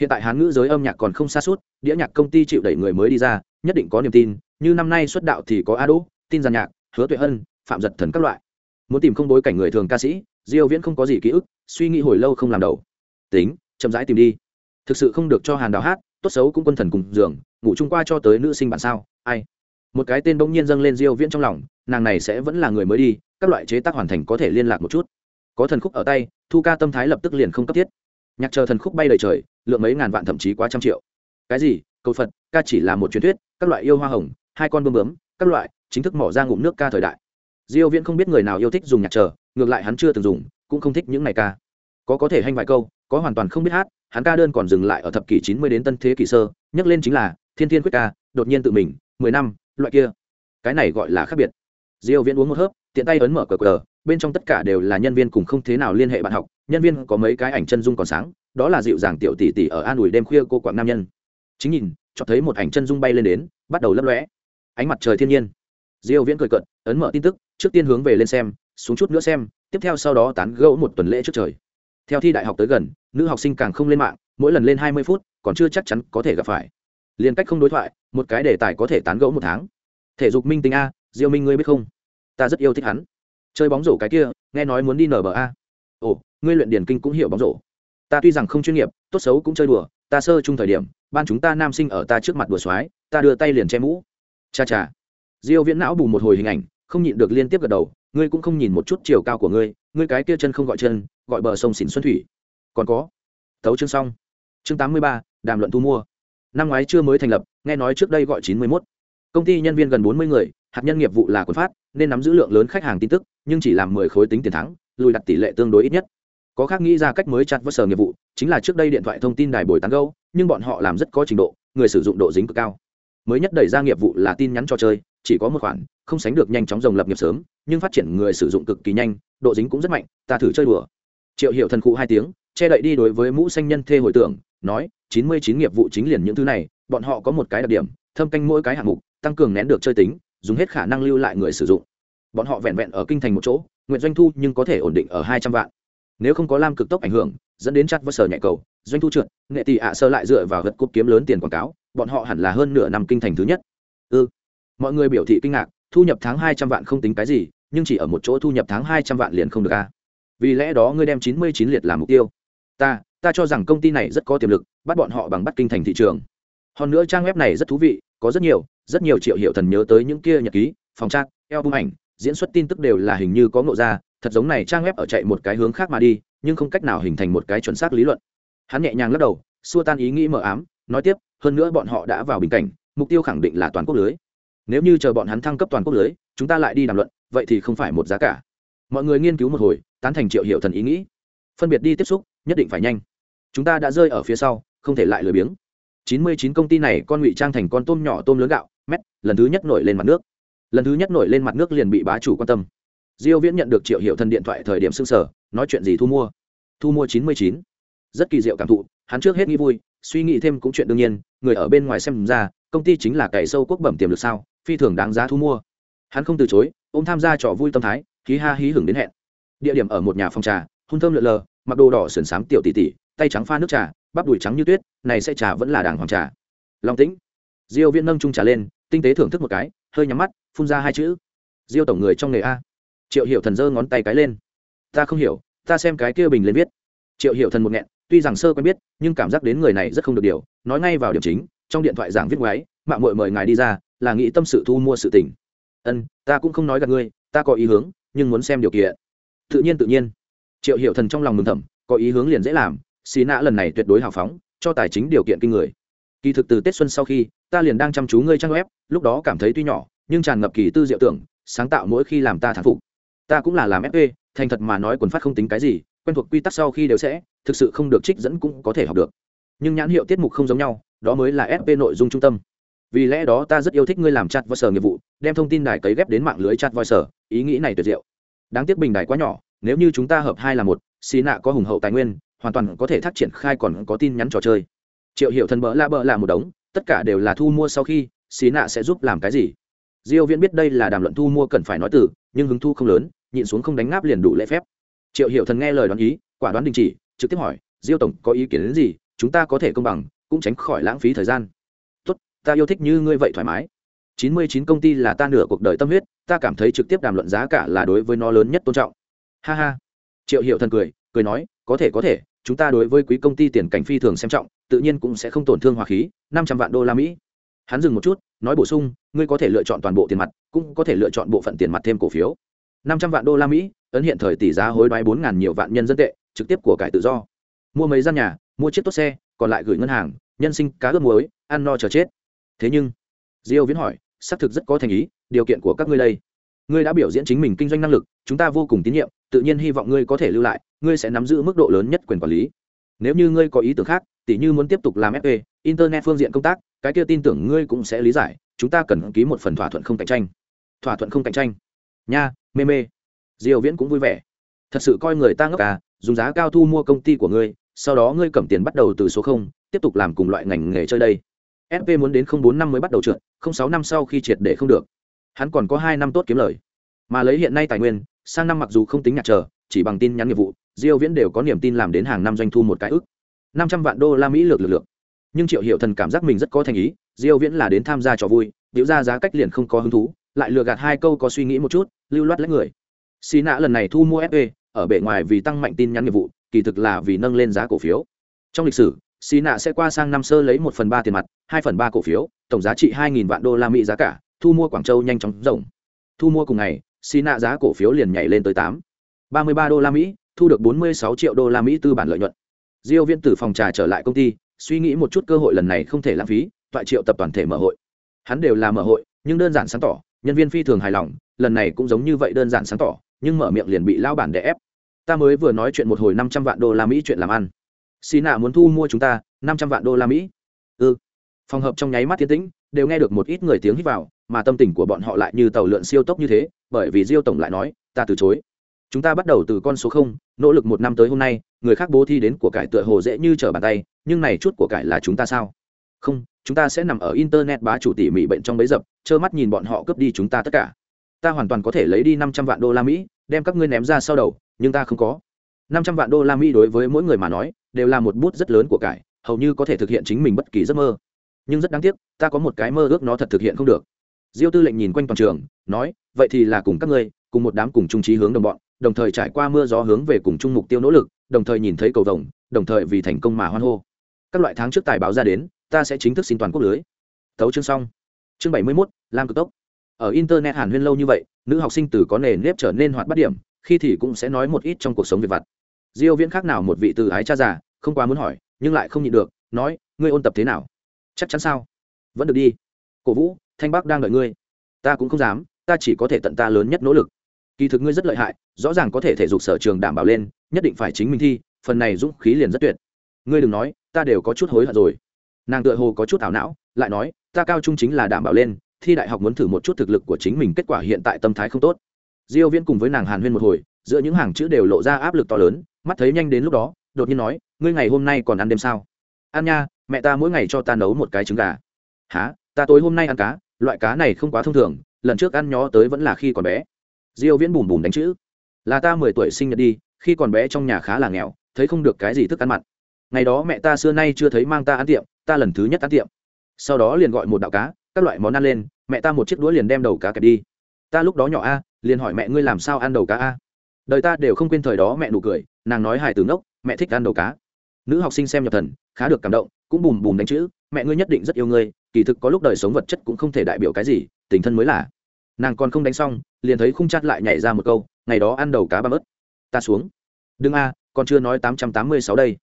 Hiện tại hán ngữ giới âm nhạc còn không xa suốt, đĩa nhạc công ty chịu đẩy người mới đi ra, nhất định có niềm tin, như năm nay xuất đạo thì có a đỗ, tin giàn nhạc, hứa tuệ hân, phạm giật thần các loại. Muốn tìm không bối cảnh người thường ca sĩ, diêu viễn không có gì ký ức, suy nghĩ hồi lâu không làm đầu. Tính chậm rãi tìm đi. Thực sự không được cho hàn đào hát, tốt xấu cũng quân thần cùng giường, ngủ chung qua cho tới nữ sinh bản sao, ai? Một cái tên bỗng nhiên dâng lên diêu viễn trong lòng, nàng này sẽ vẫn là người mới đi, các loại chế tác hoàn thành có thể liên lạc một chút. Có thần khúc ở tay, thu ca tâm thái lập tức liền không cấp thiết. Nhạc chờ thần khúc bay đầy trời, lượng mấy ngàn vạn thậm chí quá trăm triệu. Cái gì? Cầu phật, ca chỉ là một truyền thuyết, các loại yêu hoa hồng, hai con bướm bướm, các loại, chính thức mỏ ra ngụm nước ca thời đại. Diêu viễn không biết người nào yêu thích dùng nhạc chờ, ngược lại hắn chưa từng dùng, cũng không thích những này ca. Có có thể hành vài câu có hoàn toàn không biết hát hắn ca đơn còn dừng lại ở thập kỷ 90 đến tân thế kỷ sơ nhắc lên chính là thiên thiên quyết ca đột nhiên tự mình 10 năm loại kia. Cái này gọi là khác biệt. Diêu viễn uống một hớp tiện tay ấn mở cờ cờ bên trong tất cả đều là nhân viên cùng không thế nào liên hệ bạn học nhân viên có mấy cái ảnh chân dung còn sáng đó là dịu dàng tiểu tỷ tỷ ở an ủi đêm khuya cô quảng nam nhân. Chính nhìn cho thấy một ảnh chân dung bay lên đến bắt đầu lấp lóe. Ánh mặt trời thiên nhiên. Diêu viễn cười cợt, ấn mở tin tức trước tiên hướng về lên xem xuống chút nữa xem tiếp theo sau đó tán gẫu một tuần lễ trước trời theo thi đại học tới gần, nữ học sinh càng không lên mạng, mỗi lần lên 20 phút, còn chưa chắc chắn có thể gặp phải. Liên cách không đối thoại, một cái đề tài có thể tán gẫu một tháng. Thể dục minh tinh a, diêu minh ngươi biết không? Ta rất yêu thích hắn. Chơi bóng rổ cái kia, nghe nói muốn đi nở bờ a. ồ, ngươi luyện điển kinh cũng hiểu bóng rổ. Ta tuy rằng không chuyên nghiệp, tốt xấu cũng chơi đùa, ta sơ chung thời điểm, ban chúng ta nam sinh ở ta trước mặt đùa xoái, ta đưa tay liền che mũ. Cha cha. Diêu viễn não bù một hồi hình ảnh, không nhịn được liên tiếp gật đầu, ngươi cũng không nhìn một chút chiều cao của ngươi ngươi cái kia chân không gọi chân gọi bờ sông xỉn xuân thủy. Còn có thấu chương xong. Chương 83, đàm luận thu mua. Năm ngoái chưa mới thành lập nghe nói trước đây gọi 91. công ty nhân viên gần 40 người hạt nhân nghiệp vụ là quân phát nên nắm giữ lượng lớn khách hàng tin tức nhưng chỉ làm 10 khối tính tiền thắng lùi đặt tỷ lệ tương đối ít nhất. Có khác nghĩ ra cách mới chặt vớt sở nghiệp vụ chính là trước đây điện thoại thông tin đài bồi tán gâu nhưng bọn họ làm rất có trình độ người sử dụng độ dính cực cao. Mới nhất đẩy ra nghiệp vụ là tin nhắn cho chơi chỉ có một khoản không sánh được nhanh chóng rồng lập nghiệp sớm nhưng phát triển người sử dụng cực kỳ nhanh độ dính cũng rất mạnh, ta thử chơi đùa. Triệu hiệu thần cụ hai tiếng, che đậy đi đối với mũ xanh nhân thê hồi tưởng, nói, chín mươi chín nghiệp vụ chính liền những thứ này, bọn họ có một cái đặc điểm, thâm canh mỗi cái hạng mục, tăng cường nén được chơi tính, dùng hết khả năng lưu lại người sử dụng. Bọn họ vẹn vẹn ở kinh thành một chỗ, nguyện doanh thu nhưng có thể ổn định ở hai trăm vạn. Nếu không có lam cực tốc ảnh hưởng, dẫn đến chặt vỡ sở nhạy cầu, doanh thu trượt, nghệ tỷ ạ sơ lại dựa vào vật cúp kiếm lớn tiền quảng cáo, bọn họ hẳn là hơn nửa năm kinh thành thứ nhất. Ư ừ. mọi người biểu thị kinh ngạc, thu nhập tháng hai trăm vạn không tính cái gì nhưng chỉ ở một chỗ thu nhập tháng hai trăm vạn liền không được a vì lẽ đó ngươi đem chín mươi chín liệt làm mục tiêu. Ta ta cho rằng công ty này rất có tiềm lực, bắt bọn họ bằng bắt kinh thành thị trường. Hơn nữa trang web này rất thú vị, có rất nhiều rất nhiều triệu hiệu thần nhớ tới những kia nhật ký, phòng trang album ảnh, diễn xuất tin tức đều là hình như có ngộ ra, thật giống này trang web ở chạy một cái hướng khác mà đi, nhưng không cách nào hình thành một cái chuẩn xác lý luận. Hắn nhẹ nhàng lắc đầu, xua tan ý nghĩ mờ ám, nói tiếp, hơn nữa bọn họ đã vào bình cảnh, mục tiêu khẳng định là toàn quốc lưới. Nếu như chờ bọn hắn thăng cấp toàn quốc lưới, chúng ta lại đi đàm luận vậy thì không phải một giá cả. Mọi người nghiên cứu một hồi, tán thành triệu hiệu thần ý nghĩ. Phân biệt đi tiếp xúc, nhất định phải nhanh. Chúng ta đã rơi ở phía sau, không thể lại lười biếng. Chín mươi chín công ty này, con ngụy trang thành con tôm nhỏ tôm lớn gạo, mét, lần thứ nhất nổi lên mặt nước. Lần thứ nhất nổi lên mặt nước liền bị bá chủ quan tâm. Diêu viễn nhận được triệu hiệu thần điện thoại thời điểm sưng sở nói chuyện gì thu mua? Thu mua chín mươi chín. Rất kỳ diệu cảm thụ, hắn trước hết nghĩ vui, suy nghĩ thêm cũng chuyện đương nhiên, người ở bên ngoài xem ra, công ty chính là cày sâu quốc bẩm tiềm lực sao, phi thường đáng giá thu mua. Hắn không từ chối ôm tham gia trò vui tâm thái, hí ha hí hưởng đến hẹn. Địa điểm ở một nhà phòng trà, hôn thơm lượn lờ, mặc đồ đỏ sườn xám tiểu tỷ tỷ, tay trắng pha nước trà, bắp đùi trắng như tuyết, này sẽ trà vẫn là đàng hoàng trà. Long tĩnh. Diêu viễn nâng chung trà lên, tinh tế thưởng thức một cái, hơi nhắm mắt, phun ra hai chữ. Diêu tổng người trong nghề a. Triệu hiểu thần giơ ngón tay cái lên. Ta không hiểu, ta xem cái kia bình lên viết. Triệu hiểu thần một nghẹn, tuy rằng sơ quen biết, nhưng cảm giác đến người này rất không được điều, nói ngay vào điểm chính, trong điện thoại giảng viết ngoái mạng muội mời ngài đi ra, là nghĩ tâm sự thu mua sự tình ân, ta cũng không nói gặp ngươi, ta có ý hướng, nhưng muốn xem điều kiện. Tự nhiên tự nhiên. Triệu hiệu thần trong lòng mừng thầm, có ý hướng liền dễ làm xì nạ lần này tuyệt đối hào phóng, cho tài chính điều kiện kinh người. Kỳ thực từ tết xuân sau khi, ta liền đang chăm chú ngươi trang web, lúc đó cảm thấy tuy nhỏ, nhưng tràn ngập kỳ tư diệu tưởng, sáng tạo mỗi khi làm ta thán phục. Ta cũng là làm fp thành thật mà nói quần phát không tính cái gì, quen thuộc quy tắc sau khi đều sẽ, thực sự không được trích dẫn cũng có thể học được. Nhưng nhãn hiệu tiết mục không giống nhau, đó mới là fp nội dung trung tâm vì lẽ đó ta rất yêu thích ngươi làm chặt và sở nghiệp vụ, đem thông tin đài cấy ghép đến mạng lưới chặt voi sở ý nghĩ này tuyệt diệu. Đáng tiếc bình đài quá nhỏ, nếu như chúng ta hợp hai là một, xì nạ có hùng hậu tài nguyên, hoàn toàn có thể thác triển khai còn có tin nhắn trò chơi. Triệu hiệu thần bỡ la bỡ là một đống, tất cả đều là thu mua sau khi, xì nạ sẽ giúp làm cái gì? Diêu viễn biết đây là đàm luận thu mua cần phải nói từ, nhưng hứng thu không lớn, nhịn xuống không đánh ngáp liền đủ lễ phép. Triệu hiệu thần nghe lời đoán ý, quả đoán đình chỉ, trực tiếp hỏi, diêu tổng, có ý kiến đến gì? Chúng ta có thể công bằng, cũng tránh khỏi lãng phí thời gian ta yêu thích như ngươi vậy thoải mái. 99 công ty là ta nửa cuộc đời tâm huyết, ta cảm thấy trực tiếp đàm luận giá cả là đối với nó lớn nhất tôn trọng. Ha ha. Triệu hiệu thần cười cười nói, có thể có thể, chúng ta đối với quý công ty tiền cảnh phi thường xem trọng, tự nhiên cũng sẽ không tổn thương hòa khí, năm trăm vạn đô la mỹ. Hắn dừng một chút, nói bổ sung, ngươi có thể lựa chọn toàn bộ tiền mặt, cũng có thể lựa chọn bộ phận tiền mặt thêm cổ phiếu. Năm trăm vạn đô la mỹ, ấn hiện thời tỷ giá hối đoái bốn ngàn nhiều vạn nhân dân tệ, trực tiếp của cải tự do. Mua mấy gian nhà, mua chiếc tốt xe, còn lại gửi ngân hàng, nhân sinh cá ướp muối, ăn no chờ chết thế nhưng, diêu viễn hỏi, xác thực rất có thành ý, điều kiện của các ngươi đây. Ngươi đã biểu diễn chính mình kinh doanh năng lực, chúng ta vô cùng tín nhiệm, tự nhiên hy vọng ngươi có thể lưu lại, ngươi sẽ nắm giữ mức độ lớn nhất quyền quản lý. Nếu như ngươi có ý tưởng khác, tỉ như muốn tiếp tục làm fp internet phương diện công tác, cái kia tin tưởng ngươi cũng sẽ lý giải, chúng ta cần ký một phần thỏa thuận không cạnh tranh. Thỏa thuận không cạnh tranh. Nha, mê mê. Diều viễn cũng vui vẻ. Thật sự coi người ta ngốc à dùng giá cao thu mua công ty của ngươi, sau đó ngươi cầm tiền bắt đầu từ số không, tiếp tục làm cùng loại ngành nghề chơi đây fp muốn đến không bốn năm mới bắt đầu trượt, không sáu năm sau khi triệt để không được. Hắn còn có hai năm tốt kiếm lời. Mà lấy hiện nay tài nguyên, sang năm mặc dù không tính nhạc trở chỉ bằng tin nhắn nghiệp vụ, diêu viễn đều có niềm tin làm đến hàng năm doanh thu một cái ức. Năm trăm vạn đô la mỹ lược lược lược nhưng triệu hiệu thần cảm giác mình rất có thành ý, diêu viễn là đến tham gia trò vui, biểu ra giá cách liền không có hứng thú, lại lừa gạt hai câu có suy nghĩ một chút, lưu loát lấy người. Xì nạ lần này thu mua fe ở bề ngoài vì tăng mạnh tin nhắn nghiệp vụ, kỳ thực là vì nâng lên giá cổ phiếu. Trong lịch sử xì nạ sẽ qua sang năm sơ lấy một phần ba tiền mặt, hai phần ba cổ phiếu, tổng giá trị hai nghìn vạn đô la mỹ giá cả, thu mua quảng châu nhanh chóng rộng. Thu mua cùng ngày, xì nạ giá cổ phiếu liền nhảy lên tới tám. ba mươi ba đô la mỹ, thu được bốn mươi sáu triệu đô la mỹ tư bản lợi nhuận. Diêu viên từ phòng trà trở lại công ty, suy nghĩ một chút cơ hội lần này không thể lãng phí toại triệu tập toàn thể mở hội. Hắn đều là mở hội, nhưng đơn giản sáng tỏ, nhân viên phi thường hài lòng, lần này cũng giống như vậy đơn giản sáng tỏ, nhưng mở miệng liền bị lao bản đè ép. Ta mới vừa nói chuyện một hồi năm trăm vạn đô la mỹ chuyện làm ăn xì nạ muốn thu mua chúng ta, năm trăm vạn đô la mỹ. Ừ. Phòng hợp trong nháy mắt tiến tĩnh, đều nghe được một ít người tiếng hít vào, mà tâm tình của bọn họ lại như tàu lượn siêu tốc như thế, bởi vì diêu tổng lại nói, ta từ chối. Chúng ta bắt đầu từ con số không, nỗ lực một năm tới hôm nay, người khác bố thi đến của cải tựa hồ dễ như trở bàn tay, nhưng này chút của cải là chúng ta sao? Không, chúng ta sẽ nằm ở internet bá chủ tỉ mỉ bệnh trong bấy dập, trơ mắt nhìn bọn họ cướp đi chúng ta tất cả. Ta hoàn toàn có thể lấy đi năm trăm vạn đô la mỹ, đem các ngươi ném ra sau đầu, nhưng ta không có. Năm trăm vạn đô la mỹ đối với mỗi người mà nói đều là một bút rất lớn của cải hầu như có thể thực hiện chính mình bất kỳ giấc mơ. Nhưng rất đáng tiếc ta có một cái mơ ước nó thật thực hiện không được. Diêu tư lệnh nhìn quanh toàn trường nói vậy thì là cùng các ngươi cùng một đám cùng trung trí hướng đồng bọn đồng thời trải qua mưa gió hướng về cùng chung mục tiêu nỗ lực đồng thời nhìn thấy cầu vồng đồng thời vì thành công mà hoan hô. Các loại tháng trước tài báo ra đến ta sẽ chính thức xin toàn quốc lưới. Tấu chương xong. Chương bảy mươi 71, lam cực tốc. Ở internet hàn huyên lâu như vậy nữ học sinh từ có nề nếp trở nên hoạt bát điểm khi thì cũng sẽ nói một ít trong cuộc sống việc vặt diêu viễn khác nào một vị từ ái cha già, không quá muốn hỏi, nhưng lại không nhịn được, nói, ngươi ôn tập thế nào? Chắc chắn sao. Vẫn được đi. Cổ vũ, thanh bắc đang đợi ngươi. Ta cũng không dám, ta chỉ có thể tận ta lớn nhất nỗ lực. Kỳ thực ngươi rất lợi hại, rõ ràng có thể thể dục sở trường đảm bảo lên, nhất định phải chính mình thi, phần này dũng khí liền rất tuyệt. Ngươi đừng nói, ta đều có chút hối hận rồi. Nàng tựa hồ có chút ảo não, lại nói, ta cao trung chính là đảm bảo lên, thi đại học muốn thử một chút thực lực của chính mình, kết quả hiện tại tâm thái không tốt. Diêu viễn cùng với nàng hàn huyên một hồi giữa những hàng chữ đều lộ ra áp lực to lớn, mắt thấy nhanh đến lúc đó, đột nhiên nói, ngươi ngày hôm nay còn ăn đêm sao? Ăn nha, mẹ ta mỗi ngày cho ta nấu một cái trứng gà. Há ta tối hôm nay ăn cá, loại cá này không quá thông thường, lần trước ăn nhó tới vẫn là khi còn bé. Diêu viễn bùm bùm đánh chữ, là ta mười tuổi sinh nhật đi, khi còn bé trong nhà khá là nghèo, thấy không được cái gì thức ăn mặn. Ngày đó mẹ ta xưa nay chưa thấy mang ta ăn tiệm, ta lần thứ nhất ăn tiệm. Sau đó liền gọi một đạo cá, các loại món ăn lên, mẹ ta một chiếc đũa liền đem đầu cá kẹp đi. Ta lúc đó nhỏ a, liền hỏi mẹ ngươi làm sao ăn đầu cá a? Đời ta đều không quên thời đó mẹ nụ cười, nàng nói hài từ ngốc, mẹ thích ăn đầu cá. Nữ học sinh xem nhập thần, khá được cảm động, cũng bùm bùm đánh chữ, mẹ ngươi nhất định rất yêu ngươi, kỳ thực có lúc đời sống vật chất cũng không thể đại biểu cái gì, tình thân mới là. Nàng còn không đánh xong, liền thấy khung chát lại nhảy ra một câu, ngày đó ăn đầu cá ba ớt. Ta xuống. Đừng a, còn chưa nói tám trăm tám mươi sáu đây.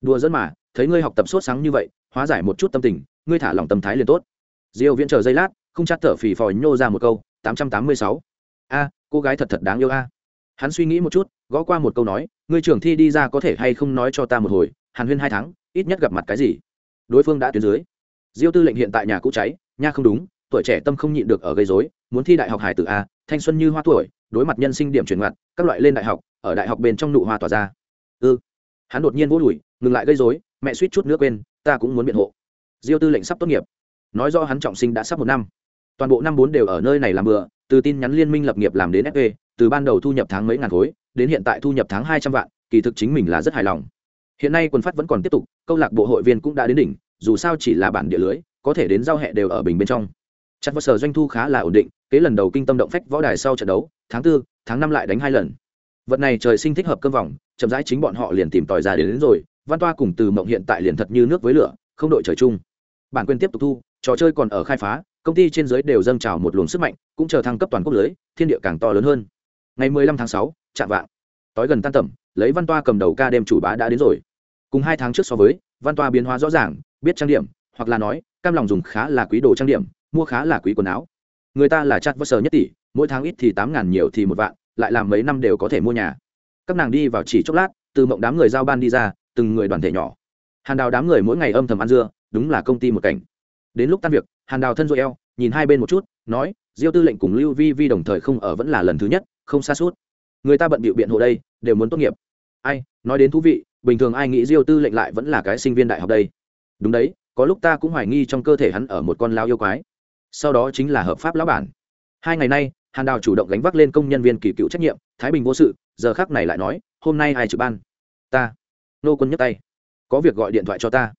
Đùa dẫn mà, thấy ngươi học tập sốt sáng như vậy, hóa giải một chút tâm tình, ngươi thả lòng tâm thái liền tốt. Diêu viễn chờ giây lát không chát thở phì phò nhô ra một câu, tám trăm tám mươi sáu. A, cô gái thật thật đáng yêu a hắn suy nghĩ một chút, gõ qua một câu nói, ngươi trưởng thi đi ra có thể hay không nói cho ta một hồi, hàn huyên hai tháng, ít nhất gặp mặt cái gì? Đối phương đã tuyến dưới. Diêu tư lệnh hiện tại nhà cũ cháy, nha không đúng, tuổi trẻ tâm không nhịn được ở gây rối, muốn thi đại học hải tử a, thanh xuân như hoa tuổi, đối mặt nhân sinh điểm chuyển ngặt các loại lên đại học, ở đại học bên trong nụ hoa tỏa ra. Ư ừ. hắn đột nhiên vỗ đùi, ngừng lại gây rối, mẹ suýt chút nữa quên, ta cũng muốn biện hộ. Diêu tư lệnh sắp tốt nghiệp. Nói do hắn trọng sinh đã sắp một năm. Toàn bộ năm bốn đều ở nơi này làm bừa từ tin nhắn liên minh lập nghiệp làm đến fp từ ban đầu thu nhập tháng mấy ngàn khối đến hiện tại thu nhập tháng hai trăm vạn kỳ thực chính mình là rất hài lòng. Hiện nay quần phát vẫn còn tiếp tục câu lạc bộ hội viên cũng đã đến đỉnh dù sao chỉ là bản địa lưới có thể đến giao hẹ đều ở bình bên trong. Chặt vào sở doanh thu khá là ổn định kế lần đầu kinh tâm động phách võ đài sau trận đấu tháng tư tháng năm lại đánh hai lần. Vật này trời sinh thích hợp cơm vòng chậm rãi chính bọn họ liền tìm tòi ra đến, đến rồi văn toa cùng từ mộng hiện tại liền thật như nước với lửa không đội trời chung. Bản quyền tiếp tục thu trò chơi còn ở khai phá công ty trên giới đều dâng trào một luồng sức mạnh cũng chờ thăng cấp toàn quốc lưới thiên địa càng to lớn hơn. Ngày 15 tháng 6, chạm vạng. Tối gần tan tầm lấy văn toa cầm đầu ca đêm chủ bá đã đến rồi. Cùng hai tháng trước so với văn toa biến hóa rõ ràng biết trang điểm hoặc là nói cam lòng dùng khá là quý đồ trang điểm mua khá là quý quần áo. Người ta là chặt vơ sờ nhất tỷ mỗi tháng ít thì tám ngàn nhiều thì một vạn lại làm mấy năm đều có thể mua nhà. Các nàng đi vào chỉ chốc lát từ mộng đám người giao ban đi ra từng người đoàn thể nhỏ. Hàn đào đám người mỗi ngày âm thầm ăn dưa đúng là công ty một cảnh đến lúc tan việc, hàn đào thân dội eo, nhìn hai bên một chút, nói, diêu tư lệnh cùng lưu vi vi đồng thời không ở vẫn là lần thứ nhất, không xa suốt. Người ta bận bịu biện hộ đây, đều muốn tốt nghiệp. Ai, nói đến thú vị, bình thường ai nghĩ diêu tư lệnh lại vẫn là cái sinh viên đại học đây. Đúng đấy, có lúc ta cũng hoài nghi trong cơ thể hắn ở một con lao yêu quái. Sau đó chính là hợp pháp lão bản. Hai ngày nay, hàn đào chủ động gánh vác lên công nhân viên kỳ cựu trách nhiệm, thái bình vô sự, giờ khác này lại nói, hôm nay ai trực ban? Ta. Nô quân nhấc tay. Có việc gọi điện thoại cho ta.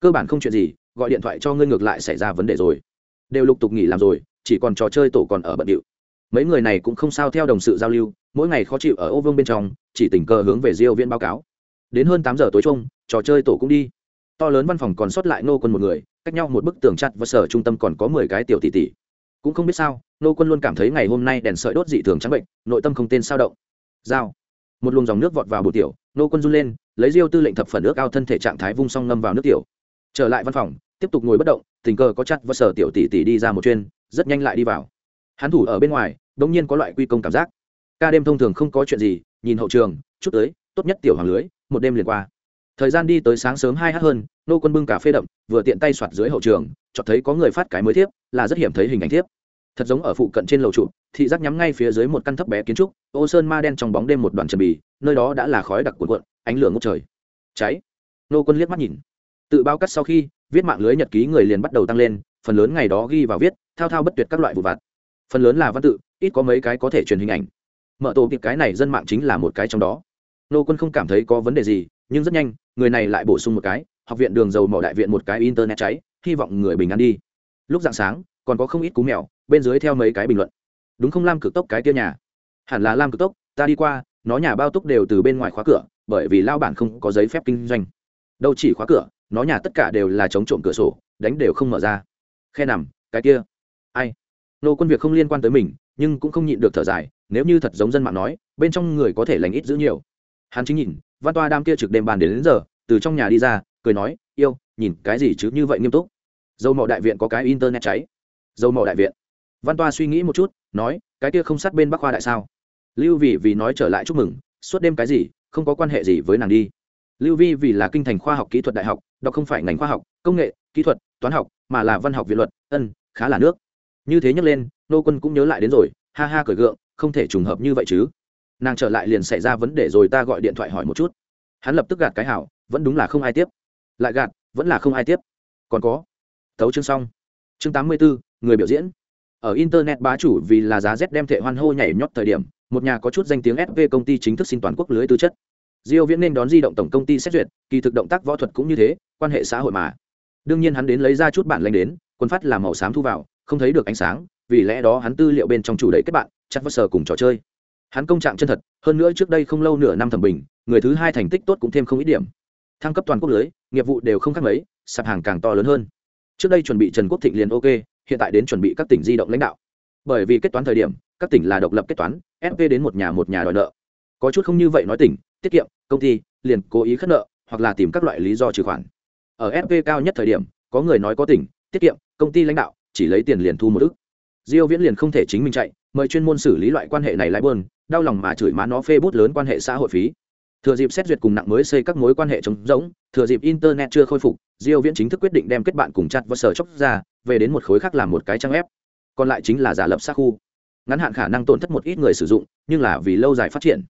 Cơ bản không chuyện gì gọi điện thoại cho ngươi ngược lại xảy ra vấn đề rồi. Đều lục tục nghỉ làm rồi, chỉ còn trò chơi tổ còn ở bận điệu. Mấy người này cũng không sao theo đồng sự giao lưu, mỗi ngày khó chịu ở ô vương bên trong, chỉ tình cờ hướng về diêu viên báo cáo. Đến hơn tám giờ tối chung, trò chơi tổ cũng đi. To lớn văn phòng còn sót lại nô quân một người, cách nhau một bức tường chặt và sở trung tâm còn có mười cái tiểu tỷ tỷ. Cũng không biết sao nô quân luôn cảm thấy ngày hôm nay đèn sợi đốt dị thường trắng bệnh, nội tâm không tên sao động. Dao một luồng dòng nước vọt vào bồn tiểu nô quân run lên, lấy diêu tư lệnh thập phần ước ao thân thể trạng thái vung song ngâm vào nước tiểu trở lại văn phòng, tiếp tục ngồi bất động, tình cờ có chặt và sở tiểu tỷ tỷ đi ra một chuyên, rất nhanh lại đi vào. Hắn thủ ở bên ngoài, đống nhiên có loại quy công cảm giác. Ca đêm thông thường không có chuyện gì, nhìn hậu trường, chút tới, tốt nhất tiểu hoàng lưới, một đêm liền qua. Thời gian đi tới sáng sớm hai h hơn, nô quân bưng cà phê đậm, vừa tiện tay soạt dưới hậu trường cho thấy có người phát cái mới thiếp, là rất hiểm thấy hình ảnh thiếp. Thật giống ở phụ cận trên lầu trụ, thị giác nhắm ngay phía dưới một căn thấp bé kiến trúc, ô sơn ma đen trong bóng đêm một đoàn trần bì, nơi đó đã là khói đặc cuộn cuộn, ánh lửa ngốc trời. Cháy. Nô quân liếc mắt nhìn tự bao cắt sau khi, viết mạng lưới nhật ký người liền bắt đầu tăng lên, phần lớn ngày đó ghi vào viết, thao thao bất tuyệt các loại vụ vặt. Phần lớn là văn tự, ít có mấy cái có thể truyền hình ảnh. Mở tổ tiệp cái này dân mạng chính là một cái trong đó. Nô quân không cảm thấy có vấn đề gì, nhưng rất nhanh, người này lại bổ sung một cái, học viện đường dầu mỏ đại viện một cái internet cháy, hy vọng người bình an đi. Lúc dạng sáng, còn có không ít cú mèo, bên dưới theo mấy cái bình luận. Đúng không lam cực tốc cái kia nhà? Hẳn là lam cực tốc, ta đi qua, nó nhà bao túc đều từ bên ngoài khóa cửa, bởi vì lao bản không có giấy phép kinh doanh. Đâu chỉ khóa cửa nó nhà tất cả đều là chống trộm cửa sổ đánh đều không mở ra. Khe nằm cái kia. Ai? Nô quân việc không liên quan tới mình nhưng cũng không nhịn được thở dài nếu như thật giống dân mạng nói bên trong người có thể lành ít giữ nhiều. Hắn chính nhìn văn toa đam kia trực đêm bàn đến, đến giờ từ trong nhà đi ra cười nói yêu nhìn cái gì chứ như vậy nghiêm túc? Dầu mỏ đại viện có cái internet cháy. Dầu mỏ đại viện. Văn toa suy nghĩ một chút nói cái kia không sát bên bắc khoa đại sao? Lưu vì vì nói trở lại chúc mừng suốt đêm cái gì không có quan hệ gì với nàng đi lưu vi vì là kinh thành khoa học kỹ thuật đại học, đó không phải ngành khoa học, công nghệ, kỹ thuật, toán học, mà là văn học viện luật, ân, khá là nước. Như thế nhắc lên, nô quân cũng nhớ lại đến rồi, ha ha cởi gượng, không thể trùng hợp như vậy chứ. Nàng trở lại liền xảy ra vấn đề rồi ta gọi điện thoại hỏi một chút. Hắn lập tức gạt cái hảo, vẫn đúng là không ai tiếp. Lại gạt, vẫn là không ai tiếp. Còn có tấu chương xong. Chương tám mươi bốn người biểu diễn. Ở internet bá chủ vì là giá z đem thể hoan hô nhảy nhót thời điểm, một nhà có chút danh tiếng sv công ty chính thức xin toàn quốc lưới tư chất diêu viễn nên đón di động tổng công ty xét duyệt, kỳ thực động tác võ thuật cũng như thế, quan hệ xã hội mà. Đương nhiên hắn đến lấy ra chút bản lanh đến quân phát là màu xám thu vào, không thấy được ánh sáng, vì lẽ đó hắn tư liệu bên trong chủ đẩy kết bạn chắc vất sờ cùng trò chơi. Hắn công trạng chân thật, hơn nữa trước đây không lâu nửa năm thẩm bình, người thứ hai thành tích tốt cũng thêm không ít điểm. Thăng cấp toàn quốc lưới, nghiệp vụ đều không khác mấy, sạp hàng càng to lớn hơn. Trước đây chuẩn bị trần quốc thịnh liền ok, hiện tại đến chuẩn bị các tỉnh di động lãnh đạo. Bởi vì kết toán thời điểm, các tỉnh là độc lập kết toán fp đến một nhà một nhà đòi nợ. Có chút không như vậy nói tỉnh tiết kiệm công ty liền cố ý khất nợ hoặc là tìm các loại lý do trừ khoản. Ở SV cao nhất thời điểm có người nói có tỉnh tiết kiệm công ty lãnh đạo chỉ lấy tiền liền thu một ức. Diêu viễn liền không thể chính mình chạy mời chuyên môn xử lý loại quan hệ này lại buồn, đau lòng mà chửi má nó phê bút lớn quan hệ xã hội phí. Thừa dịp xét duyệt cùng nặng mới xây các mối quan hệ chống rỗng thừa dịp internet chưa khôi phục diêu viễn chính thức quyết định đem kết bạn cùng chặt và sở chốc ra về đến một khối khác làm một cái trang ép còn lại chính là giả lập xác khu. Ngắn hạn khả năng tổn thất một ít người sử dụng nhưng là vì lâu dài phát triển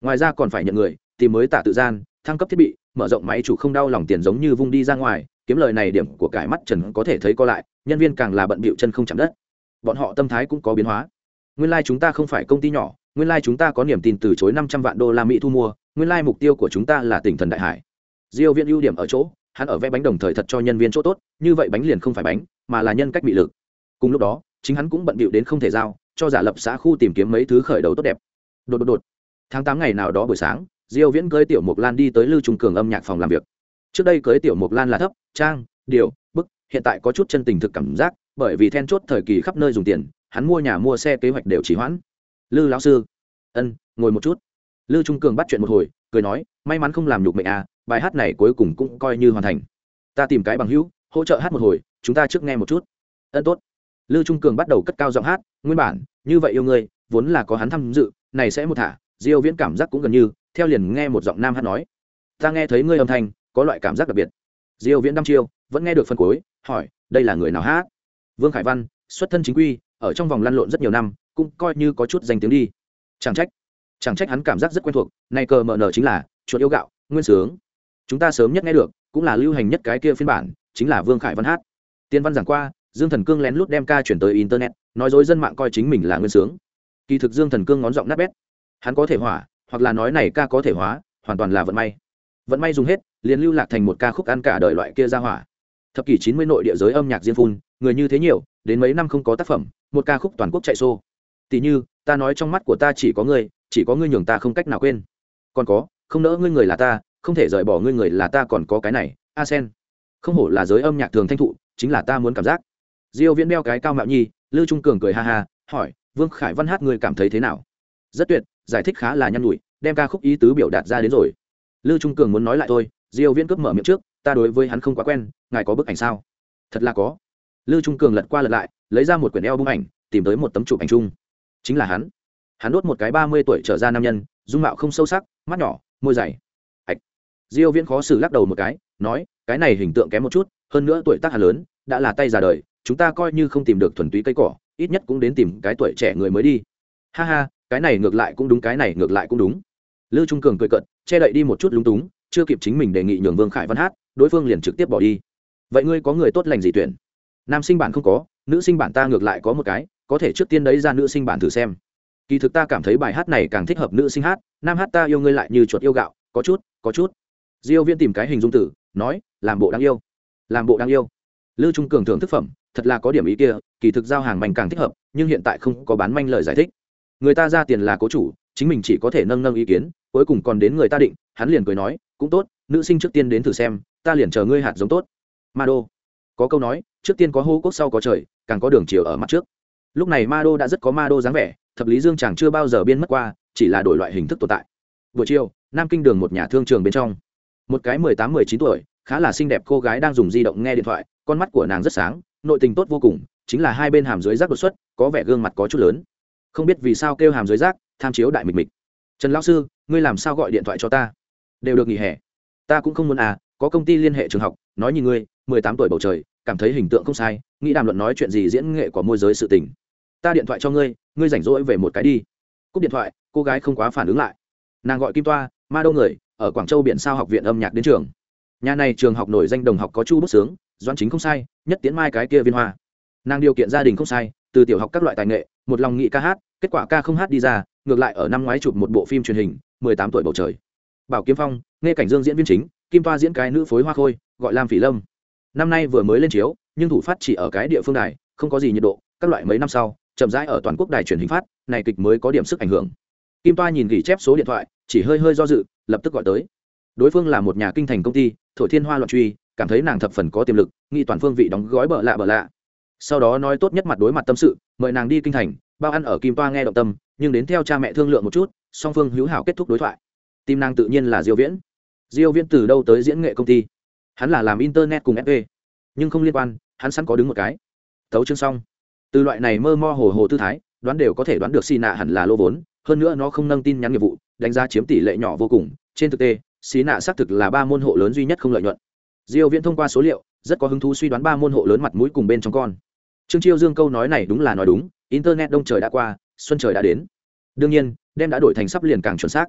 ngoài ra còn phải nhận người, tìm mới tả tự gian, thăng cấp thiết bị, mở rộng máy chủ không đau lòng tiền giống như vung đi ra ngoài, kiếm lời này điểm của cải mắt trần có thể thấy co lại, nhân viên càng là bận bịu chân không chạm đất. Bọn họ tâm thái cũng có biến hóa. Nguyên lai、like、chúng ta không phải công ty nhỏ, nguyên lai、like、chúng ta có niềm tin từ chối năm trăm vạn đô la mỹ thu mua, nguyên lai、like、mục tiêu của chúng ta là tỉnh thần đại hải. Diêu viên ưu điểm ở chỗ, hắn ở vẽ bánh đồng thời thật cho nhân viên chỗ tốt, như vậy bánh liền không phải bánh, mà là nhân cách bị lực. Cùng lúc đó, chính hắn cũng bận bịu đến không thể giao, cho giả lập xã khu tìm kiếm mấy thứ khởi đầu tốt đẹp. Đột đột đột tháng tám ngày nào đó buổi sáng, diêu viễn cưới tiểu mục lan đi tới lưu trung cường âm nhạc phòng làm việc. Trước đây cưới tiểu mục lan là thấp, trang, điều, bức, hiện tại có chút chân tình thực cảm giác, bởi vì then chốt thời kỳ khắp nơi dùng tiền, hắn mua nhà mua xe kế hoạch đều chỉ hoãn. Lư lão sư, ân, ngồi một chút. Lư trung cường bắt chuyện một hồi, cười nói, may mắn không làm nhục mệnh à bài hát này cuối cùng cũng coi như hoàn thành. Ta tìm cái bằng hữu, hỗ trợ hát một hồi, chúng ta trước nghe một chút. Ân, tốt. Lư trung cường bắt đầu cất cao giọng hát, nguyên bản, như vậy yêu ngươi, vốn là có hắn tham dự, này sẽ một thả diêu viễn cảm giác cũng gần như, theo liền nghe một giọng nam hát nói. Ta nghe thấy ngươi âm thanh, có loại cảm giác đặc biệt. Diêu viễn đăm chiêu, vẫn nghe được phần cuối, hỏi, đây là người nào hát? Vương khải văn, xuất thân chính quy, ở trong vòng lăn lộn rất nhiều năm, cũng coi như có chút danh tiếng đi. Chẳng trách chẳng trách hắn cảm giác rất quen thuộc, này cờ mở nở chính là, chuột yêu gạo, nguyên sướng. Chúng ta sớm nhất nghe được, cũng là lưu hành nhất cái kia phiên bản, chính là vương khải văn hát. Tiên văn giảng qua, dương thần cương lén lút đem ca chuyển tới internet, nói dối dân mạng coi chính mình là nguyên sướng. Kỳ thực dương thần cương ngón giọng nát bét hắn có thể hỏa, hoặc là nói này ca có thể hóa, hoàn toàn là vận may. Vận may dùng hết, liền lưu lạc thành một ca khúc ăn cả đời loại kia ra hỏa. Thập kỷ chín mươi nội địa giới âm nhạc diên phun, người như thế nhiều, đến mấy năm không có tác phẩm, một ca khúc toàn quốc chạy xô. Tỷ như, ta nói trong mắt của ta chỉ có ngươi, chỉ có ngươi nhường ta không cách nào quên. Còn có, không nỡ ngươi người là ta, không thể rời bỏ ngươi người là ta còn có cái này a sen không hổ là giới âm nhạc thường thanh thụ, chính là ta muốn cảm giác. Diêu viễn đeo cái cao mạo nhi, lưu trung cường cười ha ha, hỏi, vương khải văn hát ngươi cảm thấy thế nào? Rất tuyệt giải thích khá là nhăn nhủi, đem ca khúc ý tứ biểu đạt ra đến rồi. Lưu trung cường muốn nói lại thôi, diêu viễn cướp mở miệng trước, ta đối với hắn không quá quen, ngài có bức ảnh sao? Thật là có. Lưu trung cường lật qua lật lại, lấy ra một quyển eo bức ảnh, tìm tới một tấm chụp ảnh chung. Chính là hắn. Hắn đốt một cái ba mươi tuổi trở ra nam nhân, dung mạo không sâu sắc, mắt nhỏ, môi dày. Ạch diêu viễn khó xử lắc đầu một cái, nói, cái này hình tượng kém một chút, hơn nữa tuổi tác hà lớn, đã là tay già đời, chúng ta coi như không tìm được thuần túy cây cỏ, ít nhất cũng đến tìm cái tuổi trẻ người mới đi. Ha ha cái này ngược lại cũng đúng, cái này ngược lại cũng đúng. Lưu trung cường cười cận che đậy đi một chút lúng túng, chưa kịp chính mình đề nghị nhường vương khải văn hát, đối phương liền trực tiếp bỏ đi. Vậy ngươi có người tốt lành gì tuyển? Nam sinh bản không có, nữ sinh bản ta ngược lại có một cái, có thể trước tiên đấy ra nữ sinh bản thử xem. Kỳ thực ta cảm thấy bài hát này càng thích hợp nữ sinh hát, nam hát ta yêu ngươi lại như chuột yêu gạo, có chút có chút. Diêu viên tìm cái hình dung tử, nói, làm bộ đáng yêu, làm bộ đáng yêu. Lưu trung cường thưởng thức phẩm, thật là có điểm ý kia, kỳ thực giao hàng manh càng thích hợp, nhưng hiện tại không có bán manh lời giải thích người ta ra tiền là cố chủ, chính mình chỉ có thể nâng nâng ý kiến, cuối cùng còn đến người ta định, hắn liền cười nói, cũng tốt, nữ sinh trước tiên đến thử xem, ta liền chờ ngươi hạt giống tốt. Ma đô có câu nói, trước tiên có hô quốc, sau có trời, càng có đường chiều ở mắt trước. Lúc này ma đô đã rất có ma đô dáng vẻ, thập lý dương chàng chưa bao giờ biên mất qua, chỉ là đổi loại hình thức tồn tại. Buổi chiều, nam kinh đường một nhà thương trường bên trong. Một cái mười tám, mười chín tuổi, khá là xinh đẹp cô gái đang dùng di động nghe điện thoại, con mắt của nàng rất sáng, nội tình tốt vô cùng, chính là hai bên hàm dưới rác đột xuất, có vẻ gương mặt có chút lớn không biết vì sao kêu hàm dưới rác, tham chiếu đại mịch mịch. Trần lão sư, ngươi làm sao gọi điện thoại cho ta? Đều được nghỉ hè. Ta cũng không muốn à có công ty liên hệ trường học, nói như ngươi, mười tám tuổi bầu trời, cảm thấy hình tượng không sai, nghĩ đàm luận nói chuyện gì diễn nghệ của môi giới sự tình. Ta điện thoại cho ngươi ngươi rảnh rỗi về một cái đi. Cúp điện thoại, cô gái không quá phản ứng lại. Nàng gọi kim toa, ma đâu người, ở quảng châu biển sao học viện âm nhạc đến trường. Nhà này trường học nổi danh đồng học có chu bút sướng doan chính không sai, nhất tiến mai cái kia viên hoa. Nàng điều kiện gia đình không sai từ tiểu học các loại tài nghệ, một lòng nghị ca hát, kết quả ca không hát đi ra, ngược lại ở năm ngoái chụp một bộ phim truyền hình, mười tám tuổi bầu trời. Bảo kiếm phong, nghe cảnh dương diễn viên chính, kim toa diễn cái nữ phối hoa khôi, gọi lam phỉ lâm. Năm nay vừa mới lên chiếu, nhưng thủ phát chỉ ở cái địa phương đài, không có gì nhiệt độ, các loại mấy năm sau, chậm rãi ở toàn quốc đài truyền hình phát, này kịch mới có điểm sức ảnh hưởng. Kim toa nhìn ghi chép số điện thoại, chỉ hơi hơi do dự, lập tức gọi tới. Đối phương là một nhà kinh thành công ty, thổi thiên hoa loạn truy, cảm thấy nàng thập phần có tiềm lực, nghĩ toàn phương vị đóng gói bợ lạ bợ lạ sau đó nói tốt nhất mặt đối mặt tâm sự, mời nàng đi kinh thành, bao ăn ở kim toa nghe động tâm, nhưng đến theo cha mẹ thương lượng một chút, song phương hữu hảo kết thúc đối thoại. Tim nàng tự nhiên là diêu viễn. Diêu viễn từ đâu tới diễn nghệ công ty? Hắn là làm internet cùng fp nhưng không liên quan, hắn sẵn có đứng một cái. Thấu chương xong. Từ loại này mơ mo hồ hồ tư thái, đoán đều có thể đoán được xì nạ hẳn là lô vốn, hơn nữa nó không nâng tin nhắn nghiệp vụ, đánh giá chiếm tỷ lệ nhỏ vô cùng. Trên thực tế xì nạ xác thực là ba môn hộ lớn duy nhất không lợi nhuận. Diêu viễn thông qua số liệu, rất có hứng thú suy đoán ba môn hộ lớn mặt mũi cùng bên trong con trương chiêu dương câu nói này đúng là nói đúng, internet đông trời đã qua, xuân trời đã đến. Đương nhiên đem đã đổi thành sắp liền càng chuẩn xác.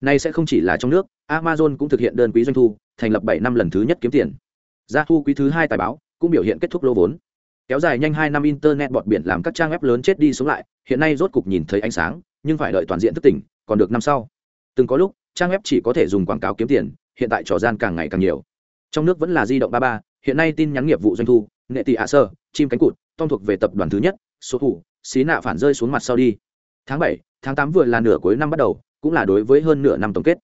Nay sẽ không chỉ là trong nước, amazon cũng thực hiện đơn quý doanh thu, thành lập bảy năm lần thứ nhất kiếm tiền. Gia thu quý thứ hai tài báo, cũng biểu hiện kết thúc lô vốn. Kéo dài nhanh hai năm internet bọt biển làm các trang web lớn chết đi sống lại, hiện nay rốt cục nhìn thấy ánh sáng, nhưng phải đợi toàn diện thức tỉnh, còn được năm sau. Từng có lúc, trang web chỉ có thể dùng quảng cáo kiếm tiền, hiện tại trò gian càng ngày càng nhiều. Trong nước vẫn là di động ba ba, hiện nay tin nhắn nghiệp vụ doanh thu nghệ tỷ hạ sơ chim cánh cụt tom thuộc về tập đoàn thứ nhất số thủ xí nạ phản rơi xuống mặt sau đi. Tháng bảy tháng tám vừa là nửa cuối năm bắt đầu cũng là đối với hơn nửa năm tổng kết.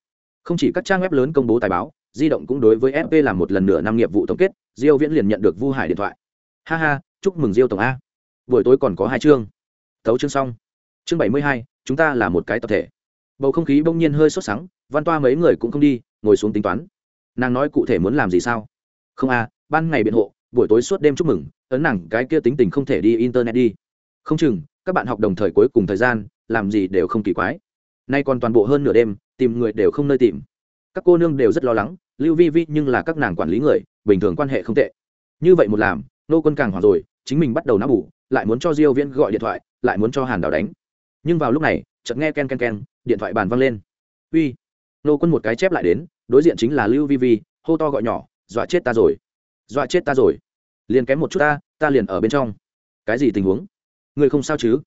Không chỉ các trang web lớn công bố tài báo di động cũng đối với fp làm một lần nửa năm nghiệp vụ tổng kết diêu viễn liền nhận được vu hải điện thoại. Ha ha chúc mừng diêu tổng a. Buổi tối còn có hai chương. Tấu chương xong. Chương 72, chúng ta là một cái tập thể. Bầu không khí bỗng nhiên hơi sốt sắng văn toa mấy người cũng không đi ngồi xuống tính toán. Nàng nói cụ thể muốn làm gì sao? Không a ban ngày biện hộ buổi tối suốt đêm chúc mừng ấn nàng cái kia tính tình không thể đi internet đi. Không chừng, các bạn học đồng thời cuối cùng thời gian, làm gì đều không kỳ quái. Nay còn toàn bộ hơn nửa đêm, tìm người đều không nơi tìm. Các cô nương đều rất lo lắng, lưu vi vi nhưng là các nàng quản lý người, bình thường quan hệ không tệ. Như vậy một làm, nô quân càng hoảng rồi, chính mình bắt đầu nắp bủ lại muốn cho diêu viễn gọi điện thoại, lại muốn cho hàn đào đánh. Nhưng vào lúc này, chợt nghe ken ken ken, điện thoại bàn văng lên. Uy, nô quân một cái chép lại đến, đối diện chính là lưu vi vi, hô to gọi nhỏ, dọa chết ta rồi. Dọa chết ta rồi liền kém một chút ta ta liền ở bên trong. Cái gì tình huống? Người không sao chứ?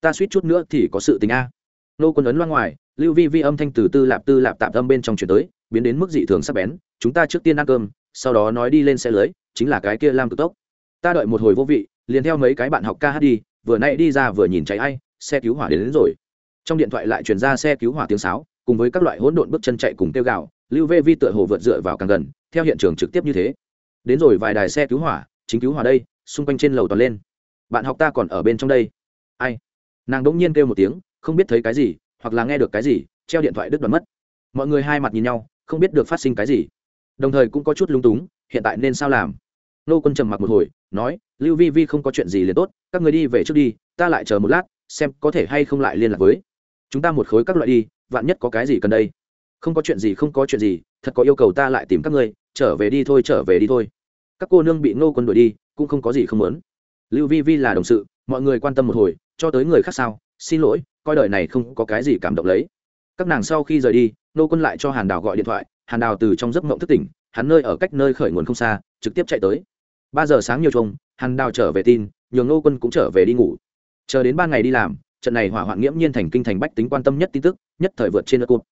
Ta suýt chút nữa thì có sự tình a. Nô quân ấn loa ngoài lưu vi vi âm thanh từ tư lạp tư lạp tạm âm bên trong chuyển tới biến đến mức dị thường sắp bén. Chúng ta trước tiên ăn cơm sau đó nói đi lên xe lưới chính là cái kia lam cực tốc. Ta đợi một hồi vô vị liền theo mấy cái bạn học ca hát đi vừa nay đi ra vừa nhìn cháy ai xe cứu hỏa đến, đến rồi. Trong điện thoại lại chuyển ra xe cứu hỏa tiếng sáo cùng với các loại hỗn độn bước chân chạy cùng tiêu gạo lưu vê vi tựa hồ vượt dựa vào càng gần theo hiện trường trực tiếp như thế. Đến rồi vài đài xe cứu hỏa chính cứu hòa đây, xung quanh trên lầu toàn lên. Bạn học ta còn ở bên trong đây. Ai? Nàng đ ỗ n g nhiên kêu một tiếng, không biết thấy cái gì, hoặc là nghe được cái gì, treo điện thoại đứt đoạn mất. Mọi người hai mặt nhìn nhau, không biết được phát sinh cái gì. Đồng thời cũng có chút lung túng, hiện tại nên sao làm? Nô quân trầm mặc một hồi, nói, lưu vi vi không có chuyện gì liền tốt, các người đi về trước đi, ta lại chờ một lát, xem có thể hay không lại liên lạc với. Chúng ta một khối các loại đi, vạn nhất có cái gì cần đây. Không có chuyện gì, không có chuyện gì, thật có yêu cầu ta lại tìm các ngươi, trở về đi thôi, trở về đi thôi các cô nương bị nô quân đuổi đi, cũng không có gì không muốn. Lưu vi vi là đồng sự, mọi người quan tâm một hồi, cho tới người khác sao, xin lỗi, coi đời này không có cái gì cảm động lấy. Các nàng sau khi rời đi nô quân lại cho hàn đào gọi điện thoại, hàn đào từ trong giấc mộng thức tỉnh, hắn nơi ở cách nơi khởi nguồn không xa, trực tiếp chạy tới. Ba giờ sáng nhiều trông, hàn đào trở về tin, nhường nô quân cũng trở về đi ngủ. Chờ đến ba ngày đi làm, trận này hỏa hoạn nghiễm nhiên thành kinh thành bách tính quan tâm nhất tin tức, nhất thời vượt trên đất cụt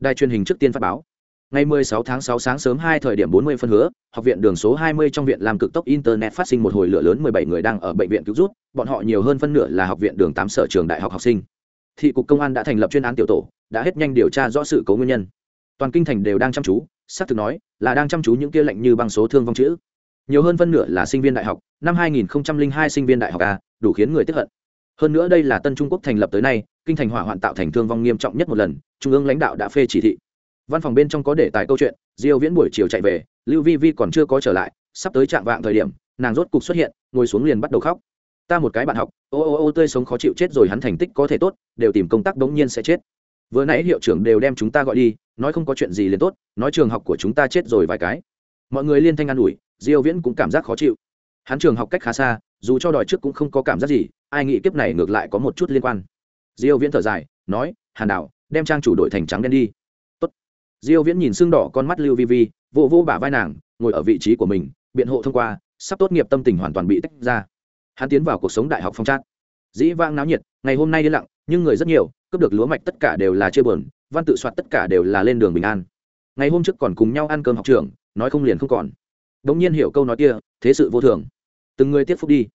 đài truyền hình trước tiên phát báo ngày 16 tháng 6 sáng sớm 2 thời điểm 40 phân hứa, học viện đường số 20 trong viện làm cực tốc internet phát sinh một hồi lửa lớn 17 người đang ở bệnh viện cứu rút bọn họ nhiều hơn phân nửa là học viện đường 8 sở trường đại học học sinh. Thị cục công an đã thành lập chuyên án tiểu tổ, đã hết nhanh điều tra rõ sự cố nguyên nhân. Toàn kinh thành đều đang chăm chú sát thực nói là đang chăm chú những kia lệnh như băng số thương vong chữ. Nhiều hơn phân nửa là sinh viên đại học, năm 2002 sinh viên đại học a, đủ khiến người tức hận. Hơn nữa đây là tân trung quốc thành lập tới nay, kinh thành hỏa hoạn tạo thành thương vong nghiêm trọng nhất một lần, trung ương lãnh đạo đã phê chỉ thị văn phòng bên trong có để tài câu chuyện, diêu viễn buổi chiều chạy về, lưu vi vi còn chưa có trở lại, sắp tới trạng vạng thời điểm, nàng rốt cục xuất hiện, ngồi xuống liền bắt đầu khóc. Ta một cái bạn học, ô ô ô tươi sống khó chịu chết rồi hắn thành tích có thể tốt, đều tìm công tác đống nhiên sẽ chết. Vừa nãy hiệu trưởng đều đem chúng ta gọi đi, nói không có chuyện gì liền tốt, nói trường học của chúng ta chết rồi vài cái. Mọi người liên thanh an ủi, diêu viễn cũng cảm giác khó chịu. Hắn trường học cách khá xa, dù cho đòi trước cũng không có cảm giác gì, ai nghĩ kiếp này ngược lại có một chút liên quan. Diêu viễn thở dài, nói, hàn đảo đem trang chủ đội thành trắng đen đi diêu viễn nhìn xương đỏ con mắt lưu vi vi vô vô bả vai nàng, ngồi ở vị trí của mình, biện hộ thông qua, sắp tốt nghiệp tâm tình hoàn toàn bị tách ra. Hắn tiến vào cuộc sống đại học phong trát dĩ vang náo nhiệt, ngày hôm nay đi lặng, nhưng người rất nhiều, cướp được lúa mạch tất cả đều là chia buồn, văn tự soạt tất cả đều là lên đường bình an. Ngày hôm trước còn cùng nhau ăn cơm học trường, nói không liền không còn. Đống nhiên hiểu câu nói kia, thế sự vô thường. Từng người tiếp phúc đi.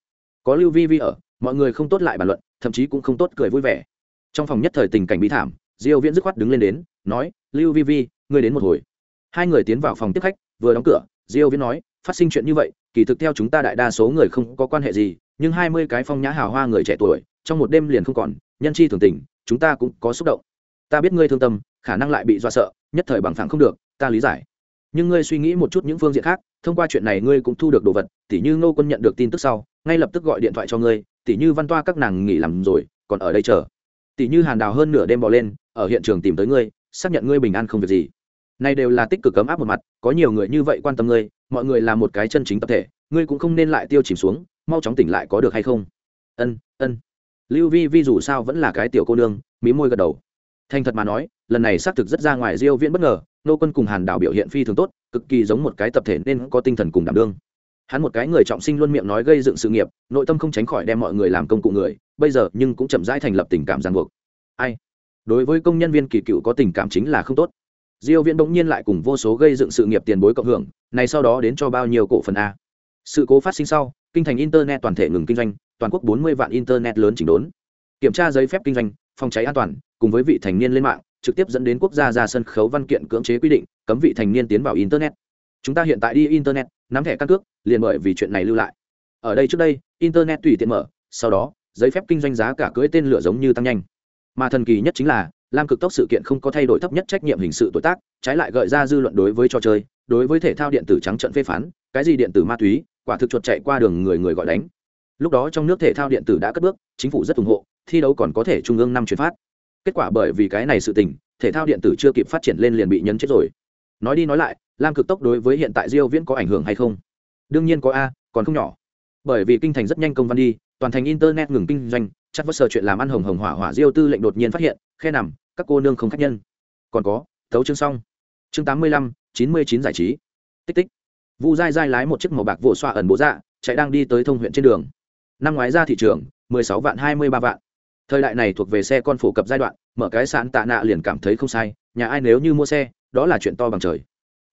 Có lưu vi vi ở, mọi người không tốt lại bàn luận, thậm chí cũng không tốt cười vui vẻ. Trong phòng nhất thời tình cảnh bí thảm, diêu viễn dứt khoát đứng lên đến, nói, lưu vi vi ngươi đến một hồi. Hai người tiến vào phòng tiếp khách, vừa đóng cửa, diêu viễn nói, phát sinh chuyện như vậy, kỳ thực theo chúng ta đại đa số người không có quan hệ gì, nhưng 20 cái phong nhã hào hoa người trẻ tuổi, trong một đêm liền không còn, nhân chi thường tình, chúng ta cũng có xúc động. Ta biết ngươi thương tâm, khả năng lại bị dọa sợ, nhất thời bằng phẳng không được, ta lý giải. Nhưng ngươi suy nghĩ một chút những phương diện khác, thông qua chuyện này ngươi cũng thu được đồ vật, tỉ như ngô quân nhận được tin tức sau, ngay lập tức gọi điện thoại cho ngươi, tỉ như văn toa các nàng nghỉ làm rồi, còn ở đây chờ. Tỉ như hàn đào hơn nửa đêm bỏ lên, ở hiện trường tìm tới ngươi, xác nhận ngươi bình an không việc gì này đều là tích cực cấm áp một mặt, có nhiều người như vậy quan tâm ngươi, mọi người là một cái chân chính tập thể, ngươi cũng không nên lại tiêu chìm xuống, mau chóng tỉnh lại có được hay không? Ân ân. Lưu vi vi dù sao vẫn là cái tiểu cô nương, mí môi gật đầu. Thành thật mà nói, lần này xác thực rất ra ngoài diêu viễn bất ngờ, nô quân cùng hàn đảo biểu hiện phi thường tốt, cực kỳ giống một cái tập thể nên có tinh thần cùng đảm đương. Hắn một cái người trọng sinh luôn miệng nói gây dựng sự nghiệp, nội tâm không tránh khỏi đem mọi người làm công cụ người, bây giờ nhưng cũng chậm rãi thành lập tình cảm ràng buộc. Ai? Đối với công nhân viên kỳ cựu có tình cảm chính là không tốt diêu viễn bỗng nhiên lại cùng vô số gây dựng sự nghiệp tiền bối cộng hưởng, này sau đó đến cho bao nhiêu cổ phần a? Sự cố phát sinh sau, kinh thành internet toàn thể ngừng kinh doanh, toàn quốc 40 vạn internet lớn chỉnh đốn. Kiểm tra giấy phép kinh doanh, phòng cháy an toàn, cùng với vị thành niên lên mạng, trực tiếp dẫn đến quốc gia ra sân khấu văn kiện cưỡng chế quy định, cấm vị thành niên tiến vào internet. Chúng ta hiện tại đi internet, nắm thẻ căn cước, liền bởi vì chuyện này lưu lại. Ở đây trước đây, internet tùy tiện mở, sau đó, giấy phép kinh doanh giá cả cưỡi tên lửa giống như tăng nhanh. Mà thần kỳ nhất chính là lam cực tốc sự kiện không có thay đổi thấp nhất trách nhiệm hình sự tội tác, trái lại gợi ra dư luận đối với trò chơi, đối với thể thao điện tử trắng trận phê phán, cái gì điện tử ma túy, quả thực chuột chạy qua đường người người gọi đánh. Lúc đó trong nước thể thao điện tử đã cất bước, chính phủ rất ủng hộ, thi đấu còn có thể trung ương năm chuyển phát. Kết quả bởi vì cái này sự tình, thể thao điện tử chưa kịp phát triển lên liền bị nhấn chết rồi. Nói đi nói lại, lam cực tốc đối với hiện tại diêu viễn có ảnh hưởng hay không? Đương nhiên có a, còn không nhỏ bởi vì kinh thành rất nhanh công văn đi toàn thành internet ngừng kinh doanh chắc vất sờ chuyện làm ăn hồng hồng hỏa hỏa diêu tư lệnh đột nhiên phát hiện khe nằm các cô nương không khách nhân. Còn có thấu chương xong. Chương 85, 99 giải trí. Tích tích. Vu dai dai lái một chiếc màu bạc vỗ xoa ẩn bố dạ chạy đang đi tới thông huyện trên đường. Năm ngoái ra thị trường 16 vạn 23 vạn. Thời đại này thuộc về xe con phổ cập giai đoạn mở cái sạn tạ nạ liền cảm thấy không sai nhà ai nếu như mua xe đó là chuyện to bằng trời.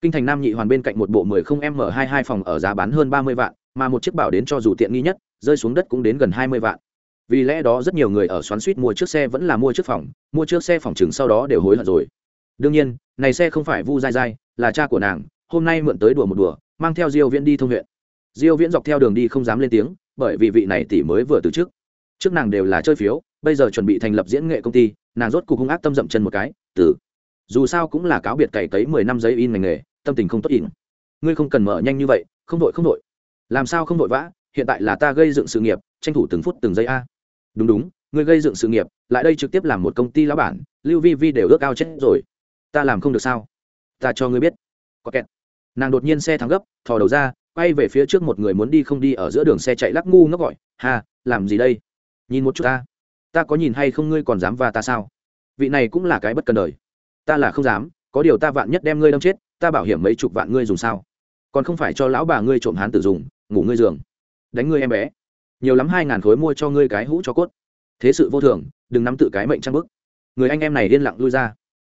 Kinh thành nam nhị hoàn bên cạnh một bộ 10 không m 22 phòng ở giá bán hơn 30 vạn mà một chiếc bảo đến cho dù tiện nghi nhất, rơi xuống đất cũng đến gần 20 vạn. Vì lẽ đó rất nhiều người ở xoắn suýt mua chiếc xe vẫn là mua chiếc phòng, mua chiếc xe phòng chừng sau đó đều hối hận rồi. Đương nhiên, này xe không phải vu dai dai là cha của nàng, hôm nay mượn tới đùa một đùa, mang theo diêu viễn đi thông huyện. Diêu viễn dọc theo đường đi không dám lên tiếng, bởi vì vị này tỷ mới vừa từ trước. Trước nàng đều là chơi phiếu, bây giờ chuẩn bị thành lập diễn nghệ công ty, nàng rốt cục hung ác tâm dậm chân một cái, từ, dù sao cũng là cáo biệt cày cấy mười năm giấy in ngành nghề, tâm tình không tốt ỉn. Ngươi không cần mở nhanh như vậy, không đội không đội làm sao không vội vã? Hiện tại là ta gây dựng sự nghiệp, tranh thủ từng phút từng giây a. Đúng đúng người gây dựng sự nghiệp, lại đây trực tiếp làm một công ty lão bản, lưu vi vi đều ước ao chết rồi. Ta làm không được sao? Ta cho ngươi biết. Có kẹt. Nàng đột nhiên xe thắng gấp, thò đầu ra, quay về phía trước một người muốn đi không đi ở giữa đường xe chạy lắc ngu ngốc gọi hà làm gì đây? Nhìn một chút ta. Ta có nhìn hay không ngươi còn dám và ta sao? Vị này cũng là cái bất cần đời. Ta là không dám, có điều ta vạn nhất đem ngươi đâm chết, ta bảo hiểm mấy chục vạn ngươi dùng sao? Còn không phải cho lão bà ngươi trộm hán tử dùng ngủ ngươi giường. Đánh ngươi em bé. Nhiều lắm hai ngàn khối mua cho ngươi cái hũ cho cốt. Thế sự vô thường, đừng nắm tự cái mệnh trang bức. Người anh em này yên lặng lui ra.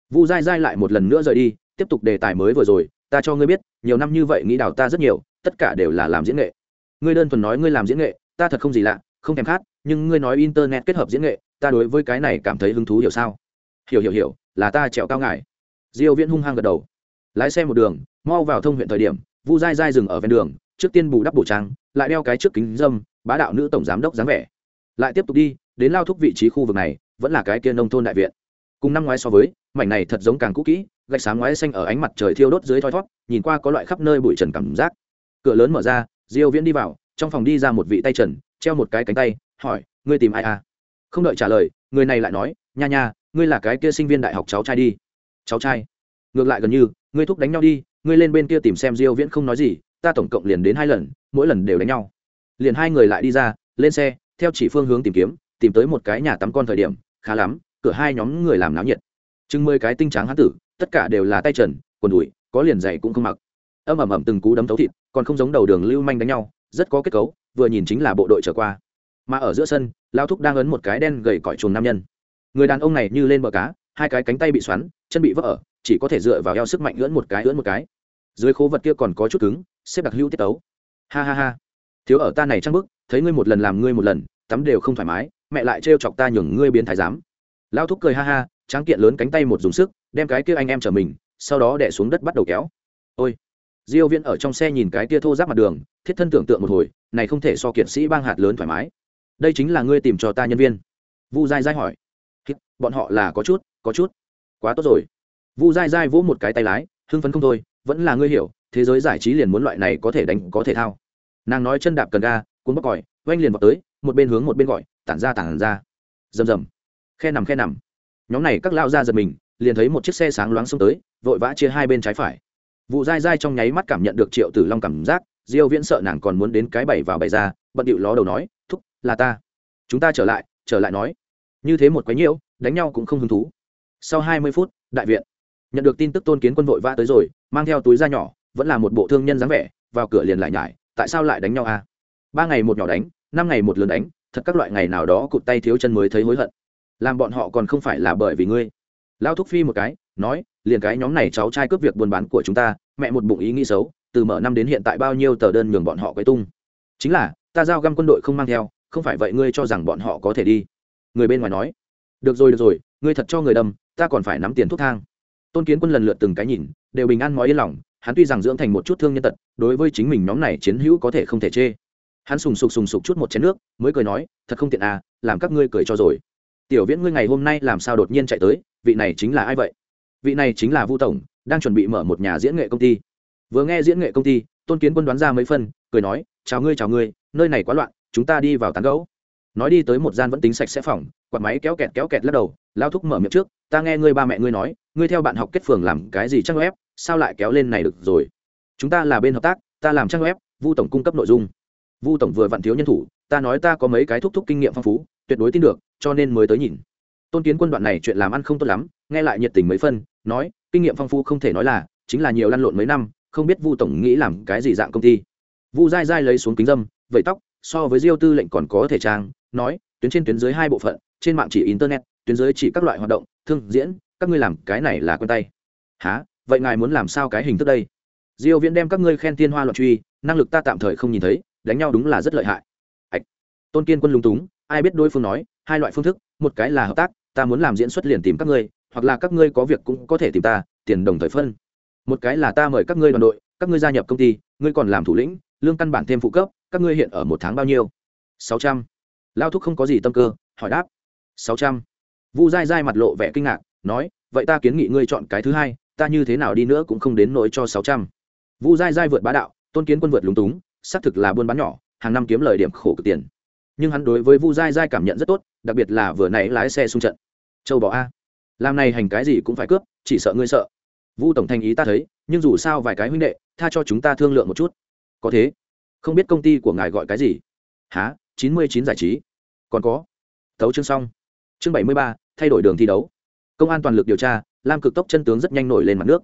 Vu dai dai lại một lần nữa rời đi, tiếp tục đề tài mới vừa rồi, ta cho ngươi biết, nhiều năm như vậy nghĩ đào ta rất nhiều, tất cả đều là làm diễn nghệ. Ngươi đơn thuần nói ngươi làm diễn nghệ, ta thật không gì lạ, không thèm khát, nhưng ngươi nói internet kết hợp diễn nghệ, ta đối với cái này cảm thấy hứng thú hiểu sao? Hiểu hiểu hiểu, là ta trèo cao ngài. Diêu viễn hung hăng gật đầu. Lái xe một đường, mau vào thông huyện thời điểm, vu dai dai dừng ở ven đường trước tiên bù đắp bổ trang, lại đeo cái trước kính dâm, bá đạo nữ tổng giám đốc dáng vẻ. Lại tiếp tục đi, đến lao thúc vị trí khu vực này, vẫn là cái kia nông thôn đại viện. Cùng năm ngoái so với, mảnh này thật giống càng cũ kỹ, gạch sáng ngoái xanh ở ánh mặt trời thiêu đốt dưới thoi thót nhìn qua có loại khắp nơi bụi trần cảm giác. Cửa lớn mở ra, diêu viễn đi vào, trong phòng đi ra một vị tay trần, treo một cái cánh tay, hỏi, ngươi tìm ai à? Không đợi trả lời, người này lại nói, nha nha, ngươi là cái kia sinh viên đại học cháu trai đi. Cháu trai? Ngược lại gần như, ngươi thúc đánh nhau đi, ngươi lên bên kia tìm xem diêu viễn không nói gì ta tổng cộng liền đến hai lần, mỗi lần đều đánh nhau. Liền hai người lại đi ra, lên xe, theo chỉ phương hướng tìm kiếm, tìm tới một cái nhà tắm con thời điểm, khá lắm, cửa hai nhóm người làm náo nhiệt. Chừng mười cái tinh trắng hán tử, tất cả đều là tay trần, quần đùi, có liền giày cũng không mặc. Âm ẩm ẩm từng cú đấm thấu thịt, còn không giống đầu đường lưu manh đánh nhau, rất có kết cấu, vừa nhìn chính là bộ đội trở qua. Mà ở giữa sân lao thúc đang ấn một cái đen gầy cõi chuồng nam nhân. Người đàn ông này như lên bờ cá, hai cái cánh tay bị xoắn, chân bị vỡ ở, chỉ có thể dựa vào eo sức mạnh ưỡn một cái, ưỡn một cái dưới khố vật kia còn có chút cứng, xếp đặc hữu tiết tấu. Ha ha ha. Thiếu ở ta này trăng bức thấy ngươi một lần làm ngươi một lần, tắm đều không thoải mái, mẹ lại trêu chọc ta nhường ngươi biến thái giám. Lao thúc cười ha ha, tráng kiện lớn cánh tay một dùng sức, đem cái kia anh em chở mình, sau đó đẻ xuống đất bắt đầu kéo. Ôi. Diêu viễn ở trong xe nhìn cái kia thô giáp mặt đường, thiết thân tưởng tượng một hồi, này không thể so kiệt sĩ bang hạt lớn thoải mái. Đây chính là ngươi tìm cho ta nhân viên. Vu dai dai hỏi. Bọn họ là có chút có chút. Quá tốt rồi. Vu dai dai vỗ một cái tay lái hưng phấn không thôi, vẫn là ngươi hiểu, thế giới giải trí liền muốn loại này có thể đánh, có thể thao. Nàng nói chân đạp cần ga, cuốn bóc còi, oanh liền vào tới, một bên hướng một bên gọi, tản ra tản ra. Rầm rầm. Khe nằm khe nằm. Nhóm này các lao ra giật mình, liền thấy một chiếc xe sáng loáng xông tới, vội vã chia hai bên trái phải. Vụ dai dai trong nháy mắt cảm nhận được triệu tử long cảm giác, diêu viễn sợ nàng còn muốn đến cái bảy vào bảy ra, bận điệu ló đầu nói, thúc, là ta. Chúng ta trở lại trở lại nói. Như thế một quái nhiễu, đánh nhau cũng không hứng thú. Sau 20 phút, đại viện nhận được tin tức tôn kiến quân vội vã tới rồi, mang theo túi da nhỏ, vẫn là một bộ thương nhân dáng vẻ, vào cửa liền lại nhải, tại sao lại đánh nhau à? Ba ngày một nhỏ đánh, năm ngày một lớn đánh, thật các loại ngày nào đó cụt tay thiếu chân mới thấy hối hận. Làm bọn họ còn không phải là bởi vì ngươi. Lao thúc phi một cái, nói, liền cái nhóm này cháu trai cướp việc buôn bán của chúng ta, mẹ một bụng ý nghĩ xấu, từ mở năm đến hiện tại bao nhiêu tờ đơn nhường bọn họ quấy tung. Chính là, ta giao găm quân đội không mang theo, không phải vậy ngươi cho rằng bọn họ có thể đi. Người bên ngoài nói, được rồi được rồi, ngươi thật cho người đâm, ta còn phải nắm tiền thuốc thang tôn kiến quân lần lượt từng cái nhìn, đều bình an mọi yên lòng, hắn tuy rằng dưỡng thành một chút thương nhân tật, đối với chính mình nhóm này chiến hữu có thể không thể chê. Hắn sùng sục sùng sục chút một chén nước, mới cười nói, thật không tiện à làm các ngươi cười cho rồi. Tiểu viễn ngươi ngày hôm nay làm sao đột nhiên chạy tới, vị này chính là ai vậy? Vị này chính là vu tổng, đang chuẩn bị mở một nhà diễn nghệ công ty. Vừa nghe diễn nghệ công ty, tôn kiến quân đoán ra mấy phân cười nói, chào ngươi chào ngươi, nơi này quá loạn, chúng ta đi vào tán gấu nói đi tới một gian vẫn tính sạch sẽ phòng quạt máy kéo kẹt kéo kẹt lắc đầu, lao thúc mở miệng trước, ta nghe ngươi ba mẹ ngươi nói, ngươi theo bạn học kết phường làm cái gì trang web, sao lại kéo lên này được rồi? Chúng ta là bên hợp tác, ta làm trang web, vu tổng cung cấp nội dung. Vu tổng vừa vặn thiếu nhân thủ, ta nói ta có mấy cái thúc thúc kinh nghiệm phong phú, tuyệt đối tin được, cho nên mới tới nhìn. Tôn kiến quân đoạn này chuyện làm ăn không tốt lắm, nghe lại nhiệt tình mấy phân, nói, kinh nghiệm phong phú không thể nói là, chính là nhiều lăn lộn mấy năm, không biết vu tổng nghĩ làm cái gì dạng công ty. Vu dai dai lấy xuống kính dâm, vẫy tóc, so với diêu tư lệnh còn có thể trang, nói, tuyến trên tuyến dưới hai bộ phận trên mạng chỉ internet, tuyến giới chỉ các loại hoạt động, thương, diễn, các ngươi làm cái này là quen tay. Há vậy ngài muốn làm sao cái hình thức đây? Diêu viễn đem các ngươi khen tiên hoa loạn truy, năng lực ta tạm thời không nhìn thấy, đánh nhau đúng là rất lợi hại. Ạch tôn kiên quân lúng túng, ai biết đối phương nói, hai loại phương thức, một cái là hợp tác, ta muốn làm diễn xuất liền tìm các ngươi, hoặc là các ngươi có việc cũng có thể tìm ta, tiền đồng thời phân. Một cái là ta mời các ngươi đoàn đội, các ngươi gia nhập công ty, ngươi còn làm thủ lĩnh, lương căn bản thêm phụ cấp, các ngươi hiện ở một tháng bao nhiêu? Sáu trăm. Lao thúc không có gì tâm cơ, hỏi đáp sáu trăm. Vu dai dai mặt lộ vẻ kinh ngạc, nói, vậy ta kiến nghị ngươi chọn cái thứ hai, ta như thế nào đi nữa cũng không đến nỗi cho sáu trăm. Vu dai dai vượt bá đạo, tôn kiến quân vượt lúng túng, xác thực là buôn bán nhỏ, hàng năm kiếm lời điểm khổ cực tiền. Nhưng hắn đối với vu dai dai cảm nhận rất tốt, đặc biệt là vừa nãy lái xe xung trận. Châu bỏ a, làm này hành cái gì cũng phải cướp, chỉ sợ ngươi sợ. Vu tổng thành ý ta thấy, nhưng dù sao vài cái huynh đệ, tha cho chúng ta thương lượng một chút. Có thế, không biết công ty của ngài gọi cái gì? Há chín mươi chín giải trí. Còn có, tấu chương xong chương bảy mươi ba, thay đổi đường thi đấu. Công an toàn lực điều tra, lam cực tốc chân tướng rất nhanh nổi lên mặt nước.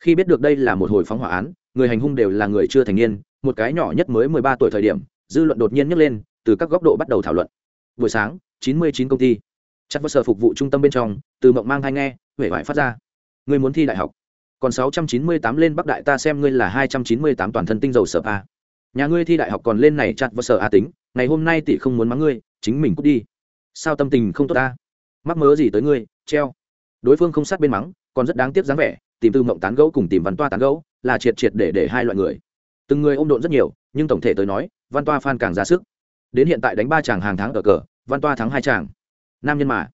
Khi biết được đây là một hồi phóng hỏa án, người hành hung đều là người chưa thành niên, một cái nhỏ nhất mới mười ba tuổi thời điểm, dư luận đột nhiên nhấc lên, từ các góc độ bắt đầu thảo luận. Buổi sáng, chín mươi chín công ty, chắc vật sở phục vụ trung tâm bên trong, từ mộng mang hay nghe, huệ vải phát ra. Ngươi muốn thi đại học. Còn sáu trăm chín mươi tám lên bắc đại ta xem ngươi là hai trăm chín mươi tám toàn thân tinh dầu sở a. Nhà ngươi thi đại học còn lên này chặt vật sở a tính, ngày hôm nay tỷ không muốn mắng ngươi, chính mình cút đi sao tâm tình không tốt ta? Mắc mớ gì tới ngươi, treo. Đối phương không sát bên mắng, còn rất đáng tiếc dáng vẻ, tìm tư mộng tán gẫu cùng tìm văn toa tán gẫu, là triệt triệt để để hai loại người. Từng người ôm độn rất nhiều, nhưng tổng thể tới nói, văn toa phan càng ra sức. Đến hiện tại đánh ba chàng hàng tháng ở cờ, văn toa thắng hai chàng. Nam nhân mà.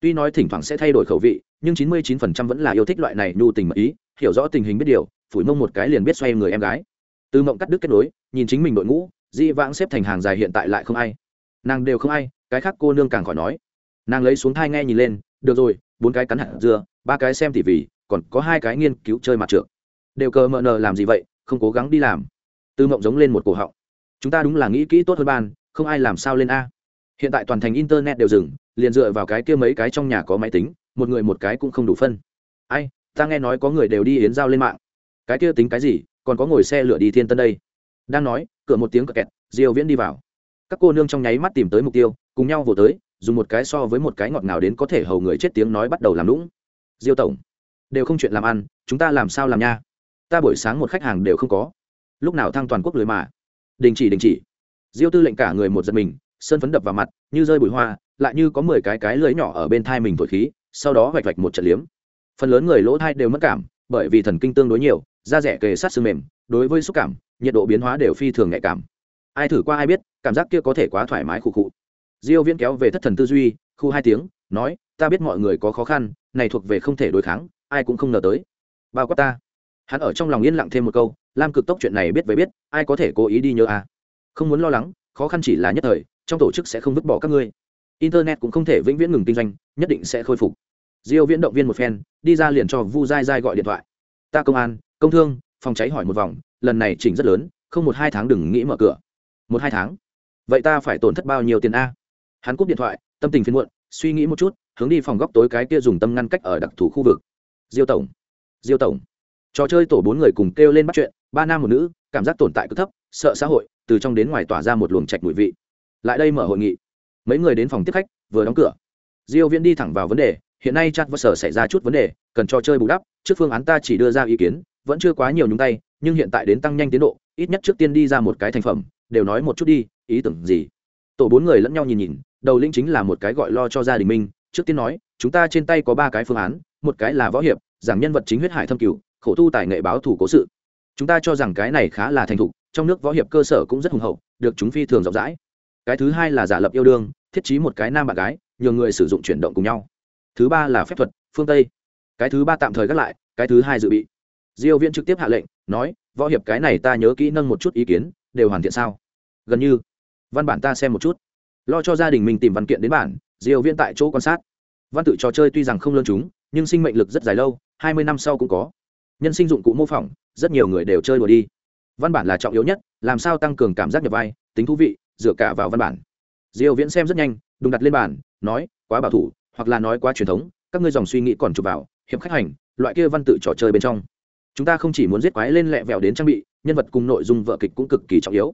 Tuy nói thỉnh thoảng sẽ thay đổi khẩu vị, nhưng chín mươi chín phần trăm vẫn là yêu thích loại này nhu tình mật ý, hiểu rõ tình hình biết điều, phủi mông một cái liền biết xoay người em gái. Tư mộng cắt đứt kết nối, nhìn chính mình đội ngũ di vãng xếp thành hàng dài hiện tại lại không ai. Nàng đều không ai cái khác cô nương càng khỏi nói. Nàng lấy xuống thai nghe nhìn lên, được rồi, bốn cái cắn hạt dưa, ba cái xem tỉ vì còn có hai cái nghiên cứu chơi mặt trượt đều cờ mờ nờ làm gì vậy, không cố gắng đi làm. Tư mộng giống lên một cổ họng. Chúng ta đúng là nghĩ kỹ tốt hơn ban, không ai làm sao lên a. Hiện tại toàn thành internet đều dừng, liền dựa vào cái kia mấy cái trong nhà có máy tính, một người một cái cũng không đủ phân. Ai, ta nghe nói có người đều đi yến giao lên mạng. Cái kia tính cái gì, còn có ngồi xe lửa đi thiên tân đây. Đang nói, cửa một tiếng cờ kẹt, diêu viễn đi vào các cô nương trong nháy mắt tìm tới mục tiêu, cùng nhau vồ tới, dùng một cái so với một cái ngọt ngào đến có thể hầu người chết tiếng nói bắt đầu làm lũng diêu tổng, đều không chuyện làm ăn, chúng ta làm sao làm nha? Ta buổi sáng một khách hàng đều không có. Lúc nào thăng toàn quốc lưới mà. Đình chỉ đình chỉ. Diêu tư lệnh cả người một giật mình, sơn phấn đập vào mặt, như rơi bụi hoa, lại như có mười cái cái lưới nhỏ ở bên thai mình thổi khí, sau đó vạch vạch một trận liếm. Phần lớn người lỗ thai đều mất cảm, bởi vì thần kinh tương đối nhiều, da rẻ kề sát xương mềm, đối với xúc cảm, nhiệt độ biến hóa đều phi thường nhạy cảm ai thử qua ai biết, cảm giác kia có thể quá thoải mái khụ khụ. Diêu viễn kéo về thất thần tư duy, khu hai tiếng, nói, ta biết mọi người có khó khăn, này thuộc về không thể đối kháng, ai cũng không ngờ tới. Bao quát ta. Hắn ở trong lòng yên lặng thêm một câu, lam cực tốc chuyện này biết với biết, ai có thể cố ý đi nhớ à? Không muốn lo lắng, khó khăn chỉ là nhất thời, trong tổ chức sẽ không vứt bỏ các ngươi. Internet cũng không thể vĩnh viễn ngừng kinh doanh, nhất định sẽ khôi phục. Diêu viễn động viên một phen, đi ra liền cho vu dai dai gọi điện thoại. Ta công an, công thương, phòng cháy hỏi một vòng, lần này chỉnh rất lớn, không một hai tháng đừng nghĩ mở cửa một hai tháng. Vậy ta phải tổn thất bao nhiêu tiền a? Hắn cúp điện thoại, tâm tình phiền muộn, suy nghĩ một chút, hướng đi phòng góc tối cái kia dùng tâm ngăn cách ở đặc thù khu vực. Diêu tổng diêu tổng. Trò chơi tổ bốn người cùng kêu lên bắt chuyện, ba nam một nữ, cảm giác tồn tại cứ thấp, sợ xã hội, từ trong đến ngoài tỏa ra một luồng trạch mùi vị. Lại đây mở hội nghị. Mấy người đến phòng tiếp khách, vừa đóng cửa. Diêu viễn đi thẳng vào vấn đề, hiện nay chat và sở xảy ra chút vấn đề, cần trò chơi bù đắp, trước phương án ta chỉ đưa ra ý kiến, vẫn chưa quá nhiều nhúng tay, nhưng hiện tại đến tăng nhanh tiến độ, ít nhất trước tiên đi ra một cái thành phẩm đều nói một chút đi, ý tưởng gì? Tổ bốn người lẫn nhau nhìn nhìn, đầu linh chính là một cái gọi lo cho gia đình minh trước tiên nói, chúng ta trên tay có ba cái phương án, một cái là võ hiệp, giảng nhân vật chính huyết hải thâm cửu, khổ tu tài nghệ báo thủ cố sự. Chúng ta cho rằng cái này khá là thành thục, trong nước võ hiệp cơ sở cũng rất hùng hậu, được chúng phi thường rộng rãi. Cái thứ hai là giả lập yêu đương, thiết trí một cái nam bạn gái, nhờ người sử dụng chuyển động cùng nhau. Thứ ba là phép thuật, phương tây. Cái thứ ba tạm thời gác lại, cái thứ hai dự bị. Diêu viễn trực tiếp hạ lệnh, nói, võ hiệp cái này ta nhớ kỹ nâng một chút ý kiến đều hoàn thiện sao? Gần như. Văn bản ta xem một chút. Lo cho gia đình mình tìm văn kiện đến bản diều viên tại chỗ quan sát. Văn tự trò chơi tuy rằng không lớn chúng, nhưng sinh mệnh lực rất dài lâu 20 năm sau cũng có. Nhân sinh dụng cụ mô phỏng, rất nhiều người đều chơi đùa đi. Văn bản là trọng yếu nhất, làm sao tăng cường cảm giác nhập vai, tính thú vị, dựa cả vào văn bản. Diều viễn xem rất nhanh, đùng đặt lên bản nói, quá bảo thủ, hoặc là nói quá truyền thống, các ngươi dòng suy nghĩ còn chụp vào, hiệp khách hành, loại kia văn tự trò chơi bên trong. Chúng ta không chỉ muốn giết quái lên lẹ vẹo đến trang bị nhân vật cùng nội dung vợ kịch cũng cực kỳ trọng yếu.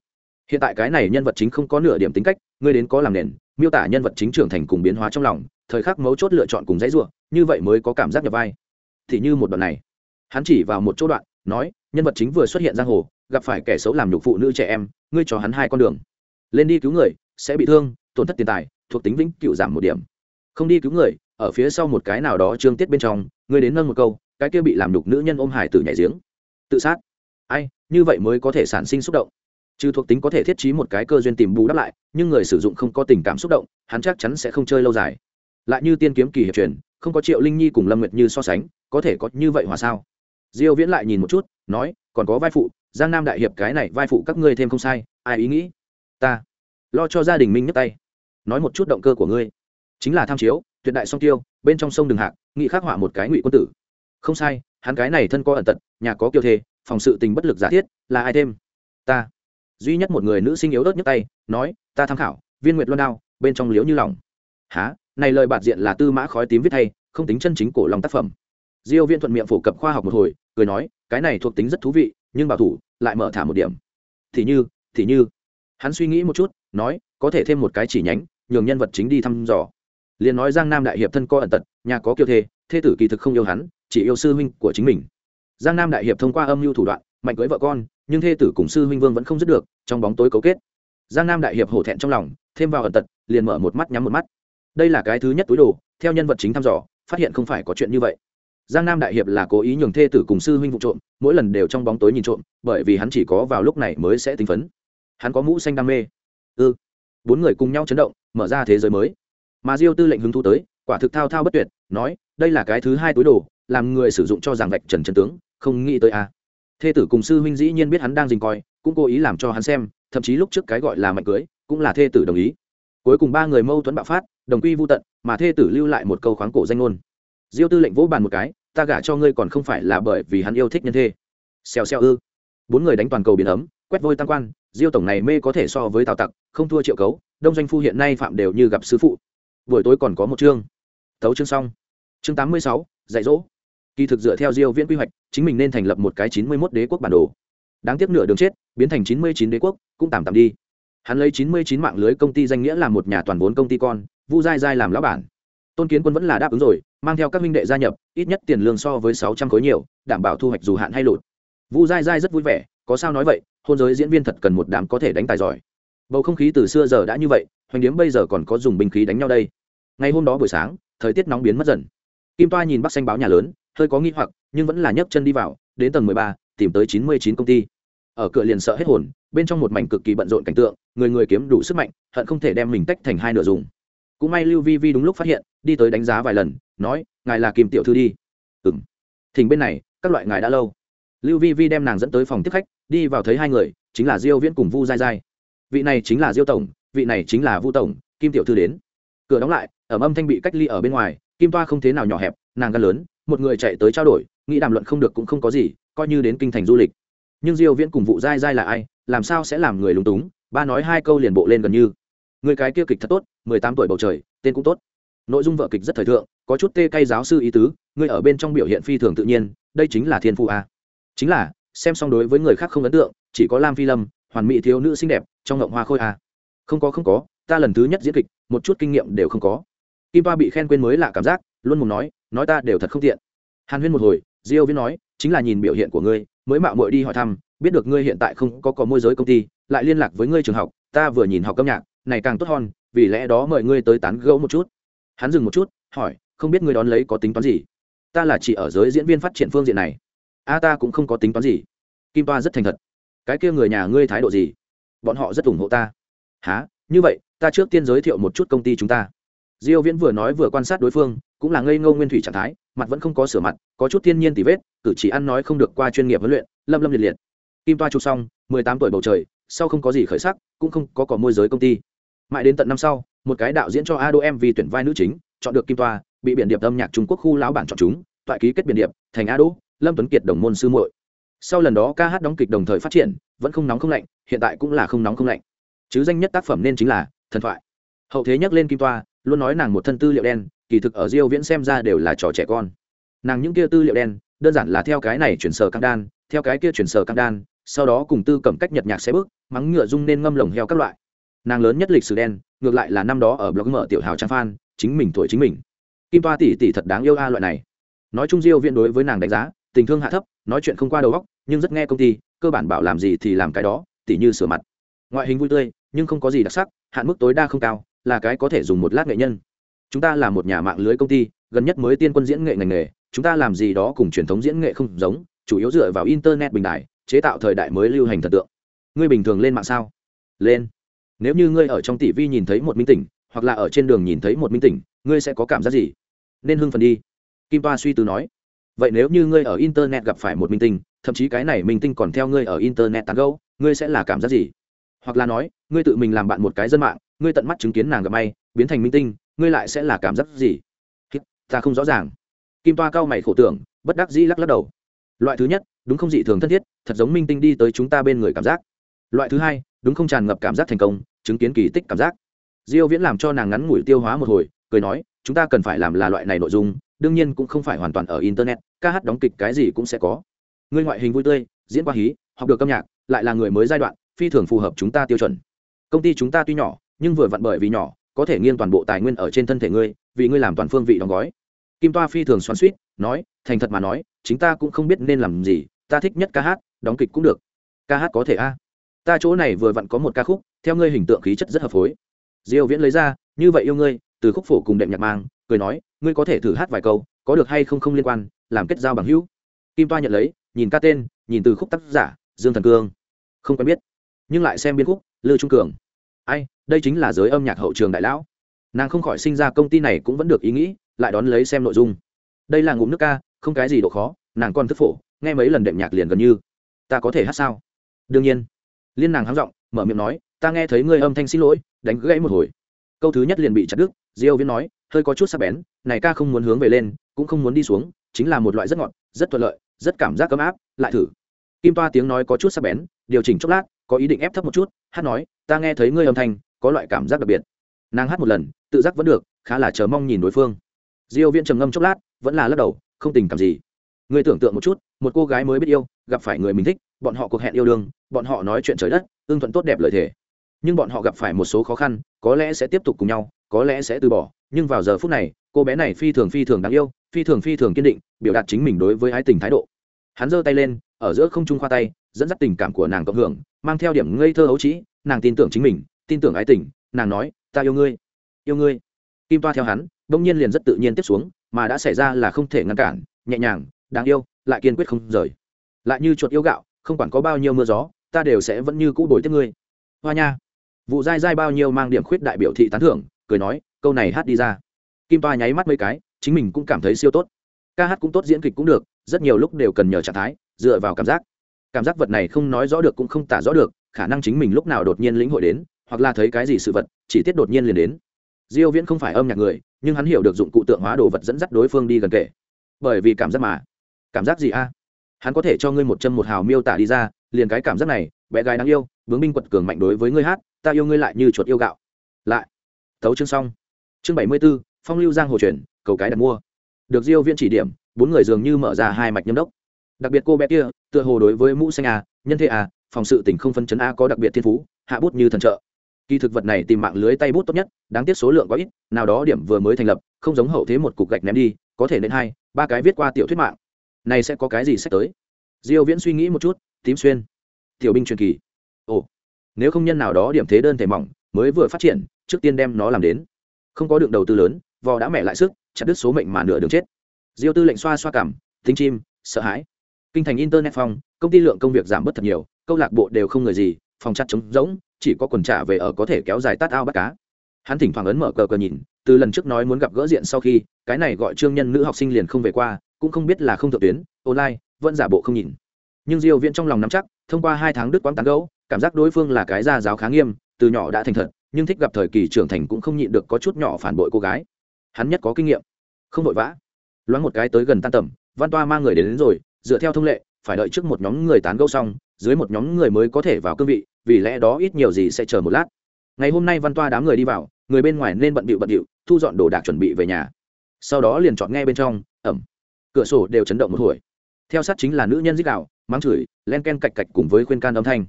Hiện tại cái này nhân vật chính không có nửa điểm tính cách, ngươi đến có làm nền, miêu tả nhân vật chính trưởng thành cùng biến hóa trong lòng, thời khắc mấu chốt lựa chọn cùng dãy ruộng như vậy mới có cảm giác nhập vai. Thì như một đoạn này, hắn chỉ vào một chỗ đoạn, nói, nhân vật chính vừa xuất hiện giang hồ, gặp phải kẻ xấu làm nhục phụ nữ trẻ em, ngươi cho hắn hai con đường. Lên đi cứu người, sẽ bị thương, tổn thất tiền tài, thuộc tính vĩnh cựu giảm một điểm. Không đi cứu người, ở phía sau một cái nào đó trương tiết bên trong, ngươi đến nâng một câu, cái kia bị làm nhục nữ nhân ôm hải tử nhảy giếng. Tự sát ai, như vậy mới có thể sản sinh xúc động. Trừ thuộc tính có thể thiết trí một cái cơ duyên tìm bù đắp lại, nhưng người sử dụng không có tình cảm xúc động, hắn chắc chắn sẽ không chơi lâu dài. Lại như tiên kiếm kỳ hiệp truyền, không có triệu linh nhi cùng lâm nguyệt như so sánh, có thể có như vậy hòa sao? Diêu viễn lại nhìn một chút, nói, còn có vai phụ, giang nam đại hiệp cái này vai phụ các ngươi thêm không sai, ai ý nghĩ? Ta. Lo cho gia đình minh nhấc tay. Nói một chút động cơ của ngươi. Chính là tham chiếu, tuyệt đại song tiêu, bên trong sông đường hạc, nghị khắc họa một cái ngụy quân tử. Không sai, hắn cái này thân có ẩn tật, nhà có kiêu thê phòng sự tình bất lực giả thiết, là ai thêm? Ta. Duy nhất một người nữ sinh yếu đớt nhấc tay, nói, ta tham khảo, viên nguyệt loan đao, bên trong liếu như lòng. Há này lời bạt diện là tư mã khói tím viết thay, không tính chân chính cổ lòng tác phẩm. Diêu viên thuận miệng phổ cập khoa học một hồi, cười nói, cái này thuộc tính rất thú vị, nhưng bảo thủ, lại mở thả một điểm. Thì như thì như. Hắn suy nghĩ một chút, nói, có thể thêm một cái chỉ nhánh, nhường nhân vật chính đi thăm dò. Liền nói giang nam đại hiệp thân co ẩn tật, nhà có kiêu thê thê tử kỳ thực không yêu hắn, chỉ yêu sư huynh của chính mình giang nam đại hiệp thông qua âm mưu thủ đoạn, mạnh cưới vợ con, nhưng thê tử cùng sư huynh vương vẫn không dứt được, trong bóng tối cấu kết. Giang nam đại hiệp hổ thẹn trong lòng, thêm vào ẩn tật, liền mở một mắt nhắm một mắt. Đây là cái thứ nhất túi đồ, theo nhân vật chính thăm dò, phát hiện không phải có chuyện như vậy. Giang nam đại hiệp là cố ý nhường thê tử cùng sư huynh vụ trộm, mỗi lần đều trong bóng tối nhìn trộm, bởi vì hắn chỉ có vào lúc này mới sẽ tính phấn. Hắn có mũ xanh đam mê. Ư ừ. bốn người cùng nhau chấn động, mở ra thế giới mới. Mà diêu tư lệnh hứng thú tới, quả thực thao thao bất tuyệt, nói, đây là cái thứ hai túi đồ, làm người sử dụng cho giảng vạch trần trần tướng không nghĩ tới a à. thê tử cùng sư huynh dĩ nhiên biết hắn đang dình coi, cũng cố ý làm cho hắn xem, thậm chí lúc trước cái gọi là mạnh cưới, cũng là thê tử đồng ý. Cuối cùng ba người mâu thuẫn bạo phát, đồng quy vô tận, mà thê tử lưu lại một câu khoáng cổ danh ngôn. Diêu tư lệnh vỗ bàn một cái, ta gả cho ngươi còn không phải là bởi vì hắn yêu thích nhân thê. Xèo xèo ư. Bốn người đánh toàn cầu biển ấm, quét vôi tăng quan, diêu tổng này mê có thể so với tào tặc, không thua triệu cấu, đông doanh phu hiện nay phạm đều như gặp sứ phụ. Buổi tối còn có một chương. Tấu chương xong. Chương tám mươi sáu, dạy dỗ kỳ thực dựa theo diêu viễn quy hoạch, chính mình nên thành lập một cái chín mươi 91 đế quốc bản đồ. Đáng tiếc nửa đường chết, biến thành chín mươi chín đế quốc, cũng tạm tạm đi. Hắn lấy chín mươi chín mạng lưới công ty danh nghĩa làm một nhà toàn vốn công ty con, vu dai dai làm lão bản. Tôn kiến quân vẫn là đáp ứng rồi, mang theo các minh đệ gia nhập, ít nhất tiền lương so với sáu trăm khối nhiều, đảm bảo thu hoạch dù hạn hay lụt. Vu dai dai rất vui vẻ, có sao nói vậy, hôn giới diễn viên thật cần một đám có thể đánh tài giỏi. Bầu không khí từ xưa giờ đã như vậy, hoành điếm bây giờ còn có dùng binh khí đánh nhau đây. Ngày hôm đó buổi sáng, thời tiết nóng biến mất dần. Kim toa nhìn bắc xanh báo nhà lớn hơi có nghi hoặc, nhưng vẫn là nhấc chân đi vào, đến tầng mười ba, tìm tới chín mươi chín công ty. Ở cửa liền sợ hết hồn, bên trong một mảnh cực kỳ bận rộn cảnh tượng, người người kiếm đủ sức mạnh, hận không thể đem mình tách thành hai nửa dùng. Cũng may lưu vi vi đúng lúc phát hiện, đi tới đánh giá vài lần, nói, ngài là kim tiểu thư đi. Ừ m thỉnh bên này, các loại ngài đã lâu. Lưu vi vi đem nàng dẫn tới phòng tiếp khách, đi vào thấy hai người, chính là diêu viễn cùng vu dai dai vị này chính là diêu tổng, vị này chính là vu tổng, kim tiểu thư đến. Cửa đóng lại ở âm thanh bị cách ly ở bên ngoài, kim toa không thế nào nhỏ hẹp, nàng gan lớn một người chạy tới trao đổi, nghĩ đàm luận không được cũng không có gì, coi như đến kinh thành du lịch. Nhưng diêu viễn cùng vụ dai dai là ai, làm sao sẽ làm người lúng túng? Ba nói hai câu liền bộ lên gần như. Người cái kia kịch thật tốt 18 tuổi bầu trời, tên cũng tốt. Nội dung vợ kịch rất thời thượng, có chút tê cay giáo sư ý tứ, người ở bên trong biểu hiện phi thường tự nhiên, đây chính là thiên phụ a. Chính là, xem xong đối với người khác không ấn tượng, chỉ có lam phi lâm, hoàn mỹ thiếu nữ xinh đẹp, trong ngộng hoa khôi a. Không có không có, ta lần thứ nhất diễn kịch, một chút kinh nghiệm đều không có. Kim ba bị khen quên mới lạ cảm giác, luôn muốn nói nói ta đều thật không tiện. Hàn huyên một hồi, diêu viễn nói, chính là nhìn biểu hiện của ngươi, mới mạo muội đi hỏi thăm, biết được ngươi hiện tại không có có môi giới công ty, lại liên lạc với ngươi trường học, ta vừa nhìn học âm nhạc, này càng tốt hơn, vì lẽ đó mời ngươi tới tán gẫu một chút. Hắn dừng một chút, hỏi, không biết ngươi đón lấy có tính toán gì? Ta là chỉ ở giới diễn viên phát triển phương diện này. A, ta cũng không có tính toán gì. Kim toa rất thành thật. Cái kia người nhà ngươi thái độ gì? Bọn họ rất ủng hộ ta. Há như vậy, ta trước tiên giới thiệu một chút công ty chúng ta diêu viễn vừa nói vừa quan sát đối phương, cũng là ngây ngô nguyên thủy trạng thái, mặt vẫn không có sửa mặt, có chút thiên nhiên tỉ vết, cử chỉ ăn nói không được qua chuyên nghiệp huấn luyện, lâm lâm liệt liệt. Kim toa chụp xong 18 tuổi bầu trời, sau không có gì khởi sắc, cũng không có có môi giới công ty. Mãi đến tận năm sau, một cái đạo diễn cho ado mv vì tuyển vai nữ chính, chọn được kim toa, bị biển điệp âm nhạc trung quốc khu lão bản chọn chúng, toại ký kết biển điệp, thành ado lâm tuấn kiệt đồng môn sư muội. Sau lần đó ca hát đóng kịch đồng thời phát triển, vẫn không nóng không lạnh, hiện tại cũng là không nóng không lạnh. Chứ danh nhất tác phẩm nên chính là thần thoại. Hậu thế nhắc lên kim toa luôn nói nàng một thân tư liệu đen, kỳ thực ở diêu viễn xem ra đều là trò trẻ con. Nàng những kia tư liệu đen, đơn giản là theo cái này chuyển sở cam đan, theo cái kia chuyển sở cam đan, sau đó cùng tư cầm cách nhật nhạc xe bước, mắng ngựa dung nên ngâm lồng heo các loại. Nàng lớn nhất lịch sử đen, ngược lại là năm đó ở blog mở tiểu hào trang phan chính mình tuổi chính mình. Kim toa tỷ tỷ thật đáng yêu a loại này. Nói chung diêu viễn đối với nàng đánh giá, tình thương hạ thấp, nói chuyện không qua đầu óc, nhưng rất nghe công ty, cơ bản bảo làm gì thì làm cái đó tỷ như sửa mặt. Ngoại hình vui tươi, nhưng không có gì đặc sắc, hạn mức tối đa không cao là cái có thể dùng một lát nghệ nhân. Chúng ta là một nhà mạng lưới công ty, gần nhất mới tiên quân diễn nghệ ngành nghề, chúng ta làm gì đó cùng truyền thống diễn nghệ không giống, chủ yếu dựa vào internet bình đại, chế tạo thời đại mới lưu hành thần tượng. Ngươi bình thường lên mạng sao? Lên. Nếu như ngươi ở trong tỷ vi nhìn thấy một minh tỉnh, hoặc là ở trên đường nhìn thấy một minh tỉnh, ngươi sẽ có cảm giác gì? Nên hưng phần đi. Kim toa suy tư nói. Vậy nếu như ngươi ở internet gặp phải một minh tinh, thậm chí cái này minh tinh còn theo ngươi ở internet tán gẫu, ngươi sẽ là cảm giác gì? Hoặc là nói, ngươi tự mình làm bạn một cái dân mạng ngươi tận mắt chứng kiến nàng gặp may, biến thành minh tinh, ngươi lại sẽ là cảm giác gì? Ta không rõ ràng. Kim toa cao mày khổ tưởng, bất đắc dĩ lắc lắc đầu. Loại thứ nhất, đúng không dị thường thân thiết, thật giống minh tinh đi tới chúng ta bên người cảm giác. Loại thứ hai, đúng không tràn ngập cảm giác thành công, chứng kiến kỳ tích cảm giác. Diêu viễn làm cho nàng ngắn ngủi tiêu hóa một hồi, cười nói, chúng ta cần phải làm là loại này nội dung, đương nhiên cũng không phải hoàn toàn ở internet, ca hát đóng kịch cái gì cũng sẽ có. Ngươi ngoại hình vui tươi, diễn qua hí, học được âm nhạc, lại là người mới giai đoạn, phi thường phù hợp chúng ta tiêu chuẩn. Công ty chúng ta tuy nhỏ nhưng vừa vặn bởi vì nhỏ, có thể nghiêng toàn bộ tài nguyên ở trên thân thể ngươi, vì ngươi làm toàn phương vị đóng gói. Kim toa phi thường xoắn suýt, nói, thành thật mà nói, chính ta cũng không biết nên làm gì, ta thích nhất ca hát, đóng kịch cũng được. Ca hát có thể a. Ta chỗ này vừa vặn có một ca khúc, theo ngươi hình tượng khí chất rất hợp phối. Diêu viễn lấy ra, như vậy yêu ngươi, từ khúc phổ cùng đệm nhạc mang, cười nói, ngươi có thể thử hát vài câu, có được hay không không liên quan, làm kết giao bằng hữu. Kim toa nhận lấy, nhìn ca tên, nhìn từ khúc tác giả, dương thần cương. Không quen biết, nhưng lại xem biên khúc, lư trung cường. Ai đây chính là giới âm nhạc hậu trường đại lão. Nàng không khỏi sinh ra công ty này cũng vẫn được ý nghĩ, lại đón lấy xem nội dung. Đây là ngụm nước ca, không cái gì độ khó, nàng còn thức phổ, nghe mấy lần đệm nhạc liền gần như. Ta có thể hát sao? Đương nhiên. Liên nàng hắng giọng, mở miệng nói, ta nghe thấy ngươi âm thanh xin lỗi, đánh gãy một hồi. Câu thứ nhất liền bị chặt đứt, diêu viễn nói, hơi có chút sắc bén, này ca không muốn hướng về lên, cũng không muốn đi xuống, chính là một loại rất ngọt, rất thuận lợi, rất cảm giác ấm áp, lại thử. Kim toa tiếng nói có chút sắc bén, điều chỉnh chốc lát, có ý định ép thấp một chút, hát nói, ta nghe thấy ngươi âm thanh có loại cảm giác đặc biệt. Nàng hát một lần, tự giác vẫn được, khá là chờ mong nhìn đối phương. Diêu viễn trầm ngâm chốc lát, vẫn là lắc đầu, không tình cảm gì. Người tưởng tượng một chút, một cô gái mới biết yêu, gặp phải người mình thích, bọn họ cuộc hẹn yêu đương, bọn họ nói chuyện trời đất ương thuận tốt đẹp lợi thể. nhưng bọn họ gặp phải một số khó khăn, có lẽ sẽ tiếp tục cùng nhau, có lẽ sẽ từ bỏ, nhưng vào giờ phút này, cô bé này phi thường phi thường đáng yêu, phi thường phi thường kiên định, biểu đạt chính mình đối với ái tình thái độ. Hắn giơ tay lên, ở giữa không trung khoa tay, dẫn dắt tình cảm của nàng cộng hưởng, mang theo điểm ngây thơ hấu trĩ, nàng tin tưởng chính mình tin tưởng ái tình, nàng nói, ta yêu ngươi yêu ngươi. Kim toa theo hắn đông nhiên liền rất tự nhiên tiếp xuống, mà đã xảy ra là không thể ngăn cản, nhẹ nhàng, đáng yêu, lại kiên quyết không rời. Lại như chuột yêu gạo, không quản có bao nhiêu mưa gió, ta đều sẽ vẫn như cũ đổi tiếp ngươi. Hoa nha. Vụ dai dai bao nhiêu mang điểm khuyết đại biểu thị tán thưởng, cười nói, câu này hát đi ra. Kim toa nháy mắt mấy cái, chính mình cũng cảm thấy siêu tốt. Ca hát cũng tốt, diễn kịch cũng được, rất nhiều lúc đều cần nhờ trạng thái, dựa vào cảm giác. Cảm giác vật này không nói rõ được cũng không tả rõ được, khả năng chính mình lúc nào đột nhiên lĩnh hội đến hoặc là thấy cái gì sự vật chỉ tiết đột nhiên liền đến. Diêu viễn không phải âm nhạc người nhưng hắn hiểu được dụng cụ tượng hóa đồ vật dẫn dắt đối phương đi gần kể bởi vì cảm giác mà. Cảm giác gì a? Hắn có thể cho ngươi một chân một hào miêu tả đi ra liền cái cảm giác này bé gái đáng yêu bướng binh quật cường mạnh đối với ngươi hát ta yêu ngươi lại như chuột yêu gạo. Lại. Thấu chương xong. Chương 74, phong lưu giang hồ truyền cầu cái đặt mua. Được diêu viễn chỉ điểm bốn người dường như mở ra hai mạch nhâm đốc. Đặc biệt cô bé kia tựa hồ đối với mũ xanh a nhân thế a phòng sự tình không phân chấn a có đặc biệt thiên phú hạ bút như thần trợ kỳ thực vật này tìm mạng lưới tay bút tốt nhất, đáng tiếc số lượng có ít, nào đó điểm vừa mới thành lập, không giống hậu thế một cục gạch ném đi, có thể nên hai, ba cái viết qua tiểu thuyết mạng. Này sẽ có cái gì sách tới? Diêu viễn suy nghĩ một chút, tím xuyên. Tiểu binh truyền kỳ. Ồ, nếu không nhân nào đó điểm thế đơn thể mỏng, mới vừa phát triển, trước tiên đem nó làm đến. Không có đường đầu tư lớn, vò đã mẹ lại sức, chặt đứt số mệnh mà nửa đường chết. Diêu tư lệnh xoa xoa cảm tính chim, sợ hãi. Kinh thành internet phong, công ty lượng công việc giảm bớt thật nhiều, câu lạc bộ đều không người gì phòng chặt trống rỗng chỉ có quần trả về ở có thể kéo dài tát ao bắt cá. Hắn thỉnh thoảng ấn mở cờ cờ nhìn từ lần trước nói muốn gặp gỡ diện sau khi cái này gọi trương nhân nữ học sinh liền không về qua cũng không biết là không thượng tuyến online vẫn giả bộ không nhìn. Nhưng diêu viễn trong lòng nắm chắc thông qua hai tháng đức quán tán gấu cảm giác đối phương là cái gia giáo khá nghiêm từ nhỏ đã thành thật nhưng thích gặp thời kỳ trưởng thành cũng không nhịn được có chút nhỏ phản bội cô gái. Hắn nhất có kinh nghiệm. Không vội vã. Loáng một cái tới gần tan tầm văn toa mang người đến, đến rồi dựa theo thông lệ phải đợi trước một nhóm người tán gẫu xong dưới một nhóm người mới có thể vào cương vị, vì lẽ đó ít nhiều gì sẽ chờ một lát. Ngày hôm nay văn toa đám người đi vào, người bên ngoài nên bận bịu bận bịu thu dọn đồ đạc chuẩn bị về nhà. Sau đó liền chọn nghe bên trong, ẩm. Cửa sổ đều chấn động một hồi. Theo sát chính là nữ nhân dích đạo, mắng chửi, len ken cạch cạch cùng với khuyên can âm thanh.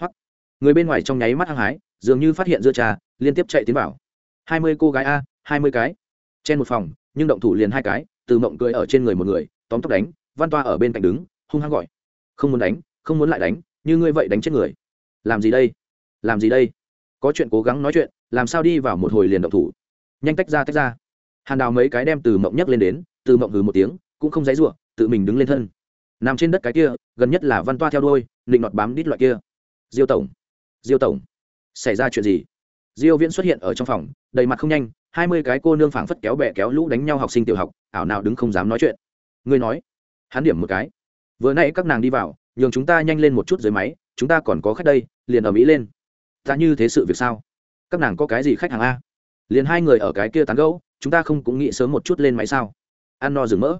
Hoặc người bên ngoài trong nháy mắt hăng hái, dường như phát hiện dưa trà, liên tiếp chạy tiến vào. Hai mươi cô gái a, hai mươi cái. Trên một phòng, nhưng động thủ liền hai cái, từ mộng cười ở trên người một người, tóm tóc đánh, văn toa ở bên cạnh đứng, hung hăng gọi. Không muốn đánh không muốn lại đánh, như ngươi vậy đánh chết người. Làm gì đây? Làm gì đây? Có chuyện cố gắng nói chuyện, làm sao đi vào một hồi liền động thủ? Nhanh tách ra tách ra. Hàn đào mấy cái đem từ mộng nhấc lên đến, từ mộng hừ một tiếng, cũng không dãy ruộng tự mình đứng lên thân. Nằm trên đất cái kia, gần nhất là văn toa theo đôi định nọt bám đít loại kia. Diêu tổng diêu tổng, xảy ra chuyện gì? Diêu viễn xuất hiện ở trong phòng, đầy mặt không nhanh, hai mươi cái cô nương phảng phất kéo bẹ kéo lũ đánh nhau học sinh tiểu học, ảo nào đứng không dám nói chuyện. Ngươi nói, hắn điểm một cái. Vừa nãy các nàng đi vào nhường chúng ta nhanh lên một chút dưới máy, chúng ta còn có khách đây, liền ở mỹ lên. Ta như thế sự việc sao? Các nàng có cái gì khách hàng a? Liền hai người ở cái kia tán gẫu, chúng ta không cũng nghĩ sớm một chút lên máy sao? Ăn no rừng mỡ.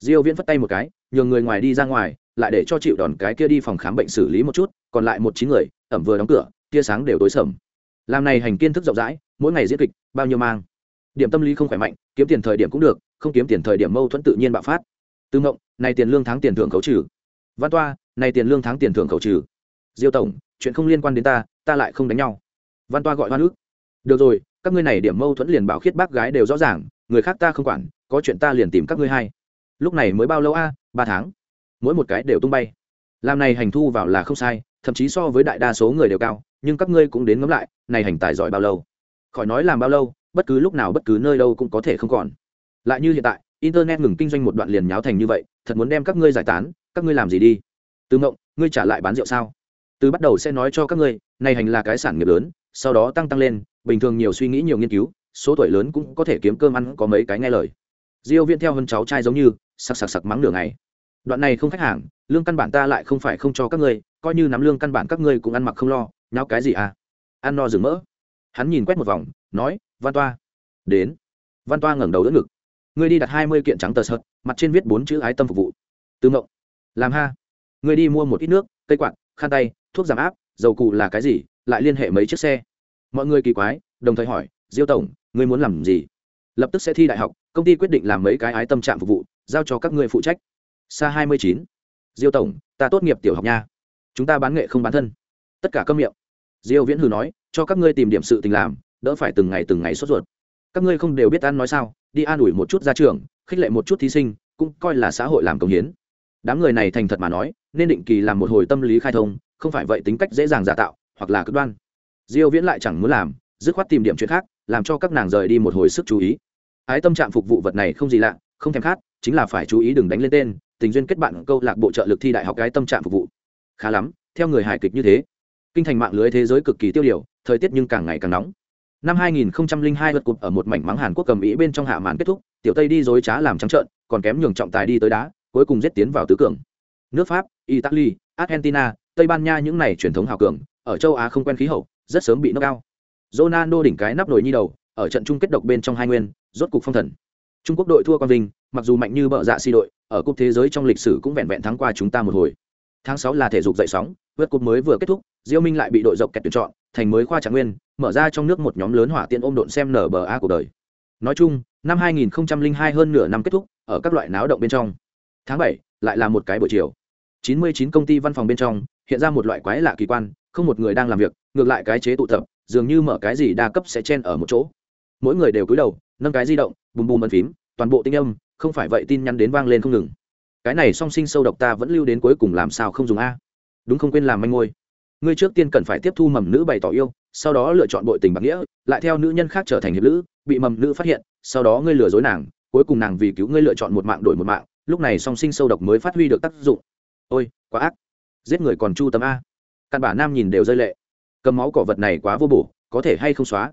Diêu viễn phất tay một cái, nhường người ngoài đi ra ngoài, lại để cho chịu đòn cái kia đi phòng khám bệnh xử lý một chút, còn lại một chín người, ẩm vừa đóng cửa, tia sáng đều tối sầm. Làm này hành kiên thức rộng rãi, mỗi ngày diễn kịch, bao nhiêu mang. Điểm tâm lý không khỏe mạnh, kiếm tiền thời điểm cũng được, không kiếm tiền thời điểm mâu thuẫn tự nhiên bạo phát. Tư mộng, này tiền lương tháng tiền thưởng khấu trừ. Văn toa này tiền lương tháng tiền thưởng khẩu trừ. Diêu tổng, chuyện không liên quan đến ta ta lại không đánh nhau. Văn toa gọi hoa nước được rồi, các ngươi này điểm mâu thuẫn liền bảo khiết bác gái đều rõ ràng, người khác ta không quản, có chuyện ta liền tìm các ngươi hay. Lúc này mới bao lâu a? Ba tháng. Mỗi một cái đều tung bay. Làm này hành thu vào là không sai, thậm chí so với đại đa số người đều cao, nhưng các ngươi cũng đến ngẫm lại, này hành tài giỏi bao lâu. Khỏi nói làm bao lâu, bất cứ lúc nào bất cứ nơi đâu cũng có thể không còn. Lại như hiện tại, internet ngừng kinh doanh một đoạn liền nháo thành như vậy, thật muốn đem các ngươi giải tán, các ngươi làm gì đi? Từ ngộng ngươi trả lại bán rượu sao? Từ bắt đầu sẽ nói cho các ngươi này hành là cái sản nghiệp lớn, sau đó tăng tăng lên, bình thường nhiều suy nghĩ nhiều nghiên cứu, số tuổi lớn cũng có thể kiếm cơm ăn, có mấy cái nghe lời. Diêu viên theo hơn cháu trai giống như, sặc sặc sặc mắng nửa ngày. Đoạn này không khách hàng, lương căn bản ta lại không phải không cho các ngươi, coi như nắm lương căn bản các ngươi cũng ăn mặc không lo, nháo cái gì à? Ăn no rừng mỡ. Hắn nhìn quét một vòng, nói, văn toa. Đến. Văn toa ngẩng đầu đỡ ngực. Ngươi đi đặt hai mươi kiện trắng tờ sợt, mặt trên viết bốn chữ ái tâm phục vụ. Từ ngộng làm ha ngươi đi mua một ít nước, cây quạt, khăn tay, thuốc giảm áp, dầu cụ là cái gì, lại liên hệ mấy chiếc xe. Mọi người kỳ quái, đồng thời hỏi, diêu tổng, ngươi muốn làm gì? Lập tức sẽ thi đại học, công ty quyết định làm mấy cái ái tâm trạng phục vụ, giao cho các ngươi phụ trách. Xa hai mươi chín. Diêu tổng, ta tốt nghiệp tiểu học nha. Chúng ta bán nghệ không bán thân. Tất cả câm miệng. Diêu viễn hừ nói, cho các ngươi tìm điểm sự tình làm, đỡ phải từng ngày từng ngày sốt ruột. Các ngươi không đều biết ăn nói sao, đi an ủi một chút ra trường khích lệ một chút thí sinh, cũng coi là xã hội làm công hiến đám người này thành thật mà nói nên định kỳ làm một hồi tâm lý khai thông không phải vậy tính cách dễ dàng giả tạo hoặc là cực đoan. Diêu viễn lại chẳng muốn làm dứt khoát tìm điểm chuyện khác làm cho các nàng rời đi một hồi sức chú ý. Ái tâm trạng phục vụ vật này không gì lạ không thèm khát chính là phải chú ý đừng đánh lên tên tình duyên kết bạn câu lạc bộ trợ lực thi đại học cái tâm trạng phục vụ. Khá lắm theo người hài kịch như thế kinh thành mạng lưới thế giới cực kỳ tiêu điều thời tiết nhưng càng ngày càng nóng. Năm 2002 vượt cột ở một mảnh mắng Hàn Quốc cầm ý bên trong hạ màn kết thúc, tiểu Tây đi dối trá làm trắng trợn, còn kém nhường trọng tài đi tới đá, cuối cùng giết tiến vào tứ cường. Nước Pháp, Italy, Argentina, Tây Ban Nha những này truyền thống hào cường, ở châu Á không quen khí hậu, rất sớm bị nước cao. Ronaldo đỉnh cái nắp nổi nhi đầu, ở trận chung kết độc bên trong hai nguyên, rốt cục phong thần. Trung Quốc đội thua quan vinh, mặc dù mạnh như bợ dạ si đội, ở cúp thế giới trong lịch sử cũng vẹn vẹn thắng qua chúng ta một hồi. Tháng 6 là thể dục dậy sóng, vượt cúp mới vừa kết thúc, Diêu Minh lại bị đội dọc kẹt tuyển chọn, thành mới khoa trạng nguyên, mở ra trong nước một nhóm lớn hỏa tiện ôm độn xem nở bờ a của đời. Nói chung, năm 2002 hơn nửa năm kết thúc, ở các loại náo động bên trong. Tháng bảy, lại là một cái buổi chiều. 99 công ty văn phòng bên trong, hiện ra một loại quái lạ kỳ quan, không một người đang làm việc, ngược lại cái chế tụ tập, dường như mở cái gì đa cấp sẽ chen ở một chỗ. Mỗi người đều cúi đầu, nâng cái di động, bùm bùm ấn phím, toàn bộ tinh âm, không phải vậy tin nhắn đến vang lên không ngừng. Cái này song sinh sâu độc ta vẫn lưu đến cuối cùng làm sao không dùng a? Đúng không quên làm manh ngôi ngươi trước tiên cần phải tiếp thu mầm nữ bày tỏ yêu sau đó lựa chọn bội tình bạc nghĩa lại theo nữ nhân khác trở thành hiệp nữ bị mầm nữ phát hiện sau đó ngươi lừa dối nàng cuối cùng nàng vì cứu ngươi lựa chọn một mạng đổi một mạng lúc này song sinh sâu độc mới phát huy được tác dụng. Ôi, quá ác. Giết người còn chu tấm a. Căn bản nam nhìn đều rơi lệ. Cầm máu cỏ vật này quá vô bổ, có thể hay không xóa?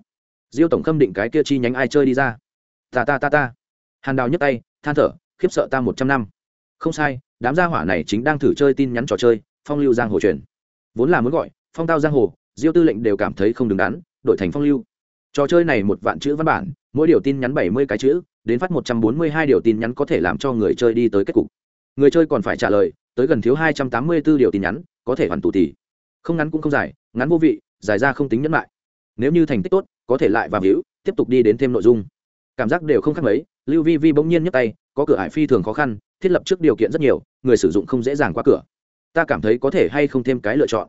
Diêu tổng khâm định cái kia chi nhánh ai chơi đi ra. Ta ta ta ta. Hàn đào nhấc tay, than thở, khiếp sợ ta một trăm năm. Không sai, đám gia hỏa này chính đang thử chơi tin nhắn trò chơi, phong lưu giang hồ truyền. Vốn là muốn gọi, phong tao giang hồ, diêu tư lệnh đều cảm thấy không đứng đắn, đổi thành phong lưu. Trò chơi này một vạn chữ văn bản, mỗi điều tin nhắn bảy mươi cái chữ đến phát một trăm bốn mươi hai điều tin nhắn có thể làm cho người chơi đi tới kết cục. Người chơi còn phải trả lời, tới gần thiếu hai trăm tám mươi bốn điều tin nhắn, có thể hoàn tụ tỷ không ngắn cũng không dài, ngắn vô vị, dài ra không tính nhẫn lại nếu như thành tích tốt, có thể lại vào hữu, tiếp tục đi đến thêm nội dung. Cảm giác đều không khác mấy, lưu vi vi bỗng nhiên nhấc tay, có cửa hải phi thường khó khăn, thiết lập trước điều kiện rất nhiều, người sử dụng không dễ dàng qua cửa. Ta cảm thấy có thể hay không thêm cái lựa chọn.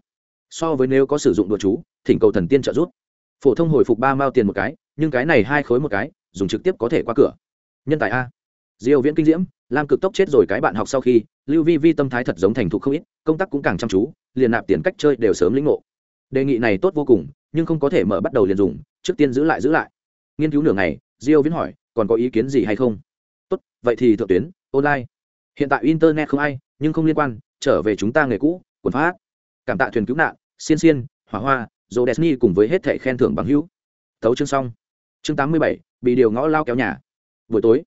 So với nếu có sử dụng đồ chú, thỉnh cầu thần tiên trợ giúp. Phổ thông hồi phục ba mao tiền một cái, nhưng cái này hai khối một cái dùng trực tiếp có thể qua cửa. Nhân tài a. Diêu viễn kinh diễm, lam cực tốc chết rồi cái bạn học sau khi, lưu vi vi tâm thái thật giống thành thục không ít, công tác cũng càng chăm chú, liền nạp tiền cách chơi đều sớm lĩnh ngộ. Đề nghị này tốt vô cùng, nhưng không có thể mở bắt đầu liền dùng, trước tiên giữ lại giữ lại. Nghiên cứu nửa ngày, diêu viễn hỏi, còn có ý kiến gì hay không? Tốt, vậy thì thượng tuyến, online. Hiện tại internet không ai, nhưng không liên quan, trở về chúng ta nghề cũ, quần phát. Cảm tạ thuyền cứu nạn, xiên xiên, hỏa hoa dồ desni cùng với hết thẻ khen thưởng bằng hữu. Thấu chương xong. Chương tám mươi bảy bị điều ngõ lao kéo nhà. Buổi tối,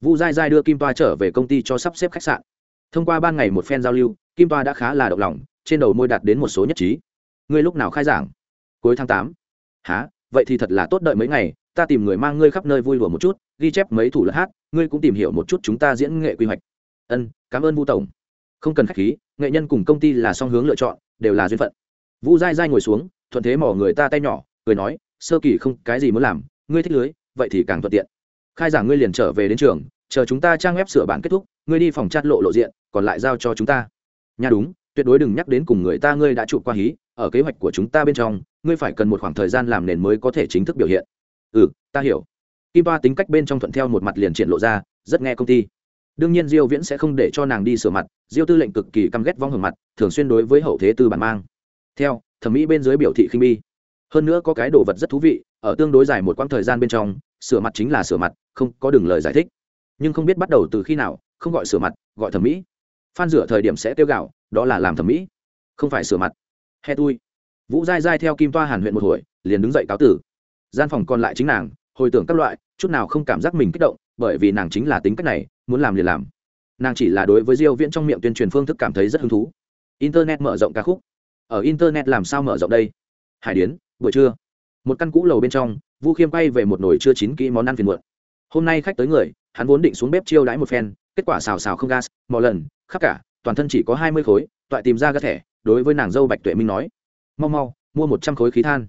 vu dai dai đưa kim toa trở về công ty cho sắp xếp khách sạn. Thông qua ban ngày một phen giao lưu, kim toa đã khá là động lòng, trên đầu môi đạt đến một số nhất trí. Ngươi lúc nào khai giảng? Cuối tháng tám. Há vậy thì thật là tốt đợi mấy ngày, ta tìm người mang ngươi khắp nơi vui lùa một chút, ghi chép mấy thủ lật hát, ngươi cũng tìm hiểu một chút chúng ta diễn nghệ quy hoạch. Ân, cảm ơn vu tổng. Không cần khách khí, nghệ nhân cùng công ty là song hướng lựa chọn, đều là duyên phận. Vu dai dai ngồi xuống, thuận thế mỏ người ta tay nhỏ, cười nói, sơ kỳ không, cái gì muốn làm, ngươi thích lưới vậy thì càng thuận tiện. Khai giảng ngươi liền trở về đến trường, chờ chúng ta trang web sửa bản kết thúc, ngươi đi phòng chat lộ lộ diện, còn lại giao cho chúng ta. Nha đúng, tuyệt đối đừng nhắc đến cùng người ta ngươi đã chụp qua hí, ở kế hoạch của chúng ta bên trong, ngươi phải cần một khoảng thời gian làm nền mới có thể chính thức biểu hiện. Ừ ta hiểu. Kim toa tính cách bên trong thuận theo một mặt liền triển lộ ra, rất nghe công ty. Đương nhiên diêu viễn sẽ không để cho nàng đi sửa mặt, diêu tư lệnh cực kỳ căm ghét vong hưởng mặt, thường xuyên đối với hậu thế tư bản mang. Theo, thẩm mỹ bên dưới biểu thị khinh bi hơn nữa có cái đồ vật rất thú vị, ở tương đối dài một quãng thời gian bên trong, sửa mặt chính là sửa mặt, không có đường lời giải thích. Nhưng không biết bắt đầu từ khi nào, không gọi sửa mặt, gọi thẩm mỹ. Phan rửa thời điểm sẽ tiêu gạo, đó là làm thẩm mỹ, không phải sửa mặt. He tui. Vũ dai dai theo kim toa hàn huyện một hồi, liền đứng dậy cáo tử. Gian phòng còn lại chính nàng, hồi tưởng các loại, chút nào không cảm giác mình kích động, bởi vì nàng chính là tính cách này, muốn làm liền làm. Nàng chỉ là đối với diêu viễn trong miệng tuyên truyền phương thức cảm thấy rất hứng thú. Internet mở rộng ca khúc. Ở internet làm sao mở rộng đây? Hải điến buổi trưa, một căn cũ lầu bên trong, vu khiêm quay về một nồi chưa chín kỹ món ăn phiền muộn. Hôm nay khách tới người, hắn vốn định xuống bếp chiêu đãi một phen, kết quả xào xào không gas mọi lần, khắp cả, toàn thân chỉ có hai mươi khối, toại tìm ra các thẻ, đối với nàng dâu bạch tuệ minh nói, mau mau, mua một trăm khối khí than.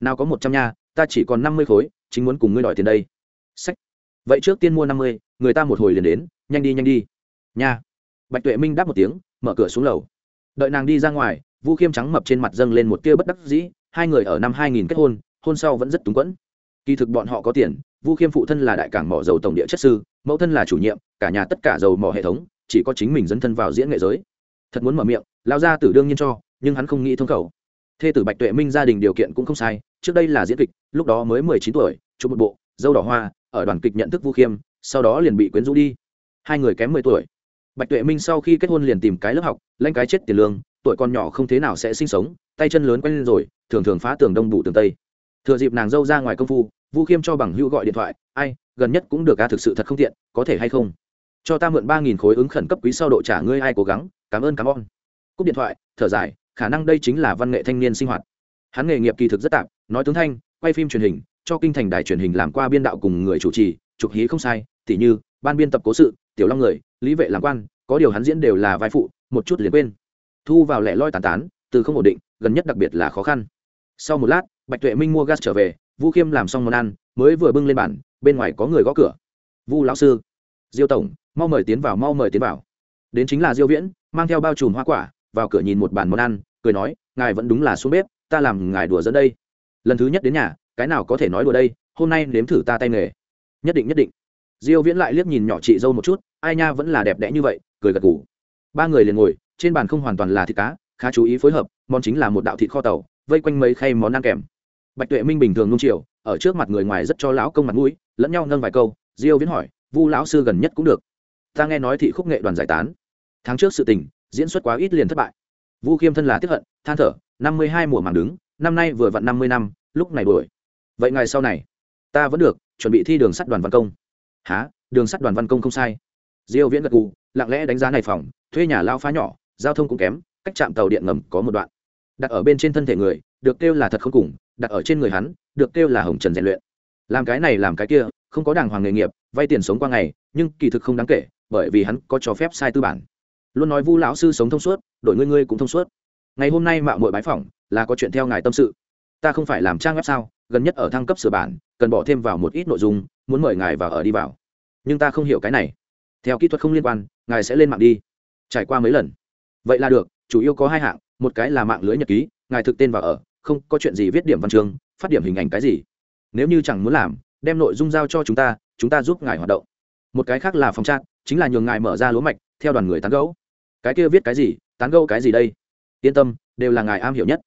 Nào có một trăm nha, ta chỉ còn năm mươi khối, chính muốn cùng ngươi đòi tiền đây. Sách. Vậy trước tiên mua năm mươi, người ta một hồi liền đến, nhanh đi nhanh đi. Nha. Bạch tuệ minh đáp một tiếng, mở cửa xuống lầu. Đợi nàng đi ra ngoài, vu khiêm trắng mập trên mặt dâng lên một tia bất đắc dĩ hai người ở năm hai nghìn kết hôn hôn sau vẫn rất túng quẫn. Kỳ thực bọn họ có tiền, vu khiêm phụ thân là đại cảng mỏ dầu tổng địa chất sư, mẫu thân là chủ nhiệm, cả nhà tất cả dầu mỏ hệ thống, chỉ có chính mình dẫn thân vào diễn nghệ giới. Thật muốn mở miệng lao ra tử đương nhiên cho, nhưng hắn không nghĩ thông khẩu. Thê tử bạch tuệ minh gia đình điều kiện cũng không sai, trước đây là diễn kịch, lúc đó mới mười chín tuổi, chụp một bộ, dâu đỏ hoa, ở đoàn kịch nhận thức vu khiêm, sau đó liền bị quyến rũ đi. Hai người kém mười tuổi. Bạch tuệ minh sau khi kết hôn liền tìm cái lớp học lên cái chết tiền lương tuổi con nhỏ không thế nào sẽ sinh sống, tay chân lớn quen lên rồi, thường thường phá tường đông bụ tường tây. Thừa dịp nàng dâu ra ngoài công phu, vu khiêm cho bằng hữu gọi điện thoại, ai, gần nhất cũng được ca thực sự thật không tiện, có thể hay không? Cho ta mượn ba nghìn khối ứng khẩn cấp quý sau độ trả ngươi ai cố gắng, cảm ơn cảm ơn. Cúp điện thoại, thở dài, khả năng đây chính là văn nghệ thanh niên sinh hoạt. Hắn nghề nghiệp kỳ thực rất tạp, nói tướng thanh, quay phim truyền hình, cho kinh thành đài truyền hình làm qua biên đạo cùng người chủ trì chụp hí không sai, tỉ như, ban biên tập cố sự, tiểu long người, lý vệ làm quan, có điều hắn diễn đều là vai phụ, một chút liền quên thu vào lẻ loi tàn tán, từ không ổn định, gần nhất đặc biệt là khó khăn. Sau một lát, bạch tuệ minh mua gas trở về, vu khiêm làm xong món ăn, mới vừa bưng lên bàn, bên ngoài có người gõ cửa. Vu lão sư. Diêu tổng, mau mời tiến vào, mau mời tiến vào. Đến chính là diêu viễn, mang theo bao trùm hoa quả, vào cửa nhìn một bàn món ăn, cười nói, ngài vẫn đúng là xuống bếp, ta làm ngài đùa dẫn đây. Lần thứ nhất đến nhà, cái nào có thể nói đùa đây, hôm nay nếm thử ta tay nghề. Nhất định nhất định. Diêu viễn lại liếc nhìn nhỏ chị dâu một chút, ai nha, vẫn là đẹp đẽ như vậy, cười gật gù. Ba người liền ngồi trên bàn không hoàn toàn là thịt cá, khá chú ý phối hợp, món chính là một đạo thịt kho tàu, vây quanh mấy khay món ăn kèm. Bạch tuệ minh bình thường nung chiều, ở trước mặt người ngoài rất cho lão công mặt mũi, lẫn nhau nâng vài câu, diêu viễn hỏi, vu lão sư gần nhất cũng được? Ta nghe nói thị khúc nghệ đoàn giải tán. Tháng trước sự tình, diễn xuất quá ít liền thất bại. Vu khiêm thân là tiếp hận, than thở, năm mươi hai mùa màng đứng, năm nay vừa vặn năm mươi năm, lúc này đuổi. Vậy ngày sau này, ta vẫn được, chuẩn bị thi đường sắt đoàn văn công. Há đường sắt đoàn văn công không sai. Diêu viễn gật gù, lặng lẽ đánh giá này phòng, thuê nhà lao phá nhỏ giao thông cũng kém, cách trạm tàu điện ngầm có một đoạn. Đặt ở bên trên thân thể người, được kêu là thật không cùng, đặt ở trên người hắn, được kêu là hồng trần rèn luyện. Làm cái này làm cái kia, không có đàng hoàng nghề nghiệp, vay tiền sống qua ngày, nhưng kỳ thực không đáng kể, bởi vì hắn có cho phép sai tư bản. Luôn nói vu lão sư sống thông suốt, đội ngươi ngươi cũng thông suốt. Ngày hôm nay mạo muội bái phỏng, là có chuyện theo ngài tâm sự. Ta không phải làm trang web sao, gần nhất ở thăng cấp sửa bản, cần bỏ thêm vào một ít nội dung, muốn mời ngài vào ở đi vào. Nhưng ta không hiểu cái này. Theo kỹ thuật không liên quan, ngài sẽ lên mạng đi. Trải qua mấy lần vậy là được, chủ yếu có hai hạng, một cái là mạng lưới nhật ký, ngài thực tên vào ở, không có chuyện gì viết điểm văn chương, phát điểm hình ảnh cái gì. Nếu như chẳng muốn làm, đem nội dung giao cho chúng ta chúng ta giúp ngài hoạt động. Một cái khác là phòng trang chính là nhường ngài mở ra lúa mạch, theo đoàn người tán gấu cái kia viết cái gì, tán gấu cái gì đây? Yên tâm, đều là ngài am hiểu nhất.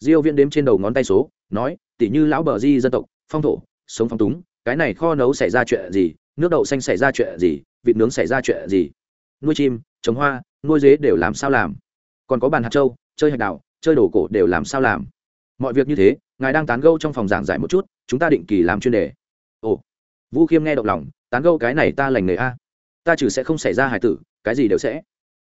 Diêu viễn đếm trên đầu ngón tay số, nói, tỉ như lão bờ di dân tộc, phong thổ, sống phong túng, cái này kho nấu xảy ra chuyện gì, nước đậu xanh xảy ra chuyện gì, vịt nướng xảy ra chuyện gì? Nuôi chim, trồng hoa nuôi dế đều làm sao làm? Còn có bàn hạt châu, chơi hạt đào, chơi đồ cổ đều làm sao làm? Mọi việc như thế, ngài đang tán gâu trong phòng giảng giải một chút, chúng ta định kỳ làm chuyên đề. Ồ, vũ khiêm nghe động lòng, tán gâu cái này ta lành nghề a. Ta trừ sẽ không xảy ra hài tử, cái gì đều sẽ.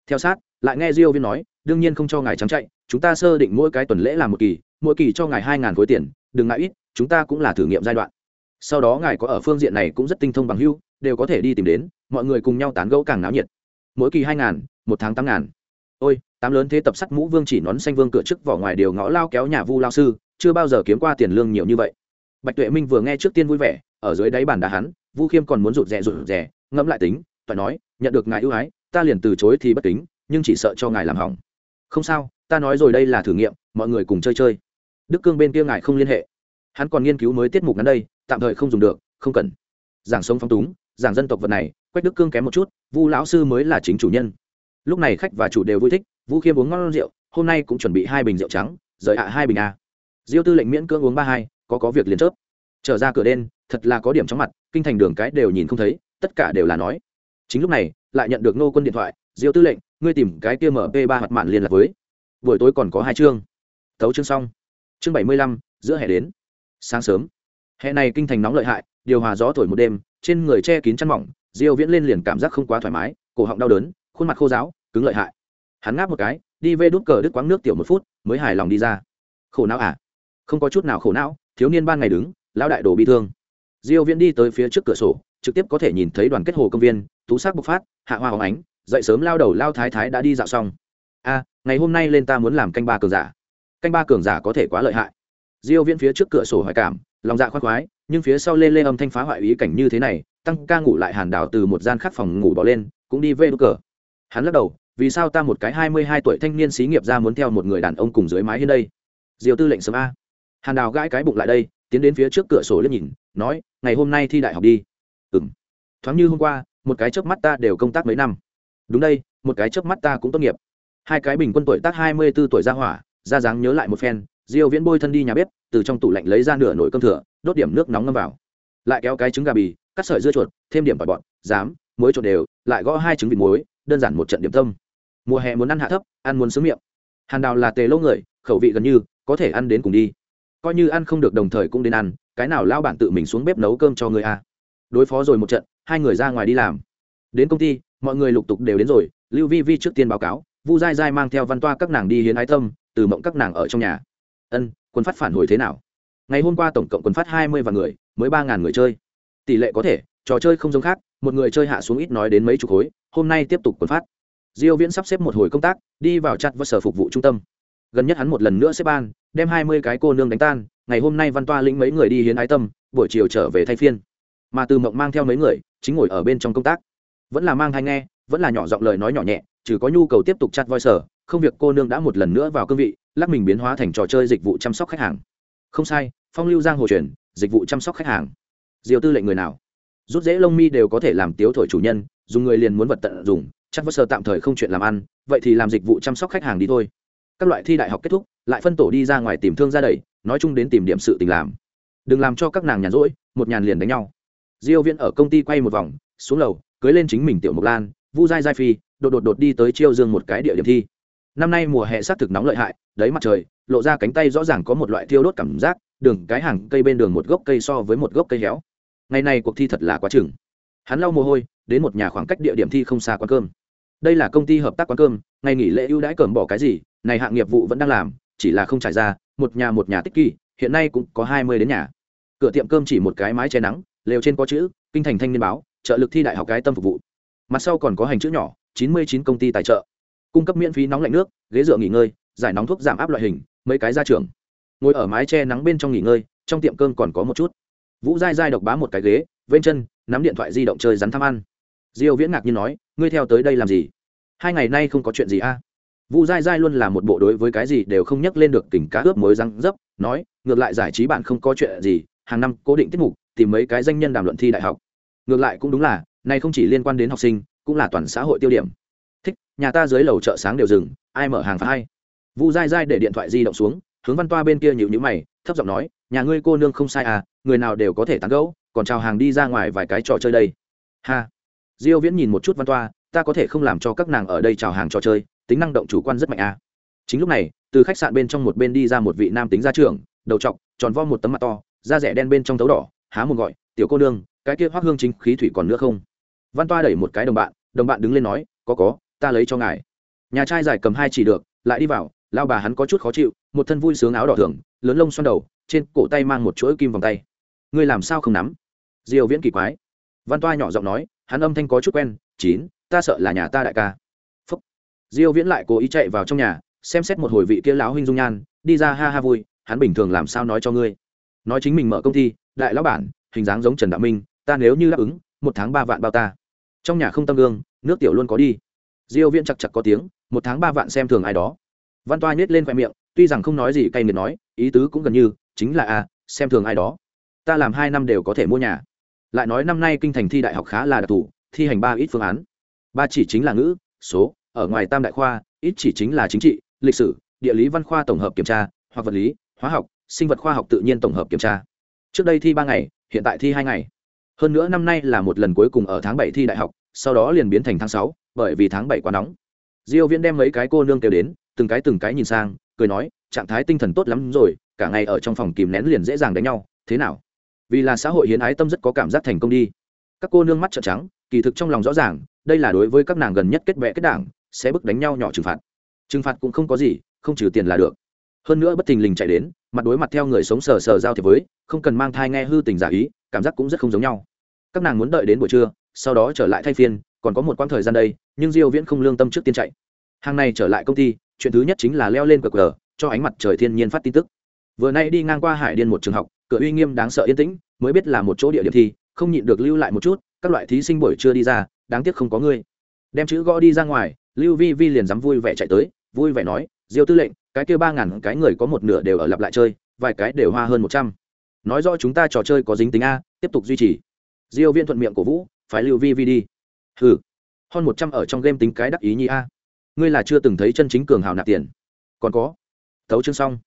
Theo sát, lại nghe diêu viên nói, đương nhiên không cho ngài trắng chạy, chúng ta sơ định mỗi cái tuần lễ làm một kỳ, mỗi kỳ cho ngài hai ngàn khối tiền, đừng ngại ít, chúng ta cũng là thử nghiệm giai đoạn. Sau đó ngài có ở phương diện này cũng rất tinh thông bằng hưu đều có thể đi tìm đến, mọi người cùng nhau tán gẫu càng náo nhiệt. Mỗi kỳ hai ngàn một tháng tám ngàn. Ôi, tám lớn thế tập sắt mũ vương chỉ nón xanh vương cửa trước vỏ ngoài điều ngõ lao kéo nhà vu lao sư, chưa bao giờ kiếm qua tiền lương nhiều như vậy. Bạch tuệ minh vừa nghe trước tiên vui vẻ, ở dưới đáy bàn đá hắn, vu khiêm còn muốn rụt rè rụt rè, ngẫm lại tính phải nói, nhận được ngài ưu ái, ta liền từ chối thì bất kính, nhưng chỉ sợ cho ngài làm hỏng. Không sao, ta nói rồi đây là thử nghiệm, mọi người cùng chơi chơi. Đức cương bên kia ngài không liên hệ. Hắn còn nghiên cứu mới tiết mục ngắn đây, tạm thời không dùng được, không cần. Giảng sống phong túng, giảng dân tộc vật này, quách đức cương kém một chút, vu lão sư mới là chính chủ nhân lúc này khách và chủ đều vui thích, vũ khiêm uống ngon rượu, hôm nay cũng chuẩn bị hai bình rượu trắng, rời ạ hai bình a. Diêu tư lệnh miễn cưỡng uống ba hai, có có việc liền chớp. Trở ra cửa đen, thật là có điểm chóng mặt, kinh thành đường cái đều nhìn không thấy, tất cả đều là nói. Chính lúc này, lại nhận được nô quân điện thoại, diêu tư lệnh, ngươi tìm cái kia mp ba hoạt mạn liên lạc với. Buổi tối còn có hai chương. Tấu chương xong. Chương bảy mươi lăm, giữa hè đến. Sáng sớm. Hè này kinh thành nóng lợi hại, điều hòa gió thổi một đêm, trên người che kín chăn mỏng, diêu viễn lên liền cảm giác không quá thoải mái, cổ họng đau đớn khuôn mặt khô ráo cứng lợi hại. Hắn ngáp một cái, đi vê đút cờ đứt quãng nước tiểu một phút, mới hài lòng đi ra. Khổ não à? Không có chút nào khổ não, thiếu niên ban ngày đứng, lão đại đồ bị thương. Diêu viễn đi tới phía trước cửa sổ, trực tiếp có thể nhìn thấy đoàn kết hồ công viên, tú sắc bộc phát, hạ hoa hồng ánh, dậy sớm lao đầu lao thái thái đã đi dạo xong. A ngày hôm nay lên ta muốn làm canh ba cường giả. Canh ba cường giả có thể quá lợi hại. Diêu viễn phía trước cửa sổ hoài cảm, lòng dạ khoan khoái, nhưng phía sau lên lê âm thanh phá hoại ý cảnh như thế này, tăng ca ngủ lại hàn đảo từ một gian khác phòng ngủ bỏ lên, cũng đi về đốt cờ hắn lắc đầu vì sao ta một cái hai mươi hai tuổi thanh niên xí nghiệp ra muốn theo một người đàn ông cùng dưới mái hiên đây? Diều tư lệnh sớm a. Hàn đào gãi cái bụng lại đây tiến đến phía trước cửa sổ liếc nhìn nói ngày hôm nay thi đại học đi. Ừm. Thoáng như hôm qua một cái chớp mắt ta đều công tác mấy năm. Đúng đây một cái chớp mắt ta cũng tốt nghiệp. Hai cái bình quân tuổi tác hai mươi 24 tuổi ra hỏa ra dáng nhớ lại một phen diêu viễn bôi thân đi nhà bếp từ trong tủ lạnh lấy ra nửa nồi cơm thừa đốt điểm nước nóng ngâm vào. Lại kéo cái trứng gà bì cắt sợi dưa chuột thêm điểm tỏi bọn dám, muối trộn đều lại gõ hai trứng vịt muối đơn giản một trận điểm tâm. Mùa hè muốn ăn hạ thấp, ăn muốn sướng miệng. Hàn đào là tề lâu người, khẩu vị gần như, có thể ăn đến cùng đi. Coi như ăn không được đồng thời cũng đến ăn, cái nào lao bản tự mình xuống bếp nấu cơm cho người à? đối phó rồi một trận, hai người ra ngoài đi làm. Đến công ty, mọi người lục tục đều đến rồi, lưu vi vi trước tiên báo cáo, vu dai dai mang theo văn toa các nàng đi hiến ái tâm, từ mộng các nàng ở trong nhà. Ân, quân phát phản hồi thế nào? Ngày hôm qua tổng cộng quân phát hai mươi vạn người, mới ba ngàn người chơi. Tỷ lệ có thể trò chơi không giống khác, một người chơi hạ xuống ít nói đến mấy chục khối, hôm nay tiếp tục quần phát. Diêu viễn sắp xếp một hồi công tác, đi vào chặt và sở phục vụ trung tâm. Gần nhất hắn một lần nữa xếp ban, đem hai mươi cái cô nương đánh tan, ngày hôm nay văn toa lĩnh mấy người đi hiến ái tâm, buổi chiều trở về thay phiên. Mà từ mộng mang theo mấy người, chính ngồi ở bên trong công tác. Vẫn là mang hay nghe, vẫn là nhỏ giọng lời nói nhỏ nhẹ, trừ có nhu cầu tiếp tục chặt voi sở, không việc cô nương đã một lần nữa vào cương vị, lắc mình biến hóa thành trò chơi dịch vụ chăm sóc khách hàng. Không sai, phong lưu giang hồ truyền, dịch vụ chăm sóc khách hàng. Diều tư lệnh người nào? Rút dễ lông mi đều có thể làm tiếu thổi chủ nhân, dùng người liền muốn vật tận dùng, chắc vơ sơ tạm thời không chuyện làm ăn, vậy thì làm dịch vụ chăm sóc khách hàng đi thôi. Các loại thi đại học kết thúc, lại phân tổ đi ra ngoài tìm thương ra đầy nói chung đến tìm điểm sự tình làm. Đừng làm cho các nàng nhàn rỗi, một nhàn liền đánh nhau. Diêu viễn ở công ty quay một vòng, xuống lầu, cưới lên chính mình tiểu mộc lan, vu dai dai phi, đột đột đột đi tới chiêu dương một cái địa điểm thi. Năm nay mùa hè sát thực nóng lợi hại đấy mặt trời, lộ ra cánh tay rõ ràng có một loại thiêu đốt cảm giác, đường cái hàng cây bên đường một gốc cây so với một gốc cây héo ngày nay cuộc thi thật là quá chừng. Hắn lau mồ hôi, đến một nhà khoảng cách địa điểm thi không xa quán cơm. Đây là công ty hợp tác quán cơm, ngày nghỉ lễ ưu đãi cơm bỏ cái gì, này hạng nghiệp vụ vẫn đang làm, chỉ là không trải ra, một nhà một nhà tích kỳ, hiện nay cũng có hai mươi đến nhà. Cửa tiệm cơm chỉ một cái mái che nắng, lều trên có chữ, kinh thành thanh niên báo, trợ lực thi đại học cái tâm phục vụ. Mặt sau còn có hành chữ nhỏ, chín mươi chín công ty tài trợ. Cung cấp miễn phí nóng lạnh nước, ghế dựa nghỉ ngơi, giải nóng thuốc giảm áp loại hình, mấy cái ra trường. Ngồi ở mái che nắng bên trong nghỉ ngơi, trong tiệm cơm còn có một chút vũ dai dai độc bá một cái ghế bên chân, nắm điện thoại di động chơi rắn thăm ăn. Diêu viễn ngạc nhiên nói, ngươi theo tới đây làm gì? Hai ngày nay không có chuyện gì a à? Vũ dai dai luôn là một bộ đối với cái gì đều không nhắc lên được tình cá ướp mối răng dấp, nói, ngược lại giải trí bạn không có chuyện gì, hàng năm cố định tiết mục, tìm mấy cái danh nhân đàm luận thi đại học. Ngược lại cũng đúng là, này không chỉ liên quan đến học sinh, cũng là toàn xã hội tiêu điểm. Thích, nhà ta dưới lầu chợ sáng đều dừng, ai mở hàng phá hay? Vu dai dai để điện thoại di động xuống, hướng văn toa bên kia nhịu nhữ mày, thấp giọng nói nhà ngươi cô nương không sai à người nào đều có thể tán gẫu, còn chào hàng đi ra ngoài vài cái trò chơi đây. Ha. Diêu viễn nhìn một chút văn toa, ta có thể không làm cho các nàng ở đây chào hàng trò chơi, tính năng động chủ quan rất mạnh à. chính lúc này, từ khách sạn bên trong một bên đi ra một vị nam tính gia trưởng, đầu trọc, tròn vo một tấm mặt to, da rẻ đen bên trong tấu đỏ, há một gọi, tiểu cô nương, cái kia hoác hương chính khí thủy còn nữa không? Văn toa đẩy một cái đồng bạn đồng bạn đứng lên nói, có có, ta lấy cho ngài. Nhà trai giải cầm hai chỉ được, lại đi vào lao bà hắn có chút khó chịu, một thân vui sướng áo đỏ thường, lớn lông xoăn đầu, trên cổ tay mang một chuỗi kim vòng tay. Ngươi làm sao không nắm? Diều viễn kỳ quái. Văn toa nhỏ giọng nói, hắn âm thanh có chút quen, chín, ta sợ là nhà ta đại ca. Phúc. Diêu viễn lại cố ý chạy vào trong nhà, xem xét một hồi vị kia lão huynh dung nhan, đi ra ha ha vui, hắn bình thường làm sao nói cho ngươi? Nói chính mình mở công ty, đại lão bản, hình dáng giống trần đạo minh, ta nếu như đáp ứng, một tháng ba vạn bao ta. Trong nhà không tâm gương, nước tiểu luôn có đi. Diêu viễn chặt chặt có tiếng, một tháng ba vạn xem thường ai đó văn toa nhếch lên khoe miệng, tuy rằng không nói gì cay nghiệt nói, ý tứ cũng gần như, chính là a xem thường ai đó. Ta làm hai năm đều có thể mua nhà. Lại nói năm nay kinh thành thi đại học khá là đặc thù, thi hành ba ít phương án. Ba chỉ chính là ngữ, số, ở ngoài tam đại khoa, ít chỉ chính là chính trị, lịch sử, địa lý văn khoa tổng hợp kiểm tra, hoặc vật lý, hóa học, sinh vật khoa học tự nhiên tổng hợp kiểm tra. Trước đây thi ba ngày, hiện tại thi hai ngày. Hơn nữa năm nay là một lần cuối cùng ở tháng bảy thi đại học, sau đó liền biến thành tháng sáu, bởi vì tháng bảy quá nóng. Diêu viễn đem mấy cái cô nương kêu đến từng cái từng cái nhìn sang, cười nói, trạng thái tinh thần tốt lắm rồi, cả ngày ở trong phòng kìm nén liền dễ dàng đánh nhau, thế nào? Vì là xã hội hiến ái tâm rất có cảm giác thành công đi. Các cô nương mắt trợn trắng, kỳ thực trong lòng rõ ràng, đây là đối với các nàng gần nhất kết bè kết đảng, sẽ bức đánh nhau nhỏ trừng phạt. Trừng phạt cũng không có gì, không trừ tiền là được. Hơn nữa bất thình lình chạy đến, mặt đối mặt theo người sống sờ sờ giao thiệp với, không cần mang thai nghe hư tình giả ý, cảm giác cũng rất không giống nhau. Các nàng muốn đợi đến buổi trưa, sau đó trở lại thay phiên, còn có một quãng thời gian đây, nhưng diêu viễn không lương tâm trước tiên chạy hàng này trở lại công ty, chuyện thứ nhất chính là leo lên cờ cờ cho ánh mặt trời thiên nhiên phát tin tức. Vừa nay đi ngang qua hải điên một trường học, cửa uy nghiêm đáng sợ yên tĩnh, mới biết là một chỗ địa điểm thi, không nhịn được lưu lại một chút, các loại thí sinh buổi trưa đi ra, đáng tiếc không có ngươi đem chữ gõ đi ra ngoài, lưu vi vi liền dám vui vẻ chạy tới, vui vẻ nói, diêu tư lệnh, cái kia ba ngàn cái người có một nửa đều ở lặp lại chơi, vài cái đều hoa hơn một trăm. Nói rõ chúng ta trò chơi có dính tính a, tiếp tục duy trì. Diêu viên thuận miệng cổ vũ phải lưu vi vi đi. Hừ. Hơn một trăm ở trong game tính cái đắc ý nhi a ngươi là chưa từng thấy chân chính cường hào nạp tiền. Còn có tấu chương xong.